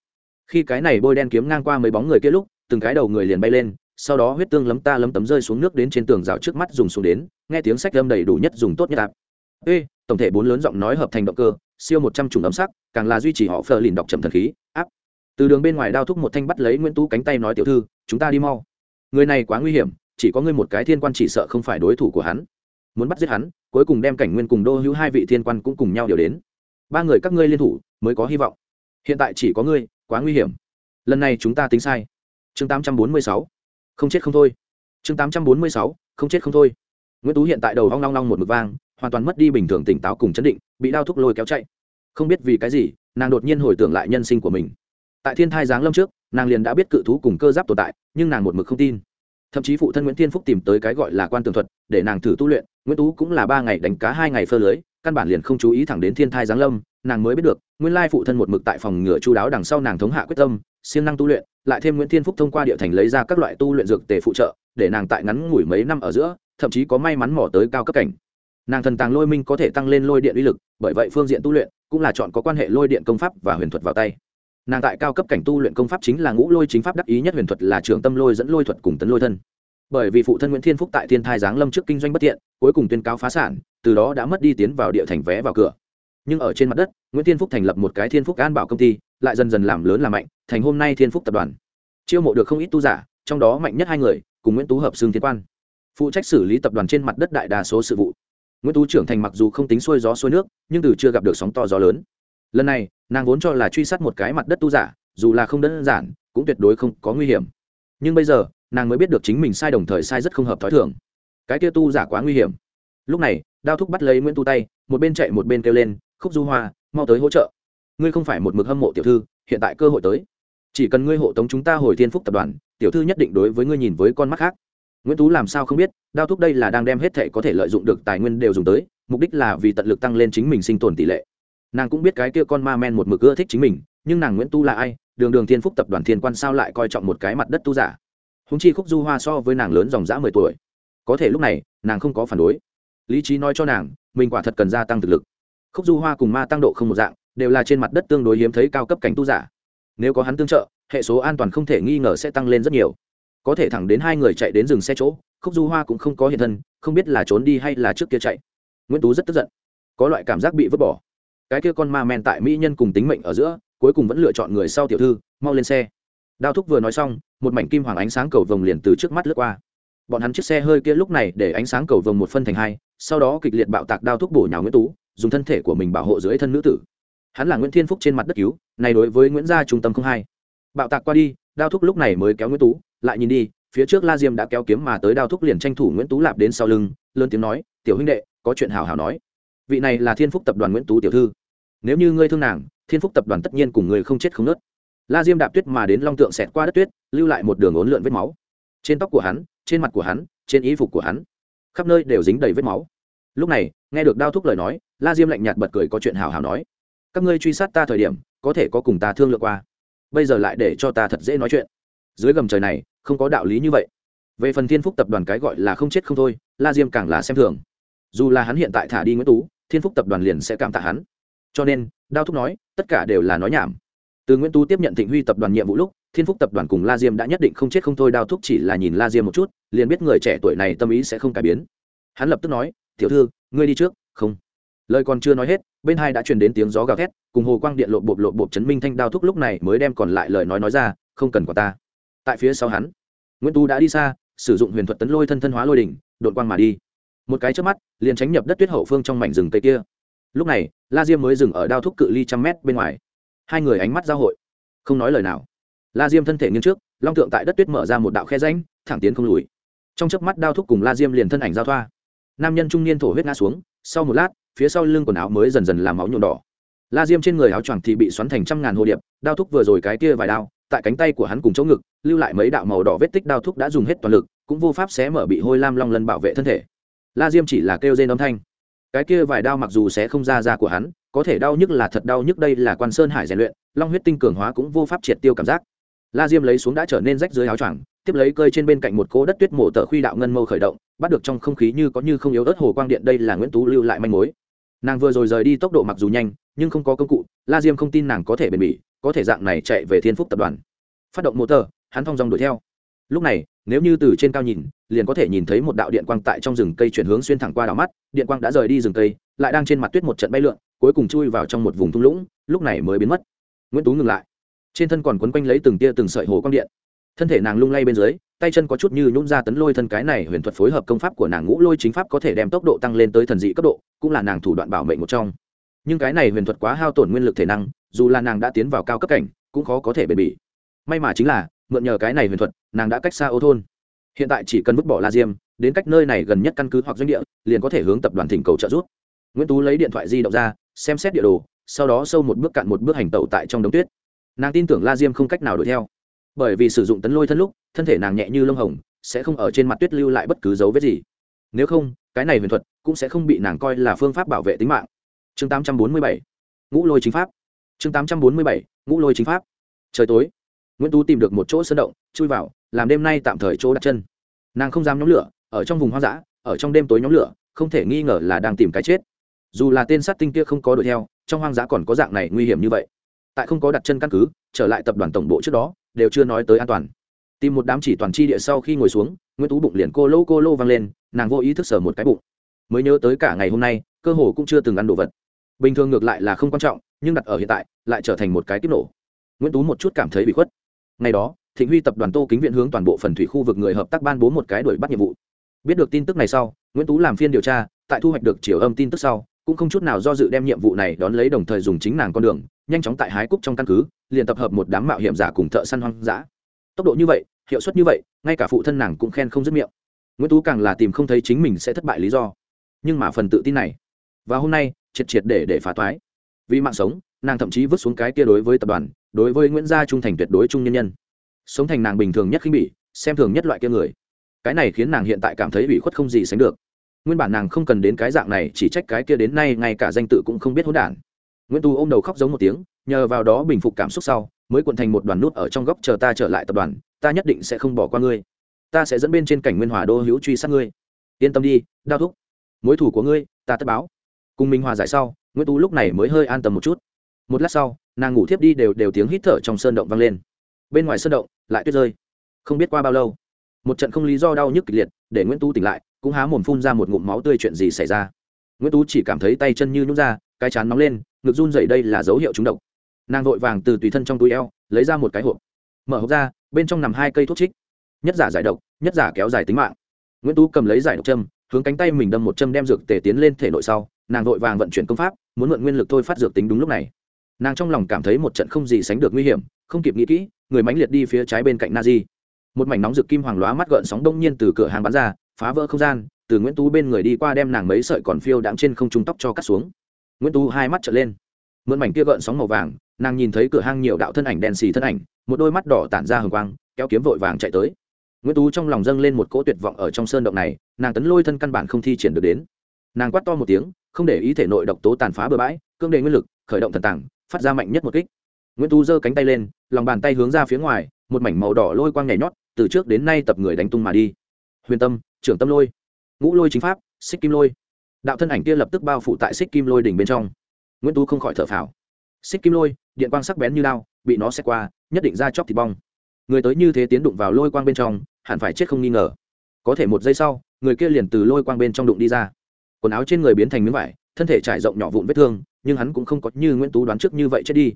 Khi cái này bôi đen kiếm ngang qua mấy bóng người kia lúc, từng cái đầu người liền bay lên sau đó huyết tương lấm ta lấm tấm rơi xuống nước đến trên tường rào trước mắt dùng xuống đến, nghe tiếng sách âm đầy đủ nhất dùng tốt nhất ạp ê, tổng thể bốn lớn giọng nói hợp thành động cơ, siêu một trăm chủng ấm sắc, càng là duy trì họ phờ lìn đọc chậm thần khí, áp. Từ đường bên ngoài đao thúc một thanh bắt lấy nguyễn tú cánh tay nói tiểu thư, chúng ta đi mau. Người này quá nguy hiểm, chỉ có ngươi một cái thiên quan chỉ sợ không phải đối thủ của hắn. Muốn bắt giết hắn, cuối cùng đem cảnh nguyên cùng đô hữu hai vị thiên quan cũng cùng nhau điều đến. Ba người các ngươi liên thủ, mới có hy vọng. Hiện tại chỉ có ngươi, quá nguy hiểm. Lần này chúng ta tính sai. Chương tám trăm bốn mươi sáu không chết không thôi. Chương tám trăm bốn mươi sáu, không chết không thôi. Nguyễn tú hiện tại đầu hoang long long một mực vang, hoàn toàn mất đi bình thường tỉnh táo cùng chấn định, bị đao thúc lôi kéo chạy. Không biết vì cái gì, nàng đột nhiên hồi tưởng lại nhân sinh của mình. Tại thiên thai giáng lâm trước, nàng liền đã biết cự thú cùng cơ giáp tồn tại, nhưng nàng một mực không tin. Thậm chí phụ thân nguyễn thiên phúc tìm tới cái gọi là quan tường thuật, để nàng thử tu luyện, nguyễn tú cũng là ba ngày đánh cá hai ngày phơ lưới, căn bản liền không chú ý thẳng đến thiên thai giáng lâm, nàng mới biết được, nguyên lai phụ thân một mực tại phòng ngựa chú đáo đằng sau nàng thống hạ quyết tâm, siêng năng tu luyện lại thêm nguyễn thiên phúc thông qua địa thành lấy ra các loại tu luyện dược tề phụ trợ, để nàng tại ngắn ngủi mấy năm ở giữa, thậm chí có may mắn mỏ tới cao cấp cảnh. Nàng thần tàng lôi minh có thể tăng lên lôi điện uy lực, bởi vậy phương diện tu luyện cũng là chọn có quan hệ lôi điện công pháp và huyền thuật vào tay. Nàng tại cao cấp cảnh tu luyện công pháp chính là ngũ lôi chính pháp đắc ý nhất, huyền thuật là trường tâm lôi dẫn lôi thuật cùng tấn lôi thân. Bởi vì phụ thân nguyễn thiên phúc tại thiên thai giáng lâm trước kinh doanh bất thiện cuối cùng tuyên cáo phá sản, từ đó đã mất đi tiến vào địa thành vé vào cửa. Nhưng ở trên mặt đất, nguyễn thiên phúc thành lập một cái thiên phúc an bảo công ty lại dần dần làm lớn làm mạnh, thành hôm nay thiên phúc tập đoàn. Chiêu mộ được không ít tu giả, trong đó mạnh nhất hai người, cùng nguyễn tú hợp xương thiên quan. Phụ trách xử lý tập đoàn trên mặt đất đại đa số sự vụ. Nguyễn tú trưởng thành mặc dù không tính xuôi gió xuôi nước, nhưng từ chưa gặp được sóng to gió lớn. Lần này, nàng vốn cho là truy sát một cái mặt đất tu giả, dù là không đơn giản, cũng tuyệt đối không có nguy hiểm. Nhưng bây giờ, nàng mới biết được chính mình sai đồng thời sai rất không hợp t h ó i thường. Cái kia tu giả quá nguy hiểm. Lúc này, đao thúc bắt lấy nguyễn tu tay, một bên chạy một bên kêu lên, khúc du hoa, mau tới hỗ trợ ngươi không phải một mực hâm mộ tiểu thư, hiện tại cơ hội tới. Chỉ cần ngươi hộ tống chúng ta hồi thiên phúc tập đoàn, tiểu thư nhất định đối với ngươi nhìn với con mắt khác. Nguyễn tú làm sao không biết, đao thúc đây là đang đem hết thệ có thể lợi dụng được tài nguyên đều dùng tới, mục đích là vì tận lực tăng lên chính mình sinh tồn tỷ lệ. Nàng cũng biết cái kia con ma men một mực ưa thích chính mình, nhưng nàng nguyễn tu là ai? Đường đường thiên phúc tập đoàn thiên quan sao lại coi trọng một cái mặt đất tu giả? Húng chi khúc du hoa so với nàng lớn dòng dã mười tuổi. Có thể lúc này, nàng không có phản đối. Lý trí nói cho nàng, mình quả thật cần gia tăng thực lực. Khúc du hoa cùng ma tăng độ không một dạng đều là trên mặt đất tương đối hiếm thấy cao cấp cảnh tu giả. Nếu có hắn tương trợ, hệ số an toàn không thể nghi ngờ sẽ tăng lên rất nhiều. Có thể thẳng đến hai người chạy đến dừng xe chỗ, khúc du hoa cũng không có hiện thân, không biết là trốn đi hay là trước kia chạy. Nguyễn tú rất tức giận. Có loại cảm giác bị vứt bỏ. Cái kia con ma men tại mỹ nhân cùng tính mệnh ở giữa, cuối cùng vẫn lựa chọn người sau tiểu thư, mau lên xe. Đao thúc vừa nói xong, một mảnh kim hoàng ánh sáng cầu vồng liền từ trước mắt lướt qua. Bọn hắn chiếc xe hơi kia lúc này để ánh sáng cầu vồng một phân thành hai, sau đó kịch liệt bạo tạc đao thúc bổ nhào nguyễn tú, dùng thân thể của mình bảo hộ dưới thân nữ tử hắn là nguyễn thiên phúc trên mặt đất cứu, này đối với nguyễn gia trung tâm không hai bạo tạc qua đi, đao thúc lúc này mới kéo nguyễn tú, lại nhìn đi, phía trước la diêm đã kéo kiếm mà tới đao thúc liền tranh thủ nguyễn tú lạp đến sau lưng, lớn tiếng nói, tiểu huynh đệ, có chuyện hào hào nói. Vị này là thiên phúc tập đoàn nguyễn tú tiểu thư. Nếu như ngươi thương nàng, thiên phúc tập đoàn tất nhiên cùng người không chết không nớt. La diêm đạp tuyết mà đến long tượng xẹt qua đất tuyết, lưu lại một đường ốn lượn vết máu. Trên tóc của hắn, trên mặt của hắn, trên y phục của hắn, khắp nơi đều dính đầy vết máu. Lúc này, nghe được đao thúc lời nói, la diêm lạnh nhạt bật cười có chuyện hào hào nói các ngươi truy sát ta thời điểm, có thể có cùng ta thương lượng qua. Bây giờ lại để cho ta thật dễ nói chuyện. Dưới gầm trời này, không có đạo lý như vậy. Về phần thiên phúc tập đoàn cái gọi là không chết không thôi, la diêm càng là xem thường. Dù là hắn hiện tại thả đi nguyễn tú, thiên phúc tập đoàn liền sẽ cảm tạ hắn. Cho nên, đao thúc nói, tất cả đều là nói nhảm. Từ nguyễn tú tiếp nhận thịnh huy tập đoàn nhiệm vụ lúc, thiên phúc tập đoàn cùng la diêm đã nhất định không chết không thôi. Đao thúc chỉ là nhìn la diêm một chút, liền biết người trẻ tuổi này tâm ý sẽ không cải biến. Hắn lập tức nói, tiểu thư, ngươi đi trước. Không lời còn chưa nói hết, bên hai đã truyền đến tiếng gió gào thét, cùng hồ quang điện lộ bộp lộ bộp chấn minh thanh đao thúc lúc này mới đem còn lại lời nói nói ra, không cần quả ta. Tại phía sau hắn, nguyễn tú đã đi xa, sử dụng huyền thuật tấn lôi thân thân hóa lôi đỉnh đội quang mà đi. Một cái trước mắt, liền tránh nhập đất tuyết hậu phương trong mảnh rừng cây kia. Lúc này, la diêm mới dừng ở đao thúc cự ly trăm mét bên ngoài. Hai người ánh mắt giao hội, không nói lời nào. La diêm thân thể nghiêng trước, long tượng tại đất tuyết mở ra một đạo khe ránh thẳng tiến không lùi. Trong chớp mắt đao thúc cùng la diêm liền thân ảnh giao thoa. Nam nhân trung niên thổ huyết ngã xuống, sau một lát phía sau lưng quần áo mới dần dần làm máu nhuộm đỏ. La diêm trên người áo choàng thì bị xoắn thành trăm ngàn hồ điệp, đao thúc vừa rồi cái kia vài đao, tại cánh tay của hắn cùng chỗ ngực, lưu lại mấy đạo màu đỏ vết tích đao thúc đã dùng hết toàn lực, cũng vô pháp xé mở bị hôi lam long lân bảo vệ thân thể. La diêm chỉ là kêu rên âm thanh. Cái kia vài đao mặc dù sẽ không ra da của hắn, có thể đau nhức là thật, đau nhức đây là quan sơn hải rèn luyện, long huyết tinh cường hóa cũng vô pháp triệt tiêu cảm giác. La diêm lấy xuống đã trở nên rách dưới áo choàng, tiếp lấy cơi trên bên cạnh một cỗ đất tuyết mổ tờ khuy đạo ngân mâu khởi động, bắt được trong không khí như có như không yếu ớt hồ quang điện, đây là nguyễn tú lưu lại manh mối nàng vừa rồi rời đi tốc độ mặc dù nhanh, nhưng không có công cụ, la diêm không tin nàng có thể bền bỉ, có thể dạng này chạy về thiên phúc tập đoàn. Phát động motor hắn thong dong đuổi theo. Lúc này, nếu như từ trên cao nhìn, liền có thể nhìn thấy một đạo điện quang tại trong rừng cây chuyển hướng xuyên thẳng qua đảo mắt, điện quang đã rời đi rừng cây, lại đang trên mặt tuyết một trận bay lượn, cuối cùng chui vào trong một vùng thung lũng, lúc này mới biến mất. Nguyễn tú ngừng lại. Trên thân còn quấn quanh lấy từng tia từng sợi hồ quang điện thân thể nàng lung lay bên dưới, tay chân có chút như nhún ra tấn lôi thân cái này huyền thuật phối hợp công pháp của nàng ngũ lôi chính pháp có thể đem tốc độ tăng lên tới thần dị cấp độ, cũng là nàng thủ đoạn bảo mệnh một trong. Nhưng cái này huyền thuật quá hao tổn nguyên lực thể năng, dù là nàng đã tiến vào cao cấp cảnh, cũng khó có thể bền bỉ. May mà chính là, mượn nhờ cái này huyền thuật, nàng đã cách xa ô thôn. Hiện tại chỉ cần vứt bỏ la diêm, đến cách nơi này gần nhất căn cứ hoặc doanh địa, liền có thể hướng tập đoàn thỉnh cầu trợ giúp. Nguyễn tú lấy điện thoại di động ra, xem xét địa đồ, sau đó sâu một bước cạn một bước hành tẩu tại trong đống tuyết. Nàng tin tưởng la diêm không cách nào đuổi theo bởi vì sử dụng tấn lôi thân lúc thân thể nàng nhẹ như lông hồng sẽ không ở trên mặt tuyết lưu lại bất cứ dấu vết gì. Nếu không cái này huyền thuật cũng sẽ không bị nàng coi là phương pháp bảo vệ tính mạng. Chương 847, ngũ lôi chính pháp. Chương 847, ngũ lôi chính pháp. Trời tối nguyễn tú tìm được một chỗ sơn động chui vào làm đêm nay tạm thời chỗ đặt chân. Nàng không dám nhóm lửa ở trong vùng hoang dã ở trong đêm tối nhóm lửa không thể nghi ngờ là đang tìm cái chết. Dù là tên sát tinh kia không có đuổi theo trong hoang dã còn có dạng này nguy hiểm như vậy. Tại không có đặt chân căn cứ trở lại tập đoàn tổng bộ trước đó đều chưa nói tới an toàn. Tìm một đám chỉ toàn chi địa sau khi ngồi xuống, nguyễn tú bụng liền cô lô cô lô vang lên, nàng vô ý thức sở một cái bụng. Mới nhớ tới cả ngày hôm nay, cơ hồ cũng chưa từng ăn đồ vật. Bình thường ngược lại là không quan trọng, nhưng đặt ở hiện tại, lại trở thành một cái tiếp nổ. Nguyễn tú một chút cảm thấy bị khuất. Ngày đó, thịnh huy tập đoàn tô kính viện hướng toàn bộ phần thủy khu vực người hợp tác ban bố một cái đuổi bắt nhiệm vụ. Biết được tin tức này sau, nguyễn tú làm phiên điều tra, tại thu hoạch được chiều âm tin tức sau, cũng không chút nào do dự đem nhiệm vụ này đón lấy đồng thời dùng chính nàng con đường nhanh chóng tại hái cúc trong căn cứ, liền tập hợp một đám mạo hiểm giả cùng thợ săn hoang dã. Tốc độ như vậy, hiệu suất như vậy, ngay cả phụ thân nàng cũng khen không dứt miệng. Nguyễn tú càng là tìm không thấy chính mình sẽ thất bại lý do. Nhưng mà phần tự tin này, và hôm nay, triệt triệt để để phá toái. Vì mạng sống, nàng thậm chí vứt xuống cái kia đối với tập đoàn, đối với nguyễn gia trung thành tuyệt đối trung nhân nhân. Sống thành nàng bình thường nhất khinh bỉ, xem thường nhất loại kia người. Cái này khiến nàng hiện tại cảm thấy bị khuất không gì sánh được. Nguyên bản nàng không cần đến cái dạng này, chỉ trách cái kia đến nay ngay cả danh tự cũng không biết hỗn đản nguyễn tu ôm đầu khóc giống một tiếng, nhờ vào đó bình phục cảm xúc sau, mới cuộn thành một đoàn nút ở trong góc chờ ta trở lại tập đoàn, ta nhất định sẽ không bỏ qua ngươi. Ta sẽ dẫn bên trên cảnh nguyên hòa đô hữu truy sát ngươi. Yên tâm đi, đao thúc. Mối thủ của ngươi, ta tất báo. Cùng minh hòa giải sau, nguyễn tú lúc này mới hơi an tâm một chút. Một lát sau, nàng ngủ thiếp đi đều đều tiếng hít thở trong sơn động vang lên. Bên ngoài sơn động, lại tuyết rơi. Không biết qua bao lâu, một trận không lý do đau nhức kịch liệt, để nguyễn tú tỉnh lại, cũng há mồm phun ra một ngụm máu tươi chuyện gì xảy ra. Nguyễn tú chỉ cảm thấy tay chân như nhút ra, cái chán nóng lên ngực run dậy đây là dấu hiệu trúng độc. Nàng vội vàng từ tùy thân trong túi eo, lấy ra một cái hộp. Mở hộp ra, bên trong nằm hai cây thuốc trích. Nhất giả giải độc, nhất giả kéo dài tính mạng. Nguyễn tú cầm lấy giải độc châm, hướng cánh tay mình đâm một châm đem dược tề tiến lên thể nội sau, nàng vội vàng vận chuyển công pháp, muốn mượn nguyên lực thôi phát dược tính đúng lúc này. Nàng trong lòng cảm thấy một trận không gì sánh được nguy hiểm, không kịp nghĩ kỹ, người mánh liệt đi phía trái bên cạnh na di một mảnh nóng rực kim hoàng lóa mắt gợn sóng đông nhiên từ cửa hàng bán ra, phá vỡ không gian, từ nguyễn tú bên người đi qua đem nàng mấy sợi còn phiêu đãng trên không trung tóc cho cắt xuống nguyễn tú hai mắt trở lên. Mượn mảnh kia gợn sóng màu vàng, nàng nhìn thấy cửa hang nhiều đạo thân ảnh đen xì thân ảnh, một đôi mắt đỏ tản ra hừng quang, kéo kiếm vội vàng chạy tới. Nguyễn tú trong lòng dâng lên một cỗ tuyệt vọng ở trong sơn động này, nàng tấn lôi thân căn bản không thi triển được đến. Nàng quát to một tiếng, không để ý thể nội độc tố tàn phá bừa bãi, cương đề nguyên lực, khởi động thần tảng phát ra mạnh nhất một kích. Nguyễn tú giơ cánh tay lên, lòng bàn tay hướng ra phía ngoài, một mảnh màu đỏ lôi quang nhảy nhót, từ trước đến nay tập người đánh tung mà đi. Huyền tâm, trưởng tâm lôi. Ngũ lôi chính pháp, xích kim lôi đạo thân ảnh kia lập tức bao phủ tại xích kim lôi đỉnh bên trong. Nguyễn tú không khỏi thở phào. Xích kim lôi, điện quang sắc bén như lao, bị nó xét qua, nhất định ra chóc thịt bong. Người tới như thế tiến đụng vào lôi quang bên trong, hẳn phải chết không nghi ngờ. Có thể một giây sau, người kia liền từ lôi quang bên trong đụng đi ra. Quần áo trên người biến thành miếng vải, thân thể trải rộng nhỏ vụn vết thương, nhưng hắn cũng không có như nguyễn tú đoán trước như vậy chết đi.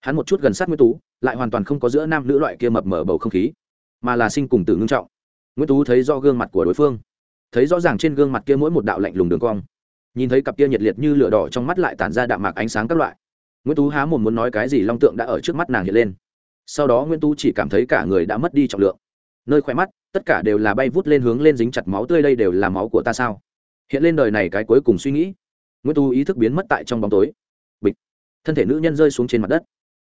Hắn một chút gần sát nguyễn tú, lại hoàn toàn không có giữa nam nữ loại kia mập mở bầu không khí, mà là sinh cùng tử ngưng trọng. Nguyễn tú thấy do gương mặt của đối phương thấy rõ ràng trên gương mặt kia mỗi một đạo lạnh lùng đường cong. Nhìn thấy cặp kia nhiệt liệt như lửa đỏ trong mắt lại tản ra đạm mạc ánh sáng các loại. Nguyễn tú há mồm muốn nói cái gì long tượng đã ở trước mắt nàng hiện lên. Sau đó nguyễn tú chỉ cảm thấy cả người đã mất đi trọng lượng. Nơi khỏe mắt, tất cả đều là bay vút lên hướng lên dính chặt máu tươi, đây đều là máu của ta sao? Hiện lên đời này cái cuối cùng suy nghĩ. Nguyễn tú ý thức biến mất tại trong bóng tối. Bịch. Thân thể nữ nhân rơi xuống trên mặt đất.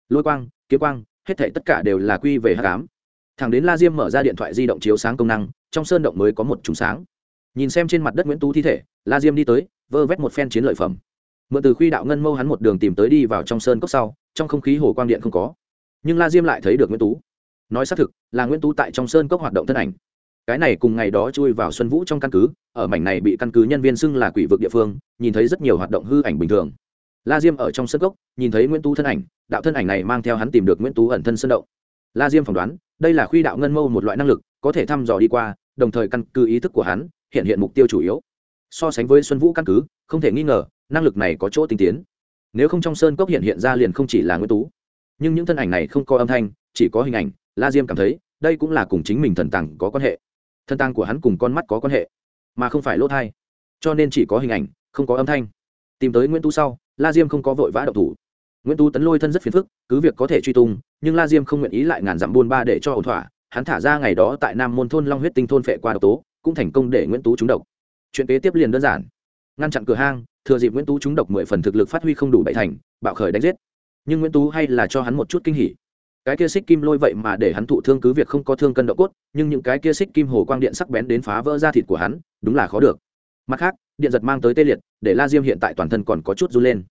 Lôi quang, kiếm quang, hết thể tất cả đều là quy về hát cám thằng đến la diêm mở ra điện thoại di động chiếu sáng công năng, trong sơn động mới có một trùng sáng nhìn xem trên mặt đất nguyễn tú thi thể, la diêm đi tới, vơ vét một phen chiến lợi phẩm. Mượn từ khuy đạo ngân mâu hắn một đường tìm tới đi vào trong sơn cốc sau, trong không khí hồ quang điện không có. Nhưng la diêm lại thấy được nguyễn tú. Nói xác thực, là nguyễn tú tại trong sơn cốc hoạt động thân ảnh. Cái này cùng ngày đó chui vào xuân vũ trong căn cứ, ở mảnh này bị căn cứ nhân viên xưng là quỷ vực địa phương, nhìn thấy rất nhiều hoạt động hư ảnh bình thường. La diêm ở trong sân cốc, nhìn thấy nguyễn tú thân ảnh, đạo thân ảnh này mang theo hắn tìm được nguyễn tú ẩn thân sân động. La diêm phỏng đoán, đây là khuy đạo ngân mâu một loại năng lực, có thể thăm dò đi qua, đồng thời căn cứ ý thức của hắn hiện hiện mục tiêu chủ yếu. So sánh với xuân vũ căn cứ, không thể nghi ngờ, năng lực này có chỗ tinh tiến. Nếu không trong sơn cốc hiện hiện ra liền không chỉ là nguyễn tú. Nhưng những thân ảnh này không có âm thanh, chỉ có hình ảnh, la diêm cảm thấy, đây cũng là cùng chính mình thần tàng có quan hệ. Thân tàng của hắn cùng con mắt có quan hệ, mà không phải lỗ thai cho nên chỉ có hình ảnh, không có âm thanh. Tìm tới nguyễn tú sau, la diêm không có vội vã độc thủ. Nguyễn tú tấn lôi thân rất phiền phức, cứ việc có thể truy tung, nhưng la diêm không nguyện ý lại ngàn dặm buôn ba để cho ổn thỏa. Hắn thả ra ngày đó tại nam môn thôn long huyết tinh thôn phệ qua độc tố cũng thành công để nguyễn tú trúng độc. Chuyện kế tiếp liền đơn giản. Ngăn chặn cửa hang, thừa dịp nguyễn tú trúng độc mười phần thực lực phát huy không đủ bảy thành, bạo khởi đánh giết. Nhưng nguyễn tú hay là cho hắn một chút kinh hỉ. Cái kia xích kim lôi vậy mà để hắn thụ thương cứ việc không có thương cân độ cốt, nhưng những cái kia xích kim hồ quang điện sắc bén đến phá vỡ ra thịt của hắn, đúng là khó được. Mặt khác, điện giật mang tới tê liệt, để la diêm hiện tại toàn thân còn có chút run lên.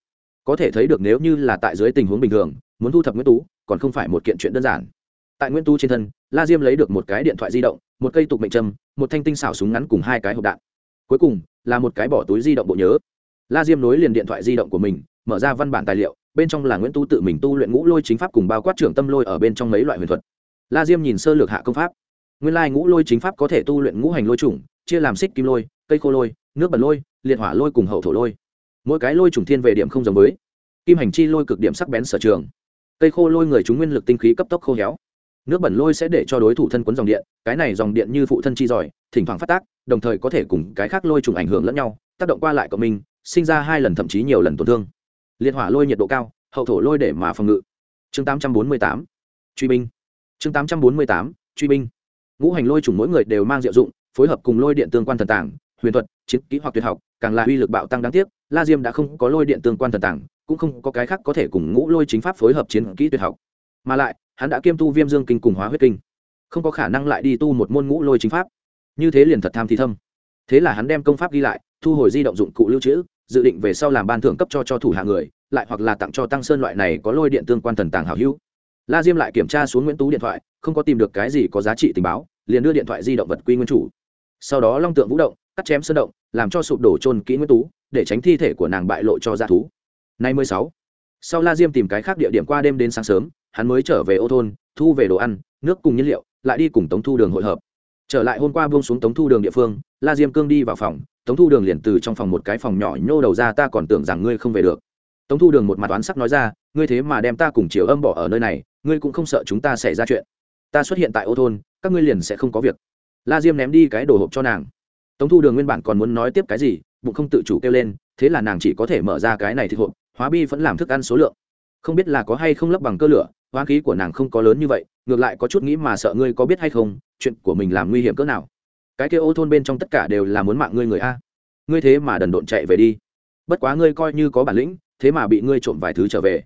Có thể thấy được nếu như là tại dưới tình huống bình thường, muốn thu thập nguyễn tú, còn không phải một kiện chuyện đơn giản tại nguyễn tu trên thân, la diêm lấy được một cái điện thoại di động, một cây tục mệnh trâm, một thanh tinh xảo súng ngắn cùng hai cái hộp đạn. Cuối cùng, là một cái bỏ túi di động bộ nhớ. La diêm nối liền điện thoại di động của mình, mở ra văn bản tài liệu, bên trong là nguyễn tu tự mình tu luyện ngũ lôi chính pháp cùng bao quát trưởng tâm lôi ở bên trong mấy loại huyền thuật. La diêm nhìn sơ lược hạ công pháp. Nguyên lai ngũ lôi chính pháp có thể tu luyện ngũ hành lôi chủng, chia làm xích kim lôi, cây khô lôi, nước bẩn lôi, liệt hỏa lôi cùng hậu thổ lôi. Mỗi cái lôi chủng thiên về điểm không giống với. Kim hành chi lôi cực điểm sắc bén sở trường. Cây khô lôi người chúng nguyên lực tinh khí cấp tốc khô héo nước bẩn lôi sẽ để cho đối thủ thân quấn dòng điện, cái này dòng điện như phụ thân chi giỏi, thỉnh thoảng phát tác, đồng thời có thể cùng cái khác lôi trùng ảnh hưởng lẫn nhau, tác động qua lại của mình sinh ra hai lần thậm chí nhiều lần tổn thương. Liệt hỏa lôi nhiệt độ cao, hậu thổ lôi để mà phòng ngự. Chương 848 truy binh. Chương 848 truy binh. Ngũ hành lôi trùng mỗi người đều mang diệu dụng, phối hợp cùng lôi điện tương quan thần tàng, huyền thuật, chiến kỹ hoặc tuyệt học, càng là uy lực bạo tăng đáng tiếc, la diêm đã không có lôi điện tương quan thần tàng, cũng không có cái khác có thể cùng ngũ lôi chính pháp phối hợp chiến kỹ tuyệt học mà lại, hắn đã kiêm tu viêm dương kinh cùng hóa huyết kinh. Không có khả năng lại đi tu một môn ngũ lôi chính pháp. Như thế liền thật tham thì thâm. Thế là hắn đem công pháp ghi lại, thu hồi di động dụng cụ lưu trữ, dự định về sau làm ban thưởng cấp cho cho thủ hạ người, lại hoặc là tặng cho tăng sơn loại này có lôi điện tương quan thần tàng hảo hữu. La diêm lại kiểm tra xuống nguyễn tú điện thoại, không có tìm được cái gì có giá trị tình báo, liền đưa điện thoại di động vật quy nguyên chủ. Sau đó long tượng vũ động, cắt chém sơn động, làm cho sụp đổ trôn kỹ nguyễn tú, để tránh thi thể của nàng bại lộ cho g thú. Nay mười sáu. Sau la diêm tìm cái khác địa điểm qua đêm đến sáng sớm hắn mới trở về ô thôn, thu về đồ ăn, nước cùng nhiên liệu, lại đi cùng tống thu đường hội hợp. Trở lại hôm qua buông xuống tống thu đường địa phương, la diêm cương đi vào phòng, tống thu đường liền từ trong phòng một cái phòng nhỏ nhô đầu ra, ta còn tưởng rằng ngươi không về được. Tống thu đường một mặt oán sắc nói ra, ngươi thế mà đem ta cùng chiều âm bỏ ở nơi này, ngươi cũng không sợ chúng ta xảy ra chuyện. Ta xuất hiện tại ô thôn, các ngươi liền sẽ không có việc. La diêm ném đi cái đồ hộp cho nàng. Tống thu đường nguyên bản còn muốn nói tiếp cái gì, bụng không tự chủ kêu lên, thế là nàng chỉ có thể mở ra cái này thịt hộp, hóa bi vẫn làm thức ăn số lượng. Không biết là có hay không lấp bằng cơ lửa hoang khí của nàng không có lớn như vậy, ngược lại có chút nghĩ mà sợ ngươi có biết hay không, chuyện của mình làm nguy hiểm cỡ nào. Cái kia ô thôn bên trong tất cả đều là muốn mạng ngươi người a. Ngươi thế mà đần độn chạy về đi. Bất quá ngươi coi như có bản lĩnh, thế mà bị ngươi trộm vài thứ trở về.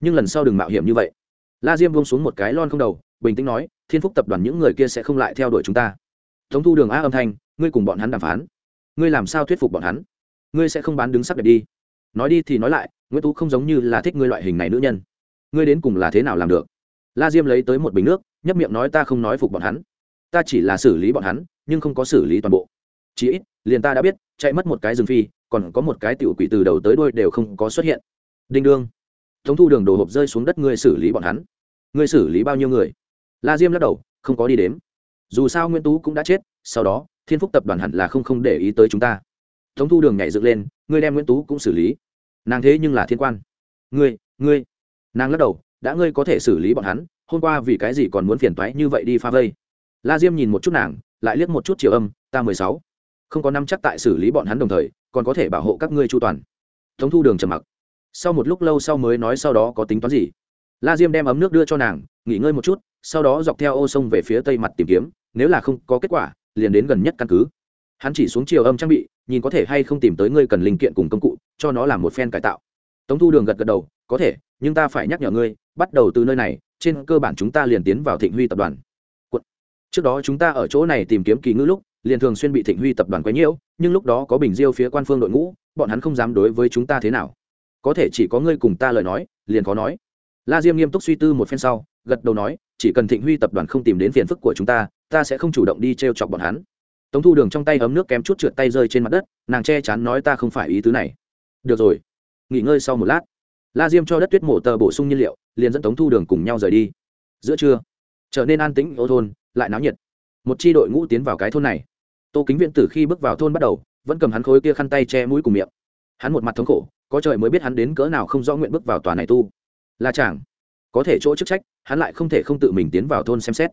Nhưng lần sau đừng mạo hiểm như vậy. La diêm buông xuống một cái lon không đầu, bình tĩnh nói, thiên phúc tập đoàn những người kia sẽ không lại theo đuổi chúng ta. Thống thu đường a âm thanh, ngươi cùng bọn hắn đàm phán. Ngươi làm sao thuyết phục bọn hắn? Ngươi sẽ không bán đứng sắc đẹp đi. Nói đi thì nói lại, nguyễn tú không giống như là thích ngươi loại hình này nữ nhân ngươi đến cùng là thế nào làm được? La diêm lấy tới một bình nước, nhấp miệng nói, ta không nói phục bọn hắn. Ta chỉ là xử lý bọn hắn, nhưng không có xử lý toàn bộ. Chỉ ít, liền ta đã biết, chạy mất một cái rừng phi, còn có một cái tiểu quỷ từ đầu tới đuôi đều không có xuất hiện. Đinh đương. Tống thu đường đồ hộp rơi xuống đất, ngươi xử lý bọn hắn? Ngươi xử lý bao nhiêu người? La diêm lắc đầu, không có đi đếm. Dù sao nguyễn tú cũng đã chết, sau đó, thiên phúc tập đoàn hẳn là không không để ý tới chúng ta. Tống thu đường nhảy dựng lên, ngươi đem nguyễn tú cũng xử lý. Nàng thế nhưng là thiên quan. Ngươi ngươi nàng lắc đầu, đã ngươi có thể xử lý bọn hắn, hôm qua vì cái gì còn muốn phiền toái như vậy đi pha vây? La diêm nhìn một chút nàng, lại liếc một chút chiều âm, ta mười sáu, không có năm chắc tại xử lý bọn hắn đồng thời, còn có thể bảo hộ các ngươi chu toàn. Tống thu đường trầm mặc. Sau một lúc lâu sau mới nói sau đó có tính toán gì? La diêm đem ấm nước đưa cho nàng, nghỉ ngơi một chút, sau đó dọc theo ô sông về phía tây mặt tìm kiếm, nếu là không có kết quả, liền đến gần nhất căn cứ. Hắn chỉ xuống chiều âm trang bị, nhìn có thể hay không tìm tới ngươi cần linh kiện cùng công cụ, cho nó làm một phen cải tạo. Tống thu đường gật gật đầu có thể, nhưng ta phải nhắc nhở ngươi, bắt đầu từ nơi này, trên cơ bản chúng ta liền tiến vào thịnh huy tập đoàn. Trước đó chúng ta ở chỗ này tìm kiếm kỳ ngữ lúc, liền thường xuyên bị thịnh huy tập đoàn quấy nhiễu, nhưng lúc đó có bình diêu phía quan phương đội ngũ, bọn hắn không dám đối với chúng ta thế nào. Có thể chỉ có ngươi cùng ta lời nói, liền khó nói. La diêm nghiêm túc suy tư một phen sau, gật đầu nói, chỉ cần thịnh huy tập đoàn không tìm đến phiền phức của chúng ta ta sẽ không chủ động đi t r e o chọc bọn hắn. Tống thu đường trong tay ấm nước kém chút trượt tay rơi trên mặt đất, nàng che chắn nói ta không phải ý tứ này. Được rồi. Nghỉ ngơi sau một lát la diêm cho đất tuyết mổ tờ bổ sung nhiên liệu, liền dẫn tống thu đường cùng nhau rời đi. Giữa trưa, trở nên an tĩnh, ô thôn, lại náo nhiệt. Một c h i đội ngũ tiến vào cái thôn này. Tô kính viện từ khi bước vào thôn bắt đầu, vẫn cầm hắn khối kia khăn tay che mũi cùng miệng. Hắn một mặt thống khổ, có trời mới biết hắn đến cỡ nào không rõ nguyện bước vào tòa này tu. Là chàng. Có thể chỗ chức trách, hắn lại không thể không tự mình tiến vào thôn xem xét.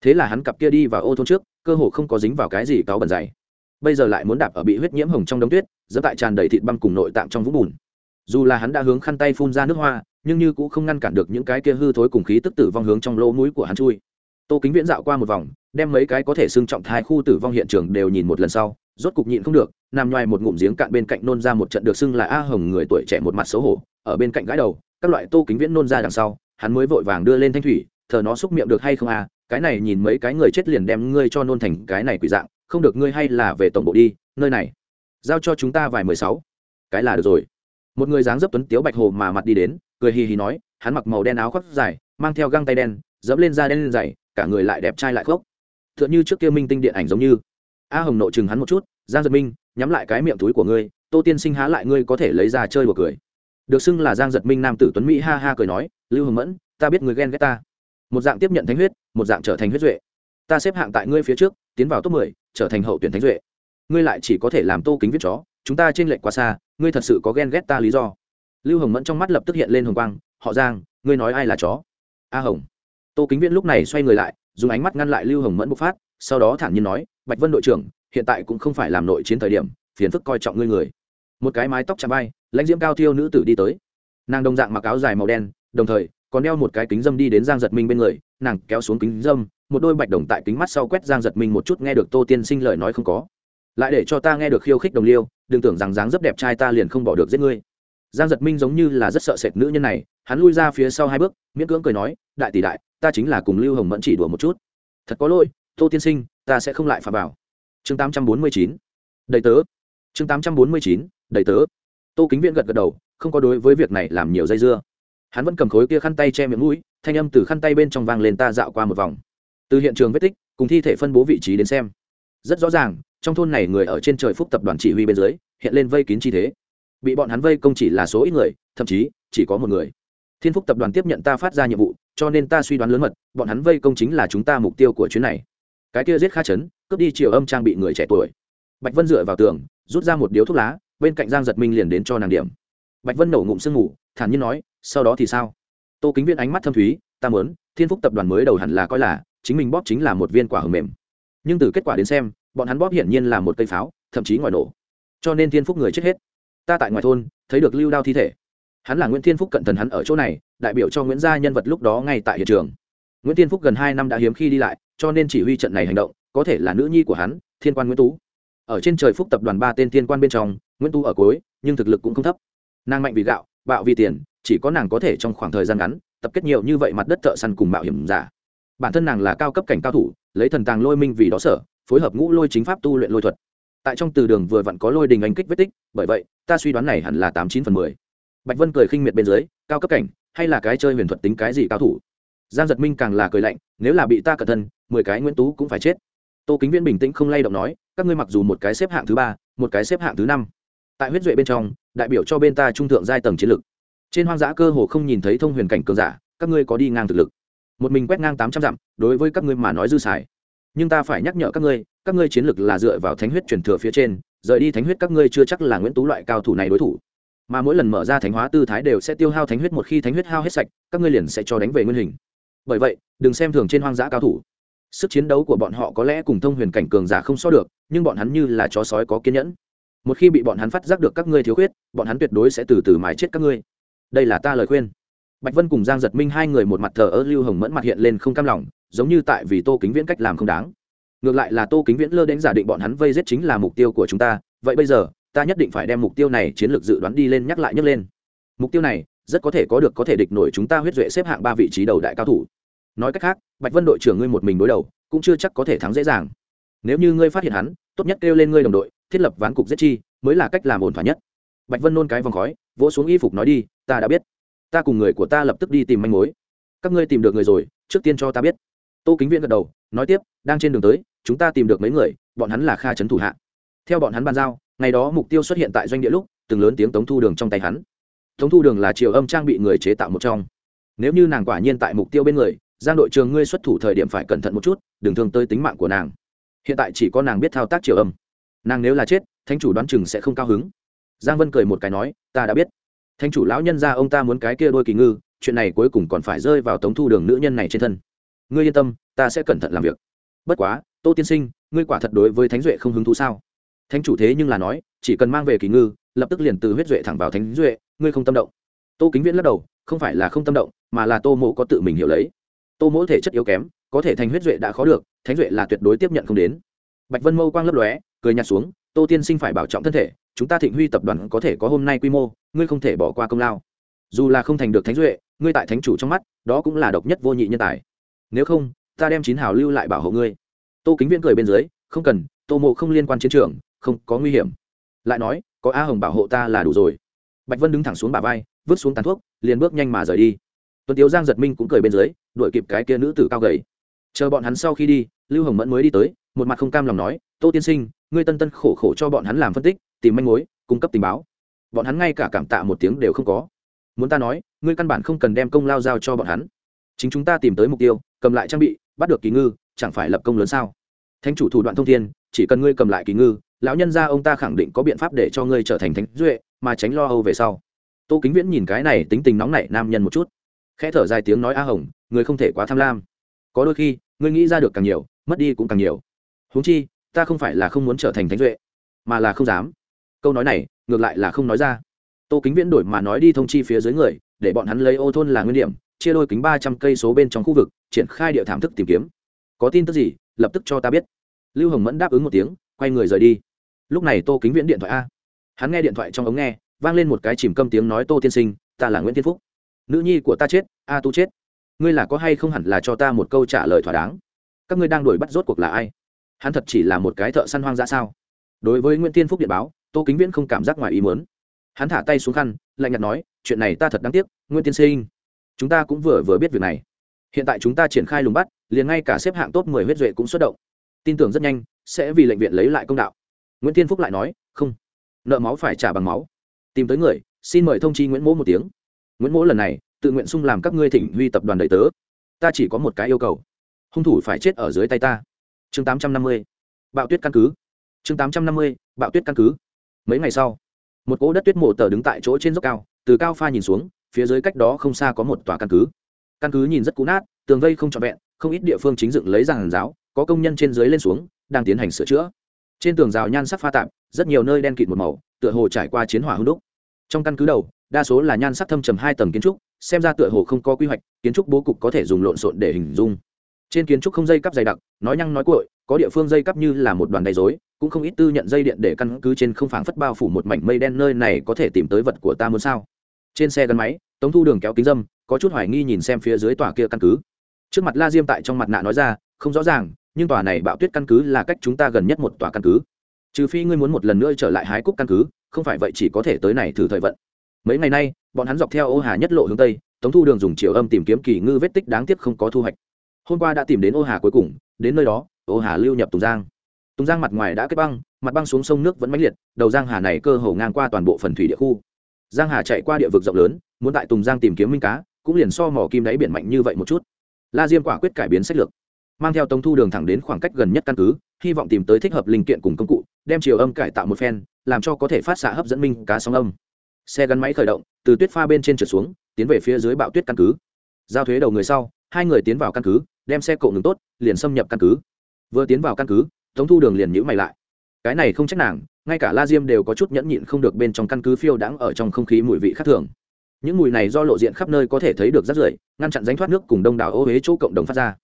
Thế là hắn cặp kia đi vào ô thôn trước, cơ hồ không có dính vào cái gì cáo bẩn dày. Bây giờ lại muốn đạp ở bị huyết nhiễm hồng trong đống tuyết dẫn tại tràn đầy thịt băng cùng nội tạng trong vũng bùn dù là hắn đã hướng khăn tay phun ra nước hoa, nhưng như cũng không ngăn cản được những cái kia hư thối cùng khí tức tử vong hướng trong lỗ mũi của hắn chui. Tô kính viễn dạo qua một vòng, đem mấy cái có thể xưng trọng thai khu tử vong hiện trường đều nhìn một lần sau, rốt cục nhịn không được, nằm ngoài một ngụm giếng cạn bên cạnh nôn ra một trận được xưng là a hồng người tuổi trẻ một mặt xấu hổ, ở bên cạnh gãi đầu, các loại tô kính viễn nôn ra đằng sau, hắn mới vội vàng đưa lên thanh thủy, thờ nó xúc miệng được hay không à cái này nhìn mấy cái người chết liền đem ngươi cho nôn thành cái này quỷ dạng, không được ngươi hay là về tổng bộ đi, nơi này, giao cho chúng ta vài mười sáu. Cái là được rồi một người dáng dấp tuấn tiếu bạch hồ mà mặt đi đến, cười hì hì nói, hắn mặc màu đen áo khoác dài, mang theo găng tay đen, dẫm lên da đen lên dày, cả người lại đẹp trai lại khốc. T h ư ợ n như trước kia minh tinh điện ảnh giống như. A hồng nộ chừng hắn một chút, giang giật minh, nhắm lại cái miệng túi của ngươi, tô tiên sinh há lại ngươi có thể lấy ra chơi của cười. Được xưng là giang giật minh nam tử tuấn mỹ ha ha cười nói, lưu hồng mẫn, ta biết người ghen ghét ta. Một dạng tiếp nhận thánh huyết, một dạng trở thành huyết duệ. Ta xếp hạng tại ngươi phía trước, tiến vào top mười, trở thành hậu tuyển thánh duệ. Ngươi lại chỉ có thể làm tô kính viết chó chúng ta trên lệnh quá xa, ngươi thật sự có ghen ghét ta lý do. Lưu hồng mẫn trong mắt lập tức hiện lên hồng quang, họ giang, ngươi nói ai là chó? A hồng. Tô kính viễn lúc này xoay người lại, dùng ánh mắt ngăn lại lưu hồng mẫn bộc phát, sau đó thản nhiên nói, bạch vân đội trưởng, hiện tại cũng không phải làm nội chiến thời điểm, phiền phức coi trọng ngươi người. Một cái mái tóc chạm bay lãnh diễm cao thiêu nữ tử đi tới. Nàng đồng dạng mặc áo dài màu đen, đồng thời còn đeo một cái kính dâm đi đến giang giật minh bên người, nàng kéo xuống kính dâm, một đôi bạch đồng tại kính mắt sau quét giang giật minh một chút, nghe được tô tiên sinh lời nói không có lại để cho ta nghe được khiêu khích đồng liêu, đừng tưởng rằng dáng dấp đẹp trai ta liền không bỏ được giết ngươi. Giang giật minh giống như là rất sợ sệt nữ nhân này, hắn lui ra phía sau hai bước, miễn cưỡng cười nói, đại tỷ đại, ta chính là cùng lưu hồng mẫn chỉ đùa một chút. Thật có lỗi, tô tiên sinh, ta sẽ không lại phà bảo chương tám trăm bốn mươi chín. Đầy tớ. Chương tám trăm bốn mươi chín. Đầy tớ. Tô kính viện gật gật đầu, không có đối với việc này làm nhiều dây dưa. Hắn vẫn cầm khối kia khăn tay che miệng mũi, thanh âm từ khăn tay bên trong vang lên ta dạo qua một vòng. Từ hiện trường vết tích, cùng thi thể phân bố vị trí đến xem. Rất rõ ràng trong thôn này người ở trên trời phúc tập đoàn chỉ huy bên dưới, hiện lên vây kín chi thế. Bị bọn hắn vây công chỉ là số ít người, thậm chí, chỉ có một người. Thiên phúc tập đoàn tiếp nhận ta phát ra nhiệm vụ, cho nên ta suy đoán lớn mật, bọn hắn vây công chính là chúng ta mục tiêu của chuyến này. Cái kia giết kha chấn, cướp đi chiều âm trang bị người trẻ tuổi. Bạch vân dựa vào tường, rút ra một điếu thuốc lá, bên cạnh giang giật minh liền đến cho nàng điểm. Bạch vân nổ ngụm sương ngủ thản nhiên nói, sau đó thì sao? Tô kính viên ánh mắt thâm thúy, ta muốn, thiên phúc tập đoàn mới đầu hẳn là coi là, chính mình bóp chính là một viên quả hầm mềm. Nhưng từ kết quả đến xem bọn hắn bóp hiển nhiên là một cây pháo, thậm chí ngoài nổ. Cho nên thiên phúc người chết hết. Ta tại ngoài thôn, thấy được lưu đao thi thể. Hắn là nguyễn thiên phúc cận thần hắn ở chỗ này, đại biểu cho nguyễn gia nhân vật lúc đó ngay tại hiện trường. Nguyễn thiên phúc gần hai năm đã hiếm khi đi lại, cho nên chỉ huy trận này hành động, có thể là nữ nhi của hắn, thiên quan nguyễn tú. Ở trên trời phúc tập đoàn ba tên thiên quan bên trong, nguyễn tú ở cuối, nhưng thực lực cũng không thấp. Nàng mạnh vì gạo, bạo vì tiền, chỉ có nàng có thể trong khoảng thời gian ngắn, tập kết nhiều như vậy mặt đất thợ săn cùng mạo hiểm giả. Bản thân nàng là cao cấp cảnh cao thủ lấy thần tàng lôi minh vì đó sở, phối hợp ngũ lôi chính pháp tu luyện lôi thuật. Tại trong từ đường vừa vặn có lôi đình anh kích vết tích, bởi vậy, ta suy đoán này hẳn là tám chín phần mười. Bạch vân cười khinh miệt bên dưới, cao cấp cảnh, hay là cái chơi huyền thuật tính cái gì cao thủ? Giang giật minh càng là cười lạnh, nếu là bị ta cẩn thân, mười cái nguyễn tú cũng phải chết. Tô kính viễn bình tĩnh không lay động nói, các ngươi mặc dù một cái xếp hạng thứ ba, một cái xếp hạng thứ năm. Tại huyết duệ bên trong, đại biểu cho bên ta trung thượng giai tầng chiến lực. Trên hoang dã cơ hồ không nhìn thấy thông huyền cảnh cường giả, các ngươi có đi ngang thực lực một mình quét ngang tám trăm dặm, đối với các ngươi mà nói dư xài. Nhưng ta phải nhắc nhở các ngươi các ngươi chiến lực là dựa vào thánh huyết truyền thừa phía trên, rời đi thánh huyết các ngươi chưa chắc là nguyễn tú loại cao thủ này đối thủ. Mà mỗi lần mở ra thánh hóa tư thái đều sẽ tiêu hao thánh huyết, một khi thánh huyết hao hết sạch, các ngươi liền sẽ cho đánh về nguyên hình. Bởi vậy, đừng xem thường trên hoang dã cao thủ. Sức chiến đấu của bọn họ có lẽ cùng thông huyền cảnh cường giả không so được, nhưng bọn hắn như là chó sói có kiên nhẫn. Một khi bị bọn hắn phát giác được các ngươi thiếu khuyết, bọn hắn tuyệt đối sẽ từ từ mái chết các ngươi. Đây là ta lời khuyên bạch vân cùng giang giật minh hai người một mặt thờ ơ, lưu hồng mẫn mặt hiện lên không cam lòng, giống như tại vì tô kính viễn cách làm không đáng. Ngược lại là tô kính viễn lơ đến giả định bọn hắn vây giết chính là mục tiêu của chúng ta, vậy bây giờ, ta nhất định phải đem mục tiêu này chiến lược dự đoán đi lên nhắc lại nhắc lên. Mục tiêu này, rất có thể có được có thể địch nổi chúng ta huyết duệ xếp hạng ba vị trí đầu đại cao thủ. Nói cách khác, bạch vân đội trưởng ngươi một mình đối đầu, cũng chưa chắc có thể thắng dễ dàng. Nếu như ngươi phát hiện hắn, tốt nhất kêu lên ngươi đồng đội, thiết lập ván cục giết chi, mới là cách làm ổn thỏa nhất. Bạch vân nôn cái vòng khói, vỗ xuống y phục nói đi, ta đã biết ta cùng người của ta lập tức đi tìm manh mối. Các ngươi tìm được người rồi, trước tiên cho ta biết. Tô kính viễn gật đầu, nói tiếp, đang trên đường tới, chúng ta tìm được mấy người, bọn hắn là kha trấn thủ hạ. Theo bọn hắn bàn giao, ngày đó mục tiêu xuất hiện tại doanh địa lúc, từng lớn tiếng tống thu đường trong tay hắn. Tống thu đường là triều âm trang bị người chế tạo một trong. Nếu như nàng quả nhiên tại mục tiêu bên người, giang đội trường ngươi xuất thủ thời điểm phải cẩn thận một chút, đừng thương tới tính mạng của nàng. Hiện tại chỉ có nàng biết thao tác triều âm. Nàng nếu là chết, thánh chủ đoán chừng sẽ không cao hứng. Giang vân cười một cái nói, ta đã biết. Thanh chủ lão nhân ra ông ta muốn cái kia đôi kỳ ngư, chuyện này cuối cùng còn phải rơi vào tống thu đường nữ nhân này trên thân. Ngươi yên tâm, ta sẽ cẩn thận làm việc. Bất quá, tô tiên sinh, ngươi quả thật đối với thánh duệ không hứng thú sao? Thánh chủ thế nhưng là nói, chỉ cần mang về kỳ ngư, lập tức liền từ huyết duệ thẳng vào thánh duệ, ngươi không tâm động. Tô kính viễn lắc đầu, không phải là không tâm động, mà là tô mỗ có tự mình hiểu lấy. Tô mỗ thể chất yếu kém, có thể thành huyết duệ đã khó được, thánh duệ là tuyệt đối tiếp nhận không đến. Bạch vân mâu quang lấp lóe, cười nhạt xuống, tô tiên sinh phải bảo trọng thân thể chúng ta thịnh huy tập đoàn có thể có hôm nay quy mô, ngươi không thể bỏ qua công lao. Dù là không thành được thánh duệ, ngươi tại thánh chủ trong mắt, đó cũng là độc nhất vô nhị nhân tài. Nếu không, ta đem chín hào lưu lại bảo hộ ngươi. Tô kính viễn cười bên dưới, không cần, tô mộ không liên quan chiến trường, không có nguy hiểm. Lại nói, có a hồng bảo hộ ta là đủ rồi. Bạch vân đứng thẳng xuống bà vai, vứt xuống tàn thuốc, liền bước nhanh mà rời đi. Tuấn tiếu giang giật minh cũng cười bên dưới, đuổi kịp cái kia nữ tử cao gầy. Chờ bọn hắn sau khi đi, lưu hồng mẫn mới đi tới, một mặt không cam lòng nói, tô tiên sinh, ngươi tân tân khổ khổ cho bọn hắn làm phân tích tìm manh mối, cung cấp tình báo. Bọn hắn ngay cả cảm tạ một tiếng đều không có. Muốn ta nói, ngươi căn bản không cần đem công lao giao cho bọn hắn. Chính chúng ta tìm tới mục tiêu, cầm lại trang bị, bắt được kỳ ngư, chẳng phải lập công lớn sao? Thánh chủ thủ đoạn thông thiên, chỉ cần ngươi cầm lại kỳ ngư, lão nhân gia ông ta khẳng định có biện pháp để cho ngươi trở thành thánh duệ, mà tránh lo âu về sau. Tô kính viễn nhìn cái này tính tình nóng nảy nam nhân một chút. Khẽ thở dài tiếng nói a hồng ngươi không thể quá tham lam. Có đôi khi, ngươi nghĩ ra được càng nhiều, mất đi cũng càng nhiều. Huống chi, ta không phải là không muốn trở thành thánh duệ, mà là không dám câu nói này ngược lại là không nói ra. Tô kính viễn đổi mà nói đi thông chi phía dưới người, để bọn hắn lấy ô thôn là nguyên điểm, chia đôi kính ba trăm cây số bên trong khu vực, triển khai địa thảm thức tìm kiếm. Có tin tức gì, lập tức cho ta biết. Lưu hồng mẫn đáp ứng một tiếng, quay người rời đi. Lúc này tô kính viễn điện thoại a. Hắn nghe điện thoại trong ống nghe, vang lên một cái chìm câm tiếng nói, tô tiên sinh, ta là nguyễn tiên phúc. Nữ nhi của ta chết, a tu chết. Ngươi là có hay không hẳn là cho ta một câu trả lời thỏa đáng? Các ngươi đang đuổi bắt rốt cuộc là ai? Hắn thật chỉ là một cái thợ săn hoang dã sao? Đối với nguyễn tiên phúc điện báo tô kính viễn không cảm giác ngoài ý muốn. Hắn thả tay xuống khăn, lạnh nhạt nói, chuyện này ta thật đáng tiếc, nguyên tiên sinh. Chúng ta cũng vừa vừa biết việc này. Hiện tại chúng ta triển khai lùng bắt, liền ngay cả xếp hạng top mười huyết duệ cũng xuất động. Tin tưởng rất nhanh, sẽ vì lệnh viện lấy lại công đạo. Nguyễn tiên phúc lại nói, không. Nợ máu phải trả bằng máu. Tìm tới người, xin mời thông chi nguyễn mỗ một tiếng. Nguyễn mỗ lần này, tự nguyện sung làm các ngươi thỉnh huy tập đoàn đầy tớ. Ta chỉ có một cái yêu cầu. Hung thủ phải chết ở dưới tay ta. Chương tám trăm năm mươi. Bạo tuyết căn cứ. Chương tám trăm năm mươi, bạo tuyết căn cứ mấy ngày sau, một cỗ đất tuyết mộ tờ đứng tại chỗ trên dốc cao, từ cao pha nhìn xuống, phía dưới cách đó không xa có một tòa căn cứ. Căn cứ nhìn rất cũ nát, tường vây không trọn vẹn, không ít địa phương chính dựng lấy giàn giáo, có công nhân trên dưới lên xuống, đang tiến hành sửa chữa. Trên tường rào nhan sắc pha tạp, rất nhiều nơi đen kịt một màu, tựa hồ trải qua chiến hỏa hưng đúc. Trong căn cứ đầu, đa số là nhan sắc thâm trầm hai tầng kiến trúc, xem ra tựa hồ không có quy hoạch, kiến trúc bố cục có thể dùng lộn xộn để hình dung. Trên kiến trúc không dây cắp dày đặc, nói nhăng nói cội có địa phương dây cắp như là một đoàn đầy dối cũng không ít tư nhận dây điện để căn cứ trên không phảng phất bao phủ một mảnh mây đen nơi này có thể tìm tới vật của ta muốn sao? Trên xe gắn máy, tống thu đường kéo kính dâm, có chút hoài nghi nhìn xem phía dưới tòa kia căn cứ. Trước mặt la diêm tại trong mặt nạ nói ra, không rõ ràng, nhưng tòa này bạo tuyết căn cứ là cách chúng ta gần nhất một tòa căn cứ. Trừ phi ngươi muốn một lần nữa trở lại hái cúc căn cứ, không phải vậy chỉ có thể tới này thử thời vận. Mấy ngày nay, bọn hắn dọc theo ô hà nhất lộ hướng tây, tống thu đường dùng chiều âm tìm kiếm kỳ ngư vết tích đáng tiếc không có thu hoạch. Hôm qua đã tìm đến ô hà cuối cùng, đến nơi đó, ô hà lưu nhập tùng giang tùng giang mặt ngoài đã kết băng, mặt băng xuống sông nước vẫn mãnh liệt, đầu giang hà này cơ hồ ngang qua toàn bộ phần thủy địa khu. Giang hà chạy qua địa vực rộng lớn, muốn tại tùng giang tìm kiếm minh cá, cũng liền so mỏ kim đáy biển mạnh như vậy một chút. La diêm quả quyết cải biến sách lược, mang theo tống thu đường thẳng đến khoảng cách gần nhất căn cứ, hy vọng tìm tới thích hợp linh kiện cùng công cụ, đem chiều âm cải tạo một phen, làm cho có thể phát xạ hấp dẫn minh cá sóng âm. Xe gắn máy khởi động, từ tuyết pha bên trên trượt xuống, tiến về phía dưới bạo tuyết căn cứ. Giao thuế đầu người sau, hai người tiến vào căn cứ, đem xe cộ ngừng tốt, liền xâm nhập căn cứ. Vừa tiến vào căn cứ tống thu đường liền nhữ mày lại. Cái này không trách nàng, ngay cả la diêm đều có chút nhẫn nhịn không được bên trong căn cứ phiêu đãng ở trong không khí mùi vị khác thường. Những mùi này do lộ diện khắp nơi có thể thấy được rác rưởi, ngăn chặn ránh thoát nước cùng đông đảo ô huế chỗ cộng đồng phát ra.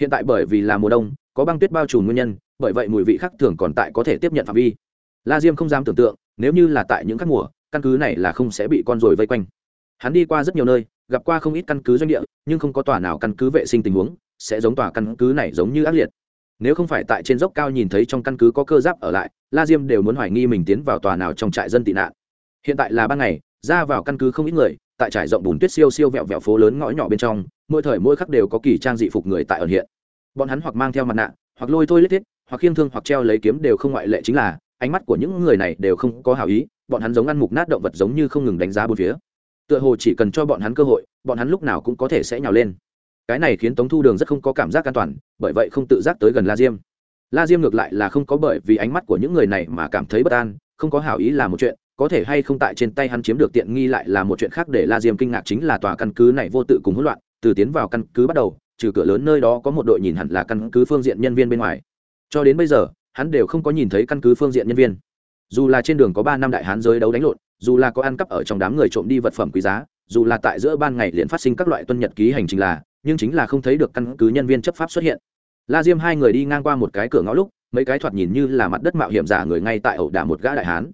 Hiện tại bởi vì là mùa đông, có băng tuyết bao trùm nguyên nhân, bởi vậy mùi vị khác thường còn tại có thể tiếp nhận phạm vi. La diêm không dám tưởng tượng, nếu như là tại những các mùa, căn cứ này là không sẽ bị con ruồi vây quanh. Hắn đi qua rất nhiều nơi, gặp qua không ít căn cứ doanh địa, nhưng không có tòa nào căn cứ vệ sinh tình huống sẽ giống tòa căn cứ này giống như ác liệt nếu không phải tại trên dốc cao nhìn thấy trong căn cứ có cơ giáp ở lại, la diêm đều muốn hoài nghi mình tiến vào tòa nào trong trại dân tị nạn. Hiện tại là ban ngày, ra vào căn cứ không ít người, tại trải rộng bùn tuyết siêu siêu vẹo vẹo phố lớn ngõ nhỏ bên trong, mỗi thời mỗi khắc đều có kỳ trang dị phục người tại ẩn hiện. Bọn hắn hoặc mang theo mặt nạ, hoặc lôi thôi lết thiết, hoặc khiêng thương hoặc treo lấy kiếm đều không ngoại lệ chính là, ánh mắt của những người này đều không có hảo ý, bọn hắn giống ăn mục nát động vật giống như không ngừng đánh giá bốn phía. Tựa hồ chỉ cần cho bọn hắn cơ hội, bọn hắn lúc nào cũng có thể sẽ nhào lên cái này khiến tống thu đường rất không có cảm giác an toàn, bởi vậy không tự giác tới gần la diêm. La diêm ngược lại là không có bởi vì ánh mắt của những người này mà cảm thấy bất an, không có hảo ý là một chuyện, có thể hay không tại trên tay hắn chiếm được tiện nghi lại là một chuyện khác để la diêm kinh ngạc chính là tòa căn cứ này vô tự cùng hỗn loạn, từ tiến vào căn cứ bắt đầu, trừ cửa lớn nơi đó có một đội nhìn hẳn là căn cứ phương diện nhân viên bên ngoài. Cho đến bây giờ, hắn đều không có nhìn thấy căn cứ phương diện nhân viên. Dù là trên đường có ba năm đại hán giới đấu đánh lộn, dù là có ăn cắp ở trong đám người trộm đi vật phẩm quý giá, dù là tại giữa ban ngày liền phát sinh các loại tuân nhật ký hành trình là nhưng chính là không thấy được căn cứ nhân viên chấp pháp xuất hiện. La diêm hai người đi ngang qua một cái cửa ngõ lúc, mấy cái thoạt nhìn như là mặt đất mạo hiểm giả người ngay tại ẩu đả một gã đại hán.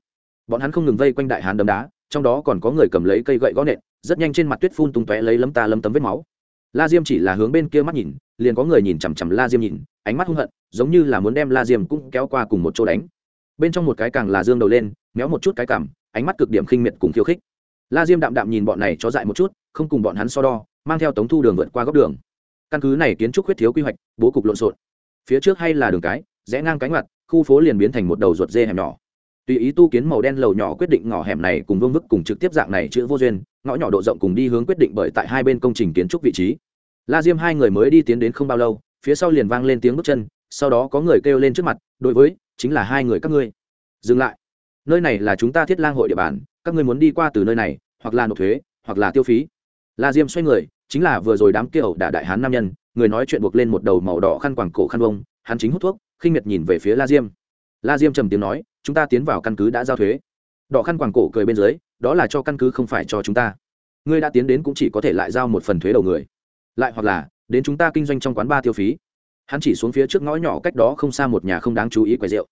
Bọn hắn không ngừng vây quanh đại hán đấm đá, trong đó còn có người cầm lấy cây gậy gõ nện, rất nhanh trên mặt tuyết phun tung tóe lấy lấm ta lấm tấm vết máu. La diêm chỉ là hướng bên kia mắt nhìn, liền có người nhìn chằm chằm la diêm nhìn, ánh mắt hung hận, giống như là muốn đem la diêm cũng kéo qua cùng một chỗ đánh. Bên trong một cái càng là dương đầu lên, méo một chút cái cảm ánh mắt cực điểm khinh miệt cùng khiêu khích. La diêm đạm đạm nhìn bọn này cho dại một chút, không cùng bọn hắn so đo mang theo tống thu đường vượt qua góc đường. Căn cứ này kiến trúc huyết thiếu quy hoạch, bố cục lộn xộn. Phía trước hay là đường cái, rẽ ngang cánh mặt khu phố liền biến thành một đầu ruột dê hẻm nhỏ. Tùy ý tu kiến màu đen lầu nhỏ quyết định ngõ hẻm này cùng vương vức cùng trực tiếp dạng này chữ vô duyên, ngõ nhỏ độ rộng cùng đi hướng quyết định bởi tại hai bên công trình kiến trúc vị trí. La diêm hai người mới đi tiến đến không bao lâu, phía sau liền vang lên tiếng bước chân, sau đó có người kêu lên trước mặt, đối với, chính là hai người các ngươi. Dừng lại. Nơi này là chúng ta thiết lang hội địa bàn, các ngươi muốn đi qua từ nơi này, hoặc là nộp thuế, hoặc là tiêu phí la diêm xoay người, chính là vừa rồi đám kia ẩu đả đại hán nam nhân, người nói chuyện buộc lên một đầu màu đỏ khăn quàng cổ khăn vông, hắn chính hút thuốc, khinh miệt nhìn về phía la diêm. La diêm trầm tiếng nói, chúng ta tiến vào căn cứ đã giao thuế. Đỏ khăn quàng cổ cười bên dưới, đó là cho căn cứ không phải cho chúng ta. Ngươi đã tiến đến cũng chỉ có thể lại giao một phần thuế đầu người. Lại hoặc là, đến chúng ta kinh doanh trong quán ba tiêu phí. Hắn chỉ xuống phía trước ngõ nhỏ cách đó không xa một nhà không đáng chú ý quầy rượu.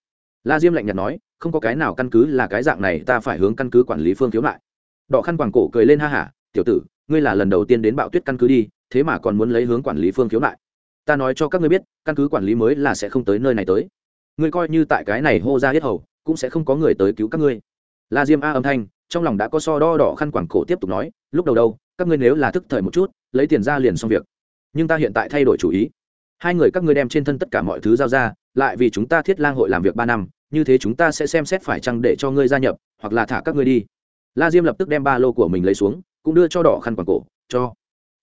La diêm lạnh nhạt nói, không có cái nào căn cứ là cái dạng này, ta phải hướng căn cứ quản lý phương thiếu lại. Đỏ khăn quàng cổ cười lên ha hả, tiểu tử ngươi là lần đầu tiên đến bạo tuyết căn cứ đi, thế mà còn muốn lấy hướng quản lý phương khiếu nại. Ta nói cho các ngươi biết, căn cứ quản lý mới là sẽ không tới nơi này tới. Ngươi coi như tại cái này hô ra hết hầu, cũng sẽ không có người tới cứu các ngươi. La diêm a âm thanh, trong lòng đã có so đo đỏ khăn quảng cổ tiếp tục nói, lúc đầu đâu, các ngươi nếu là thức thời một chút, lấy tiền ra liền xong việc. Nhưng ta hiện tại thay đổi chủ ý. Hai người các ngươi đem trên thân tất cả mọi thứ giao ra, lại vì chúng ta thiết lang hội làm việc ba năm, như thế chúng ta sẽ xem xét phải chăng để cho ngươi gia nhập, hoặc là thả các ngươi đi. La diêm lập tức đem ba lô của mình lấy xuống cũng đưa cho đỏ khăn quàng cổ, cho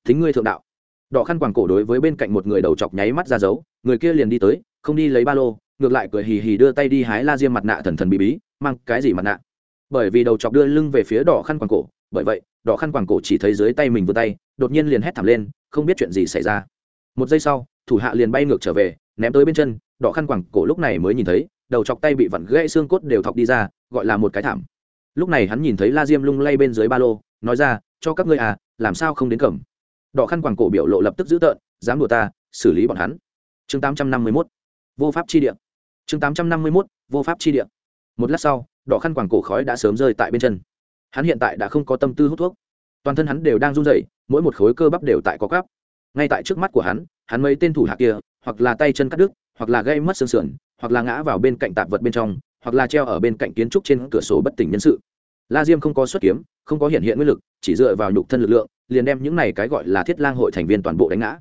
thính ngươi thượng đạo. Đỏ khăn quàng cổ đối với bên cạnh một người đầu chọc nháy mắt ra dấu, người kia liền đi tới, không đi lấy ba lô, ngược lại cười hì hì đưa tay đi hái la diêm mặt nạ thần thần bí bí, mang cái gì mặt nạ? Bởi vì đầu chọc đưa lưng về phía đỏ khăn quàng cổ, bởi vậy, đỏ khăn quàng cổ chỉ thấy dưới tay mình vừa tay, đột nhiên liền hét thảm lên, không biết chuyện gì xảy ra. Một giây sau, thủ hạ liền bay ngược trở về, ném tới bên chân, đỏ khăn quàng cổ lúc này mới nhìn thấy, đầu chọc tay bị vặn gãy xương cốt đều thọc đi ra, gọi là một cái thảm. Lúc này hắn nhìn thấy la diêm lung lay bên dưới ba lô, nói ra cho các ngươi à làm sao không đến cẩm đỏ khăn quàng cổ biểu lộ lập tức giữ tợn, dám đùa ta, xử lý bọn hắn. Chương tám trăm năm mươi mốt, vô pháp chi địa. Chương tám trăm năm mươi mốt, vô pháp chi địa. Một lát sau, đỏ khăn quàng cổ khói đã sớm rơi tại bên chân. Hắn hiện tại đã không có tâm tư hút thuốc. Toàn thân hắn đều đang run rẩy, mỗi một khối cơ bắp đều tại có cắp ngay tại trước mắt của hắn hắn mấy tên thủ hạ kia, hoặc là tay chân cắt đứt, hoặc là gây mất xương sườn, hoặc là ngã vào bên cạnh tạp vật bên trong, hoặc là treo ở bên cạnh kiến trúc trên cửa sổ bất tỉnh nhân sự. La diêm không có xuất kiếm không có hiện hiện nguyên lực, chỉ dựa vào nhục thân lực lượng, liền đem những này cái gọi là thiết lang hội thành viên toàn bộ đánh ngã.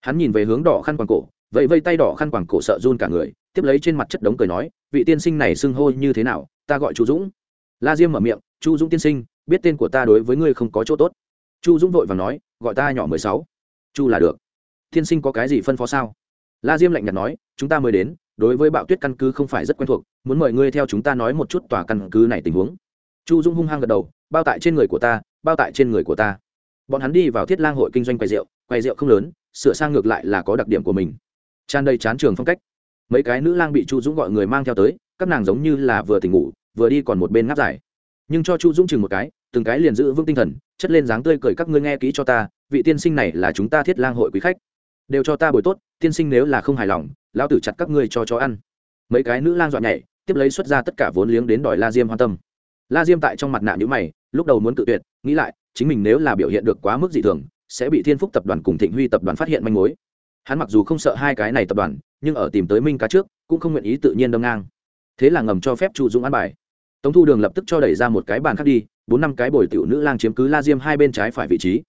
Hắn nhìn về hướng đỏ khăn quàng cổ vậy vây tay đỏ khăn quàng cổ sợ run cả người, tiếp lấy trên mặt chất đống cười nói, vị tiên sinh này xưng hô như thế nào, ta gọi chu dũng. La diêm mở miệng, chu dũng tiên sinh, biết tên của ta đối với ngươi không có chỗ tốt. Chu dũng vội và nói, gọi ta nhỏ mười sáu. Chu là được. Tiên sinh có cái gì phân phó sao? La diêm lạnh nhạt nói, chúng ta mới đến, đối với bạo tuyết căn cứ không phải rất quen thuộc, muốn mời ngươi theo chúng ta nói một chút tòa căn cứ này tình huống chu Dung hung hăng gật đầu, bao tại trên người của ta, bao tại trên người của ta. Bọn hắn đi vào thiết lang hội kinh doanh quầy rượu quầy rượu không lớn, sửa sang ngược lại là có đặc điểm của mình. Tràn đầy chán trường phong cách. Mấy cái nữ lang bị chu dũng gọi người mang theo tới, các nàng giống như là vừa tỉnh ngủ, vừa đi còn một bên ngáp dài. Nhưng cho chu dũng chừng một cái, từng cái liền giữ vững tinh thần, chất lên dáng tươi cười, các ngươi nghe kỹ cho ta, vị tiên sinh này là chúng ta thiết lang hội quý khách. Đều cho ta bồi tốt, tiên sinh nếu là không hài lòng, lão tử chặt các ngươi cho chó ăn. Mấy cái nữ lang dọn nhảy, tiếp lấy xuất ra tất cả vốn liếng đến đòi la diêm hoan tâm la diêm tại trong mặt nạ nhữ mày, lúc đầu muốn tự tuyệt, nghĩ lại, chính mình nếu là biểu hiện được quá mức dị thường, sẽ bị thiên phúc tập đoàn cùng thịnh huy tập đoàn phát hiện manh mối. Hắn mặc dù không sợ hai cái này tập đoàn, nhưng ở tìm tới minh cá trước, cũng không nguyện ý tự nhiên đâm ngang. Thế là ngầm cho phép chu dũng ăn bài. Tống thu đường lập tức cho đẩy ra một cái bàn khác đi, bốn năm cái bồi tiểu nữ lang chiếm cứ la diêm hai bên trái phải vị trí.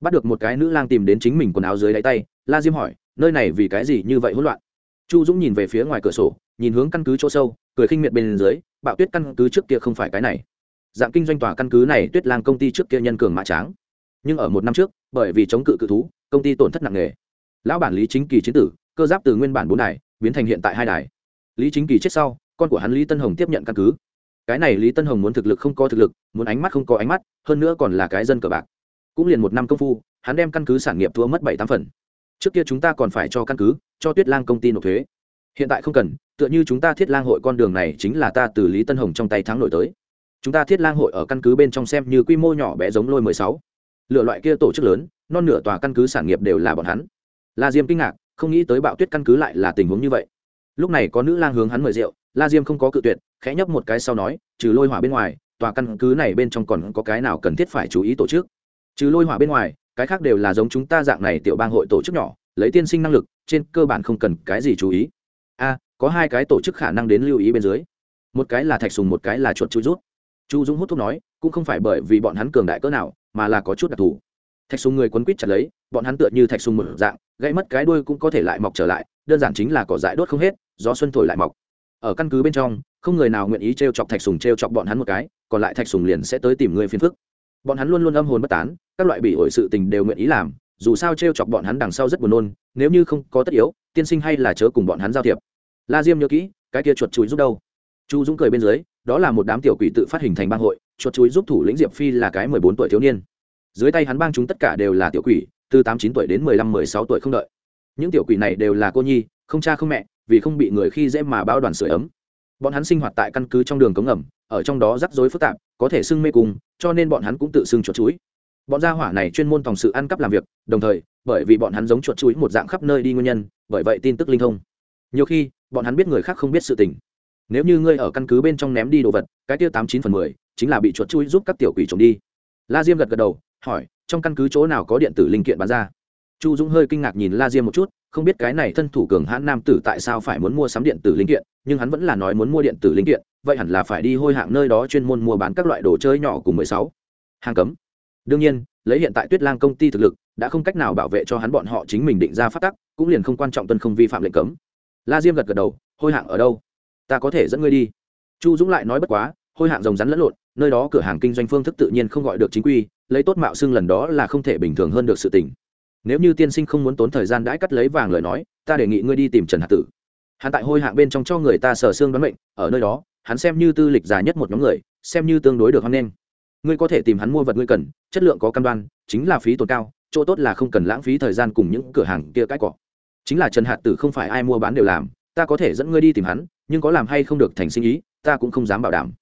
Bắt được một cái nữ lang tìm đến chính mình quần áo dưới đáy tay, la diêm hỏi, nơi này vì cái gì như vậy hỗn loạn? Chu dũng nhìn về phía ngoài cửa sổ, nhìn hướng căn cứ chỗ sâu, cười khinh miệt bên dưới, bạo tuyết căn cứ trước kia không phải cái này. Dạng kinh doanh tòa căn cứ này tuyết lang công ty trước kia nhân cường mã tráng. Nhưng ở một năm trước, bởi vì chống cự cự thú, công ty tổn thất nặng nề. Lão bản lý chính kỳ chiến tử, cơ giáp từ nguyên bản bốn đài, biến thành hiện tại hai đài. Lý chính kỳ chết sau, con của hắn lý tân hồng tiếp nhận căn cứ. Cái này lý tân hồng muốn thực lực không có thực lực, muốn ánh mắt không có ánh mắt, hơn nữa còn là cái dân cờ bạc. Cũng liền một năm công phu, hắn đem căn cứ sản nghiệp thua mất bảy tám phần trước kia chúng ta còn phải cho căn cứ, cho tuyết lang công ty nộp thuế. Hiện tại không cần, tựa như chúng ta thiết lang hội con đường này chính là ta từ lý tân hồng trong tay thắng nổi tới. Chúng ta thiết lang hội ở căn cứ bên trong xem như quy mô nhỏ bé giống lôi mười sáu. Lựa loại kia tổ chức lớn, non nửa tòa căn cứ sản nghiệp đều là bọn hắn. La diêm kinh ngạc, không nghĩ tới bạo tuyết căn cứ lại là tình huống như vậy. Lúc này có nữ lang hướng hắn mời rượu, la diêm không có cự tuyệt, khẽ nhấp một cái sau nói, trừ lôi hỏa bên ngoài, tòa căn cứ này bên trong còn có cái nào cần thiết phải chú ý tổ chức? Trừ lôi hỏa bên ngoài cái khác đều là giống chúng ta dạng này tiểu bang hội tổ chức nhỏ, lấy tiên sinh năng lực, trên cơ bản không cần cái gì chú ý. A, có hai cái tổ chức khả năng đến lưu ý bên dưới. Một cái là thạch sùng, một cái là chuột chui rút. Chu dũng hút thuốc nói, cũng không phải bởi vì bọn hắn cường đại cỡ nào, mà là có chút đặc thù. Thạch sùng người quấn quýt chặt lấy, bọn hắn tựa như thạch sùng một dạng, gãy mất cái đuôi cũng có thể lại mọc trở lại, đơn giản chính là cỏ dại đốt không hết, gió xuân thổi lại mọc. Ở căn cứ bên trong, không người nào nguyện ý t r e o chọc thạch sùng t r e o chọc bọn hắn một cái, còn lại thạch sùng liền sẽ tới tìm người phiền phức bọn hắn luôn luôn âm hồn bất tán, các loại bị ổi sự tình đều nguyện ý làm, dù sao t r e o chọc bọn hắn đằng sau rất buồn nôn, nếu như không có tất yếu, tiên sinh hay là chớ cùng bọn hắn giao thiệp. La diêm nhớ kỹ, cái kia chuột chuối giúp đâu? Chu dũng cười bên dưới, đó là một đám tiểu quỷ tự phát hình thành bang hội, chuột chuối giúp thủ lĩnh diệp phi là cái mười bốn tuổi thiếu niên. Dưới tay hắn bang chúng tất cả đều là tiểu quỷ, từ tám chín tuổi đến mười lăm, mười sáu tuổi không đợi. Những tiểu quỷ này đều là cô nhi, không cha không mẹ, vì không bị người khi dễ mà bao đoàn sửa ấm. Bọn hắn sinh hoạt tại căn cứ trong đường cống ngầm ở trong đó rắc rối phức tạp, có thể xưng mê cùng cho nên bọn hắn cũng tự xưng chuột chuối. Bọn gia hỏa này chuyên môn tòng sự ăn cắp làm việc, đồng thời, bởi vì bọn hắn giống chuột chuối một dạng khắp nơi đi nguyên nhân, bởi vậy tin tức linh thông. Nhiều khi, bọn hắn biết người khác không biết sự tình. Nếu như ngươi ở căn cứ bên trong ném đi đồ vật, cái tiêu tám chín phần mười, chính là bị chuột chuối giúp các tiểu quỷ trộm đi. La diêm gật gật đầu, hỏi, trong căn cứ chỗ nào có điện tử linh kiện bán ra? Chu dũng hơi kinh ngạc nhìn la diêm một chút, không biết cái này thân thủ cường hãn nam tử tại sao phải muốn mua sắm điện tử linh kiện, nhưng hắn vẫn là nói muốn mua điện tử linh kiện vậy hẳn là phải đi hôi hạng nơi đó chuyên môn mua bán các loại đồ chơi nhỏ cùng mười sáu. Hàng cấm. Đương nhiên, lấy hiện tại tuyết lang công ty thực lực, đã không cách nào bảo vệ cho hắn bọn họ chính mình định ra phát tắc, cũng liền không quan trọng tuân không vi phạm lệnh cấm. La diêm gật gật đầu, hôi hạng ở đâu? Ta có thể dẫn ngươi đi. Chu dũng lại nói bất quá, hôi hạng rồng rắn lẫn lộn, nơi đó cửa hàng kinh doanh phương thức tự nhiên không gọi được chính quy, lấy tốt mạo xưng lần đó là không thể bình thường hơn được sự tình. Nếu như tiên sinh không muốn tốn thời gian đãi cắt lấy vàng lời nói, ta đề nghị ngươi đi tìm trần hạt tử. Hắn tại hôi hạng bên trong cho người ta sở xương đoán mệnh, ở nơi đó hắn xem như tư lịch già nhất một nhóm người, xem như tương đối được hoan nghênh. Ngươi có thể tìm hắn mua vật ngươi cần, chất lượng có cam đoan, chính là phí tồn cao, chỗ tốt là không cần lãng phí thời gian cùng những cửa hàng kia cãi cọ. Chính là trần hạt tử không phải ai mua bán đều làm, ta có thể dẫn ngươi đi tìm hắn, nhưng có làm hay không được thành sinh ý, ta cũng không dám bảo đảm.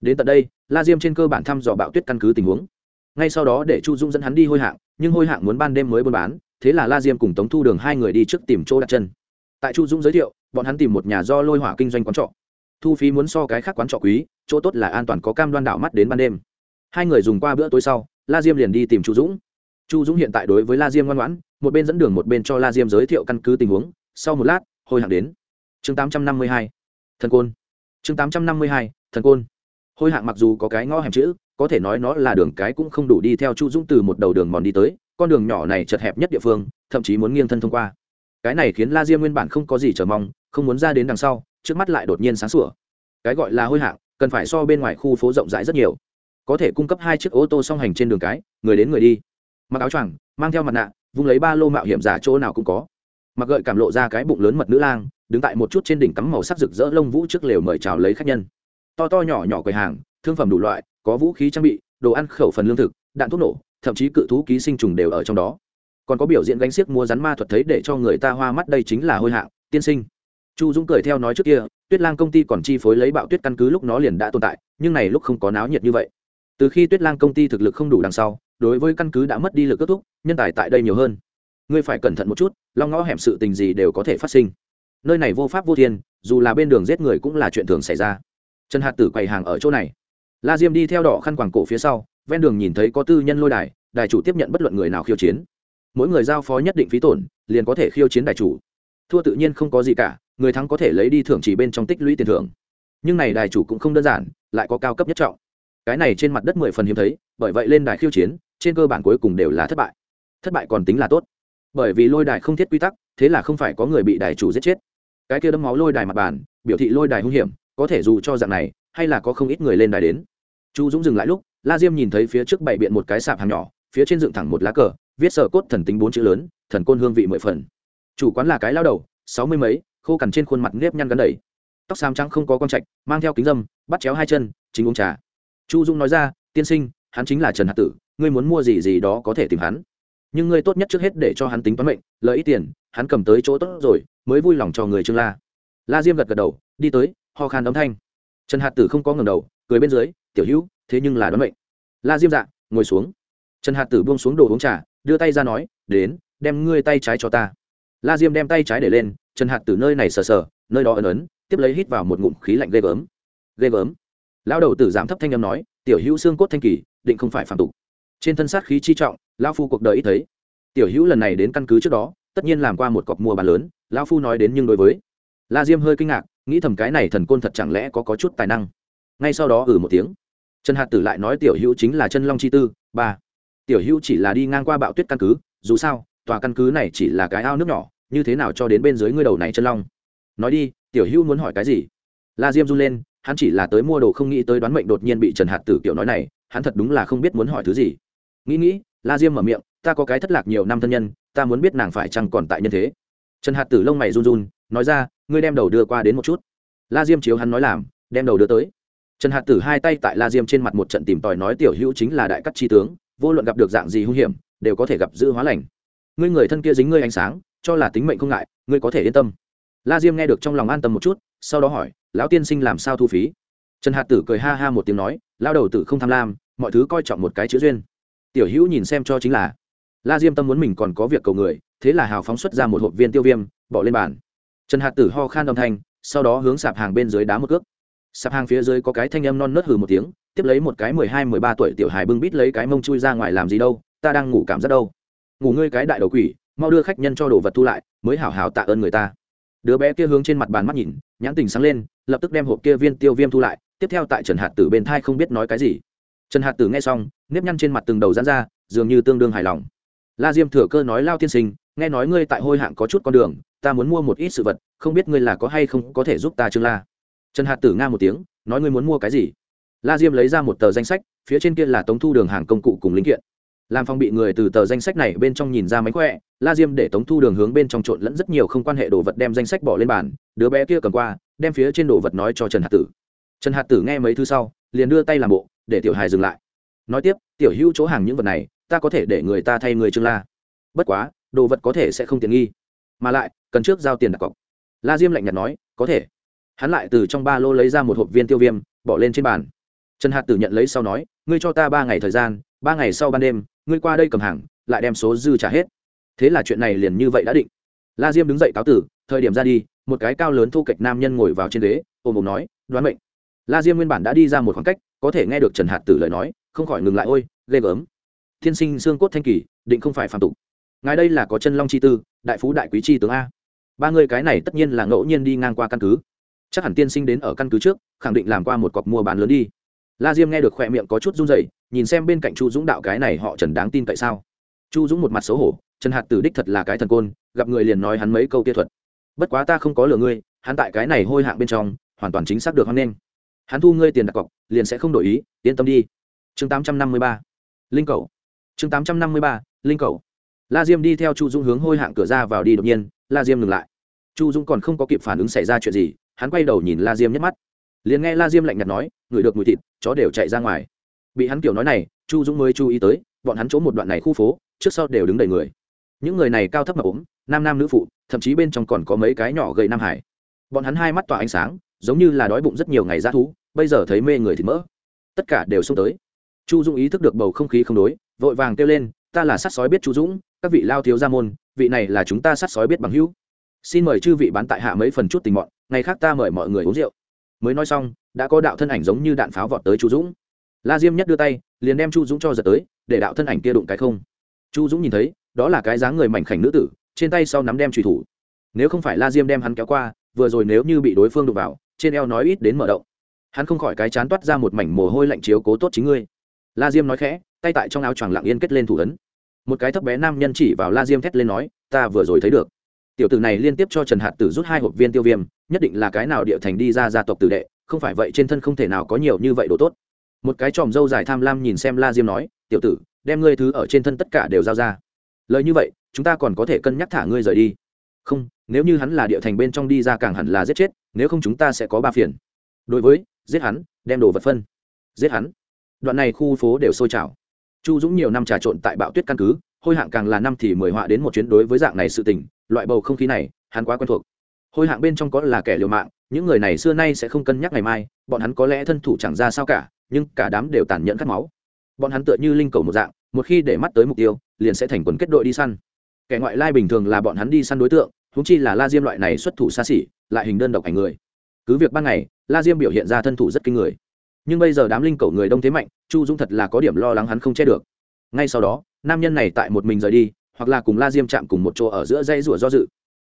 Đến tận đây, la diêm trên cơ bản thăm dò bạo tuyết căn cứ tình huống. Ngay sau đó để chu dung dẫn hắn đi hôi hạng, nhưng hôi hạng muốn ban đêm mới buôn bán, thế là la diêm cùng tống thu đường hai người đi trước tìm chỗ đặt chân. Tại chu dung giới thiệu, bọn hắn tìm một nhà do lôi hỏa kinh doanh quán trọ thu phí muốn so cái khác quán trọ quý, chỗ tốt là an toàn có cam đoan đảo mắt đến ban đêm. Hai người dùng qua bữa tối sau, la diêm liền đi tìm chu dũng. Chu dũng hiện tại đối với la diêm ngoan ngoãn, một bên dẫn đường một bên cho la diêm giới thiệu căn cứ tình huống, sau một lát hôi hạng đến. Chương tám trăm năm mươi hai, thần côn. Chương tám trăm năm mươi hai, thần côn. Hôi hạng mặc dù có cái ngõ hẻm chữ, có thể nói nó là đường cái cũng không đủ đi theo chu dũng từ một đầu đường mòn đi tới, con đường nhỏ này chật hẹp nhất địa phương, thậm chí muốn nghiêng thân thông qua. Cái này khiến la diêm nguyên bản không có gì chờ mong, không muốn ra đến đằng sau trước mắt lại đột nhiên sáng sủa. Cái gọi là hôi hạng, cần phải so bên ngoài khu phố rộng rãi rất nhiều. Có thể cung cấp hai chiếc ô tô song hành trên đường cái, người đến người đi. Mặc áo choàng, mang theo mặt nạ, vung lấy ba lô mạo hiểm giả chỗ nào cũng có. Mặc gợi cảm lộ ra cái bụng lớn mật nữ lang, đứng tại một chút trên đỉnh cắm màu sắc rực rỡ lông vũ trước lều mời chào lấy khách nhân. To to nhỏ nhỏ quầy hàng, thương phẩm đủ loại, có vũ khí trang bị, đồ ăn khẩu phần lương thực, đạn thuốc nổ, thậm chí cự thú ký sinh trùng đều ở trong đó. Còn có biểu diễn gánh xiếc mua rắn ma thuật thấy để cho người ta hoa mắt đây chính là hôi hạng, tiên sinh chu dũng cười theo nói trước kia, tuyết lang công ty còn chi phối lấy bạo tuyết căn cứ lúc nó liền đã tồn tại, nhưng này lúc không có náo nhiệt như vậy. Từ khi tuyết lang công ty thực lực không đủ đằng sau, đối với căn cứ đã mất đi lực kết thúc, nhân tài tại đây nhiều hơn. Ngươi phải cẩn thận một chút, long ngõ hẻm sự tình gì đều có thể phát sinh. Nơi này vô pháp vô thiên, dù là bên đường giết người cũng là chuyện thường xảy ra. Trần hạt tử quầy hàng ở chỗ này. La diêm đi theo đỏ khăn quàng cổ phía sau, ven đường nhìn thấy có tư nhân lôi đài đài chủ tiếp nhận bất luận người nào khiêu chiến. Mỗi người giao phó nhất định phí tổn, liền có thể khiêu chiến đài chủ. Thua tự nhiên không có gì cả người thắng có thể lấy đi thưởng chỉ bên trong tích lũy tiền thưởng. Nhưng này đài chủ cũng không đơn giản, lại có cao cấp nhất trọng. Cái này trên mặt đất mười phần hiếm thấy, bởi vậy lên đài khiêu chiến, trên cơ bản cuối cùng đều là thất bại. Thất bại còn tính là tốt. Bởi vì lôi đài không thiết quy tắc, thế là không phải có người bị đài chủ giết chết. Cái kia đấm máu lôi đài mặt bàn, biểu thị lôi đài hung hiểm, có thể dù cho dạng này, hay là có không ít người lên đài đến. Chu dũng dừng lại lúc, la diêm nhìn thấy phía trước bảy biện một cái sạp hàng nhỏ, phía trên dựng thẳng một lá cờ, viết sở cốt thần tính bốn chữ lớn, thần côn hương vị mười phần. Chủ quán là cái lao đầu, sáu mươi mấy khô cằn trên khuôn mặt nếp nhăn gắn đầy. Tóc xám trắng không có con trạch, mang theo kính dâm, bắt chéo hai chân, chính uống trà. Chu dung nói ra, tiên sinh, hắn chính là trần hạt tử, ngươi muốn mua gì gì đó có thể tìm hắn. Nhưng ngươi tốt nhất trước hết để cho hắn tính toán mệnh, lợi ít tiền, hắn cầm tới chỗ tốt rồi, mới vui lòng cho người trương la. La diêm gật gật đầu, đi tới, ho khan đóng thanh. Trần hạt tử không có ngầm đầu, cười bên dưới, tiểu hữu, thế nhưng là đoán mệnh. La diêm dạ ngồi xuống. Trần hạt tử buông xuống đồ uống trà, đưa tay ra nói, đến, đem ngươi tay trái cho ta. La diêm đem tay trái để lên trần hạt từ nơi này sờ sờ nơi đó ấn ấn tiếp lấy hít vào một ngụm khí lạnh ghê gớm. Ghê gớm? Lão đầu tử giảm thấp thanh â m nói tiểu hữu xương cốt thanh kỳ định không phải phạm tục. Trên thân sát khí chi trọng lão phu cuộc đời ít thấy. Tiểu hữu lần này đến căn cứ trước đó tất nhiên làm qua một cọc mua bán lớn lão phu nói đến nhưng đối với. La diêm hơi kinh ngạc nghĩ thầm cái này thần côn thật chẳng lẽ có, có chút tài năng. Ngay sau đó ừ một tiếng. Trần hạt tử lại nói tiểu hữu chính là chân long chi tư ba. Tiểu hữu chỉ là đi ngang qua bạo tuyết căn cứ dù sao tòa căn cứ này chỉ là cái ao nước nhỏ như thế nào cho đến bên dưới ngươi đầu này chân long? Nói đi, tiểu hữu muốn hỏi cái gì? La diêm run lên, hắn chỉ là tới mua đồ không nghĩ tới đoán mệnh đột nhiên bị trần hạt tử kiểu nói này, hắn thật đúng là không biết muốn hỏi thứ gì. Nghĩ nghĩ, la diêm mở miệng, ta có cái thất lạc nhiều năm thân nhân, ta muốn biết nàng phải chăng còn tại nhân thế. Trần hạt tử lông mày run run, nói ra, ngươi đem đầu đưa qua đến một chút. La diêm chiếu hắn nói làm, đem đầu đưa tới. Trần hạt tử hai tay tại la diêm trên mặt một trận tìm tòi nói tiểu hữu chính là đại cắt tri tướng, vô luận gặp được dạng gì hung hiểm, đều có thể gặp giữ hóa lành. Ngươi người thân kia dính ngươi ánh sáng cho là tính mệnh không ngại, ngươi có thể yên tâm. La diêm nghe được trong lòng an tâm một chút, sau đó hỏi, lão tiên sinh làm sao thu phí? Trần hạt tử cười ha ha một tiếng nói lao đầu tử không tham lam, mọi thứ coi trọng một cái chữ duyên. Tiểu hữu nhìn xem cho chính là, la diêm tâm muốn mình còn có việc cầu người, thế là hào phóng xuất ra một hộp viên tiêu viêm, bỏ lên bàn. Trần hạt tử ho khan âm thanh, sau đó hướng sạp hàng bên dưới đá một cước. Sạp hàng phía dưới có cái thanh âm non nớt hừ một tiếng, tiếp lấy một cái mười hai, mười ba tuổi tiểu hài bưng bít lấy cái mông chui ra ngoài làm gì đâu, ta đang ngủ cảm giác đâu. Ngủ ngươi cái đại đầu quỷ mau đưa khách nhân cho đồ vật thu lại, mới hảo hảo tạ ơn người ta. Đứa bé kia hướng trên mặt bàn mắt nhìn, nhãn tình sáng lên, lập tức đem hộp kia viên tiêu viêm thu lại, tiếp theo tại trần hạt tử bên thai không biết nói cái gì. Trần hạt tử nghe xong, nếp nhăn trên mặt từng đầu dán ra, dường như tương đương hài lòng. La diêm thừa cơ nói, lao tiên sinh, nghe nói ngươi tại hôi hạng có chút con đường, ta muốn mua một ít sự vật, không biết ngươi là có hay không có thể giúp ta trương la. Trần hạt tử nga một tiếng, nói, ngươi muốn mua cái gì? La diêm lấy ra một tờ danh sách, phía trên kia là tống thu đường hàng công cụ cùng linh kiện làm phong bị người từ tờ danh sách này bên trong nhìn ra mánh khỏe, la diêm để tống thu đường hướng bên trong trộn lẫn rất nhiều không quan hệ đồ vật đem danh sách bỏ lên bàn, đứa bé kia cầm qua, đem phía trên đồ vật nói cho trần hạt tử. Trần hạt tử nghe mấy thứ sau, liền đưa tay làm bộ, để tiểu hài dừng lại. Nói tiếp, tiểu hữu chỗ hàng những vật này, ta có thể để người ta thay người trương la. Bất quá, đồ vật có thể sẽ không tiện nghi. Mà lại, cần trước giao tiền đặt cọc. La diêm lạnh nhạt nói, có thể. Hắn lại từ trong ba lô lấy ra một hộp viên tiêu viêm, bỏ lên trên bàn. Trần hạt tử nhận lấy sau nói, ngươi cho ta ba ngày thời gian, ba ngày sau ban đêm ngươi qua đây cầm hàng, lại đem số dư trả hết. Thế là chuyện này liền như vậy đã định. La diêm đứng dậy cáo tử, thời điểm ra đi, một cái cao lớn thu kệch nam nhân ngồi vào trên ghế ôm ôm nói, đoán mệnh. La diêm nguyên bản đã đi ra một khoảng cách, có thể nghe được trần hạt tử lời nói, không khỏi ngừng lại, ôi, ghê gớm. Thiên sinh xương cốt thanh kỳ, định không phải phạm tục. Ngài đây là có chân long chi tư, đại phú đại quý chi tướng a. Ba người cái này tất nhiên là ngẫu nhiên đi ngang qua căn cứ. Chắc hẳn tiên sinh đến ở căn cứ trước, khẳng định làm qua một cọc mua bán lớn đi. La diêm nghe được khoe miệng có chút run dậy nhìn xem bên cạnh chu dũng đạo cái này họ trần đáng tin tại sao? Chu dũng một mặt xấu hổ, trần hạt tử đích thật là cái thần côn, gặp người liền nói hắn mấy câu kia thuật. Bất quá ta không có lừa ngươi, hắn tại cái này hôi hạng bên trong, hoàn toàn chính xác được hắn nên hắn thu ngươi tiền đặt cọc, liền sẽ không đổi ý, yên tâm đi. Chương tám trăm năm mươi ba, linh cầu. Chương tám trăm năm mươi ba, linh cầu. La diêm đi theo chu dũng hướng hôi hạng cửa ra vào đi đột nhiên, la diêm ngừng lại. Chu dũng còn không có kịp phản ứng xảy ra chuyện gì, hắn quay đầu nhìn la diêm nhắc mắt. Liền nghe la diêm lạnh nhạt nói ngửi được mùi thịt, chó đều chạy ra ngoài bị hắn kiểu nói này, chu dũng mới chú ý tới, bọn hắn chỗ một đoạn này khu phố, trước sau đều đứng đầy người. Những người này cao thấp mà ốm, nam nam nữ phụ, thậm chí bên trong còn có mấy cái nhỏ gầy nam hải. Bọn hắn hai mắt tỏa ánh sáng, giống như là đói bụng rất nhiều ngày ra thú, bây giờ thấy mê người thì mỡ. Tất cả đều xông tới. Chu dũng ý thức được bầu không khí không đối, vội vàng kêu lên, ta là sát sói biết chu dũng, các vị lao thiếu gia môn, vị này là chúng ta sát sói biết bằng hữu. Xin mời chư vị bán tại hạ mấy phần chút tình mọn, ngày khác ta mời mọi người uống rượu. Mới nói xong, đã có đạo thân ảnh giống như đạn pháo vọt tới chu dũng la diêm nhất đưa tay, liền đem chu dũng cho giật tới, để đạo thân ảnh kia đụng cái không. Chu dũng nhìn thấy, đó là cái dáng người mảnh khảnh nữ tử, trên tay sau nắm đem trùy thủ. Nếu không phải la diêm đem hắn kéo qua, vừa rồi nếu như bị đối phương đụng vào, trên eo nói ít đến mở động. Hắn không khỏi cái chán toát ra một mảnh mồ hôi lạnh chiếu cố tốt chính ngươi. La diêm nói khẽ, tay tại trong áo choàng lặng yên kết lên thủ ấn. Một cái thấp bé nam nhân chỉ vào la diêm thét lên nói, ta vừa rồi thấy được. Tiểu tử này liên tiếp cho trần hạt tử rút hai hộp viên tiêu viêm, nhất định là cái nào địa thành đi ra gia tộc tử đệ, không phải vậy trên thân không thể nào có nhiều như vậy đồ tốt một cái tròm dâu dài tham lam nhìn xem la diêm nói, tiểu tử, đem ngươi thứ ở trên thân tất cả đều giao ra. Lời như vậy, chúng ta còn có thể cân nhắc thả ngươi rời đi. Không, nếu như hắn là địa thành bên trong đi ra càng hẳn là giết chết, nếu không chúng ta sẽ có ba phiền. Đối với, giết hắn, đem đồ vật phân. Giết hắn. Đoạn này khu phố đều sôi trào. Chu dũng nhiều năm trà trộn tại bạo tuyết căn cứ, hôi hạng càng là năm thì mười họa đến một chuyến đối với dạng này sự tình, loại bầu không khí này, hắn quá quen thuộc. Hôi hạng bên trong có là kẻ liều mạng những người này xưa nay sẽ không cân nhắc ngày mai, bọn hắn có lẽ thân thủ chẳng ra sao cả, nhưng cả đám đều tàn nhẫn cắt máu. Bọn hắn tựa như linh cầu một dạng, một khi để mắt tới mục tiêu, liền sẽ thành quần kết đội đi săn. Kẻ ngoại lai bình thường là bọn hắn đi săn đối tượng húng chi là la diêm loại này xuất thủ xa xỉ, lại hình đơn độc ảnh người. Cứ việc ban ngày, la diêm biểu hiện ra thân thủ rất kinh người. Nhưng bây giờ đám linh cầu người đông thế mạnh, chu dũng thật là có điểm lo lắng hắn không che được. Ngay sau đó, nam nhân này tại một mình rời đi, hoặc là cùng la diêm chạm cùng một chỗ ở giữa dây rủa do dự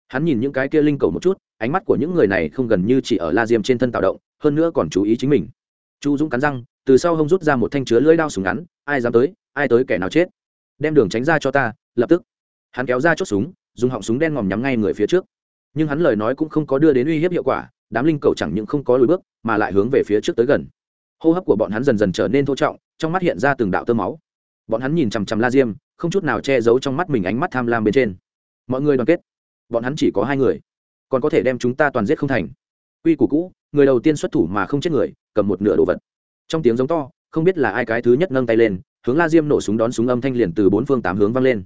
hắn nhìn những cái kia linh cầu một chút, ánh mắt của những người này không gần như chỉ ở la diêm trên thân tạo động, hơn nữa còn chú ý chính mình. Chu dũng cắn răng, từ sau hông rút ra một thanh chứa lưỡi đao súng ngắn, ai dám tới, ai tới kẻ nào chết? Đem đường tránh ra cho ta, lập tức. Hắn kéo ra chốt súng, dùng họng súng đen ngòm nhắm ngay người phía trước. Nhưng hắn lời nói cũng không có đưa đến uy hiếp hiệu quả, đám linh cầu chẳng những không có lùi bước, mà lại hướng về phía trước tới gần. Hô hấp của bọn hắn dần dần trở nên thô trọng, trong mắt hiện ra từng đạo tơ máu. Bọn hắn nhìn chằm chằm la diêm, không chút nào che giấu trong mắt mình ánh mắt tham lam bên trên. Mọi người đoàn kết bọn hắn chỉ có hai người, còn có thể đem chúng ta toàn giết không thành. Quy củ cũ, người đầu tiên xuất thủ mà không chết người, cầm một nửa đồ vật. Trong tiếng giống to, không biết là ai cái thứ nhất nâng tay lên, hướng la diêm nổ súng đón súng âm thanh liền từ bốn phương tám hướng vang lên.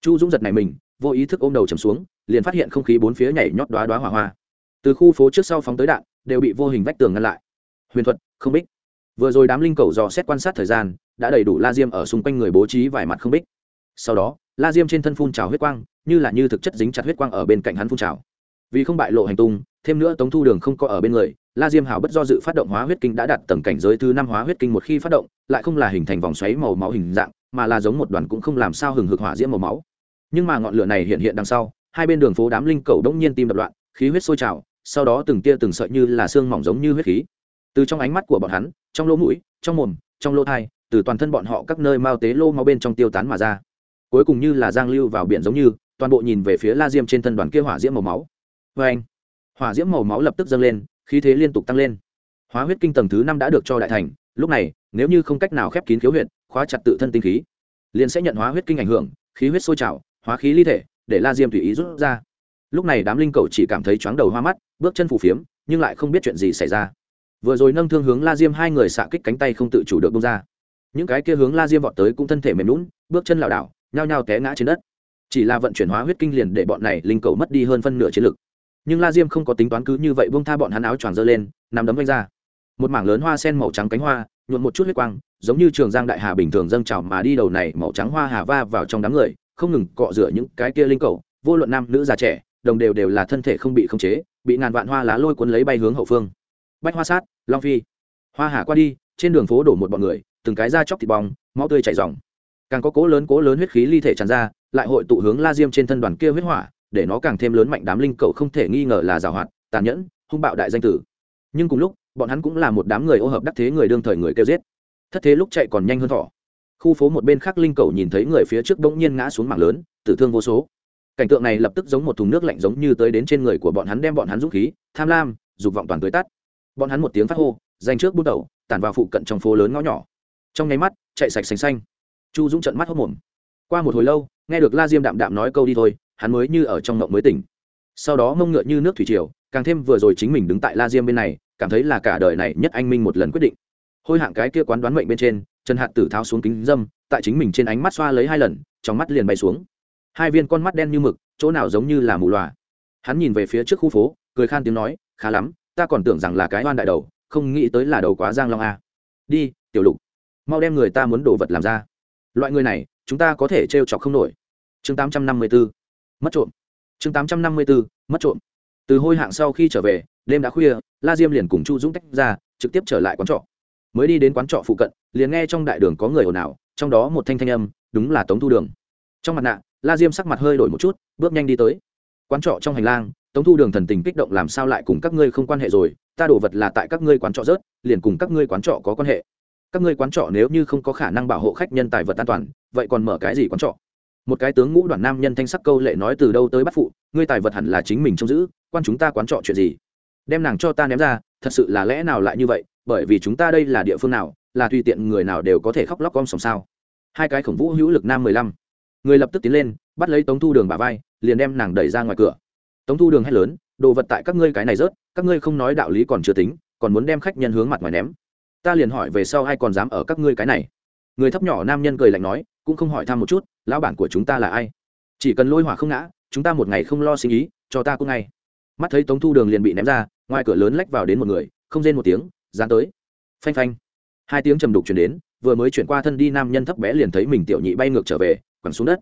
Chu dũng giật này mình, vô ý thức ôm đầu chầm xuống, liền phát hiện không khí bốn phía nhảy nhót đoá đoá hỏa hoa. Từ khu phố trước sau phóng tới đạn, đều bị vô hình vách tường ngăn lại. Huyền thuật, không bích. Vừa rồi đám linh cầu dò xét quan sát thời gian, đã đầy đủ la diêm ở xung quanh người bố trí vài mặt không bích. Sau đó, la diêm trên thân phun trào huyết quang như là như thực chất dính chặt huyết quang ở bên cạnh hắn phun trào. Vì không bại lộ hành tung, thêm nữa tống thu đường không có ở bên người, la diêm hào bất do dự phát động hóa huyết kinh đã đạt tầng cảnh giới thứ năm hóa huyết kinh một khi phát động, lại không là hình thành vòng xoáy màu máu hình dạng, mà là giống một đoàn cũng không làm sao hừng hực hỏa diễm màu máu. Nhưng mà ngọn lửa này hiện hiện đằng sau, hai bên đường phố đám linh cầu đống nhiên tim đập loạn, khí huyết sôi trào, sau đó từng tia từng sợi như là xương mỏng giống như huyết khí. Từ trong ánh mắt của bọn hắn, trong lỗ mũi, trong mồm, trong lỗ thai, từ toàn thân bọn họ các nơi mao tế lô máu bên trong tiêu tán mà ra. Cuối cùng như là giang lưu vào biển giống như toàn bộ nhìn về phía la diêm trên thân đoàn kia hỏa diễm màu máu. Vê anh, hỏa diễm màu máu lập tức dâng lên, khí thế liên tục tăng lên. Hóa huyết kinh tầng thứ năm đã được cho đại thành, lúc này, nếu như không cách nào khép kín khiếu huyện khóa chặt tự thân tinh khí, liền sẽ nhận hóa huyết kinh ảnh hưởng, khí huyết sôi trào, hóa khí ly thể, để la diêm tùy ý rút ra. Lúc này đám linh cầu chỉ cảm thấy chóng đầu hoa mắt, bước chân phù phiếm, nhưng lại không biết chuyện gì xảy ra. Vừa rồi nâng thương hướng la diêm hai người xạ kích cánh tay không tự chủ được bông ra. Những cái kia hướng la diêm vọt tới cũng thân thể mềm lún bước chân lảo đảo, nhao nhao té ngã trên đất chỉ là vận chuyển hóa huyết kinh liền để bọn này linh cầu mất đi hơn phân nửa chiến lực. Nhưng la diêm không có tính toán cứ như vậy bông tha bọn hắn áo choàng dơ lên nằm đấm vanh ra. Một mảng lớn hoa sen màu trắng cánh hoa nhuộn một chút huyết quang, giống như trường giang đại hà bình thường dâng trào mà đi đầu này màu trắng hoa hà va vào trong đám người, không ngừng cọ rửa những cái kia linh cầu, vô luận nam nữ già trẻ, đồng đều đều là thân thể không bị khống chế, bị ngàn vạn hoa lá lôi cuốn lấy bay hướng hậu phương. Bách hoa sát, long phi. Hoa hà qua đi, trên đường phố đổ một bọn người, từng cái da chóc thịt bong, máu tươi chảy dòng càng có cố lớn cố lớn huyết khí ly thể tràn ra lại hội tụ hướng la diêm trên thân đoàn kia huyết hỏa, để nó càng thêm lớn mạnh, đám linh cầu không thể nghi ngờ là giảo hoạt, tàn nhẫn, hung bạo đại danh tử. Nhưng cùng lúc, bọn hắn cũng là một đám người ô hợp đắc thế người đương thời người kêu giết. Thất thế lúc chạy còn nhanh hơn thỏ. Khu phố một bên khác linh cầu nhìn thấy người phía trước bỗng nhiên ngã xuống mảng lớn, tử thương vô số. Cảnh tượng này lập tức giống một thùng nước lạnh giống như tới đến trên người của bọn hắn đem bọn hắn dũng khí, tham lam, dục vọng toàn tới tắt. Bọn hắn một tiếng phát hô danh trước bút đầu, tản vào phụ cận trong phố lớn ngõ nhỏ. Trong nháy mắt, chạy sạch xanh xanh. Chu dũng trận mắt hốc mồm. Qua một hồi lâu nghe được la diêm đạm đạm nói câu đi thôi, hắn mới như ở trong mộng mới tỉnh. Sau đó mông ngựa như nước thủy triều, càng thêm vừa rồi chính mình đứng tại la diêm bên này, cảm thấy là cả đời này nhất anh minh một lần quyết định. Hôi hạng cái kia quán đoán mệnh bên trên, trần hạt tử tháo xuống kính dâm, tại chính mình trên ánh mắt xoa lấy hai lần, trong mắt liền bay xuống. Hai viên con mắt đen như mực, chỗ nào giống như là mù loà. Hắn nhìn về phía trước khu phố, cười khan tiếng nói, khá lắm, ta còn tưởng rằng là cái oan đại đầu, không nghĩ tới là đầu quá giang long a. Đi, tiểu lục, mau đem người ta muốn đồ vật làm ra. Loại người này chúng ta có thể t chọc không nổi. Chương tám trăm năm mươi 854. mất trộm. Chương tám trăm năm mươi 854, mất trộm. Từ hôi hạng sau khi trở về đêm đã khuya la diêm liền cùng chu dũng tách ra trực tiếp trở lại quán trọ. Mới đi đến quán trọ phụ cận liền nghe trong đại đường có người ồn ào trong đó một thanh thanh âm đúng là tống thu đường. Trong mặt nạ la diêm sắc mặt hơi đổi một chút bước nhanh đi tới. Quán trọ trong hành lang tống thu đường thần tình kích động làm sao lại cùng các ngươi không quan hệ rồi ta đổ vật là tại các ngươi quán trọ rớt liền cùng các ngươi quán trọ có quan hệ các ngươi quán trọ nếu như không có khả năng bảo hộ khách nhân tài vật an toàn, vậy còn mở cái gì quán trọ? Một cái tướng ngũ đoàn nam nhân thanh sắc câu lệ nói từ đâu tới bắt phụ, ngươi tài vật hẳn là chính mình trông giữ, quan chúng ta quán trọ chuyện gì? Đem nàng cho ta ném ra, thật sự là lẽ nào lại như vậy, bởi vì chúng ta đây là địa phương nào, là tùy tiện người nào đều có thể khóc lóc om sòng sao? Hai cái khổng vũ hữu lực nam mười lăm. Người lập tức tiến lên, bắt lấy tống thu đường bà vai, liền đem nàng đẩy ra ngoài cửa. Tống thu đường hét lớn, đồ vật tại các ngươi cái này rớt, các ngươi không nói đạo lý còn chưa tính, còn muốn đem khách nhân hướng mặt ngoài ném ta liền hỏi về sau ai còn dám ở các ngươi cái này. Người thấp nhỏ nam nhân cười lạnh nói, cũng không hỏi thăm một chút, lão bản của chúng ta là ai? Chỉ cần lôi hỏa không ngã, chúng ta một ngày không lo sinh ý, cho ta cũng ngay. Mắt thấy tống thu đường liền bị ném ra, ngoài cửa lớn lách vào đến một người, không rên một tiếng, dán tới. Phanh phanh. Hai tiếng trầm đục chuyển đến, vừa mới chuyển qua thân đi nam nhân thấp bé liền thấy mình tiểu nhị bay ngược trở về, quẳng xuống đất.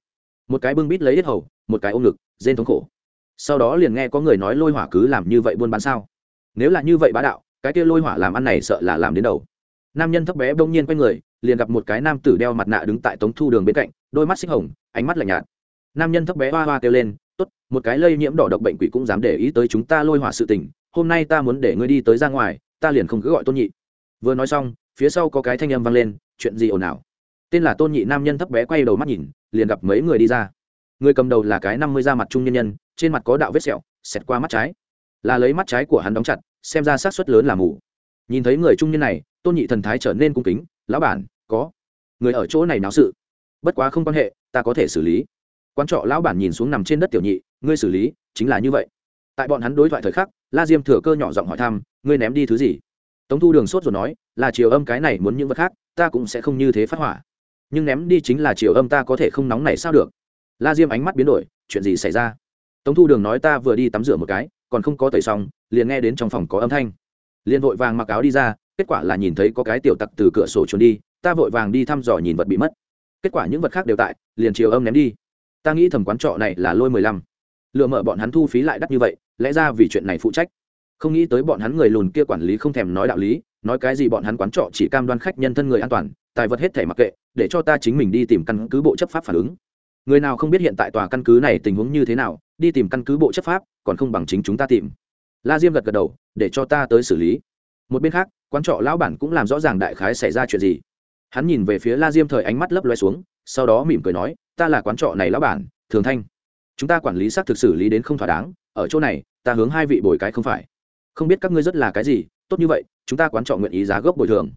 Một cái bưng bít lấy hết hầu, một cái ôm ngực, rên thống khổ. Sau đó liền nghe có người nói lôi hỏa cứ làm như vậy buôn bán sao? Nếu là như vậy bá đạo cái kia lôi hỏa làm ăn này sợ là làm đến đầu. Nam nhân thấp bé bỗng nhiên quay người, liền gặp một cái nam tử đeo mặt nạ đứng tại tống thu đường bên cạnh, đôi mắt xích hồng, ánh mắt lạnh nhạt. Nam nhân thấp bé hoa hoa kêu lên, tốt, một cái lây nhiễm đỏ độc bệnh quỷ cũng dám để ý tới chúng ta lôi hỏa sự tình, hôm nay ta muốn để ngươi đi tới ra ngoài, ta liền không cứ gọi tôn nhị. Vừa nói xong, phía sau có cái thanh âm vang lên, chuyện gì ồn ào? Tên là tôn nhị nam nhân thấp bé quay đầu mắt nhìn, liền gặp mấy người đi ra. Người cầm đầu là cái năm mươi da mặt trung nhân nhân, trên mặt có đạo vết sẹo, xẹt qua mắt trái. Là lấy mắt trái của hắn đóng chặt xem ra xác suất lớn là mù. Nhìn thấy người trung niên này, tôn nhị thần thái trở nên cung kính, lão bản, có người ở chỗ này náo sự. Bất quá không quan hệ, ta có thể xử lý. Quan trọ lão bản nhìn xuống nằm trên đất tiểu nhị, ngươi xử lý, chính là như vậy. Tại bọn hắn đối thoại thời khắc, la diêm thừa cơ nhỏ giọng hỏi thăm, ngươi ném đi thứ gì? Tống thu đường sốt rồi nói, là chiều âm cái này muốn những vật khác, ta cũng sẽ không như thế phát hỏa. Nhưng ném đi chính là chiều âm ta có thể không nóng này sao được? La diêm ánh mắt biến đổi, chuyện gì xảy ra? Tống thu đường nói, ta vừa đi tắm rửa một cái còn không có tẩy xong, liền nghe đến trong phòng có âm thanh. Liền vội vàng mặc áo đi ra, kết quả là nhìn thấy có cái tiểu tặc từ cửa sổ trốn đi, ta vội vàng đi thăm dò nhìn vật bị mất. Kết quả những vật khác đều tại, liền chiều âm ném đi. Ta nghĩ thẩm quán trọ này là lôi mười lăm. Lựa mở bọn hắn thu phí lại đắt như vậy, lẽ ra vì chuyện này phụ trách. Không nghĩ tới bọn hắn người lùn kia quản lý không thèm nói đạo lý, nói cái gì bọn hắn quán trọ chỉ cam đoan khách nhân thân người an toàn, tài vật hết thể mặc kệ, để cho ta chính mình đi tìm căn cứ bộ chấp pháp phản ứng. Người nào không biết hiện tại tòa căn cứ này tình huống như thế nào đi tìm căn cứ bộ chấp pháp, còn không bằng chính chúng ta tìm. La diêm gật gật đầu, để cho ta tới xử lý. Một bên khác, quán trọ lão bản cũng làm rõ ràng đại khái xảy ra chuyện gì. Hắn nhìn về phía la diêm thời ánh mắt lấp loe xuống, sau đó mỉm cười nói, ta là quán trọ này lão bản, thường thanh. Chúng ta quản lý xác thực xử lý đến không thỏa đáng, ở chỗ này, ta hướng hai vị bồi cái không phải. Không biết các ngươi rất là cái gì, tốt như vậy, chúng ta quán trọ nguyện ý giá gốc bồi thường.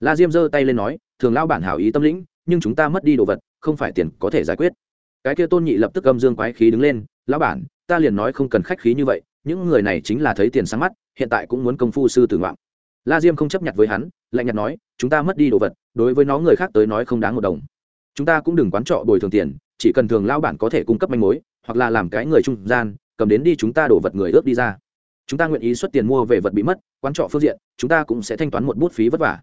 La diêm giơ tay lên nói, thường lão bản hảo ý tâm lĩnh, nhưng chúng ta mất đi đồ vật, không phải tiền có thể giải quyết. Cái kia tôn nhị lập tức âm dương quái khí đứng lên lão bản, ta liền nói không cần khách khí như vậy, những người này chính là thấy tiền sáng mắt, hiện tại cũng muốn công phu sư tử ngoạn. La diêm không chấp nhận với hắn, lạnh nhạt nói, chúng ta mất đi đồ vật, đối với nó người khác tới nói không đáng một đồng. Chúng ta cũng đừng quán trọ bồi thường tiền, chỉ cần thường lão bản có thể cung cấp manh mối, hoặc là làm cái người trung gian, cầm đến đi chúng ta đổ vật người ướp đi ra. Chúng ta nguyện ý xuất tiền mua về vật bị mất, quán trọ phương diện, chúng ta cũng sẽ thanh toán một bút phí vất vả.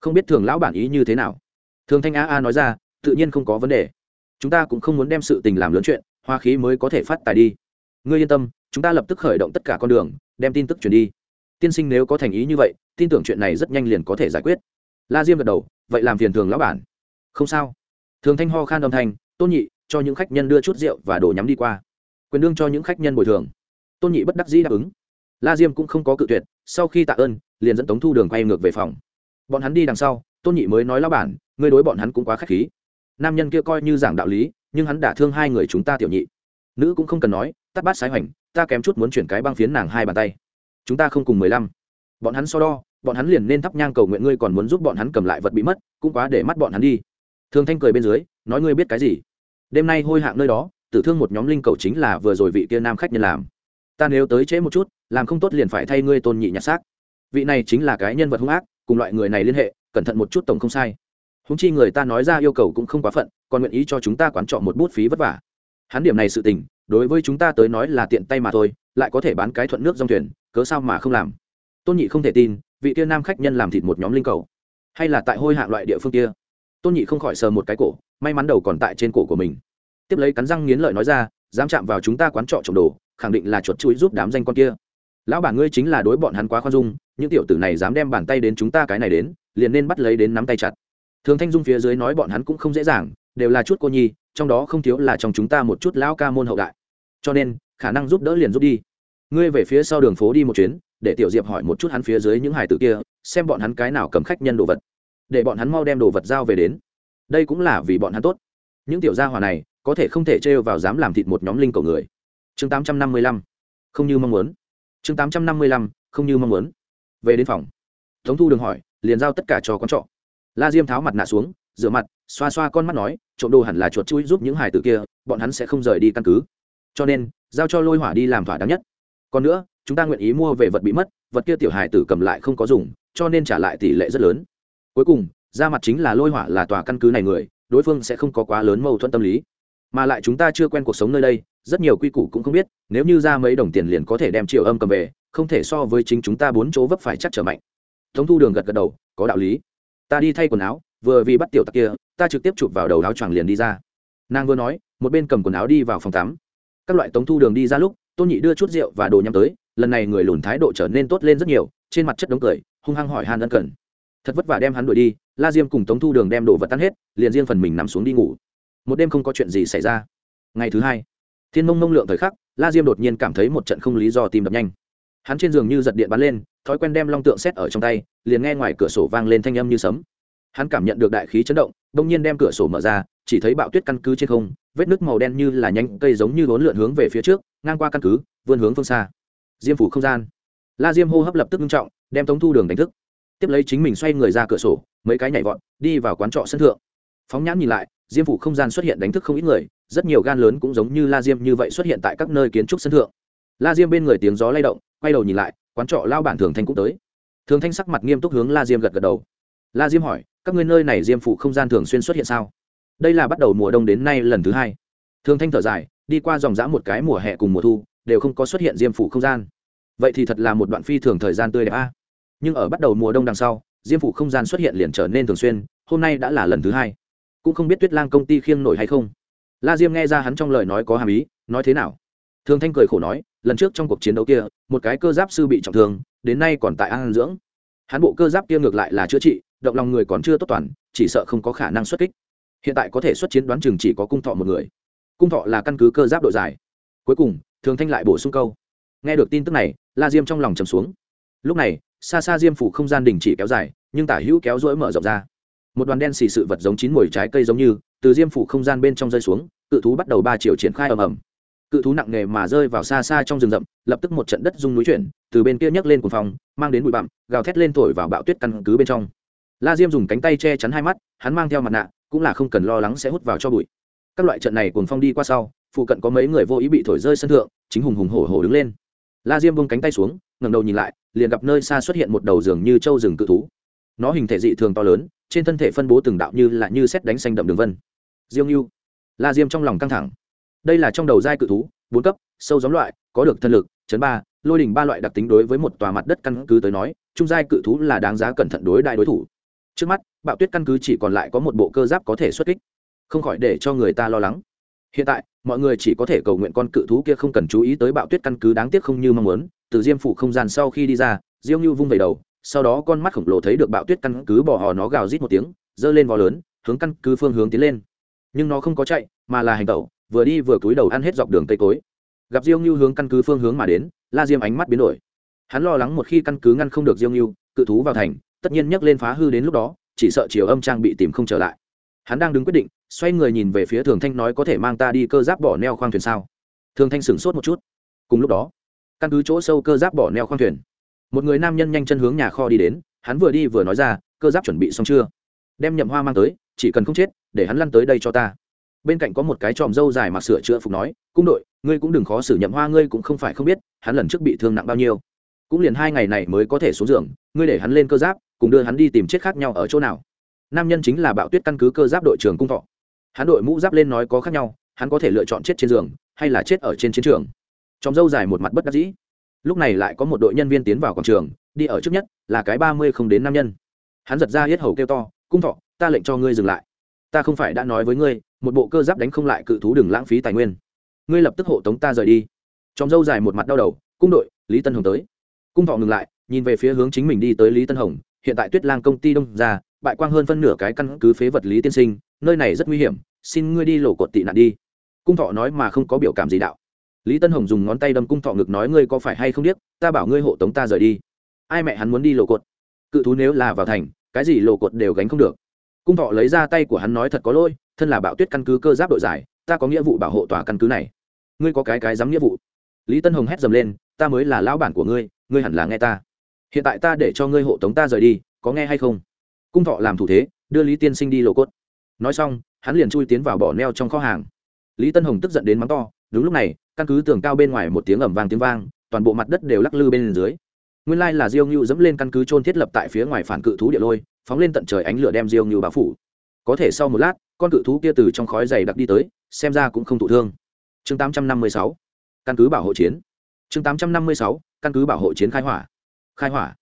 Không biết thường lão bản ý như thế nào. Thường thanh a a nói ra, tự nhiên không có vấn đề. Chúng ta cũng không muốn đem sự tình làm lớn chuyện hoa khí mới có thể phát tài đi. Ngươi yên tâm, chúng ta lập tức khởi động tất cả con đường, đem tin tức truyền đi. Tiên sinh nếu có thành ý như vậy, tin tưởng chuyện này rất nhanh liền có thể giải quyết. La diêm gật đầu, vậy làm phiền thường lão bản. Không sao. Thường thanh ho khan âm thanh, tôn nhị, cho những khách nhân đưa chút rượu và đồ nhắm đi qua. Quyền đương cho những khách nhân bồi thường. Tôn nhị bất đắc dĩ đáp ứng. La diêm cũng không có cự tuyệt, sau khi tạ ơn, liền dẫn tống thu đường quay ngược về phòng. Bọn hắn đi đằng sau, tôn nhị mới nói, lão bản, ngươi đối bọn hắn cũng quá k h á c h khí. Nam nhân kia coi như giảng đạo lý nhưng hắn đả thương hai người chúng ta tiểu nhị. Nữ cũng không cần nói tắt bát sái hoành, ta kém chút muốn chuyển cái băng phiến nàng hai bàn tay. Chúng ta không cùng mười lăm. Bọn hắn so đo, bọn hắn liền nên thắp nhang cầu nguyện ngươi còn muốn giúp bọn hắn cầm lại vật bị mất, cũng quá để mắt bọn hắn đi. Thương thanh cười bên dưới, nói ngươi biết cái gì? Đêm nay hôi hạng nơi đó, tử thương một nhóm linh cầu chính là vừa rồi vị kia nam khách nhân làm. Ta nếu tới trễ một chút, làm không tốt liền phải thay ngươi tôn nhị nhặt xác. Vị này chính là cái nhân vật hung ác, cùng loại người này liên hệ, cẩn thận một chút tổng không sai. Húng chi người ta nói ra yêu cầu cũng không quá phận còn nguyện ý cho chúng ta quán trọ một bút phí vất vả. Hắn điểm này sự tình, đối với chúng ta tới nói là tiện tay mà thôi, lại có thể bán cái thuận nước dòng thuyền, cớ sao mà không làm? Tôn nhị không thể tin, vị kia nam khách nhân làm thịt một nhóm linh cầu. Hay là tại hôi hạng loại địa phương kia. Tôn nhị không khỏi sờ một cái cổ, may mắn đầu còn tại trên cổ của mình. Tiếp lấy cắn răng nghiến lợi nói ra, dám chạm vào chúng ta quán trọ trộm đồ, khẳng định là chuột chuỗi giúp đám danh con kia. Lão bản ngươi chính là đối bọn hắn quá khoan dung, những tiểu tử này dám đem bàn tay đến chúng ta cái này đến, liền nên bắt lấy đến nắm tay chặt. Thường thanh dung phía dưới nói bọn hắn cũng không dễ dàng đều là chút cô nhi, trong đó không thiếu là trong chúng ta một chút lão ca môn hậu đại. Cho nên, khả năng giúp đỡ liền giúp đi. Ngươi về phía sau đường phố đi một chuyến, để tiểu diệp hỏi một chút hắn phía dưới những hải tử kia, xem bọn hắn cái nào cầm khách nhân đồ vật. Để bọn hắn mau đem đồ vật giao về đến. Đây cũng là vì bọn hắn tốt. Những tiểu gia hòa này, có thể không thể trêu vào dám làm thịt một nhóm linh cầu người. Chương tám trăm năm mươi lăm. Không như mong muốn. Chương tám trăm năm mươi lăm. Không như mong muốn. Về đến phòng. Tống thu đường hỏi, liền giao tất cả cho con trọ. La diêm tháo mặt nạ xuống rửa mặt, xoa xoa con mắt nói, trộm đồ hẳn là chuột chui giúp những hải tử kia, bọn hắn sẽ không rời đi căn cứ. Cho nên, giao cho lôi hỏa đi làm thỏa đáng nhất. Còn nữa, chúng ta nguyện ý mua về vật bị mất, vật kia tiểu hải tử cầm lại không có dùng, cho nên trả lại tỷ lệ rất lớn. Cuối cùng, ra mặt chính là lôi hỏa là tòa căn cứ này người, đối phương sẽ không có quá lớn mâu thuẫn tâm lý. Mà lại chúng ta chưa quen cuộc sống nơi đây, rất nhiều quy củ cũng không biết, nếu như ra mấy đồng tiền liền có thể đem triệu âm cầm về, không thể so với chính chúng ta bốn chỗ vấp phải chắc trở mạnh. Thống thu đường gật gật đầu, có đạo lý. Ta đi thay quần áo vừa vì bắt tiểu tặc kia, ta trực tiếp chụp vào đầu áo choàng liền đi ra. Nàng vừa nói, một bên cầm quần áo đi vào phòng tắm. Các loại tống thu đường đi ra lúc, tôn nhị đưa chút rượu và đồ nhắm tới, lần này người lùn thái độ trở nên tốt lên rất nhiều, trên mặt chất đống cười, hung hăng hỏi hàn ân cần. Thật vất vả đem hắn đuổi đi, la diêm cùng tống thu đường đem đồ vật tan hết, liền riêng phần mình nằm xuống đi ngủ. Một đêm không có chuyện gì xảy ra. Ngày thứ hai, thiên mông mông lượng thời khắc, la diêm đột nhiên cảm thấy một trận không lý do tìm đập nhanh. Hắn trên giường như giật điện bắn lên, thói quen đem long tượng xét ở trong tay, liền nghe ngoài cửa sổ vang lên thanh âm như sấm hắn cảm nhận được đại khí chấn động đông nhiên đem cửa sổ mở ra, chỉ thấy bạo tuyết căn cứ trên không, vết nước màu đen như là nhanh cây giống như vốn lượn hướng về phía trước, ngang qua căn cứ, vươn hướng phương xa. Diêm phủ không gian. La diêm hô hấp lập tức nghiêm trọng, đem tống thu đường đánh thức. Tiếp lấy chính mình xoay người ra cửa sổ, mấy cái nhảy vọt, đi vào quán trọ sân thượng. Phóng nhãn nhìn lại, diêm phủ không gian xuất hiện đánh thức không ít người, rất nhiều gan lớn cũng giống như la diêm như vậy xuất hiện tại các nơi kiến trúc sân thượng. La diêm bên người tiếng gió lay động, quay đầu nhìn lại, quán trọ lao bản thường thanh cũng tới. Thường thanh sắc mặt nghiêm túc hướng la diêm gật gật đầu. La diêm hỏi các ngươi nơi này diêm phủ không gian thường xuyên xuất hiện sao? Đây là bắt đầu mùa đông đến nay lần thứ hai. Thường thanh thở dài, đi qua dòng dã một cái mùa hè cùng mùa thu, đều không có xuất hiện diêm phủ không gian. Vậy thì thật là một đoạn phi thường thời gian tươi đẹp a. Nhưng ở bắt đầu mùa đông đằng sau, diêm phủ không gian xuất hiện liền trở nên thường xuyên, hôm nay đã là lần thứ hai. Cũng không biết tuyết lang công ty khiêng nổi hay không. La diêm nghe ra hắn trong lời nói có hàm ý, nói thế nào? Thường thanh cười khổ nói, lần trước trong cuộc chiến đấu kia, một cái cơ giáp sư bị trọng thương, đến nay còn tại an dưỡng. Hắn bộ cơ giáp kia ngược lại là chữa trị động lòng người còn chưa tốt toàn, chỉ sợ không có khả năng xuất kích. Hiện tại có thể xuất chiến đoán chừng chỉ có cung thọ một người. Cung thọ là căn cứ cơ giáp độ dài. Cuối cùng, thường thanh lại bổ sung câu. Nghe được tin tức này, la diêm trong lòng trầm xuống. Lúc này, xa xa diêm phủ không gian đình chỉ kéo dài, nhưng tả hữu kéo rỗi mở rộng ra. Một đoàn đen xì sự vật giống chín mồi trái cây giống như, từ diêm phủ không gian bên trong rơi xuống, cự thú bắt đầu ba chiều triển khai ầm ầm. Cự thú nặng nề mà rơi vào xa xa trong rừng rậm, lập tức một trận đất rung núi chuyển, từ bên kia nhấc lên cuồng phòng mang đến bụi bặm, gào thét lên thổi vào bạo tuyết căn cứ bên trong la diêm dùng cánh tay che chắn hai mắt, hắn mang theo mặt nạ, cũng là không cần lo lắng sẽ hút vào cho bụi. Các loại trận này cuồng phong đi qua sau, phụ cận có mấy người vô ý bị thổi rơi sân thượng, chính hùng hùng hổ hổ đứng lên. La diêm bông cánh tay xuống, ngẩng đầu nhìn lại, liền gặp nơi xa xuất hiện một đầu giường như trâu rừng cự thú. Nó hình thể dị thường to lớn, trên thân thể phân bố từng đạo như là như xét đánh xanh đậm đường vân. Diêu như la diêm trong lòng căng thẳng. Đây là trong đầu giai cự thú, bốn cấp, sâu giống loại, có được thân lực, chấn ba, lôi đỉnh ba loại đặc tính đối với một tòa mặt đất căn cứ tới nói, trung giai cự thú là đáng giá cẩn thận đối đại đối thủ trước mắt bạo tuyết căn cứ chỉ còn lại có một bộ cơ giáp có thể xuất kích. Không khỏi để cho người ta lo lắng. Hiện tại mọi người chỉ có thể cầu nguyện con cự thú kia không cần chú ý tới bạo tuyết căn cứ đáng tiếc không như mong muốn. Từ diêm phủ không gian sau khi đi ra diêu như vung về đầu sau đó con mắt khổng lồ thấy được bạo tuyết căn cứ bỏ hò nó gào rít một tiếng giơ lên vò lớn hướng căn cứ phương hướng tiến lên. Nhưng nó không có chạy mà là hành tẩu vừa đi vừa cúi đầu ăn hết dọc đường cây cối. Gặp diêu như hướng căn cứ phương hướng mà đến la diêm ánh mắt biến đổi. Hắn lo lắng một khi căn cứ ngăn không được diêu Như, cự thú vào thành tất nhiên nhấc lên phá hư đến lúc đó, chỉ sợ chiều âm trang bị tìm không trở lại. Hắn đang đứng quyết định, xoay người nhìn về phía thường thanh nói có thể mang ta đi cơ giáp bỏ neo khoang thuyền sao? Thường thanh sửng sốt một chút. Cùng lúc đó, căn cứ chỗ sâu cơ giáp bỏ neo khoang thuyền, một người nam nhân nhanh chân hướng nhà kho đi đến, hắn vừa đi vừa nói ra, cơ giáp chuẩn bị xong chưa? Đem nhậm hoa mang tới, chỉ cần không chết, để hắn lăn tới đây cho ta. Bên cạnh có một cái tròm dâu dài mặc sửa chữa phục nói, cung đội, ngươi cũng đừng khó xử nhậm hoa, ngươi cũng không phải không biết, hắn lần trước bị thương nặng bao nhiêu. Cũng liền hai ngày này mới có thể xuống giường, ngươi để hắn lên cơ giáp cùng đưa hắn đi tìm chết khác nhau ở chỗ nào. Nam nhân chính là bạo tuyết căn cứ cơ giáp đội trưởng cung thọ. Hắn đội mũ giáp lên nói có khác nhau, hắn có thể lựa chọn chết trên giường, hay là chết ở trên chiến trường. Trong dâu dài một mặt bất đắc dĩ. Lúc này lại có một đội nhân viên tiến vào quảng trường, đi ở trước nhất là cái ba mươi không đến nam nhân. Hắn giật ra hết hầu kêu to, cung thọ, ta lệnh cho ngươi dừng lại. Ta không phải đã nói với ngươi, một bộ cơ giáp đánh không lại cự thú đừng lãng phí tài nguyên. Ngươi lập tức hộ tống ta rời đi. Trong dâu dài một mặt đau đầu, cung đội, lý tân hồng tới. Cung thọ ngừng lại, nhìn về phía hướng chính mình đi tới lý tân hồng hiện tại tuyết lang công ty đông ra, bại quang hơn phân nửa cái căn cứ phế vật lý tiên sinh, nơi này rất nguy hiểm, xin ngươi đi lộ cột tị nạn đi. Cung thọ nói mà không có biểu cảm gì đạo. Lý tân hồng dùng ngón tay đâm cung thọ ngực nói, ngươi có phải hay không biết ta bảo ngươi hộ tống ta rời đi. Ai mẹ hắn muốn đi lộ cột? Cự thú nếu là vào thành, cái gì lộ cột đều gánh không được. Cung thọ lấy ra tay của hắn nói, thật có lỗi, thân là bạo tuyết căn cứ cơ giáp đội giải, ta có nghĩa vụ bảo hộ tòa căn cứ này. Ngươi có cái cái dám nghĩa vụ? Lý tân hồng hét dầm lên, ta mới là lão bản của ngươi ngươi hẳn là nghe ta hiện tại ta để cho ngươi hộ tống ta rời đi, có nghe hay không? Cung thọ làm thủ thế, đưa lý tiên sinh đi lộ cốt. Nói xong, hắn liền chui tiến vào bỏ neo trong kho hàng. Lý tân hồng tức giận đến mắng to, đúng lúc này, căn cứ tường cao bên ngoài một tiếng ẩm vang tiếng vang, toàn bộ mặt đất đều lắc lư bên dưới. Nguyên lai là diêu ngưu dẫm lên căn cứ trôn thiết lập tại phía ngoài phản cự thú địa lôi, phóng lên tận trời ánh lửa đem diêu ngưu báo phủ. Có thể sau một lát, con cự thú kia từ trong khói dày đặc đi tới, xem ra cũng không thụ thương. Chương 856 căn cứ bảo hộ chiến. Chương 856 căn cứ bảo hộ chiến khai hỏa khai hỏa.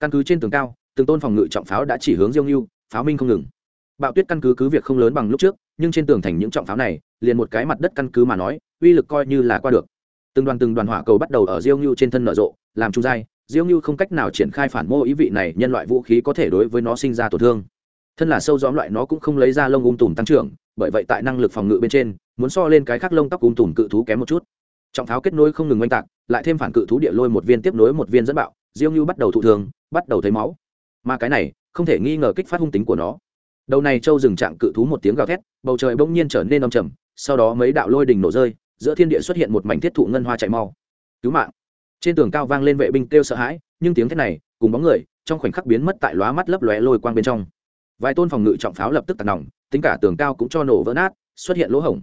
Căn cứ trên tường cao, từng tôn phòng ngự trọng pháo đã chỉ hướng diêu ngưu, pháo minh không ngừng. Bạo tuyết căn cứ cứ việc không lớn bằng lúc trước, nhưng trên tường thành những trọng pháo này, liền một cái mặt đất căn cứ mà nói, uy lực coi như là qua được. Từng đoàn từng đoàn hỏa cầu bắt đầu ở diêu ngưu trên thân nở rộ, làm trung dai diêu ngưu không cách nào triển khai phản mô ý vị này, nhân loại vũ khí có thể đối với nó sinh ra tổn thương. Thân là sâu gióm loại, nó cũng không lấy ra lông ung tùm tăng trưởng, bởi vậy tại năng lực phòng ngự bên trên, muốn so lên cái khác lông tóc ung tùm cự thú kém một chút. Trọng tháo kết nối không ngừng oanh tạc, lại thêm phản cự thú địa lôi một viên tiếp nối một viên dẫn bạo diêu ngưu bắt đầu thụ thường bắt đầu thấy máu. Mà cái này, không thể nghi ngờ kích phát hung tính của nó. Đầu này châu dừng trạng cự thú một tiếng gào thét, bầu trời bỗng nhiên trở nên âm trầm, sau đó mấy đạo lôi đình nổ rơi, giữa thiên địa xuất hiện một mảnh thiết thụ ngân hoa chạy mau. Cứu mạng. Trên tường cao vang lên vệ binh kêu sợ hãi, nhưng tiếng thét này, cùng bóng người, trong khoảnh khắc biến mất tại lóa mắt lấp lóe lôi quang bên trong. Vài tôn phòng ngự trọng pháo lập tức tạt nòng, tính cả tường cao cũng cho nổ vỡ nát, xuất hiện lỗ hổng.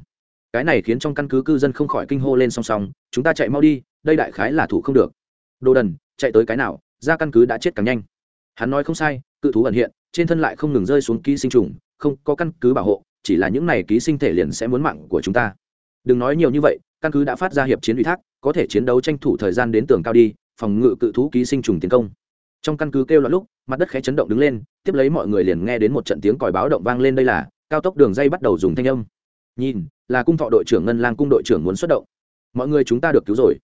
Cái này khiến trong căn cứ cư dân không khỏi kinh hô lên song song, chúng ta chạy mau đi, đây đại khái là thủ không được. Đồ đần chạy tới cái nào, ra căn cứ đã chết càng nhanh. Hắn nói không sai, cự thú ẩn hiện, trên thân lại không ngừng rơi xuống ký sinh trùng, không có căn cứ bảo hộ, chỉ là những này ký sinh thể liền sẽ muốn mạng của chúng ta. Đừng nói nhiều như vậy, căn cứ đã phát ra hiệp chiến ủy thác, có thể chiến đấu tranh thủ thời gian đến tường cao đi, phòng ngự cự thú ký sinh trùng tiến công. Trong căn cứ kêu loạn lúc, mặt đất khẽ chấn động đứng lên, tiếp lấy mọi người liền nghe đến một trận tiếng còi báo động vang lên đây là, cao tốc đường dây bắt đầu dùng thanh âm. Nhìn, là cung thọ đội trưởng ngân lang cung đội trưởng muốn xuất động. Mọi người chúng ta được cứu rồi.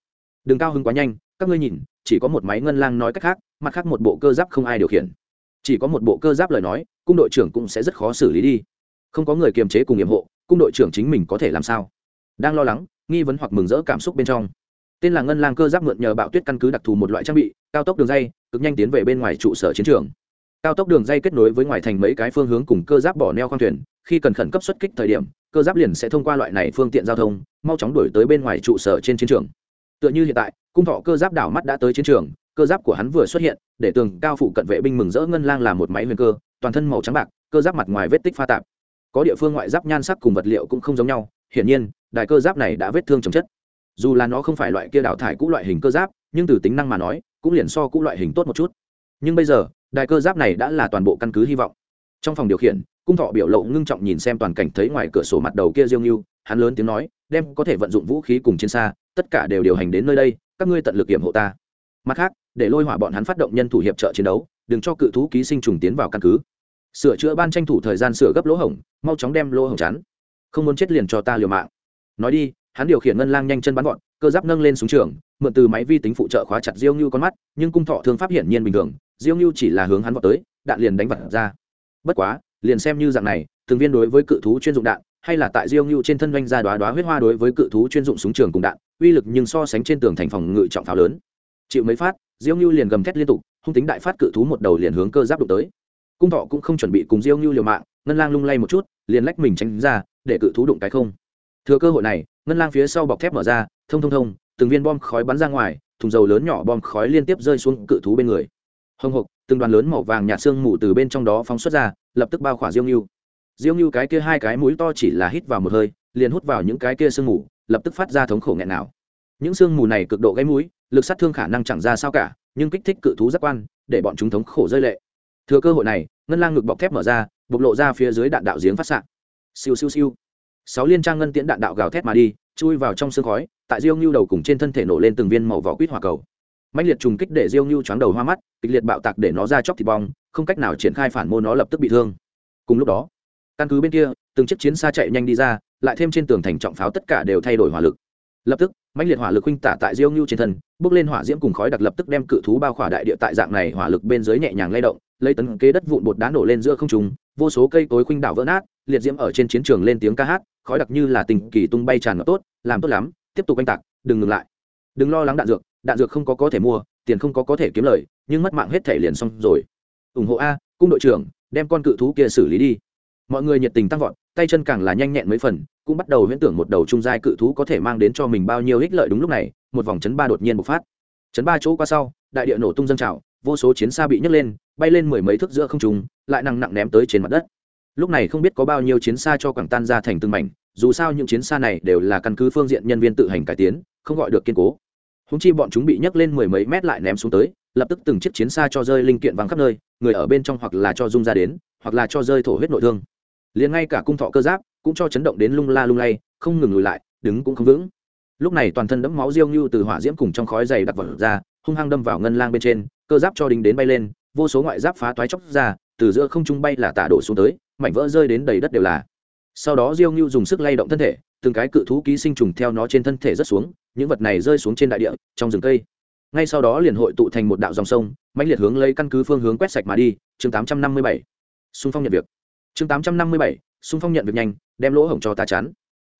Đừng cao hứng quá nhanh các ngươi nhìn, chỉ có một máy ngân lang nói cách khác, mặt khác một bộ cơ giáp không ai điều khiển. Chỉ có một bộ cơ giáp lời nói, cung đội trưởng cũng sẽ rất khó xử lý đi. Không có người kiềm chế cùng nhiệm hộ, cung đội trưởng chính mình có thể làm sao? Đang lo lắng, nghi vấn hoặc mừng rỡ cảm xúc bên trong. Tên là ngân lang cơ giáp mượn nhờ bạo tuyết căn cứ đặc thù một loại trang bị, cao tốc đường dây, cực nhanh tiến về bên ngoài trụ sở chiến trường. Cao tốc đường dây kết nối với ngoài thành mấy cái phương hướng cùng cơ giáp bỏ neo khoang thuyền, khi cần khẩn cấp xuất kích thời điểm, cơ giáp liền sẽ thông qua loại này phương tiện giao thông, mau chóng đuổi tới bên ngoài trụ sở trên chiến trường tựa như hiện tại, cung thọ cơ giáp đảo mắt đã tới chiến trường, cơ giáp của hắn vừa xuất hiện, để tường cao phụ cận vệ binh mừng rỡ ngân lang là một máy huyền cơ, toàn thân màu trắng bạc, cơ giáp mặt ngoài vết tích pha tạp. Có địa phương ngoại giáp nhan sắc cùng vật liệu cũng không giống nhau, hiển nhiên, đài cơ giáp này đã vết thương chồng chất. Dù là nó không phải loại kia đào thải cũ loại hình cơ giáp, nhưng từ tính năng mà nói, cũng liền so cũ loại hình tốt một chút. Nhưng bây giờ, đài cơ giáp này đã là toàn bộ căn cứ hy vọng. Trong phòng điều khiển, cung thọ biểu lộ ngưng trọng nhìn xem toàn cảnh thấy ngoài cửa sổ mặt đầu kia diêu nghiêu, hắn lớn tiếng nói, đem có thể vận dụng vũ khí cùng trên xa tất cả đều điều hành đến nơi đây, các ngươi tận lực kiểm hộ ta. Mặt khác, để lôi hỏa bọn hắn phát động nhân thủ hiệp trợ chiến đấu, đừng cho cự thú ký sinh trùng tiến vào căn cứ. Sửa chữa ban tranh thủ thời gian sửa gấp lỗ hổng, mau chóng đem lỗ hổng chắn. Không muốn chết liền cho ta liều mạng. Nói đi, hắn điều khiển ngân lang nhanh chân bắn gọn, cơ giáp nâng lên xuống trường, mượn từ máy vi tính phụ trợ khóa chặt diêu như con mắt, nhưng cung thọ thương pháp hiển nhiên bình thường, diêu như chỉ là hướng hắn vào tới, đạn liền đánh vật ra. Bất quá, liền xem như dạng này thường viên đối với cự thú chuyên dụng đạn, hay là tại diêu như trên thân doanh ra đoá đoá huyết hoa đối với cự thú chuyên dụng súng trường cùng đạn uy lực nhưng so sánh trên tường thành phòng ngự trọng pháo lớn. Chịu mấy phát, diêu ngưu liền gầm thét liên tục, hung tính đại phát cự thú một đầu liền hướng cơ giáp đụng tới. Cung thọ cũng không chuẩn bị cùng diêu ngưu liều mạng, ngân lang lung lay một chút, liền lách mình tránh ra, để cự thú đụng cái không. Thừa cơ hội này, ngân lang phía sau bọc thép mở ra, thông thông thông, từng viên bom khói bắn ra ngoài, thùng dầu lớn nhỏ bom khói liên tiếp rơi xuống cự thú bên người. Hồng hộc, từng đoàn lớn màu vàng nhạt xương mù từ bên trong đó phóng xuất ra, lập tức bao khỏa diêu ngưu diêu ngưu cái kia hai cái mũi to chỉ là hít vào một hơi, liền hút vào những cái kia sương mù lập tức phát ra thống khổ nghẹn nào. Những sương mù này cực độ gây mũi, lực sát thương khả năng chẳng ra sao cả, nhưng kích thích cự thú giác quan, để bọn chúng thống khổ rơi lệ. Thừa cơ hội này, ngân lang ngực bọc thép mở ra, bộc lộ ra phía dưới đạn đạo giếng phát xạ. Siêu siêu siêu. Sáu liên trang ngân tiễn đạn đạo gào thét mà đi, chui vào trong sương khói, tại diêu ngưu đầu cùng trên thân thể nổ lên từng viên màu vỏ quýt hỏa cầu. Mạnh liệt trùng kích để diêu ngưu choáng đầu hoa mắt, kịch liệt bạo tạc để nó ra chóc thịt bong, không cách nào triển khai phản mô nó lập tức bị thương. Cùng lúc đó, căn cứ bên kia, từng chiếc chiến xa chạy nhanh đi ra lại thêm trên tường thành trọng pháo tất cả đều thay đổi hỏa lực. Lập tức mạnh liệt hỏa lực huynh tả tại diêu ngưu trên thân, bước lên hỏa diễm cùng khói đặc lập tức đem cự thú bao khỏa đại địa tại dạng này hỏa lực bên dưới nhẹ nhàng lay động, lấy tấn kế đất vụn bột đá nổ lên giữa không trùng vô số cây cối khuynh đảo vỡ nát, liệt diễm ở trên chiến trường lên tiếng ca hát, khói đặc như là tình kỳ tung bay tràn ngập tốt, làm tốt lắm, tiếp tục oanh tạc, đừng ngừng lại. Đừng lo lắng đạn dược đạn dược không có có thể mua, tiền không có có thể kiếm lời, nhưng mất mạng hết thể liền xong rồi. Ủng hộ a, cung đội trưởng, đem con cự thú kia xử lý đi. Mọi người nhiệt tình tăng vọt tay chân càng là nhanh nhẹn mấy phần, cũng bắt đầu huyễn tưởng một đầu trung giai cự thú có thể mang đến cho mình bao nhiêu ích lợi đúng lúc này, một vòng chấn ba đột nhiên bộc phát. Chấn ba chỗ qua sau, đại địa nổ tung dâng trào, vô số chiến xa bị nhấc lên, bay lên mười mấy thước giữa không trùng lại nặng nặng ném tới trên mặt đất. Lúc này không biết có bao nhiêu chiến xa cho quảng tan ra thành từng mảnh, dù sao những chiến xa này đều là căn cứ phương diện nhân viên tự hành cải tiến, không gọi được kiên cố. Húng chi bọn chúng bị nhấc lên mười mấy mét lại ném xuống tới, lập tức từng chiếc chiến xa cho rơi linh kiện vắng khắp nơi, người ở bên trong hoặc là cho rung ra đến, hoặc là cho rơi thổ huyết nội thương liền ngay cả cung thọ cơ giáp cũng cho chấn động đến lung la lung lay, không ngừng lùi lại, đứng cũng không vững. Lúc này toàn thân đẫm máu riêu như từ hỏa diễm cùng trong khói dày đặc vật ra, hung hăng đâm vào ngân lang bên trên, cơ giáp cho đinh đến bay lên, vô số ngoại giáp phá toái chóc ra, từ giữa không trung bay là tả đổ xuống tới, mảnh vỡ rơi đến đầy đất đều là. Sau đó diêu ngưu dùng sức lay động thân thể, từng cái cự thú ký sinh trùng theo nó trên thân thể rất xuống, những vật này rơi xuống trên đại địa, trong rừng cây. Ngay sau đó liền hội tụ thành một đạo dòng sông, mãnh liệt hướng lấy căn cứ phương hướng quét sạch mà đi, chương 857. xung phong nhận việc chương 857, xung phong nhận việc nhanh đem lỗ hổng cho ta chắn.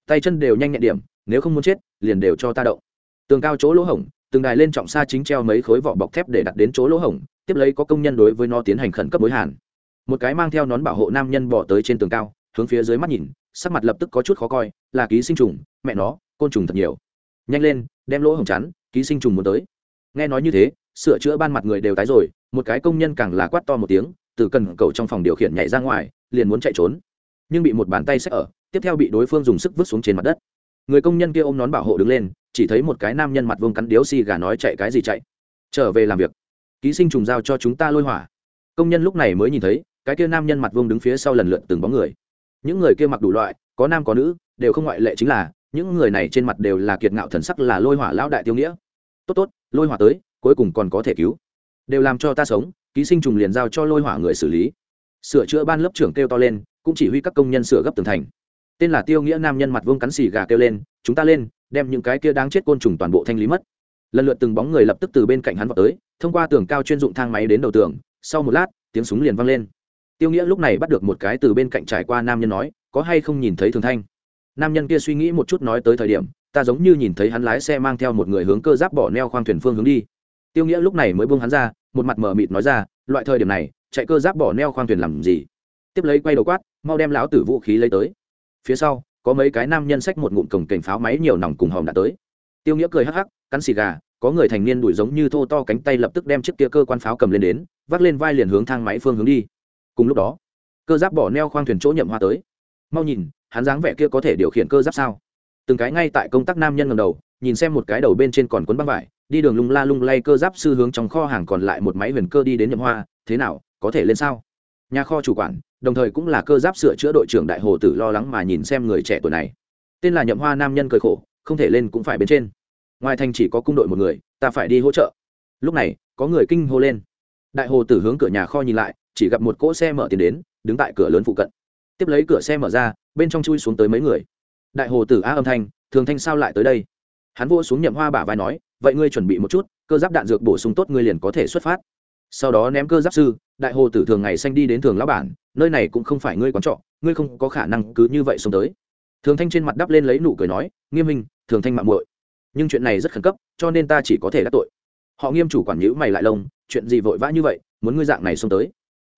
Tay chân đều nhanh nhẹn điểm nếu không muốn chết liền đều cho ta động. Tường cao chỗ lỗ hổng từng đài lên trọng xa chính treo mấy khối vỏ bọc thép để đặt đến chỗ lỗ hổng tiếp lấy có công nhân đối với nó tiến hành khẩn cấp mối hàn. Một cái mang theo nón bảo hộ nam nhân bỏ tới trên tường cao hướng phía dưới mắt nhìn sắc mặt lập tức có chút khó coi là ký sinh trùng mẹ nó côn trùng thật nhiều. Nhanh lên đem lỗ hổng chắn ký sinh trùng muốn tới. Nghe nói như thế sửa chữa ban mặt người đều tái rồi một cái công nhân càng là quát to một tiếng từ cần cầu trong phòng điều khiển nhảy ra ngoài liền muốn chạy trốn. Nhưng bị một bàn tay xách ở, tiếp theo bị đối phương dùng sức vứt xuống trên mặt đất. Người công nhân kia ôm nón bảo hộ đứng lên, chỉ thấy một cái nam nhân mặt vương cắn điếu xì gà nói chạy cái gì chạy? Trở về làm việc. Ký sinh trùng giao cho chúng ta lôi hỏa. Công nhân lúc này mới nhìn thấy, cái kia nam nhân mặt vương đứng phía sau lần lượt từng bóng người. Những người kia mặc đủ loại, có nam có nữ, đều không ngoại lệ chính là, những người này trên mặt đều là kiệt ngạo thần sắc là lôi hỏa lão đại tiêu nghĩa. Tốt tốt, lôi hỏa tới, cuối cùng còn có thể cứu. Đều làm cho ta sống, ký sinh trùng liền giao cho lôi hỏa người xử lý sửa chữa ban lớp trưởng kêu to lên, cũng chỉ huy các công nhân sửa gấp tường thành. Tên là tiêu nghĩa nam nhân mặt vương cắn xì gà kêu lên, chúng ta lên, đem những cái kia đáng chết côn trùng toàn bộ thanh lý mất. Lần lượt từng bóng người lập tức từ bên cạnh hắn vào tới, thông qua tường cao chuyên dụng thang máy đến đầu tường, sau một lát, tiếng súng liền vang lên. Tiêu nghĩa lúc này bắt được một cái từ bên cạnh trải qua nam nhân nói, có hay không nhìn thấy thường thanh? Nam nhân kia suy nghĩ một chút nói tới thời điểm, ta giống như nhìn thấy hắn lái xe mang theo một người hướng cơ giáp bỏ neo khoang thuyền phương hướng đi. Tiêu nghĩa lúc này mới buông hắn ra, một mặt mờ mịt nói ra, loại thời điểm này chạy cơ giáp bỏ neo khoang thuyền làm gì? Tiếp lấy quay đầu quát, mau đem lão tử vũ khí lấy tới. Phía sau, có mấy cái nam nhân xách một ngụm cổng cảnh pháo máy nhiều nòng cùng hòm đã tới. Tiêu nghĩa cười hắc hắc, cắn xì gà, có người thành niên đuổi giống như thô to cánh tay lập tức đem chiếc kia cơ quan pháo cầm lên đến, vác lên vai liền hướng thang máy phương hướng đi. Cùng lúc đó, cơ giáp bỏ neo khoang thuyền chỗ nhậm hoa tới. Mau nhìn, hắn dáng vẻ kia có thể điều khiển cơ giáp sao? Từng cái ngay tại công tác nam nhân ngầm đầu, nhìn xem một cái đầu bên trên còn quấn băng vải, đi đường lung la lung lay cơ giáp sư hướng trong kho hàng còn lại một máy huyền cơ đi đến nhậm hoa, thế nào có thể lên sao? Nhà kho chủ quản, đồng thời cũng là cơ giáp sửa chữa đội trưởng đại hồ tử lo lắng mà nhìn xem người trẻ tuổi này. Tên là nhậm hoa nam nhân cười khổ, không thể lên cũng phải bên trên. Ngoài thành chỉ có cung đội một người, ta phải đi hỗ trợ. Lúc này, có người kinh hô lên. Đại hồ tử hướng cửa nhà kho nhìn lại, chỉ gặp một cỗ xe mở tiền đến, đứng tại cửa lớn phụ cận. Tiếp lấy cửa xe mở ra, bên trong chui xuống tới mấy người. Đại hồ tử a âm thanh, thường thanh sao lại tới đây? Hắn vô xuống nhậm hoa bả vai nói, vậy ngươi chuẩn bị một chút, cơ giáp đạn dược bổ sung tốt ngươi liền có thể xuất phát sau đó ném cơ giáp sư, đại hồ tử thường ngày xanh đi đến thường lão bản, nơi này cũng không phải ngươi quán trọ, ngươi không có khả năng cứ như vậy xuống tới. Thường thanh trên mặt đắp lên lấy nụ cười nói, nghiêm minh, thường thanh mạng muội. Nhưng chuyện này rất khẩn cấp, cho nên ta chỉ có thể đắc tội. Họ nghiêm chủ quản nhữ mày lại lông, chuyện gì vội vã như vậy, muốn ngươi dạng này xông tới.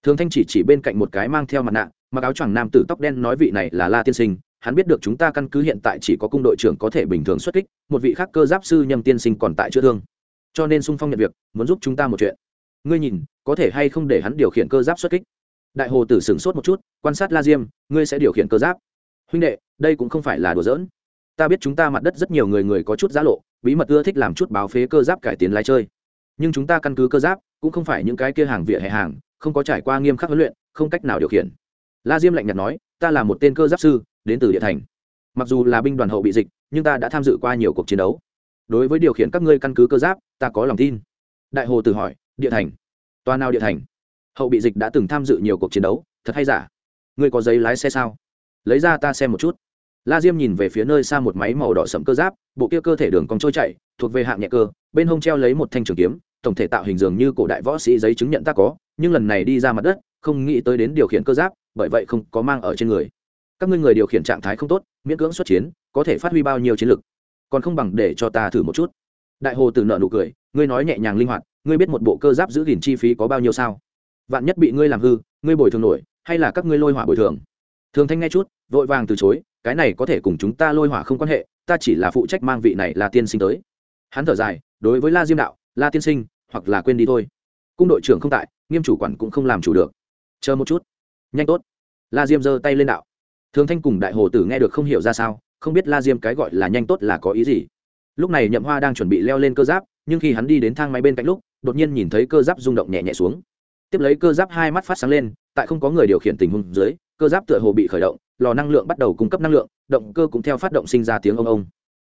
Thường thanh chỉ chỉ bên cạnh một cái mang theo mặt nạ, mặc áo choàng nam tử tóc đen nói vị này là la tiên sinh, hắn biết được chúng ta căn cứ hiện tại chỉ có cung đội trưởng có thể bình thường xuất kích, một vị khác cơ giáp sư nhâm tiên sinh còn tại chữa thương. Cho nên sung phong nhận việc, muốn giúp chúng ta một chuyện ngươi nhìn, có thể hay không để hắn điều khiển cơ giáp xuất kích? Đại hồ tử sửng sốt một chút, quan sát la diêm, ngươi sẽ điều khiển cơ giáp. Huynh đệ, đây cũng không phải là đùa giỡn. Ta biết chúng ta mặt đất rất nhiều người người có chút giá lộ, bí mật ưa thích làm chút báo phế cơ giáp cải tiến lái chơi. Nhưng chúng ta căn cứ cơ giáp, cũng không phải những cái kia hàng vỉa hè hàng, không có trải qua nghiêm khắc huấn luyện, không cách nào điều khiển. La diêm lạnh nhạt nói, ta là một tên cơ giáp sư, đến từ địa thành. Mặc dù là binh đoàn hậu bị dịch, nhưng ta đã tham dự qua nhiều cuộc chiến đấu. Đối với điều khiển các ngươi căn cứ cơ giáp, ta có lòng tin. Đại hồ tử hỏi địa thành. Toa nào địa thành? Hậu bị dịch đã từng tham dự nhiều cuộc chiến đấu, thật hay giả? Ngươi có giấy lái xe sao? Lấy ra ta xem một chút. La diêm nhìn về phía nơi xa một máy màu đỏ sẫm cơ giáp, bộ kia cơ thể đường cong trôi chạy thuộc về hạng nhẹ cơ, bên hông treo lấy một thanh trường kiếm, tổng thể tạo hình dường như cổ đại võ sĩ giấy chứng nhận ta có, nhưng lần này đi ra mặt đất, không nghĩ tới đến điều khiển cơ giáp, bởi vậy không có mang ở trên người. Các ngươi người điều khiển trạng thái không tốt, miễn cưỡng xuất chiến, có thể phát huy bao nhiêu chiến lực? Còn không bằng để cho ta thử một chút. Đại hồ từ nợ nụ cười, ngươi nói nhẹ nhàng linh hoạt ngươi biết một bộ cơ giáp giữ gìn chi phí có bao nhiêu sao? Vạn nhất bị ngươi làm hư, ngươi bồi thường nổi, hay là các ngươi lôi hỏa bồi thường? Thường thanh nghe chút, vội vàng từ chối, cái này có thể cùng chúng ta lôi hỏa không quan hệ, ta chỉ là phụ trách mang vị này là tiên sinh tới. Hắn thở dài, đối với la diêm đạo, la tiên sinh, hoặc là quên đi thôi. Cung đội trưởng không tại, nghiêm chủ quản cũng không làm chủ được. Chờ một chút. Nhanh tốt. La diêm giơ tay lên đạo. Thường thanh cùng đại hồ tử nghe được không hiểu ra sao, không biết la diêm cái gọi là nhanh tốt là có ý gì. Lúc này nhậm hoa đang chuẩn bị leo lên cơ giáp, nhưng khi hắn đi đến thang máy bên cạnh lúc đột nhiên nhìn thấy cơ giáp rung động nhẹ nhẹ xuống. Tiếp lấy cơ giáp hai mắt phát sáng lên, tại không có người điều khiển tình huống dưới, cơ giáp tựa hồ bị khởi động, lò năng lượng bắt đầu cung cấp năng lượng, động cơ cũng theo phát động sinh ra tiếng ông ông.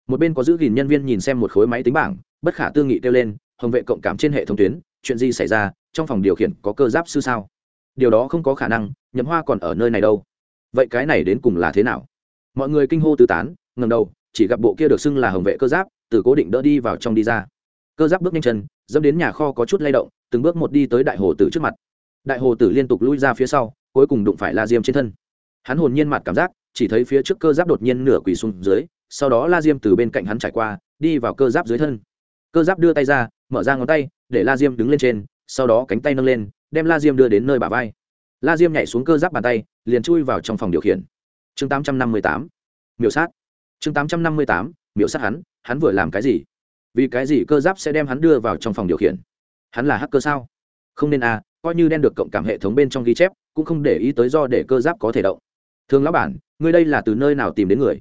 Một bên có giữ gìn nhân viên nhìn xem một khối máy tính bảng, bất khả tư nghị kêu lên, hồng vệ cộng cảm trên hệ thống tuyến, chuyện gì xảy ra, trong phòng điều khiển có cơ giáp sư sao? Điều đó không có khả năng, nhậm hoa còn ở nơi này đâu. Vậy cái này đến cùng là thế nào? Mọi người kinh hô tứ tán ngầm đầu, chỉ gặp bộ kia được xưng là hồng vệ cơ giáp, từ cố định đỡ đi vào trong đi ra cơ giáp bước nhanh chân, dẫm đến nhà kho có chút lay động, từng bước một đi tới đại hồ tử trước mặt. Đại hồ tử liên tục lui ra phía sau, cuối cùng đụng phải la diêm trên thân. Hắn hồn nhiên mặt cảm giác, chỉ thấy phía trước cơ giáp đột nhiên nửa quỳ xuống dưới, sau đó la diêm từ bên cạnh hắn trải qua, đi vào cơ giáp dưới thân. Cơ giáp đưa tay ra, mở ra ngón tay, để la diêm đứng lên trên, sau đó cánh tay nâng lên, đem la diêm đưa đến nơi bà vai. La diêm nhảy xuống cơ giáp bàn tay, liền chui vào trong phòng điều khiển. Chương tám trăm năm mươi tám, miểu sát. Chương tám trăm năm mươi tám, miểu sát hắn hắn vừa làm cái gì? Vì cái gì cơ giáp sẽ đem hắn đưa vào trong phòng điều khiển? Hắn là hacker sao? Không nên à coi như đen được cộng cảm hệ thống bên trong ghi chép, cũng không để ý tới do để cơ giáp có thể động. Thường lão bản, ngươi đây là từ nơi nào tìm đến người?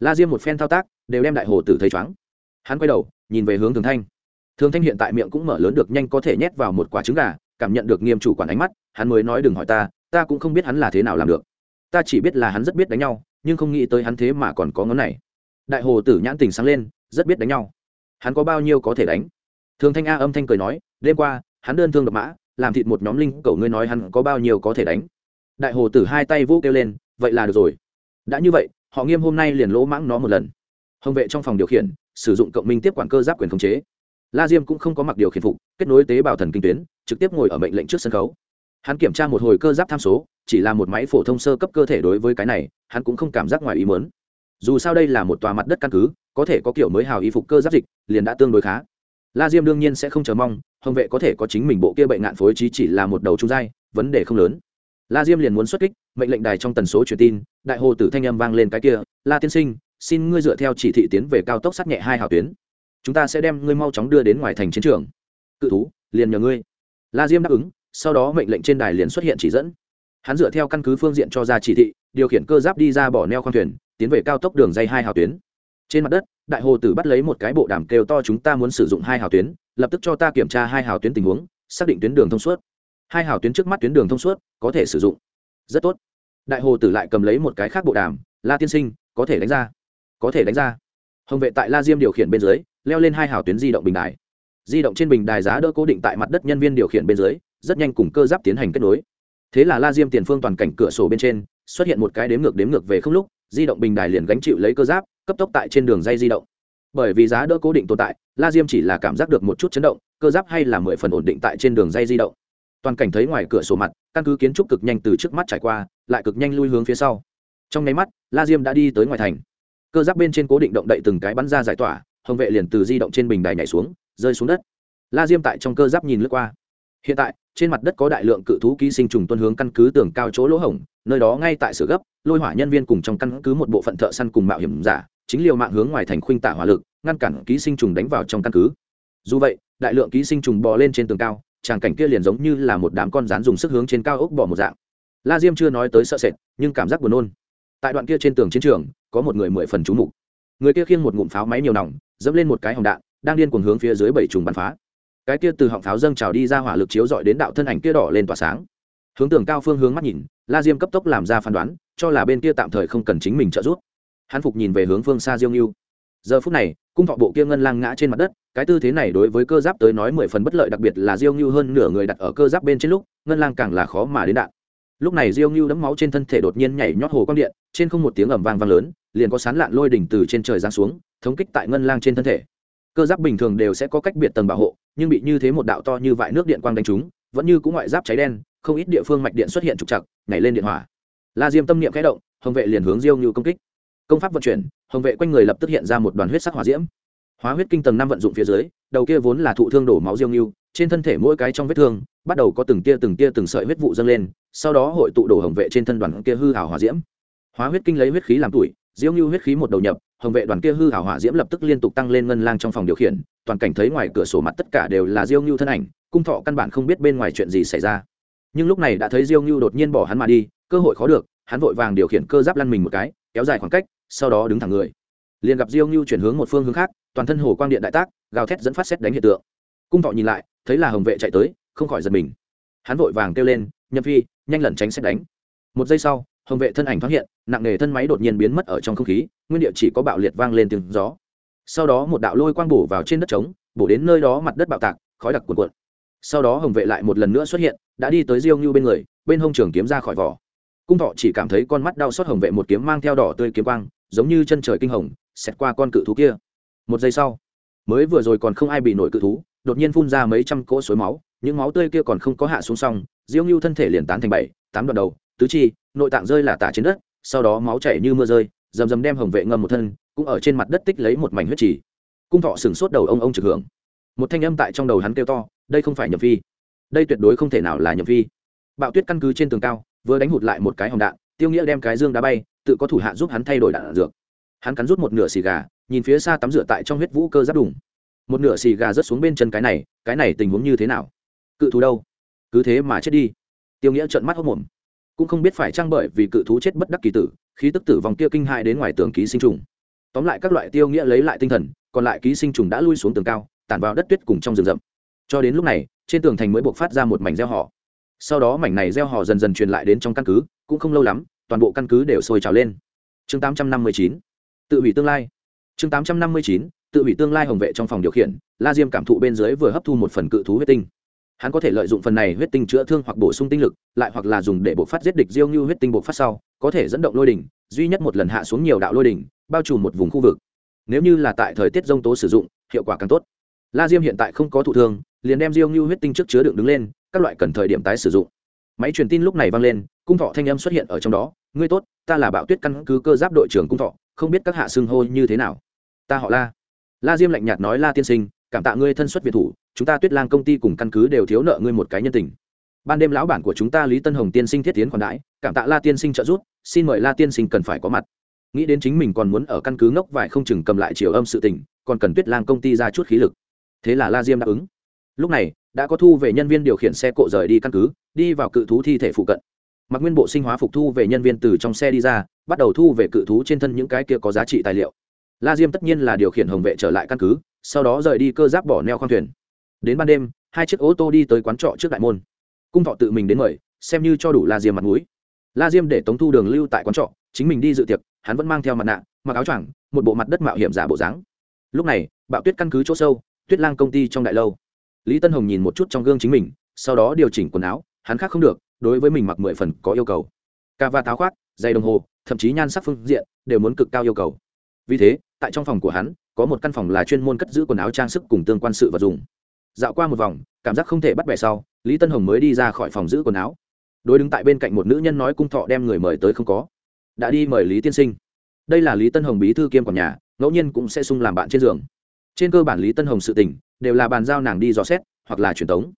La diêm một phen thao tác, đều đem đại hồ tử thấy chóng hắn quay đầu, nhìn về hướng thường thanh. Thường thanh hiện tại miệng cũng mở lớn được nhanh có thể nhét vào một quả trứng gà, cảm nhận được nghiêm chủ quản ánh mắt, hắn mới nói đừng hỏi ta ta cũng không biết hắn là thế nào làm được. Ta chỉ biết là hắn rất biết đánh nhau, nhưng không nghĩ tới hắn thế mà còn có ngón này. Đại hồ tử nhãn tình sáng lên, rất biết đánh nhau hắn có bao nhiêu có thể đánh? Thường thanh a âm thanh cười nói, đêm qua, hắn đơn thương độc mã, làm thịt một nhóm linh cầu ngươi nói hắn có bao nhiêu có thể đánh? Đại hồ tử hai tay vũ kêu lên, vậy là được rồi. Đã như vậy, họ nghiêm hôm nay liền lỗ mãng nó một lần. Hồng vệ trong phòng điều khiển, sử dụng cộng minh tiếp quản cơ giáp quyền khống chế. La diêm cũng không có mặc điều khiển phục, kết nối tế bào thần kinh tuyến, trực tiếp ngồi ở mệnh lệnh trước sân khấu. Hắn kiểm tra một hồi cơ giáp tham số, chỉ là một máy phổ thông sơ cấp cơ thể đối với cái này, hắn cũng không cảm giác ngoài ý mớn dù sao đây là một tòa mặt đất căn cứ, có thể có kiểu mới hào y phục cơ giáp dịch, liền đã tương đối khá. La diêm đương nhiên sẽ không chờ mong, hồng vệ có thể có chính mình bộ kia bệnh ngạn phối trí chỉ là một đầu trung giai, vấn đề không lớn. La diêm liền muốn xuất kích, mệnh lệnh đài trong tần số truyền tin, đại hồ tử thanh âm vang lên cái kia, la tiên sinh, xin ngươi dựa theo chỉ thị tiến về cao tốc sát nhẹ hai hào tuyến. Chúng ta sẽ đem ngươi mau chóng đưa đến ngoài thành chiến trường. Cự thú, liền nhờ ngươi. La diêm đáp ứng, sau đó mệnh lệnh trên đài liền xuất hiện chỉ dẫn. Hắn dựa theo căn cứ phương diện cho ra chỉ thị, điều khiển cơ giáp đi ra bỏ neo khoang thuyền tiến về cao tốc đường dây hai hào tuyến. Trên mặt đất, đại hồ tử bắt lấy một cái bộ đàm kêu to chúng ta muốn sử dụng hai hào tuyến, lập tức cho ta kiểm tra hai hào tuyến tình huống, xác định tuyến đường thông suốt. Hai hào tuyến trước mắt tuyến đường thông suốt, có thể sử dụng. Rất tốt. Đại hồ tử lại cầm lấy một cái khác bộ đàm, la tiên sinh, có thể đánh ra. Có thể đánh ra. Hồng vệ tại la diêm điều khiển bên dưới, leo lên hai hào tuyến di động bình đài. Di động trên bình đài giá đỡ cố định tại mặt đất nhân viên điều khiển bên dưới, rất nhanh cùng cơ giáp tiến hành kết nối. Thế là la diêm tiền phương toàn cảnh cửa sổ bên trên, xuất hiện một cái đếm ngược đếm ngược về không lúc di động bình đài liền gánh chịu lấy cơ giáp, cấp tốc tại trên đường dây di động. Bởi vì giá đỡ cố định tồn tại, la diêm chỉ là cảm giác được một chút chấn động, cơ giáp hay là mười phần ổn định tại trên đường dây di động. Toàn cảnh thấy ngoài cửa sổ mặt, căn cứ kiến trúc cực nhanh từ trước mắt trải qua, lại cực nhanh lui hướng phía sau. Trong nháy mắt, la diêm đã đi tới ngoài thành. Cơ giáp bên trên cố định động đậy từng cái bắn ra giải tỏa, hồng vệ liền từ di động trên bình đài nhảy xuống, rơi xuống đất. La diêm tại trong cơ giáp nhìn lướt qua hiện tại, trên mặt đất có đại lượng cự thú ký sinh trùng tuân hướng căn cứ tường cao chỗ lỗ hổng, nơi đó ngay tại sửa gấp, lôi hỏa nhân viên cùng trong căn cứ một bộ phận thợ săn cùng mạo hiểm giả, chính liều mạng hướng ngoài thành khuynh tạ hỏa lực, ngăn cản ký sinh trùng đánh vào trong căn cứ. Dù vậy, đại lượng ký sinh trùng bò lên trên tường cao, tràng cảnh kia liền giống như là một đám con rán dùng sức hướng trên cao ốc bỏ một dạng. La diêm chưa nói tới sợ sệt, nhưng cảm giác buồn nôn. Tại đoạn kia trên tường chiến trường, có một người mười phần trú mục. Người kia khiêng một ngụm pháo máy nhiều nòng, dẫm lên một cái hồng đạn, đang điên cuồng hướng phía dưới bảy trùng bắn phá cái kia từ họng pháo dâng trào đi ra hỏa lực chiếu dọi đến đạo thân ảnh kia đỏ lên tỏa sáng. Hướng tường cao phương hướng mắt nhìn, la diêm cấp tốc làm ra phán đoán, cho là bên kia tạm thời không cần chính mình trợ giúp. Hắn phục nhìn về hướng phương xa diêu nghiêu giờ phút này, cung thọ bộ kia ngân lang ngã trên mặt đất, cái tư thế này đối với cơ giáp tới nói mười phần bất lợi, đặc biệt là diêu nghiêu hơn nửa người đặt ở cơ giáp bên trên lúc, ngân lang càng là khó mà đến đạn. Lúc này diêu nghiêu đấm máu trên thân thể đột nhiên nhảy nhót hồ quang điện, trên không một tiếng ầm vang vang lớn, liền có sán lạn lôi đỉnh từ trên trời giáng xuống, thống kích tại ngân lang trên thân thể. Cơ giáp bình thường đều sẽ có cách biệt tầng bảo hộ nhưng bị như thế một đạo to như vại nước điện quang đánh trúng, vẫn như cũng ngoại giáp cháy đen, không ít địa phương mạch điện xuất hiện trục chặt nhảy lên điện hỏa. La diêm tâm niệm khẽ động, hồng vệ liền hướng diêu như công kích. Công pháp vận chuyển, hồng vệ quanh người lập tức hiện ra một đoàn huyết sắc hỏa diễm. Hóa huyết kinh tầng năm vận dụng phía dưới, đầu kia vốn là thụ thương đổ máu diêu như, trên thân thể mỗi cái trong vết thương, bắt đầu có từng tia từng tia từng sợi huyết vụ dâng lên, sau đó hội tụ đổ hồng vệ trên thân đoàn kia hư hảo hỏa diễm. Hóa huyết kinh lấy huyết khí làm tuổi diêu như huyết khí một đầu nhập, hồng vệ đoàn kia hư hảo hỏa diễm lập tức liên tục tăng lên ngân lang trong phòng điều khiển toàn cảnh thấy ngoài cửa sổ mặt tất cả đều là diêu ngưu thân ảnh, cung thọ căn bản không biết bên ngoài chuyện gì xảy ra. Nhưng lúc này đã thấy diêu ngưu đột nhiên bỏ hắn mà đi, cơ hội khó được, hắn vội vàng điều khiển cơ giáp lăn mình một cái, kéo dài khoảng cách, sau đó đứng thẳng người. Liền gặp diêu ngưu chuyển hướng một phương hướng khác, toàn thân hồ quang điện đại tác, gào thét dẫn phát xét đánh hiện tượng. Cung thọ nhìn lại, thấy là hồng vệ chạy tới, không khỏi giật mình. Hắn vội vàng kêu lên, nhậm phi, nhanh lẩn tránh xét đánh. Một giây sau, hồng vệ thân ảnh thoáng hiện, nặng nề thân máy đột nhiên biến mất ở trong không khí, nguyên địa chỉ có bạo liệt vang lên tiếng gió sau đó một đạo lôi quang bổ vào trên đất trống, bổ đến nơi đó mặt đất bạo tạc, khói đặc cuồn cuộn. Sau đó hồng vệ lại một lần nữa xuất hiện, đã đi tới diêu ngưu bên người, bên hông trường kiếm ra khỏi vỏ. Cung thọ chỉ cảm thấy con mắt đau xót hồng vệ một kiếm mang theo đỏ tươi kiếm quang, giống như chân trời kinh hồng, xẹt qua con cự thú kia. Một giây sau, mới vừa rồi còn không ai bị nổi cự thú, đột nhiên phun ra mấy trăm cỗ suối máu, những máu tươi kia còn không có hạ xuống xong, diêu ngưu thân thể liền tán thành bảy, tám đoạn đầu, tứ chi, nội tạng rơi là tả trên đất, sau đó máu chảy như mưa rơi, rầm rầm đem hồng vệ ngâm một thân cũng ở trên mặt đất tích lấy một mảnh huyết trì. Cung thọ sừng sốt đầu ông ông trực hưởng. Một thanh âm tại trong đầu hắn kêu to, đây không phải nhập vi đây tuyệt đối không thể nào là nhập vi bạo tuyết căn cứ trên tường cao, vừa đánh hụt lại một cái hồng đạn, tiêu nghĩa đem cái dương đá bay, tự có thủ hạ giúp hắn thay đổi đạn dược. Hắn cắn rút một nửa xì gà, nhìn phía xa tắm rửa tại trong huyết vũ cơ giáp đủng một nửa xì gà rớt xuống bên chân cái này cái này tình huống như thế nào? Cự thú đâu? Cứ thế mà chết đi. Tiêu nghĩa trợn mắt hốc mồm. Cũng không biết phải trang bởi vì cự thú chết bất đắc kỳ tử, khí tức tử vong kia kinh hại đến ngoài tường ký sinh trùng tóm lại các loại tiêu nghĩa lấy lại tinh thần, còn lại ký sinh trùng đã lui xuống tường cao, tản vào đất tuyết cùng trong rừng rậm. Cho đến lúc này, trên tường thành mới buộc phát ra một mảnh gieo họ. Sau đó mảnh này gieo họ dần dần truyền lại đến trong căn cứ, cũng không lâu lắm, toàn bộ căn cứ đều sôi trào lên. Chương 859 tự hủy tương lai. Chương 859 tự hủy tương lai hồng vệ trong phòng điều khiển, la diêm cảm thụ bên dưới vừa hấp thu một phần cự thú huyết tinh. Hắn có thể lợi dụng phần này huyết tinh chữa thương hoặc bổ sung tinh lực, lại hoặc là dùng để bộc phát giết địch diêu như huyết tinh bộc phát sau, có thể dẫn động lôi đỉnh, duy nhất một lần hạ xuống nhiều đạo lôi đỉnh bao trùm một vùng khu vực. Nếu như là tại thời tiết dông tố sử dụng, hiệu quả càng tốt. La diêm hiện tại không có thụ thương, liền đem diêu như huyết tinh trước chứa đựng đứng lên, các loại cần thời điểm tái sử dụng. Máy truyền tin lúc này vang lên, cung thọ thanh âm xuất hiện ở trong đó, ngươi tốt, ta là bạo tuyết căn cứ cơ giáp đội trưởng cung thọ, không biết các hạ xưng hô như thế nào. Ta họ la. La diêm lạnh nhạt nói, la tiên sinh, cảm tạ ngươi thân xuất việt thủ, chúng ta tuyết lang công ty cùng căn cứ đều thiếu nợ ngươi một cái nhân tình. Ban đêm lão bản của chúng ta lý tân hồng tiên sinh thiết tiến khoản đãi, cảm tạ la tiên sinh trợ giúp, xin mời la tiên sinh cần phải có mặt nghĩ đến chính mình còn muốn ở căn cứ ngốc vài không chừng cầm lại chiều âm sự tình, còn cần tuyết lang công ty ra chút khí lực. Thế là la diêm đáp ứng. Lúc này, đã có thu về nhân viên điều khiển xe cộ rời đi căn cứ, đi vào cự thú thi thể phụ cận. Mặc nguyên bộ sinh hóa phục thu về nhân viên từ trong xe đi ra, bắt đầu thu về cự thú trên thân những cái kia có giá trị tài liệu. La diêm tất nhiên là điều khiển hồng vệ trở lại căn cứ, sau đó rời đi cơ giáp bỏ neo khoang thuyền. Đến ban đêm, hai chiếc ô tô đi tới quán trọ trước đại môn. Cung thọ tự mình đến mời, xem như cho đủ la diêm mặt mũi. La diêm để tống thu đường lưu tại quán trọ, chính mình đi dự tiệc hắn vẫn mang theo mặt nạ, mặc áo choàng, một bộ mặt đất mạo hiểm giả bộ dáng. Lúc này, bạo tuyết căn cứ chỗ sâu, tuyết lang công ty trong đại lâu. Lý tân hồng nhìn một chút trong gương chính mình, sau đó điều chỉnh quần áo, hắn khác không được, đối với mình mặc mười phần có yêu cầu. Ca va tháo khoác dây đồng hồ, thậm chí nhan sắc phương diện, đều muốn cực cao yêu cầu. Vì thế, tại trong phòng của hắn, có một căn phòng là chuyên môn cất giữ quần áo trang sức cùng tương quan sự vật dùng. Dạo qua một vòng, cảm giác không thể bắt bẻ sau, lý tân hồng mới đi ra khỏi phòng giữ quần áo. Đối đứng tại bên cạnh một nữ nhân nói cung thọ đem người mời tới không có đã đi mời lý tiên sinh. Đây là lý tân hồng bí thư kiêm quản nhà, ngẫu nhiên cũng sẽ sung làm bạn trên giường. Trên cơ bản lý tân hồng sự tình đều là bàn giao nàng đi dò xét hoặc là truyền tống.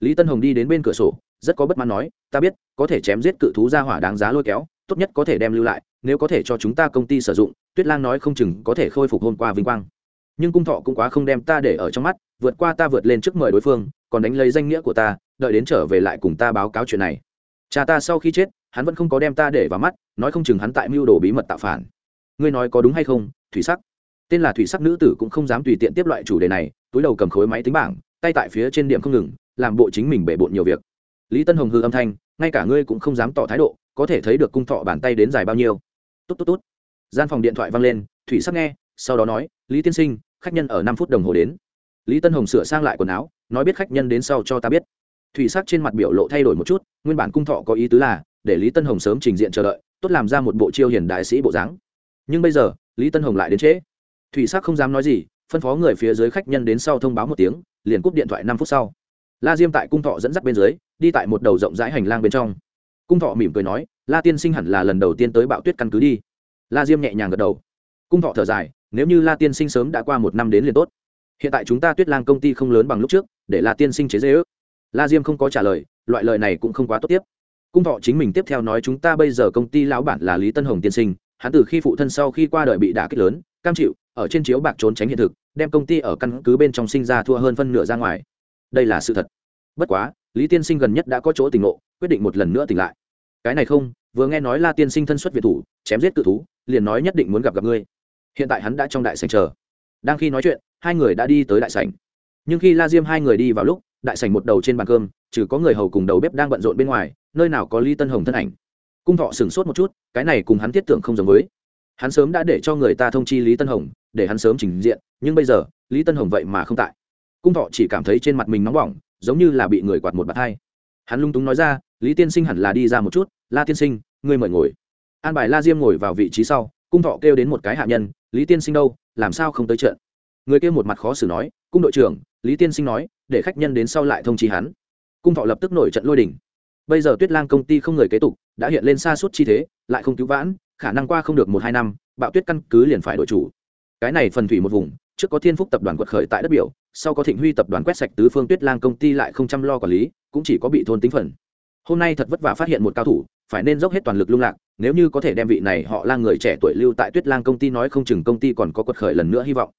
Lý tân hồng đi đến bên cửa sổ, rất có bất mãn nói, ta biết, có thể chém giết cự thú ra hỏa đáng giá lôi kéo, tốt nhất có thể đem lưu lại, nếu có thể cho chúng ta công ty sử dụng, tuyết lang nói không chừng có thể khôi phục hôm qua vinh quang. Nhưng cung thọ cũng quá không đem ta để ở trong mắt, vượt qua ta vượt lên trước mời đối phương, còn đánh lấy danh nghĩa của ta, đợi đến trở về lại cùng ta báo cáo chuyện này. Cha ta sau khi chết hắn vẫn không có đem ta để vào mắt, nói không chừng hắn tại mưu đồ bí mật tạo phản. Ngươi nói có đúng hay không, thủy sắc? Tên là thủy sắc nữ tử cũng không dám tùy tiện tiếp loại chủ đề này, túi đầu cầm khối máy tính bảng, tay tại phía trên điểm không ngừng, làm bộ chính mình bể bộn nhiều việc. Lý tân hồng hư âm thanh, ngay cả ngươi cũng không dám tỏ thái độ, có thể thấy được cung thọ bàn tay đến dài bao nhiêu. Tốt tốt tốt. Gian phòng điện thoại vang lên, thủy sắc nghe, sau đó nói, lý tiên sinh, khách nhân ở năm phút đồng hồ đến. Lý tân hồng sửa sang lại quần áo, nói biết khách nhân đến sau cho ta biết. Thủy sắc trên mặt biểu lộ thay đổi một chút, nguyên bản cung thọ có ý tứ là để lý tân hồng sớm trình diện chờ đợi, tốt làm ra một bộ chiêu hiền đại sĩ bộ dáng. Nhưng bây giờ, lý tân hồng lại đến trễ. Thủy sắc không dám nói gì, phân phó người phía dưới khách nhân đến sau thông báo một tiếng, liền cúp điện thoại năm phút sau. La diêm tại cung thọ dẫn dắt bên dưới, đi tại một đầu rộng rãi hành lang bên trong. Cung thọ mỉm cười nói, la tiên sinh hẳn là lần đầu tiên tới bạo tuyết căn cứ đi. La diêm nhẹ nhàng gật đầu. Cung thọ thở dài, nếu như la tiên sinh sớm đã qua một năm đến liền tốt. Hiện tại chúng ta tuyết lang công ty không lớn bằng lúc trước, để la tiên sinh chế dễ ước. La diêm không có trả lời, loại lời này cũng không quá tốt tiếp cung thọ chính mình tiếp theo nói chúng ta bây giờ công ty lão bản là lý tân hồng tiên sinh, hắn từ khi phụ thân sau khi qua đời bị đả kích lớn, cam chịu, ở trên chiếu bạc trốn tránh hiện thực, đem công ty ở căn cứ bên trong sinh ra thua hơn phân nửa ra ngoài. Đây là sự thật. Bất quá, lý tiên sinh gần nhất đã có chỗ tỉnh ngộ, quyết định một lần nữa tỉnh lại. Cái này không, vừa nghe nói la tiên sinh thân xuất việt thủ, chém giết cự thú, liền nói nhất định muốn gặp gặp ngươi. Hiện tại hắn đã trong đại sảnh chờ. Đang khi nói chuyện, hai người đã đi tới đại sảnh. Nhưng khi la diêm hai người đi vào lúc đại sảnh một đầu trên bàn cơm, trừ có người hầu cùng đầu bếp đang bận rộn bên ngoài, nơi nào có lý tân hồng thân ảnh. Cung thọ sửng sốt một chút, cái này cùng hắn thiết tưởng không giống với. Hắn sớm đã để cho người ta thông chi lý tân hồng, để hắn sớm trình diện, nhưng bây giờ, lý tân hồng vậy mà không tại. Cung thọ chỉ cảm thấy trên mặt mình nóng bỏng, giống như là bị người quạt một bạt hai. Hắn lung túng nói ra, lý tiên sinh hẳn là đi ra một chút, la tiên sinh, ngươi mời ngồi. An bài la diêm ngồi vào vị trí sau, cung thọ kêu đến một cái hạ nhân, lý tiên sinh đâu, làm sao không tới trận? Người kia một mặt khó xử nói, cung đội trưởng, lý tiên sinh nói, để khách nhân đến sau lại thông chi hắn. Cung thọ lập tức nổi trận lôi đình. Bây giờ tuyết lang công ty không người kế tục, đã hiện lên xa suốt chi thế, lại không cứu vãn, khả năng qua không được một hai năm, bạo tuyết căn cứ liền phải đổi chủ. Cái này phần thủy một vùng, trước có thiên phúc tập đoàn quật khởi tại đất biểu, sau có thịnh huy tập đoàn quét sạch tứ phương tuyết lang công ty lại không chăm lo quản lý, cũng chỉ có bị thôn tính phần. Hôm nay thật vất vả phát hiện một cao thủ, phải nên dốc hết toàn lực lung lạc, nếu như có thể đem vị này họ lang người trẻ tuổi lưu tại tuyết lang công ty nói không chừng công ty còn có quật khởi lần nữa hy vọng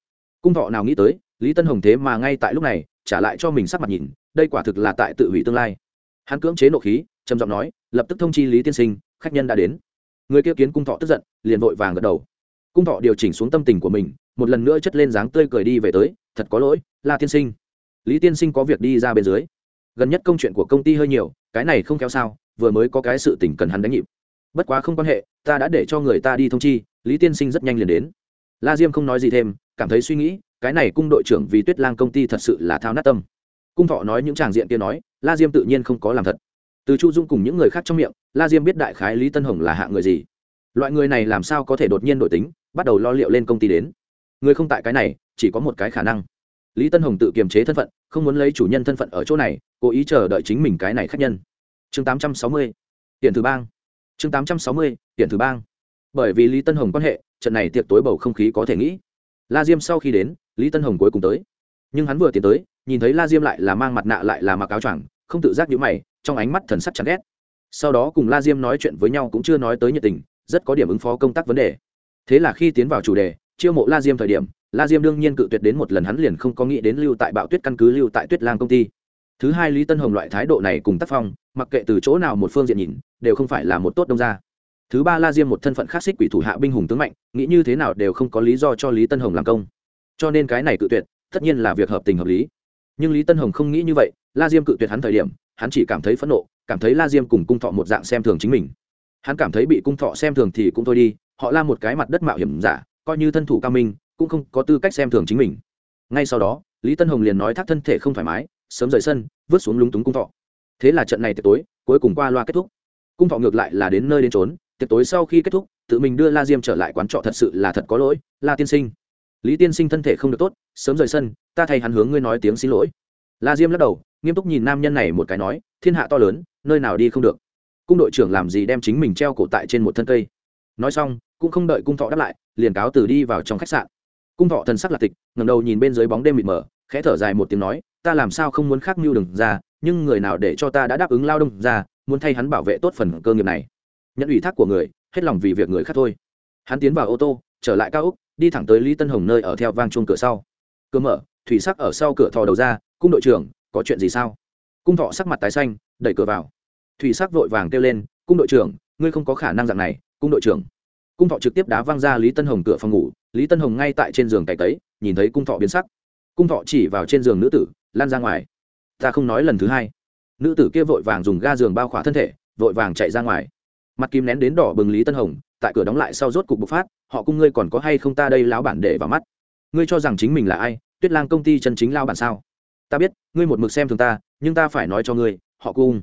cung thọ nào nghĩ tới, lý tân hồng thế mà ngay tại lúc này, trả lại cho mình sắc mặt nhìn, đây quả thực là tại tự hủy tương lai. Hắn cưỡng chế nộ khí, trầm giọng nói, lập tức thông chi lý tiên sinh, khách nhân đã đến. Người kia kiến cung thọ tức giận, liền vội vàng gật đầu. Cung thọ điều chỉnh xuống tâm tình của mình, một lần nữa chất lên dáng tươi cười đi về tới, thật có lỗi, la tiên sinh. Lý tiên sinh có việc đi ra bên dưới. Gần nhất công chuyện của công ty hơi nhiều, cái này không kéo sao, vừa mới có cái sự tình cần hắn đánh nhịp. Bất quá không quan hệ, ta đã để cho người ta đi thông chi, lý tiên sinh rất nhanh liền đến. La diêm không nói gì thêm cảm thấy suy nghĩ, cái này cung đội trưởng vì tuyết lang công ty thật sự là thao nát tâm. Cung thọ nói những tràng diện kia nói, la diêm tự nhiên không có làm thật. Từ chu dung cùng những người khác trong miệng, la diêm biết đại khái lý tân hồng là hạ người gì. Loại người này làm sao có thể đột nhiên đổi tính, bắt đầu lo liệu lên công ty đến. Người không tại cái này, chỉ có một cái khả năng. Lý tân hồng tự kiềm chế thân phận, không muốn lấy chủ nhân thân phận ở chỗ này, cố ý chờ đợi chính mình cái này khác nhân. Chương tám trăm sáu mươi, tiền thứ bang. Chương tám trăm sáu mươi, tiền thứ bang. Bởi vì lý tân hồng quan hệ, trận này tiệc tối bầu không khí có thể nghĩ la diêm sau khi đến, lý tân hồng cuối cùng tới. Nhưng hắn vừa tiến tới, nhìn thấy la diêm lại là mang mặt nạ lại là mặc áo choàng, không tự giác nhữ mày, trong ánh mắt thần sắc chán ghét. Sau đó cùng la diêm nói chuyện với nhau cũng chưa nói tới nhiệt tình, rất có điểm ứng phó công tác vấn đề. Thế là khi tiến vào chủ đề, chiêu mộ la diêm thời điểm, la diêm đương nhiên cự tuyệt đến một lần hắn liền không có nghĩ đến lưu tại bạo tuyết căn cứ, lưu tại tuyết lang công ty. Thứ hai lý tân hồng loại thái độ này cùng tác phong, mặc kệ từ chỗ nào một phương diện nhìn, đều không phải là một tốt đông ra thứ ba la diêm một thân phận khắc xích quỷ thủ hạ binh hùng tướng mạnh, nghĩ như thế nào đều không có lý do cho lý tân hồng làm công. Cho nên cái này cự tuyệt, tất nhiên là việc hợp tình hợp lý. Nhưng lý tân hồng không nghĩ như vậy, la diêm cự tuyệt hắn thời điểm, hắn chỉ cảm thấy phẫn nộ, cảm thấy la diêm cùng cung thọ một dạng xem thường chính mình. Hắn cảm thấy bị cung thọ xem thường thì cũng thôi đi, họ la một cái mặt đất mạo hiểm giả, coi như thân thủ cao minh, cũng không có tư cách xem thường chính mình. Ngay sau đó, lý tân hồng liền nói thác thân thể không thoải mái, sớm rời sân, vứt xuống lúng túng cung thọ. Thế là trận này tiệc tối, cuối cùng qua loa kết thúc. Cung thọ ngược lại là đến nơi đến trốn tiệc tối sau khi kết thúc, tự mình đưa la diêm trở lại quán trọ thật sự là thật có lỗi, la tiên sinh. Lý tiên sinh thân thể không được tốt, sớm rời sân, ta thay hắn hướng ngươi nói tiếng xin lỗi. La diêm lắc đầu, nghiêm túc nhìn nam nhân này một cái nói, thiên hạ to lớn, nơi nào đi không được. Cung đội trưởng làm gì đem chính mình treo cổ tại trên một thân cây. Nói xong, cũng không đợi cung thọ đáp lại, liền cáo từ đi vào trong khách sạn. Cung thọ thần sắc là tịch ngầm đầu nhìn bên dưới bóng đêm mịt mờ, khẽ thở dài một tiếng nói, ta làm sao không muốn khác mưu đừng ra, nhưng người nào để cho ta đã đáp ứng lao đông ra, muốn thay hắn bảo vệ tốt phần cơ nghiệp này nhận ủy thác của người, hết lòng vì việc người khác thôi. Hắn tiến vào ô tô, trở lại cao úc, đi thẳng tới lý tân hồng nơi ở theo vang chuông cửa sau. Cửa mở, thủy sắc ở sau cửa thò đầu ra, cung đội trưởng, có chuyện gì sao? Cung thọ sắc mặt tái xanh, đẩy cửa vào. Thủy sắc vội vàng kêu lên, cung đội trưởng, ngươi không có khả năng dạng này, cung đội trưởng. Cung thọ trực tiếp đá văng ra lý tân hồng cửa phòng ngủ, lý tân hồng ngay tại trên giường cày tấy nhìn thấy cung thọ biến sắc. Cung thọ chỉ vào trên giường nữ tử, lan ra ngoài. Ta không nói lần thứ hai. Nữ tử kia vội vàng dùng ga giường bao khỏa thân thể, vội vàng chạy ra ngoài mặt kim nén đến đỏ bừng lý tân hồng, tại cửa đóng lại sau rốt cục bộc phát, họ cung ngươi còn có hay không ta đây láo bản để vào mắt? Ngươi cho rằng chính mình là ai? Tuyết lang công ty chân chính lao bản sao? Ta biết, ngươi một mực xem thường ta, nhưng ta phải nói cho ngươi, họ cung,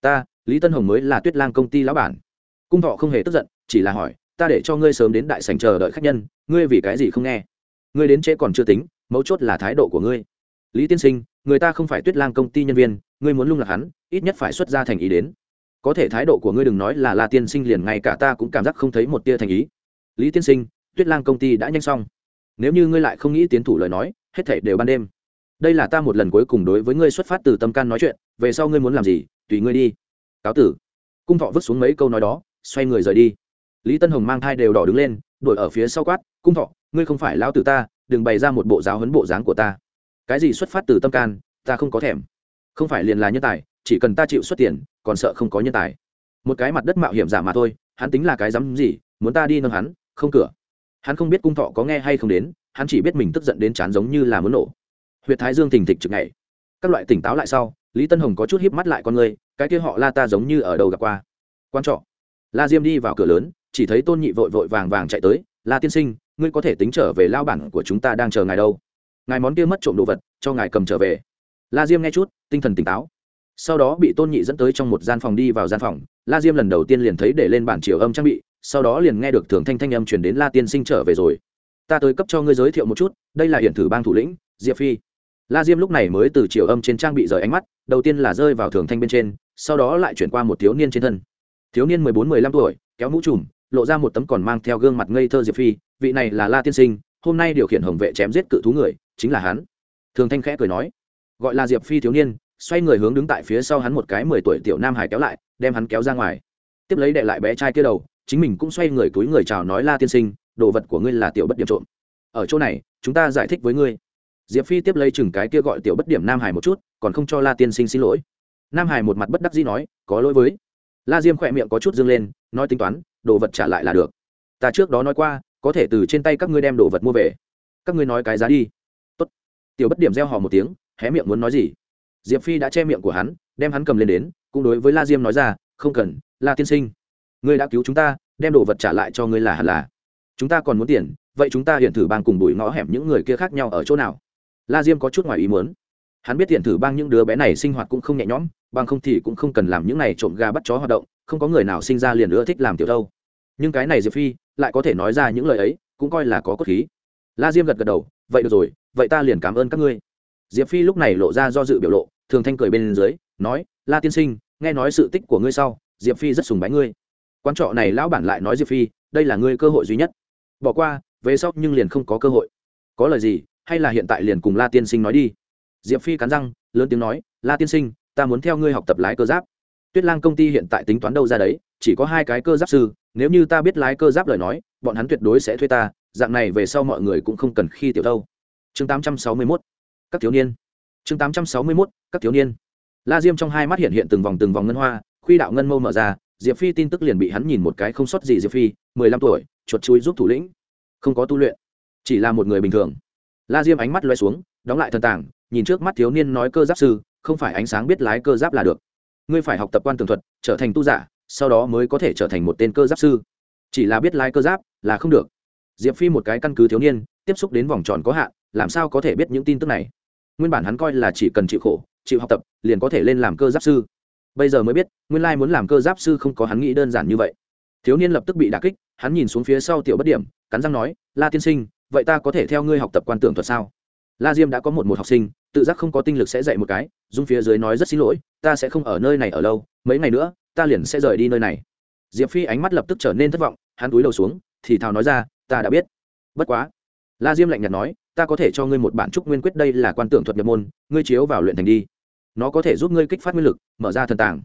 ta, lý tân hồng mới là tuyết lang công ty lão bản. Cung thọ không hề tức giận, chỉ là hỏi, ta để cho ngươi sớm đến đại sành chờ đợi khách nhân, ngươi vì cái gì không nghe? Ngươi đến trễ còn chưa tính, mấu chốt là thái độ của ngươi. Lý tiên sinh, người ta không phải tuyết lang công ty nhân viên, ngươi muốn lung lạc hắn, ít nhất phải xuất ra thành ý đến có thể thái độ của ngươi đừng nói là la tiên sinh liền ngay cả ta cũng cảm giác không thấy một tia thành ý. Lý tiên sinh, tuyết lang công ty đã nhanh xong. Nếu như ngươi lại không nghĩ tiến thủ lời nói, hết thảy đều ban đêm. Đây là ta một lần cuối cùng đối với ngươi xuất phát từ tâm can nói chuyện, về sau ngươi muốn làm gì, tùy ngươi đi. Cáo tử. Cung thọ vứt xuống mấy câu nói đó, xoay người rời đi. Lý tân hồng mang thai đều đỏ đứng lên, đuổi ở phía sau quát, cung thọ, ngươi không phải lão tử ta, đừng bày ra một bộ giáo huấn bộ dáng của ta. Cái gì xuất phát từ tâm can, ta không có thèm. Không phải liền là nhân tài, chỉ cần ta chịu xuất tiền còn sợ không có nhân tài. Một cái mặt đất mạo hiểm giả mà thôi, hắn tính là cái dám gì, muốn ta đi nâng hắn, không cửa. Hắn không biết cung thọ có nghe hay không đến, hắn chỉ biết mình tức giận đến chán giống như là muốn nổ. Huyện thái dương thình thịch trực ngày các loại tỉnh táo lại sau, lý tân hồng có chút híp mắt lại con người, cái kia họ la ta giống như ở đầu gặp qua. Quan trọ. La diêm đi vào cửa lớn, chỉ thấy tôn nhị vội vội vàng vàng chạy tới, la tiên sinh, ngươi có thể tính trở về lao bản của chúng ta đang chờ ngài đâu. Ngài món kia mất trộm đồ vật, cho ngài cầm trở về. La diêm nghe chút, tinh thần tỉnh táo sau đó bị tôn nhị dẫn tới trong một gian phòng đi vào gian phòng, la diêm lần đầu tiên liền thấy để lên bản chiều âm trang bị, sau đó liền nghe được thường thanh thanh âm chuyển đến la tiên sinh trở về rồi. Ta tới cấp cho ngươi giới thiệu một chút, đây là hiện thử bang thủ lĩnh, diệp phi. La diêm lúc này mới từ chiều âm trên trang bị rời ánh mắt, đầu tiên là rơi vào thường thanh bên trên, sau đó lại chuyển qua một thiếu niên trên thân. Thiếu niên mười bốn, mười lăm tuổi, kéo mũ trùm, lộ ra một tấm còn mang theo gương mặt ngây thơ diệp phi, vị này là la tiên sinh, hôm nay điều khiển hồng vệ chém giết cự thú người, chính là hắn. Thường thanh khẽ cười nói. Gọi là diệp phi thiếu niên xoay người hướng đứng tại phía sau hắn một cái mười tuổi tiểu nam hải kéo lại, đem hắn kéo ra ngoài. Tiếp lấy đệ lại bé trai kia đầu, chính mình cũng xoay người túi người chào nói la tiên sinh, đồ vật của ngươi là tiểu bất điểm trộm. Ở chỗ này, chúng ta giải thích với ngươi. Diệp phi tiếp lấy chừng cái kia gọi tiểu bất điểm nam hải một chút, còn không cho la tiên sinh xin lỗi. Nam hải một mặt bất đắc dĩ nói, có lỗi với. La diêm khỏe miệng có chút dâng lên, nói tính toán, đồ vật trả lại là được. Ta trước đó nói qua, có thể từ trên tay các ngươi đem đồ vật mua về. Các ngươi nói cái giá đi. Tốt. tiểu bất điểm gieo hò một tiếng, hé miệng muốn nói gì diệp phi đã che miệng của hắn, đem hắn cầm lên đến, cũng đối với la diêm nói ra, không cần, la tiên sinh, ngươi đã cứu chúng ta, đem đồ vật trả lại cho ngươi là hẳn là. Chúng ta còn muốn tiền, vậy chúng ta hiện thử bang cùng đùi ngõ hẻm những người kia khác nhau ở chỗ nào? La diêm có chút ngoài ý muốn. Hắn biết hiện thử bang những đứa bé này sinh hoạt cũng không nhẹ nhõm, bằng không thì cũng không cần làm những này trộm gà bắt chó hoạt động, không có người nào sinh ra liền ưa thích làm tiểu đâu. Nhưng cái này diệp phi lại có thể nói ra những lời ấy, cũng coi là có cốt khí. La diêm gật gật đầu, vậy được rồi, vậy ta liền cảm ơn các ngươi diệp phi lúc này lộ ra do dự biểu lộ, thường thanh cười bên dưới, nói, la tiên sinh, nghe nói sự tích của ngươi sau, diệp phi rất sùng bái ngươi. Quan trọ này lão bản lại nói diệp phi, đây là ngươi cơ hội duy nhất. Bỏ qua, về sau nhưng liền không có cơ hội. Có lời gì, hay là hiện tại liền cùng la tiên sinh nói đi. Diệp phi cắn răng, lớn tiếng nói, la tiên sinh, ta muốn theo ngươi học tập lái cơ giáp. Tuyết lang công ty hiện tại tính toán đâu ra đấy, chỉ có hai cái cơ giáp sư, nếu như ta biết lái cơ giáp lời nói, bọn hắn tuyệt đối sẽ thuê ta, dạng này về sau mọi người cũng không cần khi tiểu đâu chương 861 các thiếu niên. Chương 861 các thiếu niên. La diêm trong hai mắt hiện hiện từng vòng từng vòng ngân hoa, khuy đạo ngân mâu mở ra, diệp phi tin tức liền bị hắn nhìn một cái không sót gì diệp phi, mười lăm tuổi, chuột chuối giúp thủ lĩnh. Không có tu luyện, chỉ là một người bình thường. La diêm ánh mắt loay xuống, đóng lại thần tảng, nhìn trước mắt thiếu niên nói cơ giáp sư, không phải ánh sáng biết lái cơ giáp là được. Ngươi phải học tập quan tường thuật, trở thành tu giả, sau đó mới có thể trở thành một tên cơ giáp sư. Chỉ là biết lái cơ giáp là không được. Diệp phi một cái căn cứ thiếu niên, tiếp xúc đến vòng tròn có hạn, làm sao có thể biết những tin tức này? Nguyên bản hắn coi là chỉ cần chịu khổ, chịu học tập, liền có thể lên làm cơ giáp sư. Bây giờ mới biết, nguyên lai muốn làm cơ giáp sư không có hắn nghĩ đơn giản như vậy. Thiếu niên lập tức bị đà kích, hắn nhìn xuống phía sau tiểu bất điểm, cắn răng nói, la tiên sinh, vậy ta có thể theo ngươi học tập quan tưởng thuật sao? La diêm đã có một một học sinh, tự giác không có tinh lực sẽ dạy một cái, dung phía dưới nói rất xin lỗi, ta sẽ không ở nơi này ở lâu, mấy ngày nữa, ta liền sẽ rời đi nơi này. Diệp phi ánh mắt lập tức trở nên thất vọng, hắn túi đầu xuống, thì thào nói ra, ta đã biết. Bất quá, la diêm lạnh nhạt nói ta có thể cho ngươi một bản trúc nguyên quyết, đây là quan tưởng thuật nhập môn, ngươi chiếu vào luyện thành đi. Nó có thể giúp ngươi kích phát nguyên lực, mở ra thần tàng.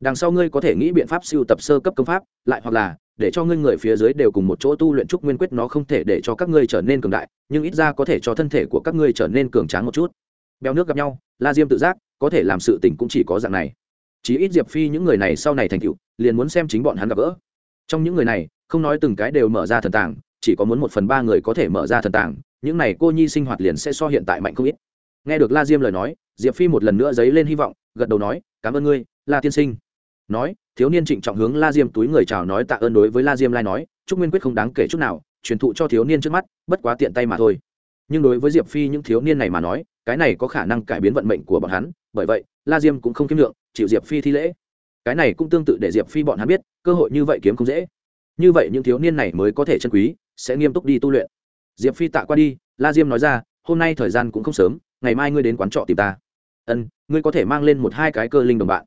Đằng sau ngươi có thể nghĩ biện pháp siêu tập sơ cấp công pháp, lại hoặc là để cho ngươi người phía dưới đều cùng một chỗ tu luyện trúc nguyên quyết, nó không thể để cho các ngươi trở nên cường đại, nhưng ít ra có thể cho thân thể của các ngươi trở nên cường tráng một chút. Béo nước gặp nhau, la diêm tự giác, có thể làm sự tình cũng chỉ có dạng này. Chí ít diệp phi những người này sau này thành tựu, liền muốn xem chính bọn hắn gặp gỡ. Trong những người này, không nói từng cái đều mở ra thần tàng, chỉ có muốn một phần ba người có thể mở ra thần tàng những này cô nhi sinh hoạt liền sẽ so hiện tại mạnh không ít. Nghe được la diêm lời nói, diệp phi một lần nữa dấy lên hy vọng, gật đầu nói, cảm ơn ngươi, la tiên sinh. Nói, thiếu niên trịnh trọng hướng la diêm túi người chào nói tạ ơn đối với la diêm lai nói chúc nguyên quyết không đáng kể chút nào, truyền thụ cho thiếu niên trước mắt, bất quá tiện tay mà thôi. Nhưng đối với diệp phi những thiếu niên này mà nói, cái này có khả năng cải biến vận mệnh của bọn hắn, bởi vậy, la diêm cũng không kiếm lượng chịu diệp phi thi lễ. Cái này cũng tương tự để diệp phi bọn hắn biết, cơ hội như vậy kiếm không dễ. Như vậy những thiếu niên này mới có thể chân quý, sẽ nghiêm túc đi tu luyện diệp phi tạ qua đi, la diêm nói ra, hôm nay thời gian cũng không sớm, ngày mai ngươi đến quán trọ tìm ta. Ân, ngươi có thể mang lên một hai cái cơ linh đồng bạn.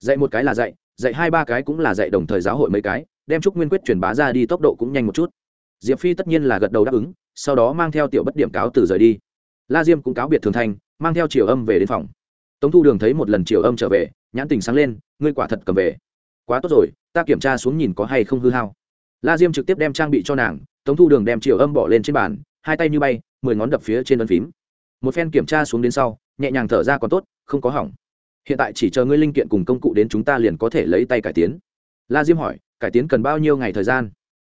Dạy một cái là dạy dạy hai ba cái cũng là dạy đồng thời giáo hội mấy cái, đem chúc nguyên quyết truyền bá ra đi tốc độ cũng nhanh một chút. Diệp phi tất nhiên là gật đầu đáp ứng, sau đó mang theo tiểu bất điểm cáo từ rời đi. La diêm cũng cáo biệt thường thành, mang theo triều âm về đến phòng. Tống thu đường thấy một lần triều âm trở về, nhãn tình sáng lên, ngươi quả thật cầm về. Quá tốt rồi, ta kiểm tra xuống nhìn có hay không hư hao. La diêm trực tiếp đem trang bị cho nàng tống thu đường đem chiều âm bỏ lên trên bàn, hai tay như bay, mười ngón đập phía trên ấn phím. Một phen kiểm tra xuống đến sau, nhẹ nhàng thở ra còn tốt, không có hỏng. Hiện tại chỉ chờ ngươi linh kiện cùng công cụ đến chúng ta liền có thể lấy tay cải tiến. La diêm hỏi, cải tiến cần bao nhiêu ngày thời gian?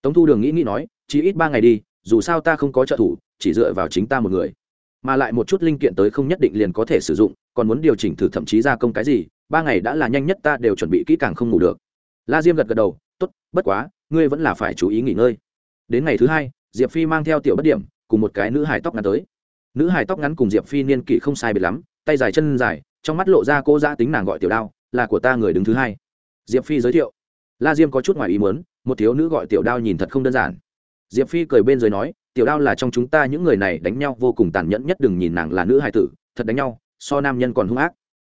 Tống thu đường nghĩ nghĩ nói, chỉ ít ba ngày đi, dù sao ta không có trợ thủ, chỉ dựa vào chính ta một người. Mà lại một chút linh kiện tới không nhất định liền có thể sử dụng, còn muốn điều chỉnh thử thậm chí gia công cái gì, ba ngày đã là nhanh nhất ta đều chuẩn bị kỹ càng không ngủ được. La diêm gật gật đầu, tốt, bất quá, ngươi vẫn là phải chú ý nghỉ ngơi đến ngày thứ hai, diệp phi mang theo tiểu bất điểm, cùng một cái nữ hài tóc ngắn tới. Nữ hài tóc ngắn cùng diệp phi niên kỷ không sai biệt lắm, tay dài chân dài, trong mắt lộ ra cô gia tính nàng gọi tiểu đao, là của ta người đứng thứ hai. Diệp phi giới thiệu. La diêm có chút ngoài ý muốn, một thiếu nữ gọi tiểu đao nhìn thật không đơn giản. Diệp phi cười bên dưới nói, tiểu đao là trong chúng ta những người này đánh nhau vô cùng tàn nhẫn nhất đừng nhìn nàng là nữ hài tử, thật đánh nhau, so nam nhân còn hung ác.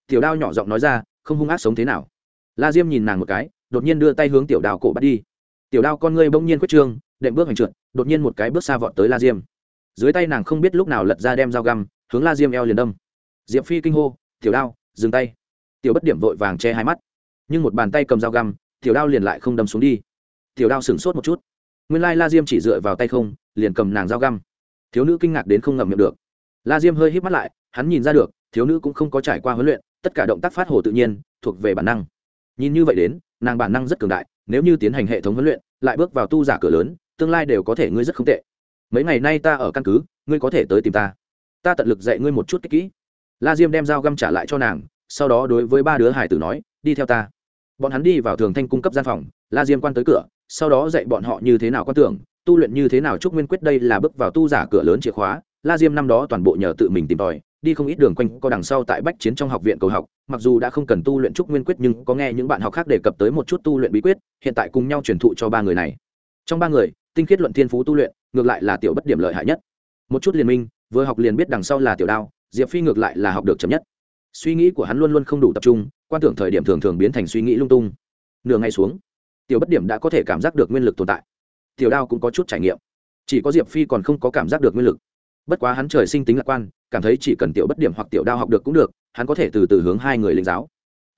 Tiểu đao nhỏ giọng nói ra, không hung ác sống thế nào. La diêm nhìn nàng một cái, đột nhiên đưa tay hướng tiểu đao cổ bắt đi. Tiểu đao con ngươi bỗng nhiên quyết trương đệm bước hành trượt, đột nhiên một cái bước xa vọt tới la diêm. Dưới tay nàng không biết lúc nào lật ra đem dao găm, hướng la diêm eo liền đâm. Diệp phi kinh hô, tiểu đao, dừng tay. Tiểu bất điểm vội vàng che hai mắt, nhưng một bàn tay cầm dao găm, tiểu đao liền lại không đâm xuống đi. Tiểu đao sửng sốt một chút. Nguyên lai la diêm chỉ dựa vào tay không, liền cầm nàng dao găm. Thiếu nữ kinh ngạc đến không ngậm miệng được. La diêm hơi hít mắt lại, hắn nhìn ra được, thiếu nữ cũng không có trải qua huấn luyện, tất cả động tác phát hồ tự nhiên, thuộc về bản năng. Nhìn như vậy đến, nàng bản năng rất cường đại, nếu như tiến hành hệ thống huấn luyện, lại bước vào tu giả cửa lớn tương lai đều có thể ngươi rất không tệ. Mấy ngày nay ta ở căn cứ, ngươi có thể tới tìm ta. Ta tận lực dạy ngươi một chút kỹ. Kỹ la diêm đem dao găm trả lại cho nàng, sau đó đối với ba đứa hải tử nói, đi theo ta. Bọn hắn đi vào thường thanh cung cấp gian phòng, la diêm quan tới cửa, sau đó dạy bọn họ như thế nào quan tưởng, tu luyện như thế nào chúc nguyên quyết đây là bước vào tu giả cửa lớn chìa khóa. La diêm năm đó toàn bộ nhờ tự mình tìm tòi, đi không ít đường quanh, có đằng sau tại bách chiến trong học viện cầu học, mặc dù đã không cần tu luyện trúc nguyên quyết nhưng có nghe những bạn học khác đề cập tới một chút tu luyện bí quyết, hiện tại cùng nhau truyền thụ cho ba người này. Trong ba người tinh khiết luận thiên phú tu luyện, ngược lại là tiểu bất điểm lợi hại nhất. Một chút liên minh, vừa học liền biết đằng sau là tiểu đao, diệp phi ngược lại là học được chậm nhất. Suy nghĩ của hắn luôn luôn không đủ tập trung, quan tưởng thời điểm thường thường biến thành suy nghĩ lung tung. Nửa ngày xuống, tiểu bất điểm đã có thể cảm giác được nguyên lực tồn tại. Tiểu đao cũng có chút trải nghiệm. Chỉ có diệp phi còn không có cảm giác được nguyên lực. Bất quá hắn trời sinh tính lạc quan, cảm thấy chỉ cần tiểu bất điểm hoặc tiểu đao học được cũng được, hắn có thể từ từ hướng hai người linh giáo.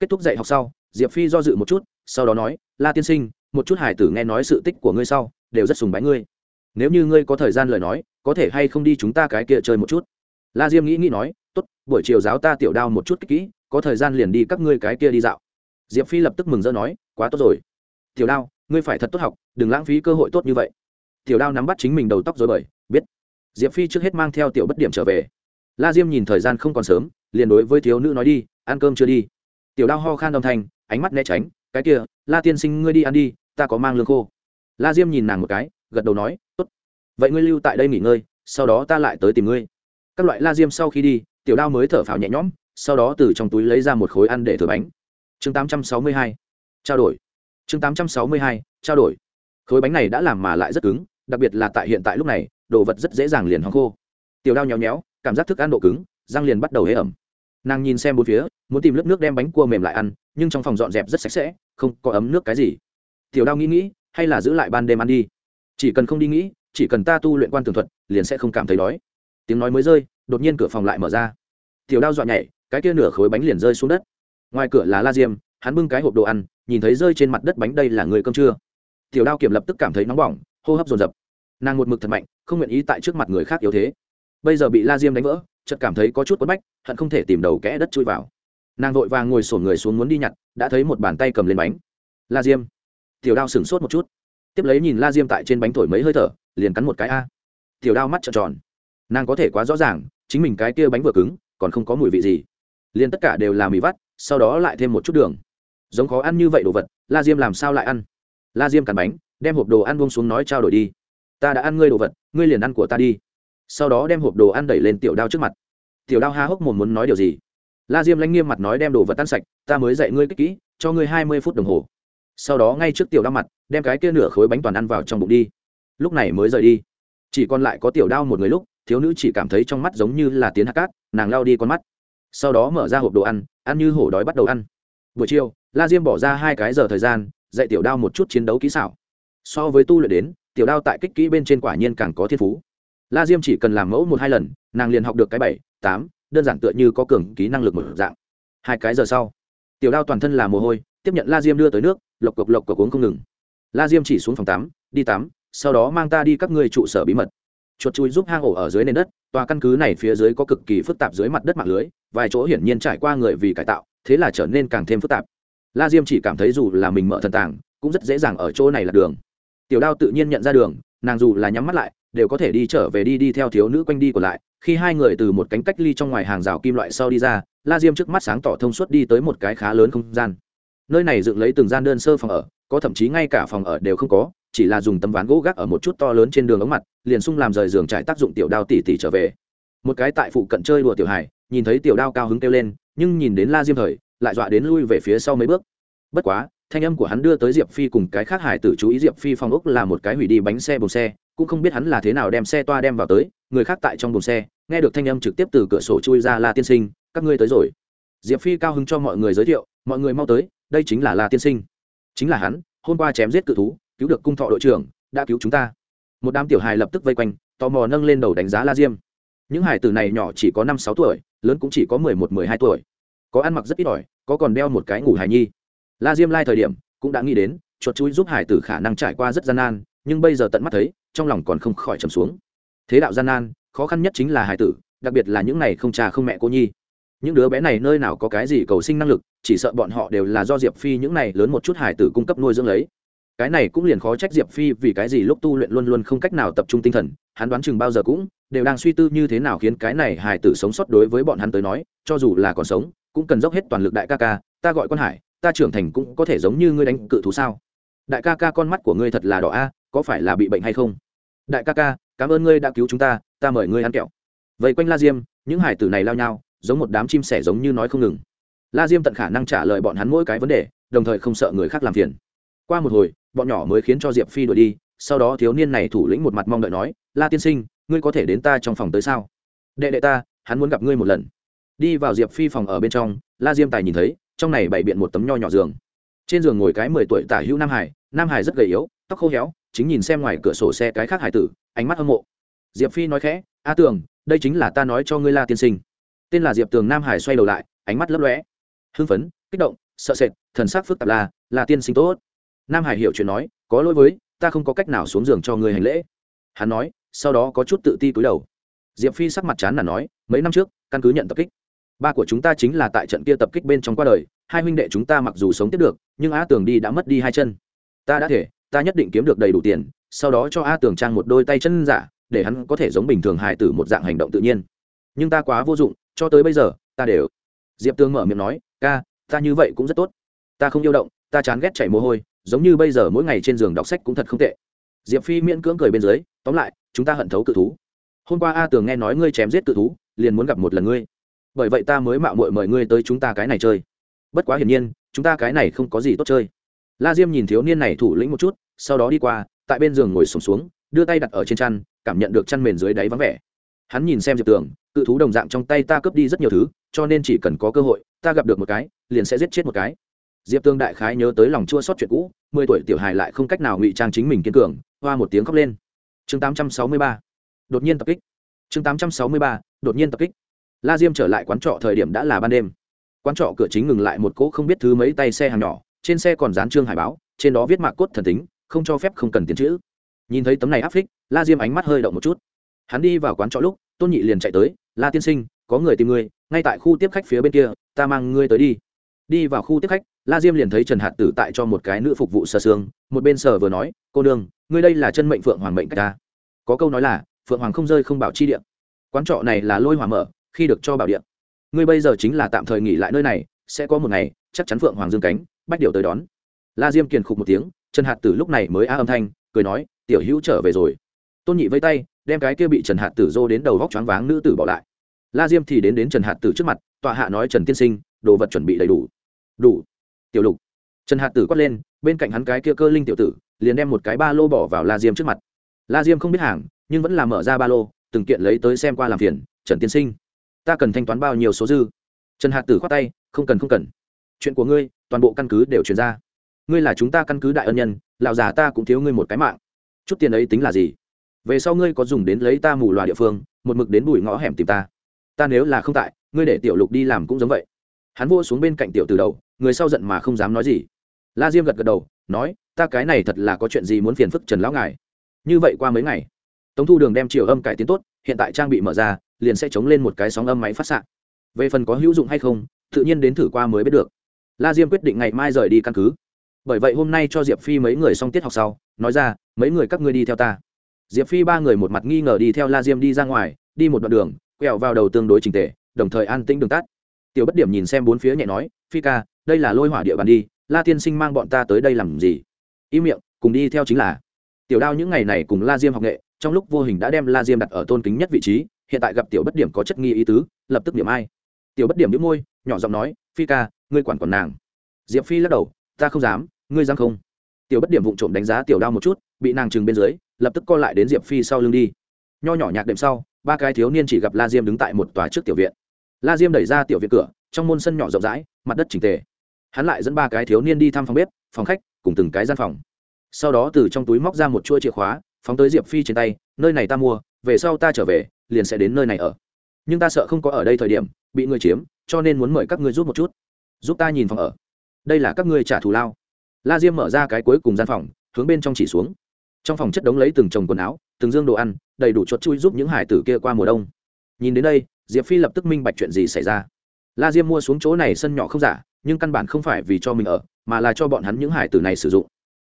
Kết thúc dạy học sau, diệp phi do dự một chút, sau đó nói, la tiên sinh, một chút hải tử nghe nói sự tích của ngươi sau đều rất sùng bái ngươi. Nếu như ngươi có thời gian lời nói, có thể hay không đi chúng ta cái kia chơi một chút? La diêm nghĩ nghĩ nói, tốt, buổi chiều giáo ta tiểu đao một chút kỹ, có thời gian liền đi các ngươi cái kia đi dạo. Diệp phi lập tức mừng rỡ nói, quá tốt rồi. Tiểu đao, ngươi phải thật tốt học, đừng lãng phí cơ hội tốt như vậy. Tiểu đao nắm bắt chính mình đầu tóc rồi bởi, biết. Diệp phi trước hết mang theo tiểu bất điểm trở về. La diêm nhìn thời gian không còn sớm, liền đối với thiếu nữ nói đi, ăn cơm chưa đi? Tiểu đao ho khan âm thanh, ánh mắt né tránh, cái kia, la tiên sinh ngươi đi ăn đi, ta có mang lương khô la diêm nhìn nàng một cái, gật đầu nói, tốt. Vậy ngươi lưu tại đây nghỉ ngơi, sau đó ta lại tới tìm ngươi. Các loại la diêm sau khi đi, tiểu đao mới thở phào nhẹ nhõm, sau đó từ trong túi lấy ra một khối ăn để thử bánh. Chương 862. trao đổi. Chương 862. trao đổi. Khối bánh này đã làm mà lại rất cứng, đặc biệt là tại hiện tại lúc này, đồ vật rất dễ dàng liền hong khô. Tiểu đao nhéo nhéo, cảm giác thức ăn độ cứng, răng liền bắt đầu hế ẩm. Nàng nhìn xem bốn phía, muốn tìm lớp nước đem bánh cua mềm lại ăn, nhưng trong phòng dọn dẹp rất sạch sẽ, không có ấm nước cái gì. Tiểu đao nghĩ nghĩ hay là giữ lại ban đêm ăn đi? Chỉ cần không đi nghĩ, chỉ cần ta tu luyện quan tường thuật, liền sẽ không cảm thấy đói. Tiếng nói mới rơi, đột nhiên cửa phòng lại mở ra. Tiểu đao dọa nhảy, cái kia nửa khối bánh liền rơi xuống đất. Ngoài cửa là la diêm, hắn bưng cái hộp đồ ăn, nhìn thấy rơi trên mặt đất bánh đây là người cơm trưa. Tiểu đao kiểm lập tức cảm thấy nóng bỏng, hô hấp dồn dập. Nàng một mực thật mạnh, không nguyện ý tại trước mặt người khác yếu thế. Bây giờ bị la diêm đánh vỡ, chợt cảm thấy có chút quất bách, hận không thể tìm đầu kẽ đất chui vào. Nàng vội vàng ngồi sổn người xuống muốn đi nhặt, đã thấy một bàn tay cầm lên bánh. La diêm tiểu đao sửng sốt một chút. Tiếp lấy nhìn la diêm tại trên bánh thổi mấy hơi thở, liền cắn một cái a. Tiểu đao mắt trợn tròn. Nàng có thể quá rõ ràng, chính mình cái kia bánh vừa cứng, còn không có mùi vị gì. Liền tất cả đều là mì vắt, sau đó lại thêm một chút đường. Giống khó ăn như vậy đồ vật, la diêm làm sao lại ăn? La diêm cắn bánh, đem hộp đồ ăn bông xuống nói trao đổi đi. Ta đã ăn ngươi đồ vật, ngươi liền ăn của ta đi. Sau đó đem hộp đồ ăn đẩy lên tiểu đao trước mặt. Tiểu đao há hốc mồm muốn nói điều gì? La diêm lãnh nghiêm mặt nói đem đồ vật ăn sạch, ta mới dạy ngươi kích kỹ, cho ngươi hai mươi phút đồng hồ sau đó ngay trước tiểu đao mặt, đem cái kia nửa khối bánh toàn ăn vào trong bụng đi. Lúc này mới rời đi. Chỉ còn lại có tiểu đao một người lúc, thiếu nữ chỉ cảm thấy trong mắt giống như là tiến hạt cát, nàng lao đi con mắt. Sau đó mở ra hộp đồ ăn ăn như hổ đói bắt đầu ăn. Buổi chiều, la diêm bỏ ra hai cái giờ thời gian, dạy tiểu đao một chút chiến đấu kỹ xảo. So với tu luyện đến, tiểu đao tại kích kỹ bên trên quả nhiên càng có thiên phú. La diêm chỉ cần làm mẫu một hai lần, nàng liền học được cái bảy, tám, đơn giản tựa như có cường ký năng lực một dạng. Hai cái giờ sau, tiểu đao toàn thân là mồ hôi tiếp nhận la diêm đưa tới nước, lộc cộc lộc cộc uống không ngừng. La diêm chỉ xuống phòng tắm, đi tắm, sau đó mang ta đi các ngươi trụ sở bí mật. Chuột chui giúp hang ổ ở dưới nền đất, tòa căn cứ này phía dưới có cực kỳ phức tạp dưới mặt đất mạng lưới, vài chỗ hiển nhiên trải qua người vì cải tạo, thế là trở nên càng thêm phức tạp. La diêm chỉ cảm thấy dù là mình mở thần tàng, cũng rất dễ dàng ở chỗ này là đường. Tiểu đao tự nhiên nhận ra đường, nàng dù là nhắm mắt lại, đều có thể đi trở về đi đi theo thiếu nữ quanh đi còn lại. Khi hai người từ một cánh cách ly trong ngoài hàng rào kim loại sau đi ra, la diêm trước mắt sáng tỏ thông suốt đi tới một cái khá lớn không gian nơi này dựng lấy từng gian đơn sơ phòng ở, có thậm chí ngay cả phòng ở đều không có, chỉ là dùng tấm ván gỗ gác ở một chút to lớn trên đường ống mặt, liền sung làm rời giường trải tác dụng tiểu đao tỉ tỉ trở về. Một cái tại phụ cận chơi đùa tiểu hải nhìn thấy tiểu đao cao hứng kêu lên, nhưng nhìn đến la diêm thời, lại dọa đến lui về phía sau mấy bước. Bất quá, thanh âm của hắn đưa tới diệp phi cùng cái khác hải tử chú ý diệp phi phong ốc là một cái hủy đi bánh xe bồn xe, cũng không biết hắn là thế nào đem xe toa đem vào tới, người khác tại trong bồn xe, nghe được thanh âm trực tiếp từ cửa sổ chui ra la tiên sinh, các ngươi tới rồi. Diệp phi cao hứng cho mọi người giới thiệu, mọi người mau tới đây chính là la tiên sinh. Chính là hắn, hôm qua chém giết cự thú, cứu được cung thọ đội trưởng, đã cứu chúng ta. Một đám tiểu hài lập tức vây quanh, tò mò nâng lên đầu đánh giá la diêm. Những hải tử này nhỏ chỉ có năm sáu tuổi, lớn cũng chỉ có mười một, mười hai tuổi. Có ăn mặc rất ít ỏi, có còn đeo một cái ngủ hài nhi. La diêm lai thời điểm, cũng đã nghĩ đến, chuột chuối giúp hải tử khả năng trải qua rất gian nan, nhưng bây giờ tận mắt thấy, trong lòng còn không khỏi trầm xuống. Thế đạo gian nan, khó khăn nhất chính là hải tử, đặc biệt là những này không cha không mẹ cô nhi những đứa bé này nơi nào có cái gì cầu sinh năng lực, chỉ sợ bọn họ đều là do diệp phi những này lớn một chút hải tử cung cấp nuôi dưỡng lấy. Cái này cũng liền khó trách diệp phi vì cái gì lúc tu luyện luôn luôn không cách nào tập trung tinh thần, hắn đoán chừng bao giờ cũng đều đang suy tư như thế nào khiến cái này hải tử sống sót đối với bọn hắn tới nói, cho dù là còn sống, cũng cần dốc hết toàn lực đại ca ca, ta gọi con hải, ta trưởng thành cũng có thể giống như ngươi đánh cự thú sao? Đại ca ca con mắt của ngươi thật là đỏ a, có phải là bị bệnh hay không? Đại ca ca, cảm ơn ngươi đã cứu chúng ta ta mời ngươi ăn kẹo. Vậy quanh la diêm, những hải tử này lao nhau giống một đám chim sẻ giống như nói không ngừng. La diêm tận khả năng trả lời bọn hắn mỗi cái vấn đề, đồng thời không sợ người khác làm phiền. Qua một hồi, bọn nhỏ mới khiến cho diệp phi đuổi đi, sau đó thiếu niên này thủ lĩnh một mặt mong đợi nói, la tiên sinh, ngươi có thể đến ta trong phòng tới sao? Đệ đệ ta, hắn muốn gặp ngươi một lần. Đi vào diệp phi phòng ở bên trong, la diêm tài nhìn thấy, trong này bày biện một tấm nho nhỏ giường. Trên giường ngồi cái mười tuổi tả hữu nam hải nam hải rất gầy yếu, tóc khô héo, chính nhìn xem ngoài cửa sổ xe cái khác hải tử, ánh mắt hâm mộ. Diệp phi nói khẽ, a tường, đây chính là ta nói cho ngươi la tiên sinh tên là diệp tường nam hải xoay đầu lại, ánh mắt lấp lóe. Hưng phấn, kích động, sợ sệt, thần sắc phức tạp là là tiên sinh tốt. Nam hải hiểu chuyện nói, có lỗi với, ta không có cách nào xuống giường cho người hành lễ. Hắn nói, sau đó có chút tự ti cúi đầu. Diệp phi sắc mặt chán là nói, mấy năm trước, căn cứ nhận tập kích. Ba của chúng ta chính là tại trận kia tập kích bên trong qua đời, hai huynh đệ chúng ta mặc dù sống tiếp được, nhưng a tường đi đã mất đi hai chân. Ta đã thể, ta nhất định kiếm được đầy đủ tiền, sau đó cho a tường trang một đôi tay chân giả, để hắn có thể giống bình thường hài tử một dạng hành động tự nhiên. Nhưng ta quá vô dụng cho tới bây giờ ta đều diệp tương mở miệng nói ca ta như vậy cũng rất tốt. Ta không yêu động ta chán ghét chảy mồ hôi giống như bây giờ mỗi ngày trên giường đọc sách cũng thật không tệ. Diệp phi miễn cưỡng cười bên dưới tóm lại chúng ta hận thấu cự thú. Hôm qua a tường nghe nói ngươi chém giết cự thú liền muốn gặp một lần ngươi. Bởi vậy ta mới mạo muội mời ngươi tới chúng ta cái này chơi. Bất quá hiển nhiên chúng ta cái này không có gì tốt chơi. La diêm nhìn thiếu niên này thủ lĩnh một chút sau đó đi qua tại bên giường ngồi sùng xuống, xuống đưa tay đặt ở trên chăn cảm nhận được chăn mền dưới đáy vắng vẻ hắn nhìn xem diệp tường, cự thú đồng dạng trong tay ta cướp đi rất nhiều thứ, cho nên chỉ cần có cơ hội, ta gặp được một cái, liền sẽ giết chết một cái. Diệp tương đại khái nhớ tới lòng chua sót chuyện cũ, mười tuổi tiểu hài lại không cách nào ngụy trang chính mình kiên cường, hoa một tiếng khóc lên. Chương tám trăm sáu mươi ba. Đột nhiên tập kích. Chương tám trăm sáu mươi ba. Đột nhiên tập kích. La diêm trở lại quán trọ thời điểm đã là ban đêm. Quán trọ cửa chính ngừng lại một cỗ không biết thứ mấy tay xe hàng nhỏ, trên xe còn dán trương hải báo, trên đó viết mạc cốt thần tính, không cho phép không cần tiền chữ. Nhìn thấy tấm này áp phích, la diêm ánh mắt hơi động một chút hắn đi vào quán trọ lúc, tôn nhị liền chạy tới, la tiên sinh, có người tìm ngươi, ngay tại khu tiếp khách phía bên kia, ta mang ngươi tới đi. Đi vào khu tiếp khách, la diêm liền thấy trần hạt tử tại cho một cái nữ phục vụ sơ xương một bên sở vừa nói, cô đương ngươi đây là chân mệnh phượng hoàng mệnh cách ta. Có câu nói là, phượng hoàng không rơi không bảo chi điện quán trọ này là lôi hỏa mở, khi được cho bảo điện ngươi bây giờ chính là tạm thời nghỉ lại nơi này, sẽ có một ngày, chắc chắn phượng hoàng dương cánh, bách điều tới đón. La diêm kiền khục một tiếng, trần hạt tử lúc này mới a âm thanh, cười nói, tiểu hữu trở về rồi tôn nhị vây tay, đem cái kia bị trần hạt tử dô đến đầu vóc choáng váng nữ tử bỏ lại. La diêm thì đến đến trần hạt tử trước mặt, tọa hạ nói, trần tiên sinh, đồ vật chuẩn bị đầy đủ. Đủ? Tiểu lục. Trần hạt tử quát lên, bên cạnh hắn cái kia cơ linh tiểu tử, liền đem một cái ba lô bỏ vào la diêm trước mặt. La diêm không biết hàng, nhưng vẫn làm mở ra ba lô, từng kiện lấy tới xem qua làm phiền, trần tiên sinh, ta cần thanh toán bao nhiêu số dư? Trần hạt tử khoát tay, không cần không cần. Chuyện của ngươi, toàn bộ căn cứ đều chuyển ra. Ngươi là chúng ta căn cứ đại ân nhân, lão già ta cũng thiếu ngươi một cái mạng. Chút tiền ấy tính là gì? Về sau ngươi có dùng đến lấy ta mù loà địa phương, một mực đến bụi ngõ hẻm tìm ta. Ta nếu là không tại, ngươi để tiểu lục đi làm cũng giống vậy. Hắn vô xuống bên cạnh tiểu từ đầu, người sau giận mà không dám nói gì. La diêm gật gật đầu, nói, ta cái này thật là có chuyện gì muốn phiền phức trần lão ngài. Như vậy qua mấy ngày, tống thu đường đem chiều âm cải tiến tốt, hiện tại trang bị mở ra, liền sẽ chống lên một cái sóng âm máy phát s về phần có hữu dụng hay không, tự nhiên đến thử qua mới biết được. La diêm quyết định ngày mai rời đi căn cứ. Bởi vậy hôm nay cho diệp phi mấy người xong tiết học sau, nói ra, mấy người các ngươi đi theo ta diệp phi ba người một mặt nghi ngờ đi theo la diêm đi ra ngoài, đi một đoạn đường, quẹo vào đầu tương đối trình tề, đồng thời an tĩnh đường tắt. Tiểu bất điểm nhìn xem bốn phía nhẹ nói, phi ca, đây là lôi hỏa địa bàn đi, la tiên sinh mang bọn ta tới đây làm gì? Im miệng, cùng đi theo chính là. Tiểu đao những ngày này cùng la diêm học nghệ, trong lúc vô hình đã đem la diêm đặt ở tôn kính nhất vị trí, hiện tại gặp tiểu bất điểm có chất nghi ý tứ, lập tức điểm ai. Tiểu bất điểm đĩu môi, nhỏ giọng nói, phi ca, ngươi quản còn nàng. Diệp phi lắc đầu, ta không dám, ngươi dám không? Tiểu bất điểm vụng trộm đánh giá tiểu đao một chút, bị nàng trừng bên dưới, lập tức co lại đến diệp phi sau lưng đi. Nho nhỏ nhạc đệm sau, ba cái thiếu niên chỉ gặp la diêm đứng tại một tòa trước tiểu viện. La diêm đẩy ra tiểu viện cửa, trong môn sân nhỏ rộng rãi, mặt đất chỉnh tề. Hắn lại dẫn ba cái thiếu niên đi thăm phòng bếp, phòng khách, cùng từng cái gian phòng. Sau đó từ trong túi móc ra một chuỗi chìa khóa, phóng tới diệp phi trên tay, nơi này ta mua, về sau ta trở về, liền sẽ đến nơi này ở. Nhưng ta sợ không có ở đây thời điểm, bị người chiếm, cho nên muốn mời các ngươi giúp một chút. Giúp ta nhìn phòng ở. Đây là các ngươi trả thù lao la diêm mở ra cái cuối cùng gian phòng, hướng bên trong chỉ xuống. Trong phòng chất đống lấy từng chồng quần áo, từng dương đồ ăn, đầy đủ chuột chui giúp những hải tử kia qua mùa đông. Nhìn đến đây, diệp phi lập tức minh bạch chuyện gì xảy ra. La diêm mua xuống chỗ này sân nhỏ không giả, nhưng căn bản không phải vì cho mình ở, mà là cho bọn hắn những hải tử này sử dụng.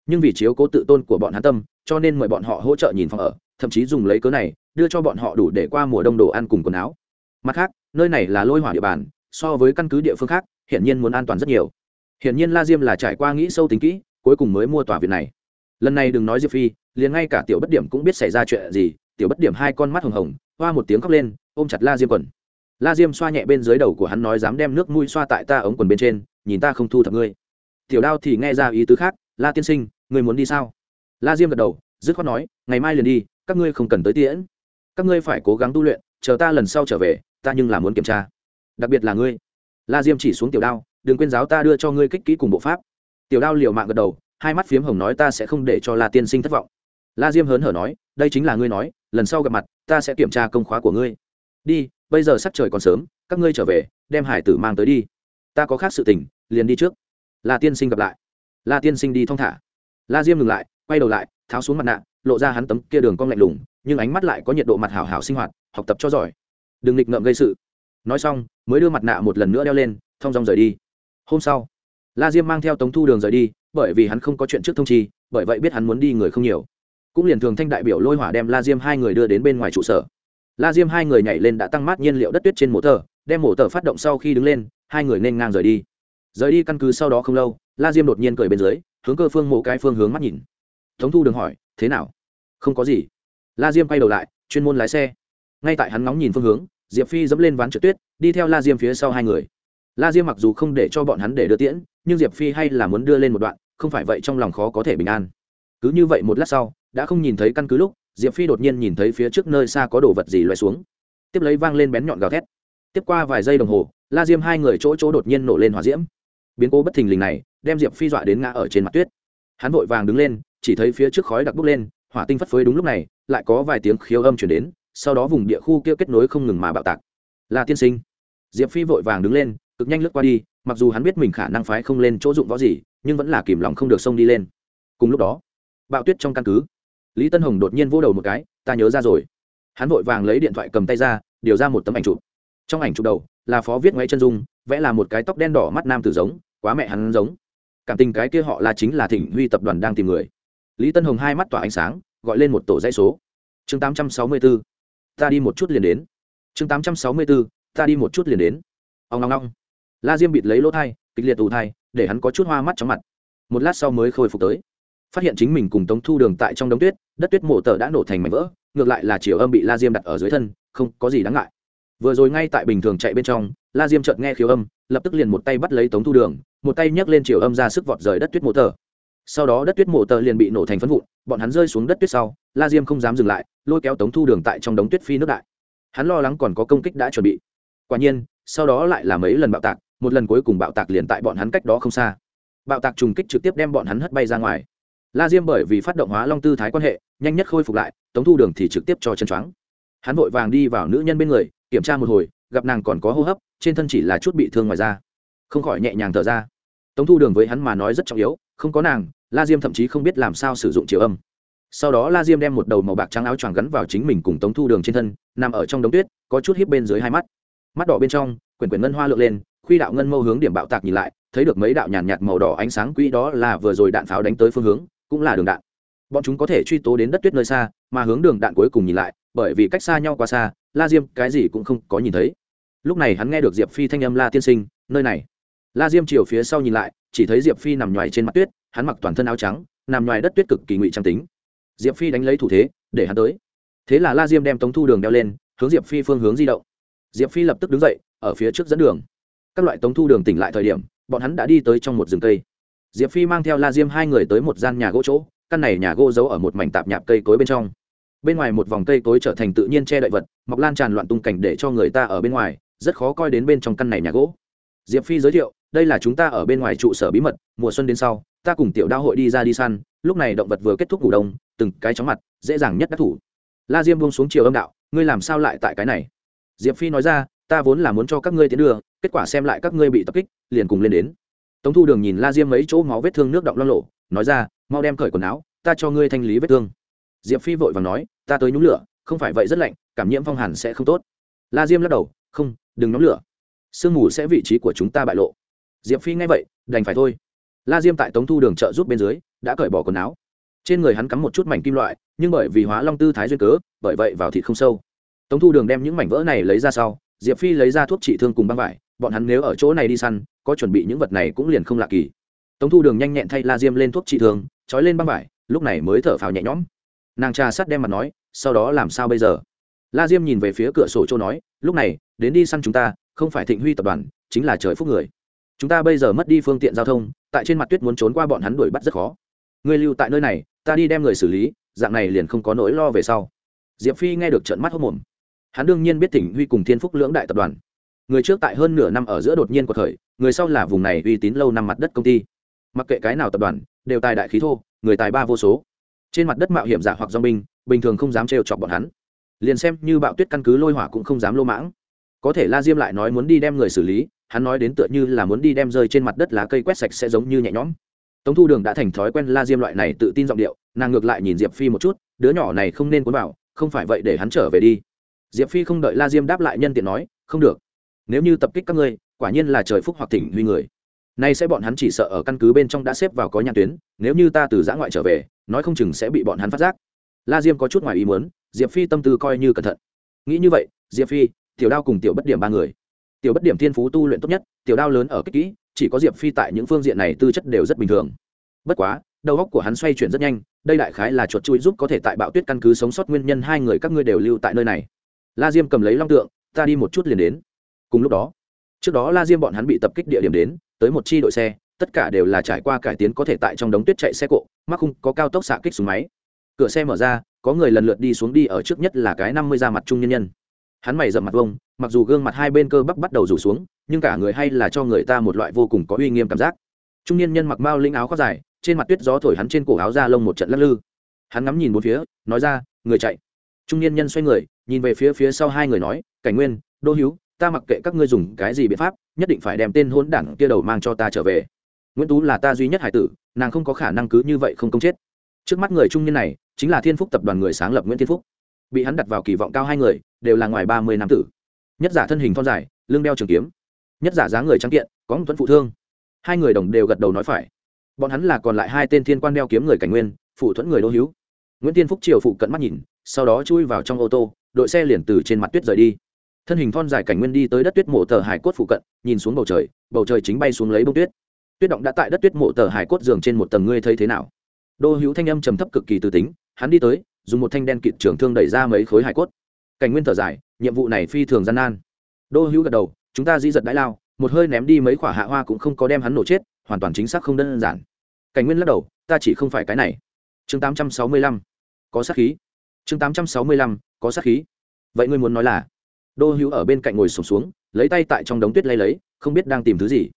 Nhưng vì chiếu cố tự tôn của bọn hắn tâm, cho nên mời bọn họ hỗ trợ nhìn phòng ở, thậm chí dùng lấy cớ này, đưa cho bọn họ đủ để qua mùa đông đồ ăn cùng quần áo. Mặt khác, nơi này là lôi hỏa địa bàn, so với căn cứ địa phương khác, hiển nhiên muốn an toàn rất nhiều hiển nhiên la diêm là trải qua nghĩ sâu tính kỹ, cuối cùng mới mua tòa viện này. Lần này đừng nói diệp phi, liền ngay cả tiểu bất điểm cũng biết xảy ra chuyện gì, tiểu bất điểm hai con mắt hồng hồng, hoa một tiếng khóc lên, ôm chặt la diêm quần. La diêm xoa nhẹ bên dưới đầu của hắn nói dám đem nước mui xoa tại ta ống quần bên trên, nhìn ta không thu thập ngươi. Tiểu đao thì nghe ra ý tứ khác, la tiên sinh, ngươi muốn đi sao? La diêm gật đầu, dứt khoát nói, ngày mai liền đi, các ngươi không cần tới tiễn. Các ngươi phải cố gắng tu luyện, chờ ta lần sau trở về, ta nhưng là muốn kiểm tra. Đặc biệt là ngươi. La diêm chỉ xuống tiểu đao đừng quên giáo ta đưa cho ngươi kích kỹ cùng bộ pháp. Tiểu đao liều mạng gật đầu, hai mắt phiếm hồng nói ta sẽ không để cho la tiên sinh thất vọng. La diêm hớn hở nói, đây chính là ngươi nói, lần sau gặp mặt, ta sẽ kiểm tra công khóa của ngươi. Đi, bây giờ sắc trời còn sớm, các ngươi trở về, đem hải tử mang tới đi. Ta có khác sự tình, liền đi trước. La tiên sinh gặp lại. La tiên sinh đi thong thả. La diêm ngừng lại, quay đầu lại, tháo xuống mặt nạ, lộ ra hắn tấm kia đường cong lạnh lùng, nhưng ánh mắt lại có nhiệt độ mặt hảo hảo sinh hoạt, học tập cho giỏi. Đừng nghịch ngợm gây sự. Nói xong, mới đưa mặt nạ một lần nữa đeo lên, thong dong rời đi hôm sau, la diêm mang theo tống thu đường rời đi, bởi vì hắn không có chuyện trước thông chi, bởi vậy biết hắn muốn đi người không nhiều. Cũng liền thường thanh đại biểu lôi hỏa đem la diêm hai người đưa đến bên ngoài trụ sở. La diêm hai người nhảy lên đã tăng mát nhiên liệu đất tuyết trên mổ tờ, đem mổ tờ phát động sau khi đứng lên, hai người nên ngang rời đi. Rời đi căn cứ sau đó không lâu, la diêm đột nhiên cười bên dưới, hướng cơ phương mộ cái phương hướng mắt nhìn. Tống thu đường hỏi, thế nào? Không có gì. La diêm quay đầu lại, chuyên môn lái xe. Ngay tại hắn ngóng nhìn phương hướng, diệp phi dẫm lên ván trượt tuyết, đi theo la diêm phía sau hai người la diêm mặc dù không để cho bọn hắn để đưa tiễn, nhưng diệp phi hay là muốn đưa lên một đoạn, không phải vậy trong lòng khó có thể bình an. Cứ như vậy một lát sau, đã không nhìn thấy căn cứ lúc, diệp phi đột nhiên nhìn thấy phía trước nơi xa có đồ vật gì loại xuống. Tiếp lấy vang lên bén nhọn gào thét. Tiếp qua vài giây đồng hồ, la diêm hai người chỗ chỗ đột nhiên nổ lên hỏa diễm. Biến cố bất thình lình này, đem diệp phi dọa đến ngã ở trên mặt tuyết. Hắn vội vàng đứng lên, chỉ thấy phía trước khói đặc bốc lên, hỏa tinh phất phới đúng lúc này, lại có vài tiếng khiêu âm chuyển đến, sau đó vùng địa khu kia kết nối không ngừng mà bạo tạc. Là tiên sinh. Diệp phi vội vàng đứng lên cực nhanh lướt qua đi, mặc dù hắn biết mình khả năng phái không lên chỗ dụng võ gì, nhưng vẫn là kìm lòng không được xông đi lên. Cùng lúc đó, bạo tuyết trong căn cứ, lý tân hồng đột nhiên vỗ đầu một cái, ta nhớ ra rồi. Hắn vội vàng lấy điện thoại cầm tay ra, điều ra một tấm ảnh chụp. Trong ảnh chụp đầu, là phó viết ngoáy chân dung, vẽ là một cái tóc đen đỏ mắt nam tử giống, quá mẹ hắn giống. Cảm tình cái kia họ là chính là thịnh huy tập đoàn đang tìm người. Lý tân hồng hai mắt tỏa ánh sáng, gọi lên một tổ dãy số. Chương tám trăm sáu mươi bốn ta đi một chút liền đến. Chương tám trăm sáu mươi bốn ta đi một chút liền đến. Ông ngong ngong la diêm bịt lấy lỗ thai, kịch liệt ù thai, để hắn có chút hoa mắt chóng mặt. Một lát sau mới khôi phục tới. Phát hiện chính mình cùng tống thu đường tại trong đống tuyết, đất tuyết mộ tờ đã nổ thành mảnh vỡ, ngược lại là chiều âm bị la diêm đặt ở dưới thân, không có gì đáng ngại. Vừa rồi ngay tại bình thường chạy bên trong, la diêm chợt nghe khiếu âm, lập tức liền một tay bắt lấy tống thu đường, một tay nhấc lên chiều âm ra sức vọt rời đất tuyết mộ tờ. Sau đó đất tuyết mộ tờ liền bị nổ thành phân vụn, bọn hắn rơi xuống đất tuyết sau, la diêm không dám dừng lại, lôi kéo tống thu đường tại trong đống tuyết phi nước đại. Hắn lo lắng còn có công kích đã chuẩn bị. Quả nhiên, sau đó lại là mấy lần bạo tạc một lần cuối cùng bạo tạc liền tại bọn hắn cách đó không xa. Bạo tạc trùng kích trực tiếp đem bọn hắn hất bay ra ngoài. La diêm bởi vì phát động hóa long tư thái quan hệ, nhanh nhất khôi phục lại, tống thu đường thì trực tiếp cho chân choáng. Hắn vội vàng đi vào nữ nhân bên người, kiểm tra một hồi, gặp nàng còn có hô hấp, trên thân chỉ là chút bị thương ngoài da. Không khỏi nhẹ nhàng thở ra. Tống thu đường với hắn mà nói rất trọng yếu, không có nàng, la diêm thậm chí không biết làm sao sử dụng chiều âm. Sau đó la diêm đem một đầu màu bạc trắng áo choàng gắn vào chính mình cùng tống thu đường trên thân, nằm ở trong đống tuyết, có chút hiếp bên dưới hai mắt. Mắt đỏ bên trong, quyển quyển ngân hoa lượn lên khuy đạo ngân mâu hướng điểm bạo tạc nhìn lại, thấy được mấy đạo nhàn nhạt màu đỏ ánh sáng quỹ đó là vừa rồi đạn pháo đánh tới phương hướng, cũng là đường đạn. Bọn chúng có thể truy tố đến đất tuyết nơi xa, mà hướng đường đạn cuối cùng nhìn lại, bởi vì cách xa nhau quá xa, la diêm cái gì cũng không có nhìn thấy. Lúc này hắn nghe được diệp phi thanh âm la tiên sinh, nơi này. La diêm chiều phía sau nhìn lại, chỉ thấy diệp phi nằm nhoài trên mặt tuyết, hắn mặc toàn thân áo trắng, nằm nhoài đất tuyết cực kỳ ngụy trang tính. Diệp phi đánh lấy thủ thế, để hắn tới. Thế là la diêm đem tống thu đường đeo lên, hướng diệp phi phương hướng di động. Diệp phi lập tức đứng dậy, ở phía trước dẫn đường các loại tống thu đường tỉnh lại thời điểm, bọn hắn đã đi tới trong một rừng cây. Diệp phi mang theo la diêm hai người tới một gian nhà gỗ chỗ, căn này nhà gỗ giấu ở một mảnh tạp nhạp cây cối bên trong. Bên ngoài một vòng cây cối trở thành tự nhiên che đậy vật, mọc lan tràn loạn tung cảnh để cho người ta ở bên ngoài, rất khó coi đến bên trong căn này nhà gỗ. Diệp phi giới thiệu, đây là chúng ta ở bên ngoài trụ sở bí mật, mùa xuân đến sau, ta cùng tiểu đao hội đi ra đi săn, lúc này động vật vừa kết thúc ngủ đông, từng cái chóng mặt, dễ dàng nhất đắc thủ. La diêm buông xuống chiều âm đạo, ngươi làm sao lại tại cái này? Diệp phi nói ra ta vốn là muốn cho các ngươi tiến đường kết quả xem lại các ngươi bị tập kích, liền cùng lên đến. Tống thu đường nhìn la diêm mấy chỗ máu vết thương nước động lo lộ nói ra, mau đem cởi quần áo, ta cho ngươi thanh lý vết thương. Diệp phi vội và nói, ta tới nhúng lửa, không phải vậy rất lạnh, cảm nhiễm phong hàn sẽ không tốt. La diêm lắc đầu, không, đừng nhóm lửa. Sương mù sẽ vị trí của chúng ta bại lộ. Diệp phi nghe vậy, đành phải thôi. La diêm tại tống thu đường trợ giúp bên dưới, đã cởi bỏ quần áo. Trên người hắn cắm một chút mảnh kim loại, nhưng bởi vì hóa long tư thái duyên cớ, bởi vậy vào thịt không sâu. Tống thu đường đem những mảnh vỡ này lấy ra sau diệp phi lấy ra thuốc trị thương cùng băng vải, bọn hắn nếu ở chỗ này đi săn, có chuẩn bị những vật này cũng liền không lạ kỳ. Tống thu đường nhanh nhẹn thay la diêm lên thuốc trị thương, trói lên băng vải, lúc này mới thở phào nhẹ nhõm. Nàng trà sắt đem mặt nói, sau đó làm sao bây giờ? La diêm nhìn về phía cửa sổ châu nói, lúc này, đến đi săn chúng ta, không phải thịnh huy tập đoàn, chính là trời phúc người. Chúng ta bây giờ mất đi phương tiện giao thông, tại trên mặt tuyết muốn trốn qua bọn hắn đuổi bắt rất khó. Ngươi lưu tại nơi này, ta đi đem người xử lý, dạng này liền không có nỗi lo về sau. Diệp phi nghe được trận mắt hốc mồm hắn đương nhiên biết thỉnh huy cùng thiên phúc lưỡng đại tập đoàn. Người trước tại hơn nửa năm ở giữa đột nhiên của thời người sau là vùng này uy tín lâu năm mặt đất công ty. Mặc kệ cái nào tập đoàn, đều tài đại khí thô, người tài ba vô số. Trên mặt đất mạo hiểm giả hoặc do binh bình thường không dám trêu chọc bọn hắn. Liền xem như bạo tuyết căn cứ lôi hỏa cũng không dám lô mãng. Có thể la diêm lại nói muốn đi đem người xử lý, hắn nói đến tựa như là muốn đi đem rơi trên mặt đất lá cây quét sạch sẽ giống như nhẹ nhõm. Tống thu đường đã thành thói quen la diêm loại này tự tin giọng điệu, nàng ngược lại nhìn diệp phi một chút, đứa nhỏ này không nên cuốn vào, không phải vậy để hắn trở về đi diệp phi không đợi la diêm đáp lại nhân tiện nói, không được. Nếu như tập kích các ngươi, quả nhiên là trời phúc hoặc thỉnh huy người. Nay sẽ bọn hắn chỉ sợ ở căn cứ bên trong đã xếp vào có nhãn tuyến, nếu như ta từ giã ngoại trở về, nói không chừng sẽ bị bọn hắn phát giác. La diêm có chút ngoài ý muốn, diệp phi tâm tư coi như cẩn thận. Nghĩ như vậy, diệp phi, tiểu đao cùng tiểu bất điểm ba người. Tiểu bất điểm thiên phú tu luyện tốt nhất, tiểu đao lớn ở kích kỹ, chỉ có diệp phi tại những phương diện này tư chất đều rất bình thường. Bất quá, đầu óc của hắn xoay chuyển rất nhanh, đây đại khái là chuột chui giúp có thể tại bạo tuyết căn cứ sống sót nguyên nhân hai người các ngươi đều lưu tại nơi này la diêm cầm lấy long tượng, ta đi một chút liền đến. Cùng lúc đó, trước đó la diêm bọn hắn bị tập kích địa điểm đến, tới một chi đội xe, tất cả đều là trải qua cải tiến có thể tại trong đống tuyết chạy xe cộ mắc khung có cao tốc xạ kích súng máy. Cửa xe mở ra, có người lần lượt đi xuống đi ở trước nhất là cái năm mươi da mặt trung nhân nhân. Hắn mày dậm mặt vông mặc dù gương mặt hai bên cơ bắp bắt đầu rủ xuống, nhưng cả người hay là cho người ta một loại vô cùng có uy nghiêm cảm giác. Trung niên nhân mặc mao linh áo khoác dài, trên mặt tuyết gió thổi hắn trên cổ áo da lông một trận lắc lư. Hắn ngắm nhìn bốn phía, nói ra, người chạy trung niên nhân xoay người, nhìn về phía phía sau hai người nói, cảnh nguyên đô hữu ta mặc kệ các ngươi dùng cái gì biện pháp, nhất định phải đem tên hôn đảng kia đầu mang cho ta trở về. Nguyễn tú là ta duy nhất hải tử, nàng không có khả năng cứ như vậy không công chết. Trước mắt người trung niên này, chính là thiên phúc tập đoàn người sáng lập nguyễn thiên phúc. Bị hắn đặt vào kỳ vọng cao hai người, đều là ngoài ba mươi năm tử. Nhất giả thân hình thon dài, lưng đeo trường kiếm. Nhất giả dáng người trắng kiện, có một tuấn phụ thương. Hai người đồng đều gật đầu nói phải. Bọn hắn là còn lại hai tên thiên quan đeo kiếm người cảnh nguyên, phụ thuẫn người đô hữu nguyễn tiên phúc triều phụ cận mắt nhìn sau đó chui vào trong ô tô, đội xe liền từ trên mặt tuyết rời đi. Thân hình thon dài cảnh nguyên đi tới đất tuyết mộ tờ hải cốt phụ cận, nhìn xuống bầu trời bầu trời chính bay xuống lấy bông tuyết. Tuyết động đã tại đất tuyết mộ tờ hải cốt giường trên một tầng, ngươi thấy thế nào? Đô hữu thanh âm trầm thấp cực kỳ từ tính, hắn đi tới, dùng một thanh đen kịt trường thương đẩy ra mấy khối hải cốt. Cảnh nguyên thở dài, nhiệm vụ này phi thường gian nan. Đô hữu gật đầu, chúng ta di giật đãi lao, một hơi ném đi mấy quả hạ hoa cũng không có đem hắn nổ chết, hoàn toàn chính xác không đơn giản. Cảnh nguyên lắc đầu, ta chỉ không phải cái này. Chương tám trăm sáu mươi lăm, có sát khí chương tám trăm sáu mươi lăm có sát khí. Vậy ngươi muốn nói là đô hữu ở bên cạnh ngồi sụp xuống, xuống lấy tay tại trong đống tuyết lay lấy không biết đang tìm thứ gì.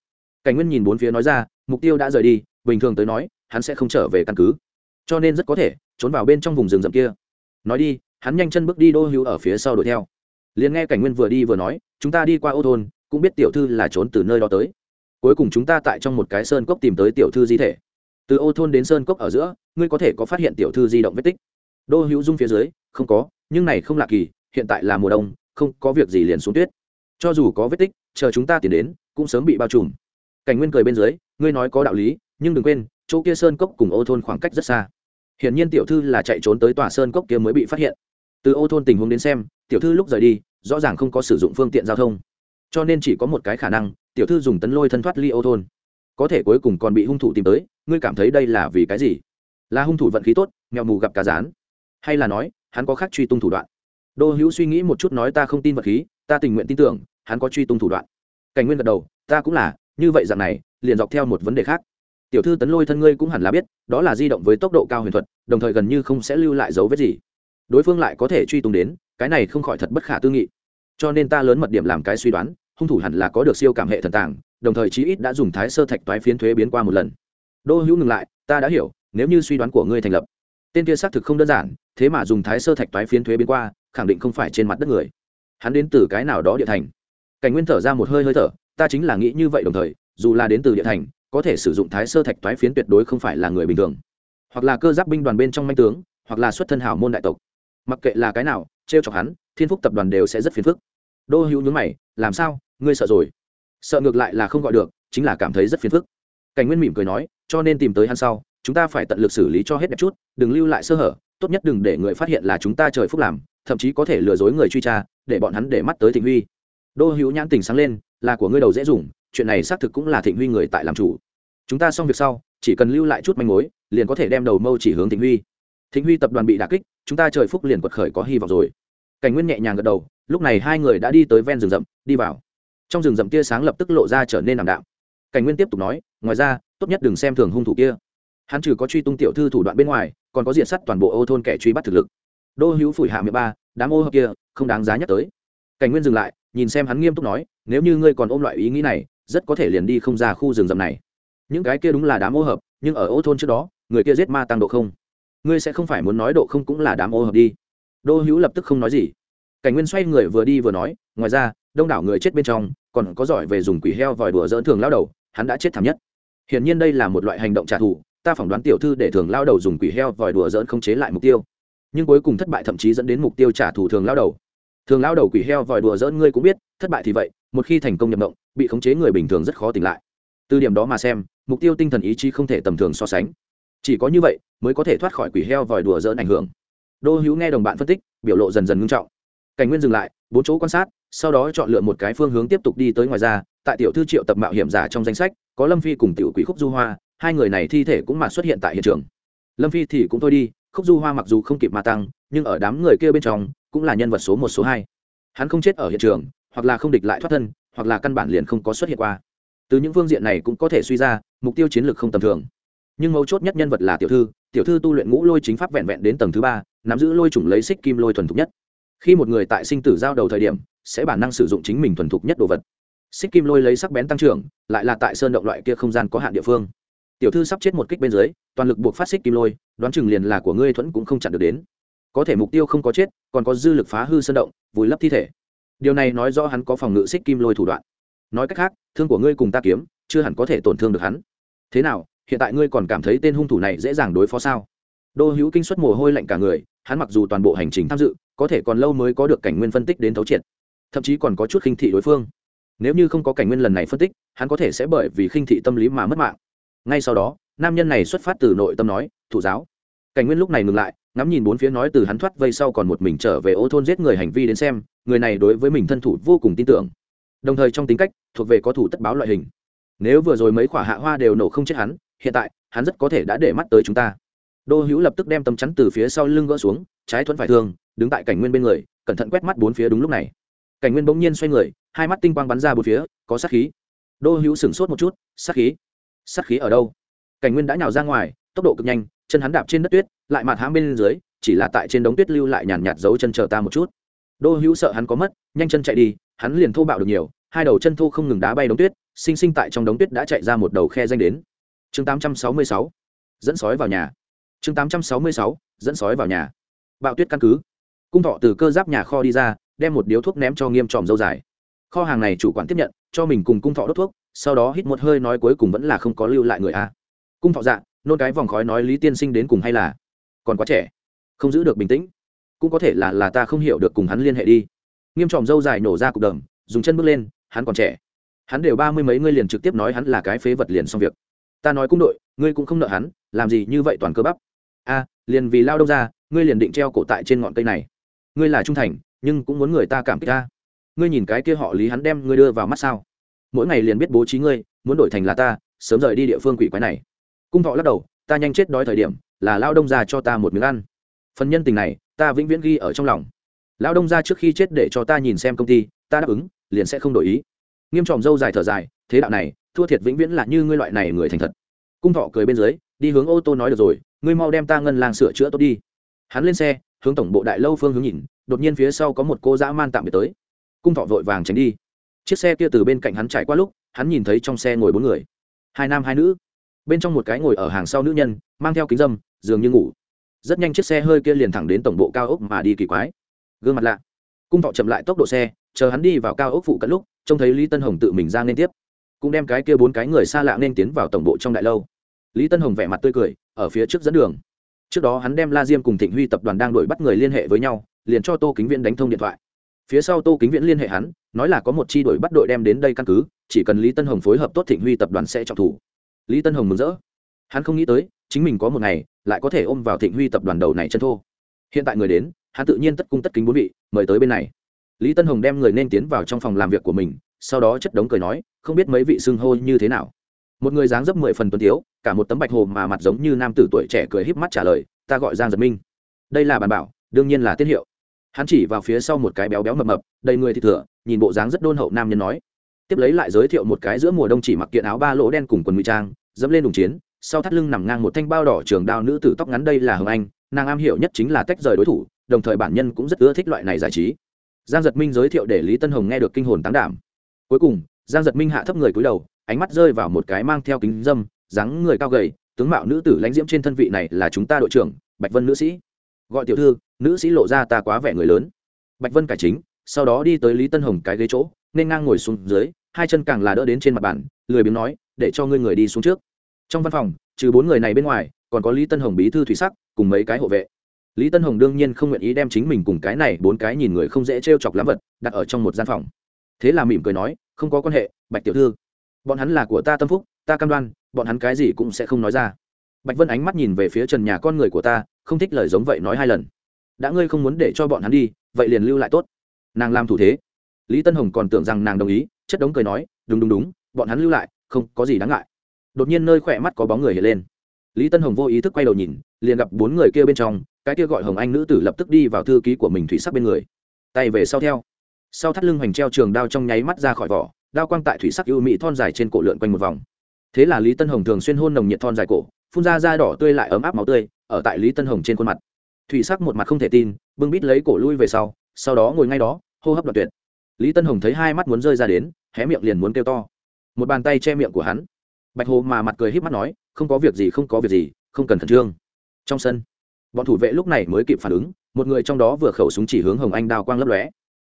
Cảnh nguyên nhìn bốn phía nói ra mục tiêu đã rời đi bình thường tới nói hắn sẽ không trở về căn cứ. Cho nên rất có thể trốn vào bên trong vùng rừng rậm kia. Nói đi hắn nhanh chân bước đi đô hữu ở phía sau đuổi theo. Liền nghe cảnh nguyên vừa đi vừa nói chúng ta đi qua ô thôn cũng biết tiểu thư là trốn từ nơi đó tới. Cuối cùng chúng ta tại trong một cái sơn cốc tìm tới tiểu thư di thể. Từ ô thôn đến sơn cốc ở giữa ngươi có thể có phát hiện tiểu thư di động vết tích đô hữu dung phía dưới, không có, nhưng này không lạ kỳ, hiện tại là mùa đông, không có việc gì liền xuống tuyết. Cho dù có vết tích, chờ chúng ta tiến đến, cũng sớm bị bao trùm. Cảnh nguyên cười bên dưới, ngươi nói có đạo lý, nhưng đừng quên, chỗ kia sơn cốc cùng ô thôn khoảng cách rất xa. Hiển nhiên tiểu thư là chạy trốn tới tòa sơn cốc kia mới bị phát hiện. Từ ô thôn tình huống đến xem, tiểu thư lúc rời đi, rõ ràng không có sử dụng phương tiện giao thông. Cho nên chỉ có một cái khả năng, tiểu thư dùng tấn lôi thân thoát ly ô thôn. Có thể cuối cùng còn bị hung thủ tìm tới, ngươi cảm thấy đây là vì cái gì? Là hung thủ vận khí tốt nghèo mù gặp cá rán hay là nói, hắn có khác truy tung thủ đoạn? Đô hữu suy nghĩ một chút nói ta không tin vật khí, ta tình nguyện tin tưởng, hắn có truy tung thủ đoạn. Cảnh nguyên gật đầu, ta cũng là, như vậy dạng này, liền dọc theo một vấn đề khác. Tiểu thư tấn lôi thân ngươi cũng hẳn là biết, đó là di động với tốc độ cao huyền thuật, đồng thời gần như không sẽ lưu lại dấu vết gì. Đối phương lại có thể truy tung đến, cái này không khỏi thật bất khả tư nghị. Cho nên ta lớn mật điểm làm cái suy đoán, hung thủ hẳn là có được siêu cảm hệ thần tàng, đồng thời chí ít đã dùng thái sơ thạch toái phiến thuế biến qua một lần. Đô hữu ngừng lại, ta đã hiểu, nếu như suy đoán của ngươi thành lập, tên kia xác thực không đơn giản thế mà dùng thái sơ thạch toái phiến thuế biến qua, khẳng định không phải trên mặt đất người. Hắn đến từ cái nào đó địa thành? Cảnh nguyên thở ra một hơi hơi thở, ta chính là nghĩ như vậy đồng thời, dù là đến từ địa thành, có thể sử dụng thái sơ thạch toái phiến tuyệt đối không phải là người bình thường. Hoặc là cơ giáp binh đoàn bên trong manh tướng, hoặc là xuất thân hào môn đại tộc. Mặc kệ là cái nào t r e o chọc hắn, thiên phúc tập đoàn đều sẽ rất phiền phức. Đô hữu nhúng mày, làm sao? Ngươi sợ rồi? Sợ ngược lại là không gọi được, chính là cảm thấy rất phiền phức. Cảnh nguyên mỉm cười nói, cho nên tìm tới hắn sau, chúng ta phải tận lực xử lý cho hết đẹp chút, đừng lưu lại sơ hở tốt nhất đừng để người phát hiện là chúng ta trời phúc làm, thậm chí có thể lừa dối người truy tra, để bọn hắn để mắt tới thịnh huy. Đô hữu nhãn tình sáng lên, là của ngươi đầu dễ dùng, chuyện này xác thực cũng là thịnh huy người tại làm chủ. Chúng ta xong việc sau, chỉ cần lưu lại chút manh mối, liền có thể đem đầu mâu chỉ hướng thịnh huy. Thịnh huy tập đoàn bị đà kích, chúng ta trời phúc liền quật khởi có hy vọng rồi. Cảnh nguyên nhẹ nhàng gật đầu, lúc này hai người đã đi tới ven rừng rậm, đi vào. Trong rừng rậm tia sáng lập tức lộ ra trở nên ảm đạm. Cảnh nguyên tiếp tục nói, ngoài ra, tốt nhất đừng xem thường hung thủ kia. Hắn trừ có truy tung tiểu thư thủ đoạn bên ngoài còn có diện sắt toàn bộ ô thôn kẻ truy bắt thực lực. Đô hữu phủi hạ miệng ba, đám ô hợp kia, không đáng giá nhắc tới. Cảnh nguyên dừng lại, nhìn xem hắn nghiêm túc nói, nếu như ngươi còn ôm loại ý nghĩ này, rất có thể liền đi không ra khu rừng rậm này. Những cái kia đúng là đám ô hợp, nhưng ở ô thôn trước đó, người kia giết ma tăng độ không. Ngươi sẽ không phải muốn nói độ không cũng là đám ô hợp đi. Đô hữu lập tức không nói gì. Cảnh nguyên xoay người vừa đi vừa nói, ngoài ra, đông đảo người chết bên trong, còn có giỏi về dùng quỷ heo vòi đùa dỡn thường lao đầu, hắn đã chết thảm nhất. Hiển nhiên đây là một loại hành động trả thù ta phỏng đoán tiểu thư để thường lao đầu dùng quỷ heo vòi đùa dỡn không chế lại mục tiêu. Nhưng cuối cùng thất bại thậm chí dẫn đến mục tiêu trả thù thường lao đầu. Thường lao đầu quỷ heo vòi đùa dỡn ngươi cũng biết, thất bại thì vậy, một khi thành công nhập động bị khống chế người bình thường rất khó tỉnh lại. Từ điểm đó mà xem, mục tiêu tinh thần ý chí không thể tầm thường so sánh. Chỉ có như vậy mới có thể thoát khỏi quỷ heo vòi đùa dỡn ảnh hưởng. Đô hữu nghe đồng bạn phân tích, biểu lộ dần dần ngưng trọng. Cảnh nguyên dừng lại, bốn chỗ quan sát, sau đó chọn lựa một cái phương hướng tiếp tục đi tới ngoài ra. Tại tiểu thư triệu tập mạo hiểm giả trong danh sách, có lâm phi cùng tiểu quỷ khúc du hoa hai người này thi thể cũng mà xuất hiện tại hiện trường. Lâm phi thì cũng thôi đi, khúc du hoa mặc dù không kịp mà tăng, nhưng ở đám người kia bên trong, cũng là nhân vật số một, số hai. Hắn không chết ở hiện trường, hoặc là không địch lại thoát thân, hoặc là căn bản liền không có xuất hiện qua. Từ những phương diện này cũng có thể suy ra, mục tiêu chiến lược không tầm thường. Nhưng mấu chốt nhất nhân vật là tiểu thư tiểu thư tu luyện ngũ lôi chính pháp vẹn vẹn đến tầng thứ ba, nắm giữ lôi chủng lấy xích kim lôi thuần thục nhất. Khi một người tại sinh tử giao đầu thời điểm, sẽ bản năng sử dụng chính mình thuần thục nhất đồ vật. Xích kim lôi lấy sắc bén tăng trưởng, lại là tại sơn động loại kia không gian có hạn địa phương tiểu thư sắp chết một kích bên dưới, toàn lực buộc phát xích kim lôi, đoán chừng liền là của ngươi thuẫn cũng không chặn được đến. Có thể mục tiêu không có chết, còn có dư lực phá hư sơn động, vùi lấp thi thể. Điều này nói rõ hắn có phòng ngự xích kim lôi thủ đoạn. Nói cách khác, thương của ngươi cùng ta kiếm, chưa hẳn có thể tổn thương được hắn. Thế nào, hiện tại ngươi còn cảm thấy tên hung thủ này dễ dàng đối phó sao? Đô hữu kinh xuất mồ hôi lạnh cả người, hắn mặc dù toàn bộ hành trình tham dự, có thể còn lâu mới có được cảnh nguyên phân tích đến thấu triệt. Thậm chí còn có chút khinh thị đối phương. Nếu như không có cảnh nguyên lần này phân tích, hắn có thể sẽ bởi vì khinh thị tâm lý mà mất mạng ngay sau đó, nam nhân này xuất phát từ nội tâm nói, thủ giáo. Cảnh nguyên lúc này ngừng lại, ngắm nhìn bốn phía nói từ hắn thoát vây sau còn một mình trở về ô thôn giết người hành vi đến xem, người này đối với mình thân thủ vô cùng tin tưởng. Đồng thời trong tính cách, thuộc về có thủ tất báo loại hình. Nếu vừa rồi mấy quả hạ hoa đều nổ không chết hắn, hiện tại, hắn rất có thể đã để mắt tới chúng ta. Đô hữu lập tức đem tấm chắn từ phía sau lưng gỡ xuống, trái thuẫn phải thương, đứng tại cảnh nguyên bên người, cẩn thận quét mắt bốn phía đúng lúc này. Cảnh nguyên bỗng nhiên xoay người, hai mắt tinh quang bắn ra bốn phía, có sát khí. Đô hữu sửng sốt một chút, sát khí? Sát khí ở đâu? Cảnh nguyên đã nhào ra ngoài, tốc độ cực nhanh, chân hắn đạp trên đất tuyết, lại mặt hãm bên dưới, chỉ là tại trên đống tuyết lưu lại nhàn nhạt giấu chân chờ ta một chút. Đô hữu sợ hắn có mất, nhanh chân chạy đi, hắn liền thô bạo được nhiều, hai đầu chân thô không ngừng đá bay đống tuyết, sinh sinh tại trong đống tuyết đã chạy ra một đầu khe danh đến. Chương 866 dẫn sói vào nhà. Chương 866 dẫn sói vào nhà. Bạo tuyết căn cứ. Cung thọ từ cơ giáp nhà kho đi ra, đem một điếu thuốc ném cho nghiêm tròm dâu dài. Kho hàng này chủ quản tiếp nhận, cho mình cùng cung thọ đốt thuốc sau đó hít một hơi nói cuối cùng vẫn là không có lưu lại người a. Cung thọ dạ nôn cái vòng khói nói lý tiên sinh đến cùng hay là còn quá trẻ, không giữ được bình tĩnh. Cũng có thể là là ta không hiểu được cùng hắn liên hệ đi. Nghiêm tròm dâu dài nổ ra cục đầm, dùng chân bước lên, hắn còn trẻ. Hắn đều ba mươi mấy, ngươi liền trực tiếp nói hắn là cái phế vật liền xong việc. Ta nói cung đội, ngươi cũng không nợ hắn, làm gì như vậy toàn cơ bắp. A, liền vì lao đâu ra, ngươi liền định treo cổ tại trên ngọn cây này. Ngươi là trung thành, nhưng cũng muốn người ta cảm kích ta. Ngươi nhìn cái kia họ lý hắn đem ngươi đưa vào mắt sao? Mỗi ngày liền biết bố trí ngươi, muốn đổi thành là ta, sớm rời đi địa phương quỷ quái này. Cung thọ lắc đầu, ta nhanh chết đói thời điểm, là lao đông ra cho ta một miếng ăn. Phần nhân tình này, ta vĩnh viễn ghi ở trong lòng. Lao đông ra trước khi chết để cho ta nhìn xem công ty, ta đáp ứng, liền sẽ không đổi ý. Nghiêm trọng dâu dài thở dài, thế đạo này, thua thiệt vĩnh viễn là như ngươi loại này người thành thật. Cung thọ cười bên dưới, đi hướng ô tô nói được rồi, ngươi mau đem ta ngân làng sửa chữa tốt đi. Hắn lên xe, hướng tổng bộ đại lâu phương hướng nhìn, đột nhiên phía sau có một cô dã man tạm biệt tới. Cung thọ vội vàng tránh đi chiếc xe kia từ bên cạnh hắn chạy qua lúc, hắn nhìn thấy trong xe ngồi bốn người. Hai nam, hai nữ. Bên trong một cái ngồi ở hàng sau nữ nhân, mang theo kính dâm, dường như ngủ. Rất nhanh chiếc xe hơi kia liền thẳng đến tổng bộ cao ốc mà đi kỳ quái. Gương mặt lạ. Cung thọ chậm lại tốc độ xe, chờ hắn đi vào cao ốc phụ cận lúc, trông thấy lý tân hồng tự mình ra nên tiếp. Cũng đem cái kia bốn cái người xa lạ nên tiến vào tổng bộ trong đại lâu. Lý tân hồng vẻ mặt tươi cười, ở phía trước dẫn đường. Trước đó hắn đem la diêm cùng thịnh huy tập đoàn đang đuổi bắt người liên hệ với nhau, liền cho tô kính viễn đánh thông điện thoại phía sau tô kính viễn liên hệ hắn, nói là có một chi đội bắt đội đem đến đây căn cứ, chỉ cần lý tân hồng phối hợp tốt thịnh huy tập đoàn sẽ trọng thủ. Lý tân hồng mừng rỡ. Hắn không nghĩ tới, chính mình có một ngày lại có thể ôm vào thịnh huy tập đoàn đầu này chân thô. Hiện tại người đến, hắn tự nhiên tất cung tất kính bốn vị, mời tới bên này. Lý tân hồng đem người nên tiến vào trong phòng làm việc của mình, sau đó chất đống cười nói, không biết mấy vị xưng hô như thế nào. Một người dáng dấp mười phần tuấn tiếu, cả một tấm bạch hồ mà mặt giống như nam tử tuổi trẻ cười híp mắt trả lời, ta gọi giang giật minh. Đây là bàn bảo, đương nhiên là tiết hiệu hắn chỉ vào phía sau một cái béo béo mập mập, đầy người thì thừa, nhìn bộ dáng rất đôn hậu nam nhân nói. Tiếp lấy lại giới thiệu một cái giữa mùa đông chỉ mặc kiện áo ba lỗ đen cùng quần ngụy trang, dẫm lên đùng chiến, sau thắt lưng nằm ngang một thanh bao đỏ trường đao nữ tử tóc ngắn đây là hồng anh, nàng am hiểu nhất chính là tách rời đối thủ, đồng thời bản nhân cũng rất ưa thích loại này giải trí. Giang giật minh giới thiệu để lý tân hồng nghe được kinh hồn tán đảm. Cuối cùng, giang giật minh hạ thấp người cúi đầu, ánh mắt rơi vào một cái mang theo kính dâm, dáng người cao gầy, tướng mạo nữ tử lãnh diễm trên thân vị này là chúng ta đội trưởng, bạch vân nữ sĩ. Gọi tiểu thư nữ sĩ lộ ra ta quá vẻ người lớn. Bạch vân cải chính, sau đó đi tới lý tân hồng cái ghế chỗ, nên ngang ngồi xuống dưới, hai chân càng là đỡ đến trên mặt bàn, lười biếng nói, để cho ngươi người đi xuống trước. Trong văn phòng, trừ bốn người này bên ngoài, còn có lý tân hồng bí thư thủy sắc, cùng mấy cái hộ vệ. Lý tân hồng đương nhiên không nguyện ý đem chính mình cùng cái này bốn cái nhìn người không dễ t r e o chọc lắm vật, đặt ở trong một gian phòng. Thế là mỉm cười nói, không có quan hệ, bạch tiểu thư. Bọn hắn là của ta tâm phúc, ta cam đoan, bọn hắn cái gì cũng sẽ không nói ra. Bạch vân ánh mắt nhìn về phía trần nhà con người của ta, không thích lời giống vậy nói hai lần đã ngươi không muốn để cho bọn hắn đi, vậy liền lưu lại tốt. Nàng làm thủ thế. Lý tân hồng còn tưởng rằng nàng đồng ý, chất đống cười nói, đúng đúng đúng, bọn hắn lưu lại, không có gì đáng ngại. Đột nhiên nơi khỏe mắt có bóng người hiện lên. Lý tân hồng vô ý thức quay đầu nhìn, liền gặp bốn người kia bên trong, cái kia gọi hồng anh nữ tử lập tức đi vào thư ký của mình thủy sắc bên người. Tay về sau theo. Sau thắt lưng hoành treo trường đao trong nháy mắt ra khỏi vỏ, đao quang tại thủy sắc ưu mỹ thon dài trên cổ lượn quanh một vòng. Thế là lý tân hồng thường xuyên hôn nồng nhiệt thon dài cổ, phun ra da đỏ tươi lại ấm áp máu tươi, ở tại lý tân hồng trên khuôn mặt thủy sắc một mặt không thể tin, bưng bít lấy cổ lui về sau sau đó ngồi ngay đó, hô hấp đoạn tuyệt. Lý tân hồng thấy hai mắt muốn rơi ra đến, hé miệng liền muốn kêu to. Một bàn tay che miệng của hắn. Bạch hồ mà mặt cười h í p mắt nói, không có việc gì, không có việc gì, không cần khẩn trương. Trong sân, bọn thủ vệ lúc này mới kịp phản ứng, một người trong đó vừa khẩu súng chỉ hướng hồng anh đao quang lấp lóe.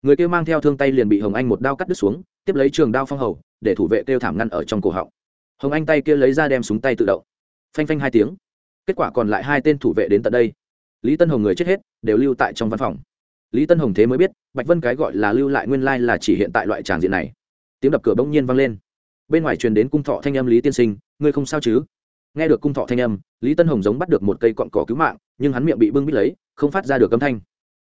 Người kia mang theo thương tay liền bị hồng anh một đao cắt đứt xuống, tiếp lấy trường đao phong hầu, để thủ vệ kêu thảm ngăn ở trong cổ họng. Hồng anh tay kia lấy ra đem súng tay tự động. Phanh phanh hai tiếng. Kết quả còn lại hai tên thủ vệ đến tận đây lý tân hồng người chết hết, đều lưu tại trong văn phòng. Lý tân hồng thế mới biết, bạch vân cái gọi là lưu lại nguyên lai là chỉ hiện tại loại tràng diện này. Tiếng đập cửa bỗng nhiên vang lên. Bên ngoài truyền đến cung thọ thanh âm lý tiên sinh, ngươi không sao chứ? Nghe được cung thọ thanh âm, lý tân hồng giống bắt được một cây cọn cỏ cứu mạng, nhưng hắn miệng bị bưng bít lấy, không phát ra được âm thanh.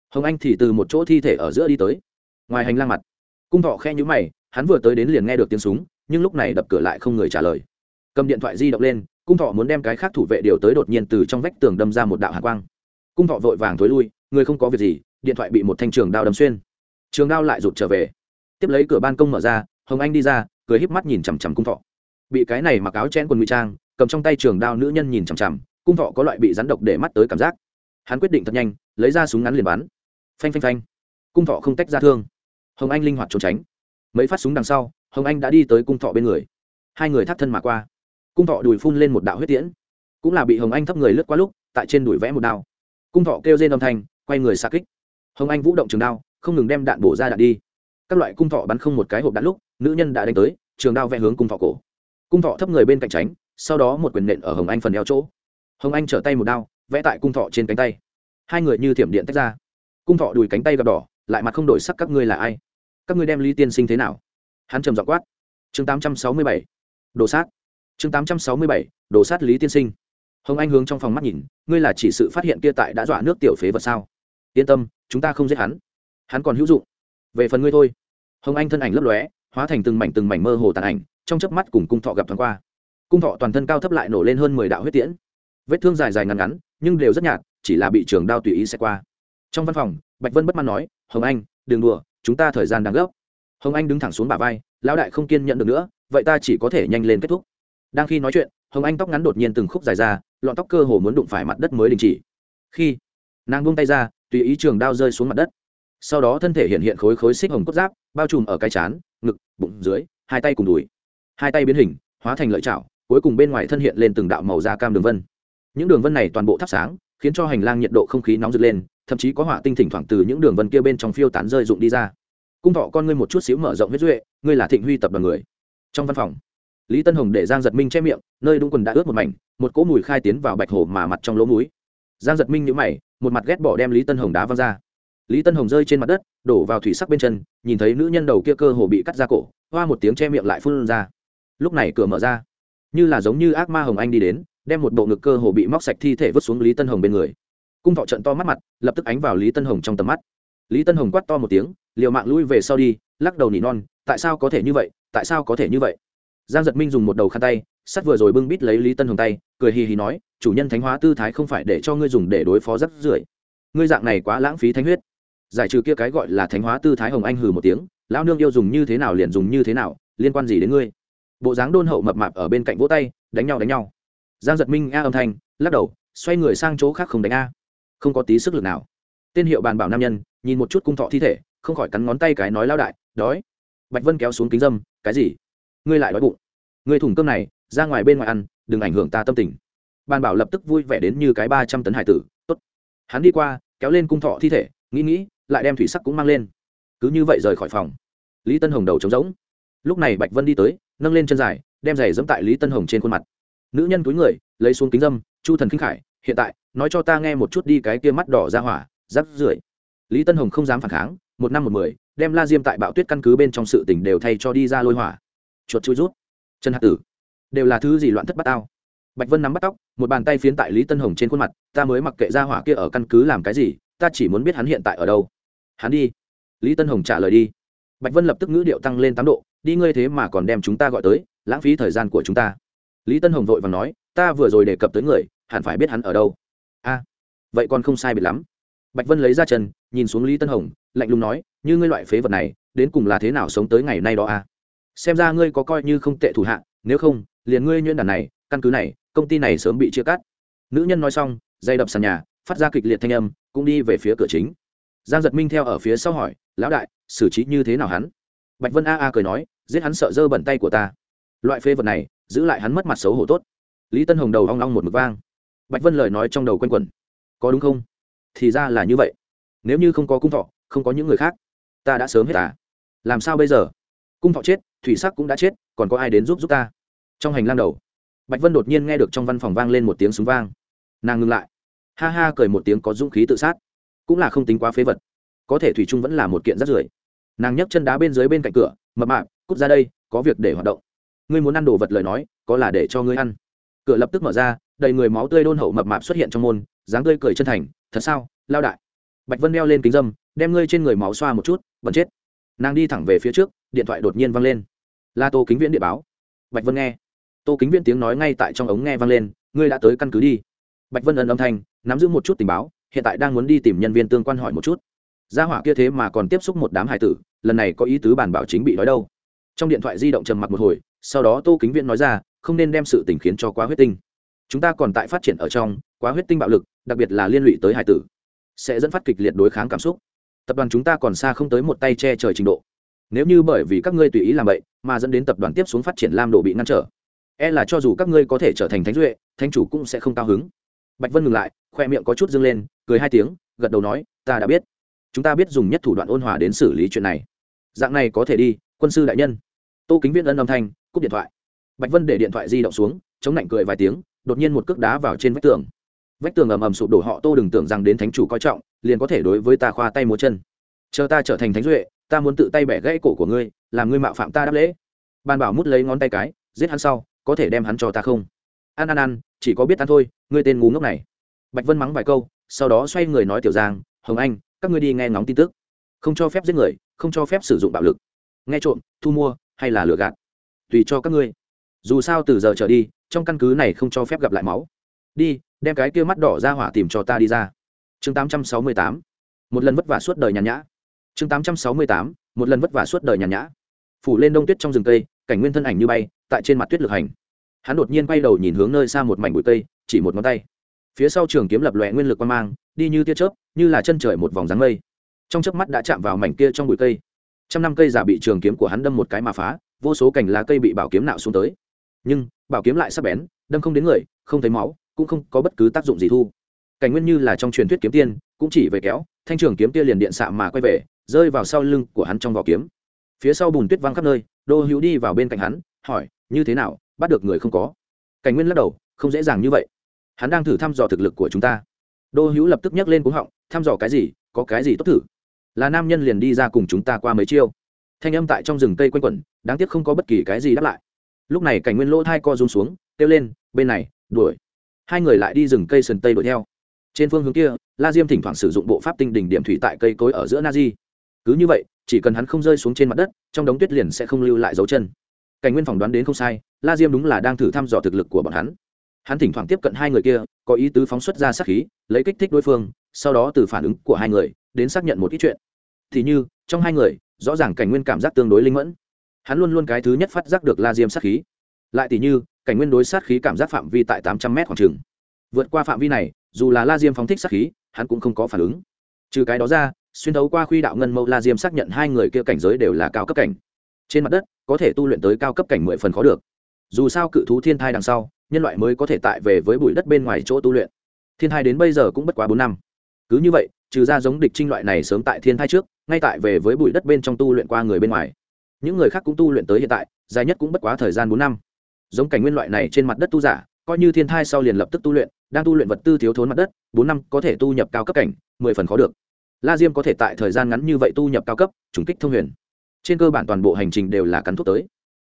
Hồng anh thì từ một chỗ thi thể ở giữa đi tới. Ngoài hành lang mặt, cung thọ khe nhũ mày, hắn vừa tới đến liền nghe được tiếng súng, nhưng lúc này đập cửa lại không người trả lời. Cầm điện thoại di động lên, cung thọ muốn đem cái khác thủ vệ điều tới đột nhiên từ trong vách tường đâm ra một đạo hạ quang cung thọ vội vàng thối lui, người không có việc gì, điện thoại bị một thanh trường đao đâm xuyên. Trường đao lại rụt trở về. Tiếp lấy cửa ban công mở ra, hồng anh đi ra, cười híp mắt nhìn chằm chằm cung thọ. Bị cái này mặc áo chen quần ngụy trang, cầm trong tay trường đao nữ nhân nhìn chằm chằm, cung thọ có loại bị rắn độc để mắt tới cảm giác. Hắn quyết định thật nhanh, lấy ra súng ngắn liền bắn. Phanh phanh phanh. Cung thọ không tách ra thương. Hồng anh linh hoạt trốn tránh. Mấy phát súng đằng sau, hồng anh đã đi tới cung thọ bên người. Hai người thắt thân mà qua. Cung thọ đùi phun lên một đạo huyết tiễn. Cũng là bị hồng anh thấp người lướt qua lúc, tại trên đùi vẽ một đao cung thọ kêu rên âm thanh, quay người xa kích. Hồng anh vũ động trường đao, không ngừng đem đạn bổ ra đạn đi. Các loại cung thọ bắn không một cái hộp đạn lúc, nữ nhân đã đánh tới, trường đao vẽ hướng cung thọ cổ. Cung thọ thấp người bên cạnh tránh, sau đó một quyền nện ở hồng anh phần eo chỗ. Hồng anh trở tay một đao, vẽ tại cung thọ trên cánh tay. Hai người như thiểm điện tách ra. Cung thọ đùi cánh tay gặp đỏ, lại mặt không đổi sắc các ngươi là ai? Các ngươi đem lý tiên sinh thế nào? Hắn trầm dọ quát. Chương tám trăm sáu mươi bảy. Đồ sát. Chương tám trăm sáu mươi bảy. Đồ sát lý tiên sinh hồng anh hướng trong phòng mắt nhìn, ngươi là chỉ sự phát hiện kia tại đã dọa nước tiểu phế vật sao? Yên tâm, chúng ta không giết hắn. Hắn còn hữu dụng. Về phần ngươi thôi. Hồng anh thân ảnh lấp lóe, hóa thành từng mảnh từng mảnh mơ hồ tàn ảnh, trong chớp mắt cùng cung thọ gặp thoáng qua. Cung thọ toàn thân cao thấp lại nổ lên hơn mười đạo huyết tiễn. Vết thương dài dài ngắn ngắn, nhưng đều rất nhạt, chỉ là bị trường đao tùy ý xe qua. Trong văn phòng, bạch vân bất mãn nói, hồng anh, đừng đùa, chúng ta thời gian đang gấp. Hồng anh đứng thẳng xuống bả vai, lão đại không kiên nhận được nữa, vậy ta chỉ có thể nhanh lên kết thúc. Đang khi nói chuyện, hồng anh tóc ngắn đột nhiên từng khúc dài ra lọn tóc cơ hồ muốn đụng phải mặt đất mới đình chỉ. Khi, nàng buông tay ra, tùy ý trường đao rơi xuống mặt đất. Sau đó thân thể hiện hiện khối khối xích hồng cốt giáp, bao trùm ở cái chán, ngực, bụng dưới, hai tay cùng đùi. Hai tay biến hình, hóa thành lợi chảo, cuối cùng bên ngoài thân hiện lên từng đạo màu da cam đường vân. Những đường vân này toàn bộ thắp sáng, khiến cho hành lang nhiệt độ không khí nóng rực lên, thậm chí có hỏa tinh thỉnh thoảng từ những đường vân kia bên trong phiêu tán rơi rụng đi ra. Cung thọ con ngươi một chút xíu mở rộng huyết duệ, ngươi là thịnh huy tập đoàn người. Trong văn phòng lý tân hồng để giang giật minh che miệng, nơi đúng quần đã ướt một mảnh, một cỗ mùi khai tiến vào bạch hồ mà mặt trong lỗ mũi. giang giật minh nhữ mày, một mặt ghét bỏ đem lý tân hồng đá văng ra. Lý tân hồng rơi trên mặt đất, đổ vào thủy sắc bên chân, nhìn thấy nữ nhân đầu kia cơ hồ bị cắt ra cổ, hoa một tiếng che miệng lại phun ra. Lúc này cửa mở ra, như là giống như ác ma hồng anh đi đến, đem một bộ ngực cơ hồ bị móc sạch thi thể vứt xuống lý tân hồng bên người. Cung thọ trận to mắt mặt, lập tức ánh vào lý tân hồng trong tầm mắt. Lý tân hồng quát to một tiếng, liều mạng lui về sau đi, lắc đầu nỉ non, tại sao có thể như vậy? Tại sao có thể như vậy? Giang giật minh dùng một đầu khăn tay, sắt vừa rồi bưng bít lấy lý tân hồng tay, cười hì hì nói, chủ nhân thánh hóa tư thái không phải để cho ngươi dùng để đối phó rắc rưởi. Ngươi dạng này quá lãng phí thánh huyết. Giải trừ kia cái gọi là thánh hóa tư thái hồng anh hừ một tiếng, lão nương yêu dùng như thế nào liền dùng như thế nào, liên quan gì đến ngươi? Bộ dáng đôn hậu mập mạp ở bên cạnh vỗ tay, đánh nhau đánh nhau. Giang giật minh a âm thanh, lắc đầu, xoay người sang chỗ khác không đánh a. Không có tí sức lực nào. Tên hiệu bàn bảo nam nhân, nhìn một chút cung thọ thi thể, không khỏi cắn ngón tay cái nói lao đại, đói. Bạch vân kéo xuống kính dâm, cái gì? Ngươi lại đói bụng. Ngươi thùng cơm này, ra ngoài bên ngoài ăn, đừng ảnh hưởng ta tâm tình. Bàn bảo lập tức vui vẻ đến như cái ba trăm tấn hải tử, tốt. Hắn đi qua, kéo lên cung thọ thi thể, nghĩ nghĩ, lại đem thủy sắc cũng mang lên. Cứ như vậy rời khỏi phòng. Lý tân hồng đầu trống rỗng. Lúc này bạch vân đi tới, nâng lên chân dài, đem giày dẫm tại lý tân hồng trên khuôn mặt. Nữ nhân túi người, lấy xuống kính dâm, chu thần khinh khải, hiện tại, nói cho ta nghe một chút đi cái kia mắt đỏ ra hỏa, rắc rưởi. Lý tân hồng không dám phản kháng, một năm một mười, đem la diêm tại bạo tuyết căn cứ bên trong sự tỉnh đều thay cho đi ra lôi hỏa chuột chui rút. Chân hạt tử, đều là thứ gì loạn thất bát tao? Bạch vân nắm bắt tóc, một bàn tay phiến tại lý tân hồng trên khuôn mặt, ta mới mặc kệ ra hỏa kia ở căn cứ làm cái gì, ta chỉ muốn biết hắn hiện tại ở đâu. Hắn đi. Lý tân hồng trả lời đi. Bạch vân lập tức ngữ điệu tăng lên tám độ, đi ngươi thế mà còn đem chúng ta gọi tới, lãng phí thời gian của chúng ta. Lý tân hồng vội và nói, ta vừa rồi đề cập tới người, hẳn phải biết hắn ở đâu. A, vậy còn không sai biệt lắm. Bạch vân lấy ra chân, nhìn xuống lý tân hồng, lạnh lùng nói, như ngươi loại phế vật này, đến cùng là thế nào sống tới ngày nay đó a? Xem ra ngươi có coi như không tệ thủ hạ, nếu không, liền ngươi nhuyễn đàn này, căn cứ này, công ty này sớm bị chia cắt. Nữ nhân nói xong, dây đập sàn nhà, phát ra kịch liệt thanh âm, cũng đi về phía cửa chính. Giang giật minh theo ở phía sau hỏi, lão đại, xử trí như thế nào hắn? Bạch vân a a cười nói, giết hắn sợ dơ bẩn tay của ta. Loại phê vật này, giữ lại hắn mất mặt xấu hổ tốt. Lý tân hồng đầu hoang long một mực vang. Bạch vân lời nói trong đầu quanh quẩn. Có đúng không? Thì ra là như vậy. Nếu như không có cung thọ, không có những người khác, ta đã sớm hết à? Làm sao bây giờ? Cung thọ chết thủy sắc cũng đã chết, còn có ai đến giúp giúp ta? Trong hành lang đầu, bạch vân đột nhiên nghe được trong văn phòng vang lên một tiếng súng vang. Nàng ngừng lại. Ha ha cười một tiếng có dũng khí tự sát. Cũng là không tính quá phế vật. Có thể thủy trung vẫn là một kiện rất rưởi. Nàng nhấc chân đá bên dưới bên cạnh cửa, mập mạp, cút ra đây, có việc để hoạt động. Ngươi muốn ăn đồ vật lời nói, có là để cho ngươi ăn. Cửa lập tức mở ra, đầy người máu tươi đôn hậu mập mạp xuất hiện trong môn, dáng tươi cười chân thành, thật sao, lao đại? Bạch vân đeo lên kính dâm, đem ngươi trên người máu xoa một chút vẫn chết. Nàng đi thẳng về phía trước điện thoại đột nhiên vang lên. La tô kính viễn địa báo. Bạch vân nghe. Tô kính viễn tiếng nói ngay tại trong ống nghe vang lên, ngươi đã tới căn cứ đi. Bạch vân ẩn âm thanh, nắm giữ một chút tình báo, hiện tại đang muốn đi tìm nhân viên tương quan hỏi một chút. Gia hỏa kia thế mà còn tiếp xúc một đám hải tử, lần này có ý tứ bản bảo chính bị nói đâu. Trong điện thoại di động trầm mặc một hồi, sau đó tô kính viễn nói ra, không nên đem sự tình khiến cho quá huyết tinh. Chúng ta còn tại phát triển ở trong, quá huyết tinh bạo lực, đặc biệt là liên lụy tới hải tử, sẽ dẫn phát kịch liệt đối kháng cảm xúc. Tập đoàn chúng ta còn xa không tới một tay che trời trình độ nếu như bởi vì các ngươi tùy ý làm vậy, mà dẫn đến tập đoàn tiếp xuống phát triển lam độ bị ngăn trở e là cho dù các ngươi có thể trở thành thánh duệ, thánh chủ cũng sẽ không cao hứng. Bạch vân ngừng lại, khoe miệng có chút dâng lên, cười hai tiếng, gật đầu nói, ta đã biết. Chúng ta biết dùng nhất thủ đoạn ôn hòa đến xử lý chuyện này. Dạng này có thể đi, quân sư đại nhân. Tô kính viễn ân âm thanh, cúp điện thoại. Bạch vân để điện thoại di động xuống, chống lạnh cười vài tiếng, đột nhiên một cước đá vào trên vách tường. Vách tường ầm ầm sụp đổ, họ tô đừng tưởng rằng đến thánh chủ coi trọng, liền có thể đối với ta khoa tay múa chân. Chờ ta trở thành thánh duệ ta muốn tự tay bẻ gãy cổ của ngươi, làm ngươi mạo phạm ta đáp lễ. Ban bảo mút lấy ngón tay cái, giết hắn sau, có thể đem hắn cho ta không? Ăn ăn ăn chỉ có biết ăn thôi, ngươi tên ngu ngốc này. Bạch vân mắng vài câu, sau đó xoay người nói tiểu giang, hồng anh, các ngươi đi nghe ngóng tin tức. Không cho phép giết người, không cho phép sử dụng bạo lực. Nghe trộm, thu mua, hay là lừa gạt? Tùy cho các ngươi. Dù sao từ giờ trở đi, trong căn cứ này không cho phép gặp lại máu. Đi, đem cái kia mắt đỏ ra hỏa tìm cho ta đi ra. Chương 868. một lần vất vả suốt đời nhàn nhã chương 868. một lần vất vả suốt đời nhàn nhã. Phủ lên đông tuyết trong rừng cây, cảnh nguyên thân ảnh như bay, tại trên mặt tuyết lực hành. Hắn đột nhiên quay đầu nhìn hướng nơi xa một mảnh bụi cây, chỉ một ngón tay. Phía sau trường kiếm lập lòe nguyên lực quan mang, đi như tia chớp, như là chân trời một vòng dáng mây. Trong chớp mắt đã chạm vào mảnh kia trong bụi cây. Trăm năm cây giả bị trường kiếm của hắn đâm một cái mà phá, vô số cành lá cây bị bảo kiếm nạo xuống tới. Nhưng, bảo kiếm lại sắp bén, đâm không đến người, không thấy máu, cũng không có bất cứ tác dụng gì thu. Cảnh nguyên như là trong truyền thuyết kiếm tiên, cũng chỉ về kéo, thanh trường kiếm tia liền điện xạ mà quay về rơi vào sau lưng của hắn trong vỏ kiếm. Phía sau bùn tuyết văng khắp nơi đô hữu đi vào bên cạnh hắn, hỏi, như thế nào, bắt được người không có? Cảnh nguyên lắc đầu, không dễ dàng như vậy. Hắn đang thử thăm dò thực lực của chúng ta. Đô hữu lập tức nhấc lên cúng họng, thăm dò cái gì? Có cái gì tốt thử? Là nam nhân liền đi ra cùng chúng ta qua mấy chiêu. Thanh âm tại trong rừng cây quanh quẩn, đáng tiếc không có bất kỳ cái gì đáp lại. Lúc này cảnh nguyên lỗ thai co rung xuống, kêu lên, bên này, đuổi. Hai người lại đi rừng cây sườn tây đuổi theo. Trên phương hướng kia, la diêm thỉnh thoảng sử dụng bộ pháp tinh đỉnh điểm thủy tại cây cối ở giữa na di cứ như vậy, chỉ cần hắn không rơi xuống trên mặt đất, trong đống tuyết liền sẽ không lưu lại dấu chân. Cảnh nguyên phỏng đoán đến không sai, la diêm đúng là đang thử thăm dò thực lực của bọn hắn. Hắn thỉnh thoảng tiếp cận hai người kia, có ý tứ phóng xuất ra sát khí, lấy kích thích đối phương, sau đó từ phản ứng của hai người, đến xác nhận một ít chuyện. Thì như, trong hai người, rõ ràng cảnh nguyên cảm giác tương đối linh mẫn. Hắn luôn luôn cái thứ nhất phát giác được la diêm sát khí. Lại tỷ như, cảnh nguyên đối sát khí cảm giác phạm vi tại tám trăm m khoảng trường vượt qua phạm vi này, dù là la diêm phóng thích sát khí, hắn cũng không có phản ứng. Trừ cái đó ra xuyên thấu qua khuy đạo ngân mâu la diêm xác nhận hai người kia cảnh giới đều là cao cấp cảnh. Trên mặt đất, có thể tu luyện tới cao cấp cảnh mười phần khó được. Dù sao cự thú thiên thai đằng sau, nhân loại mới có thể tại về với bụi đất bên ngoài chỗ tu luyện. Thiên thai đến bây giờ cũng bất quá bốn năm. Cứ như vậy, trừ ra giống địch trinh loại này sớm tại thiên thai trước, ngay tại về với bụi đất bên trong tu luyện qua người bên ngoài. Những người khác cũng tu luyện tới hiện tại, dài nhất cũng bất quá thời gian bốn năm. Giống cảnh nguyên loại này trên mặt đất tu giả, coi như thiên thai sau liền lập tức tu luyện, đang tu luyện vật tư thiếu thốn mặt đất, bốn năm có thể tu nhập cao cấp cảnh, mười phần khó được la diêm có thể tại thời gian ngắn như vậy tu nhập cao cấp chủng kích thông huyền. Trên cơ bản toàn bộ hành trình đều là cắn thuốc tới.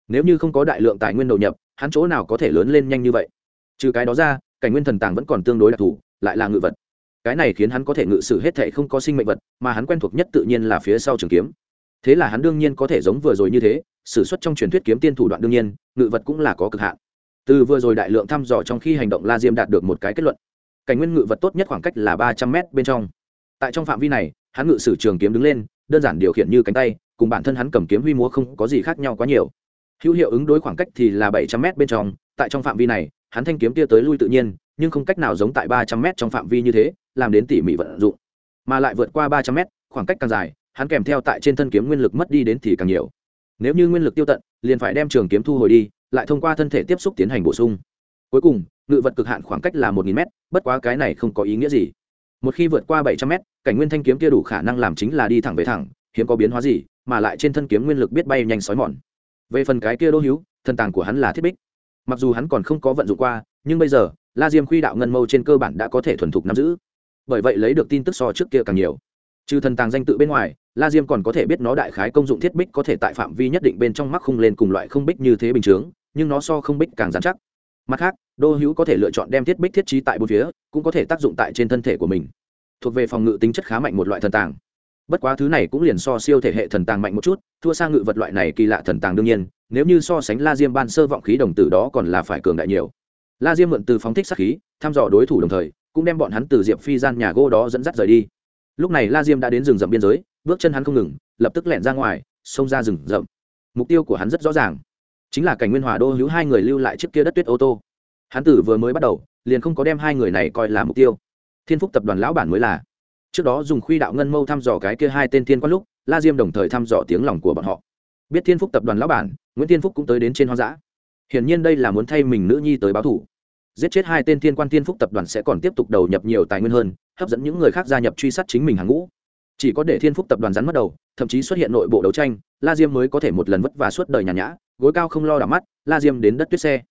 Nếu như không có đại lượng tài nguyên đầu nhập, hắn chỗ nào có thể lớn lên nhanh như vậy? Trừ cái đó ra, cảnh nguyên thần tàng vẫn còn tương đối đặc thù, lại là ngự vật. Cái này khiến hắn có thể ngự sử hết thệ không có sinh mệnh vật, mà hắn quen thuộc nhất tự nhiên là phía sau trường kiếm. Thế là hắn đương nhiên có thể giống vừa rồi như thế s ử suất trong truyền thuyết kiếm tiên thủ đoạn đương nhiên, ngự vật cũng là có cực hạn. Từ vừa rồi đại lượng thăm dò trong khi hành động la diêm đạt được một cái kết luận. Cảnh nguyên ngự vật tốt nhất khoảng cách là ba trăm mét bên trong tại trong phạm vi này, hắn ngự sử trường kiếm đứng lên, đơn giản điều khiển như cánh tay, cùng bản thân hắn cầm kiếm huy múa không có gì khác nhau quá nhiều. Hữu hiệu ứng đối khoảng cách thì là bảy trăm m bên trong, tại trong phạm vi này, hắn thanh kiếm tia tới lui tự nhiên, nhưng không cách nào giống tại ba trăm m trong phạm vi như thế, làm đến tỉ mỉ vận dụng. Mà lại vượt qua ba trăm m khoảng cách càng dài, hắn kèm theo tại trên thân kiếm nguyên lực mất đi đến thì càng nhiều. Nếu như nguyên lực tiêu tận, liền phải đem trường kiếm thu hồi đi, lại thông qua thân thể tiếp xúc tiến hành bổ sung. Cuối cùng, ngự vật cực hạn khoảng cách là một nghìn m bất quá cái này không có ý nghĩa gì một khi vượt qua bảy trăm mét, cảnh nguyên thanh kiếm kia đủ khả năng làm chính là đi thẳng về thẳng, hiếm có biến hóa gì, mà lại trên thân kiếm nguyên lực biết bay nhanh sói mòn. Về phần cái kia đỗ hữu thân tàng của hắn là thiết bích. Mặc dù hắn còn không có vận dụng qua, nhưng bây giờ, la diêm khuy đạo ngân mâu trên cơ bản đã có thể thuần thục nắm giữ. Bởi vậy lấy được tin tức so trước kia càng nhiều. Trừ thần tàng danh tự bên ngoài, la diêm còn có thể biết nó đại khái công dụng thiết bích có thể tại phạm vi nhất định bên trong mắc khung lên cùng loại không bích như thế bình chướng nhưng nó so không bích càng dán chắc mặt khác, đô hữu có thể lựa chọn đem thiết bích thiết trí tại bốn phía, cũng có thể tác dụng tại trên thân thể của mình. Thuộc về phòng ngự tính chất khá mạnh một loại thần tàng. Bất quá thứ này cũng liền so siêu thể hệ thần tàng mạnh một chút, thua sang ngự vật loại này kỳ lạ thần tàng đương nhiên, nếu như so sánh la diêm ban sơ vọng khí đồng tử đó còn là phải cường đại nhiều. La diêm mượn từ phóng thích sát khí, thăm dò đối thủ đồng thời, cũng đem bọn hắn từ diệp phi gian nhà gỗ đó dẫn dắt rời đi. Lúc này la diêm đã đến rừng rậm biên giới, bước chân hắn không ngừng, lập tức lẻn ra ngoài, xông ra rừng rậm. Mục tiêu của hắn rất rõ ràng chính là cảnh nguyên hòa đô hữu hai người lưu lại chiếc kia đất tuyết ô tô. Hắn tử vừa mới bắt đầu, liền không có đem hai người này coi là mục tiêu. Thiên phúc tập đoàn lão bản mới là. Trước đó dùng khuy đạo ngân mâu thăm dò cái kia hai tên thiên quan lúc, la diêm đồng thời thăm dò tiếng lòng của bọn họ. Biết thiên phúc tập đoàn lão bản, nguyễn thiên phúc cũng tới đến trên hoang dã. Hiển nhiên đây là muốn thay mình nữ nhi tới báo thủ. Giết chết hai tên thiên quan thiên phúc tập đoàn sẽ còn tiếp tục đầu nhập nhiều tài nguyên hơn, hấp dẫn những người khác gia nhập truy sát chính mình hàng ngũ. Chỉ có để thiên phúc tập đoàn rắn mất đầu, thậm chí xuất hiện nội bộ đấu tranh, la diêm mới có thể một lần vất vả suốt đời nhà nhã gối cao không lo đảo mắt, la diêm đến đất tuyết xe.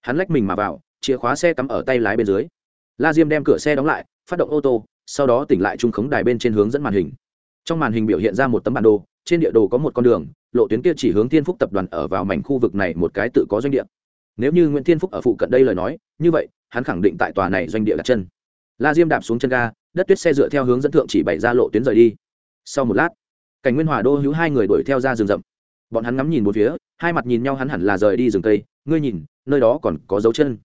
Hắn lách mình mà vào, chìa khóa xe cắm ở tay lái bên dưới. La diêm đem cửa xe đóng lại, phát động ô tô, sau đó tỉnh lại trung khống đài bên trên hướng dẫn màn hình. Trong màn hình biểu hiện ra một tấm bản đồ, trên địa đồ có một con đường, lộ tuyến kia chỉ hướng thiên phúc tập đoàn ở vào mảnh khu vực này một cái tự có doanh địa. Nếu như nguyễn thiên phúc ở phụ cận đây lời nói, như vậy, hắn khẳng định tại tòa này doanh địa đặt chân. La diêm đạp xuống chân ga, đất tuyết xe dựa theo hướng dẫn thượng chỉ bày ra lộ tuyến rời đi. Sau một lát, cảnh nguyên hòa đô hữu hai người đuổi theo ra rừng rậm bọn hắn ngắm nhìn một phía, hai mặt nhìn nhau hắn hẳn là rời đi rừng cây. Ngươi nhìn, nơi đó còn có dấu chân.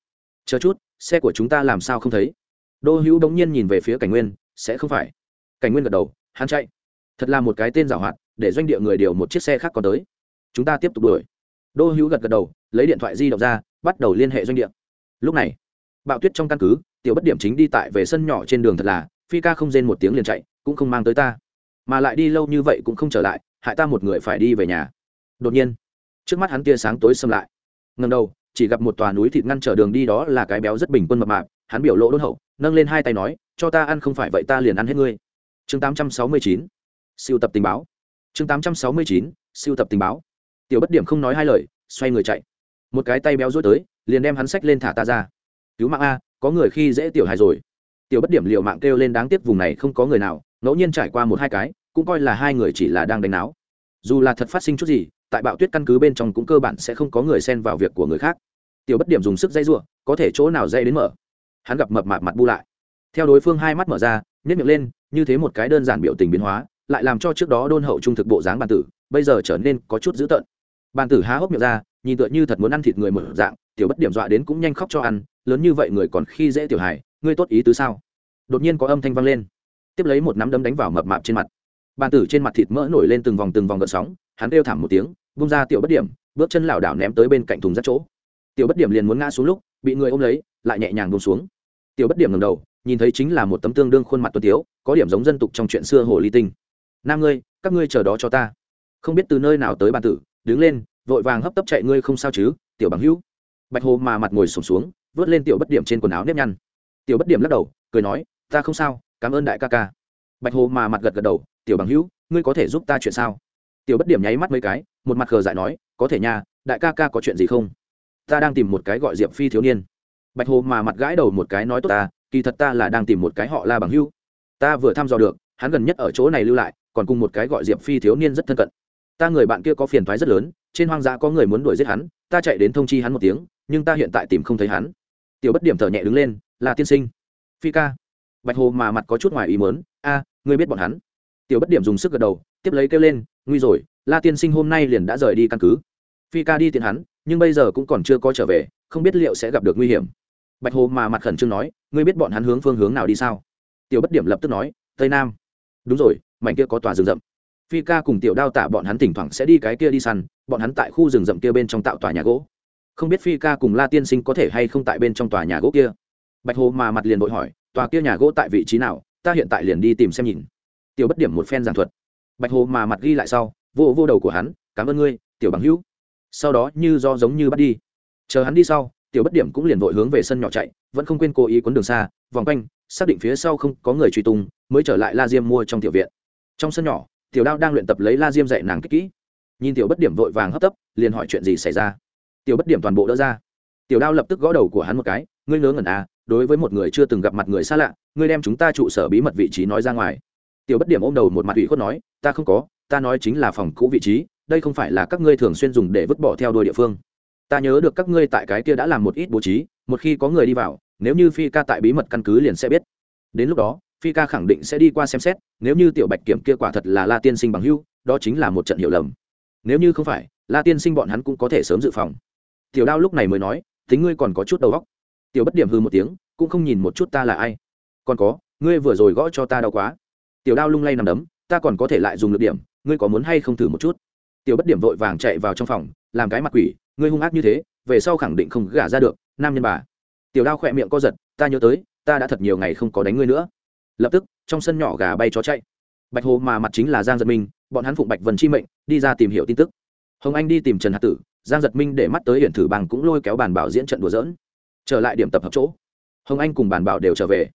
Chờ chút, xe của chúng ta làm sao không thấy? Đô hữu đống nhiên nhìn về phía cảnh nguyên, sẽ không phải. Cảnh nguyên gật đầu, hắn chạy. Thật là một cái tên giảo hoạt, để doanh địa người điều một chiếc xe khác còn tới. Chúng ta tiếp tục đuổi. Đô hữu gật gật đầu, lấy điện thoại di động ra, bắt đầu liên hệ doanh địa. Lúc này, bạo tuyết trong căn cứ, tiểu bất điểm chính đi tại về sân nhỏ trên đường thật là, phi ca không rên một tiếng liền chạy, cũng không mang tới ta. Mà lại đi lâu như vậy cũng không trở lại, hại ta một người phải đi về nhà đột nhiên, trước mắt hắn tia sáng tối xâm lại. Ngầm đầu, chỉ gặp một tòa núi thịt ngăn trở đường đi đó là cái béo rất bình quân mập mạp, hắn biểu lộ đôn hậu, nâng lên hai tay nói, cho ta ăn không phải vậy ta liền ăn hết ngươi. Chương 869 siêu tập tình báo. Chương 869 siêu tập tình báo. Tiểu bất điểm không nói hai lời, xoay người chạy. Một cái tay béo rối tới, liền đem hắn sách lên thả ta ra. Cứu mạng a, có người khi dễ tiểu hài rồi. Tiểu bất điểm liều mạng kêu lên đáng tiếc vùng này không có người nào, ngẫu nhiên trải qua một hai cái, cũng coi là hai người chỉ là đang đánh náo. Dù là thật phát sinh chút gì tại bạo tuyết căn cứ bên trong cũng cơ bản sẽ không có người xen vào việc của người khác. Tiểu bất điểm dùng sức dây r có thể chỗ nào dây đến mở? Hắn gặp mập mạp mặt bu lại. Theo đối phương hai mắt mở ra nhét miệng lên, như thế một cái đơn giản biểu tình biến hóa, lại làm cho trước đó đôn hậu trung thực bộ dáng bàn tử, bây giờ trở nên có chút dữ tợn. Bàn tử há hốc miệng ra, nhìn tựa như thật muốn ăn thịt người mở dạng, tiểu bất điểm dọa đến cũng nhanh khóc cho ăn, lớn như vậy người còn khi dễ tiểu hài ngươi tốt ý tứ sao? Đột nhiên có âm thanh vang lên. Tiếp lấy một nắm đấm đánh vào mập mạp trên mặt bàn tử trên mặt thịt mỡ nổi lên từng vòng từng vòng gợn sóng hắn kêu thảm một tiếng bung ra tiểu bất điểm bước chân lảo đảo ném tới bên cạnh thùng rác chỗ. Tiểu bất điểm liền muốn ngã xuống lúc bị người ôm lấy lại nhẹ nhàng bông xuống. Tiểu bất điểm ngầm đầu nhìn thấy chính là một tấm tương đương khuôn mặt tuấn tiếu có điểm giống dân tục trong chuyện xưa hồ ly tinh. Nam ngươi các ngươi chờ đó cho ta. Không biết từ nơi nào tới bàn tử đứng lên vội vàng hấp tấp chạy ngươi không sao chứ tiểu bằng hữu. Bạch hồ mà mặt ngồi sụp xuống, xuống vớt lên tiểu bất điểm trên quần áo nếp nhăn. Tiểu bất điểm lắc đầu cười nói ta không sao cảm ơn đại ca ca. Bạch hồ mà mặt gật gật đầu tiểu bằng hữu, ngươi có thể giúp ta chuyện sao? Tiểu bất điểm nháy mắt mấy cái, một mặt khờ dại nói, có thể nha, đại ca ca có chuyện gì không? Ta đang tìm một cái gọi diệp phi thiếu niên. Bạch hồ mà mặt gãi đầu một cái nói tốt ta, kỳ thật ta là đang tìm một cái họ la bằng hữu. Ta vừa thăm dò được, hắn gần nhất ở chỗ này lưu lại, còn cùng một cái gọi diệp phi thiếu niên rất thân cận. Ta người bạn kia có phiền thoái rất lớn, trên hoang dã có người muốn đuổi giết hắn, ta chạy đến thông chi hắn một tiếng, nhưng ta hiện tại tìm không thấy hắn. Tiểu bất điểm thở nhẹ đứng lên, là tiên sinh. Phi ca. Bạch hồ mà mặt có chút ngoài ý mớn a, ngươi biết bọn hắn tiểu bất điểm dùng sức gật đầu, tiếp lấy kêu lên, nguy rồi, la tiên sinh hôm nay liền đã rời đi căn cứ. Phi ca đi tiện hắn, nhưng bây giờ cũng còn chưa có trở về, không biết liệu sẽ gặp được nguy hiểm. Bạch hồ mà mặt khẩn trương nói, ngươi biết bọn hắn hướng phương hướng nào đi sao? Tiểu bất điểm lập tức nói, tây nam. Đúng rồi, mảnh kia có tòa rừng rậm. Phi ca cùng tiểu đao tả bọn hắn thỉnh thoảng sẽ đi cái kia đi săn, bọn hắn tại khu rừng rậm kia bên trong tạo tòa nhà gỗ. Không biết phi ca cùng la tiên sinh có thể hay không tại bên trong tòa nhà gỗ kia. Bạch hồ mà mặt liền vội hỏi, tòa kia nhà gỗ tại vị trí nào? Ta hiện tại liền đi tìm xem nhìn tiểu bất điểm một phen giảng thuật. Bạch hồ mà mặt ghi lại sau, vô vô đầu của hắn, cảm ơn ngươi, tiểu bằng hữu. Sau đó như do giống như bắt đi. Chờ hắn đi sau, tiểu bất điểm cũng liền vội hướng về sân nhỏ chạy, vẫn không quên cố ý quấn đường xa, vòng quanh, xác định phía sau không có người truy tung, mới trở lại la diêm mua trong tiểu viện. Trong sân nhỏ, tiểu đao đang luyện tập lấy la diêm dạy nàng kích kỹ. Nhìn tiểu bất điểm vội vàng hấp tấp, liền hỏi chuyện gì xảy ra. Tiểu bất điểm toàn bộ đỡ ra. Tiểu đao lập tức gõ đầu của hắn một cái, ngươi ngớ ngẩn à đối với một người chưa từng gặp mặt người xa lạ, ngươi đem chúng ta trụ sở bí mật vị trí nói ra ngoài tiểu bất điểm ôm đầu một mặt ủy khuất nói, ta không có, ta nói chính là phòng cũ vị trí, đây không phải là các ngươi thường xuyên dùng để vứt bỏ theo đôi địa phương. Ta nhớ được các ngươi tại cái kia đã làm một ít bố trí, một khi có người đi vào, nếu như phi ca tại bí mật căn cứ liền sẽ biết. Đến lúc đó, phi ca khẳng định sẽ đi qua xem xét, nếu như tiểu bạch kiểm kia quả thật là la tiên sinh bằng hưu đó chính là một trận hiểu lầm. Nếu như không phải, la tiên sinh bọn hắn cũng có thể sớm dự phòng. Tiểu đao lúc này mới nói, tính ngươi còn có chút đầu góc tiểu bất điểm hư một tiếng, cũng không nhìn một chút ta là ai. Còn có, ngươi vừa rồi gõ cho ta đau quá tiểu đao lung lay nằm đấm, ta còn có thể lại dùng lực điểm, ngươi có muốn hay không thử một chút? Tiểu bất điểm vội vàng chạy vào trong phòng, làm cái mặt quỷ, ngươi hung ác như thế, về sau khẳng định không gả ra được, nam nhân bà. Tiểu đao khỏe miệng co giật, ta nhớ tới, ta đã thật nhiều ngày không có đánh ngươi nữa. Lập tức, trong sân nhỏ gà bay chó chạy. Bạch hồ mà mặt chính là giang giật minh, bọn hắn phụng bạch vân chi mệnh, đi ra tìm hiểu tin tức. Hồng anh đi tìm trần hạt tử, giang giật minh để mắt tới hiện thử bằng cũng lôi kéo bàn bảo diễn trận đùa dỡn trở lại điểm tập hợp chỗ. Hồng anh cùng bàn bảo đều trở về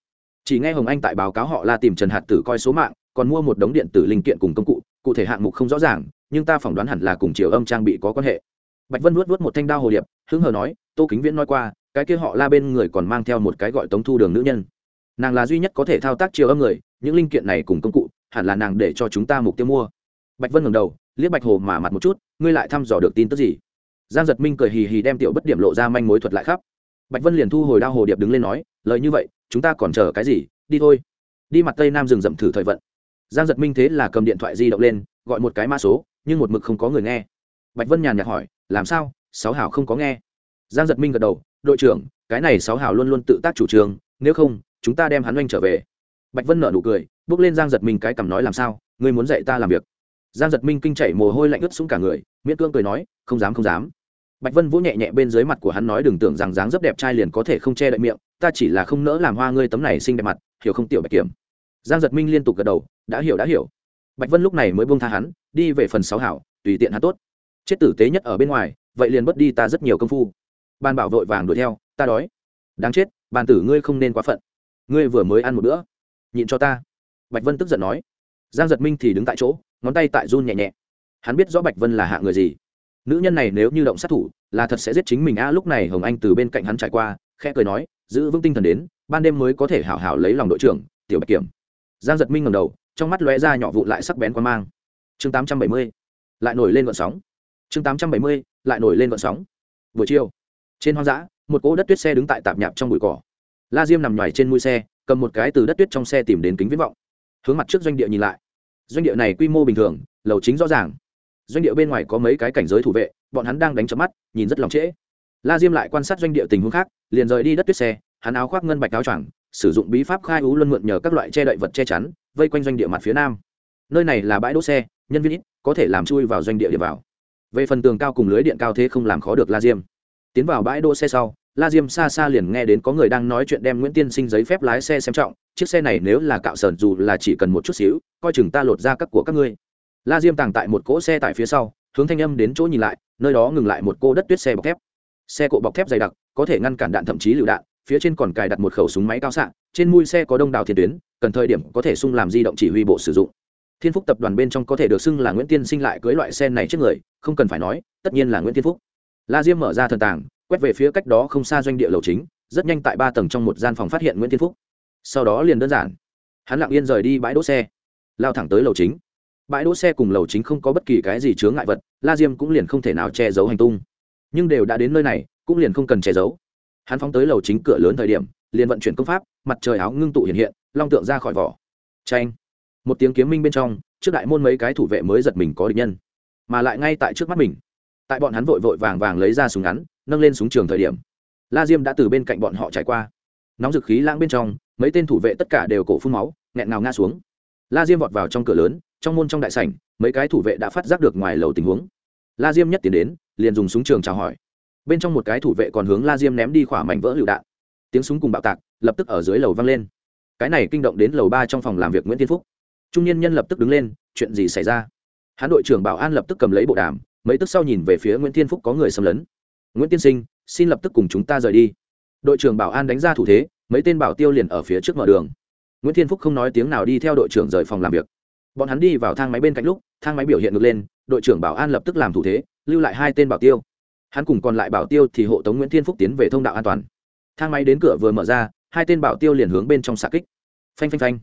chỉ nghe hồng anh tại báo cáo họ la tìm trần hạt tử coi số mạng, còn mua một đống điện tử linh kiện cùng công cụ cụ thể hạng mục không rõ ràng, nhưng ta phỏng đoán hẳn là cùng chiều âm trang bị có quan hệ. Bạch vân nuốt nuốt một thanh đao hồ điệp, hứng hờ nói, tô kính viễn nói qua, cái kia họ la bên người còn mang theo một cái gọi tống thu đường nữ nhân. Nàng là duy nhất có thể thao tác chiều âm người, những linh kiện này cùng công cụ, hẳn là nàng để cho chúng ta mục tiêu mua. Bạch vân ngẩng đầu, liếc bạch hồ mà mặt một chút, ngươi lại thăm dò được tin tức gì? Giang giật minh cười hì hì đem tiểu bất điểm lộ ra manh mối thuật lại khắp. Bạch vân liền thu hồi đao hồ điệp đứng lên nói, lời như vậy chúng ta còn chờ cái gì, đi thôi. Đi mặt tây nam rừng rậm thử thời vận. Giang giật minh thế là cầm điện thoại di động lên, gọi một cái mã số, nhưng một mực không có người nghe. Bạch vân nhàn nhạt hỏi, làm sao? Sáu hảo không có nghe. Giang giật minh gật đầu, đội trưởng, cái này sáu hảo luôn luôn tự tác chủ trương, nếu không, chúng ta đem hắn oanh trở về. Bạch vân nở nụ cười, bước lên giang giật minh cái cầm nói, làm sao? Ngươi muốn dạy ta làm việc? Giang giật minh kinh chảy mồ hôi lạnh ướt xuống cả người, miễn cưỡng cười nói, không dám không dám. Bạch vân vỗ nhẹ nhẹ bên dưới mặt của hắn nói, đừng tưởng rằng dáng dấp đẹp trai liền có thể không che đậy miệng ta chỉ là không nỡ làm hoa ngươi tấm này xinh đẹp mặt, hiểu không, tiểu bạch kiểm? Giang giật minh liên tục gật đầu, đã hiểu đã hiểu. Bạch vân lúc này mới buông tha hắn, đi về phần sáu hảo, tùy tiện hắn tốt. Chết tử tế nhất ở bên ngoài, vậy liền mất đi ta rất nhiều công phu. Ban bảo vội vàng đuổi theo, ta đói. Đáng chết, bàn tử ngươi không nên quá phận. Ngươi vừa mới ăn một bữa. Nhịn cho ta. Bạch vân tức giận nói. Giang giật minh thì đứng tại chỗ, ngón tay tại run nhẹ nhẹ. Hắn biết rõ bạch vân là hạ người gì. Nữ nhân này nếu như động sát thủ, là thật sẽ giết chính mình. A, lúc này hồng anh từ bên cạnh hắn trải qua, khẽ cười nói giữ vững tinh thần đến, ban đêm mới có thể hảo hảo lấy lòng đội trưởng, tiểu bạch kiểm. Giang giật minh ngầm đầu, trong mắt lóe ra nhỏ vụ lại sắc bén quan mang. Chương tám trăm bảy mươi, lại nổi lên vận sóng. Chương tám trăm bảy mươi, lại nổi lên vận sóng. Buổi chiều, trên hoang dã, một cỗ đất tuyết xe đứng tại tạp nhạp trong bụi cỏ. La diêm nằm ngoài trên mũi xe, cầm một cái từ đất tuyết trong xe tìm đến kính viễn vọng. Hướng mặt trước doanh địa nhìn lại. Doanh địa này quy mô bình thường, lầu chính rõ ràng. Doanh địa bên ngoài có mấy cái cảnh giới thủ vệ, bọn hắn đang đánh chấm mắt, nhìn rất lòng trễ la diêm lại quan sát doanh địa tình huống khác, liền rời đi đất tuyết xe, hắn áo khoác ngân bạch áo choàng, sử dụng bí pháp khai ú luân mượn nhờ các loại che đậy vật che chắn, vây quanh doanh địa mặt phía nam. Nơi này là bãi đỗ xe, nhân viên ít, có thể làm chui vào doanh địa đi vào. Về phần tường cao cùng lưới điện cao thế không làm khó được la diêm. Tiến vào bãi đỗ xe sau, la diêm xa xa liền nghe đến có người đang nói chuyện đem nguyễn tiên sinh giấy phép lái xe xem trọng, chiếc xe này nếu là cạo sờn dù là chỉ cần một chút xíu, coi chừng ta lột ra các của các ngươi. La diêm tàng tại một cỗ xe tại phía sau, hướng thanh âm đến chỗ nhìn lại, nơi đó ngừng lại một cô đất tuyết xe bọc thép xe cộ bọc thép dày đặc, có thể ngăn cản đạn thậm chí lựu đạn, phía trên còn cài đặt một khẩu súng máy cao xạ, trên mui xe có đông đảo thiên tuyến, cần thời điểm có thể sung làm di động chỉ huy bộ sử dụng. Thiên phúc tập đoàn bên trong có thể được xưng là nguyễn tiên sinh lại cưới loại xe này trước người, không cần phải nói, tất nhiên là nguyễn tiên phúc. La diêm mở ra thần tàng, quét về phía cách đó không xa doanh địa lầu chính, rất nhanh tại ba tầng trong một gian phòng phát hiện nguyễn tiên phúc. Sau đó liền đơn giản. Hắn lặng yên rời đi bãi đỗ xe, lao thẳng tới lầu chính. Bãi đỗ xe cùng lầu chính không có bất kỳ cái gì chướng ngại vật, la diêm cũng liền không thể nào che giấu hành tung nhưng đều đã đến nơi này, cũng liền không cần che giấu. Hắn phóng tới lầu chính cửa lớn thời điểm, liền vận chuyển công pháp, mặt trời áo ngưng tụ hiện hiện, long tượng ra khỏi vỏ. Tranh một tiếng kiếm minh bên trong, trước đại môn mấy cái thủ vệ mới giật mình có địch nhân. Mà lại ngay tại trước mắt mình, tại bọn hắn vội vội vàng vàng lấy ra súng ngắn, nâng lên súng trường thời điểm. La diêm đã từ bên cạnh bọn họ trải qua. Nóng dực khí lãng bên trong, mấy tên thủ vệ tất cả đều cổ phun máu, nghẹn ngào ngã xuống. La diêm vọt vào trong cửa lớn, trong môn trong đại sảnh, mấy cái thủ vệ đã phát giác được ngoài lầu tình huống la diêm nhất tiến đến, liền dùng súng trường chào hỏi. Bên trong một cái thủ vệ còn hướng la diêm ném đi khỏa mảnh vỡ lựu đạn. Tiếng súng cùng bạo tạc lập tức ở dưới lầu vang lên. Cái này kinh động đến lầu ba trong phòng làm việc nguyễn tiên phúc. Trung niên nhân lập tức đứng lên, chuyện gì xảy ra? Hắn đội trưởng bảo an lập tức cầm lấy bộ đàm, mấy tức sau nhìn về phía nguyễn tiên phúc có người xâm lấn. Nguyễn tiên sinh, xin lập tức cùng chúng ta rời đi. Đội trưởng bảo an đánh ra thủ thế, mấy tên bảo tiêu liền ở phía trước mở đường. Nguyễn thiên phúc không nói tiếng nào đi theo đội trưởng rời phòng làm việc. Bọn hắn đi vào thang máy bên cạnh lúc, thang máy biểu hiện ngược lên đội trưởng bảo an lập tức làm thủ thế, lưu lại hai tên bảo tiêu. Hắn cùng còn lại bảo tiêu thì hộ tống nguyễn thiên phúc tiến về thông đạo an toàn. Thang máy đến cửa vừa mở ra, hai tên bảo tiêu liền hướng bên trong xạ kích. Phanh phanh phanh.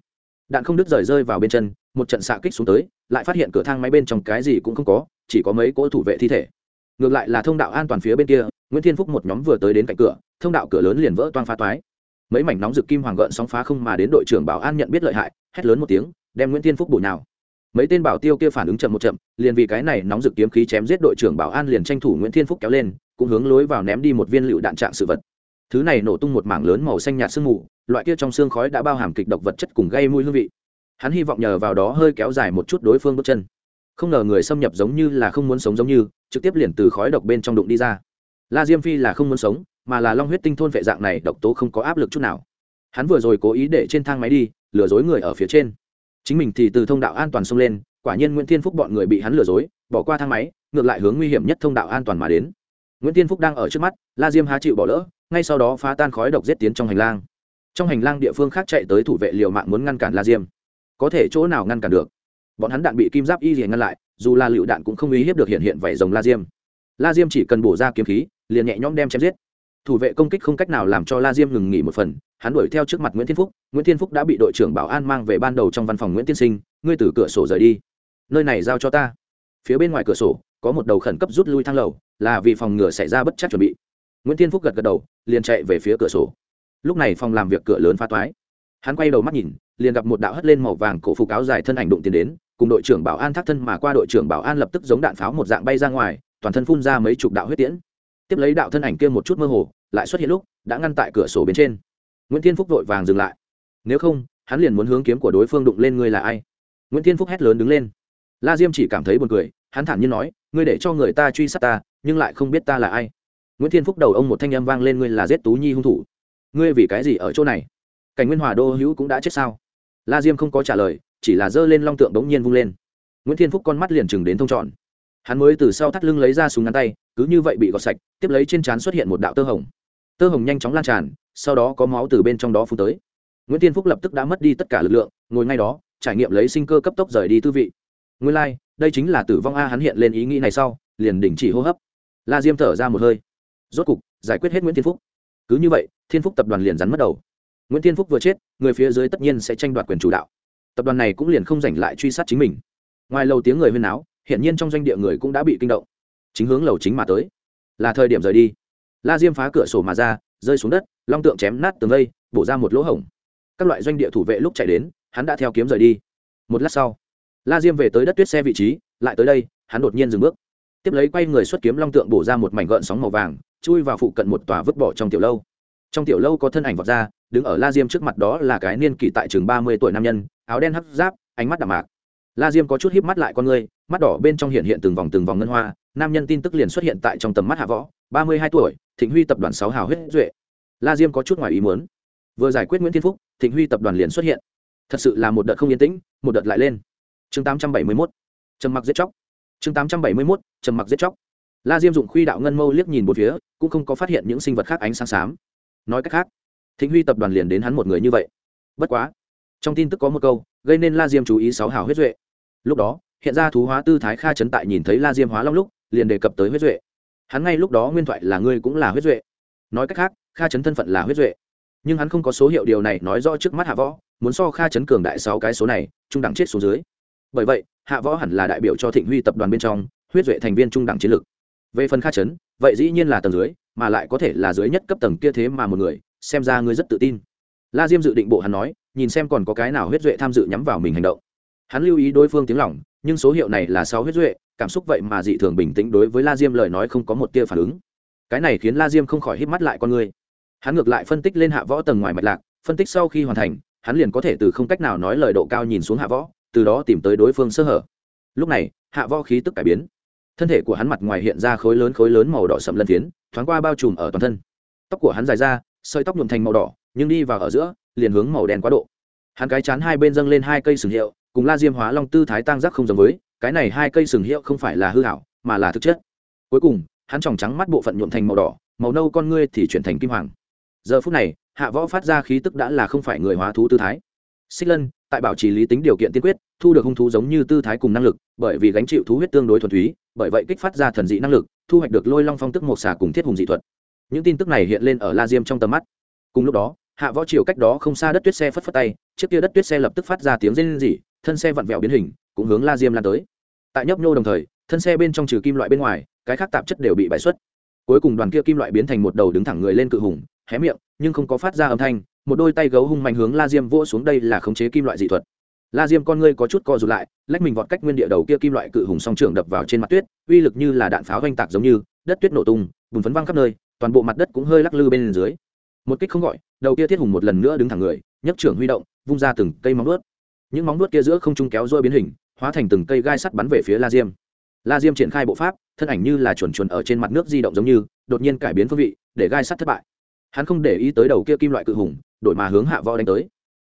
Đạn không đứt rời rơi vào bên chân, một trận xạ kích xuống tới, lại phát hiện cửa thang máy bên trong cái gì cũng không có, chỉ có mấy cỗ thủ vệ thi thể. Ngược lại là thông đạo an toàn phía bên kia, nguyễn thiên phúc một nhóm vừa tới đến cạnh cửa, thông đạo cửa lớn liền vỡ toang phá toái. Mấy mảnh nóng rực kim hoàng gợn sóng phá không mà đến đội trưởng bảo an nhận biết lợi hại, hét lớn một tiếng, đem nguyễn thiên phúc bổ nào mấy tên bảo tiêu kia phản ứng chậm một chậm, liền vì cái này nóng rực kiếm khí chém giết đội trưởng bảo an liền tranh thủ nguyễn thiên phúc kéo lên, cũng hướng lối vào ném đi một viên lựu đạn trạng sự vật. Thứ này nổ tung một mảng lớn màu xanh nhạt sương mù, loại kia trong xương khói đã bao hàm kịch độc vật chất cùng gây mùi hương vị. Hắn hy vọng nhờ vào đó hơi kéo dài một chút đối phương bước chân. Không ngờ người xâm nhập giống như là không muốn sống giống như, trực tiếp liền từ khói độc bên trong đụng đi ra. La diêm phi là không muốn sống, mà là long huyết tinh thôn vệ dạng này độc tố không có áp lực chút nào. Hắn vừa rồi cố ý để trên thang máy đi, lừa dối người ở phía trên chính mình thì từ thông đạo an toàn xông lên, quả nhiên nguyễn thiên phúc bọn người bị hắn lừa dối, bỏ qua thang máy, ngược lại hướng nguy hiểm nhất thông đạo an toàn mà đến. Nguyễn thiên phúc đang ở trước mắt, la diêm há chịu bỏ lỡ, ngay sau đó phá tan khói độc giết tiến trong hành lang. Trong hành lang địa phương khác chạy tới thủ vệ liều mạng muốn ngăn cản la diêm. Có thể chỗ nào ngăn cản được? Bọn hắn đạn bị kim giáp y liền ngăn lại, dù là lựu đạn cũng không uy hiếp được hiện hiện vảy rồng la diêm. La diêm chỉ cần bổ ra kiếm khí, liền nhẹ nhõm đem chém giết thủ vệ công kích không cách nào làm cho la diêm ngừng nghỉ một phần, hắn đuổi theo trước mặt nguyễn thiên phúc. Nguyễn thiên phúc đã bị đội trưởng bảo an mang về ban đầu trong văn phòng nguyễn tiên sinh, ngươi từ cửa sổ rời đi. Nơi này giao cho ta. Phía bên ngoài cửa sổ, có một đầu khẩn cấp rút lui thang lầu, là vì phòng ngừa xảy ra bất chắc chuẩn bị. Nguyễn thiên phúc gật gật đầu, liền chạy về phía cửa sổ. Lúc này phòng làm việc cửa lớn phá toái. Hắn quay đầu mắt nhìn, liền gặp một đạo hất lên màu vàng cổ phục áo dài thân ảnh đụng tiền đến, cùng đội trưởng bảo an thác thân mà qua đội trưởng bảo an lập tức giống đạn pháo một dạng bay ra ngoài, toàn thân phun ra mấy chục đạo huyết tiễn. Tiếp lấy đạo thân ảnh kia một chút mơ hồ lại xuất hiện lúc, đã ngăn tại cửa sổ bên trên. Nguyễn thiên phúc vội vàng dừng lại. Nếu không, hắn liền muốn hướng kiếm của đối phương đụng lên ngươi là ai? Nguyễn thiên phúc hét lớn đứng lên. La diêm chỉ cảm thấy buồn cười, hắn thản nhiên nói, ngươi để cho người ta truy sát ta, nhưng lại không biết ta là ai. Nguyễn thiên phúc đầu ông một thanh âm vang lên, ngươi là giết tú nhi hung thủ. Ngươi vì cái gì ở chỗ này? Cảnh nguyên hòa đô hữu cũng đã chết sao? La diêm không có trả lời, chỉ là giơ lên long tượng đống nhiên vung lên. Nguyễn thiên phúc con mắt liền chừng đến thông trọn. Hắn mới từ sau thắt lưng lấy ra súng ngắn tay, cứ như vậy bị gọt sạch, tiếp lấy trên trán xuất hiện một đạo tơ hồng tơ hồng nhanh chóng lan tràn sau đó có máu từ bên trong đó phun tới. Nguyễn thiên phúc lập tức đã mất đi tất cả lực lượng ngồi ngay đó trải nghiệm lấy sinh cơ cấp tốc rời đi tư vị. Nguyên lai、like, đây chính là tử vong a hắn hiện lên ý nghĩ này sau liền đình chỉ hô hấp. La diêm thở ra một hơi. Rốt cục giải quyết hết nguyễn thiên phúc. Cứ như vậy thiên phúc tập đoàn liền rắn mất đầu. Nguyễn thiên phúc vừa chết người phía dưới tất nhiên sẽ tranh đoạt quyền chủ đạo. Tập đoàn này cũng liền không giành lại truy sát chính mình. Ngoài lầu tiếng người huyên náo hiện nhiên trong doanh địa người cũng đã bị kinh động. Chính hướng lầu chính mà tới. Là thời điểm rời đi la diêm phá cửa sổ mà ra, rơi xuống đất, long tượng chém nát tường vây, bổ ra một lỗ hổng. Các loại doanh địa thủ vệ lúc chạy đến, hắn đã theo kiếm rời đi. Một lát sau, la diêm về tới đất tuyết xe vị trí, lại tới đây, hắn đột nhiên dừng bước. Tiếp lấy quay người xuất kiếm long tượng bổ ra một mảnh gợn sóng màu vàng, chui vào phụ cận một tòa vứt bỏ trong tiểu lâu. Trong tiểu lâu có thân ảnh vọt ra, đứng ở la diêm trước mặt đó là cái niên kỷ tại trường ba mươi tuổi nam nhân, áo đen hấp giáp, ánh mắt đạm mạc. La diêm có chút híp mắt lại con người, mắt đỏ bên trong hiện hiện từng vòng từng vòng ngân hoa, nam nhân tin tức liền xuất hiện tại trong tầm mắt hạ võ ba mươi hai tuổi, thịnh huy tập đoàn sáu hào huyết duệ. La diêm có chút ngoài ý muốn. Vừa giải quyết nguyễn thiên phúc, thịnh huy tập đoàn liền xuất hiện. Thật sự là một đợt không yên tĩnh, một đợt lại lên. Chương tám trăm bảy mươi mốt. Trầm mặc giết chóc. Chương tám trăm bảy mươi mốt. Trầm mặc giết chóc. La diêm dụng khuy đạo ngân mâu liếc nhìn một phía, cũng không có phát hiện những sinh vật khác ánh sáng xám. Nói cách khác, thịnh huy tập đoàn liền đến hắn một người như vậy. Bất quá, trong tin tức có một câu, gây nên la diêm chú ý sáu hào huyết duệ. Lúc đó, hiện ra thú hóa tư thái kha trấn tại nhìn thấy la diêm hóa long lúc, liền đề cập tới huyết duệ hắn ngay lúc đó nguyên thoại là ngươi cũng là huyết duệ. Nói cách khác, kha chấn thân phận là huyết duệ. Nhưng hắn không có số hiệu điều này nói rõ trước mắt hạ võ, muốn so kha chấn cường đại sáu cái số này, trung đẳng chết số dưới. Bởi vậy, hạ võ hẳn là đại biểu cho thịnh huy tập đoàn bên trong, huyết duệ thành viên trung đẳng chiến lược. Về phần kha chấn, vậy dĩ nhiên là tầng dưới, mà lại có thể là dưới nhất cấp tầng kia thế mà một người, xem ra ngươi rất tự tin. La diêm dự định bộ hắn nói, nhìn xem còn có cái nào huyết duệ tham dự nhắm vào mình hành động. Hắn lưu ý đối phương tiếng lỏng nhưng số hiệu này là sáu huyết duệ cảm xúc vậy mà dị thường bình tĩnh đối với la diêm lời nói không có một tia phản ứng. Cái này khiến la diêm không khỏi hít mắt lại con người. Hắn ngược lại phân tích lên hạ võ tầng ngoài mạch lạc, phân tích sau khi hoàn thành, hắn liền có thể từ không cách nào nói lời độ cao nhìn xuống hạ võ, từ đó tìm tới đối phương sơ hở. Lúc này, hạ võ khí tức cải biến. Thân thể của hắn mặt ngoài hiện ra khối lớn khối lớn màu đỏ sậm lân phiến, thoáng qua bao trùm ở toàn thân. Tóc của hắn dài ra, sợi tóc nhuộm thành màu đỏ, nhưng đi vào ở giữa, liền hướng màu đen quá độ. Hắn cái chán hai bên dâng lên hai cây sừng hiệu cùng la diêm hóa long tư thái tăng giác không giống với, cái này hai cây sừng hiệu không phải là hư hảo, mà là thực chất. Cuối cùng, hắn tròng trắng mắt bộ phận nhuộm thành màu đỏ, màu nâu con ngươi thì chuyển thành kim hoàng. Giờ phút này, hạ võ phát ra khí tức đã là không phải người hóa thú tư thái. Xích lân, tại bảo trì lý tính điều kiện tiên quyết, thu được hung thú giống như tư thái cùng năng lực, bởi vì gánh chịu thú huyết tương đối thuần túy, bởi vậy kích phát ra thần dị năng lực, thu hoạch được lôi long phong tức một xà cùng thiết hùng dị thuật. Những tin tức này hiện lên ở la diêm trong tầm mắt. Cùng lúc đó, hạ võ triều cách đó không xa đất tuyết xe phất phất tay chiếc kia đất tuyết xe lập tức phát ra tiếng rên rỉ thân xe vặn vẹo biến hình, cũng hướng la diêm lan tới. Tại nhấp nhô đồng thời, thân xe bên trong trừ kim loại bên ngoài, cái khác tạp chất đều bị bãi xuất. Cuối cùng đoàn kia kim loại biến thành một đầu đứng thẳng người lên cự hùng, hé miệng, nhưng không có phát ra âm thanh, một đôi tay gấu hung mạnh hướng la diêm vỗ xuống đây là khống chế kim loại dị thuật. La diêm con ngươi có chút co rụt lại, lách mình vọt cách nguyên địa đầu kia kim loại cự hùng song trưởng đập vào trên mặt tuyết, uy lực như là đạn pháo oanh tạc giống như, đất tuyết nổ tung, bùn phấn văng khắp nơi, toàn bộ mặt đất cũng hơi lắc lư bên dưới. Một kích không gọi, đầu kia thiết hùng một lần nữa đứng thẳng người, nhấc trưởng huy động, vung ra từng cây móng ướt những móng nuốt kia giữa không trung kéo rôi biến hình, hóa thành từng cây gai sắt bắn về phía la diêm. La diêm triển khai bộ pháp, thân ảnh như là chuồn chuồn ở trên mặt nước di động giống như, đột nhiên cải biến phương vị, để gai sắt thất bại. Hắn không để ý tới đầu kia kim loại cự hùng, đổi mà hướng hạ võ đánh tới.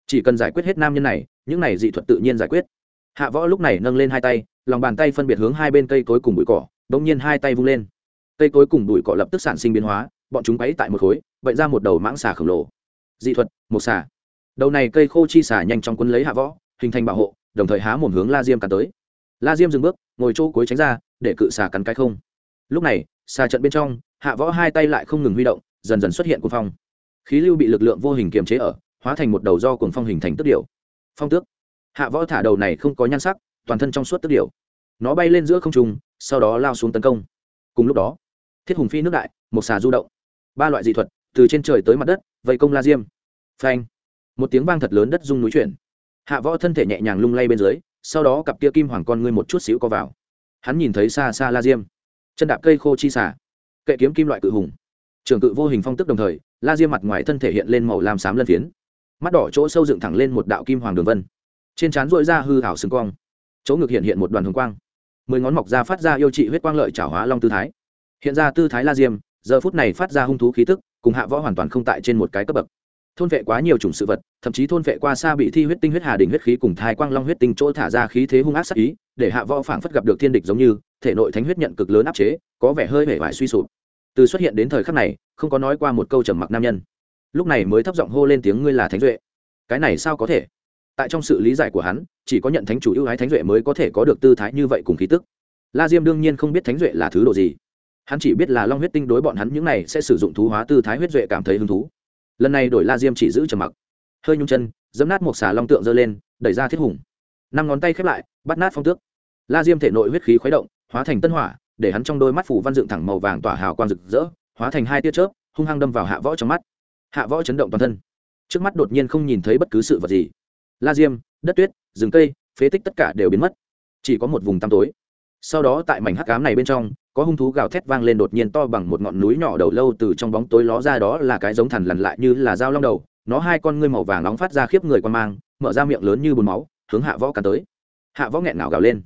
Chỉ cần giải quyết hết nam nhân này, những này dị thuật tự nhiên giải quyết. Hạ võ lúc này nâng lên hai tay, lòng bàn tay phân biệt hướng hai bên cây cối cùng bụi cỏ bỗng nhiên hai tay vung lên. Cây cối cùng bụi cỏ lập tức sản sinh biến hóa, bọn chúng quấy tại một khối vậy ra một đầu mãng xà khổng lồ. Dị thuật, một xà. Đầu này cây khô chi xà nhanh chóng quấn lấy hạ võ hình thành bảo hộ, đồng thời há một hướng la diêm cắn tới. La diêm dừng bước, ngồi chỗ cuối tránh ra, để cự xà cắn cái không. Lúc này, xà trận bên trong, hạ võ hai tay lại không ngừng huy động, dần dần xuất hiện cuồng phong. Khí lưu bị lực lượng vô hình kiềm chế ở, hóa thành một đầu do cuồng phong hình thành tức điệu phong tước. Hạ võ thả đầu này không có nhan sắc, toàn thân trong suốt tức điệu nó bay lên giữa không trung, sau đó lao xuống tấn công. Cùng lúc đó, thiết hùng phi nước đại, một xà du động. Ba loại dị thuật, từ trên trời tới mặt đất, vây công la diêm. Phanh. Một tiếng vang thật lớn đất rung núi chuyển hạ võ thân thể nhẹ nhàng lung lay bên dưới, sau đó cặp kia kim hoàng con ngươi một chút xíu co vào. Hắn nhìn thấy xa xa la diêm. Chân đạp cây khô chi xả kệ kiếm kim loại cự hùng. Trường cự vô hình phong tức đồng thời, la diêm mặt ngoài thân thể hiện lên màu làm xám lân phiến. Mắt đỏ chỗ sâu dựng thẳng lên một đạo kim hoàng đường vân. Trên trán dội ra hư hảo sừng cong. Chỗ ngực hiện hiện một đoàn hồng quang. Mười ngón mọc ra phát ra yêu trị huyết quang lợi trảo hóa long tư thái. Hiện ra tư thái la diêm, giờ phút này phát ra hung thú khí tức, cùng hạ võ hoàn toàn không tại trên một cái cấp bậc thôn vệ quá nhiều chủng sự vật, thậm chí thôn vệ qua xa bị thi huyết tinh huyết hà đình huyết khí cùng thai quang long huyết tinh chỗ thả ra khí thế hung ác sắc ý, để hạ võ phảng phất gặp được thiên địch giống như, thể nội thánh huyết nhận cực lớn áp chế, có vẻ hơi hể vải suy sụp. Từ xuất hiện đến thời khắc này, không có nói qua một câu trầm mặc nam nhân. Lúc này mới thấp giọng hô lên tiếng ngươi là thánh duệ. Cái này sao có thể? Tại trong sự lý giải của hắn, chỉ có nhận thánh chủ ưu ái thánh duệ mới có thể có được tư thái như vậy cùng khí tức. La diêm đương nhiên không biết thánh duệ là thứ đồ gì. Hắn chỉ biết là long huyết tinh đối bọn hắn những này sẽ sử dụng thú hóa tư thái huyết duệ cảm thấy hứng thú lần này đổi la diêm chỉ giữ trầm mặc. Hơi nhung chân dẫm nát một xà long tượng giơ lên, đẩy ra thiết hùng. Năm ngón tay khép lại, bắt nát phong tước. La diêm thể nội huyết khí khuấy động, hóa thành tân hỏa, để hắn trong đôi mắt phủ văn dựng thẳng màu vàng tỏa hào quang rực rỡ, hóa thành hai tia chớp, hung hăng đâm vào hạ võ trong mắt. Hạ võ chấn động toàn thân. Trước mắt đột nhiên không nhìn thấy bất cứ sự vật gì. La diêm, đất tuyết, rừng cây, phế tích tất cả đều biến mất. Chỉ có một vùng tăm tối. Sau đó tại mảnh hắc cám này bên trong có hung thú gào thét vang lên đột nhiên to bằng một ngọn núi nhỏ đầu lâu từ trong bóng tối ló ra đó là cái giống thằn lằn lại như là dao long đầu, nó hai con ngươi màu vàng nóng phát ra khiếp người quan mang, mở ra miệng lớn như bùn máu, hướng hạ võ cắn tới. Hạ võ nghẹn ngào gào lên.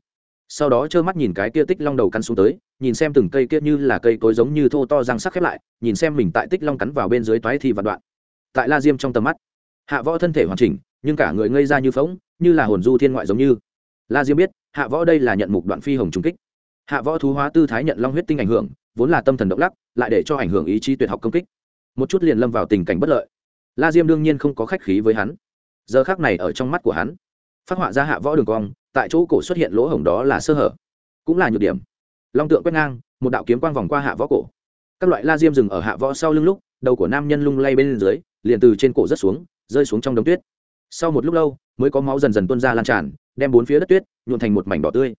Sau đó trơ mắt nhìn cái kia tích long đầu cắn xuống tới, nhìn xem từng cây kia như là cây cối giống như thô to răng sắc khép lại, nhìn xem mình tại tích long cắn vào bên dưới toái thì vạn đoạn. Tại la diêm trong tầm mắt, hạ võ thân thể hoàn chỉnh, nhưng cả người ngây ra như phóng như là hồn du thiên ngoại giống như. La diêm biết, hạ võ đây là nhận mục đoạn phi hồng trung kích hạ võ thú hóa tư thái nhận long huyết tinh ảnh hưởng, vốn là tâm thần động lắc, lại để cho ảnh hưởng ý chí tuyệt học công kích. Một chút liền lâm vào tình cảnh bất lợi. La diêm đương nhiên không có khách khí với hắn. Giờ khác này ở trong mắt của hắn, phát họa ra hạ võ đường cong, tại chỗ cổ xuất hiện lỗ hổng đó là sơ hở. Cũng là nhược điểm. Long tượng quét ngang, một đạo kiếm quang vòng qua hạ võ cổ. Các loại la diêm dừng ở hạ võ sau lưng lúc, đầu của nam nhân lung lay bên dưới, liền từ trên cổ rớt xuống, rơi xuống trong đống tuyết. Sau một lúc lâu, mới có máu dần dần tuôn ra lan tràn, đem bốn phía đất tuyết nhuộn thành một mảnh đỏ tươi.